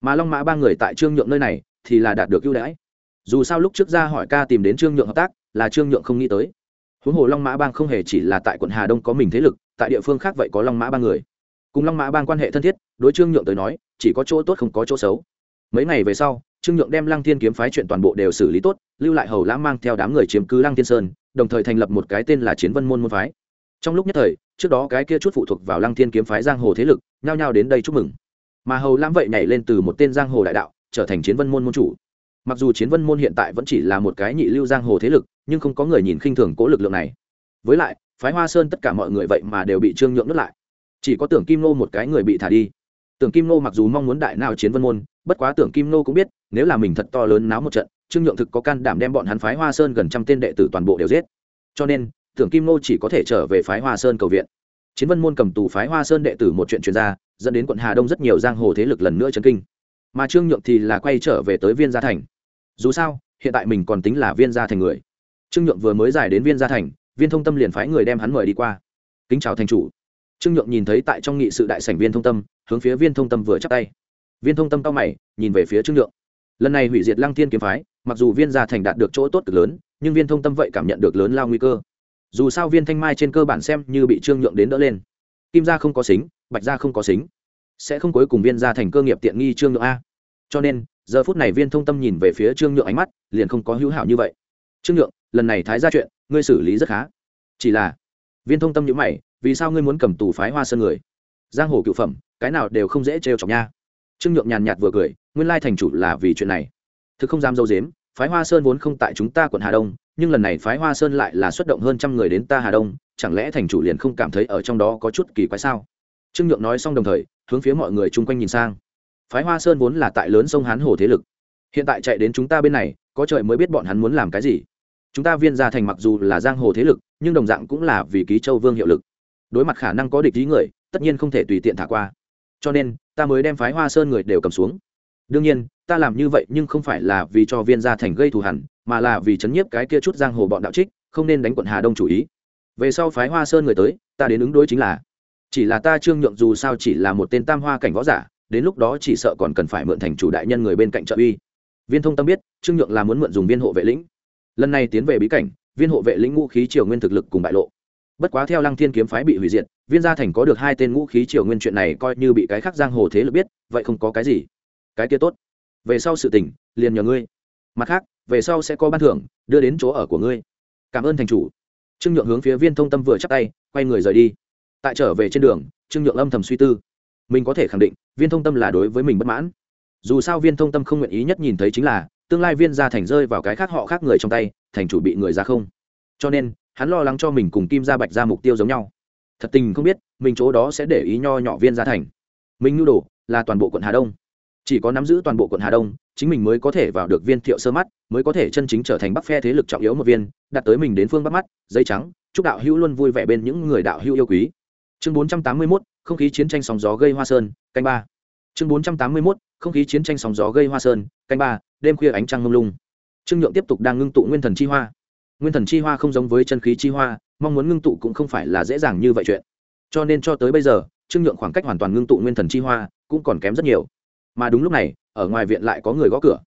Mà long mã ba người tại trương nhượng nơi này, thì là đạt được ưu đãi. Dù sao lúc trước ra hỏi ca tìm đến trương nhượng hợp tác, là trương nhượng không nghĩ tới huống hồ long mã bang không hề chỉ là tại quận hà đông có mình thế lực, tại địa phương khác vậy có long mã ba người. Cùng long mã bang quan hệ thân thiết, đối trương nhượng tới nói, chỉ có chỗ tốt không có chỗ xấu. Mấy ngày về sau, trương nhượng đem lăng thiên kiếm phái chuyện toàn bộ đều xử lý tốt, lưu lại hầu lãm mang theo đám người chiếm cứ lăng thiên sơn, đồng thời thành lập một cái tên là chiến vân môn môn phái. Trong lúc nhất thời, trước đó cái kia chút phụ thuộc vào lăng thiên kiếm phái giang hồ thế lực, nhao nhao đến đây chúc mừng. Mà hầu lãm vậy nhảy lên từ một tên giang hồ đại đạo, trở thành chiến vân môn môn chủ mặc dù chiến vân môn hiện tại vẫn chỉ là một cái nhị lưu giang hồ thế lực, nhưng không có người nhìn khinh thường cố lực lượng này. Với lại, phái hoa sơn tất cả mọi người vậy mà đều bị trương nhượng nuốt lại. Chỉ có tưởng kim nô một cái người bị thả đi. Tưởng kim nô mặc dù mong muốn đại nào chiến vân môn, bất quá tưởng kim nô cũng biết, nếu là mình thật to lớn náo một trận, trương nhượng thực có can đảm đem bọn hắn phái hoa sơn gần trăm tên đệ tử toàn bộ đều giết. Cho nên, tưởng kim nô chỉ có thể trở về phái hoa sơn cầu viện. Chiến vân môn cầm tù phái hoa sơn đệ tử một chuyện truyền ra, dẫn đến quận hà đông rất nhiều giang hồ thế lực lần nữa chấn kinh. Mà trương nhượng thì là quay trở về tới viên gia thành dù sao, hiện tại mình còn tính là viên gia thành người. Trương nhượng vừa mới giải đến viên gia thành, viên thông tâm liền phái người đem hắn mời đi qua. Kính chào thành chủ. Trương nhượng nhìn thấy tại trong nghị sự đại sảnh viên thông tâm, hướng phía viên thông tâm vừa chắp tay. Viên thông tâm cao mày, nhìn về phía trương nhượng. Lần này hủy diệt lăng thiên kiếm phái, mặc dù viên gia thành đạt được chỗ tốt cực lớn, nhưng viên thông tâm vậy cảm nhận được lớn lao nguy cơ. Dù sao viên thanh mai trên cơ bản xem như bị trương nhượng đến đỡ lên. Kim gia không có xính, bạch gia không có xính. Sẽ không cuối cùng viên gia thành cơ nghiệp tiện nghi trương nhượng a. Cho nên giờ phút này viên thông tâm nhìn về phía trương nhượng ánh mắt, liền không có hữu hảo như vậy. Trương nhượng, lần này thái ra chuyện, ngươi xử lý rất khá. Chỉ là viên thông tâm nhữ mày, vì sao ngươi muốn cầm tù phái hoa sơn người? Giang hồ cựu phẩm, cái nào đều không dễ trêu chọc nha. Trương nhượng nhàn nhạt vừa cười, nguyên lai thành chủ là vì chuyện này. Thực không dám dâu dếm, phái hoa sơn vốn không tại chúng ta quận hà đông, nhưng lần này phái hoa sơn lại là xuất động hơn trăm người đến ta hà đông, chẳng lẽ thành chủ liền không cảm thấy ở trong đó có chút kỳ quái sao? Trương nhượng nói xong đồng thời, hướng phía mọi người chung quanh nhìn sang phái hoa sơn vốn là tại lớn sông hán hồ thế lực. Hiện tại chạy đến chúng ta bên này, có trời mới biết bọn hắn muốn làm cái gì. Chúng ta viên Gia thành mặc dù là giang hồ thế lực, nhưng đồng dạng cũng là vì ký châu vương hiệu lực. Đối mặt khả năng có địch ý người, tất nhiên không thể tùy tiện thả qua. Cho nên, ta mới đem phái hoa sơn người đều cầm xuống. Đương nhiên, ta làm như vậy nhưng không phải là vì cho viên gia thành gây thù hẳn mà là vì chấn nhiếp cái kia chút giang hồ bọn đạo trích, không nên đánh quận hà đông chủ ý. Về sau phái hoa sơn người tới, ta đến ứng đối chính là. Chỉ là ta trương nhượng dù sao chỉ là một tên tam hoa cảnh võ giả đến lúc đó chỉ sợ còn cần phải mượn thành chủ đại nhân người bên cạnh trợ uy. Viên thông tâm biết, trương nhượng là muốn mượn dùng viên hộ vệ lĩnh. Lần này tiến về bí cảnh, viên hộ vệ lĩnh ngũ khí triều nguyên thực lực cùng bại lộ. Bất quá theo lăng thiên kiếm phái bị hủy diệt, viên gia thành có được hai tên ngũ khí triều nguyên chuyện này coi như bị cái khác giang hồ thế lực biết, vậy không có cái gì. Cái kia tốt. Về sau sự tình, liền nhờ ngươi. Mặt khác, về sau sẽ có ban thưởng, đưa đến chỗ ở của ngươi. Cảm ơn thành chủ. Trương nhượng hướng phía viên thông tâm vừa chắc tay, quay người rời đi. Tại trở về trên đường, trương nhượng âm thầm suy tư mình có thể khẳng định, viên thông tâm là đối với mình bất mãn. Dù sao viên thông tâm không nguyện ý nhất nhìn thấy chính là, tương lai viên gia thành rơi vào cái khác họ khác người trong tay, thành chủ bị người ra không. Cho nên, hắn lo lắng cho mình cùng kim gia bạch ra mục tiêu giống nhau. Thật tình không biết, mình chỗ đó sẽ để ý nho nhỏ viên gia thành. Mình nhu đồ, là toàn bộ quận hà đông. Chỉ có nắm giữ toàn bộ quận hà đông, chính mình mới có thể vào được viên thiệu sơ mắt, mới có thể chân chính trở thành bắc phe thế lực trọng yếu một viên, đặt tới mình đến phương bắc mắt, dây trắng, chúc đạo hữu luôn vui vẻ bên những người đạo hữu yêu quý chương bốn trăm tám mươi mốt, không khí chiến tranh sóng gió gây hoa sơn, canh ba. Chương bốn trăm tám mươi mốt, không khí chiến tranh sóng gió gây hoa sơn, canh ba, đêm khuya ánh trăng mông lung. Trương nhượng tiếp tục đang ngưng tụ nguyên thần chi hoa. Nguyên thần chi hoa không giống với chân khí chi hoa, mong muốn ngưng tụ cũng không phải là dễ dàng như vậy chuyện. Cho nên cho tới bây giờ, trương nhượng khoảng cách hoàn toàn ngưng tụ nguyên thần chi hoa cũng còn kém rất nhiều. Mà đúng lúc này, ở ngoài viện lại có người gõ cửa.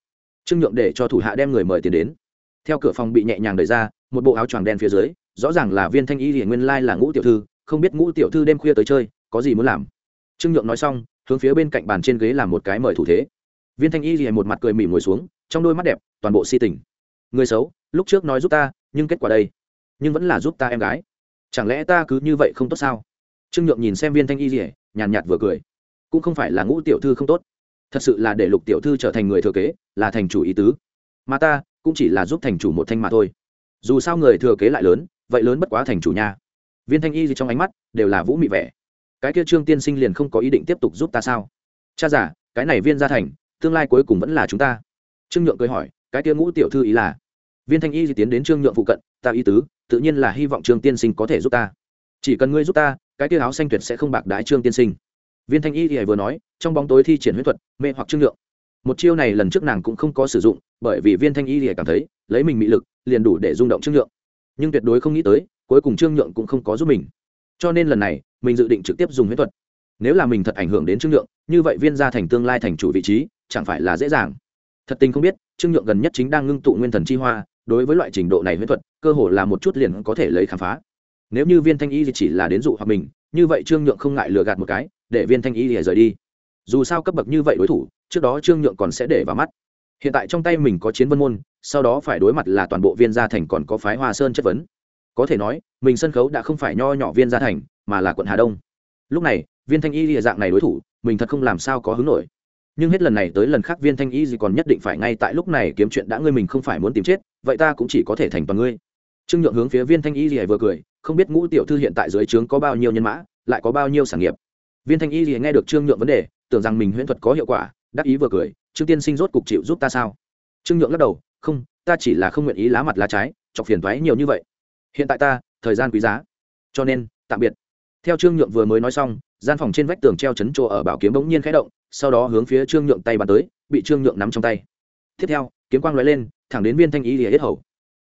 Trương nhượng để cho thủ hạ đem người mời tiền đến. Theo cửa phòng bị nhẹ nhàng đẩy ra, một bộ áo choàng đen phía dưới, rõ ràng là viên thanh y hiển nguyên lai là ngũ tiểu thư không biết ngũ tiểu thư đêm khuya tới chơi, có gì muốn làm? Trương nhượng nói xong, hướng phía bên cạnh bàn trên ghế làm một cái mời thủ thế. Viên thanh y thì một mặt cười mỉm ngồi xuống, trong đôi mắt đẹp, toàn bộ si tình. Người xấu, lúc trước nói giúp ta, nhưng kết quả đây? Nhưng vẫn là giúp ta em gái. Chẳng lẽ ta cứ như vậy không tốt sao? Trương nhượng nhìn xem viên thanh y hiển nhàn nhạt vừa cười. Cũng không phải là ngũ tiểu thư không tốt. Thật sự là để lục tiểu thư trở thành người thừa kế, là thành chủ ý tứ. Mà ta, cũng chỉ là giúp thành chủ một thanh mà thôi. Dù sao người thừa kế lại lớn, vậy lớn bất quá thành chủ nha viên thanh y gì trong ánh mắt đều là vũ mị vẻ. Cái kia trương tiên sinh liền không có ý định tiếp tục giúp ta sao? Cha giả cái này viên gia thành, tương lai cuối cùng vẫn là chúng ta. Trương nhượng cười hỏi, cái kia ngũ tiểu thư ý là? Viên thanh y gì tiến đến trương nhượng phụ cận, ta ý tứ, tự nhiên là hy vọng trương tiên sinh có thể giúp ta. Chỉ cần ngươi giúp ta, cái kia áo xanh tuyệt sẽ không bạc đái trương tiên sinh. Viên thanh y thì vừa nói, trong bóng tối thi triển huyết thuật, mê hoặc trương nhượng. Một chiêu này lần trước nàng cũng không có sử dụng, bởi vì viên thanh y thì cảm thấy, lấy mình mị lực, liền đủ để rung động trương nhượng. Nhưng tuyệt đối không nghĩ tới cuối cùng trương nhượng cũng không có giúp mình. Cho nên lần này, mình dự định trực tiếp dùng huyết thuật. Nếu là mình thật ảnh hưởng đến trương nhượng, như vậy viên gia thành tương lai thành chủ vị trí, chẳng phải là dễ dàng. Thật tình không biết, trương nhượng gần nhất chính đang ngưng tụ nguyên thần chi hoa, đối với loại trình độ này huyết thuật, cơ hồ là một chút liền có thể lấy khám phá. Nếu như viên thanh y chỉ là đến dụ hoặc mình, như vậy trương nhượng không ngại lừa gạt một cái, để viên thanh y để rời đi. Dù sao cấp bậc như vậy đối thủ, trước đó trương nhượng còn sẽ để vào mắt. Hiện tại trong tay mình có chiến vân môn, sau đó phải đối mặt là toàn bộ viên gia thành còn có phái hoa sơn chất vấn có thể nói, mình sân khấu đã không phải nho nhỏ viên gia thành, mà là quận hà đông. Lúc này, viên thanh y lìa dạng này đối thủ, mình thật không làm sao có hứng nổi. Nhưng hết lần này tới lần khác viên thanh y gì còn nhất định phải ngay tại lúc này kiếm chuyện đã ngươi mình không phải muốn tìm chết, vậy ta cũng chỉ có thể thành toàn ngươi. Trương nhượng hướng phía viên thanh y gì vừa cười, không biết ngũ tiểu thư hiện tại dưới trướng có bao nhiêu nhân mã, lại có bao nhiêu sản nghiệp. Viên thanh y gì nghe được trương nhượng vấn đề, tưởng rằng mình huyễn thuật có hiệu quả, đắc ý vừa cười, trương tiên sinh rốt cục chịu giúp ta sao? Trương nhượng lắc đầu, không, ta chỉ là không nguyện ý lá mặt lá trái, chọc phiền thoái nhiều như vậy hiện tại ta, thời gian quý giá. Cho nên, tạm biệt. Theo trương nhượng vừa mới nói xong, gian phòng trên vách tường treo chấn chỗ ở bảo kiếm bỗng nhiên khẽ động, sau đó hướng phía trương nhượng tay bàn tới, bị trương nhượng nắm trong tay. Tiếp theo, kiếm quang lóe lên, thẳng đến viên thanh y lìa hết hầu.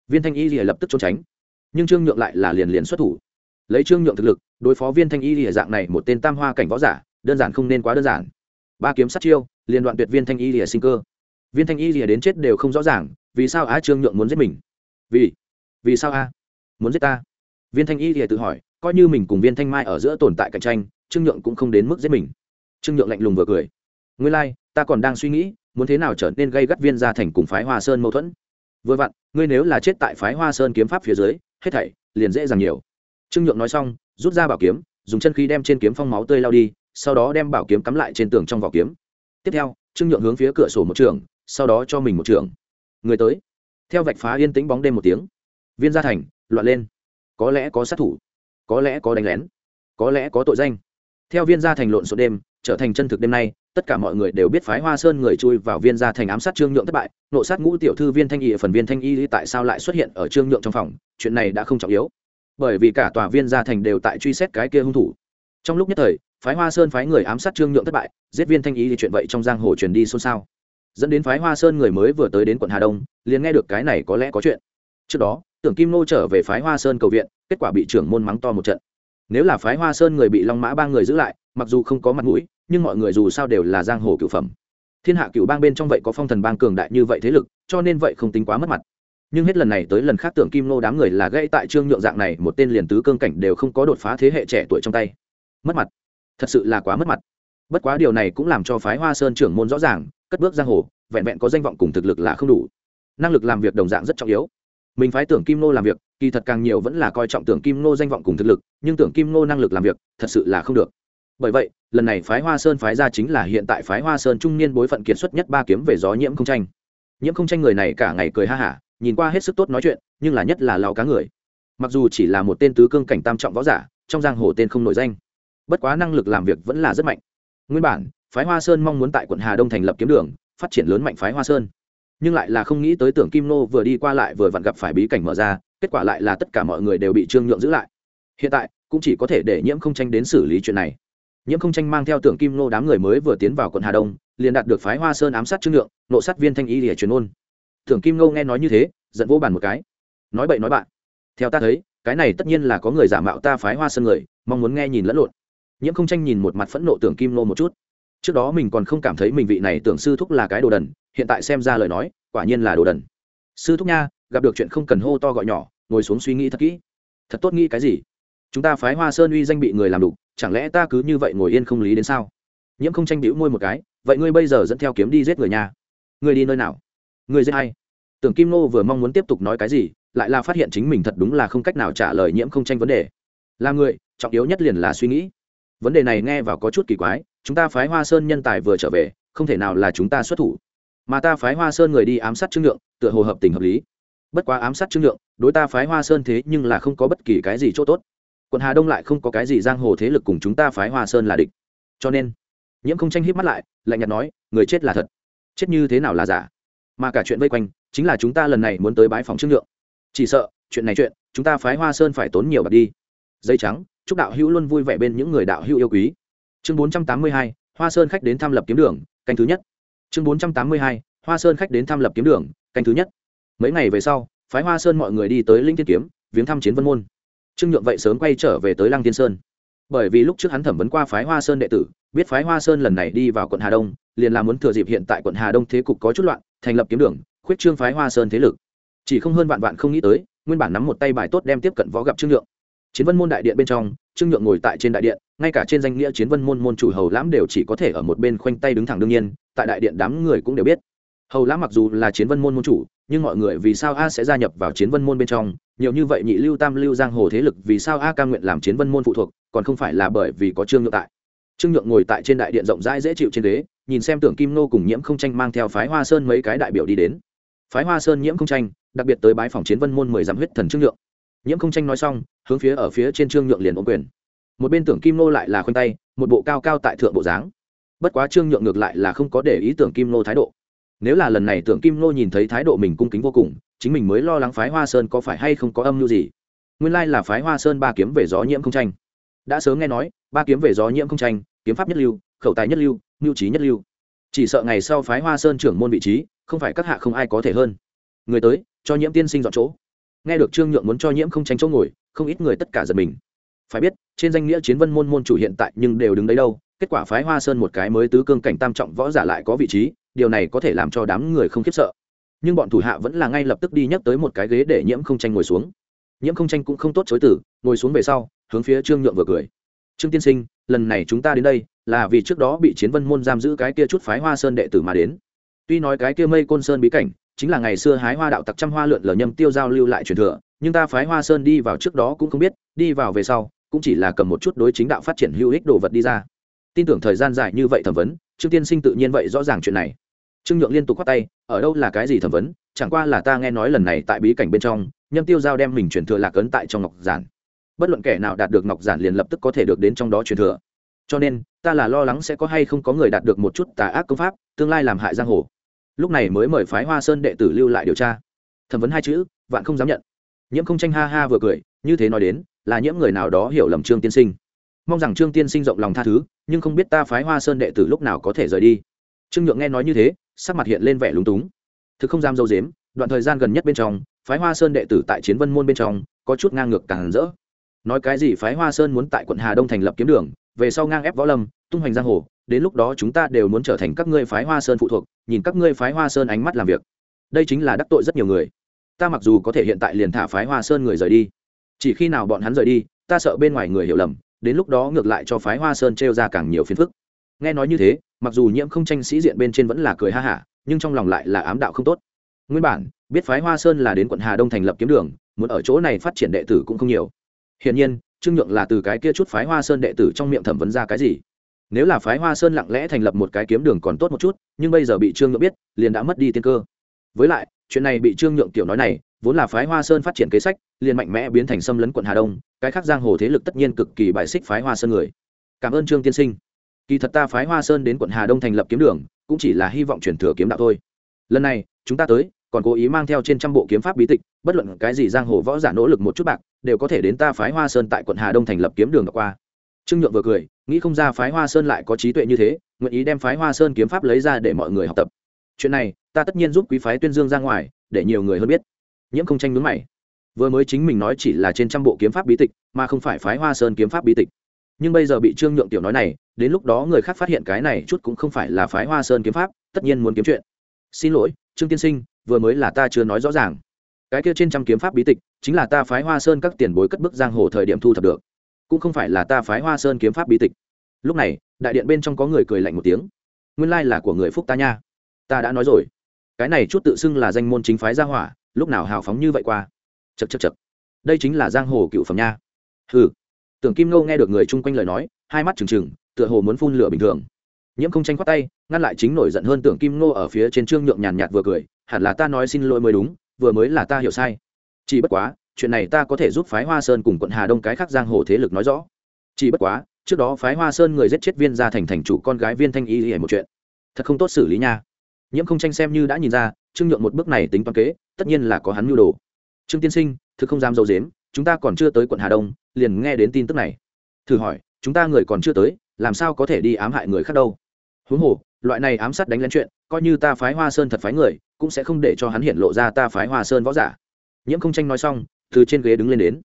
Viên thanh y lìa lập tức trốn tránh. Nhưng trương nhượng lại là liền liền xuất thủ. Lấy trương nhượng thực lực, đối phó viên thanh y lìa dạng này một tên tam hoa cảnh võ giả, đơn giản không nên quá đơn giản. Ba kiếm sát chiêu, liền đoạn tuyệt viên thanh y lìa sinh cơ. Viên thanh y lìa đến chết đều không rõ ràng, vì sao á trương nhượng muốn giết mình? Vì vì sao a muốn giết ta? Viên thanh y lìa tự hỏi coi như mình cùng viên thanh mai ở giữa tồn tại cạnh tranh trương nhượng cũng không đến mức giết mình. Trương nhượng lạnh lùng vừa cười. Ngươi lai、like, ta còn đang suy nghĩ muốn thế nào trở nên gây gắt viên gia thành cùng phái hoa sơn mâu thuẫn. Vừa vặn ngươi nếu là chết tại phái hoa sơn kiếm pháp phía dưới hết thảy liền dễ dàng nhiều. Trương nhượng nói xong rút ra bảo kiếm dùng chân khí đem trên kiếm phong máu tươi lao đi sau đó đem bảo kiếm cắm lại trên tường trong vỏ kiếm. Tiếp theo trương nhượng hướng phía cửa sổ một trường sau đó cho mình một trường. Người tới. Theo vạch phá yên tĩnh bóng đêm một tiếng. Viên gia thành loạn lên. Có lẽ có sát thủ, có lẽ có đánh lén, có lẽ có tội danh. Theo viên gia thành lộn suốt đêm, trở thành chân thực đêm nay, tất cả mọi người đều biết phái hoa sơn người chui vào viên gia thành ám sát trương nhượng thất bại. Nộ sát ngũ tiểu thư viên thanh y, phần viên thanh y tại sao lại xuất hiện ở trương nhượng trong phòng? Chuyện này đã không trọng yếu. Bởi vì cả tòa viên gia thành đều tại truy xét cái kia hung thủ. Trong lúc nhất thời, phái hoa sơn phái người ám sát trương nhượng thất bại, giết viên thanh y thì chuyện vậy trong giang hồ truyền đi xôn xao. Dẫn đến phái hoa sơn người mới vừa tới đến quận hà đông, liền nghe được cái này có lẽ có chuyện. Trước đó tưởng kim nô trở về phái hoa sơn cầu viện, kết quả bị trưởng môn mắng to một trận. Nếu là phái hoa sơn người bị long mã ba người giữ lại, mặc dù không có mặt mũi, nhưng mọi người dù sao đều là giang hồ cựu phẩm. Thiên hạ cựu bang bên trong vậy có phong thần bang cường đại như vậy thế lực, cho nên vậy không tính quá mất mặt. Nhưng hết lần này tới lần khác tưởng kim nô đám người là gây tại trương nhượng dạng này, một tên liền tứ cương cảnh đều không có đột phá thế hệ trẻ tuổi trong tay. Mất mặt. Thật sự là quá mất mặt. Bất quá điều này cũng làm cho phái hoa sơn trưởng môn rõ ràng, cất bước giang hồ, vẹn vẹn có danh vọng cùng thực lực là không đủ. Năng lực làm việc đồng dạng rất trọng yếu mình phái tưởng kim nô làm việc, kỳ thật càng nhiều vẫn là coi trọng tưởng kim nô danh vọng cùng thực lực, nhưng tưởng kim nô năng lực làm việc, thật sự là không được. Bởi vậy, lần này phái hoa sơn phái ra chính là hiện tại phái hoa sơn trung niên bối phận kiệt xuất nhất ba kiếm về gió nhiễm không tranh. Nhiễm không tranh người này cả ngày cười ha hả, nhìn qua hết sức tốt nói chuyện, nhưng là nhất là lao cá người. Mặc dù chỉ là một tên tứ cương cảnh tam trọng võ giả, trong giang hồ tên không nổi danh. Bất quá năng lực làm việc vẫn là rất mạnh. Nguyên bản, phái hoa sơn mong muốn tại quận hà đông thành lập kiếm đường, phát triển lớn mạnh phái hoa sơn nhưng lại là không nghĩ tới tưởng kim nô vừa đi qua lại vừa vặn gặp phải bí cảnh mở ra, kết quả lại là tất cả mọi người đều bị trương nhượng giữ lại. Hiện tại, cũng chỉ có thể để nhiễm không tranh đến xử lý chuyện này. Nhiễm không tranh mang theo tưởng kim nô đám người mới vừa tiến vào quận hà đông, liền đạt được phái hoa sơn ám sát trương nhượng, nộ sát viên thanh y để truyền ôn. Tưởng kim nô nghe nói như thế, giận vô bàn một cái. Nói bậy nói bạn. Theo ta thấy, cái này tất nhiên là có người giả mạo ta phái hoa sơn người, mong muốn nghe nhìn lẫn lộn. Nhiễm không tranh nhìn một mặt phẫn nộ tưởng kim nô một chút. Trước đó mình còn không cảm thấy mình vị này tưởng sư thúc là cái đồ đần hiện tại xem ra lời nói, quả nhiên là đồ đần. Sư thúc nha, gặp được chuyện không cần hô to gọi nhỏ, ngồi xuống suy nghĩ thật kỹ. Thật tốt nghĩ cái gì? Chúng ta phái hoa sơn uy danh bị người làm đục, chẳng lẽ ta cứ như vậy ngồi yên không lý đến sao? Nhiễm không tranh bĩu môi một cái, vậy ngươi bây giờ dẫn theo kiếm đi giết người nhà. Ngươi đi nơi nào? Ngươi giết ai? Tưởng kim nô vừa mong muốn tiếp tục nói cái gì, lại là phát hiện chính mình thật đúng là không cách nào trả lời nhiễm không tranh vấn đề. Là người, trọng yếu nhất liền là suy nghĩ. Vấn đề này nghe vào có chút kỳ quái, chúng ta phái hoa sơn nhân tài vừa trở về, không thể nào là chúng ta xuất thủ mà ta phái hoa sơn người đi ám sát trương lượng, tựa hồ hợp tình hợp lý. Bất quá ám sát trương lượng, đối ta phái hoa sơn thế nhưng là không có bất kỳ cái gì chỗ tốt. Quận hà đông lại không có cái gì giang hồ thế lực cùng chúng ta phái hoa sơn là địch. Cho nên, nhiễm không tranh hít mắt lại, lạnh nhạt nói, người chết là thật. Chết như thế nào là giả? Mà cả chuyện vây quanh, chính là chúng ta lần này muốn tới bãi phòng trương lượng. Chỉ sợ, chuyện này chuyện, chúng ta phái hoa sơn phải tốn nhiều bạc đi. Dây trắng, chúc đạo hữu luôn vui vẻ bên những người đạo hữu yêu quý. Chương bốn trăm tám mươi hai, hoa sơn khách đến thăm lập kiếm đường, canh thứ nhất chương bốn trăm tám mươi hai, hoa sơn khách đến thăm lập kiếm đường, canh thứ nhất. Mấy ngày về sau, phái hoa sơn mọi người đi tới linh thiên kiếm, viếng thăm chiến vân môn. Trương nhượng vậy sớm quay trở về tới lăng tiên sơn. Bởi vì lúc trước hắn thẩm vấn qua phái hoa sơn đệ tử, biết phái hoa sơn lần này đi vào quận hà đông, liền là muốn thừa dịp hiện tại quận hà đông thế cục có chút loạn, thành lập kiếm đường, khuyết trương phái hoa sơn thế lực. Chỉ không hơn vạn vạn không nghĩ tới, nguyên bản nắm một tay bài tốt đem tiếp cận võ gặp trương nhượng. Chiến vân môn đại điện bên trong trương nhượng ngồi tại trên đại điện ngay cả trên danh nghĩa chiến vân môn môn chủ hầu lãm đều chỉ có thể ở một bên khoanh tay đứng thẳng đương nhiên tại đại điện đám người cũng đều biết. Hầu lãm mặc dù là chiến vân môn môn chủ nhưng mọi người vì sao a sẽ gia nhập vào chiến vân môn bên trong? Nhiều như vậy nhị lưu tam lưu giang hồ thế lực vì sao a ca nguyện làm chiến vân môn phụ thuộc còn không phải là bởi vì có trương nhượng tại? Trương nhượng ngồi tại trên đại điện rộng rãi dễ chịu trên đế, nhìn xem tưởng kim nô cùng nhiễm không tranh mang theo phái hoa sơn mấy cái đại biểu đi đến. Phái hoa sơn nhiễm không tranh đặc biệt tới bái phòng chiến vân môn mười dặm huyết thần trương nhượng nhiễm không tranh nói xong, hướng phía ở phía trên trương nhượng liền ôm quyền. Một bên tưởng kim nô lại là khoanh tay, một bộ cao cao tại thượng bộ dáng. Bất quá trương nhượng ngược lại là không có để ý tưởng kim nô thái độ. Nếu là lần này tưởng kim nô nhìn thấy thái độ mình cung kính vô cùng, chính mình mới lo lắng phái hoa sơn có phải hay không có âm mưu gì. Nguyên lai là phái hoa sơn ba kiếm về gió nhiễm không tranh. Đã sớm nghe nói, ba kiếm về gió nhiễm không tranh, kiếm pháp nhất lưu, khẩu tài nhất lưu, mưu trí nhất lưu. Chỉ sợ ngày sau phái hoa sơn trưởng môn vị trí, không phải các hạ không ai có thể hơn. Người tới, cho nhiễm tiên sinh dọn chỗ nghe được trương nhượng muốn cho nhiễm không tranh chỗ ngồi, không ít người tất cả giật mình. Phải biết, trên danh nghĩa chiến vân môn môn chủ hiện tại nhưng đều đứng đấy đâu, kết quả phái hoa sơn một cái mới tứ cương cảnh tam trọng võ giả lại có vị trí, điều này có thể làm cho đám người không khiếp sợ. Nhưng bọn thủ hạ vẫn là ngay lập tức đi nhắc tới một cái ghế để nhiễm không tranh ngồi xuống. Nhiễm không tranh cũng không tốt chối tử ngồi xuống về sau, hướng phía trương nhượng vừa cười. Trương tiên sinh, lần này chúng ta đến đây, là vì trước đó bị chiến vân môn giam giữ cái kia chút phái hoa sơn đệ tử mà đến. Tuy nói cái kia mây côn sơn bí cảnh chính là ngày xưa hái hoa đạo tặc trăm hoa lượn lờ nhâm tiêu giao lưu lại truyền thừa, nhưng ta phái hoa sơn đi vào trước đó cũng không biết, đi vào về sau, cũng chỉ là cầm một chút đối chính đạo phát triển hữu ích đồ vật đi ra. Tin tưởng thời gian dài như vậy thẩm vấn, trương tiên sinh tự nhiên vậy rõ ràng chuyện này. Trương nhượng liên tục khoát tay, ở đâu là cái gì thẩm vấn? Chẳng qua là ta nghe nói lần này tại bí cảnh bên trong, nhâm tiêu giao đem mình truyền thừa lạc ấn tại trong ngọc giản. Bất luận kẻ nào đạt được ngọc giản liền lập tức có thể được đến trong đó truyền thừa. Cho nên, ta là lo lắng sẽ có hay không có người đạt được một chút tà ác công pháp, tương lai làm hại giang hồ lúc này mới mời phái hoa sơn đệ tử lưu lại điều tra. Thẩm vấn hai chữ, vạn không dám nhận. Nhiễm không tranh ha ha vừa cười, như thế nói đến, là nhiễm người nào đó hiểu lầm trương tiên sinh. Mong rằng trương tiên sinh rộng lòng tha thứ, nhưng không biết ta phái hoa sơn đệ tử lúc nào có thể rời đi. Trương nhượng nghe nói như thế, sắc mặt hiện lên vẻ lúng túng. Thực không dám dâu dếm, đoạn thời gian gần nhất bên trong, phái hoa sơn đệ tử tại chiến vân môn bên trong, có chút ngang ngược càng rỡ nói cái gì phái hoa sơn muốn tại quận hà đông thành lập kiếm đường, về sau ngang ép võ lâm, tung hoành giang hồ, đến lúc đó chúng ta đều muốn trở thành các ngươi phái hoa sơn phụ thuộc, nhìn các ngươi phái hoa sơn ánh mắt làm việc. Đây chính là đắc tội rất nhiều người. Ta mặc dù có thể hiện tại liền thả phái hoa sơn người rời đi, chỉ khi nào bọn hắn rời đi, ta sợ bên ngoài người hiểu lầm, đến lúc đó ngược lại cho phái hoa sơn t r e o ra càng nhiều phiền phức. Nghe nói như thế, mặc dù nhiễm không tranh sĩ diện bên trên vẫn là cười ha hả, nhưng trong lòng lại là ám đạo không tốt. Nguyên bản, biết phái hoa sơn là đến quận hà đông thành lập kiếm đường, muốn ở chỗ này phát triển đệ tử cũng không nhiều hiển nhiên, trương nhượng là từ cái kia chút phái hoa sơn đệ tử trong miệng thẩm vấn ra cái gì? Nếu là phái hoa sơn lặng lẽ thành lập một cái kiếm đường còn tốt một chút, nhưng bây giờ bị trương nhượng biết, liền đã mất đi tiên cơ. Với lại, chuyện này bị trương nhượng tiểu nói này, vốn là phái hoa sơn phát triển kế sách, liền mạnh mẽ biến thành xâm lấn quận hà đông, cái khác giang hồ thế lực tất nhiên cực kỳ bài xích phái hoa sơn người. Cảm ơn trương tiên sinh. Kỳ thật ta phái hoa sơn đến quận hà đông thành lập kiếm đường, cũng chỉ là hy vọng chuyển thừa kiếm đạo thôi. Lần này, chúng ta tới còn cố ý mang theo trên trăm bộ kiếm pháp bí tịch, bất luận cái gì giang hồ võ giả nỗ lực một chút bạc, đều có thể đến ta phái hoa sơn tại quận hà đông thành lập kiếm đường đọc qua. Trương nhượng vừa cười, nghĩ không ra phái hoa sơn lại có trí tuệ như thế, nguyện ý đem phái hoa sơn kiếm pháp lấy ra để mọi người học tập. Chuyện này, ta tất nhiên giúp quý phái tuyên dương ra ngoài, để nhiều người hơn biết. Nhiễm không tranh mướn mày. Vừa mới chính mình nói chỉ là trên trăm bộ kiếm pháp bí tịch, mà không phải phái hoa sơn kiếm pháp bí tịch. Nhưng bây giờ bị trương nhượng tiểu nói này, đến lúc đó người khác phát hiện cái này chút cũng không phải là phái hoa sơn kiếm pháp, tất nhiên muốn kiếm chuyện. Xin lỗi trương tiên sinh, vừa mới là ta chưa nói rõ ràng. Cái kia trên trăm kiếm pháp bí tịch, chính là ta phái hoa sơn các tiền bối cất bức giang hồ thời điểm thu thập được. Cũng không phải là ta phái hoa sơn kiếm pháp bí tịch. Lúc này, đại điện bên trong có người cười lạnh một tiếng. Nguyên lai là của người phúc ta nha. Ta đã nói rồi. Cái này chút tự xưng là danh môn chính phái gia hỏa, lúc nào hào phóng như vậy qua? Chật chật chật đây chính là giang hồ cựu phẩm nha. Hừ. Tưởng kim ngô nghe được người chung quanh lời nói, hai mắt trừng trừng, tựa hồ muốn phun lửa bình thường nhiễm không tranh khoát tay, ngăn lại chính nổi giận hơn tưởng kim ngô ở phía trên trương nhượng nhàn nhạt vừa cười, hẳn là ta nói xin lỗi mới đúng, vừa mới là ta hiểu sai. Chỉ bất quá, chuyện này ta có thể giúp phái hoa sơn cùng quận hà đông cái khác giang hồ thế lực nói rõ. Chỉ bất quá, trước đó phái hoa sơn người giết chết viên ra thành thành chủ con gái viên thanh y hề một chuyện. Thật không tốt xử lý nha. Nhiễm không tranh xem như đã nhìn ra, trương nhượng một bước này tính toán kế, tất nhiên là có hắn mưu đồ. Trương tiên sinh thực không dám dầu dếm chúng ta còn chưa tới quận hà đông, liền nghe đến tin tức này. Thử hỏi, chúng ta người còn chưa tới, làm sao có thể đi ám hại người khác đâu? Huống hồ, loại này ám sát đánh lén chuyện, coi như ta phái hoa sơn thật phái người, cũng sẽ không để cho hắn hiện lộ ra ta phái hoa sơn võ giả. Nhiễm không tranh nói xong, từ trên ghế đứng lên đến.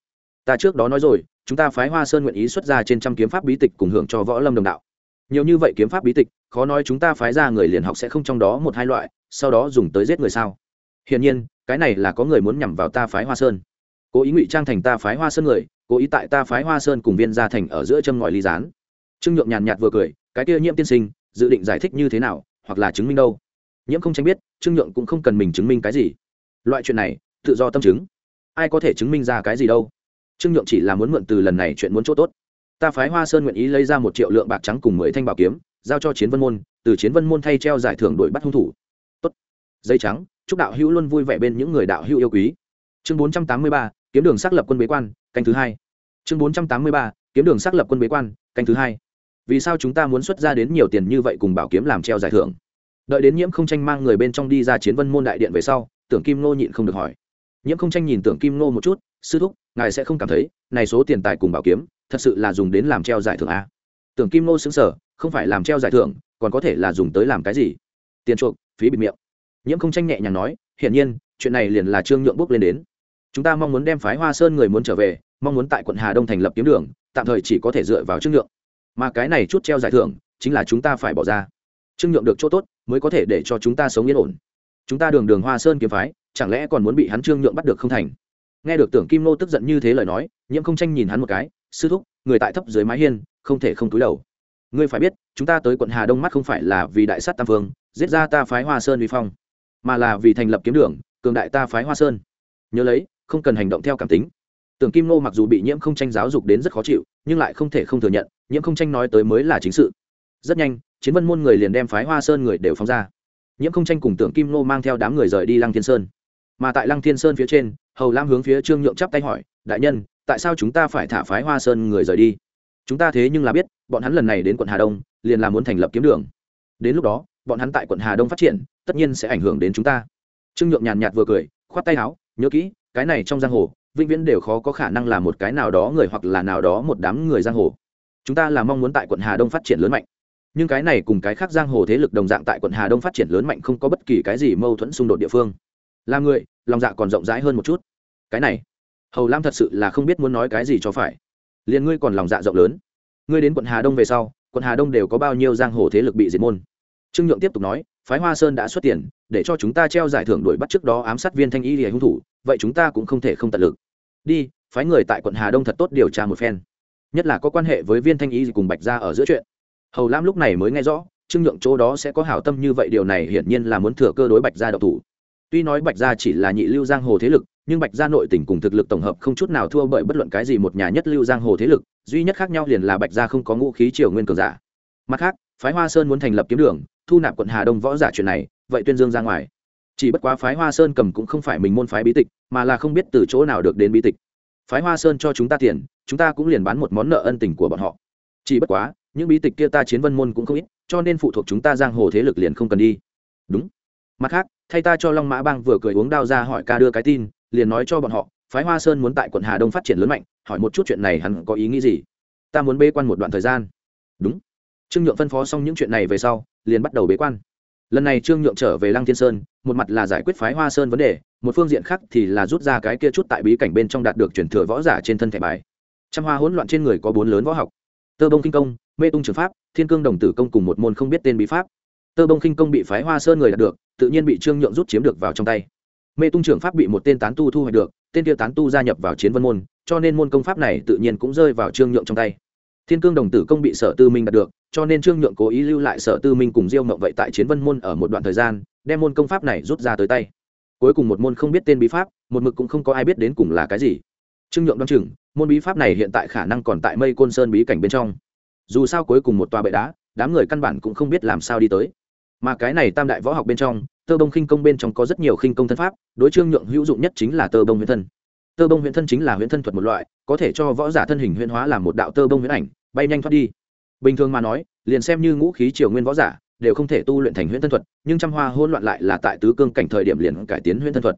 Ta trước đó nói rồi, chúng ta phái hoa sơn nguyện ý xuất ra trên trăm kiếm pháp bí tịch cùng hưởng cho võ lâm đồng đạo. Nhiều như vậy kiếm pháp bí tịch, khó nói chúng ta phái ra người liền học sẽ không trong đó một hai loại, sau đó dùng tới giết người sao? Hiển nhiên, cái này là có người muốn nhằm vào ta phái hoa sơn. Cố ý ngụy trang thành ta phái hoa sơn người, cố ý tại ta phái hoa sơn cùng viên gia thành ở giữa châm ngòi ly gián. Trương nhượng nhàn nhạt vừa cười, cái kia nhiễm tiên sinh dự định giải thích như thế nào, hoặc là chứng minh đâu. Nhiễm không tránh biết, trương nhượng cũng không cần mình chứng minh cái gì. Loại chuyện này, tự do tâm chứng. Ai có thể chứng minh ra cái gì đâu. Trương nhượng chỉ là muốn mượn từ lần này chuyện muốn chỗ tốt. Ta phái hoa sơn nguyện ý lấy ra một triệu lượng bạc trắng cùng mười thanh bảo kiếm, giao cho chiến vân môn, từ chiến vân môn thay treo giải thưởng đuổi bắt hung thủ. Tốt. Dây trắng, chúc đạo hữu luôn vui vẻ bên những người đạo hữu yêu quý. Chương bốn trăm tám mươi ba, kiếm đường xác lập quân bế quan, canh thứ hai. Chương bốn trăm tám mươi ba, kiếm đường xác lập quân bế quan, canh thứ hai vì sao chúng ta muốn xuất ra đến nhiều tiền như vậy cùng bảo kiếm làm treo giải thưởng? Đợi đến nhiễm không tranh mang người bên trong đi ra chiến vân môn đại điện về sau, tưởng kim nô nhịn không được hỏi. Nhiễm không tranh nhìn tưởng kim nô một chút, sư thúc, ngài sẽ không cảm thấy này số tiền tài cùng bảo kiếm thật sự là dùng đến làm treo giải thưởng à? tưởng kim nô xứng sở không phải làm treo giải thưởng, còn có thể là dùng tới làm cái gì? Tiền chuộc, phí bịt miệng. Nhiễm không tranh nhẹ nhàng nói, hiển nhiên, chuyện này liền là trương nhượng bước lên đến. Chúng ta mong muốn đem phái hoa sơn người muốn trở về, mong muốn tại quận hà đông thành lập kiếm đường, tạm thời chỉ có thể dựa vào trương nhượng mà cái này chút treo giải thưởng chính là chúng ta phải bỏ ra. Trương nhượng được chỗ tốt, mới có thể để cho chúng ta sống yên ổn. Chúng ta đường đường hoa sơn kiếm phái, chẳng lẽ còn muốn bị hắn trương nhượng bắt được không thành? Nghe được tưởng kim nô tức giận như thế lời nói, nhiễm không tranh nhìn hắn một cái, sư thúc, người tại thấp dưới mái hiên, không thể không túi đầu. Ngươi phải biết, chúng ta tới quận hà đông mắt không phải là vì đại sát tam phương giết ra ta phái hoa sơn uy phong, mà là vì thành lập kiếm đường, cường đại ta phái hoa sơn. Nhớ lấy, không cần hành động theo cảm tính. Tưởng kim nô mặc dù bị nhiễm không tranh giáo dục đến rất khó chịu, nhưng lại không thể không thừa nhận nhiễm không tranh nói tới mới là chính sự. Rất nhanh, chiến vân môn người liền đem phái hoa sơn người đều phóng ra. Nhiễm không tranh cùng tưởng kim nô mang theo đám người rời đi lăng thiên sơn. Mà tại lăng thiên sơn phía trên, hầu lam hướng phía trương nhượng chắp tay hỏi, đại nhân, tại sao chúng ta phải thả phái hoa sơn người rời đi? Chúng ta thế nhưng là biết, bọn hắn lần này đến quận hà đông, liền là muốn thành lập kiếm đường. Đến lúc đó, bọn hắn tại quận hà đông phát triển, tất nhiên sẽ ảnh hưởng đến chúng ta. Trương nhượng nhàn nhạt vừa cười, khoát tay áo, nhớ kỹ, cái này trong giang hồ, vĩnh viễn đều khó có khả năng là một cái nào đó người hoặc là nào đó một đám người giang hồ chúng ta là mong muốn tại quận hà đông phát triển lớn mạnh. Nhưng cái này cùng cái khác giang hồ thế lực đồng dạng tại quận hà đông phát triển lớn mạnh không có bất kỳ cái gì mâu thuẫn xung đột địa phương. Là người, lòng dạ còn rộng rãi hơn một chút. Cái này, hầu lam thật sự là không biết muốn nói cái gì cho phải. Liền ngươi còn lòng dạ rộng lớn. Ngươi đến quận hà đông về sau, quận hà đông đều có bao nhiêu giang hồ thế lực bị diệt môn? Trương nhượng tiếp tục nói, phái hoa sơn đã xuất tiền, để cho chúng ta treo giải thưởng đuổi bắt trước đó ám sát viên thanh y lìa hung thủ, vậy chúng ta cũng không thể không tận lực. Đi, phái người tại quận hà đông thật tốt điều tra một phen nhất là có quan hệ với viên thanh y cùng bạch gia ở giữa chuyện. Hầu lam lúc này mới nghe rõ, trương nhượng chỗ đó sẽ có hảo tâm như vậy, điều này hiển nhiên là muốn thừa cơ đối bạch gia độc thủ. Tuy nói bạch gia chỉ là nhị lưu giang hồ thế lực, nhưng bạch gia nội tỉnh cùng thực lực tổng hợp không chút nào thua bởi bất luận cái gì một nhà nhất lưu giang hồ thế lực, duy nhất khác nhau liền là bạch gia không có ngũ khí triều nguyên cường giả. Mặt khác, phái hoa sơn muốn thành lập kiếm đường, thu nạp quận hà đông võ giả chuyện này, vậy tuyên dương ra ngoài. Chỉ bất quá phái hoa sơn cầm cũng không phải mình môn phái bí tịch, mà là không biết từ chỗ nào được đến bí tịch. Phái hoa sơn cho chúng ta tiền chúng ta cũng liền bán một món nợ ân tình của bọn họ. Chỉ bất quá, những bí tịch kia ta chiến vân môn cũng không ít, cho nên phụ thuộc chúng ta giang hồ thế lực liền không cần đi. Đúng. Mặt khác, thay ta cho long mã bang vừa cười uống đao ra hỏi ca đưa cái tin, liền nói cho bọn họ, phái hoa sơn muốn tại quận hà đông phát triển lớn mạnh, hỏi một chút chuyện này hắn có ý nghĩ gì? Ta muốn bế quan một đoạn thời gian. Đúng. Trương nhượng phân phó xong những chuyện này về sau, liền bắt đầu bế quan. Lần này trương nhượng trở về lăng thiên sơn, một mặt là giải quyết phái hoa sơn vấn đề, một phương diện khác thì là rút ra cái kia chút tại bí cảnh bên trong đạt được chuyển thừa võ giả trên thân thẻ bài trăm hoa hỗn loạn trên người có bốn lớn võ học. Tơ bông kinh công, mê tung trường pháp, thiên cương đồng tử công cùng một môn không biết tên bí pháp. Tơ bông kinh công bị phái hoa sơn người đạt được, tự nhiên bị trương nhượng rút chiếm được vào trong tay. Mê tung trường pháp bị một tên tán tu thu hoạch được, tên kia tán tu gia nhập vào chiến vân môn, cho nên môn công pháp này tự nhiên cũng rơi vào trương nhượng trong tay. Thiên cương đồng tử công bị sở tư minh đạt được, cho nên trương nhượng cố ý lưu lại sở tư minh cùng diêu mộng vậy tại chiến vân môn ở một đoạn thời gian, đem môn công pháp này rút ra tới tay. Cuối cùng một môn không biết tên bí pháp, một mực cũng không có ai biết đến cùng là cái gì trương nhượng đoán chừng, môn bí pháp này hiện tại khả năng còn tại mây côn sơn bí cảnh bên trong. Dù sao cuối cùng một tòa bệ đá, đám người căn bản cũng không biết làm sao đi tới. Mà cái này tam đại võ học bên trong, tơ bông khinh công bên trong có rất nhiều khinh công thân pháp, đối trương nhượng hữu dụng nhất chính là tơ bông huyễn thân. Tơ bông huyễn thân chính là huyễn thân thuật một loại, có thể cho võ giả thân hình huyễn hóa làm một đạo tơ bông huyễn ảnh, bay nhanh thoát đi. Bình thường mà nói, liền xem như ngũ khí triều nguyên võ giả, đều không thể tu luyện thành huyễn thân thuật, nhưng trăm hoa hỗn loạn lại là tại tứ cương cảnh thời điểm liền cải tiến huyễn thân thuật.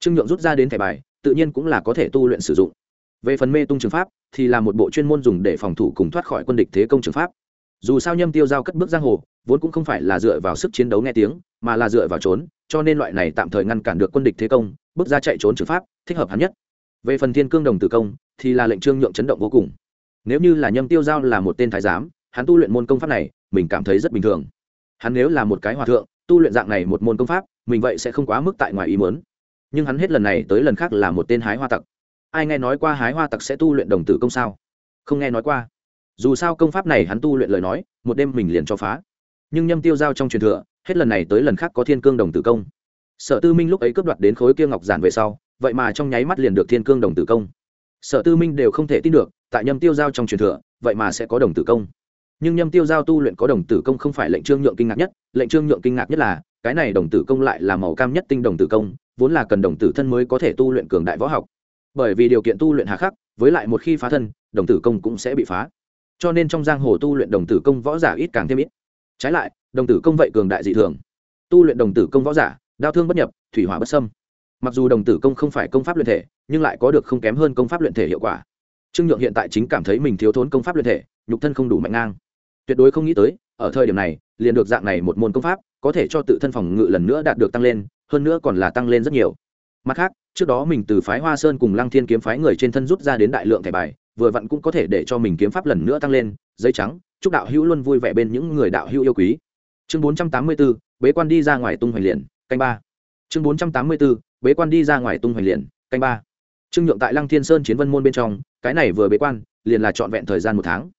Trương nhượng rút ra đến thẻ bài, tự nhiên cũng là có thể tu luyện sử dụng về phần mê tung trường pháp, thì là một bộ chuyên môn dùng để phòng thủ cùng thoát khỏi quân địch thế công trường pháp. Dù sao nhâm tiêu giao cất bước giang hồ, vốn cũng không phải là dựa vào sức chiến đấu nghe tiếng, mà là dựa vào trốn, cho nên loại này tạm thời ngăn cản được quân địch thế công, bước ra chạy trốn trường pháp, thích hợp hắn nhất. Về phần thiên cương đồng tử công, thì là lệnh trương nhượng chấn động vô cùng. Nếu như là nhâm tiêu giao là một tên thái giám, hắn tu luyện môn công pháp này, mình cảm thấy rất bình thường. Hắn nếu là một cái hòa thượng, tu luyện dạng này một môn công pháp, mình vậy sẽ không quá mức tại ngoài ý muốn. Nhưng hắn hết lần này tới lần khác là một tên hái hoa tặc ai nghe nói qua hái hoa tặc sẽ tu luyện đồng tử công sao? Không nghe nói qua. Dù sao công pháp này hắn tu luyện lời nói, một đêm mình liền cho phá. Nhưng nhâm tiêu giao trong truyền thừa, hết lần này tới lần khác có thiên cương đồng tử công. Sở tư minh lúc ấy cướp đoạt đến khối kia ngọc giản về sau, vậy mà trong nháy mắt liền được thiên cương đồng tử công. Sở tư minh đều không thể tin được, tại nhâm tiêu giao trong truyền thừa, vậy mà sẽ có đồng tử công. Nhưng nhâm tiêu giao tu luyện có đồng tử công không phải lệnh trương nhượng kinh ngạc nhất, lệnh trương nhượng kinh ngạc nhất là, cái này đồng tử công lại là màu cam nhất tinh đồng tử công, vốn là cần đồng tử thân mới có thể tu luyện cường đại võ học bởi vì điều kiện tu luyện hà khắc, với lại một khi phá thân, đồng tử công cũng sẽ bị phá. Cho nên trong giang hồ tu luyện đồng tử công võ giả ít càng thêm ít. Trái lại, đồng tử công vậy cường đại dị thường. Tu luyện đồng tử công võ giả, đau thương bất nhập, thủy hỏa bất sâm mặc dù đồng tử công không phải công pháp luyện thể, nhưng lại có được không kém hơn công pháp luyện thể hiệu quả. Trương nhượng hiện tại chính cảm thấy mình thiếu thốn công pháp luyện thể, nhục thân không đủ mạnh ngang. Tuyệt đối không nghĩ tới, ở thời điểm này, liền được dạng này một môn công pháp, có thể cho tự thân phòng ngự lần nữa đạt được tăng lên, hơn nữa còn là tăng lên rất nhiều mặt khác trước đó mình từ phái hoa sơn cùng lăng thiên kiếm phái người trên thân rút ra đến đại lượng thẻ bài vừa vặn cũng có thể để cho mình kiếm pháp lần nữa tăng lên giấy trắng chúc đạo hữu luôn vui vẻ bên những người đạo hữu yêu quý. Chương bốn trăm tám mươi 484, bế quan đi ra ngoài tung hoành liền canh ba. Chương bốn trăm tám mươi 484, bế quan đi ra ngoài tung hoành liền canh ba. Trương nhượng tại lăng thiên sơn chiến vân môn bên trong cái này vừa bế quan liền là trọn vẹn thời gian một tháng.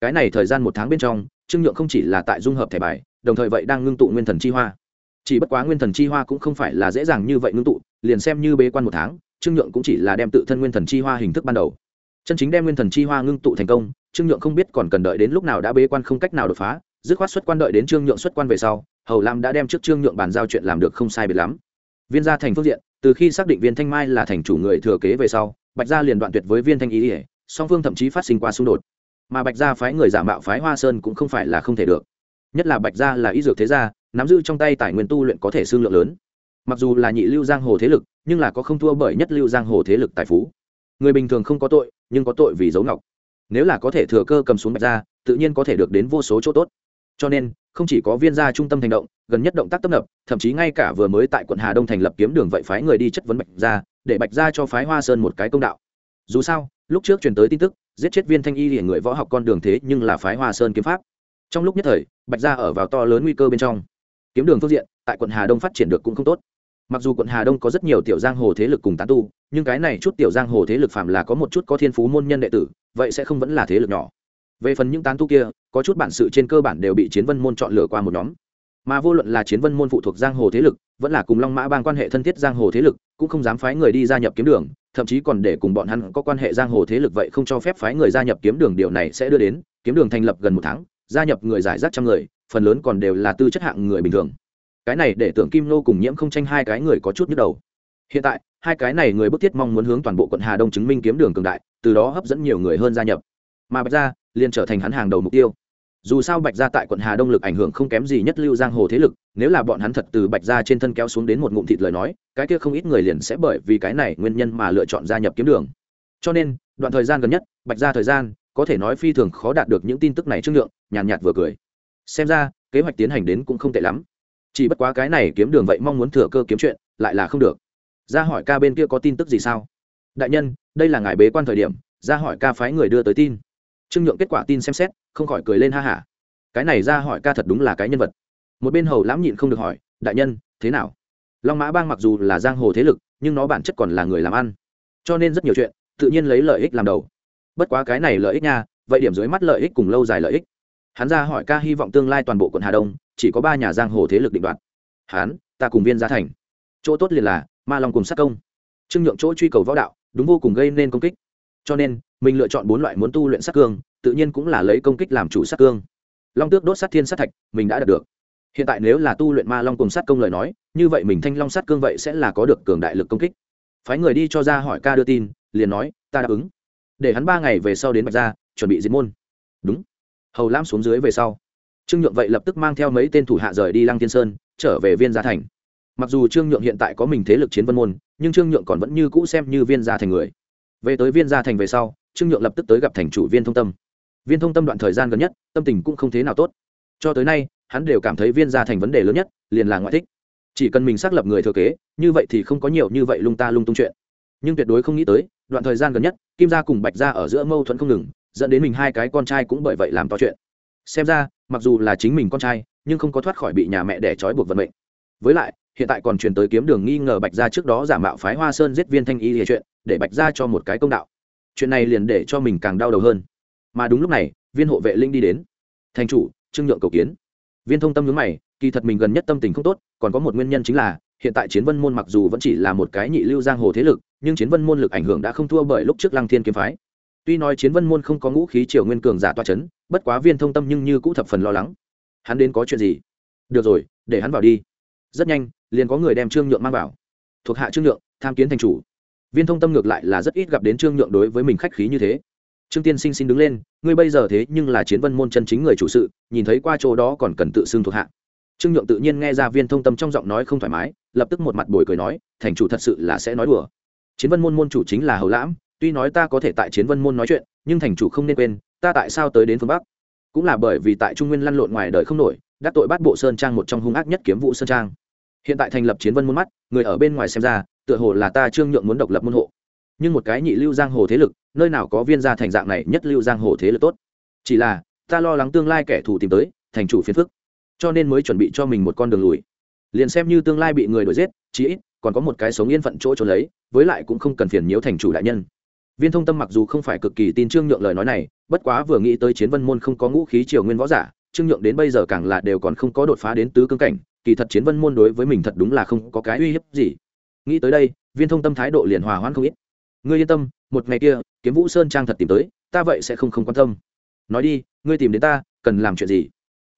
Cái này thời gian một tháng bên trong trương nhượng không chỉ là tại dung hợp thẻ bài đồng thời vậy đang ngưng tụ nguyên thần chi hoa chỉ bất quá nguyên thần chi hoa cũng không phải là dễ dàng như vậy ngưng tụ, liền xem như bế quan một tháng, trương nhượng cũng chỉ là đem tự thân nguyên thần chi hoa hình thức ban đầu. Chân chính đem nguyên thần chi hoa ngưng tụ thành công, trương nhượng không biết còn cần đợi đến lúc nào đã bế quan không cách nào đột phá, dứt khoát xuất quan đợi đến trương nhượng xuất quan về sau, hầu lam đã đem trước trương nhượng bàn giao chuyện làm được không sai biệt lắm. Viên gia thành phương diện, từ khi xác định viên thanh mai là thành chủ người thừa kế về sau, bạch gia liền đoạn tuyệt với viên thanh ý ỉa song phương thậm chí phát sinh qua xung đột. Mà bạch gia phái người giả mạo phái hoa sơn cũng không phải là không thể được. Nhất là bạch gia là y dược thế gia nắm giữ trong tay tài nguyên tu luyện có thể xương lượng lớn. Mặc dù là nhị lưu giang hồ thế lực, nhưng là có không thua bởi nhất lưu giang hồ thế lực tài phú. Người bình thường không có tội, nhưng có tội vì dấu ngọc. Nếu là có thể thừa cơ cầm xuống bạch gia, tự nhiên có thể được đến vô số chỗ tốt. Cho nên, không chỉ có viên gia trung tâm thành động, gần nhất động tác tấp nập, thậm chí ngay cả vừa mới tại quận hà đông thành lập kiếm đường vậy phái người đi chất vấn bạch gia, để bạch gia cho phái hoa sơn một cái công đạo. Dù sao, lúc trước truyền tới tin tức, giết chết viên thanh y hiện người võ học con đường thế nhưng là phái hoa sơn kiếm pháp. Trong lúc nhất thời, bạch gia ở vào to lớn nguy cơ bên trong kiếm đường phương diện, tại quận hà đông phát triển được cũng không tốt. Mặc dù quận hà đông có rất nhiều tiểu giang hồ thế lực cùng tán tu, nhưng cái này chút tiểu giang hồ thế lực phạm là có một chút có thiên phú môn nhân đệ tử, vậy sẽ không vẫn là thế lực nhỏ. Về phần những tán tu kia, có chút bản sự trên cơ bản đều bị chiến vân môn chọn lựa qua một nhóm. Mà vô luận là chiến vân môn phụ thuộc giang hồ thế lực, vẫn là cùng long mã bang quan hệ thân thiết giang hồ thế lực, cũng không dám phái người đi gia nhập kiếm đường, thậm chí còn để cùng bọn hắn có quan hệ giang hồ thế lực vậy không cho phép phái người gia nhập kiếm đường, điều này sẽ đưa đến, kiếm đường thành lập gần một tháng, gia nhập người giải rác trăm người phần lớn còn đều là tư chất hạng người bình thường. Cái này để tưởng kim nô cùng nhiễm không tranh hai cái người có chút nhức đầu. Hiện tại, hai cái này người bức thiết mong muốn hướng toàn bộ quận hà đông chứng minh kiếm đường cường đại, từ đó hấp dẫn nhiều người hơn gia nhập. Mà bạch gia liền trở thành hắn hàng đầu mục tiêu. Dù sao bạch gia tại quận hà đông lực ảnh hưởng không kém gì nhất lưu giang hồ thế lực, nếu là bọn hắn thật từ bạch gia trên thân kéo xuống đến một ngụm thịt lời nói, cái kia không ít người liền sẽ bởi vì cái này nguyên nhân mà lựa chọn gia nhập kiếm đường. Cho nên, đoạn thời gian gần nhất, bạch gia thời gian, có thể nói phi thường khó đạt được những tin tức này trước lượng, nhàn nhạt vừa cười xem ra, kế hoạch tiến hành đến cũng không tệ lắm. Chỉ bất quá cái này kiếm đường vậy mong muốn thừa cơ kiếm chuyện, lại là không được. Ra hỏi ca bên kia có tin tức gì sao? Đại nhân, đây là ngài bế quan thời điểm ra hỏi ca phái người đưa tới tin. Trương nhượng kết quả tin xem xét, không khỏi cười lên ha hả. Cái này ra hỏi ca thật đúng là cái nhân vật. Một bên hầu lãm nhịn không được hỏi, đại nhân, thế nào? Long mã bang mặc dù là giang hồ thế lực, nhưng nó bản chất còn là người làm ăn. Cho nên rất nhiều chuyện, tự nhiên lấy lợi ích làm đầu. Bất quá cái này lợi ích nha, vậy điểm dưới mắt lợi ích cùng lâu dài lợi ích hắn ra hỏi ca hy vọng tương lai toàn bộ quận hà đông, chỉ có ba nhà giang hồ thế lực định đoạt. Hắn, ta cùng viên gia thành. Chỗ tốt liền là, ma long cùng sát công. Trương nhượng chỗ truy cầu võ đạo, đúng vô cùng gây nên công kích. Cho nên, mình lựa chọn bốn loại muốn tu luyện sát cương, tự nhiên cũng là lấy công kích làm chủ sát cương. Long tước đốt sát thiên sát thạch, mình đã đạt được. Hiện tại nếu là tu luyện ma long cùng sát công lời nói, như vậy mình thanh long sát cương vậy sẽ là có được cường đại lực công kích. Phái người đi cho ra hỏi ca đưa tin, liền nói, ta đáp ứng. Để hắn ba ngày về sau đến bạch gia, chuẩn bị diệt môn. Đúng hầu lam xuống dưới về sau trương nhượng vậy lập tức mang theo mấy tên thủ hạ rời đi lăng thiên sơn trở về viên gia thành mặc dù trương nhượng hiện tại có mình thế lực chiến vân môn nhưng trương nhượng còn vẫn như cũ xem như viên gia thành người về tới viên gia thành về sau trương nhượng lập tức tới gặp thành chủ viên thông tâm viên thông tâm đoạn thời gian gần nhất tâm tình cũng không thế nào tốt cho tới nay hắn đều cảm thấy viên gia thành vấn đề lớn nhất liền là ngoại thích chỉ cần mình xác lập người thừa kế như vậy thì không có nhiều như vậy lung ta lung tung chuyện nhưng tuyệt đối không nghĩ tới đoạn thời gian gần nhất kim gia cùng bạch gia ở giữa mâu thuẫn không ngừng dẫn đến mình hai cái con trai cũng bởi vậy làm to chuyện. Xem ra, mặc dù là chính mình con trai, nhưng không có thoát khỏi bị nhà mẹ đẻ trói buộc vận mệnh. Với lại, hiện tại còn truyền tới kiếm đường nghi ngờ bạch gia trước đó giả mạo phái hoa sơn giết viên thanh y lìa chuyện, để bạch gia cho một cái công đạo. Chuyện này liền để cho mình càng đau đầu hơn. Mà đúng lúc này, viên hộ vệ linh đi đến. Thành chủ, trương nhượng cầu kiến. Viên thông tâm nhướng mày, kỳ thật mình gần nhất tâm tình không tốt, còn có một nguyên nhân chính là, hiện tại chiến vân môn mặc dù vẫn chỉ là một cái nhị lưu giang hồ thế lực, nhưng chiến vân môn lực ảnh hưởng đã không thua bởi lúc trước lăng thiên kiếm phái tuy nói chiến vân môn không có ngũ khí triều nguyên cường giả toa c h ấ n bất quá viên thông tâm nhưng như cũ thập phần lo lắng. Hắn đến có chuyện gì? Được rồi, để hắn vào đi. Rất nhanh, liền có người đem trương nhượng mang vào. Thuộc hạ trương nhượng, tham kiến thành chủ. Viên thông tâm ngược lại là rất ít gặp đến trương nhượng đối với mình khách khí như thế. Trương tiên sinh xin đứng lên, ngươi bây giờ thế nhưng là chiến vân môn chân chính người chủ sự, nhìn thấy qua chỗ đó còn cần tự xưng thuộc hạ. Trương nhượng tự nhiên nghe ra viên thông tâm trong giọng nói không thoải mái, lập tức một mặt bồi cười nói, thành chủ thật sự là sẽ nói đùa. Chiến vân môn môn chủ chính là hầu lãm tuy nói ta có thể tại chiến vân môn nói chuyện, nhưng thành chủ không nên quên, ta tại sao tới đến phương bắc? Cũng là bởi vì tại trung nguyên lăn lộn ngoài đời không nổi đắc tội bắt bộ sơn trang một trong hung ác nhất kiếm vụ sơn trang. Hiện tại thành lập chiến vân môn mắt, người ở bên ngoài xem ra, tựa hồ là ta trương nhượng muốn độc lập môn hộ. Nhưng một cái nhị lưu giang hồ thế lực, nơi nào có viên gia thành dạng này nhất lưu giang hồ thế lực tốt. Chỉ là, ta lo lắng tương lai kẻ thù tìm tới, thành chủ phiền phức. Cho nên mới chuẩn bị cho mình một con đường lùi. Liền xem như tương lai bị người đuổi giết, chí ít, còn có một cái sống yên phận chỗ trốn lấy, với lại cũng không cần phiền nhiễu thành chủ đại nhân viên thông tâm mặc dù không phải cực kỳ tin trương nhượng lời nói này, bất quá vừa nghĩ tới chiến vân môn không có ngũ khí triều nguyên võ giả, trương nhượng đến bây giờ càng là đều còn không có đột phá đến tứ cương cảnh, kỳ thật chiến vân môn đối với mình thật đúng là không có cái uy hiếp gì. Nghĩ tới đây, viên thông tâm thái độ liền hòa hoãn không ít. Ngươi yên tâm, một ngày kia, kiếm vũ sơn trang thật tìm tới, ta vậy sẽ không không quan tâm. Nói đi, ngươi tìm đến ta, cần làm chuyện gì?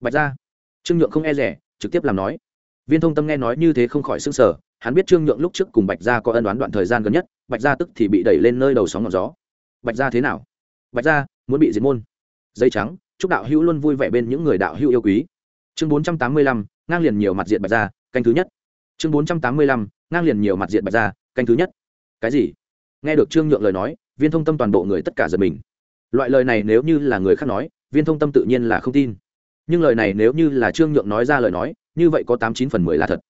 Bạch ra trương nhượng không e rẻ trực tiếp làm nói. Viên thông tâm nghe nói như thế không khỏi s ư n g sở hắn biết trương nhượng lúc trước cùng bạch gia có ân đoán đoạn thời gian gần nhất, bạch gia tức thì bị đẩy lên nơi đầu sóng ngọn gió. Bạch gia thế nào? Bạch gia, muốn bị diệt môn. Dây trắng, chúc đạo hữu luôn vui vẻ bên những người đạo hữu yêu quý. Chương bốn trăm tám mươi lăm, ngang liền nhiều mặt diện bạch gia, canh thứ nhất. Chương bốn trăm tám mươi lăm, ngang liền nhiều mặt diện bạch gia, canh thứ nhất. Cái gì? Nghe được trương nhượng lời nói, viên thông tâm toàn bộ người tất cả giật mình. Loại lời này nếu như là người khác nói, viên thông tâm tự nhiên là không tin. Nhưng lời này nếu như là trương nhượng nói ra lời nói, như vậy có tám chín phần mười là thật.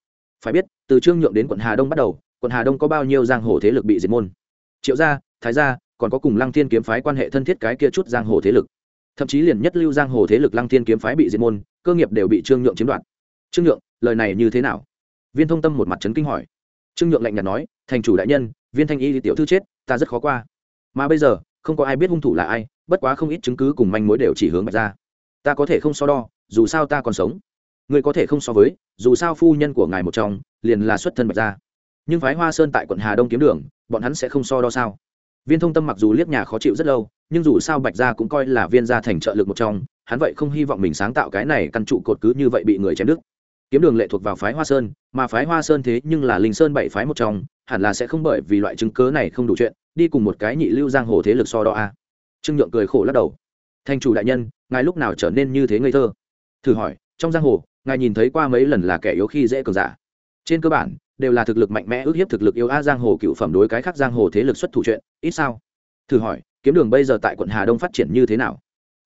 Phải biết từ trương nhượng đến quận hà đông bắt đầu, quận hà đông có bao nhiêu giang hồ thế lực bị diệt môn? Triệu gia, thái gia, còn có cùng lăng thiên kiếm phái quan hệ thân thiết cái kia chút giang hồ thế lực. Thậm chí liền nhất lưu giang hồ thế lực lăng thiên kiếm phái bị diệt môn, cơ nghiệp đều bị trương nhượng chiếm đoạt. Trương nhượng, lời này như thế nào? Viên thông tâm một mặt trấn kinh hỏi. Trương nhượng lạnh nhạt nói, thành chủ đại nhân, viên thanh y tiểu thư chết, ta rất khó qua. Mà bây giờ, không có ai biết hung thủ là ai, bất quá không ít chứng cứ cùng manh mối đều chỉ hướng bạch ra ta có thể không so đo, dù sao ta còn sống người có thể không so với, dù sao phu nhân của ngài một trong, liền là xuất thân bạch gia. Nhưng phái hoa sơn tại quận hà đông kiếm đường, bọn hắn sẽ không so đo sao? Viên thông tâm mặc dù liếc nhà khó chịu rất lâu, nhưng dù sao bạch gia cũng coi là viên gia thành trợ lực một trong, hắn vậy không hy vọng mình sáng tạo cái này căn trụ cột cứ như vậy bị người chém đứt. Kiếm đường lệ thuộc vào phái hoa sơn, mà phái hoa sơn thế nhưng là linh sơn bảy phái một trong, hẳn là sẽ không bởi vì loại chứng cớ này không đủ chuyện, đi cùng một cái nhị lưu giang hồ thế lực so đo a. Trương nhượng cười khổ lắc đầu. Thanh chủ đại nhân, ngài lúc nào trở nên như thế ngây thơ? Thử hỏi, trong giang hồ ngài nhìn thấy qua mấy lần là kẻ yếu khi dễ cường giả. Trên cơ bản, đều là thực lực mạnh mẽ ước hiếp thực lực yếu a giang hồ cựu phẩm đối cái khác giang hồ thế lực xuất thủ chuyện, ít sao? Thử hỏi, kiếm đường bây giờ tại quận hà đông phát triển như thế nào?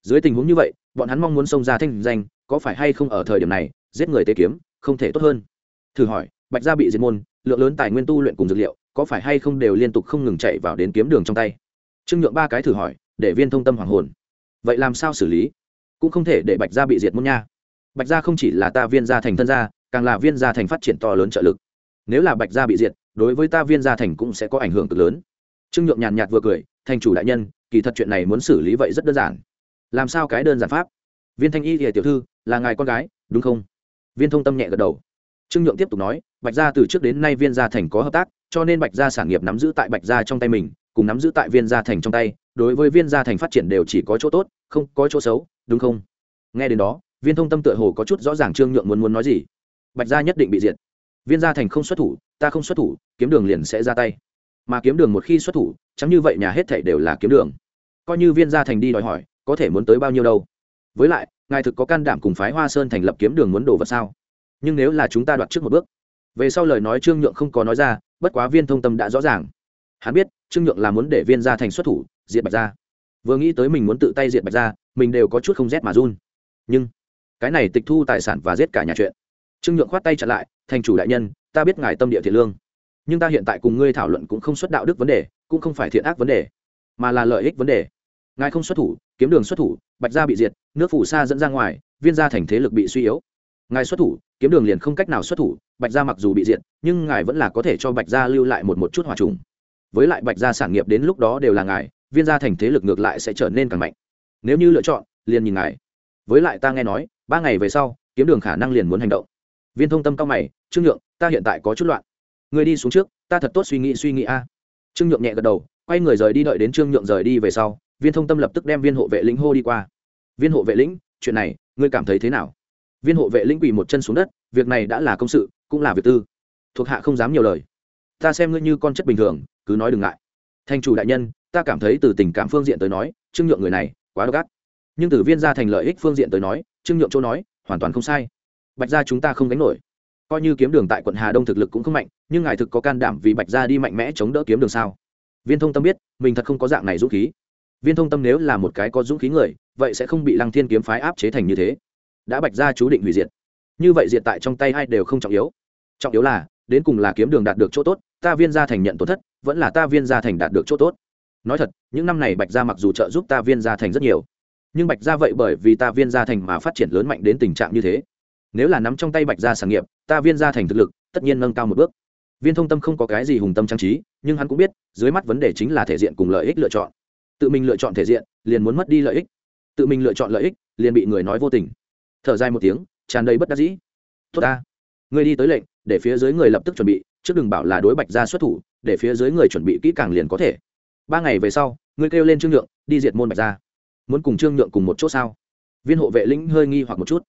Dưới tình huống như vậy, bọn hắn mong muốn xông ra thanh danh, có phải hay không ở thời điểm này, giết người tê kiếm, không thể tốt hơn? Thử hỏi, bạch gia bị diệt môn, lượng lớn tài nguyên tu luyện cùng dược liệu, có phải hay không đều liên tục không ngừng chạy vào đến kiếm đường trong tay? Trưng nhượng ba cái thử hỏi, để viên thông tâm hoàng hồn. Vậy làm sao xử lý? Cũng không thể để bạch gia bị diệt môn nha bạch gia không chỉ là ta viên gia thành thân gia, càng là viên gia thành phát triển to lớn trợ lực. Nếu là bạch gia bị diệt, đối với ta viên gia thành cũng sẽ có ảnh hưởng cực lớn. Trương nhượng nhàn nhạt vừa cười, thành chủ đại nhân, kỳ thật chuyện này muốn xử lý vậy rất đơn giản. Làm sao cái đơn giản pháp? Viên thanh y thì tiểu thư, là ngài con gái, đúng không? Viên thông tâm nhẹ gật đầu. Trương nhượng tiếp tục nói, bạch gia từ trước đến nay viên gia thành có hợp tác, cho nên bạch gia sản nghiệp nắm giữ tại bạch gia trong tay mình, cùng nắm giữ tại viên gia thành trong tay, đối với viên gia thành phát triển đều chỉ có chỗ tốt, không có chỗ xấu, đúng không? Nghe đến đó viên thông tâm tựa hồ có chút rõ ràng trương nhượng muốn muốn nói gì. Bạch gia nhất định bị diệt. Viên gia thành không xuất thủ, ta không xuất thủ, kiếm đường liền sẽ ra tay. Mà kiếm đường một khi xuất thủ, chẳng như vậy nhà hết thảy đều là kiếm đường. Coi như viên gia thành đi đòi hỏi, có thể muốn tới bao nhiêu đâu. Với lại, ngài thực có can đảm cùng phái hoa sơn thành lập kiếm đường muốn đổ vật sao? Nhưng nếu là chúng ta đoạt trước một bước, về sau lời nói trương nhượng không có nói ra, bất quá viên thông tâm đã rõ ràng. Hắn biết, trương nhượng là muốn để viên gia thành xuất thủ, diệt bạch gia. Vừa nghĩ tới mình muốn tự tay diệt bạch gia, mình đều có chút không rét mà run. Nhưng cái này tịch thu tài sản và giết cả nhà chuyện. Trương nhượng khoát tay trả lại, thành chủ đại nhân, ta biết ngài tâm địa thiện lương, nhưng ta hiện tại cùng ngươi thảo luận cũng không xuất đạo đức vấn đề, cũng không phải thiện ác vấn đề, mà là lợi ích vấn đề. Ngài không xuất thủ, kiếm đường xuất thủ, bạch gia bị diệt, nước phủ xa dẫn ra ngoài, viên gia thành thế lực bị suy yếu. Ngài xuất thủ, kiếm đường liền không cách nào xuất thủ, bạch gia mặc dù bị diệt, nhưng ngài vẫn là có thể cho bạch gia lưu lại một một chút hòa trùng. Với lại bạch gia sản nghiệp đến lúc đó đều là ngài, viên gia thành thế lực ngược lại sẽ trở nên càng mạnh. Nếu như lựa chọn, liền nhìn ngài. Với lại ta nghe nói ba ngày về sau, kiếm đường khả năng liền muốn hành động. Viên thông tâm cao mày, trương nhượng, ta hiện tại có chút loạn. Người đi xuống trước, ta thật tốt suy nghĩ suy nghĩ a. Trương nhượng nhẹ gật đầu, quay người rời đi đợi đến trương nhượng rời đi về sau, viên thông tâm lập tức đem viên hộ vệ lĩnh hô đi qua. Viên hộ vệ lĩnh, chuyện này, ngươi cảm thấy thế nào? Viên hộ vệ lĩnh quỳ một chân xuống đất, việc này đã là công sự, cũng là việc tư. Thuộc hạ không dám nhiều lời. Ta xem ngươi như con chất bình thường, cứ nói đừng ngại. Thành chủ đại nhân, ta cảm thấy từ tình cảm phương diện tới nói, trương nhượng người này quá độc ác. Nhưng từ viên gia thành lợi ích phương diện tới nói trương nhượng chỗ nói, hoàn toàn không sai. Bạch gia chúng ta không đánh nổi. Coi như kiếm đường tại quận hà đông thực lực cũng không mạnh, nhưng ngài thực có can đảm vì bạch gia đi mạnh mẽ chống đỡ kiếm đường sao? Viên thông tâm biết, mình thật không có dạng này dũng khí. Viên thông tâm nếu là một cái có dũng khí người, vậy sẽ không bị lăng thiên kiếm phái áp chế thành như thế. Đã bạch gia chú định hủy diệt. Như vậy diệt tại trong tay ai đều không trọng yếu. Trọng yếu là, đến cùng là kiếm đường đạt được chỗ tốt, ta viên gia thành nhận tổn thất, vẫn là ta viên gia thành đạt được chỗ tốt. Nói thật, những năm này bạch gia mặc dù trợ giúp ta viên gia thành rất nhiều nhưng bạch gia vậy bởi vì ta viên gia thành mà phát triển lớn mạnh đến tình trạng như thế. Nếu là nắm trong tay bạch gia sản nghiệp, ta viên gia thành thực lực, tất nhiên nâng cao một bước. Viên thông tâm không có cái gì hùng tâm trang trí, nhưng hắn cũng biết, dưới mắt vấn đề chính là thể diện cùng lợi ích lựa chọn. Tự mình lựa chọn thể diện, liền muốn mất đi lợi ích. Tự mình lựa chọn lợi ích, liền bị người nói vô tình. Thở dài một tiếng, tràn đầy bất đắc dĩ. Tốt ta. Ngươi đi tới lệnh, để phía dưới người lập tức chuẩn bị, trước đừng bảo là đối bạch gia xuất thủ, để phía dưới người chuẩn bị kỹ càng liền có thể. Ba ngày về sau ngươi kêu lên trương nhượng, đi diệt môn bạch gia muốn cùng trương nhượng cùng một chỗ sao? Viên hộ vệ lĩnh hơi nghi hoặc một chút.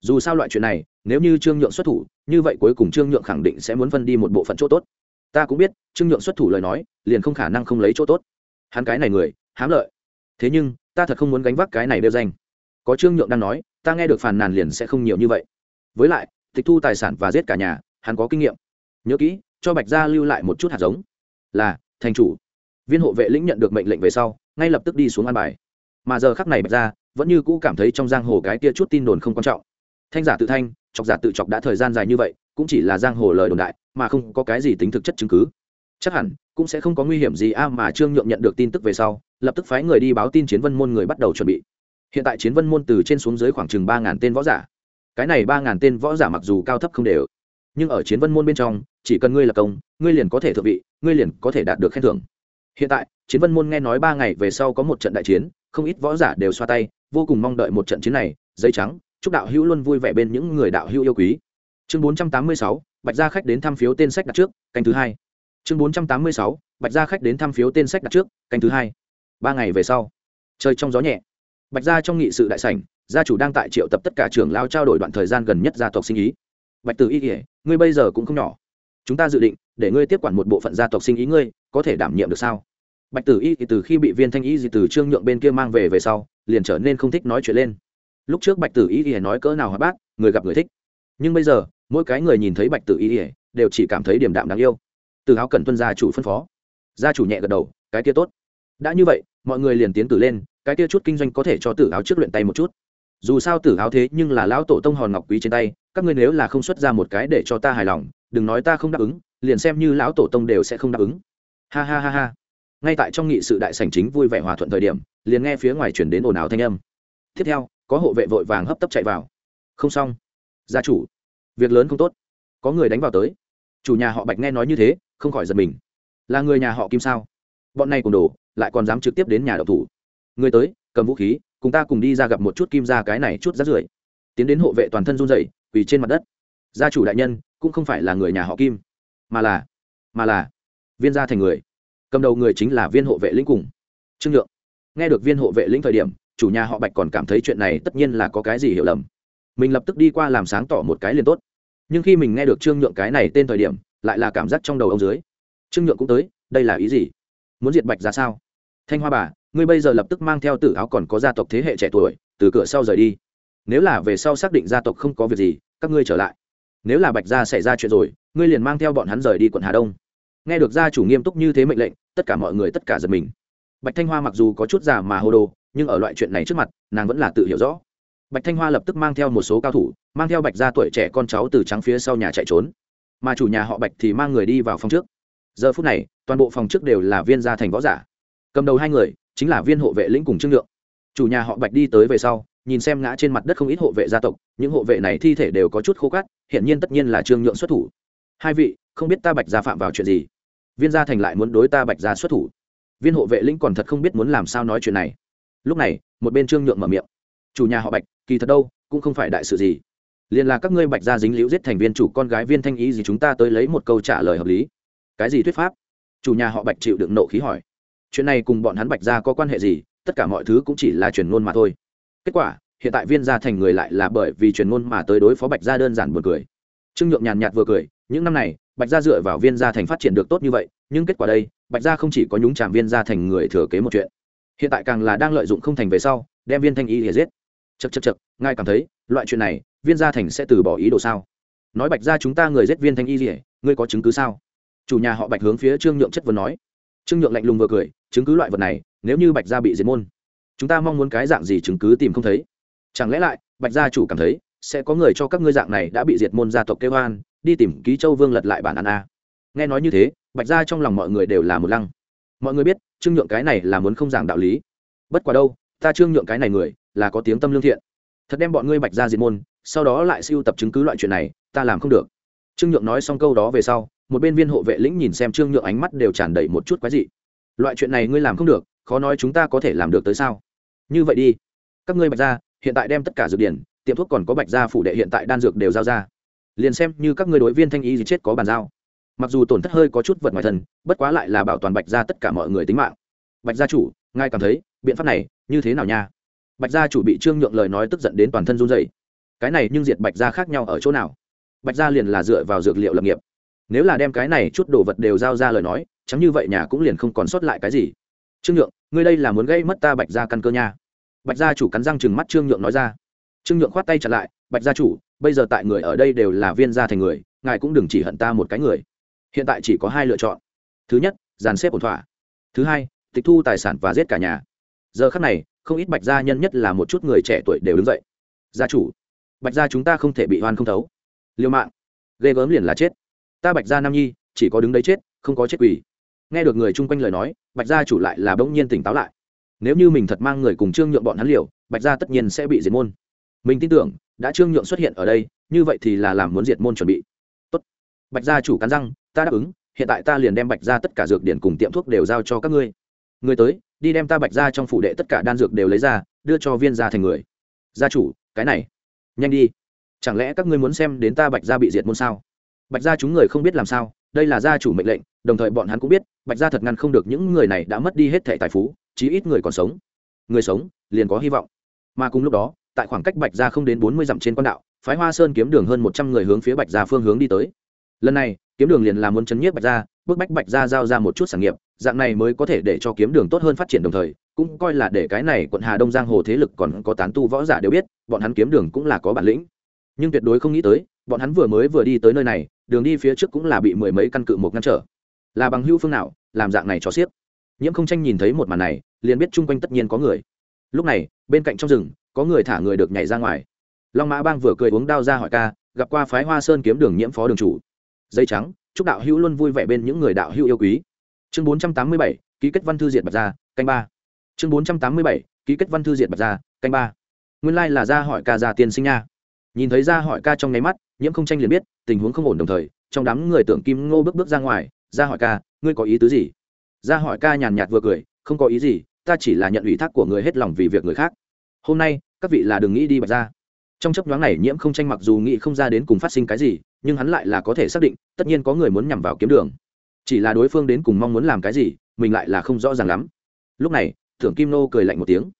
Dù sao loại chuyện này, nếu như trương nhượng xuất thủ, như vậy cuối cùng trương nhượng khẳng định sẽ muốn phân đi một bộ phận chỗ tốt. Ta cũng biết, trương nhượng xuất thủ lời nói, liền không khả năng không lấy chỗ tốt. Hắn cái này người, hám lợi. Thế nhưng, ta thật không muốn gánh vác cái này đeo danh. Có trương nhượng đang nói, ta nghe được phàn nàn liền sẽ không nhiều như vậy. Với lại, tịch thu tài sản và giết cả nhà, hắn có kinh nghiệm. Nhớ kỹ, cho bạch gia lưu lại một chút hạt giống. Là, thành chủ. Viên hộ vệ lĩnh nhận được mệnh lệnh về sau, ngay lập tức đi xuống an bài mà giờ khắc này bạch ra, vẫn như cũ cảm thấy trong giang hồ cái kia chút tin đồn không quan trọng. Thanh giả tự thanh chọc giả tự chọc đã thời gian dài như vậy cũng chỉ là giang hồ lời đồn đại mà không có cái gì tính thực chất chứng cứ. Chắc hẳn cũng sẽ không có nguy hiểm gì a mà trương nhượng nhận được tin tức về sau lập tức phái người đi báo tin chiến vân môn người bắt đầu chuẩn bị. Hiện tại chiến vân môn từ trên xuống dưới khoảng chừng ba ngàn tên võ giả. Cái này ba ngàn tên võ giả mặc dù cao thấp không đều nhưng ở chiến vân môn bên trong chỉ cần ngươi là công ngươi liền có thể thượng vị ngươi liền có thể đạt được khen thưởng. Hiện tại chiến vân môn nghe nói ba ngày về sau có một trận đại chiến không ít võ giả đều xoa tay, vô cùng mong đợi một trận chiến này, giấy trắng, chúc đạo hữu luôn vui vẻ bên những người đạo hữu yêu quý. Chương bốn trăm tám mươi sáu, bạch gia khách đến thăm phiếu tên sách đặt trước, canh thứ hai. Chương bốn trăm tám mươi sáu, bạch gia khách đến thăm phiếu tên sách đặt trước, canh thứ hai. Ba ngày về sau, trời trong gió nhẹ. Bạch gia trong nghị sự đại sảnh, gia chủ đang tại triệu tập tất cả trưởng lao trao đổi đoạn thời gian gần nhất gia tộc sinh ý. Bạch tử y kỉa ngươi bây giờ cũng không nhỏ. Chúng ta dự định, để ngươi tiếp quản một bộ phận gia tộc sinh ý ngươi, có thể đảm nhiệm được sao? Bạch tử y thì từ khi bị viên thanh y gì từ trương nhượng bên kia mang về về sau, liền trở nên không thích nói chuyện lên. Lúc trước bạch tử y thì nói cỡ nào hóa bác người gặp người thích. Nhưng bây giờ, mỗi cái người nhìn thấy bạch tử y thì đều chỉ cảm thấy điểm đạm đáng yêu. Từ áo cần tuân gia chủ phân phó. Gia chủ nhẹ gật đầu, cái kia tốt. Đã như vậy, mọi người liền tiến cử lên, cái kia chút kinh doanh có thể cho tử áo trước luyện tay một chút. Dù sao tử áo thế nhưng là lão tổ tông hòn ngọc quý trên tay, các ngươi nếu là không xuất ra một cái để cho ta hài lòng, đừng nói ta không đáp ứng, liền xem như lão tổ tông đều sẽ không đáp ứng. Ha ha ha ha ngay tại trong nghị sự đại sảnh chính vui vẻ hòa thuận thời điểm, liền nghe phía ngoài chuyển đến ồn ào thanh âm. Tiếp theo, có hộ vệ vội vàng hấp tấp chạy vào. Không xong. Gia chủ, việc lớn không tốt. Có người đánh vào tới. Chủ nhà họ bạch nghe nói như thế, không khỏi giật mình. Là người nhà họ kim sao? Bọn này cùng đồ, lại còn dám trực tiếp đến nhà đậu thủ. Người tới, cầm vũ khí, cùng ta cùng đi ra gặp một chút kim ra cái này chút rát rưởi. Tiến đến hộ vệ toàn thân run dậy quỳ trên mặt đất. Gia chủ đại nhân, cũng không phải là người nhà họ kim, mà là mà là viên gia thành người cầm đầu người chính là viên hộ vệ lĩnh cùng. Trương nhượng. Nghe được viên hộ vệ lĩnh thời điểm, chủ nhà họ bạch còn cảm thấy chuyện này tất nhiên là có cái gì hiểu lầm. Mình lập tức đi qua làm sáng tỏ một cái liền tốt. Nhưng khi mình nghe được trương nhượng cái này tên thời điểm, lại là cảm giác trong đầu ông dưới. Trương nhượng cũng tới, đây là ý gì? Muốn diệt bạch ra sao? Thanh hoa bà, ngươi bây giờ lập tức mang theo tử áo còn có gia tộc thế hệ trẻ tuổi, từ cửa sau rời đi. Nếu là về sau xác định gia tộc không có việc gì, các ngươi trở lại. Nếu là bạch gia xảy ra chuyện rồi, ngươi liền mang theo bọn hắn rời đi quận hà đông. Nghe được gia chủ nghiêm túc như thế mệnh lệnh tất cả mọi người tất cả giật mình. Bạch thanh hoa mặc dù có chút già mà hô đồ nhưng ở loại chuyện này trước mặt, nàng vẫn là tự hiểu rõ. Bạch thanh hoa lập tức mang theo một số cao thủ, mang theo bạch gia tuổi trẻ con cháu từ trắng phía sau nhà chạy trốn. Mà chủ nhà họ bạch thì mang người đi vào phòng trước. Giờ phút này, toàn bộ phòng trước đều là viên gia thành võ giả. Cầm đầu hai người, chính là viên hộ vệ lĩnh cùng trương lượng. Chủ nhà họ bạch đi tới về sau, nhìn xem ngã trên mặt đất không ít hộ vệ gia tộc, những hộ vệ này thi thể đều có chút khô cát hiện nhiên tất nhiên là trương nhượng xuất thủ. Hai vị, không biết ta bạch gia phạm vào chuyện gì? Viên gia thành lại muốn đối ta bạch gia xuất thủ. Viên hộ vệ lĩnh còn thật không biết muốn làm sao nói chuyện này. Lúc này, một bên trương nhượng mở miệng. Chủ nhà họ bạch, kỳ thật đâu, cũng không phải đại sự gì. Liền là các ngươi bạch gia dính liễu giết thành viên chủ con gái viên thanh ý gì chúng ta tới lấy một câu trả lời hợp lý. Cái gì thuyết pháp? Chủ nhà họ bạch chịu đựng nộ khí hỏi. Chuyện này cùng bọn hắn bạch gia có quan hệ gì, tất cả mọi thứ cũng chỉ là truyền ngôn mà thôi. Kết quả, hiện tại viên gia thành người lại là bởi vì truyền ngôn mà tới đối phó bạch gia đơn giản vừa cười. Trương nhượng nhàn nhạt vừa cười, những năm này bạch gia dựa vào viên gia thành phát triển được tốt như vậy, nhưng kết quả đây, bạch gia không chỉ có nhúng chạm viên gia thành người thừa kế một chuyện. Hiện tại càng là đang lợi dụng không thành về sau, đem viên thanh y để giết. Chật chật chật ngài cảm thấy, loại chuyện này, viên gia thành sẽ từ bỏ ý đồ sao? Nói bạch gia chúng ta người giết viên thanh y gì ngươi có chứng cứ sao? Chủ nhà họ bạch hướng phía trương nhượng chất vấn nói. Trương nhượng lạnh lùng vừa cười, chứng cứ loại vật này, nếu như bạch gia bị diệt môn, chúng ta mong muốn cái dạng gì chứng cứ tìm không thấy? Chẳng lẽ lại, bạch gia chủ cảm thấy, sẽ có người cho các ngươi dạng này đã bị diệt môn gia tộc kêu hoan đi tìm ký châu vương lật lại bản ăn a. Nghe nói như thế, bạch gia trong lòng mọi người đều là một lăng. Mọi người biết, trương nhượng cái này là muốn không giảng đạo lý. Bất quá đâu, ta trương nhượng cái này người, là có tiếng tâm lương thiện. Thật đem bọn ngươi bạch gia diệt môn, sau đó lại siêu tập chứng cứ loại chuyện này, ta làm không được. Trương nhượng nói xong câu đó về sau, một bên viên hộ vệ lĩnh nhìn xem trương nhượng ánh mắt đều tràn đầy một chút quái dị. Loại chuyện này ngươi làm không được, khó nói chúng ta có thể làm được tới sao? Như vậy đi. Các ngươi bạch gia, hiện tại đem tất cả dược điển, tiệm thuốc còn có bạch gia phủ đệ hiện tại đan dược đều giao ra liền xem như các ngươi đối viên thanh ý gì chết có bàn giao. Mặc dù tổn thất hơi có chút vật ngoài thân bất quá lại là bảo toàn bạch gia tất cả mọi người tính mạng. Bạch gia chủ, ngài cảm thấy, biện pháp này như thế nào nha? Bạch gia chủ bị trương nhượng lời nói tức giận đến toàn thân run dày cái này nhưng diệt bạch gia khác nhau ở chỗ nào? Bạch gia liền là dựa vào dược liệu lập nghiệp. Nếu là đem cái này chút đồ vật đều giao ra lời nói, chẳng như vậy nhà cũng liền không còn sót lại cái gì. Trương nhượng, ngươi đây là muốn gây mất ta bạch gia căn cơ nha. Bạch gia chủ cắn răng chừng mắt trương nhượng nói ra trương nhượng khoát tay trả lại, bạch gia chủ, bây giờ tại người ở đây đều là viên gia thành người, ngài cũng đừng chỉ hận ta một cái người. Hiện tại chỉ có hai lựa chọn. Thứ nhất, dàn xếp ổn thỏa. Thứ hai, tịch thu tài sản và giết cả nhà. Giờ khắc này, không ít bạch gia nhân nhất là một chút người trẻ tuổi đều đứng dậy. Gia chủ, bạch gia chúng ta không thể bị hoan không thấu. Liêu mạng, ghê gớm liền là chết. Ta bạch gia nam nhi, chỉ có đứng đấy chết, không có chết quỷ nghe được người chung quanh lời nói, bạch gia chủ lại là bỗng nhiên tỉnh táo lại. Nếu như mình thật mang người cùng trương nhượng bọn hắn liều, bạch gia tất nhiên sẽ bị diệt môn mình tin tưởng, đã trương nhượng xuất hiện ở đây, như vậy thì là làm muốn diệt môn chuẩn bị. Tốt. bạch gia chủ cắn răng, ta đáp ứng, hiện tại ta liền đem bạch gia tất cả dược điển cùng tiệm thuốc đều giao cho các ngươi. Người tới, đi đem ta bạch gia trong phủ đệ tất cả đan dược đều lấy ra, đưa cho viên gia thành người. Gia chủ, cái này. Nhanh đi. Chẳng lẽ các ngươi muốn xem đến ta bạch gia bị diệt môn sao? Bạch gia chúng người không biết làm sao, đây là gia chủ mệnh lệnh, đồng thời bọn hắn cũng biết, bạch gia thật ngăn không được những người này đã mất đi hết thẻ tài phú, chí ít người còn sống. Người sống, liền có hy vọng. Mà cùng lúc đó tại khoảng cách bạch gia không đến bốn mươi dặm trên quan đạo, phái hoa sơn kiếm đường hơn một trăm người hướng phía bạch gia phương hướng đi tới. Lần này, kiếm đường liền là muốn chấn nhiếp bạch gia, bức bách bạch gia giao ra một chút sản nghiệp, dạng này mới có thể để cho kiếm đường tốt hơn phát triển đồng thời, cũng coi là để cái này quận hà đông giang hồ thế lực còn có tán tu võ giả đều biết, bọn hắn kiếm đường cũng là có bản lĩnh. Nhưng tuyệt đối không nghĩ tới, bọn hắn vừa mới vừa đi tới nơi này, đường đi phía trước cũng là bị mười mấy căn cự một ngăn trở. Là bằng hữu phương nào, làm dạng này cho xiếc. Nhiễm không tranh nhìn thấy một màn này, liền biết chung quanh tất nhiên có người lúc này, bên cạnh trong rừng, có người thả người được nhảy ra ngoài. Long mã bang vừa cười uống đao ra hỏi ca, gặp qua phái hoa sơn kiếm đường nhiễm phó đường chủ. Dây trắng, chúc đạo hữu luôn vui vẻ bên những người đạo hữu yêu quý. Chương bốn trăm tám mươi bảy, ký kết văn thư diệt bạch gia canh ba. Chương bốn trăm tám mươi bảy, ký kết văn thư diệt bạch gia canh ba. Nguyên lai、like、là ra hỏi ca gia tiên sinh nha. Nhìn thấy ra hỏi ca trong nháy mắt, nhiễm không tranh liền biết, tình huống không ổn đồng thời, trong đám người tưởng kim ngô bước bước ra ngoài, ra hỏi ca, ngươi có ý tứ gì? Ra hỏi ca nhàn nhạt vừa cười, không có ý gì ta chỉ là nhận ủy thác của người hết lòng vì việc người khác. Hôm nay, các vị là đừng nghĩ đi bạch ra. Trong chấp nhoáng này nhiễm không tranh mặc dù nghĩ không ra đến cùng phát sinh cái gì, nhưng hắn lại là có thể xác định, tất nhiên có người muốn nhằm vào kiếm đường. Chỉ là đối phương đến cùng mong muốn làm cái gì, mình lại là không rõ ràng lắm. Lúc này, thưởng kim nô cười lạnh một tiếng.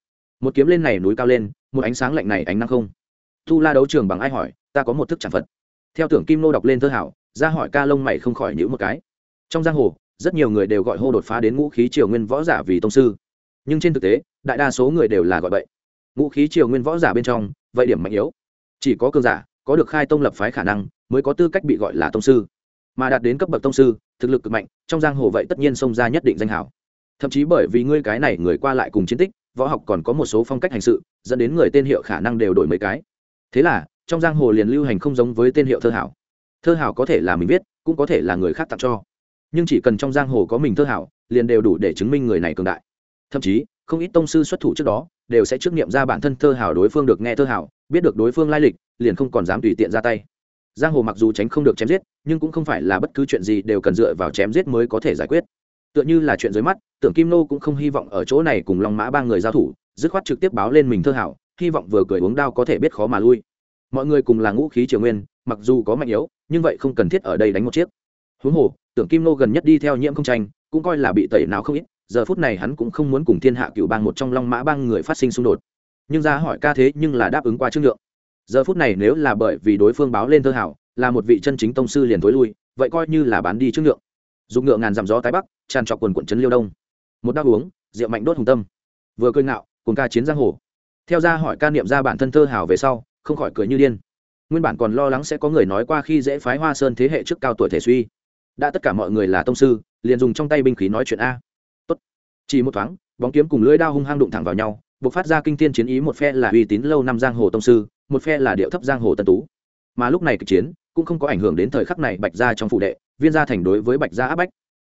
Một kiếm lên này núi cao lên, một ánh sáng lạnh này ánh năng không. Thu la đấu trường bằng ai hỏi, ta có một thức chẳng phật. Theo tưởng kim nô đọc lên thơ hảo, ra hỏi ca lông mày không khỏi nhữ một cái. Trong giang hồ, rất nhiều người đều gọi hô đột phá đến ngũ khí triều nguyên võ giả vì tông sư nhưng trên thực tế, đại đa số người đều là gọi vậy ngũ khí triều nguyên võ giả bên trong, vậy điểm mạnh yếu. Chỉ có cường giả, có được khai tông lập phái khả năng, mới có tư cách bị gọi là tông sư. Mà đạt đến cấp bậc tông sư, thực lực cực mạnh, trong giang hồ vậy tất nhiên xông ra nhất định danh hảo thậm chí bởi vì ngươi cái này người qua lại cùng chiến tích, võ học còn có một số phong cách hành sự, dẫn đến người tên hiệu khả năng đều đổi mấy cái. Thế là, trong giang hồ liền lưu hành không giống với tên hiệu thơ hảo. Thơ hảo có thể là mình viết, cũng có thể là người khác tặng cho. Nhưng chỉ cần trong giang hồ có mình thơ hảo, liền đều đủ để chứng minh người này cường đại thậm chí, không ít tông sư xuất thủ trước đó, đều sẽ trước nghiệm ra bản thân thơ hảo đối phương được nghe thơ hảo biết được đối phương lai lịch, liền không còn dám tùy tiện ra tay. Giang hồ mặc dù tránh không được chém giết, nhưng cũng không phải là bất cứ chuyện gì đều cần dựa vào chém giết mới có thể giải quyết. Tựa như là chuyện dưới mắt, tưởng kim nô cũng không hy vọng ở chỗ này cùng long mã ba người giao thủ, dứt khoát trực tiếp báo lên mình thơ hảo hy vọng vừa cười uống đao có thể biết khó mà lui. Mọi người cùng là ngũ khí triều nguyên, mặc dù có mạnh yếu, nhưng vậy không cần thiết ở đây đánh một chiếc. Huống hồ, tưởng kim nô gần nhất đi theo nhiễm không tranh, cũng coi là bị tẩy nào không ít giờ phút này hắn cũng không muốn cùng thiên hạ cựu bang một trong long mã bang người phát sinh xung đột. Nhưng ra hỏi ca thế nhưng là đáp ứng qua trương lượng. Giờ phút này nếu là bởi vì đối phương báo lên thơ hảo, là một vị chân chính tông sư liền thối lui, vậy coi như là bán đi trương lượng. Dùng ngựa ngàn dặm gió tái bắc, tràn trọc quần quận trấn liêu đông. Một đáp uống, rượu mạnh đốt hùng tâm. Vừa cười ngạo, cùng ca chiến giang hồ. Theo ra hỏi ca niệm ra bản thân thơ hảo về sau, không khỏi cười như điên. Nguyên bản còn lo lắng sẽ có người nói qua khi dễ phái hoa sơn thế hệ trước cao tuổi thể suy. Đã tất cả mọi người là tông sư, liền dùng trong tay binh khí nói chuyện a chỉ một thoáng, bóng kiếm cùng lưỡi đao hung hăng đụng thẳng vào nhau, buộc phát ra kinh thiên chiến ý, một phe là uy tín lâu năm giang hồ tông sư, một phe là điệu thấp giang hồ tân tú. Mà lúc này kịch chiến cũng không có ảnh hưởng đến thời khắc này bạch gia trong phụ đệ, viên gia thành đối với bạch gia áp bách.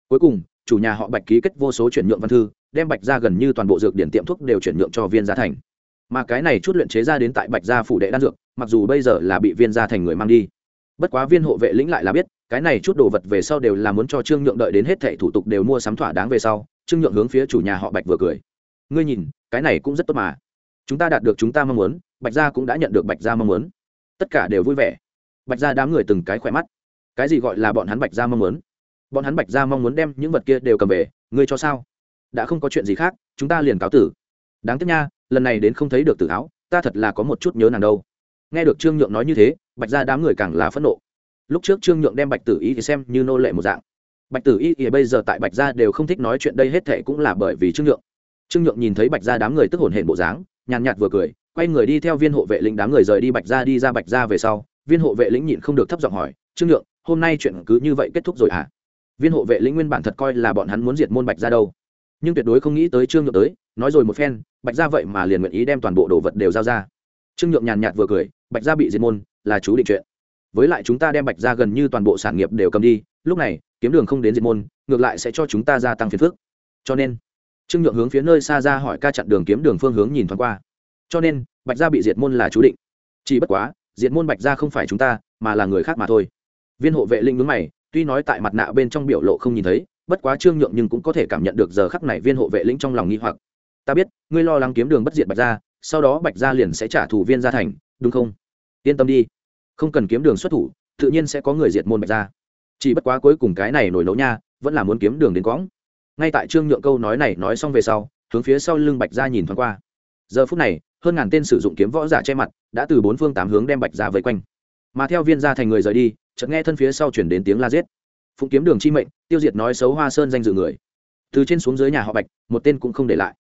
Cuối cùng, chủ nhà họ bạch ký kết vô số chuyển nhượng văn thư, đem bạch gia gần như toàn bộ dược điển tiệm thuốc đều chuyển nhượng cho viên gia thành. Mà cái này chút luyện chế ra đến tại bạch gia phủ đệ đan dược, mặc dù bây giờ là bị viên gia thành người mang đi, bất quá viên hộ vệ lĩnh lại là biết cái này chút đồ vật về sau đều là muốn cho trương nhượng đợi đến hết thảy thủ tục đều mua sắm thỏa đáng về sau, trương nhượng hướng phía chủ nhà họ bạch vừa cười. Ngươi nhìn, cái này cũng rất tốt mà. Chúng ta đạt được chúng ta mong muốn, bạch gia cũng đã nhận được bạch gia mong muốn. Tất cả đều vui vẻ. Bạch gia đám người từng cái khỏe mắt. Cái gì gọi là bọn hắn bạch gia mong muốn? Bọn hắn bạch gia mong muốn đem những vật kia đều cầm về, ngươi cho sao? Đã không có chuyện gì khác, chúng ta liền cáo tử. Đáng tiếc nha, lần này đến không thấy được tử áo, ta thật là có một chút nhớ nàng đâu. Nghe được trương nhượng nói như thế, bạch gia đám người càng là phẫn nộ lúc trước trương nhượng đem bạch tử y thì xem như nô lệ một dạng. Bạch tử y thì bây giờ tại bạch gia đều không thích nói chuyện đây hết thệ cũng là bởi vì trương nhượng. Trương nhượng nhìn thấy bạch gia đám người tức hồn hển bộ dáng, nhàn nhạt vừa cười, quay người đi theo viên hộ vệ lĩnh đám người rời đi bạch gia đi ra bạch gia về sau. Viên hộ vệ lĩnh nhịn không được thấp giọng hỏi, trương nhượng, hôm nay chuyện cứ như vậy kết thúc rồi hả? Viên hộ vệ lĩnh nguyên bản thật coi là bọn hắn muốn diệt môn bạch gia đâu. Nhưng tuyệt đối không nghĩ tới trương nhượng tới, nói rồi một phen, bạch gia vậy mà liền nguyện ý đem toàn bộ đồ vật đều giao ra. Trương nhượng nhàn nhạt vừa cười, bạch gia bị diệt môn, là chú định chuyện với lại chúng ta đem bạch gia gần như toàn bộ sản nghiệp đều cầm đi, lúc này, kiếm đường không đến diệt môn, ngược lại sẽ cho chúng ta gia tăng phiền phức. Cho nên, trương nhượng hướng phía nơi xa ra hỏi ca chặn đường kiếm đường phương hướng nhìn thoáng qua. Cho nên, bạch gia bị diệt môn là chú định. Chỉ bất quá, diệt môn bạch gia không phải chúng ta, mà là người khác mà thôi. Viên hộ vệ linh ngứng mày, tuy nói tại mặt nạ bên trong biểu lộ không nhìn thấy, bất quá trương nhượng nhưng cũng có thể cảm nhận được giờ khắc này viên hộ vệ lĩnh trong lòng nghi hoặc. Ta biết, ngươi lo lắng kiếm đường bất diệt bạch gia, sau đó bạch gia liền sẽ trả thù viên gia thành, đúng không? Yên tâm đi không cần kiếm đường xuất thủ, tự nhiên sẽ có người diệt môn bạch gia chỉ bất quá cuối cùng cái này nổi nấu nha, vẫn là muốn kiếm đường đến quõng ngay tại trương nhượng câu nói này nói xong về sau, hướng phía sau lưng bạch gia nhìn thoáng qua. Giờ phút này, hơn ngàn tên sử dụng kiếm võ giả che mặt, đã từ bốn phương tám hướng đem bạch gia vây quanh. Mà theo viên gia thành người rời đi, chợt nghe thân phía sau chuyển đến tiếng la giết. Phụng kiếm đường chi mệnh, tiêu diệt nói xấu hoa sơn danh dự người. Từ trên xuống dưới nhà họ bạch, một tên cũng không để lại.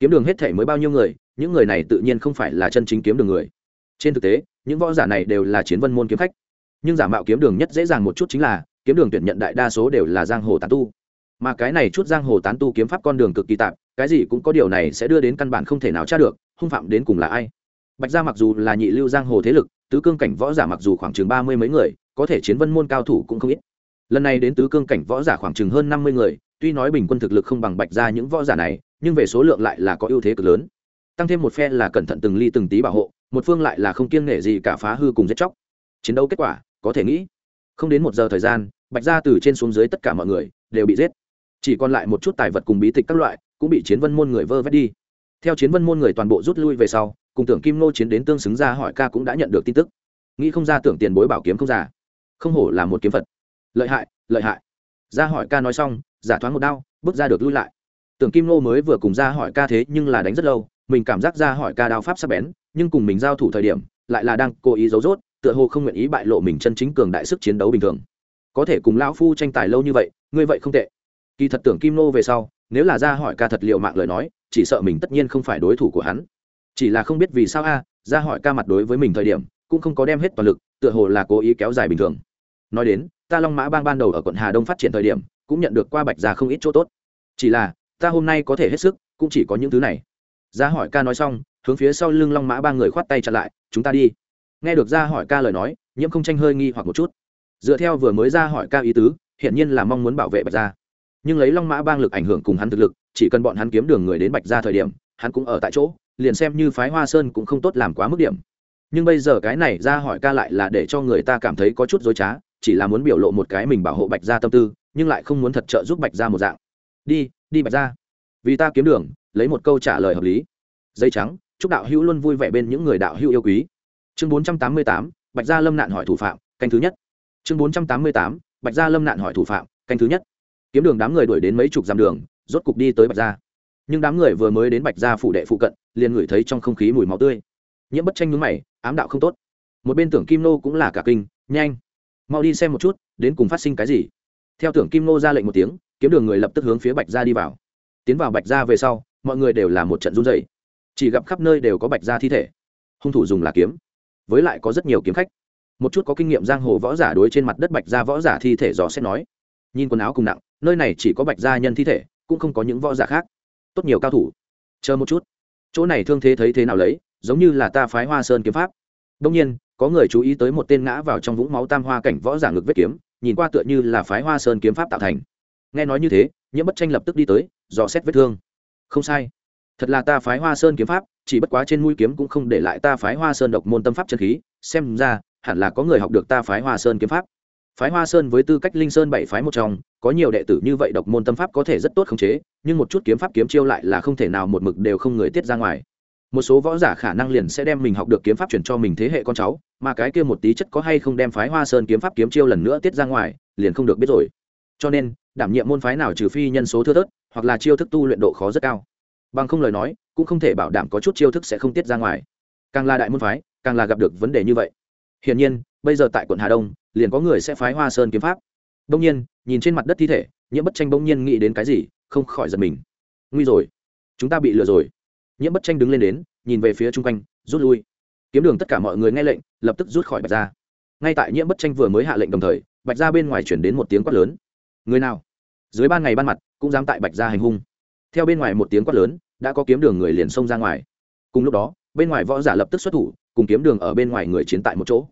Kiếm đường hết thể mới bao nhiêu người, những người này tự nhiên không phải là chân chính kiếm đường người trên thực tế, những võ giả này đều là chiến vân môn kiếm khách. Nhưng giả mạo kiếm đường nhất dễ dàng một chút chính là, kiếm đường tuyển nhận đại đa số đều là giang hồ tán tu. Mà cái này chút giang hồ tán tu kiếm pháp con đường cực kỳ tạp, cái gì cũng có điều này sẽ đưa đến căn bản không thể nào tra được, hung phạm đến cùng là ai. Bạch gia mặc dù là nhị lưu giang hồ thế lực, tứ cương cảnh võ giả mặc dù khoảng chừng ba mươi mấy người, có thể chiến vân môn cao thủ cũng không ít. Lần này đến tứ cương cảnh võ giả khoảng chừng hơn năm mươi người, tuy nói bình quân thực lực không bằng bạch gia những võ giả này, nhưng về số lượng lại là có ưu thế cực lớn. Tăng thêm một phe là cẩn thận từng ly từng tí bảo hộ một phương lại là không kiêng nể gì cả phá hư cùng giết chóc. Chiến đấu kết quả, có thể nghĩ, không đến một giờ thời gian, bạch gia từ trên xuống dưới tất cả mọi người đều bị giết. Chỉ còn lại một chút tài vật cùng bí tịch các loại, cũng bị chiến vân môn người vơ vét đi. Theo chiến vân môn người toàn bộ rút lui về sau, cùng tưởng kim nô chiến đến tương xứng ra hỏi ca cũng đã nhận được tin tức. Nghĩ không ra tưởng tiền bối bảo kiếm không giả không hổ là một kiếm phật. Lợi hại lợi hại. Ra hỏi ca nói xong, giả thoáng một đao, bước ra được lui lại. Tưởng kim nô mới vừa cùng ra hỏi ca thế nhưng là đánh rất lâu mình cảm giác ra hỏi ca đao pháp sắp bén, nhưng cùng mình giao thủ thời điểm, lại là đang cố ý giấu rốt, tựa hồ không nguyện ý bại lộ mình chân chính cường đại sức chiến đấu bình thường. Có thể cùng lão phu tranh tài lâu như vậy, ngươi vậy không tệ. Kỳ thật tưởng kim nô về sau, nếu là ra hỏi ca thật liệu mạng lời nói, chỉ sợ mình tất nhiên không phải đối thủ của hắn. Chỉ là không biết vì sao a, ra hỏi ca mặt đối với mình thời điểm, cũng không có đem hết toàn lực, tựa hồ là cố ý kéo dài bình thường. Nói đến, ta long mã bang ban đầu ở quận hà đông phát triển thời điểm, cũng nhận được qua bạch gia không ít chỗ tốt. Chỉ là, ta hôm nay có thể hết sức, cũng chỉ có những thứ này ra hỏi ca nói xong, hướng phía sau lưng long mã ba người khoát tay chặn lại, chúng ta đi. Nghe được ra hỏi ca lời nói, nhiễm không tranh hơi nghi hoặc một chút. Dựa theo vừa mới ra hỏi ca ý tứ, hiển nhiên là mong muốn bảo vệ bạch gia. Nhưng lấy long mã bang lực ảnh hưởng cùng hắn thực lực, chỉ cần bọn hắn kiếm đường người đến bạch gia thời điểm, hắn cũng ở tại chỗ, liền xem như phái hoa sơn cũng không tốt làm quá mức điểm. Nhưng bây giờ cái này ra hỏi ca lại là để cho người ta cảm thấy có chút dối trá, chỉ là muốn biểu lộ một cái mình bảo hộ bạch gia tâm tư, nhưng lại không muốn thật trợ giúp bạch gia một dạng. Đi đi bạch gia. Vì ta kiếm đường lấy một câu trả lời hợp lý. Dây trắng, chúc đạo hữu luôn vui vẻ bên những người đạo hữu yêu quý. Chương bốn trăm tám mươi tám, bạch gia lâm nạn hỏi thủ phạm, canh thứ nhất. Chương bốn trăm tám mươi tám, bạch gia lâm nạn hỏi thủ phạm, canh thứ nhất. Kiếm đường đám người đuổi đến mấy chục dặm đường, rốt cục đi tới bạch gia. Nhưng đám người vừa mới đến bạch gia phủ đệ phụ cận, liền ngửi thấy trong không khí mùi máu tươi. Nhiễm bất tranh nhúng mày, ám đạo không tốt. Một bên tưởng kim nô cũng là cả kinh, nhanh, mau đi xem một chút, đến cùng phát sinh cái gì? Theo tưởng kim nô ra lệnh một tiếng, kiếm đường người lập tức hướng phía bạch gia đi vào. Tiến vào bạch gia về sau mọi người đều là một trận run dày chỉ gặp khắp nơi đều có bạch gia thi thể. Hung thủ dùng là kiếm. Với lại có rất nhiều kiếm khách. Một chút có kinh nghiệm giang hồ võ giả đối trên mặt đất bạch gia võ giả thi thể dò xét nói. Nhìn quần áo cùng nặng, nơi này chỉ có bạch gia nhân thi thể, cũng không có những võ giả khác. Tốt nhiều cao thủ. Chờ một chút. Chỗ này thương thế thấy thế nào lấy, giống như là ta phái hoa sơn kiếm pháp. Đông nhiên, có người chú ý tới một tên ngã vào trong vũng máu tam hoa cảnh võ giả ngực vết kiếm, nhìn qua tựa như là phái hoa sơn kiếm pháp tạo thành. Nghe nói như thế, nhiễm bất tranh lập tức đi tới, dò xét vết thương không sai. Thật là ta phái hoa sơn kiếm pháp, chỉ bất quá trên mũi kiếm cũng không để lại ta phái hoa sơn độc môn tâm pháp chân khí, xem ra, hẳn là có người học được ta phái hoa sơn kiếm pháp. Phái hoa sơn với tư cách linh sơn bảy phái một trong, có nhiều đệ tử như vậy độc môn tâm pháp có thể rất tốt khống chế, nhưng một chút kiếm pháp kiếm chiêu lại là không thể nào một mực đều không người tiết ra ngoài. Một số võ giả khả năng liền sẽ đem mình học được kiếm pháp chuyển cho mình thế hệ con cháu, mà cái kia một tí chất có hay không đem phái hoa sơn kiếm pháp kiếm chiêu lần nữa tiết ra ngoài, liền không được biết rồi. Cho nên đảm nhiệm môn phái nào trừ phi nhân số thưa thớt, hoặc là chiêu thức tu luyện độ khó rất cao. Bằng không lời nói, cũng không thể bảo đảm có chút chiêu thức sẽ không tiết ra ngoài. Càng là đại môn phái, càng là gặp được vấn đề như vậy. Hiển nhiên, bây giờ tại quận hà đông, liền có người sẽ phái hoa sơn kiếm pháp. Đông nhiên, nhìn trên mặt đất thi thể, nhiễm bất tranh bỗng nhiên nghĩ đến cái gì, không khỏi giật mình. Nguy rồi. Chúng ta bị lừa rồi. Nhiễm bất tranh đứng lên đến, nhìn về phía chung quanh, rút lui. Kiếm đường tất cả mọi người nghe lệnh, lập tức rút khỏi bạch gia. Ngay tại nhiễm bất tranh vừa mới hạ lệnh đồng thời, bạch gia bên ngoài chuyển đến một tiếng quát lớn. Người nào? Dưới ban ngày ban mặt, cũng dám tại bạch gia hành hung. Theo bên ngoài một tiếng quát lớn, đã có kiếm đường người liền xông ra ngoài. Cùng lúc đó, bên ngoài võ giả lập tức xuất thủ, cùng kiếm đường ở bên ngoài người chiến tại một chỗ.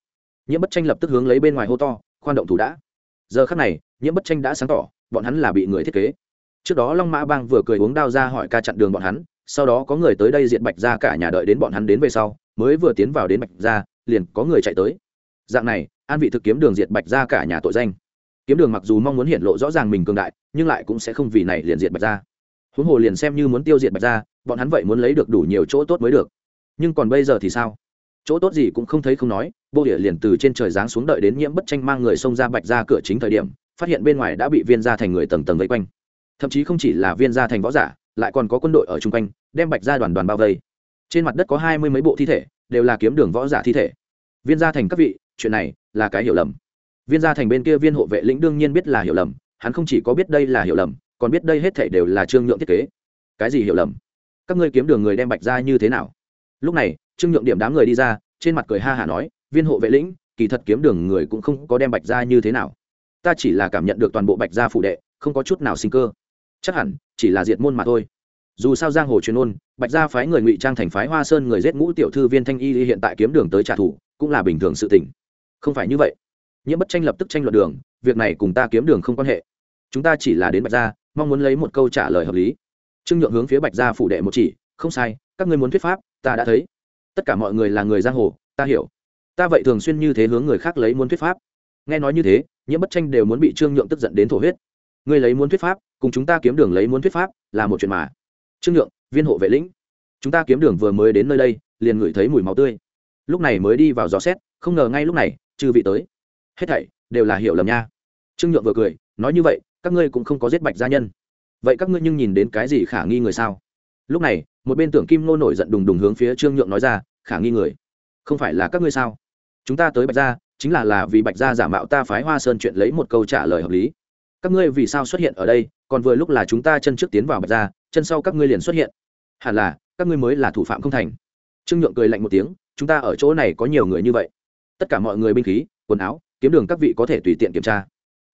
Nhiễm bất tranh lập tức hướng lấy bên ngoài hô to, khoan động thủ đã. Giờ khắc này, nhiễm bất tranh đã sáng tỏ, bọn hắn là bị người thiết kế. Trước đó long mã bang vừa cười uống đao ra hỏi ca chặn đường bọn hắn, sau đó có người tới đây diện bạch ra cả nhà đợi đến bọn hắn đến về sau, mới vừa tiến vào đến bạch ra liền có người chạy tới. Dạng này, an vị thực kiếm đường diệt bạch ra cả nhà tội danh kiếm đường mặc dù mong muốn hiện lộ rõ ràng mình cường đại, nhưng lại cũng sẽ không vì này liền diệt bạch ra huống hồ liền xem như muốn tiêu diệt bạch ra bọn hắn vậy muốn lấy được đủ nhiều chỗ tốt mới được. Nhưng còn bây giờ thì sao? Chỗ tốt gì cũng không thấy không nói, bô địa liền từ trên trời giáng xuống đợi đến nhiễm bất tranh mang người xông ra bạch ra cửa chính thời điểm, phát hiện bên ngoài đã bị viên ra thành người tầng tầng vây quanh. Thậm chí không chỉ là viên gia thành võ giả, lại còn có quân đội ở chung quanh, đem bạch ra đoàn đoàn bao vây. Trên mặt đất có hai mươi mấy bộ thi thể, đều là kiếm đường võ giả thi thể. Viên gia thành các vị, chuyện này là cái hiểu lầm viên gia thành bên kia viên hộ vệ lĩnh đương nhiên biết là hiểu lầm, hắn không chỉ có biết đây là hiểu lầm, còn biết đây hết thể đều là trương nhượng thiết kế. Cái gì hiểu lầm? Các ngươi kiếm đường người đem bạch ra như thế nào? Lúc này, trương nhượng điểm đám người đi ra, trên mặt cười ha hả nói, viên hộ vệ lĩnh, kỳ thật kiếm đường người cũng không có đem bạch ra như thế nào. Ta chỉ là cảm nhận được toàn bộ bạch gia phụ đệ, không có chút nào sinh cơ. Chắc hẳn, chỉ là diệt môn mà thôi. Dù sao giang hồ truyền ôn, bạch gia phái người ngụy trang thành phái hoa sơn người giết ngũ tiểu thư viên thanh y hiện tại kiếm đường tới trả thù, cũng là bình thường sự tình. Không phải như vậy nhiễm bất tranh lập tức tranh luận đường, việc này cùng ta kiếm đường không quan hệ. Chúng ta chỉ là đến bạch gia, mong muốn lấy một câu trả lời hợp lý. Trương nhượng hướng phía bạch gia phủ đệ một chỉ, không sai, các ngươi muốn thuyết pháp, ta đã thấy. Tất cả mọi người là người giang hồ, ta hiểu. Ta vậy thường xuyên như thế hướng người khác lấy muốn thuyết pháp. Nghe nói như thế, nhiễm bất tranh đều muốn bị trương nhượng tức giận đến thổ huyết. Ngươi lấy muốn thuyết pháp, cùng chúng ta kiếm đường lấy muốn thuyết pháp, là một chuyện mà. Trương nhượng, viên hộ vệ lĩnh. Chúng ta kiếm đường vừa mới đến nơi đây, liền ngửi thấy mùi máu tươi. Lúc này mới đi vào gió xét, không ngờ ngay lúc này, chư vị tới hết thảy đều là hiểu lầm nha. Trương nhượng vừa cười, nói như vậy, các ngươi cũng không có giết bạch gia nhân. Vậy các ngươi nhưng nhìn đến cái gì khả nghi người sao? Lúc này, một bên tưởng kim nô nổi giận đùng đùng hướng phía trương nhượng nói ra, khả nghi người? Không phải là các ngươi sao? Chúng ta tới bạch gia, chính là là vì bạch gia giả mạo ta phái hoa sơn chuyện lấy một câu trả lời hợp lý. Các ngươi vì sao xuất hiện ở đây, còn vừa lúc là chúng ta chân trước tiến vào bạch gia, chân sau các ngươi liền xuất hiện. Hẳn là, các ngươi mới là thủ phạm không thành. Trương nhượng cười lạnh một tiếng, chúng ta ở chỗ này có nhiều người như vậy. Tất cả mọi người binh khí, quần áo kiếm đường các vị có thể tùy tiện kiểm tra.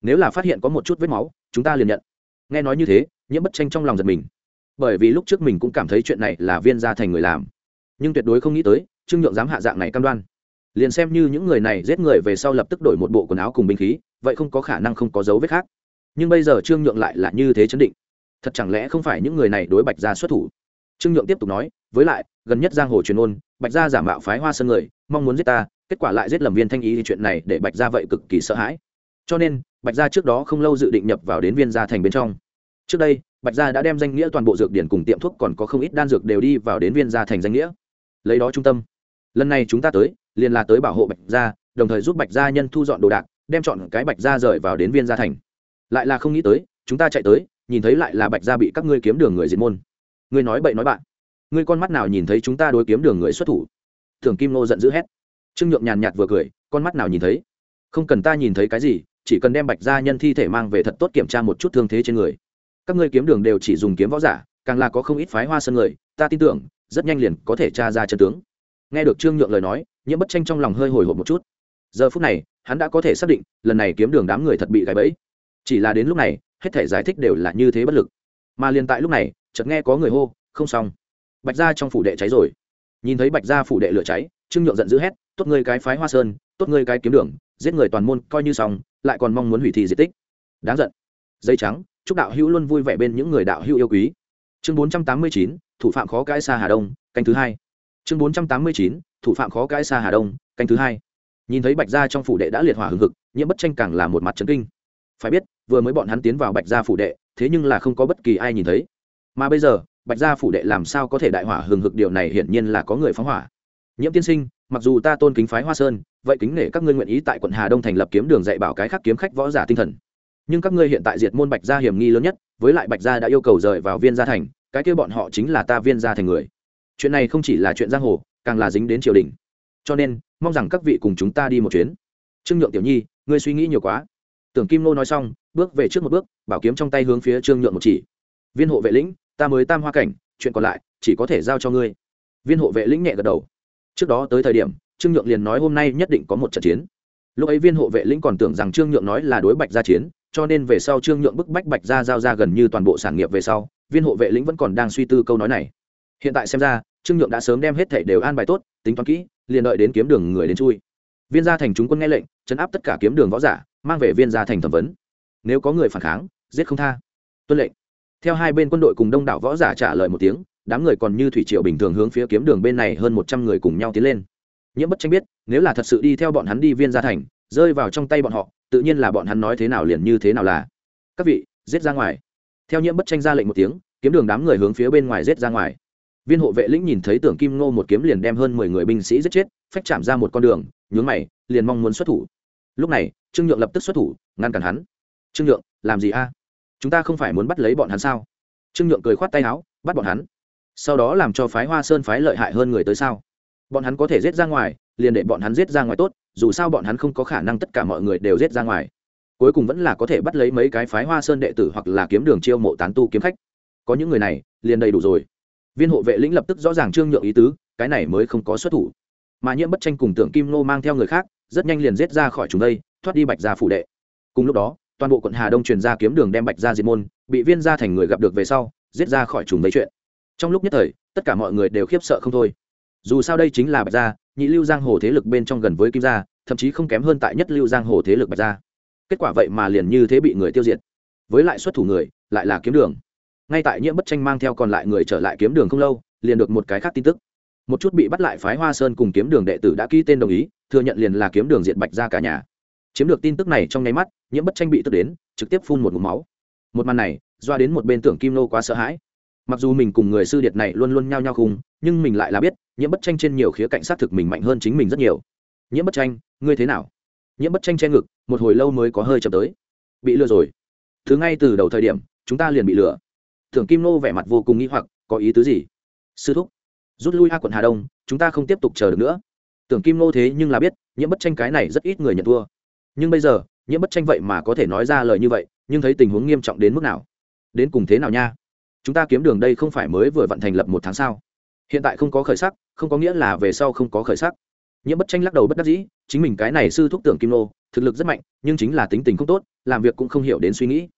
Nếu là phát hiện có một chút vết máu, chúng ta liền nhận. Nghe nói như thế, nhiễm bất tranh trong lòng giật mình. Bởi vì lúc trước mình cũng cảm thấy chuyện này là viên gia thành người làm. Nhưng tuyệt đối không nghĩ tới, trương nhượng dám hạ dạng này cam đoan. Liền xem như những người này giết người về sau lập tức đổi một bộ quần áo cùng binh khí, vậy không có khả năng không có dấu vết khác. Nhưng bây giờ trương nhượng lại là như thế chấn định. Thật chẳng lẽ không phải những người này đối bạch gia xuất thủ? Trương nhượng tiếp tục nói, với lại, gần nhất giang hồ truyền ôn, bạch gia giả mạo phái hoa sơn người, mong muốn giết ta kết quả lại giết lầm viên thanh ý thì chuyện này để bạch gia vậy cực kỳ sợ hãi. Cho nên, bạch gia trước đó không lâu dự định nhập vào đến viên gia thành bên trong. Trước đây, bạch gia đã đem danh nghĩa toàn bộ dược điển cùng tiệm thuốc còn có không ít đan dược đều đi vào đến viên gia thành danh nghĩa. Lấy đó trung tâm. Lần này chúng ta tới, liền là tới bảo hộ bạch gia, đồng thời giúp bạch gia nhân thu dọn đồ đạc, đem chọn cái bạch gia rời vào đến viên gia thành. Lại là không nghĩ tới, chúng ta chạy tới, nhìn thấy lại là bạch gia bị các ngươi kiếm đường người diệt môn. Ngươi nói bậy nói bạn. Ngươi con mắt nào nhìn thấy chúng ta đối kiếm đường người xuất thủ? Thường kim nô giận dữ hét trương nhượng nhàn nhạt vừa cười, con mắt nào nhìn thấy? Không cần ta nhìn thấy cái gì, chỉ cần đem bạch gia nhân thi thể mang về thật tốt kiểm tra một chút thương thế trên người. Các ngươi kiếm đường đều chỉ dùng kiếm võ giả, càng là có không ít phái hoa sân người, ta tin tưởng, rất nhanh liền có thể tra ra chân tướng. Nghe được trương nhượng lời nói, nhiễm bất tranh trong lòng hơi hồi hộp một chút. Giờ phút này, hắn đã có thể xác định, lần này kiếm đường đám người thật bị gãy bẫy. Chỉ là đến lúc này, hết thể giải thích đều là như thế bất lực. Mà liền tại lúc này, chợt nghe có người hô, không xong. Bạch gia trong phủ đệ cháy rồi. Nhìn thấy bạch gia phủ đệ lửa cháy trương nhượng giận dữ hét, tốt ngươi cái phái hoa sơn, tốt ngươi cái kiếm đường, giết người toàn môn coi như xong, lại còn mong muốn hủy thị di tích. Đáng giận. Dây trắng, chúc đạo hữu luôn vui vẻ bên những người đạo hữu yêu quý. Chương bốn trăm tám mươi chín, thủ phạm khó cãi xa hà đông, canh thứ hai. Chương bốn trăm tám mươi chín, thủ phạm khó cãi xa hà đông, canh thứ hai. Nhìn thấy bạch gia trong phủ đệ đã liệt hỏa hừng hực, nhiễm bất tranh càng là một mặt trấn kinh. Phải biết, vừa mới bọn hắn tiến vào bạch gia phủ đệ, thế nhưng là không có bất kỳ ai nhìn thấy. Mà bây giờ, bạch gia phủ đệ làm sao có thể đại hỏa hừng hực, điều này hiển nhiên là có người phóng hỏa nhiễm tiên sinh, mặc dù ta tôn kính phái hoa sơn, vậy kính nể các ngươi nguyện ý tại quận hà đông thành lập kiếm đường dạy bảo cái khác kiếm khách võ giả tinh thần. Nhưng các ngươi hiện tại diệt môn bạch gia hiểm nghi lớn nhất, với lại bạch gia đã yêu cầu rời vào viên gia thành, cái kia bọn họ chính là ta viên gia thành người. Chuyện này không chỉ là chuyện giang hồ, càng là dính đến triều đình. Cho nên, mong rằng các vị cùng chúng ta đi một chuyến. Trương nhượng tiểu nhi, ngươi suy nghĩ nhiều quá. Tưởng kim nô nói xong, bước về trước một bước, bảo kiếm trong tay hướng phía trương nhượng một chỉ. Viên hộ vệ lĩnh, ta mới tam hoa cảnh, chuyện còn lại, chỉ có thể giao cho ngươi. Viên hộ vệ lĩnh nhẹ gật đầu trước đó tới thời điểm, trương nhượng liền nói hôm nay nhất định có một trận chiến. Lúc ấy viên hộ vệ lĩnh còn tưởng rằng trương nhượng nói là đối bạch gia chiến, cho nên về sau trương nhượng bức bách bạch gia giao ra gần như toàn bộ sản nghiệp về sau, viên hộ vệ lĩnh vẫn còn đang suy tư câu nói này. Hiện tại xem ra, trương nhượng đã sớm đem hết thảy đều an bài tốt, tính toán kỹ, liền đợi đến kiếm đường người đến chui. Viên gia thành chúng quân nghe lệnh, chấn áp tất cả kiếm đường võ giả, mang về viên gia thành thẩm vấn. Nếu có người phản kháng, giết không tha. Tuân lệnh. Theo hai bên quân đội cùng đông đảo võ giả trả lời một tiếng đám người còn như thủy triều bình thường hướng phía kiếm đường bên này hơn một trăm người cùng nhau tiến lên. Nhiễm bất tranh biết, nếu là thật sự đi theo bọn hắn đi viên gia thành, rơi vào trong tay bọn họ, tự nhiên là bọn hắn nói thế nào liền như thế nào là. Các vị, giết ra ngoài. Theo nhiễm bất tranh ra lệnh một tiếng, kiếm đường đám người hướng phía bên ngoài giết ra ngoài. Viên hộ vệ lĩnh nhìn thấy tưởng kim ngô một kiếm liền đem hơn mười người binh sĩ giết chết, phách chạm ra một con đường, nhướng mày, liền mong muốn xuất thủ. Lúc này, trương nhượng lập tức xuất thủ, ngăn cản hắn. Trương nhượng, làm gì a? Chúng ta không phải muốn bắt lấy bọn hắn sao? Trương nhượng cười khoát tay áo, bắt bọn hắn? Sau đó làm cho phái hoa sơn phái lợi hại hơn người tới sao? Bọn hắn có thể giết ra ngoài, liền để bọn hắn giết ra ngoài tốt, dù sao bọn hắn không có khả năng tất cả mọi người đều giết ra ngoài. Cuối cùng vẫn là có thể bắt lấy mấy cái phái hoa sơn đệ tử hoặc là kiếm đường chiêu mộ tán tu kiếm khách. Có những người này, liền đầy đủ rồi. Viên hộ vệ lĩnh lập tức rõ ràng trương nhượng ý tứ, cái này mới không có xuất thủ. Mà nhiễm bất tranh cùng tưởng kim nô mang theo người khác, rất nhanh liền giết ra khỏi chúng đây, thoát đi bạch gia phủ đệ. Cùng lúc đó, toàn bộ quận hà đông truyền ra kiếm đường đem bạch gia diệt môn, bị viên gia thành người gặp được về sau, giết ra khỏi trùng mấy chuyện trong lúc nhất thời, tất cả mọi người đều khiếp sợ không thôi. Dù sao đây chính là bạch gia, nhị lưu giang hồ thế lực bên trong gần với kim gia, thậm chí không kém hơn tại nhất lưu giang hồ thế lực bạch gia. Kết quả vậy mà liền như thế bị người tiêu diệt. Với lại xuất thủ người, lại là kiếm đường. Ngay tại nhiễm bất tranh mang theo còn lại người trở lại kiếm đường không lâu, liền được một cái khác tin tức. Một chút bị bắt lại phái hoa sơn cùng kiếm đường đệ tử đã ký tên đồng ý, thừa nhận liền là kiếm đường diện bạch ra cả nhà. Chiếm được tin tức này trong nháy mắt, nhiễm bất tranh bị tức đến, trực tiếp phun một mụm máu. Một màn này, doa đến một bên tưởng kim nô quá sợ hãi mặc dù mình cùng người sư điệt này luôn luôn nhao nhao khùng nhưng mình lại là biết, nhiễm bất tranh trên nhiều khía cạnh xác thực mình mạnh hơn chính mình rất nhiều. Nhiễm bất tranh, ngươi thế nào? Nhiễm bất tranh che ngực, một hồi lâu mới có hơi chậm tới. Bị lừa rồi. Thứ ngay từ đầu thời điểm, chúng ta liền bị lừa. Tưởng kim nô vẻ mặt vô cùng nghĩ hoặc, có ý tứ gì? Sư thúc, rút lui a quận hà đông, chúng ta không tiếp tục chờ được nữa. Tưởng kim nô thế nhưng là biết, nhiễm bất tranh cái này rất ít người nhận thua. Nhưng bây giờ, nhiễm bất tranh vậy mà có thể nói ra lời như vậy, nhưng thấy tình huống nghiêm trọng đến mức nào? Đến cùng thế nào nha? Chúng ta kiếm đường đây không phải mới vừa vận thành lập một tháng sao? Hiện tại không có khởi sắc, không có nghĩa là về sau không có khởi sắc. Nhiễm bất tranh lắc đầu bất đắc dĩ, chính mình cái này sư thúc tưởng kim nô thực lực rất mạnh, nhưng chính là tính tình không tốt, làm việc cũng không hiểu đến suy nghĩ.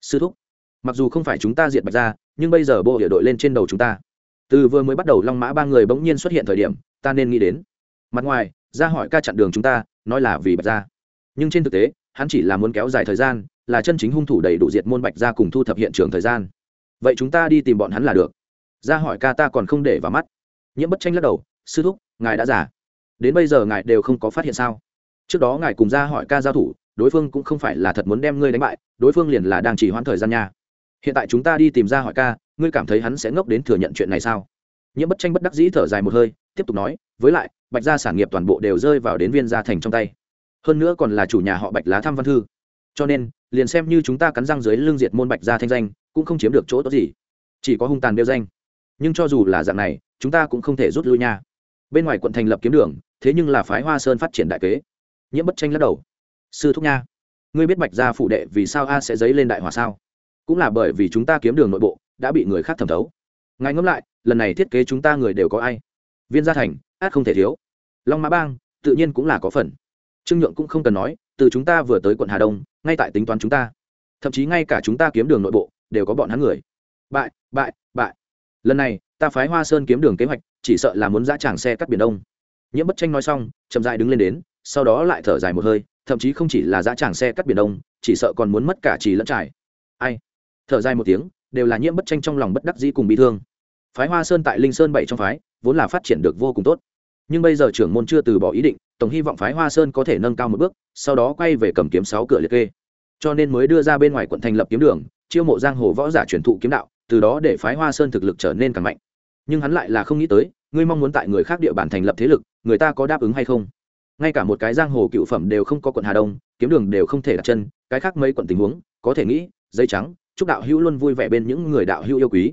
Sư thúc, mặc dù không phải chúng ta diệt bạch ra nhưng bây giờ bộ địa đội lên trên đầu chúng ta. Từ vừa mới bắt đầu long mã ba người bỗng nhiên xuất hiện thời điểm, ta nên nghĩ đến. Mặt ngoài ra hỏi ca chặn đường chúng ta, nói là vì bạch ra nhưng trên thực tế, hắn chỉ là muốn kéo dài thời gian, là chân chính hung thủ đầy đủ diệt môn bạch ra cùng thu thập hiện trường thời gian vậy chúng ta đi tìm bọn hắn là được. Ra hỏi ca ta còn không để vào mắt. Nhiễm bất tranh lắc đầu, sư thúc, ngài đã giả đến bây giờ ngài đều không có phát hiện sao? Trước đó ngài cùng ra hỏi ca giao thủ, đối phương cũng không phải là thật muốn đem ngươi đánh bại, đối phương liền là đang chỉ hoãn thời gian nha. Hiện tại chúng ta đi tìm ra hỏi ca, ngươi cảm thấy hắn sẽ ngốc đến thừa nhận chuyện này sao? Nhiễm bất tranh bất đắc dĩ thở dài một hơi, tiếp tục nói, với lại, bạch gia sản nghiệp toàn bộ đều rơi vào đến viên gia thành trong tay. Hơn nữa còn là chủ nhà họ bạch lá thăm văn thư cho nên, liền xem như chúng ta cắn răng dưới lương diệt môn bạch gia thanh danh, cũng không chiếm được chỗ tốt gì. Chỉ có hung tàn đeo danh. Nhưng cho dù là dạng này, chúng ta cũng không thể rút lui nha. Bên ngoài quận thành lập kiếm đường, thế nhưng là phái hoa sơn phát triển đại kế. Nhiễm bất tranh lắc đầu. Sư thúc nha, ngươi biết bạch gia phụ đệ vì sao a sẽ dấy lên đại hòa sao? Cũng là bởi vì chúng ta kiếm đường nội bộ đã bị người khác thẩm thấu. Ngài ngẫm lại, lần này thiết kế chúng ta người đều có ai? Viên gia thành, át không thể thiếu. Long mã bang, tự nhiên cũng là có phần. Trương nhượng cũng không cần nói, từ chúng ta vừa tới quận hà đông ngay tại tính toán chúng ta. Thậm chí ngay cả chúng ta kiếm đường nội bộ đều có bọn hắn người. Bại bại bại. Lần này, ta phái hoa sơn kiếm đường kế hoạch, chỉ sợ là muốn dã tràng xe cắt biển đông. Nhiễm bất tranh nói xong, chậm dại đứng lên đến, sau đó lại thở dài một hơi, thậm chí không chỉ là dã tràng xe cắt biển đông, chỉ sợ còn muốn mất cả trì lẫn trải. Ai? Thở dài một tiếng, đều là nhiễm bất tranh trong lòng bất đắc dĩ cùng bị thương. Phái hoa sơn tại linh sơn bảy trong phái, vốn là phát triển được vô cùng tốt. Nhưng bây giờ trưởng môn chưa từ bỏ ý định tổng hy vọng phái hoa sơn có thể nâng cao một bước, sau đó quay về cầm kiếm sáu cửa liệt kê. Cho nên mới đưa ra bên ngoài quận thành lập kiếm đường, chiêu mộ giang hồ võ giả truyền thụ kiếm đạo, từ đó để phái hoa sơn thực lực trở nên càng mạnh. Nhưng hắn lại là không nghĩ tới, ngươi mong muốn tại người khác địa bàn thành lập thế lực, người ta có đáp ứng hay không? Ngay cả một cái giang hồ cựu phẩm đều không có quận hà đông, kiếm đường đều không thể đặt chân, cái khác mấy quận tình huống, có thể nghĩ, dây trắng, chúc đạo hữu luôn vui vẻ bên những người đạo hữu yêu quý.